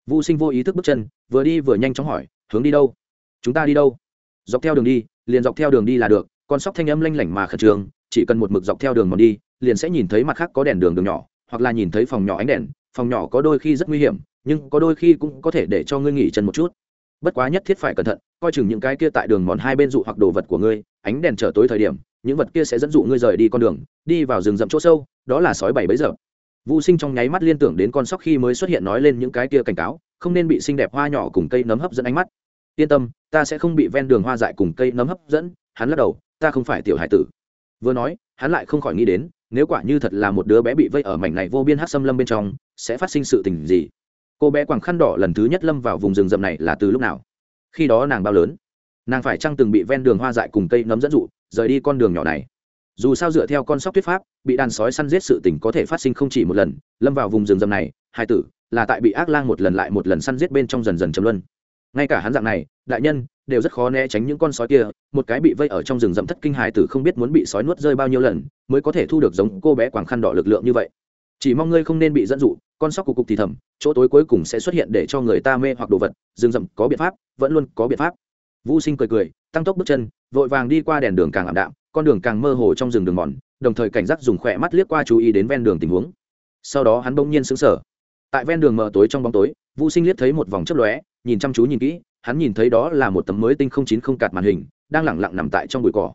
Vô sinh vô ý thức bước chân, vừa đi vừa nhanh chóng hỏi, hướng đi đâu? Chúng ta đi đâu? Dọc theo đường đi, liền dọc theo đường đi là được. Con sóc thanh âm lanh lảnh mà khẩn trương, chỉ cần một mực dọc theo đường mòn đi, liền sẽ nhìn thấy mặt khác có đèn đường đường nhỏ, hoặc là nhìn thấy phòng nhỏ ánh đèn. Phòng nhỏ có đôi khi rất nguy hiểm, nhưng có đôi khi cũng có thể để cho ngươi nghỉ chân một chút. Bất quá nhất thiết phải cẩn thận coi chừng những cái kia tại đường mòn hai bên dụ hoặc đồ vật của ngươi ánh đèn trở tối thời điểm những vật kia sẽ dẫn dụ ngươi rời đi con đường đi vào rừng rậm chỗ sâu đó là sói bảy bấy giờ Vu Sinh trong nháy mắt liên tưởng đến con sóc khi mới xuất hiện nói lên những cái kia cảnh cáo, không nên bị xinh đẹp hoa nhỏ cùng cây nấm hấp dẫn ánh mắt. Yên tâm, ta sẽ không bị ven đường hoa dại cùng cây nấm hấp dẫn, hắn lắc đầu, ta không phải tiểu hải tử. Vừa nói, hắn lại không khỏi nghĩ đến, nếu quả như thật là một đứa bé bị vây ở mảnh này vô biên hắc xâm lâm bên trong, sẽ phát sinh sự tình gì? Cô bé quàng khăn đỏ lần thứ nhất lâm vào vùng rừng rậm này là từ lúc nào? Khi đó nàng bao lớn? Nàng phải chăng từng bị ven đường hoa dại cùng cây nấm dẫn dụ, rời đi con đường nhỏ này? dù sao dựa theo con sóc thuyết pháp bị đàn sói săn giết sự tình có thể phát sinh không chỉ một lần lâm vào vùng rừng rậm này hai tử là tại bị ác lang một lần lại một lần săn giết bên trong dần dần chấm luân ngay cả hắn dạng này đại nhân đều rất khó né tránh những con sói kia một cái bị vây ở trong rừng rậm thất kinh hài tử không biết muốn bị sói nuốt rơi bao nhiêu lần mới có thể thu được giống cô bé quảng khăn đỏ lực lượng như vậy chỉ mong ngươi không nên bị dẫn dụ con sóc cục cục thì thầm chỗ tối cuối cùng sẽ xuất hiện để cho người ta mê hoặc đồ vật, rừng rậm có biện pháp, vẫn luôn có biện pháp. Vũ sinh cười cười, tăng tốc bước chân, vội vàng đi qua đèn đường càng ảm đạm, con đường càng mơ hồ trong rừng đường mòn, đồng thời cảnh giác dùng khỏe mắt liếc qua chú ý đến ven đường tình huống. Sau đó hắn bỗng nhiên sững sờ. Tại ven đường mờ tối trong bóng tối, vũ sinh liếc thấy một vòng chớp lóe, nhìn chăm chú nhìn kỹ, hắn nhìn thấy đó là một tấm mới tinh không chín không cạt màn hình, đang lẳng lặng nằm tại trong bụi cỏ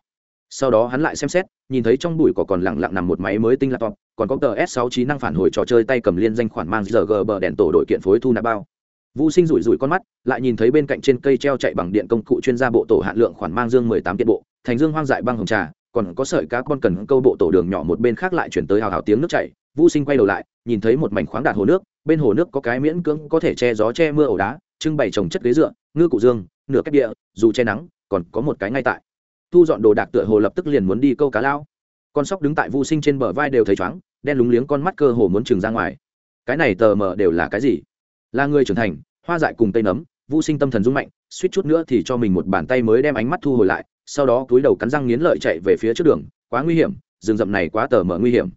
sau đó hắn lại xem xét, nhìn thấy trong bụi cỏ còn lẳng lặng nằm một máy mới tinh laptop, còn có tờ s 6 trí năng phản hồi trò chơi tay cầm liên danh khoản mang giờ gờ bờ đèn tổ đội kiện phối thu nạp bao. Vũ sinh rủi rủi con mắt, lại nhìn thấy bên cạnh trên cây treo chạy bằng điện công cụ chuyên gia bộ tổ hạn lượng khoản mang dương mười tám kiện bộ, thành dương hoang dại băng hồng trà, còn có sợi cá con cần câu bộ tổ đường nhỏ một bên khác lại chuyển tới hào hào tiếng nước chảy. Vũ sinh quay đầu lại, nhìn thấy một mảnh khoáng đạt hồ nước, bên hồ nước có cái miễn cưỡng có thể che gió che mưa ổ đá, trưng bày trồng chất ghế dựa, ngư cụ dương, nửa cách địa, dù che nắng, còn có một cái ngay tại thu dọn đồ đạc tựa hồ lập tức liền muốn đi câu cá lao. Con sóc đứng tại vô sinh trên bờ vai đều thấy chóng đen lúng liếng con mắt cơ hồ muốn trừng ra ngoài. Cái này tờ mờ đều là cái gì? Là người trưởng thành, hoa dại cùng tây nấm vô sinh tâm thần rung mạnh, suýt chút nữa thì cho mình một bàn tay mới đem ánh mắt thu hồi lại, sau đó túi đầu cắn răng nghiến lợi chạy về phía trước đường, quá nguy hiểm, rừng rậm này quá tờ mờ nguy hiểm.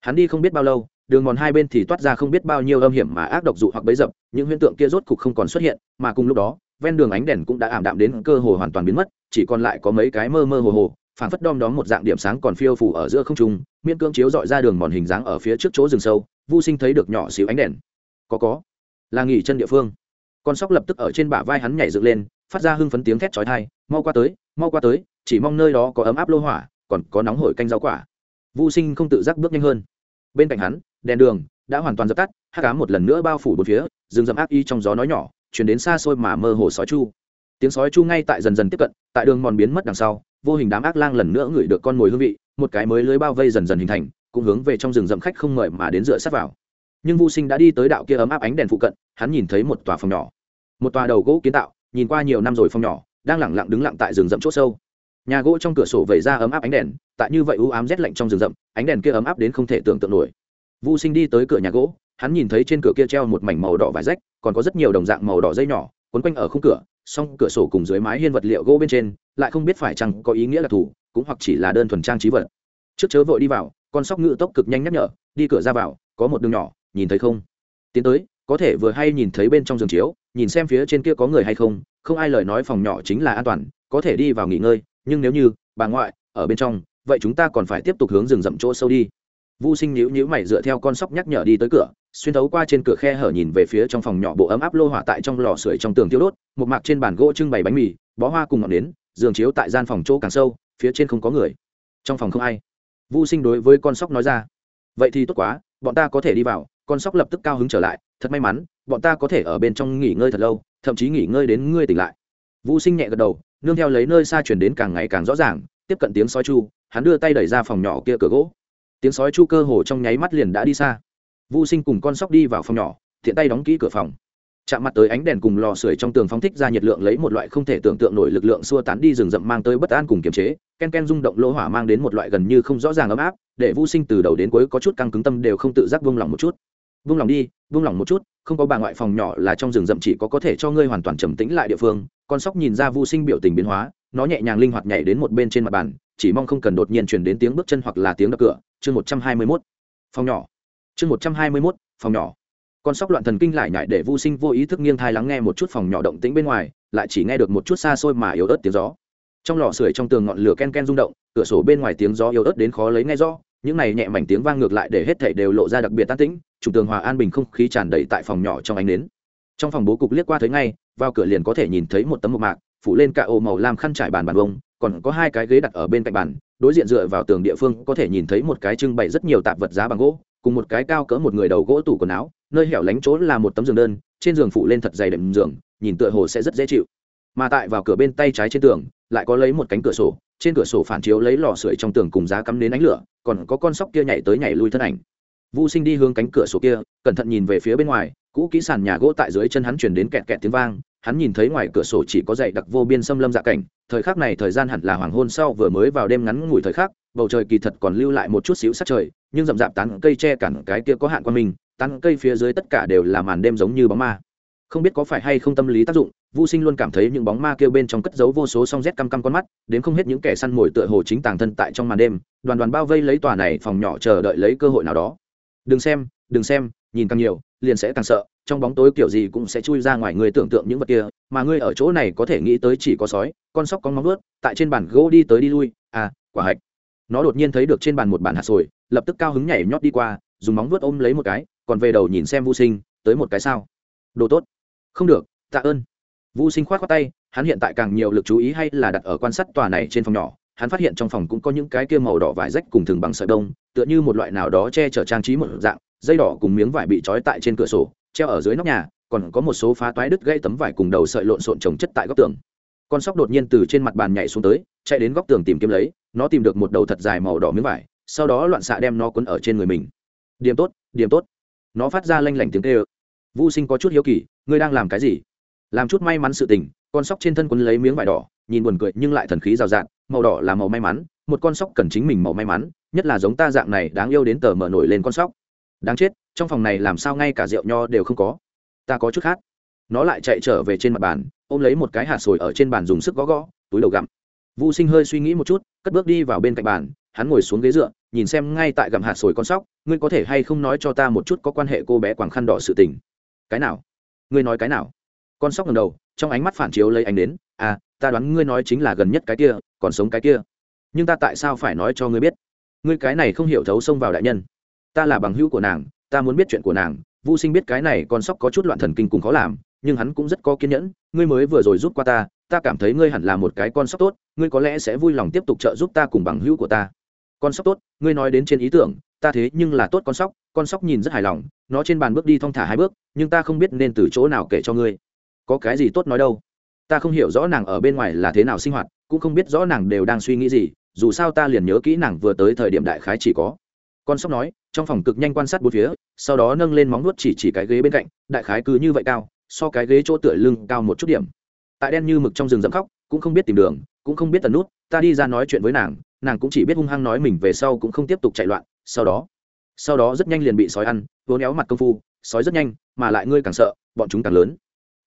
Hắn đi không biết bao lâu, đường mòn hai bên thì toát ra không biết bao nhiêu âm hiểm mà ác độc dụ hoặc bấy dập, những hiện tượng kia rốt cục không còn xuất hiện, mà cùng lúc đó ven đường ánh đèn cũng đã ảm đạm đến cơ hồ hoàn toàn biến mất, chỉ còn lại có mấy cái mơ mơ hồ hồ, phảng phất đom đóm một dạng điểm sáng còn phiêu phủ ở giữa không trung miên cương chiếu dọi ra đường mòn hình dáng ở phía trước chỗ rừng sâu, vô sinh thấy được nhỏ xíu ánh đèn. Có có, là nghỉ chân địa phương. Con sóc lập tức ở trên bả vai hắn nhảy dựng lên, phát ra hưng phấn tiếng thét chói tai, mau qua tới, mau qua tới, chỉ mong nơi đó có ấm áp lô hỏa, còn có nóng hổi canh rau quả. Vô sinh không tự giác bước nhanh hơn. Bên cạnh hắn, đèn đường đã hoàn toàn dập tắt, hắc ám một lần nữa bao phủ bốn phía, rừng rậm ác y trong gió nói nhỏ chuyển đến xa xôi mà mơ hồ sói chu. Tiếng sói chu ngay tại dần dần tiếp cận, tại đường mòn biến mất đằng sau, vô hình đám ác lang lần nữa ngửi được con mồi hương vị, một cái mới lưới bao vây dần dần hình thành, cũng hướng về trong rừng rậm khách không mời mà đến dựa sát vào. Nhưng vô sinh đã đi tới đạo kia ấm áp ánh đèn phụ cận, hắn nhìn thấy một tòa phòng nhỏ. Một tòa đầu gỗ kiến tạo, nhìn qua nhiều năm rồi phòng nhỏ, đang lẳng lặng đứng lặng tại rừng rậm c h ỗ sâu. Nhà gỗ trong cửa sổ vẩy ra ấm áp ánh đèn, tại như vậy u ám rét lạnh trong rừng rậm, ánh đèn kia ấm áp đến không thể tưởng tượng nổi. Vô sinh đi tới cửa nhà gỗ hắn nhìn thấy trên cửa kia treo một mảnh màu đỏ vải rách, còn có rất nhiều đồng dạng màu đỏ dây nhỏ, quấn quanh ở khung cửa, song cửa sổ cùng dưới mái hiên vật liệu gỗ bên trên, lại không biết phải chăng có ý nghĩa là thủ, cũng hoặc chỉ là đơn thuần trang trí vật. Trước chớ vội đi vào, con sóc ngự tốc cực nhanh nhắc nhở, đi cửa ra vào, có một đường nhỏ, nhìn thấy không? Tiến tới, có thể vừa hay nhìn thấy bên trong giường chiếu, nhìn xem phía trên kia có người hay không không ai lời nói phòng nhỏ chính là an toàn, có thể đi vào nghỉ ngơi, nhưng nếu như, bà ngoại, ở bên trong, vậy chúng ta còn phải tiếp tục hướng rừng rậm chỗ sâu đi. Vu Sinh nhíu nhíu mày dựa theo con sóc nhắc nhở đi tới cửa, xuyên thấu qua trên cửa khe hở nhìn về phía trong phòng nhỏ bộ ấm áp lô hỏa tại trong lò sưởi trong tường tiêu đốt, một mạc trên bàn gỗ trưng bày bánh mì, bó hoa cùng ngọn nến, giường chiếu tại gian phòng chỗ càng sâu, phía trên không có người. Trong phòng không ai. Vu Sinh đối với con sóc nói ra, vậy thì tốt quá, bọn ta có thể đi vào. Con sóc lập tức cao hứng trở lại, thật may mắn, bọn ta có thể ở bên trong nghỉ ngơi thật lâu, thậm chí nghỉ ngơi đến ngươi tỉnh lại. Vu Sinh nhẹ gật đầu, nương theo lấy nơi xa truyền đến càng ngày càng rõ ràng, tiếp cận tiếng sói chu, hắn đưa tay đẩy ra phòng nhỏ kia cửa gỗ tiếng sói chu cơ hồ trong nháy mắt liền đã đi xa. Vô sinh cùng con sóc đi vào phòng nhỏ thiện tay đóng kỹ cửa phòng. Chạm mặt tới ánh đèn cùng lò sưởi trong tường phóng thích ra nhiệt lượng lấy một loại không thể tưởng tượng nổi lực lượng xua tán đi rừng rậm mang tới bất an cùng kiềm chế, ken ken rung động lỗ hỏa mang đến một loại gần như không rõ ràng ấm áp, để vô sinh từ đầu đến cuối có chút căng cứng tâm đều không tự giác vung lòng một chút. Vung lòng đi vung lòng một chút, không có bà ngoại phòng nhỏ là trong rừng rậm chỉ có có thể cho ngươi hoàn toàn trầm tĩnh lại địa phương. Con sóc nhìn ra vô sinh biểu tình biến hóa, nó nhẹ nhàng linh hoạt nhảy đến một bên trên mặt bàn, chỉ mong không cần đột nhiên truyền đến tiếng bước chân hoặc là tiếng đập cửa chương một trăm hai mươi mốt, phòng nhỏ. Chương một trăm hai mươi mốt, phòng nhỏ. Con sóc loạn thần kinh lại nhại để vô sinh vô ý thức nghiêng thai lắng nghe một chút phòng nhỏ động tĩnh bên ngoài, lại chỉ nghe được một chút xa xôi mà yếu ớt tiếng gió. Trong lò sưởi trong tường ngọn lửa ken ken rung động, cửa sổ bên ngoài tiếng gió yếu ớt đến khó lấy nghe rõ, những này nhẹ mảnh tiếng vang ngược lại để hết thảy đều lộ ra đặc biệt tan tĩnh, chủ tường hòa an bình không khí tràn đầy tại phòng nhỏ trong ánh nến. Trong phòng bố cục liếc qua thấy ngay, vào cửa liền có thể nhìn thấy một tấm mộc mạc, phủ lên cả ô màu lam khăn trải bàn bàn bông còn có hai cái ghế đặt ở bên cạnh bàn đối diện dựa vào tường địa phương có thể nhìn thấy một cái trưng bày rất nhiều tạp vật giá bằng gỗ cùng một cái cao cỡ một người đầu gỗ tủ quần áo nơi hẻo lánh chỗ là một tấm giường đơn trên giường phủ lên thật dày đệm giường nhìn tựa hồ sẽ rất dễ chịu. Mà tại vào cửa bên tay trái trên tường lại có lấy một cánh cửa sổ trên cửa sổ phản chiếu lấy lò sưởi trong tường cùng giá cắm đến ánh lửa còn có con sóc kia nhảy tới nhảy lui thân ảnh. Vu Sinh đi hướng cánh cửa sổ kia, cẩn thận nhìn về phía bên ngoài, cũ kỹ sàn nhà gỗ tại dưới chân hắn truyền đến kẹt kẹt tiếng vang, hắn nhìn thấy ngoài cửa sổ chỉ có dày đặc vô biên xâm lâm dạ cảnh, thời khắc này thời gian hẳn là hoàng hôn sau vừa mới vào đêm ngắn ngủi thời khắc, bầu trời kỳ thật còn lưu lại một chút xíu sát trời nhưng rậm rạp tán cây che cản cái kia có hạn qua mình tán cây phía dưới tất cả đều là màn đêm giống như bóng ma. Không biết có phải hay không tâm lý tác dụng vô sinh luôn cảm thấy những bóng ma kêu bên trong cất giấu vô số song rét căm căm con mắt đến không hết những kẻ săn mồi tựa hồ chính tàng thân tại trong màn đêm đoàn đoàn bao vây lấy tòa này phòng nhỏ chờ đợi lấy cơ hội nào đó. Đừng xem đừng xem nhìn càng nhiều liền sẽ càng sợ trong bóng tối kiểu gì cũng sẽ chui ra ngoài người tưởng tượng những vật kia mà ngươi ở chỗ này có thể nghĩ tới chỉ có sói, con sóc con móng ướt tại trên bàn gỗ đi tới đi lui à quả hạch. Nó đột nhiên thấy được trên bàn một bàn hạt sồi, lập tức cao hứng nhảy nhót đi qua, dùng móng vuốt ôm lấy một cái, còn về đầu nhìn xem vô sinh, tới một cái sao. Đồ tốt. Không được, tạ ơn. Vô sinh khoát khoác tay, hắn hiện tại càng nhiều lực chú ý hay là đặt ở quan sát tòa này trên phòng nhỏ. Hắn phát hiện trong phòng cũng có những cái kia màu đỏ vải rách cùng thường bằng sợi đông, tựa như một loại nào đó che chở trang trí một dạng, dây đỏ cùng miếng vải bị trói tại trên cửa sổ, treo ở dưới nóc nhà còn có một số phá toái đứt gãy tấm vải cùng đầu sợi lộn xộn trồng chất tại góc tường. Con sóc đột nhiên từ trên mặt bàn nhảy xuống tới, chạy đến góc tường tìm kiếm lấy, nó tìm được một đầu thật dài màu đỏ miếng vải, sau đó loạn xạ đem nó quấn ở trên người mình. Điểm tốt điểm tốt. Nó phát ra lanh lảnh tiếng kêu. Vũ sinh có chút hiếu kỳ, ngươi đang làm cái gì? Làm chút may mắn sự tình, con sóc trên thân quấn lấy miếng vải đỏ, nhìn buồn cười nhưng lại thần khí rào rạt, màu đỏ là màu may mắn, một con sóc cần chính mình màu may mắn, nhất là giống ta dạng này đáng yêu đến tờ mở nổi lên con sóc. Đáng chết, trong phòng này làm sao ngay cả rượu nho đều không có ta có chút khác. Nó lại chạy trở về trên mặt bàn, ôm lấy một cái hạt sồi ở trên bàn dùng sức gõ gõ, túi đầu gặm. Vũ sinh hơi suy nghĩ một chút, cất bước đi vào bên cạnh bàn, hắn ngồi xuống ghế dựa, nhìn xem ngay tại gặm hạt sồi con sóc, ngươi có thể hay không nói cho ta một chút có quan hệ cô bé quảng khăn đỏ sự tình? Cái nào? Ngươi nói cái nào? Con sóc ngầm đầu, trong ánh mắt phản chiếu lấy ánh đến à ta đoán ngươi nói chính là gần nhất cái kia, còn sống cái kia. Nhưng ta tại sao phải nói cho ngươi biết? Ngươi cái này không hiểu thấu xông vào đại nhân. Ta là bằng hữu của nàng, ta muốn biết chuyện của nàng Vu Sinh biết cái này con sóc có chút loạn thần kinh cùng khó làm, nhưng hắn cũng rất có kiên nhẫn, ngươi mới vừa rồi giúp qua ta, ta cảm thấy ngươi hẳn là một cái con sóc tốt, ngươi có lẽ sẽ vui lòng tiếp tục trợ giúp ta cùng bằng hữu của ta. Con sóc tốt, ngươi nói đến trên ý tưởng, ta thế nhưng là tốt con sóc, con sóc nhìn rất hài lòng, nó trên bàn bước đi thong thả hai bước, nhưng ta không biết nên từ chỗ nào kể cho ngươi. Có cái gì tốt nói đâu? Ta không hiểu rõ nàng ở bên ngoài là thế nào sinh hoạt, cũng không biết rõ nàng đều đang suy nghĩ gì, dù sao ta liền nhớ kỹ nàng vừa tới thời điểm đại khái chỉ có con sóc nói, trong phòng cực nhanh quan sát bốn phía, sau đó nâng lên móng nuốt chỉ chỉ cái ghế bên cạnh, đại khái cứ như vậy cao, so cái ghế chỗ tựa lưng cao một chút điểm. Tại đen như mực trong rừng dẫm khóc, cũng không biết tìm đường, cũng không biết tần nút, ta đi ra nói chuyện với nàng nàng cũng chỉ biết hung hăng nói mình về sau cũng không tiếp tục chạy loạn, sau đó sau đó rất nhanh liền bị sói ăn, vốn éo mặt công phu, sói rất nhanh, mà lại ngươi càng sợ, bọn chúng càng lớn.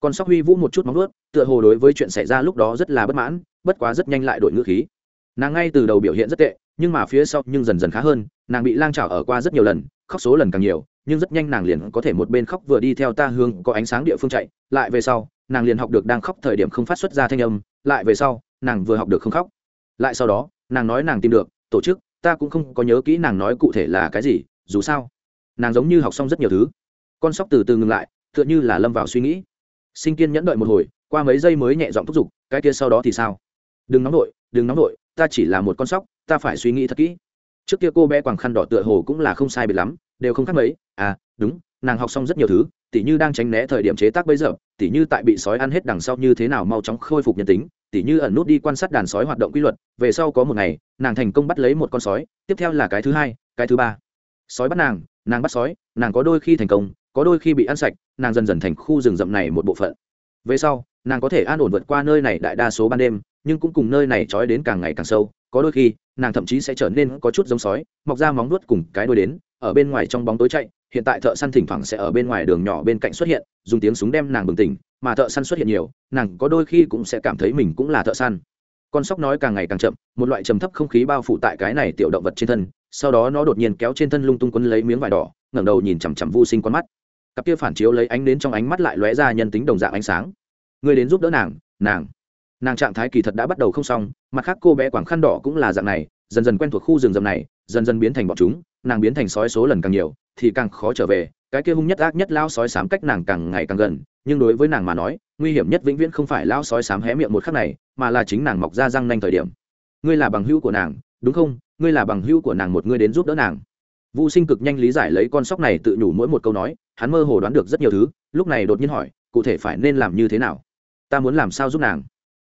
Con sóc huy vũ một chút móng nuốt tựa hồ đối với chuyện xảy ra lúc đó rất là bất mãn, bất quá rất nhanh lại đổi ngữ khí. Nàng ngay từ đầu biểu hiện rất tệ nhưng mà phía sau nhưng dần dần khá hơn, nàng bị lang trào ở qua rất nhiều lần, khóc số lần càng nhiều, nhưng rất nhanh nàng liền có thể một bên khóc vừa đi theo ta hương có ánh sáng địa phương chạy, lại về sau, nàng liền học được đang khóc thời điểm không phát xuất ra thanh âm, lại về sau, nàng vừa học được không khóc. Lại sau đó, nàng nói nàng tìm được, tổ chức, ta cũng không có nhớ kỹ nàng nói cụ thể là cái gì, dù sao, nàng giống như học xong rất nhiều thứ. Con sóc từ từ ngừng lại, tựa như là lâm vào suy nghĩ. Sinh kiên nhẫn đợi một hồi, qua mấy giây mới nhẹ giọng thúc giục, cái kia sau đó thì sao? Đừng nóng vội, đừng nóng vội, ta chỉ là một con sóc ta phải suy nghĩ thật kỹ. Trước kia cô bé quàng khăn đỏ tựa hồ cũng là không sai biệt lắm, đều không khác mấy. À đúng, nàng học xong rất nhiều thứ, tỉ như đang tránh né thời điểm chế tác bây giờ, tỉ như tại bị sói ăn hết đằng sau như thế nào mau chóng khôi phục nhân tính, tỉ như ẩn nút đi quan sát đàn sói hoạt động quy luật, về sau có một ngày, nàng thành công bắt lấy một con sói, tiếp theo là cái thứ hai, cái thứ ba. Sói bắt nàng nàng bắt sói, nàng có đôi khi thành công, có đôi khi bị ăn sạch, nàng dần dần thành khu rừng rậm này một bộ phận. Về sau, nàng có thể an ổn vượt qua nơi này đại đa số ban đêm, nhưng cũng cùng nơi này trói đến càng ngày càng sâu, có đôi khi nàng thậm chí sẽ trở nên có chút giống sói, mọc ra móng nuốt cùng cái đôi đến, ở bên ngoài trong bóng tối chạy, hiện tại thợ săn thỉnh thoảng sẽ ở bên ngoài đường nhỏ bên cạnh xuất hiện, dùng tiếng súng đem nàng bừng tỉnh, mà thợ săn xuất hiện nhiều, nàng có đôi khi cũng sẽ cảm thấy mình cũng là thợ săn. Con sóc nói càng ngày càng chậm, một loại trầm thấp không khí bao phủ tại cái này tiểu động vật trên thân, sau đó nó đột nhiên kéo trên thân lung tung quấn lấy miếng vải đỏ, ngẩng đầu nhìn chằm chằm vô sinh con mắt. Cặp kia phản chiếu lấy ánh đến trong ánh mắt lại lóe ra nhân tính đồng dạng ánh sáng. Người đến giúp đỡ nàng nàng nàng trạng thái kỳ thật đã bắt đầu không xong, mặt khác cô bé quảng khăn đỏ cũng là dạng này, dần dần quen thuộc khu rừng rậm này, dần dần biến thành bọn chúng, nàng biến thành sói số lần càng nhiều, thì càng khó trở về, cái kia hung nhất ác nhất lao sói sám cách nàng càng ngày càng gần, nhưng đối với nàng mà nói, nguy hiểm nhất vĩnh viễn không phải lao sói sám hé miệng một khắc này, mà là chính nàng mọc ra răng nanh thời điểm. Ngươi là bằng hữu của nàng, đúng không? Ngươi là bằng hữu của nàng một ngươi đến giúp đỡ nàng. Vũ sinh cực nhanh lý giải lấy con sóc này tự nhủ mỗi một câu nói, hắn mơ hồ đoán được rất nhiều thứ, lúc này đột nhiên hỏi, cụ thể phải nên làm như thế nào? Ta muốn làm sao giúp nàng?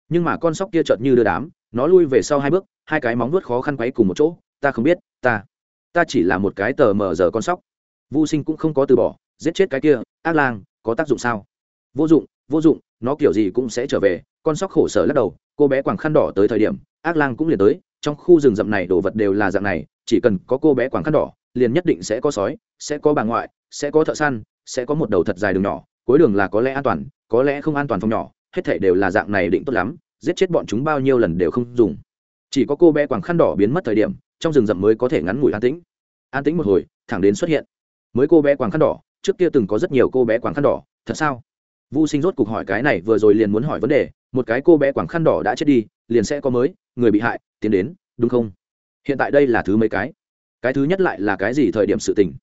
Nhưng mà con sóc kia chợt như đưa đám, nó lui về sau hai bước, hai cái móng vuốt khó khăn quấy cùng một chỗ, ta không biết, ta ta chỉ là một cái tờ mờ giờ con sóc. Vô sinh cũng không có từ bỏ, giết chết cái kia, ác lang, có tác dụng sao? Vô dụng vô dụng, nó kiểu gì cũng sẽ trở về. Con sóc khổ sở lắc đầu, cô bé quàng khăn đỏ tới thời điểm, ác lang cũng liền tới, trong khu rừng rậm này đồ vật đều là dạng này, chỉ cần có cô bé quảng khăn đỏ, liền nhất định sẽ có sói, sẽ có bà ngoại, sẽ có thợ săn, sẽ có một đầu thật dài đường nhỏ, cuối đường là có lẽ an toàn, có lẽ không an toàn phòng nhỏ hết thảy đều là dạng này định tốt lắm giết chết bọn chúng bao nhiêu lần đều không dùng chỉ có cô bé quàng khăn đỏ biến mất thời điểm trong rừng rậm mới có thể ngắn ngủi an tĩnh an tĩnh một hồi thẳng đến xuất hiện mới cô bé quàng khăn đỏ trước kia từng có rất nhiều cô bé quàng khăn đỏ thật sao Vu Sinh rốt cục hỏi cái này vừa rồi liền muốn hỏi vấn đề, một cái cô bé quàng khăn đỏ đã chết đi, liền sẽ có mới, người bị hại, tiến đến, đúng không? Hiện tại đây là thứ mấy cái? Cái thứ nhất lại là cái gì thời điểm sự tình?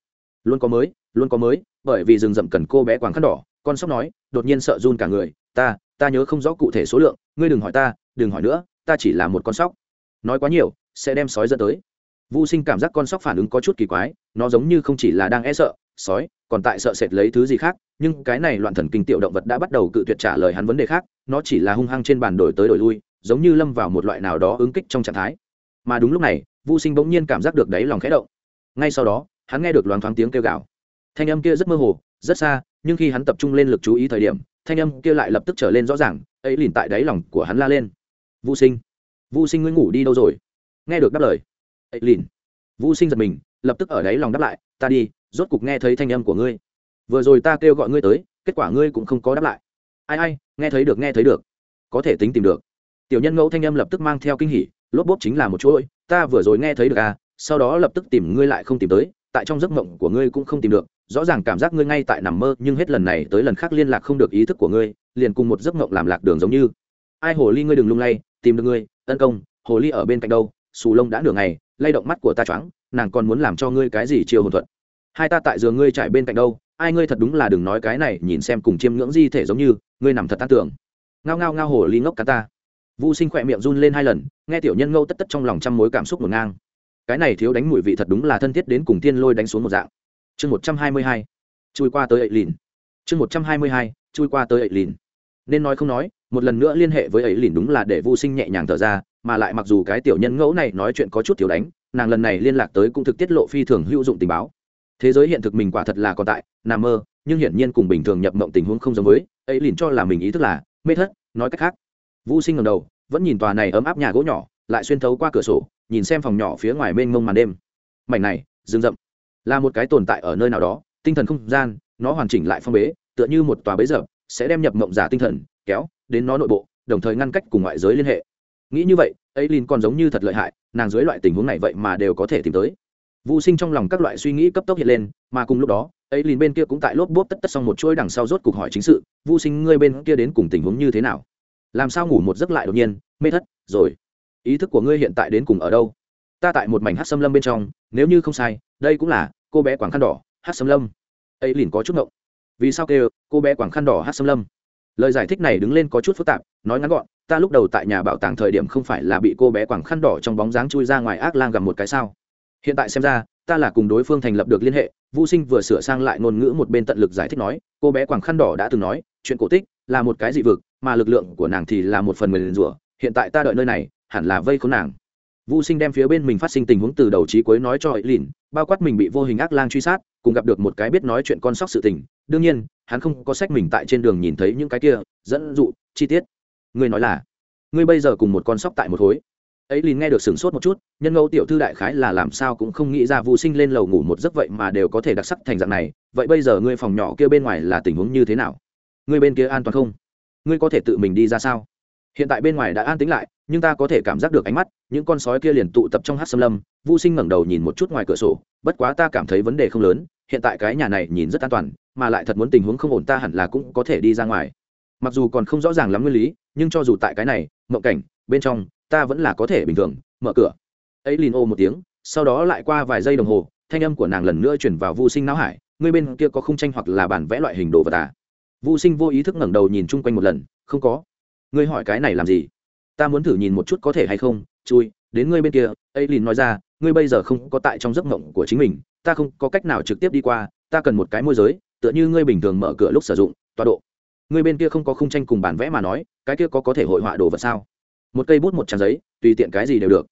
Luôn có mới, luôn có mới, bởi vì rừng rậm cần cô bé quàng khăn đỏ, con sóc nói, đột nhiên sợ run cả người, ta, ta nhớ không rõ cụ thể số lượng, ngươi đừng hỏi ta, đừng hỏi nữa, ta chỉ là một con sóc. Nói quá nhiều, sẽ đem sói dẫn tới. Vu Sinh cảm giác con sóc phản ứng có chút kỳ quái, nó giống như không chỉ là đang e sợ, sói, còn tại sợ sệt lấy thứ gì khác, nhưng cái này loạn thần kinh tiểu động vật đã bắt đầu cự tuyệt trả lời hắn vấn đề khác nó chỉ là hung hăng trên bàn đổi tới đổi lui giống như lâm vào một loại nào đó ứng kích trong trạng thái mà đúng lúc này vô sinh bỗng nhiên cảm giác được đáy lòng khẽ động ngay sau đó hắn nghe được loáng thoáng tiếng kêu gào thanh âm kia rất mơ hồ rất xa nhưng khi hắn tập trung lên lực chú ý thời điểm thanh âm kia lại lập tức trở lên rõ ràng, ấy lìn tại đáy lòng của hắn la lên. Vô sinh vô sinh ngươi ngủ đi đâu rồi? Nghe được đáp lời, ấy lìn vô sinh giật mình, lập tức ở đáy lòng đáp lại, ta đi, rốt cục nghe thấy thanh âm của ngươi. Vừa rồi ta kêu gọi ngươi tới, kết quả ngươi cũng không có đáp lại. Ai ai, nghe thấy được, nghe thấy được. Có thể tính tìm được. Tiểu nhân ngẫu thanh âm lập tức mang theo kinh hỉ, lốp bốp chính là một chuỗi, ta vừa rồi nghe thấy được à sau đó lập tức tìm ngươi lại không tìm tới, tại trong giấc mộng của ngươi cũng không tìm được rõ ràng cảm giác ngươi ngay tại nằm mơ, nhưng hết lần này tới lần khác liên lạc không được ý thức của ngươi, liền cùng một giấc mộng làm lạc đường giống như. Ai hồ ly ngươi đừng lung lay, tìm được ngươi, tấn công, hồ ly ở bên cạnh đâu, xù lông đã nửa ngày, lay động mắt của ta choáng, nàng còn muốn làm cho ngươi cái gì chiều hồn thuận hai ta tại giường ngươi trải bên cạnh đâu, ai ngươi thật đúng là đừng nói cái này, nhìn xem cùng chiêm ngưỡng di thể giống như, ngươi nằm thật tan tưởng ngao ngao ngao hồ ly ngốc cá ta. Vu sinh khỏe miệng run lên hai lần, nghe tiểu nhân ngâu tất tất trong lòng trăm mối cảm xúc ngổn ngang. Cái này thiếu đánh mùi vị thật đúng là thân thiết đến cùng tiên lôi đánh xuống một dạng chương một trăm hai mươi hai, chui qua tới ậy lìn chương một trăm hai mươi hai, chui qua tới ậy lìn nên nói không nói, một lần nữa liên hệ với ấy lìn đúng là để vu sinh nhẹ nhàng thở ra, mà lại mặc dù cái tiểu nhân ngẫu này nói chuyện có chút thiếu đánh, nàng lần này liên lạc tới cũng thực tiết lộ phi thường hữu dụng tình báo. Thế giới hiện thực mình quả thật là còn tại, nằm mơ, nhưng hiển nhiên cùng bình thường nhập mộng tình huống không giống với ấy liền cho là mình ý thức là mê thất, nói cách khác. Vô sinh ngầm đầu, vẫn nhìn tòa này ấm áp nhà gỗ nhỏ, lại xuyên thấu qua cửa sổ, nhìn xem phòng nhỏ phía ngoài mênh mông màn đêm. Mảnh này, rừng rậm là một cái tồn tại ở nơi nào đó tinh thần không gian nó hoàn chỉnh lại phong bế tựa như một tòa bế giờ sẽ đem nhập mộng giả tinh thần kéo đến nó nội bộ đồng thời ngăn cách cùng ngoại giới liên hệ nghĩ như vậy ấy liền còn giống như thật lợi hại nàng dưới loại tình huống này vậy mà đều có thể tìm tới Vu Sinh trong lòng các loại suy nghĩ cấp tốc hiện lên, mà cùng lúc đó, ấy liền bên kia cũng tại lốp bốp tất tất xong một chuỗi đằng sau rốt cục hỏi chính sự, Vu Sinh ngươi bên kia đến cùng tình huống như thế nào? Làm sao ngủ một giấc lại đột nhiên, mê thất, rồi. Ý thức của ngươi hiện tại đến cùng ở đâu? Ta tại một mảnh hắc xâm lâm bên trong, nếu như không sai, đây cũng là cô bé quảng khăn đỏ, hát xâm lâm. Ấy liền có chút ngộng. Vì sao kêu cô bé quảng khăn đỏ hát xâm lâm? Lời giải thích này đứng lên có chút phức tạp, nói ngắn gọn, ta lúc đầu tại nhà bảo tàng thời điểm không phải là bị cô bé quảng khăn đỏ trong bóng dáng chui ra ngoài ác lang gặp một cái sao? hiện tại xem ra ta là cùng đối phương thành lập được liên hệ vô sinh vừa sửa sang lại ngôn ngữ một bên tận lực giải thích nói cô bé quảng khăn đỏ đã từng nói chuyện cổ tích là một cái dị vực mà lực lượng của nàng thì là một phần mềm rủa hiện tại ta đợi nơi này hẳn là vây khốn nàng vô sinh đem phía bên mình phát sinh tình huống từ đầu trí cuối nói cho ấy lìn bao quát mình bị vô hình ác lang truy sát, cùng gặp được một cái biết nói chuyện con sóc sự tình. Đương nhiên, hắn không có sách mình tại trên đường nhìn thấy những cái kia, dẫn dụ, chi tiết. Ngươi nói là, ngươi bây giờ cùng một con sóc tại một khối ấy liền nghe được sửng sốt một chút, nhân ngẫu tiểu thư đại khái là làm sao cũng không nghĩ ra vô sinh lên lầu ngủ một giấc vậy mà đều có thể đặc sắc thành dạng này. Vậy bây giờ ngươi phòng nhỏ kia bên ngoài là tình huống như thế nào? Ngươi bên kia an toàn không? Ngươi có thể tự mình đi ra sao? Hiện tại bên ngoài đã an tính lại, nhưng ta có thể cảm giác được ánh mắt, những con sói kia liền tụ tập trong hát xâm lâm vô sinh ngẩng đầu nhìn một chút ngoài cửa sổ, bất quá ta cảm thấy vấn đề không lớn, hiện tại cái nhà này nhìn rất an toàn, mà lại thật muốn tình huống không ổn ta hẳn là cũng có thể đi ra ngoài. Mặc dù còn không rõ ràng lắm nguyên lý, nhưng cho dù tại cái này, mộng cảnh, bên trong, ta vẫn là có thể bình thường, mở cửa. Ấy lìn ô một tiếng, sau đó lại qua vài giây đồng hồ, thanh âm của nàng lần nữa chuyển vào vô sinh não hải, ngươi bên kia có khung tranh hoặc là bản vẽ loại hình đồ vật à? Vô sinh vô ý thức ngẩng đầu nhìn chung quanh một lần, không có ngươi hỏi cái này làm gì? Ta muốn thử nhìn một chút có thể hay không. Chui, đến ngươi bên kia. Ấy lìn nói ra, ngươi bây giờ không có tại trong giấc mộng của chính mình. Ta không có cách nào trực tiếp đi qua. Ta cần một cái môi giới, tựa như ngươi bình thường mở cửa lúc sử dụng, tọa độ. Ngươi bên kia không có khung tranh cùng bản vẽ mà nói, cái kia có có thể hội họa đồ vật sao? Một cây bút, một trang giấy, tùy tiện cái gì đều được.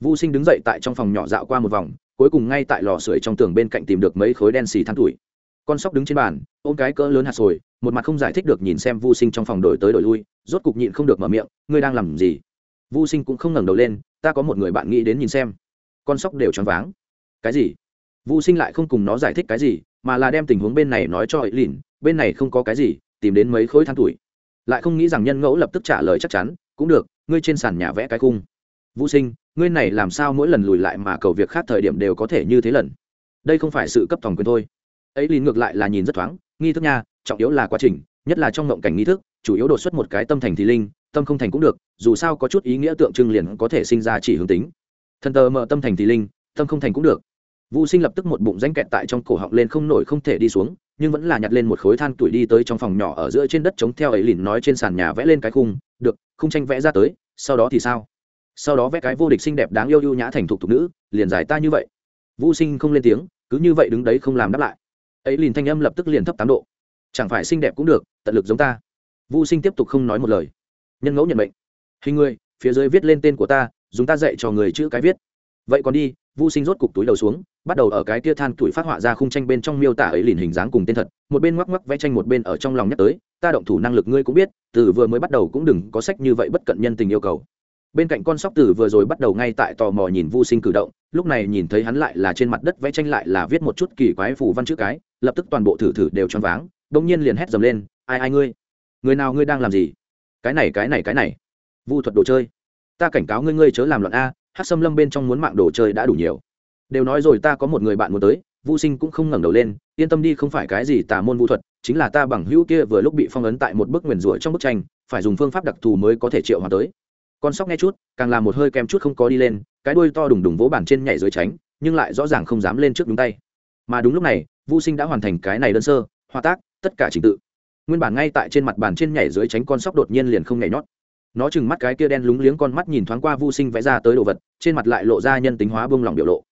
Vu sinh đứng dậy tại trong phòng nhỏ dạo qua một vòng, cuối cùng ngay tại lò sưởi trong tường bên cạnh tìm được mấy khối đen xì than tuổi con sóc đứng trên bàn, ôm cái cỡ lớn hạt sồi, một mặt không giải thích được nhìn xem Vu sinh trong phòng đổi tới đổi lui, rốt cục nhịn không được mở miệng, ngươi đang làm gì? Vô sinh cũng không ngẩng đầu lên, ta có một người bạn nghĩ đến nhìn xem. Con sóc đều choáng váng. Cái gì? Vô sinh lại không cùng nó giải thích cái gì, mà là đem tình huống bên này nói cho ấy lìn, bên này không có cái gì, tìm đến mấy khối than tuổi. Lại không nghĩ rằng nhân ngẫu lập tức trả lời chắc chắn, cũng được, ngươi trên sàn nhà vẽ cái cung vũ sinh, ngươi này làm sao mỗi lần lùi lại mà cầu việc khác thời điểm đều có thể như thế lần? Đây không phải sự cấp thòng quyền thôi ấy lìn ngược lại là nhìn rất thoáng, nghi thức nha, trọng yếu là quá trình, nhất là trong ngộng cảnh nghi thức, chủ yếu đột xuất một cái tâm thành thì linh, tâm không thành cũng được, dù sao có chút ý nghĩa tượng trưng liền có thể sinh ra chỉ hướng tính. Thần tờ mở tâm thành thì linh, tâm không thành cũng được. Vũ sinh lập tức một bụng danh kẹt tại trong cổ họng lên không nổi không thể đi xuống, nhưng vẫn là nhặt lên một khối than tuổi đi tới trong phòng nhỏ ở giữa trên đất chống theo ấy lìn nói trên sàn nhà vẽ lên cái khung, được, khung tranh vẽ ra tới, sau đó thì sao? Sau đó vẽ cái vô địch xinh đẹp đáng yêu ưu nhã thành thục thục nữ, liền giải ta như vậy. Vũ sinh không lên tiếng, cứ như vậy đứng đấy không làm đáp lại ấy liền thanh âm lập tức liền thấp tám độ. Chẳng phải xinh đẹp cũng được tận lực giống ta. Vô sinh tiếp tục không nói một lời. Nhân ngẫu nhận bệnh hình người phía dưới viết lên tên của ta dùng ta dạy cho người chữ cái viết. Vậy còn đi Vu Sinh rốt cục túi đầu xuống, bắt đầu ở cái kia than tuổi phát họa ra khung tranh bên trong miêu tả ấy liền hình dáng cùng tên thật, một bên ngoắc ngoắc vẽ tranh một bên ở trong lòng nhắc tới, ta động thủ năng lực ngươi cũng biết, từ vừa mới bắt đầu cũng đừng có sách như vậy bất cận nhân tình yêu cầu. Bên cạnh con sóc tử vừa rồi bắt đầu ngay tại tò mò nhìn Vu Sinh cử động, lúc này nhìn thấy hắn lại là trên mặt đất vẽ tranh lại là viết một chút kỳ quái phù văn chữ cái, lập tức toàn bộ thử thử đều choáng váng, đông nhiên liền hét dầm lên, ai ai ngươi, người nào ngươi đang làm gì? Cái này cái này cái này, Vu thuật đồ chơi, ta cảnh cáo ngươi ngươi chớ làm loạn a, Hắc Sâm Lâm bên trong muốn mạng đồ chơi đã đủ nhiều. Đều nói rồi ta có một người bạn muốn tới Vu sinh cũng không ngẩng đầu lên yên tâm đi không phải cái gì tà môn vũ thuật chính là ta bằng hữu kia vừa lúc bị phong ấn tại một bức nguyền rủa trong bức tranh phải dùng phương pháp đặc thù mới có thể triệu hòa tới con sóc nghe chút, càng làm một hơi kem chút không có đi lên, cái đuôi to đùng đùng vỗ bàn trên nhảy dưới tránh, nhưng lại rõ ràng không dám lên trước đúng tay. Mà đúng lúc này, Vu sinh đã hoàn thành cái này đơn sơ, hòa tác, tất cả trình tự. Nguyên bản ngay tại trên mặt bàn trên nhảy dưới tránh con sóc đột nhiên liền không nhảy nhót. Nó chừng mắt cái kia đen lúng liếng con mắt nhìn thoáng qua Vu sinh vẽ ra tới đồ vật, trên mặt lại lộ ra nhân tính hóa bông lòng biểu lộ.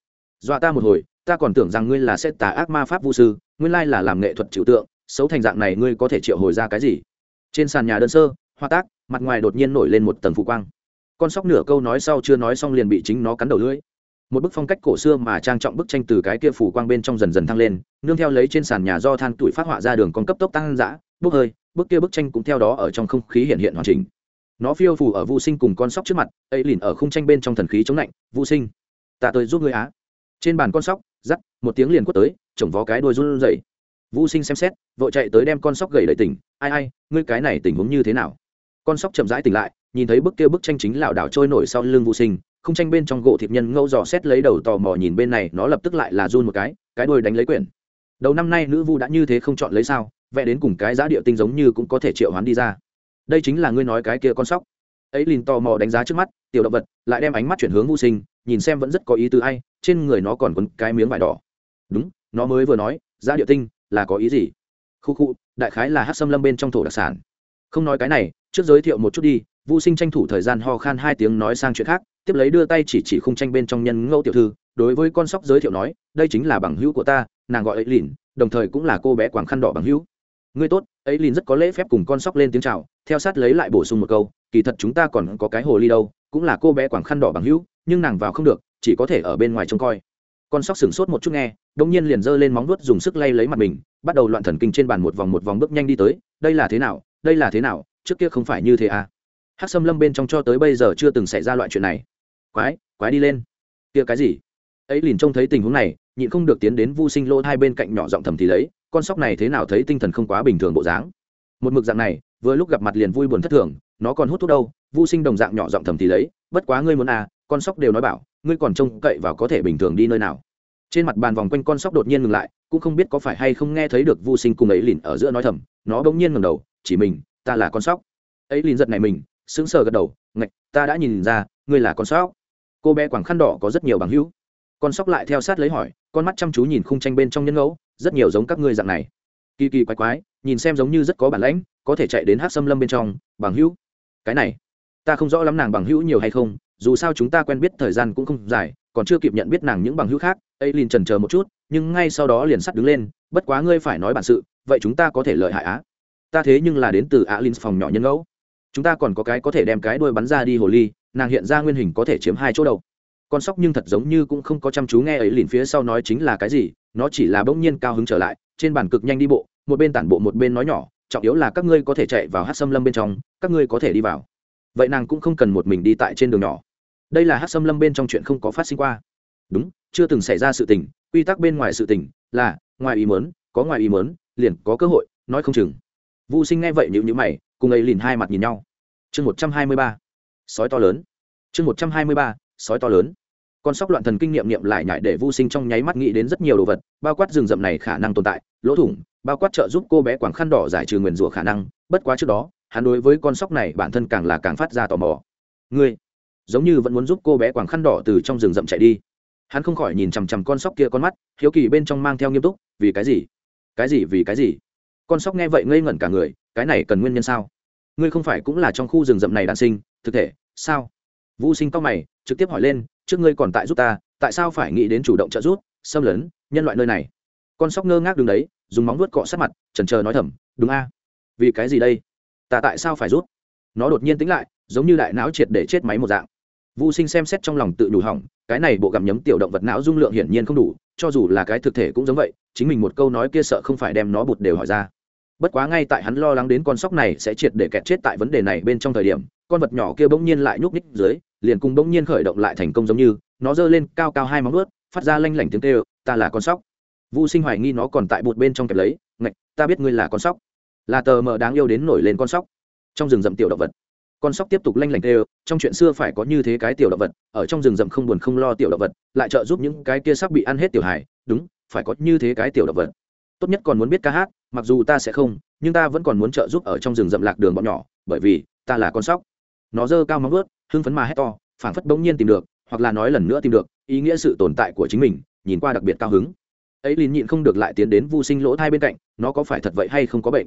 Dọa ta một hồi, ta còn tưởng rằng ngươi là sẽ tà ác ma pháp vu sư, nguyên lai là làm nghệ thuật trừu tượng, xấu thành dạng này ngươi có thể triệu hồi ra cái gì? Trên sàn nhà đơn sơ hoa tác, mặt ngoài đột nhiên nổi lên một tầng phụ quang con sóc nửa câu nói sau chưa nói xong liền bị chính nó cắn đầu lưỡi. Một bức phong cách cổ xưa mà trang trọng bức tranh từ cái kia phủ quang bên trong dần dần thăng lên, nương theo lấy trên sàn nhà do than tuổi phát họa ra đường con cấp tốc tăng dã, bốc hơi, bức kia bức tranh cũng theo đó ở trong không khí hiện hiện hoàn chỉnh. Nó phiêu phù ở vô sinh cùng con sóc trước mặt, ấy lìn ở khung tranh bên trong thần khí chống lạnh vô sinh, ta tới giúp ngươi á. Trên bàn con sóc dắt một tiếng liền quất tới, chồng vó cái đôi run rẩy. Vô sinh xem xét, vội chạy tới đem con sóc gầy đợi tỉnh, ai ai, ngươi cái này tình huống như thế nào? Con sóc chậm rãi tỉnh lại nhìn thấy bức kia bức tranh chính lảo đảo trôi nổi sau lưng vũ sinh không tranh bên trong gỗ thịt nhân ngâu dò xét lấy đầu tò mò nhìn bên này nó lập tức lại là run một cái cái đuôi đánh lấy quyển. Đầu năm nay nữ vu đã như thế không chọn lấy sao vẽ đến cùng cái giá địa tinh giống như cũng có thể triệu hoán đi ra. Đây chính là ngươi nói cái kia con sóc. Ấy liền tò mò đánh giá trước mắt tiểu động vật lại đem ánh mắt chuyển hướng vũ sinh nhìn xem vẫn rất có ý tứ hay, trên người nó còn quấn cái miếng vải đỏ. Đúng nó mới vừa nói giá địa tinh là có ý gì? Khu khu đại khái là hát xâm lâm bên trong thổ đặc sản. Không nói cái này trước giới thiệu một chút đi vũ sinh tranh thủ thời gian ho khan hai tiếng nói sang chuyện khác, tiếp lấy đưa tay chỉ chỉ khung tranh bên trong nhân ngẫu tiểu thư, đối với con sóc giới thiệu nói, đây chính là bằng hữu của ta, nàng gọi ấy lìn, đồng thời cũng là cô bé quảng khăn đỏ bằng hữu. Ngươi tốt. Ấy lìn rất có lễ phép cùng con sóc lên tiếng chào, theo sát lấy lại bổ sung một câu, kỳ thật chúng ta còn có cái hồ ly đâu, cũng là cô bé quảng khăn đỏ bằng hữu, nhưng nàng vào không được, chỉ có thể ở bên ngoài trông coi. Con sóc sửng sốt một chút nghe đông nhiên liền giơ lên móng vuốt dùng sức lay lấy mặt mình, bắt đầu loạn thần kinh trên bàn một vòng một vòng bước nhanh đi tới, đây là thế nào? Đây là thế nào? Trước kia không phải như thế à? Hát xâm lâm bên trong cho tới bây giờ chưa từng xảy ra loại chuyện này. Quái quái đi lên. Kia cái gì? Ấy liền trông thấy tình huống này, nhịn không được tiến đến vu sinh lô hai bên cạnh nhỏ giọng thầm thì lấy, con sóc này thế nào thấy tinh thần không quá bình thường bộ dáng. Một mực dạng này, vừa lúc gặp mặt liền vui buồn thất thường, nó còn hút thuốc đâu, vu sinh đồng dạng nhỏ giọng thầm thì lấy, bất quá ngươi muốn à con sóc đều nói bảo, ngươi còn trông cậy vào có thể bình thường đi nơi nào. Trên mặt bàn vòng quanh con sóc đột nhiên ngừng lại, cũng không biết có phải hay không nghe thấy được vô sinh cùng ấy lìn ở giữa nói thầm, nó bỗng nhiên ngầm đầu, chỉ mình, ta là con sóc. Ấy lìn giật này mình sững sờ gật đầu, ngạch, ta đã nhìn ra, ngươi là con sóc. Cô bé quảng khăn đỏ có rất nhiều bằng hữu. Con sóc lại theo sát lấy hỏi, con mắt chăm chú nhìn khung tranh bên trong nhân ngẫu, rất nhiều giống các ngươi dạng này. Kỳ kỳ quái quái, nhìn xem giống như rất có bản lãnh, có thể chạy đến hát xâm lâm bên trong, bằng hữu. Cái này, ta không rõ lắm nàng bằng hữu nhiều hay không, dù sao chúng ta quen biết thời gian cũng không dài, còn chưa kịp nhận biết nàng những bằng hữu khác ấy liền trần chờ một chút, nhưng ngay sau đó liền sắt đứng lên, bất quá ngươi phải nói bản sự, vậy chúng ta có thể lợi hại á. Ta thế nhưng là đến từ á linh phòng nhỏ nhân ngẫu chúng ta còn có cái có thể đem cái đuôi bắn ra đi hồ ly, nàng hiện ra nguyên hình có thể chiếm hai chỗ đầu. Con sóc nhưng thật giống như cũng không có chăm chú nghe ấy liền phía sau nói chính là cái gì, nó chỉ là bỗng nhiên cao hứng trở lại, trên bàn cực nhanh đi bộ, một bên tản bộ một bên nói nhỏ, trọng yếu là các ngươi có thể chạy vào hát xâm lâm bên trong, các ngươi có thể đi vào. Vậy nàng cũng không cần một mình đi tại trên đường nhỏ. Đây là hát xâm lâm bên trong chuyện không có phát sinh qua. Đúng, chưa từng xảy ra sự tình, quy tắc bên ngoài sự tình, là, ngoài ý mớn có ngoài ý mớn liền có cơ hội, nói không chừng. Vô sinh nghe vậy nhữ nhữ mày cùng ấy liền hai mặt nhìn nhau. Chương một trăm hai mươi ba, sói to lớn. Chương một trăm hai mươi ba, sói to lớn. Con sóc loạn thần kinh nghiệm nghiệm lại nhại để vô sinh trong nháy mắt nghĩ đến rất nhiều đồ vật, bao quát rừng rậm này khả năng tồn tại, lỗ thủng, bao quát trợ giúp cô bé quảng khăn đỏ giải trừ nguyền rủa khả năng. Bất quá trước đó, hắn đối với con sóc này bản thân càng là càng phát ra tò mò. Ngươi, giống như vẫn muốn giúp cô bé quảng khăn đỏ từ trong rừng rậm chạy đi. Hắn không khỏi nhìn chằm chằm con sóc kia con mắt, hiếu kỳ bên trong mang theo nghiêm túc, vì cái gì? Cái gì vì cái gì? Con sóc nghe vậy ngây ngẩn cả người cái này cần nguyên nhân sao? Ngươi không phải cũng là trong khu rừng rậm này đàn sinh thực thể sao? Vũ sinh tóc mày trực tiếp hỏi lên trước ngươi còn tại giúp ta tại sao phải nghĩ đến chủ động trợ giúp xâm lấn nhân loại nơi này? Con sóc ngơ ngác đứng đấy dùng móng vuốt cọ sát mặt trần trờ nói thầm đúng a. Vì cái gì đây? Ta tại sao phải rút nó đột nhiên tính lại giống như đại não triệt để chết máy một dạng. Vu Sinh xem xét trong lòng tự đủ hỏng, cái này bộ gặm nhấm tiểu động vật não dung lượng hiển nhiên không đủ, cho dù là cái thực thể cũng giống vậy, chính mình một câu nói kia sợ không phải đem nó bụt đều hỏi ra. Bất quá ngay tại hắn lo lắng đến con sóc này sẽ triệt để kẹt chết tại vấn đề này bên trong thời điểm, con vật nhỏ kia bỗng nhiên lại nhúc nhích dưới, liền cùng bỗng nhiên khởi động lại thành công giống như, nó giơ lên cao cao hai móng vuốt, phát ra lanh lảnh tiếng kêu, ta là con sóc. Vu Sinh hoài nghi nó còn tại bụt bên trong kẹp lấy, ngạch, ta biết ngươi là con sóc. Là tờ mờ đáng yêu đến nổi lên con sóc. Trong rừng rậm tiểu động vật con sóc tiếp tục lanh lảnh kêu trong chuyện xưa phải có như thế cái tiểu động vật ở trong rừng rậm không buồn không lo tiểu động vật lại trợ giúp những cái kia sắp bị ăn hết tiểu hài đúng phải có như thế cái tiểu động vật tốt nhất còn muốn biết ca hát mặc dù ta sẽ không, nhưng ta vẫn còn muốn trợ giúp ở trong rừng rậm lạc đường bọn nhỏ, bởi vì ta là con sóc. Nó dơ cao móng ướt hưng phấn mà hét to, phảng phất bỗng nhiên tìm được, hoặc là nói lần nữa tìm được, ý nghĩa sự tồn tại của chính mình, nhìn qua đặc biệt cao hứng. Ấy liền nhịn không được lại tiến đến vu sinh lỗ thai bên cạnh, nó có phải thật vậy hay không có bệnh?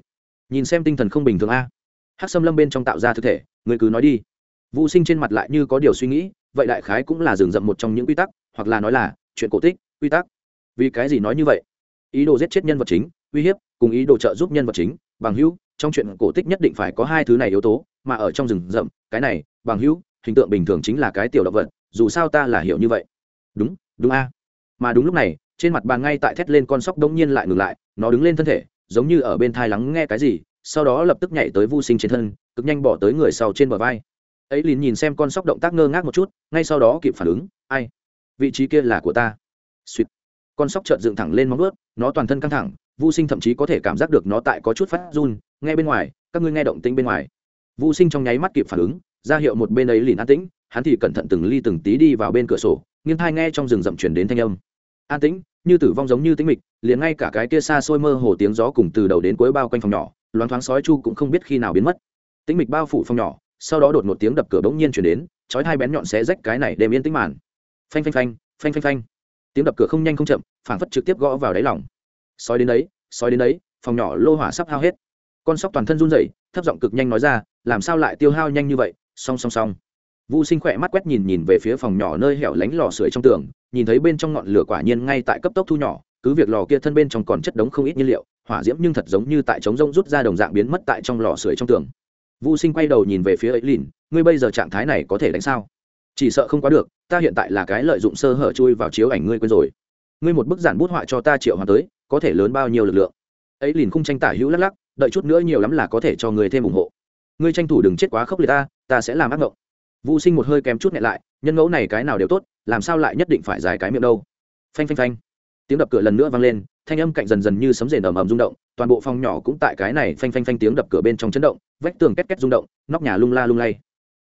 Nhìn xem tinh thần không bình thường a. Hát xâm lâm bên trong tạo ra thực thể, người cứ nói đi. Vô sinh trên mặt lại như có điều suy nghĩ, vậy đại khái cũng là rừng rậm một trong những quy tắc, hoặc là nói là chuyện cổ tích, quy tắc. Vì cái gì nói như vậy? Ý đồ giết chết nhân vật chính, uy hiếp cùng ý đồ trợ giúp nhân vật chính, bằng hữu, trong chuyện cổ tích nhất định phải có hai thứ này yếu tố, mà ở trong rừng rậm, cái này, bằng hữu, hình tượng bình thường chính là cái tiểu động vật, dù sao ta là hiểu như vậy. Đúng đúng a. Mà đúng lúc này, trên mặt bàn ngay tại thét lên con sóc đông nhiên lại ngừng lại, nó đứng lên thân thể, giống như ở bên thai lắng nghe cái gì, sau đó lập tức nhảy tới vô sinh trên thân, cực nhanh bỏ tới người sau trên bờ vai. Ấy liền nhìn xem con sóc động tác ngơ ngác một chút, ngay sau đó kịp phản ứng, ai? Vị trí kia là của ta. Suýt. Con sóc chợt dựng thẳng lên móng ướt nó toàn thân căng thẳng vô sinh thậm chí có thể cảm giác được nó tại có chút phát run, nghe bên ngoài, các ngươi nghe động tĩnh bên ngoài. Vô sinh trong nháy mắt kịp phản ứng, ra hiệu một bên ấy liền an tĩnh, hắn thì cẩn thận từng ly từng tí đi vào bên cửa sổ, nghiêng thai nghe trong rừng rậm chuyển đến thanh âm. An tĩnh, như tử vong giống như tĩnh mịch, liền ngay cả cái kia xa xôi mơ hồ tiếng gió cùng từ đầu đến cuối bao quanh phòng nhỏ, loáng thoáng sói chu cũng không biết khi nào biến mất. Tĩnh mịch bao phủ phòng nhỏ, sau đó đột một tiếng đập cửa bỗng nhiên chuyển đến, chói hai bén nhọn xé rách cái này đem yên tĩnh màn. Phanh phanh phanh phanh phanh phanh. Tiếng đập cửa không nhanh không chậm, phảng phất trực tiếp gõ vào đáy lòng sói đến đấy sói đến đấy phòng nhỏ lô hỏa sắp hao hết. Con sóc toàn thân run rẩy thấp giọng cực nhanh nói ra làm sao lại tiêu hao nhanh như vậy? Song song song. Vu Sinh khỏe mắt quét nhìn nhìn về phía phòng nhỏ nơi hẻo lánh lò sưởi trong tường, nhìn thấy bên trong ngọn lửa quả nhiên ngay tại cấp tốc thu nhỏ, cứ việc lò kia thân bên trong còn chất đống không ít nhiên liệu, hỏa diễm nhưng thật giống như tại trống rông rút ra đồng dạng biến mất tại trong lò sưởi trong tường. Vu sinh quay đầu nhìn về phía ấy lìn ngươi bây giờ trạng thái này có thể đánh sao? Chỉ sợ không quá được ta hiện tại là cái lợi dụng sơ hở chui vào chiếu ảnh ngươi quên rồi. Ngươi một bức giản bút họa cho ta triệu hòa tới có thể lớn bao nhiêu lực lượng. Ấy liền không tranh tả hữu lắc lắc, đợi chút nữa nhiều lắm là có thể cho người thêm ủng hộ. Ngươi tranh thủ đừng chết quá khốc liệt ta ta sẽ làm ác ngộng. Vũ sinh một hơi kém chút nhẹ lại, nhân ngẫu này cái nào đều tốt, làm sao lại nhất định phải dài cái miệng đâu. Phanh phanh phanh. Tiếng đập cửa lần nữa vang lên, thanh âm cạnh dần dần như sấm rền ầm ầm rung động, toàn bộ phòng nhỏ cũng tại cái này phanh phanh phanh tiếng đập cửa bên trong chấn động, vách tường két két rung động, nóc nhà lung la lung lay.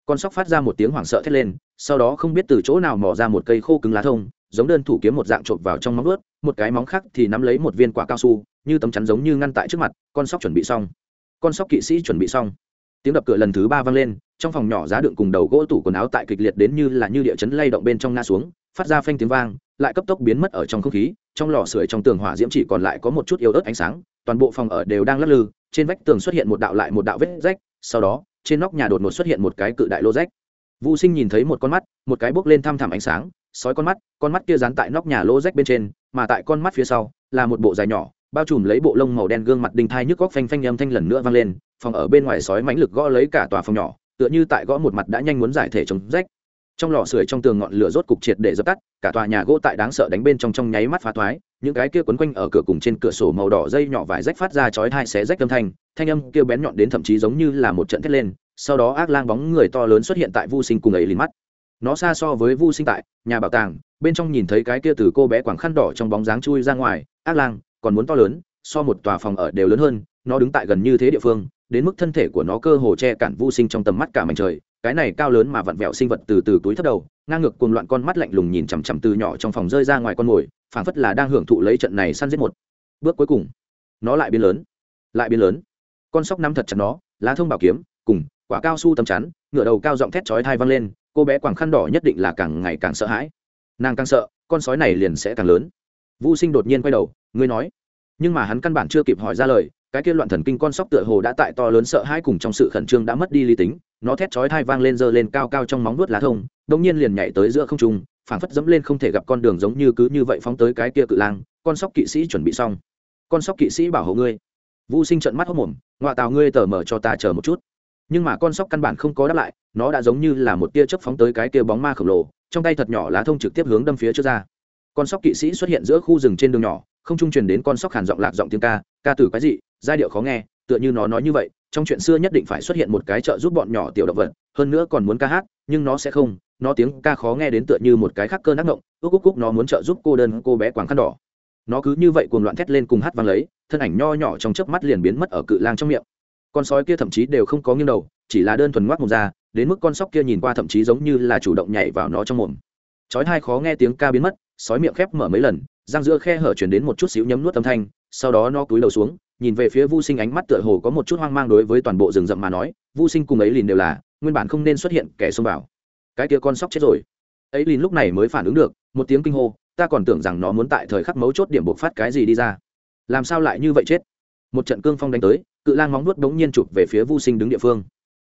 Con sóc phát ra một tiếng hoảng sợ thét lên, sau đó không biết từ chỗ nào mò ra một cây khô cứng lá thông giống đơn thủ kiếm một dạng trộm vào trong móng ướt một cái móng khác thì nắm lấy một viên quả cao su, như tấm chắn giống như ngăn tại trước mặt, con sóc chuẩn bị xong. Con sóc kỵ sĩ chuẩn bị xong. Tiếng đập cửa lần thứ ba vang lên, trong phòng nhỏ giá đựng cùng đầu gỗ tủ quần áo tại kịch liệt đến như là như địa chấn lay động bên trong nga xuống, phát ra phanh tiếng vang, lại cấp tốc biến mất ở trong không khí, trong lò sưởi trong tường hỏa diễm chỉ còn lại có một chút yếu ớt ánh sáng, toàn bộ phòng ở đều đang lắc lư, trên vách tường xuất hiện một đạo lại một đạo vết rách, sau đó, trên nóc nhà đột ngột xuất hiện một cái cự đại lô rách. Vũ sinh nhìn thấy một con mắt, một cái bốc lên thăm thẳm ánh sáng sói con mắt con mắt kia dán tại nóc nhà lô rách bên trên, mà tại con mắt phía sau là một bộ dài nhỏ, bao trùm lấy bộ lông màu đen gương mặt đinh thai nhức góc phanh phanh âm thanh lần nữa vang lên, phòng ở bên ngoài sói mãnh lực gõ lấy cả tòa phòng nhỏ, tựa như tại gõ một mặt đã nhanh muốn giải thể chống rách. Trong lò sưởi trong tường ngọn lửa rốt cục triệt để dập tắt, cả tòa nhà gỗ tại đáng sợ đánh bên trong trong nháy mắt phá thoái, những cái kia quấn quanh ở cửa cùng trên cửa sổ màu đỏ dây nhỏ vải rách phát ra chói thai xé rách âm thanh thanh âm kia bén nhọn đến thậm chí giống như là một trận thét lên, sau đó ác lang bóng người to lớn xuất hiện tại vô sinh cùng ấy lìn mắt nó xa so với Vu sinh tại, nhà bảo tàng, bên trong nhìn thấy cái kia từ cô bé quảng khăn đỏ trong bóng dáng chui ra ngoài, ác lang, còn muốn to lớn, so một tòa phòng ở đều lớn hơn, nó đứng tại gần như thế địa phương, đến mức thân thể của nó cơ hồ che cản vô sinh trong tầm mắt cả mảnh trời, cái này cao lớn mà vặn vẹo sinh vật từ từ túi thấp đầu, ngang ngược cuồng loạn con mắt lạnh lùng nhìn chằm chằm từ nhỏ trong phòng rơi ra ngoài con mồi, phảng phất là đang hưởng thụ lấy trận này săn giết một. Bước cuối cùng, nó lại biến lớn, lại biến lớn. Con sóc nắm thật chặt nó, lá thông bảo kiếm, cùng quả cao su tầm chắn, ngựa đầu cao giọng thét chói thai văng lên cô bé quàng khăn đỏ nhất định là càng ngày càng sợ hãi. Nàng càng sợ, con sói này liền sẽ càng lớn. Vô sinh đột nhiên quay đầu, ngươi nói. Nhưng mà hắn căn bản chưa kịp hỏi ra lời, cái kia loạn thần kinh con sóc tựa hồ đã tại to lớn sợ hãi cùng trong sự khẩn trương đã mất đi lý tính. Nó thét chói thai vang lên giơ lên cao cao trong móng vuốt lá thông đông nhiên liền nhảy tới giữa không trung, phảng phất dẫm lên không thể gặp con đường giống như cứ như vậy phóng tới cái kia cự lang. Con sóc kỵ sĩ chuẩn bị xong. Con sóc kỵ sĩ bảo hộ ngươi. Vô sinh trận mắt hốc mồm ngoại tào ngươi tờ mở cho ta chờ một chút nhưng mà con sóc căn bản không có đáp lại, nó đã giống như là một tia chớp phóng tới cái kia bóng ma khổng lồ, trong tay thật nhỏ lá thông trực tiếp hướng đâm phía trước ra. Con sóc kỵ sĩ xuất hiện giữa khu rừng trên đường nhỏ, không trung truyền đến con sóc hàn giọng lạc giọng tiếng ca ca từ cái gì giai điệu khó nghe, tựa như nó nói như vậy, trong chuyện xưa nhất định phải xuất hiện một cái trợ giúp bọn nhỏ tiểu động vật, hơn nữa còn muốn ca hát, nhưng nó sẽ không, nó tiếng ca khó nghe đến tựa như một cái khác cơn ác ngộng ước cúc cúc nó muốn trợ giúp cô đơn cô bé quảng khăn đỏ. Nó cứ như vậy cuồng loạn thét lên cùng hát vang lấy, thân ảnh nho nhỏ trong chớp mắt liền biến mất ở cự lang trong miệng con sói kia thậm chí đều không có nghiêng đầu, chỉ là đơn thuần ngoác mồm ra, đến mức con sóc kia nhìn qua thậm chí giống như là chủ động nhảy vào nó trong mồm. Chói hai khó nghe tiếng ca biến mất, sói miệng khép mở mấy lần, răng giữa khe hở chuyển đến một chút xíu nhấm nuốt âm thanh, sau đó nó cúi đầu xuống, nhìn về phía vu sinh ánh mắt tựa hồ có một chút hoang mang đối với toàn bộ rừng rậm mà nói, vu sinh cùng ấy lìn đều là, nguyên bản không nên xuất hiện kẻ xông vào. Cái kia con sóc chết rồi. Ấy lìn lúc này mới phản ứng được, một tiếng kinh hô, ta còn tưởng rằng nó muốn tại thời khắc mấu chốt điểm buộc phát cái gì đi ra. Làm sao lại như vậy chết? Một trận cương phong đánh tới, cự lang móng nuốt đống nhiên chụp về phía vu sinh đứng địa phương.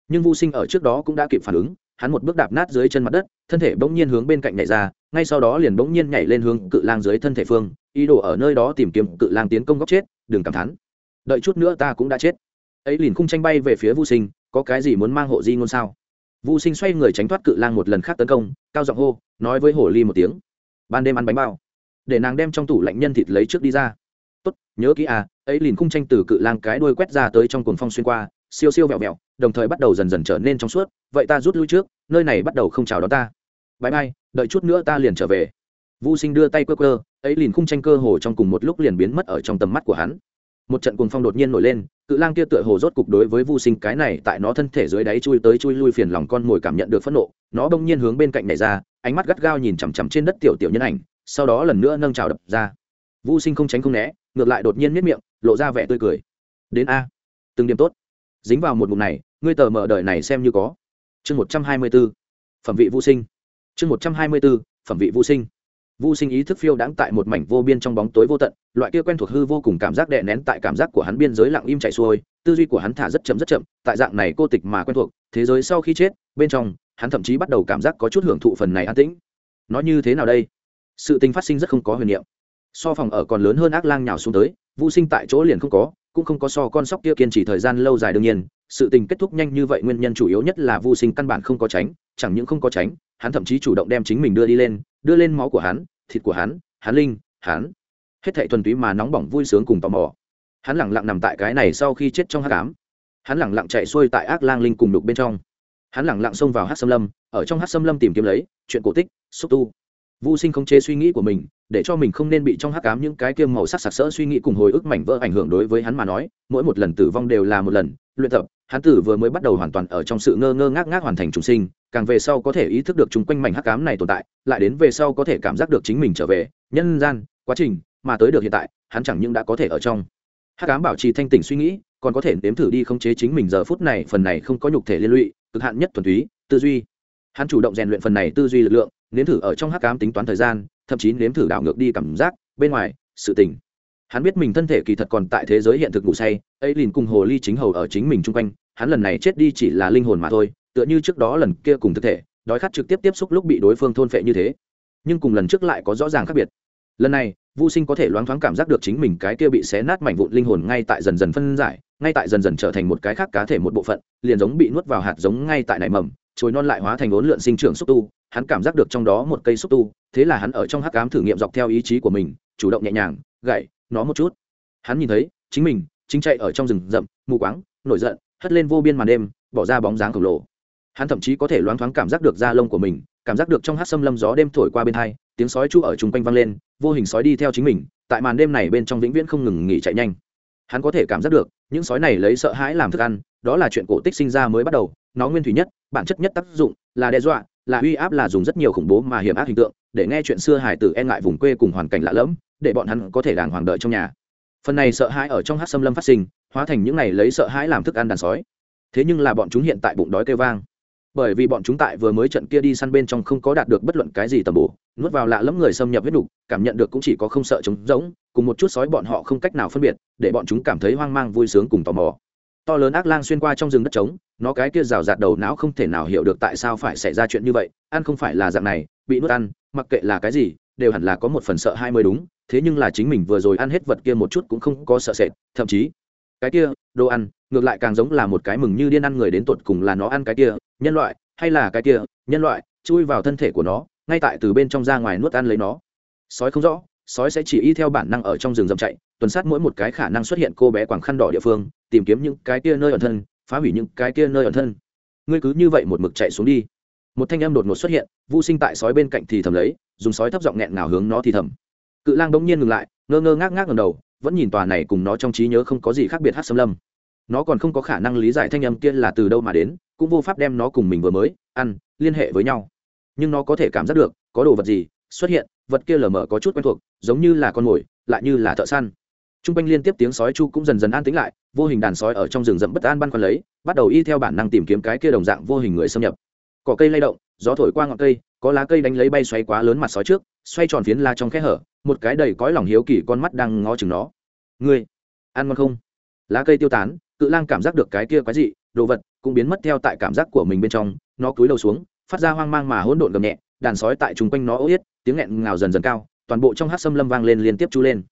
Nhưng vu sinh ở trước đó cũng đã kịp phản ứng, hắn một bước đạp nát dưới chân mặt đất, thân thể bỗng nhiên hướng bên cạnh nhảy ra, ngay sau đó liền bỗng nhiên nhảy lên hướng cự lang dưới thân thể phương, ý đồ ở nơi đó tìm kiếm cự lang tiến công góc chết, đừng cảm thán. Đợi chút nữa ta cũng đã chết. Ấy liền khung tranh bay về phía vu sinh, có cái gì muốn mang hộ di ngôn sao? Vu sinh xoay người tránh thoát cự lang một lần khác tấn công, cao giọng hô, nói với hồ ly một tiếng. Ban đêm ăn bánh bao. Để nàng đem trong tủ lạnh nhân thịt lấy trước đi ra. Tốt, nhớ kỹ à ấy liền khung tranh từ cự lang cái đuôi quét ra tới trong cuồng phong xuyên qua, siêu siêu vẹo vẹo, đồng thời bắt đầu dần dần trở nên trong suốt. Vậy ta rút lui trước, nơi này bắt đầu không chào đón ta. Bãi bay đợi chút nữa ta liền trở về. Vu sinh đưa tay quơ quơ, ấy liền khung tranh cơ hồ trong cùng một lúc liền biến mất ở trong tầm mắt của hắn. Một trận cuồng phong đột nhiên nổi lên, cự lang kia tựa hồ rốt cục đối với vu sinh cái này tại nó thân thể dưới đáy chui tới chui lui phiền lòng con mồi cảm nhận được phẫn nộ, nó bỗng nhiên hướng bên cạnh này ra, ánh mắt gắt gao nhìn chằm chằm trên đất tiểu tiểu nhân ảnh, sau đó lần nữa nâng trào đập ra. Vu sinh không tránh không né, ngược lại đột nhiên miết miệng lộ ra vẻ tươi cười. Đến a. Từng điểm tốt. Dính vào một ngụm này, ngươi tờ mở đời này xem như có. Chương một trăm hai mươi b ố phẩm vị vô sinh. Chương một trăm hai mươi b ố phẩm vị vô sinh. Vô sinh ý thức phiêu đãng tại một mảnh vô biên trong bóng tối vô tận, loại kia quen thuộc hư vô cùng cảm giác đè nén tại cảm giác của hắn biên giới lặng im chạy xuôi, tư duy của hắn thả rất chậm rất chậm, tại dạng này cô tịch mà quen thuộc, thế giới sau khi chết, bên trong, hắn thậm chí bắt đầu cảm giác có chút hưởng thụ phần này an tĩnh. Nó như thế nào đây? Sự tình phát sinh rất không có huyền niệm so phòng ở còn lớn hơn ác lang nhào xuống tới vô sinh tại chỗ liền không có, cũng không có so con sóc kia kiên trì thời gian lâu dài đương nhiên, sự tình kết thúc nhanh như vậy nguyên nhân chủ yếu nhất là vô sinh căn bản không có tránh, chẳng những không có tránh, hắn thậm chí chủ động đem chính mình đưa đi lên, đưa lên máu của hắn, thịt của hắn hắn linh, hắn. Hết thệ thuần túy mà nóng bỏng vui sướng cùng tò mò. Hắn lẳng lặng nằm tại cái này sau khi chết trong hát cám hắn lẳng lặng chạy xuôi tại ác lang linh cùng đục bên trong. Hắn lẳng lặng xông vào hát xâm lâm, ở trong hát xâm lâm tìm kiếm lấy, chuyện cổ tích, xúc tu vô sinh không chế suy nghĩ của mình, để cho mình không nên bị trong hắc cám những cái kiêm màu sắc sặc sỡ suy nghĩ cùng hồi ức mảnh vỡ ảnh hưởng đối với hắn mà nói, mỗi một lần tử vong đều là một lần, luyện tập, hắn tử vừa mới bắt đầu hoàn toàn ở trong sự ngơ ngơ ngác ngác hoàn thành trùng sinh, càng về sau có thể ý thức được chung quanh mảnh hắc cám này tồn tại, lại đến về sau có thể cảm giác được chính mình trở về, nhân gian, quá trình, mà tới được hiện tại, hắn chẳng những đã có thể ở trong hắc cám bảo trì thanh tỉnh suy nghĩ, còn có thể nếm thử đi khống chế chính mình giờ phút này, phần này không có nhục thể liên lụy, cực hạn nhất thuần túy, tư duy. Hắn chủ động rèn luyện phần này tư duy lực lượng nếm thử ở trong hắc cám tính toán thời gian, thậm chí nếm thử đảo ngược đi cảm giác, bên ngoài, sự tình. Hắn biết mình thân thể kỳ thật còn tại thế giới hiện thực ngủ say, ấy liền cùng hồ ly chính hầu ở chính mình chung quanh, hắn lần này chết đi chỉ là linh hồn mà thôi, tựa như trước đó lần kia cùng thực thể, đói khát trực tiếp tiếp xúc lúc bị đối phương thôn phệ như thế. Nhưng cùng lần trước lại có rõ ràng khác biệt. Lần này vô sinh có thể loáng thoáng cảm giác được chính mình cái kia bị xé nát mảnh vụn linh hồn ngay tại dần dần phân giải, ngay tại dần dần trở thành một cái khác cá thể một bộ phận, liền giống bị nuốt vào hạt giống ngay tại nảy mầm chồi non lại hóa thành ốn lượn sinh trưởng xúc tu, hắn cảm giác được trong đó một cây xúc tu, thế là hắn ở trong hắc cám thử nghiệm dọc theo ý chí của mình, chủ động nhẹ nhàng gậy nó một chút. Hắn nhìn thấy, chính mình, chính chạy ở trong rừng rậm, mù quáng, nổi giận, hất lên vô biên màn đêm, bỏ ra bóng dáng khổng lồ. Hắn thậm chí có thể loáng thoáng cảm giác được da lông của mình, cảm giác được trong hát xâm lâm gió đêm thổi qua bên hai, tiếng sói chu ở chung quanh vang lên, vô hình sói đi theo chính mình, tại màn đêm này bên trong vĩnh viễn không ngừng nghỉ chạy nhanh. Hắn có thể cảm giác được, những sói này lấy sợ hãi làm thức ăn, đó là chuyện cổ tích sinh ra mới bắt đầu, nó nguyên thủy nhất bản chất nhất tác dụng là đe dọa, là uy áp là dùng rất nhiều khủng bố mà hiểm ác hình tượng, để nghe chuyện xưa hải tử e ngại vùng quê cùng hoàn cảnh lạ lẫm, để bọn hắn có thể đàng hoàng đợi trong nhà. Phần này sợ hãi ở trong hát xâm lâm phát sinh, hóa thành những này lấy sợ hãi làm thức ăn đàn sói. Thế nhưng là bọn chúng hiện tại bụng đói kêu vang. Bởi vì bọn chúng tại vừa mới trận kia đi săn bên trong không có đạt được bất luận cái gì tầm bổ, nuốt vào lạ lẫm người xâm nhập huyết đục, cảm nhận được cũng chỉ có không sợ trống rỗng, cùng một chút sói bọn họ không cách nào phân biệt, để bọn chúng cảm thấy hoang mang vui sướng cùng tò mò. To lớn ác lang xuyên qua trong rừng đất trống nó cái kia rào rạt đầu não không thể nào hiểu được tại sao phải xảy ra chuyện như vậy, ăn không phải là dạng này, bị nuốt ăn, mặc kệ là cái gì, đều hẳn là có một phần sợ hai mươi đúng, thế nhưng là chính mình vừa rồi ăn hết vật kia một chút cũng không có sợ sệt, thậm chí, cái kia, đồ ăn, ngược lại càng giống là một cái mừng như điên ăn người đến tột cùng là nó ăn cái kia, nhân loại, hay là cái kia, nhân loại, chui vào thân thể của nó, ngay tại từ bên trong ra ngoài nuốt ăn lấy nó. Sói không rõ, sói sẽ chỉ y theo bản năng ở trong rừng rậm chạy, tuần sát mỗi một cái khả năng xuất hiện cô bé quảng khăn đỏ địa phương, tìm kiếm những cái kia nơi ẩn thân phá hủy những cái kia nơi ẩn thân. Ngươi cứ như vậy một mực chạy xuống đi. Một thanh âm đột ngột xuất hiện vô sinh tại sói bên cạnh thì thầm lấy, dùng sói thấp giọng nghẹn ngào hướng nó thì thầm. Cự lang bỗng nhiên ngừng lại, ngơ ngơ ngác ngác ngầm đầu, vẫn nhìn tòa này cùng nó trong trí nhớ không có gì khác biệt hát xâm lâm. Nó còn không có khả năng lý giải thanh âm kia là từ đâu mà đến, cũng vô pháp đem nó cùng mình vừa mới, ăn, liên hệ với nhau. Nhưng nó có thể cảm giác được, có đồ vật gì xuất hiện, vật kia lờ mờ có chút quen thuộc, giống như là con mồi, lại như là thợ săn t r u n g quanh liên tiếp tiếng sói chu cũng dần dần an tĩnh lại, vô hình đàn sói ở trong rừng rậm bất an băn khoăn lấy, bắt đầu y theo bản năng tìm kiếm cái kia đồng dạng vô hình người xâm nhập. Cỏ cây lay động, gió thổi qua ngọn cây, có lá cây đánh lấy bay xoay quá lớn mặt sói trước, xoay tròn phiến la trong khe hở, một cái đầy cõi lòng hiếu kỳ con mắt đang ngó chừng nó. Ngươi, ăn ngon không? Lá cây tiêu tán, cự lang cảm giác được cái kia quái dị, đồ vật cũng biến mất theo tại cảm giác của mình bên trong, nó cúi đầu xuống, phát ra hoang mang mà hỗn độn gầm nhẹ, đàn sói tại chung quanh nó ố yết, tiếng nghẹn ngào dần dần cao, toàn bộ trong hát xâm lâm vang lên liên tiếp chú lên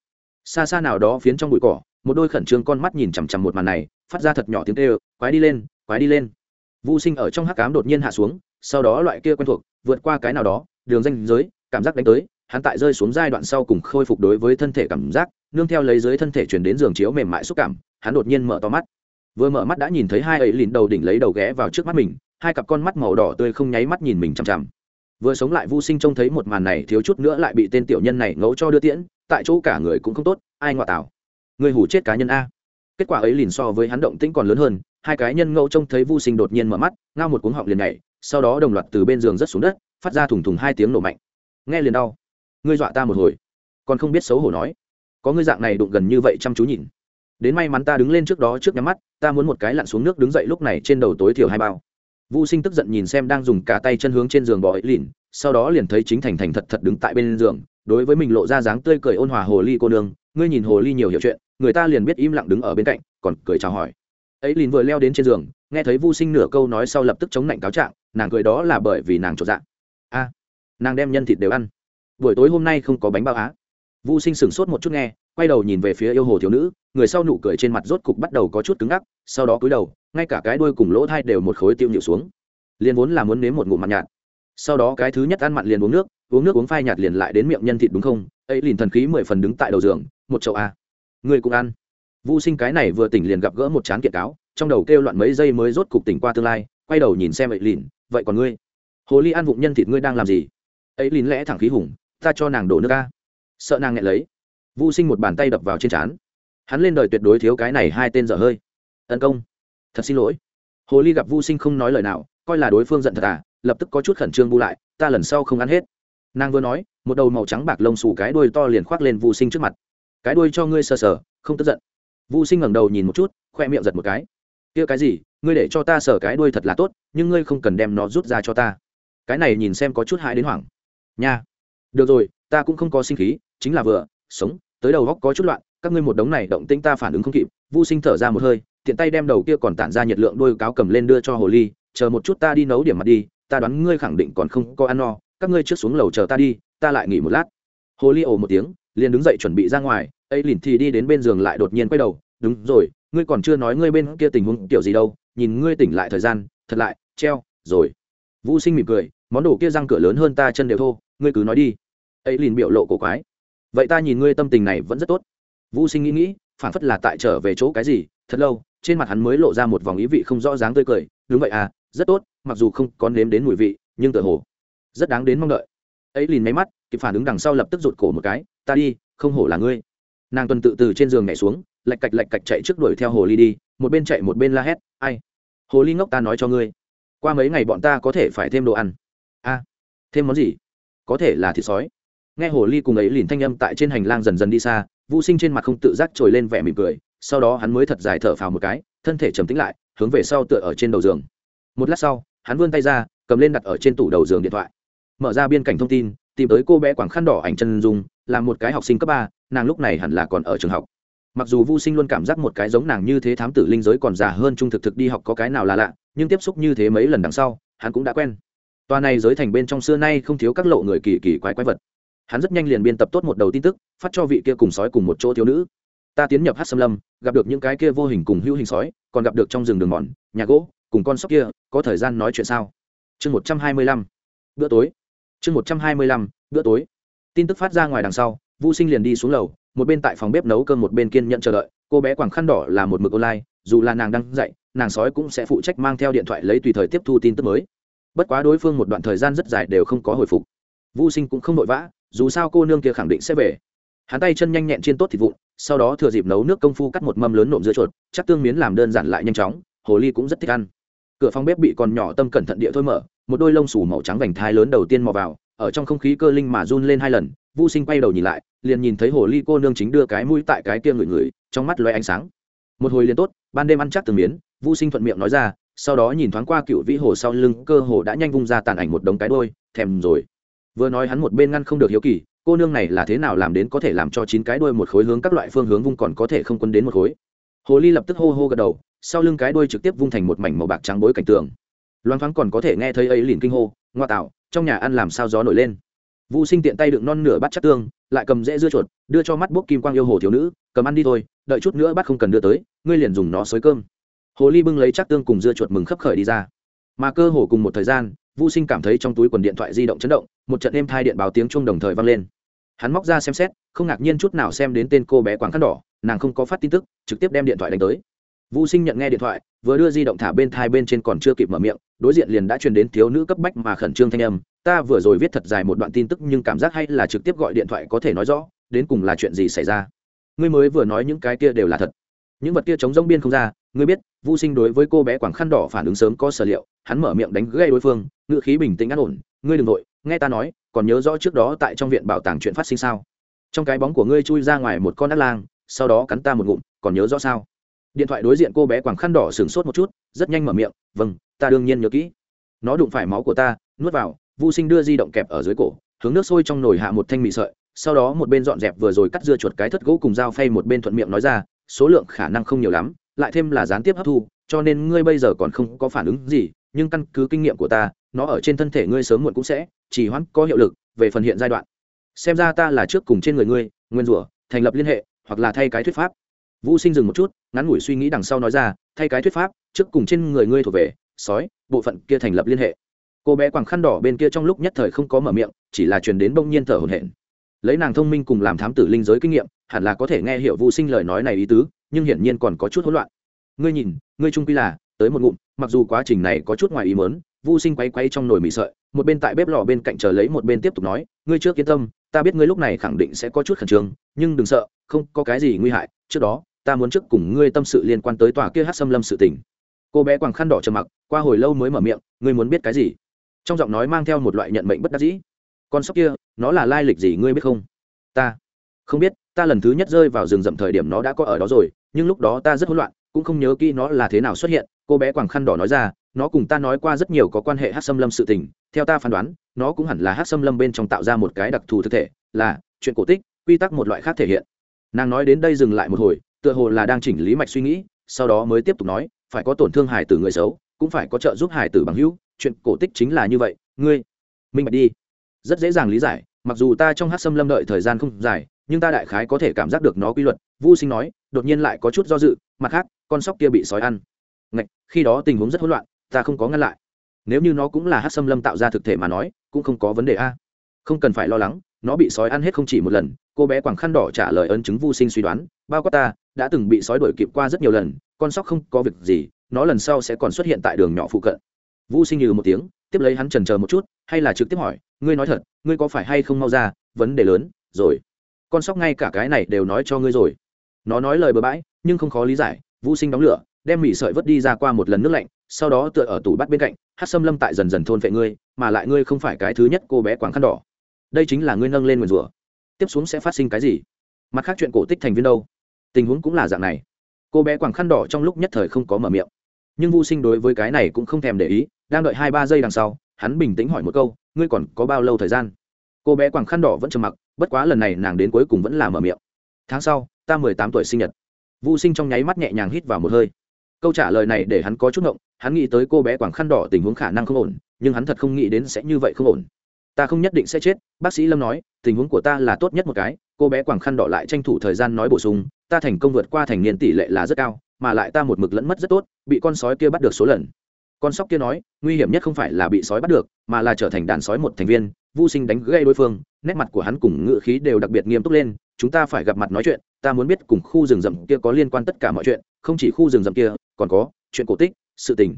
xa xa nào đó phiến trong bụi cỏ, một đôi khẩn trương con mắt nhìn chằm chằm một màn này, phát ra thật nhỏ tiếng kêu, quái đi lên, quái đi lên. Vô sinh ở trong hắc cám đột nhiên hạ xuống, sau đó loại kia quen thuộc, vượt qua cái nào đó, đường danh giới, cảm giác đánh tới, hắn tại rơi xuống giai đoạn sau cùng khôi phục đối với thân thể cảm giác, nương theo lấy dưới thân thể chuyển đến giường chiếu mềm mại xúc cảm, hắn đột nhiên mở to mắt. Vừa mở mắt đã nhìn thấy hai ấy lìn đầu đỉnh lấy đầu ghé vào trước mắt mình, hai cặp con mắt màu đỏ tươi không nháy mắt nhìn mình chằm chằm. Vừa sống lại vô sinh trông thấy một màn này thiếu chút nữa lại bị tên tiểu nhân này ngẫu cho đưa tiễn tại chỗ cả người cũng không tốt ai ngoại tảo người hủ chết cá nhân a. Kết quả ấy liền so với hắn động tĩnh còn lớn hơn hai cái nhân ngẫu trông thấy vô sinh đột nhiên mở mắt ngao một cuống họng liền nhảy sau đó đồng loạt từ bên giường rất xuống đất phát ra thủng thủng hai tiếng nổ mạnh. Nghe liền đau. Ngươi dọa ta một hồi. Còn không biết xấu hổ nói. Có ngươi dạng này đụng gần như vậy chăm chú nhìn. Đến may mắn ta đứng lên trước đó trước nhắm mắt ta muốn một cái lặn xuống nước đứng dậy lúc này trên đầu tối thiểu hai bao. Vu Sinh tức giận nhìn xem đang dùng cả tay chân hướng trên giường bỏ ấy lìn, sau đó liền thấy chính thành thành thật thật đứng tại bên giường, đối với mình lộ ra dáng tươi cười ôn hòa hồ ly cô nương, ngươi nhìn hồ ly nhiều hiểu chuyện, người ta liền biết im lặng đứng ở bên cạnh, còn cười chào hỏi. Ấy lìn vừa leo đến trên giường, nghe thấy Vu Sinh nửa câu nói sau lập tức chống nạnh cáo trạng, nàng cười đó là bởi vì nàng trộn dạng A, nàng đem nhân thịt đều ăn. Buổi tối hôm nay không có bánh bao á. Vu Sinh sửng sốt một chút nghe, quay đầu nhìn về phía yêu hồ thiếu nữ, người sau nụ cười trên mặt rốt cục bắt đầu có chút cứng ngắc, sau đó cúi đầu, ngay cả cái đuôi cùng lỗ thai đều một khối tiêu nhịu xuống liền vốn là muốn nếm một ngụm mặn nhạt sau đó cái thứ nhất ăn mặn liền uống nước uống nước uống phai nhạt liền lại đến miệng nhân thịt đúng không? Ấy liền thần khí mười phần đứng tại đầu giường, một chậu à. a người cũng ăn. Vô sinh cái này vừa tỉnh liền gặp gỡ một chán kiện cáo, trong đầu kêu loạn mấy giây mới rốt cục tỉnh qua tương lai, quay đầu nhìn xem ấy liền, vậy còn ngươi? Hồ ly ăn vụng nhân thịt ngươi đang làm gì? Ấy liền lẽ thẳng khí hùng, ta cho nàng đổ nước a. Sợ nàng nghẹn lấy. Vô sinh một bàn tay đập vào trên trán hắn lên đời tuyệt đối thiếu cái này hai tên dở hơi. Tấn công. Thật xin lỗi. Hồ ly gặp vô sinh không nói lời nào, coi là đối phương giận thật à lập tức có chút khẩn trương bu lại, ta lần sau không ăn hết nàng vừa nói, một đầu màu trắng bạc lông xù cái đuôi to liền khoác lên vô sinh trước mặt. Cái đuôi cho ngươi sờ sờ, không tức giận. Vô sinh ngẩng đầu nhìn một chút, khoe miệng giật một cái. Kia cái gì, ngươi để cho ta sờ cái đuôi thật là tốt, nhưng ngươi không cần đem nó rút ra cho ta. Cái này nhìn xem có chút hại đến hoảng. Nha. Được rồi, ta cũng không có sinh khí, chính là vừa, sống, tới đầu góc có chút loạn, các ngươi một đống này động tĩnh ta phản ứng không kịp. Vô sinh thở ra một hơi, tiện tay đem đầu kia còn tản ra nhiệt lượng đôi cáo cầm lên đưa cho hồ ly, chờ một chút ta đi nấu điểm mặt đi, ta đoán ngươi khẳng định còn không có ăn no các ngươi trước xuống lầu chờ ta đi, ta lại nghỉ một lát. Hồ ly ồ một tiếng, liền đứng dậy chuẩn bị ra ngoài, ấy lìn thì đi đến bên giường lại đột nhiên quay đầu, đúng rồi, ngươi còn chưa nói ngươi bên kia tình huống kiểu gì đâu, nhìn ngươi tỉnh lại thời gian, thật lại, treo, rồi. Vũ sinh mỉm cười, món đồ kia răng cửa lớn hơn ta chân đều thô, ngươi cứ nói đi. Ấy lìn biểu lộ cổ quái, vậy ta nhìn ngươi tâm tình này vẫn rất tốt. Vũ sinh nghĩ nghĩ, phản phất là tại trở về chỗ cái gì, thật lâu, trên mặt hắn mới lộ ra một vòng ý vị không rõ dáng tươi cười, đúng vậy à rất tốt, mặc dù không có nếm đến mùi vị, nhưng tựa hồ rất đáng đến mong đợi. Ấy lìn máy mắt, kịp phản ứng đằng sau lập tức rụt cổ một cái, ta đi, không hổ là ngươi. Nàng tuần tự từ trên giường nhảy xuống, lạch cạch lạch cạch chạy trước đuổi theo hồ ly đi, một bên chạy một bên la hét, ai, hồ ly ngốc ta nói cho ngươi, qua mấy ngày bọn ta có thể phải thêm đồ ăn. A, thêm món gì? Có thể là thịt sói. Nghe hồ ly cùng ấy lìn thanh âm tại trên hành lang dần dần đi xa vũ sinh trên mặt không tự giác trồi lên vẻ mỉm cười, sau đó hắn mới thật dài thở phào một cái, thân thể trầm tĩnh lại, hướng về sau tựa ở trên đầu giường. Một lát sau, hắn vươn tay ra, cầm lên đặt ở trên tủ đầu giường điện thoại mở ra biên cảnh thông tin, tìm tới cô bé quảng khăn đỏ ảnh chân dung, là một cái học sinh cấp ba, nàng lúc này hẳn là còn ở trường học. Mặc dù vô sinh luôn cảm giác một cái giống nàng như thế thám tử linh giới còn già hơn trung thực thực đi học có cái nào là lạ, nhưng tiếp xúc như thế mấy lần đằng sau, hắn cũng đã quen. Tòa này giới thành bên trong xưa nay không thiếu các lộ người kỳ kỳ quái quái vật. Hắn rất nhanh liền biên tập tốt một đầu tin tức, phát cho vị kia cùng sói cùng một chỗ thiếu nữ. Ta tiến nhập hát xâm lâm, gặp được những cái kia vô hình cùng hữu hình sói, còn gặp được trong rừng đường mòn, nhà gỗ, cùng con sóc kia, có thời gian nói chuyện sao? Chương một trăm hai mươi lăm. Bữa tối chương một trăm hai mươi lăm, bữa tối. Tin tức phát ra ngoài đằng sau, Vu sinh liền đi xuống lầu, một bên tại phòng bếp nấu cơm một bên kiên nhận chờ đợi. Cô bé quảng khăn đỏ là một mực online, dù là nàng đang dạy nàng sói cũng sẽ phụ trách mang theo điện thoại lấy tùy thời tiếp thu tin tức mới. Bất quá đối phương một đoạn thời gian rất dài đều không có hồi phục. Vu sinh cũng không vội vã, dù sao cô nương kia khẳng định sẽ về. Hắn tay chân nhanh nhẹn trên tốt thịt vụn, sau đó thừa dịp nấu nước công phu cắt một mâm lớn nộm dưa chuột, chắc tương miến làm đơn giản lại nhanh chóng, hồ ly cũng rất thích ăn. Cửa phòng bếp bị còn nhỏ tâm cẩn thận địa thôi mở một đôi lông sủ màu trắng vành thai lớn đầu tiên mò vào, ở trong không khí cơ linh mà run lên hai lần, Vu sinh quay đầu nhìn lại, liền nhìn thấy hồ ly cô nương chính đưa cái mũi tại cái kia ngửi ngửi, trong mắt loay ánh sáng. Một hồi liền tốt, ban đêm ăn chắc từng miến Vu sinh thuận miệng nói ra, sau đó nhìn thoáng qua cựu vĩ hồ sau lưng, cơ hồ đã nhanh vung ra tàn ảnh một đống cái đôi thèm rồi. Vừa nói hắn một bên ngăn không được hiếu kỳ, cô nương này là thế nào làm đến có thể làm cho chín cái đuôi một khối hướng các loại phương hướng vung còn có thể không quân đến một khối? Hồ ly lập tức hô hô gật đầu, sau lưng cái đuôi trực tiếp vung thành một mảnh màu bạc trắng bối cảnh tường loan thoáng còn có thể nghe thấy ấy liền kinh hô, ngoa tạo, trong nhà ăn làm sao gió nổi lên. Vũ sinh tiện tay đựng non nửa bát chắc tương, lại cầm dễ dưa chuột, đưa cho mắt bốc kim quang yêu hồ thiếu nữ, cầm ăn đi thôi, đợi chút nữa bắt không cần đưa tới, ngươi liền dùng nó xới cơm. Hồ ly bưng lấy chắc tương cùng dưa chuột mừng khấp khởi đi ra. Mà cơ hồ cùng một thời gian, vũ sinh cảm thấy trong túi quần điện thoại di động chấn động, một trận êm thai điện báo tiếng chuông đồng thời vang lên. Hắn móc ra xem xét, không ngạc nhiên chút nào xem đến tên cô bé quảng khăn đỏ, nàng không có phát tin tức, trực tiếp đem điện thoại đánh tới vũ sinh nhận nghe điện thoại, vừa đưa di động thả bên thai bên trên còn chưa kịp mở miệng, đối diện liền đã truyền đến thiếu nữ cấp bách mà khẩn trương thanh âm. Ta vừa rồi viết thật dài một đoạn tin tức nhưng cảm giác hay là trực tiếp gọi điện thoại có thể nói rõ, đến cùng là chuyện gì xảy ra? Ngươi mới vừa nói những cái kia đều là thật. Những vật kia chống rông biên không ra, ngươi biết, vũ sinh đối với cô bé quảng khăn đỏ phản ứng sớm có sở liệu, hắn mở miệng đánh gây đối phương ngự khí bình tĩnh an ổn, ngươi đừng nội nghe ta nói, còn nhớ rõ trước đó tại trong viện bảo tàng chuyện phát sinh sao? Trong cái bóng của ngươi chui ra ngoài một con ác lang, sau đó cắn ta một ngụm, còn nhớ rõ sao? Điện thoại đối diện cô bé quàng khăn đỏ sửng sốt một chút, rất nhanh mở miệng vâng ta đương nhiên nhớ kỹ. Nó đụng phải máu của ta, nuốt vào, vô sinh đưa di động kẹp ở dưới cổ, hướng nước sôi trong nồi hạ một thanh mì sợi, sau đó một bên dọn dẹp vừa rồi cắt dưa chuột cái thất gỗ cùng dao phay một bên thuận miệng nói ra, số lượng khả năng không nhiều lắm, lại thêm là gián tiếp hấp thu, cho nên ngươi bây giờ còn không có phản ứng gì, nhưng căn cứ kinh nghiệm của ta, nó ở trên thân thể ngươi sớm muộn cũng sẽ chỉ hoãn, có hiệu lực, về phần hiện giai đoạn. Xem ra ta là trước cùng trên người ngươi, nguyên rủa, thành lập liên hệ, hoặc là thay cái thuyết pháp vũ sinh dừng một chút ngắn ngủi suy nghĩ đằng sau nói ra thay cái thuyết pháp trước cùng trên người ngươi thuộc về sói bộ phận kia thành lập liên hệ. Cô bé quàng khăn đỏ bên kia trong lúc nhất thời không có mở miệng chỉ là truyền đến bỗng nhiên thở hổn hển. Lấy nàng thông minh cùng làm thám tử linh giới kinh nghiệm hẳn là có thể nghe hiểu vũ sinh lời nói này ý tứ nhưng hiển nhiên còn có chút hỗn loạn. Ngươi nhìn ngươi trung quy là tới một ngụm mặc dù quá trình này có chút ngoài ý mớn Vu Sinh quay quay trong nồi mì sợi, một bên tại bếp lò bên cạnh chờ lấy một bên tiếp tục nói, ngươi trước yên tâm, ta biết ngươi lúc này khẳng định sẽ có chút khẩn trương, nhưng đừng sợ, không có cái gì nguy hại, trước đó, ta muốn trước cùng ngươi tâm sự liên quan tới tòa kia Hắc xâm Lâm sự tình. Cô bé quàng khăn đỏ trầm mặc, qua hồi lâu mới mở miệng, ngươi muốn biết cái gì? Trong giọng nói mang theo một loại nhận mệnh bất đắc dĩ. Con sóc kia, nó là lai lịch gì ngươi biết không? Ta không biết, ta lần thứ nhất rơi vào rừng rậm thời điểm nó đã có ở đó rồi, nhưng lúc đó ta rất hỗn loạn, cũng không nhớ kỹ nó là thế nào xuất hiện. Cô bé quàng khăn đỏ nói ra, nó cùng ta nói qua rất nhiều có quan hệ hát xâm lâm sự tình theo ta phán đoán nó cũng hẳn là hát xâm lâm bên trong tạo ra một cái đặc thù thực thể là chuyện cổ tích quy tắc một loại khác thể hiện nàng nói đến đây dừng lại một hồi tựa hồ là đang chỉnh lý mạch suy nghĩ sau đó mới tiếp tục nói phải có tổn thương hải tử người xấu cũng phải có trợ giúp hải tử bằng hữu chuyện cổ tích chính là như vậy ngươi minh bạch đi. Rất dễ dàng lý giải mặc dù ta trong hát xâm lâm đợi thời gian không dài nhưng ta đại khái có thể cảm giác được nó quy luật vu sinh nói đột nhiên lại có chút do dự mặt khác con sóc kia bị sói ăn. Ngạch, khi đó tình huống rất hỗn loạn ta không có ngăn lại. Nếu như nó cũng là hát xâm lâm tạo ra thực thể mà nói cũng không có vấn đề a. Không cần phải lo lắng nó bị sói ăn hết không chỉ một lần cô bé quảng khăn đỏ trả lời ấn chứng vô sinh suy đoán bao quát ta đã từng bị sói đuổi kịp qua rất nhiều lần, con sóc không có việc gì, nó lần sau sẽ còn xuất hiện tại đường nhỏ phụ cận. Vũ sinh như một tiếng, tiếp lấy hắn trần chờ một chút, hay là trực tiếp hỏi, ngươi nói thật, ngươi có phải hay không mau ra, vấn đề lớn, rồi. Con sóc ngay cả cái này đều nói cho ngươi rồi. Nó nói lời bừa bãi, nhưng không khó lý giải, vũ sinh đóng lửa, đem mì sợi vớt đi ra qua một lần nước lạnh, sau đó tựa ở tủ bắt bên cạnh, hát xâm lâm tại dần dần thôn vệ ngươi, mà lại ngươi không phải cái thứ nhất cô bé quảng khăn đỏ. Đây chính là ngươi nâng lên nguyền rủa. Tiếp xuống sẽ phát sinh cái gì? Mặt khác chuyện cổ tích thành viên đâu? Tình huống cũng là dạng này. Cô bé quàng khăn đỏ trong lúc nhất thời không có mở miệng. Nhưng vô sinh đối với cái này cũng không thèm để ý, đang đợi hai ba giây đằng sau, hắn bình tĩnh hỏi một câu, ngươi còn có bao lâu thời gian? Cô bé quàng khăn đỏ vẫn trầm mặc, bất quá lần này nàng đến cuối cùng vẫn là mở miệng. Tháng sau, ta mười tám tuổi sinh nhật. Vô sinh trong nháy mắt nhẹ nhàng hít vào một hơi. Câu trả lời này để hắn có chút ngộng, hắn nghĩ tới cô bé quàng khăn đỏ tình huống khả năng không ổn, nhưng hắn thật không nghĩ đến sẽ như vậy không ổn. Ta không nhất định sẽ chết, bác sĩ lâm nói, tình huống của ta là tốt nhất một cái. Cô bé quàng khăn đỏ lại tranh thủ thời gian nói bổ sung ta thành công vượt qua thành niên tỷ lệ là rất cao, mà lại ta một mực lẫn mất rất tốt, bị con sói kia bắt được số lần. Con sóc kia nói, nguy hiểm nhất không phải là bị sói bắt được, mà là trở thành đàn sói một thành viên, vô sinh đánh gây đối phương, nét mặt của hắn cùng ngự khí đều đặc biệt nghiêm túc lên, chúng ta phải gặp mặt nói chuyện, ta muốn biết cùng khu rừng rậm kia có liên quan tất cả mọi chuyện, không chỉ khu rừng rậm kia, còn có chuyện cổ tích, sự tình.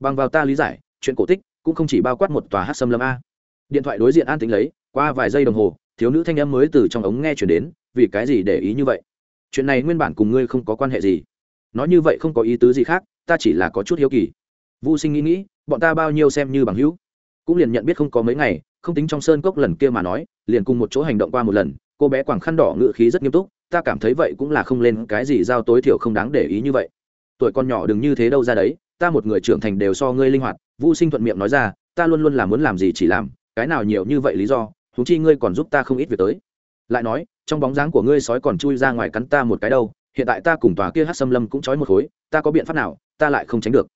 Bằng vào ta lý giải, chuyện cổ tích cũng không chỉ bao quát một tòa hát xâm lâm a. Điện thoại đối diện an tính lấy, qua vài giây đồng hồ, thiếu nữ thanh em mới từ trong ống nghe chuyển đến, vì cái gì để ý như vậy? Chuyện này nguyên bản cùng ngươi không có quan hệ gì. Nói như vậy không có ý tứ gì khác, ta chỉ là có chút hiếu kỳ. Vô sinh nghĩ nghĩ, bọn ta bao nhiêu xem như bằng hữu. Cũng liền nhận biết không có mấy ngày, không tính trong sơn cốc lần kia mà nói, liền cùng một chỗ hành động qua một lần, cô bé quảng khăn đỏ ngự khí rất nghiêm túc, ta cảm thấy vậy cũng là không lên cái gì giao tối thiểu không đáng để ý như vậy. Tuổi con nhỏ đừng như thế đâu ra đấy, ta một người trưởng thành đều so ngươi linh hoạt vô sinh thuận miệng nói ra, ta luôn luôn là muốn làm gì chỉ làm, cái nào nhiều như vậy lý do thú chi ngươi còn giúp ta không ít việc tới. Lại nói trong bóng dáng của ngươi sói còn chui ra ngoài cắn ta một cái đâu hiện tại ta cùng tòa kia hát xâm lâm cũng trói một khối ta có biện pháp nào ta lại không tránh được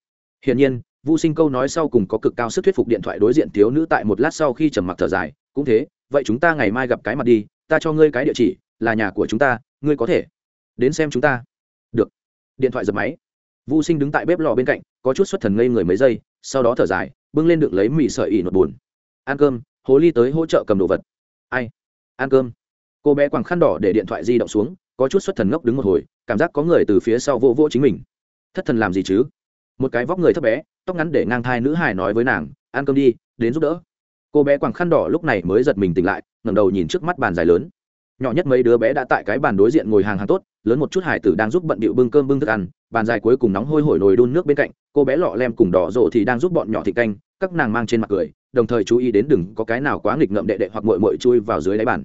hiển nhiên Vu Sinh câu nói sau cùng có cực cao sức thuyết phục điện thoại đối diện thiếu nữ tại một lát sau khi trầm mặc thở dài, cũng thế, vậy chúng ta ngày mai gặp cái mặt đi, ta cho ngươi cái địa chỉ, là nhà của chúng ta, ngươi có thể đến xem chúng ta. Được. Điện thoại giật máy. Vu Sinh đứng tại bếp lò bên cạnh, có chút xuất thần ngây người mấy giây, sau đó thở dài, bưng lên đựng lấy mì sợi ỉ nột buồn. Ăn cơm, Hồ Ly tới hỗ trợ cầm đồ vật. Ai? Ăn cơm. Cô bé quàng khăn đỏ để điện thoại di động xuống, có chút xuất thần ngốc đứng một hồi, cảm giác có người từ phía sau vô vô chính mình. Thất thần làm gì chứ? Một cái vóc người thấp bé, tóc ngắn để ngang thai nữ hài nói với nàng ăn cơm đi đến giúp đỡ cô bé quàng khăn đỏ lúc này mới giật mình tỉnh lại ngẩng đầu nhìn trước mắt bàn dài lớn nhỏ nhất mấy đứa bé đã tại cái bàn đối diện ngồi hàng hàng tốt lớn một chút hải tử đang giúp bận bịu bưng cơm bưng thức ăn bàn dài cuối cùng nóng hôi hổi nồi đun nước bên cạnh cô bé lọ lem cùng đỏ rộ thì đang giúp bọn nhỏ thịt canh các nàng mang trên mặt cười đồng thời chú ý đến đừng có cái nào quá nghịch ngợm đệ đệ hoặc mội mội chui vào dưới đáy bàn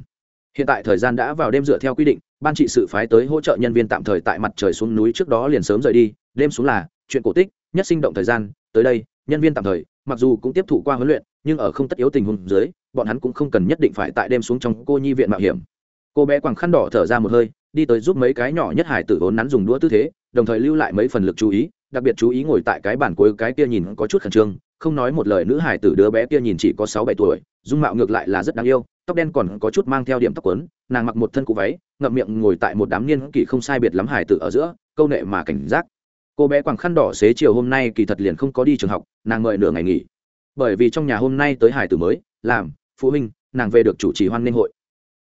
hiện tại thời gian đã vào đêm dựa theo quy định, ban trị sự phái tới hỗ trợ nhân viên tạm thời tại mặt trời xuống núi trước đó liền sớm rời đi, đêm xuống là chuyện cổ tích, nhất sinh động thời gian, tới đây, nhân viên tạm thời, mặc dù cũng tiếp thụ qua huấn luyện, nhưng ở không tất yếu tình huống dưới, bọn hắn cũng không cần nhất định phải tại đêm xuống trong cô nhi viện mạo hiểm. Cô bé quàng khăn đỏ thở ra một hơi, đi tới giúp mấy cái nhỏ nhất hải tử vốn nắn dùng đũa tư thế, đồng thời lưu lại mấy phần lực chú ý đặc biệt chú ý ngồi tại cái bàn cuối cái kia nhìn có chút khẩn trương, không nói một lời nữ hải tử đứa bé kia nhìn chỉ có sáu bảy tuổi, dung mạo ngược lại là rất đáng yêu, tóc đen còn có chút mang theo điểm tóc quấn, nàng mặc một thân cụ váy, ngậm miệng ngồi tại một đám niên kỷ không sai biệt lắm hải tử ở giữa, câu nệ mà cảnh giác. Cô bé quàng khăn đỏ xế chiều hôm nay kỳ thật liền không có đi trường học, nàng ngợi nửa ngày nghỉ. Bởi vì trong nhà hôm nay tới hải tử mới, làm, phụ huynh, nàng về được chủ trì hoan nghênh hội.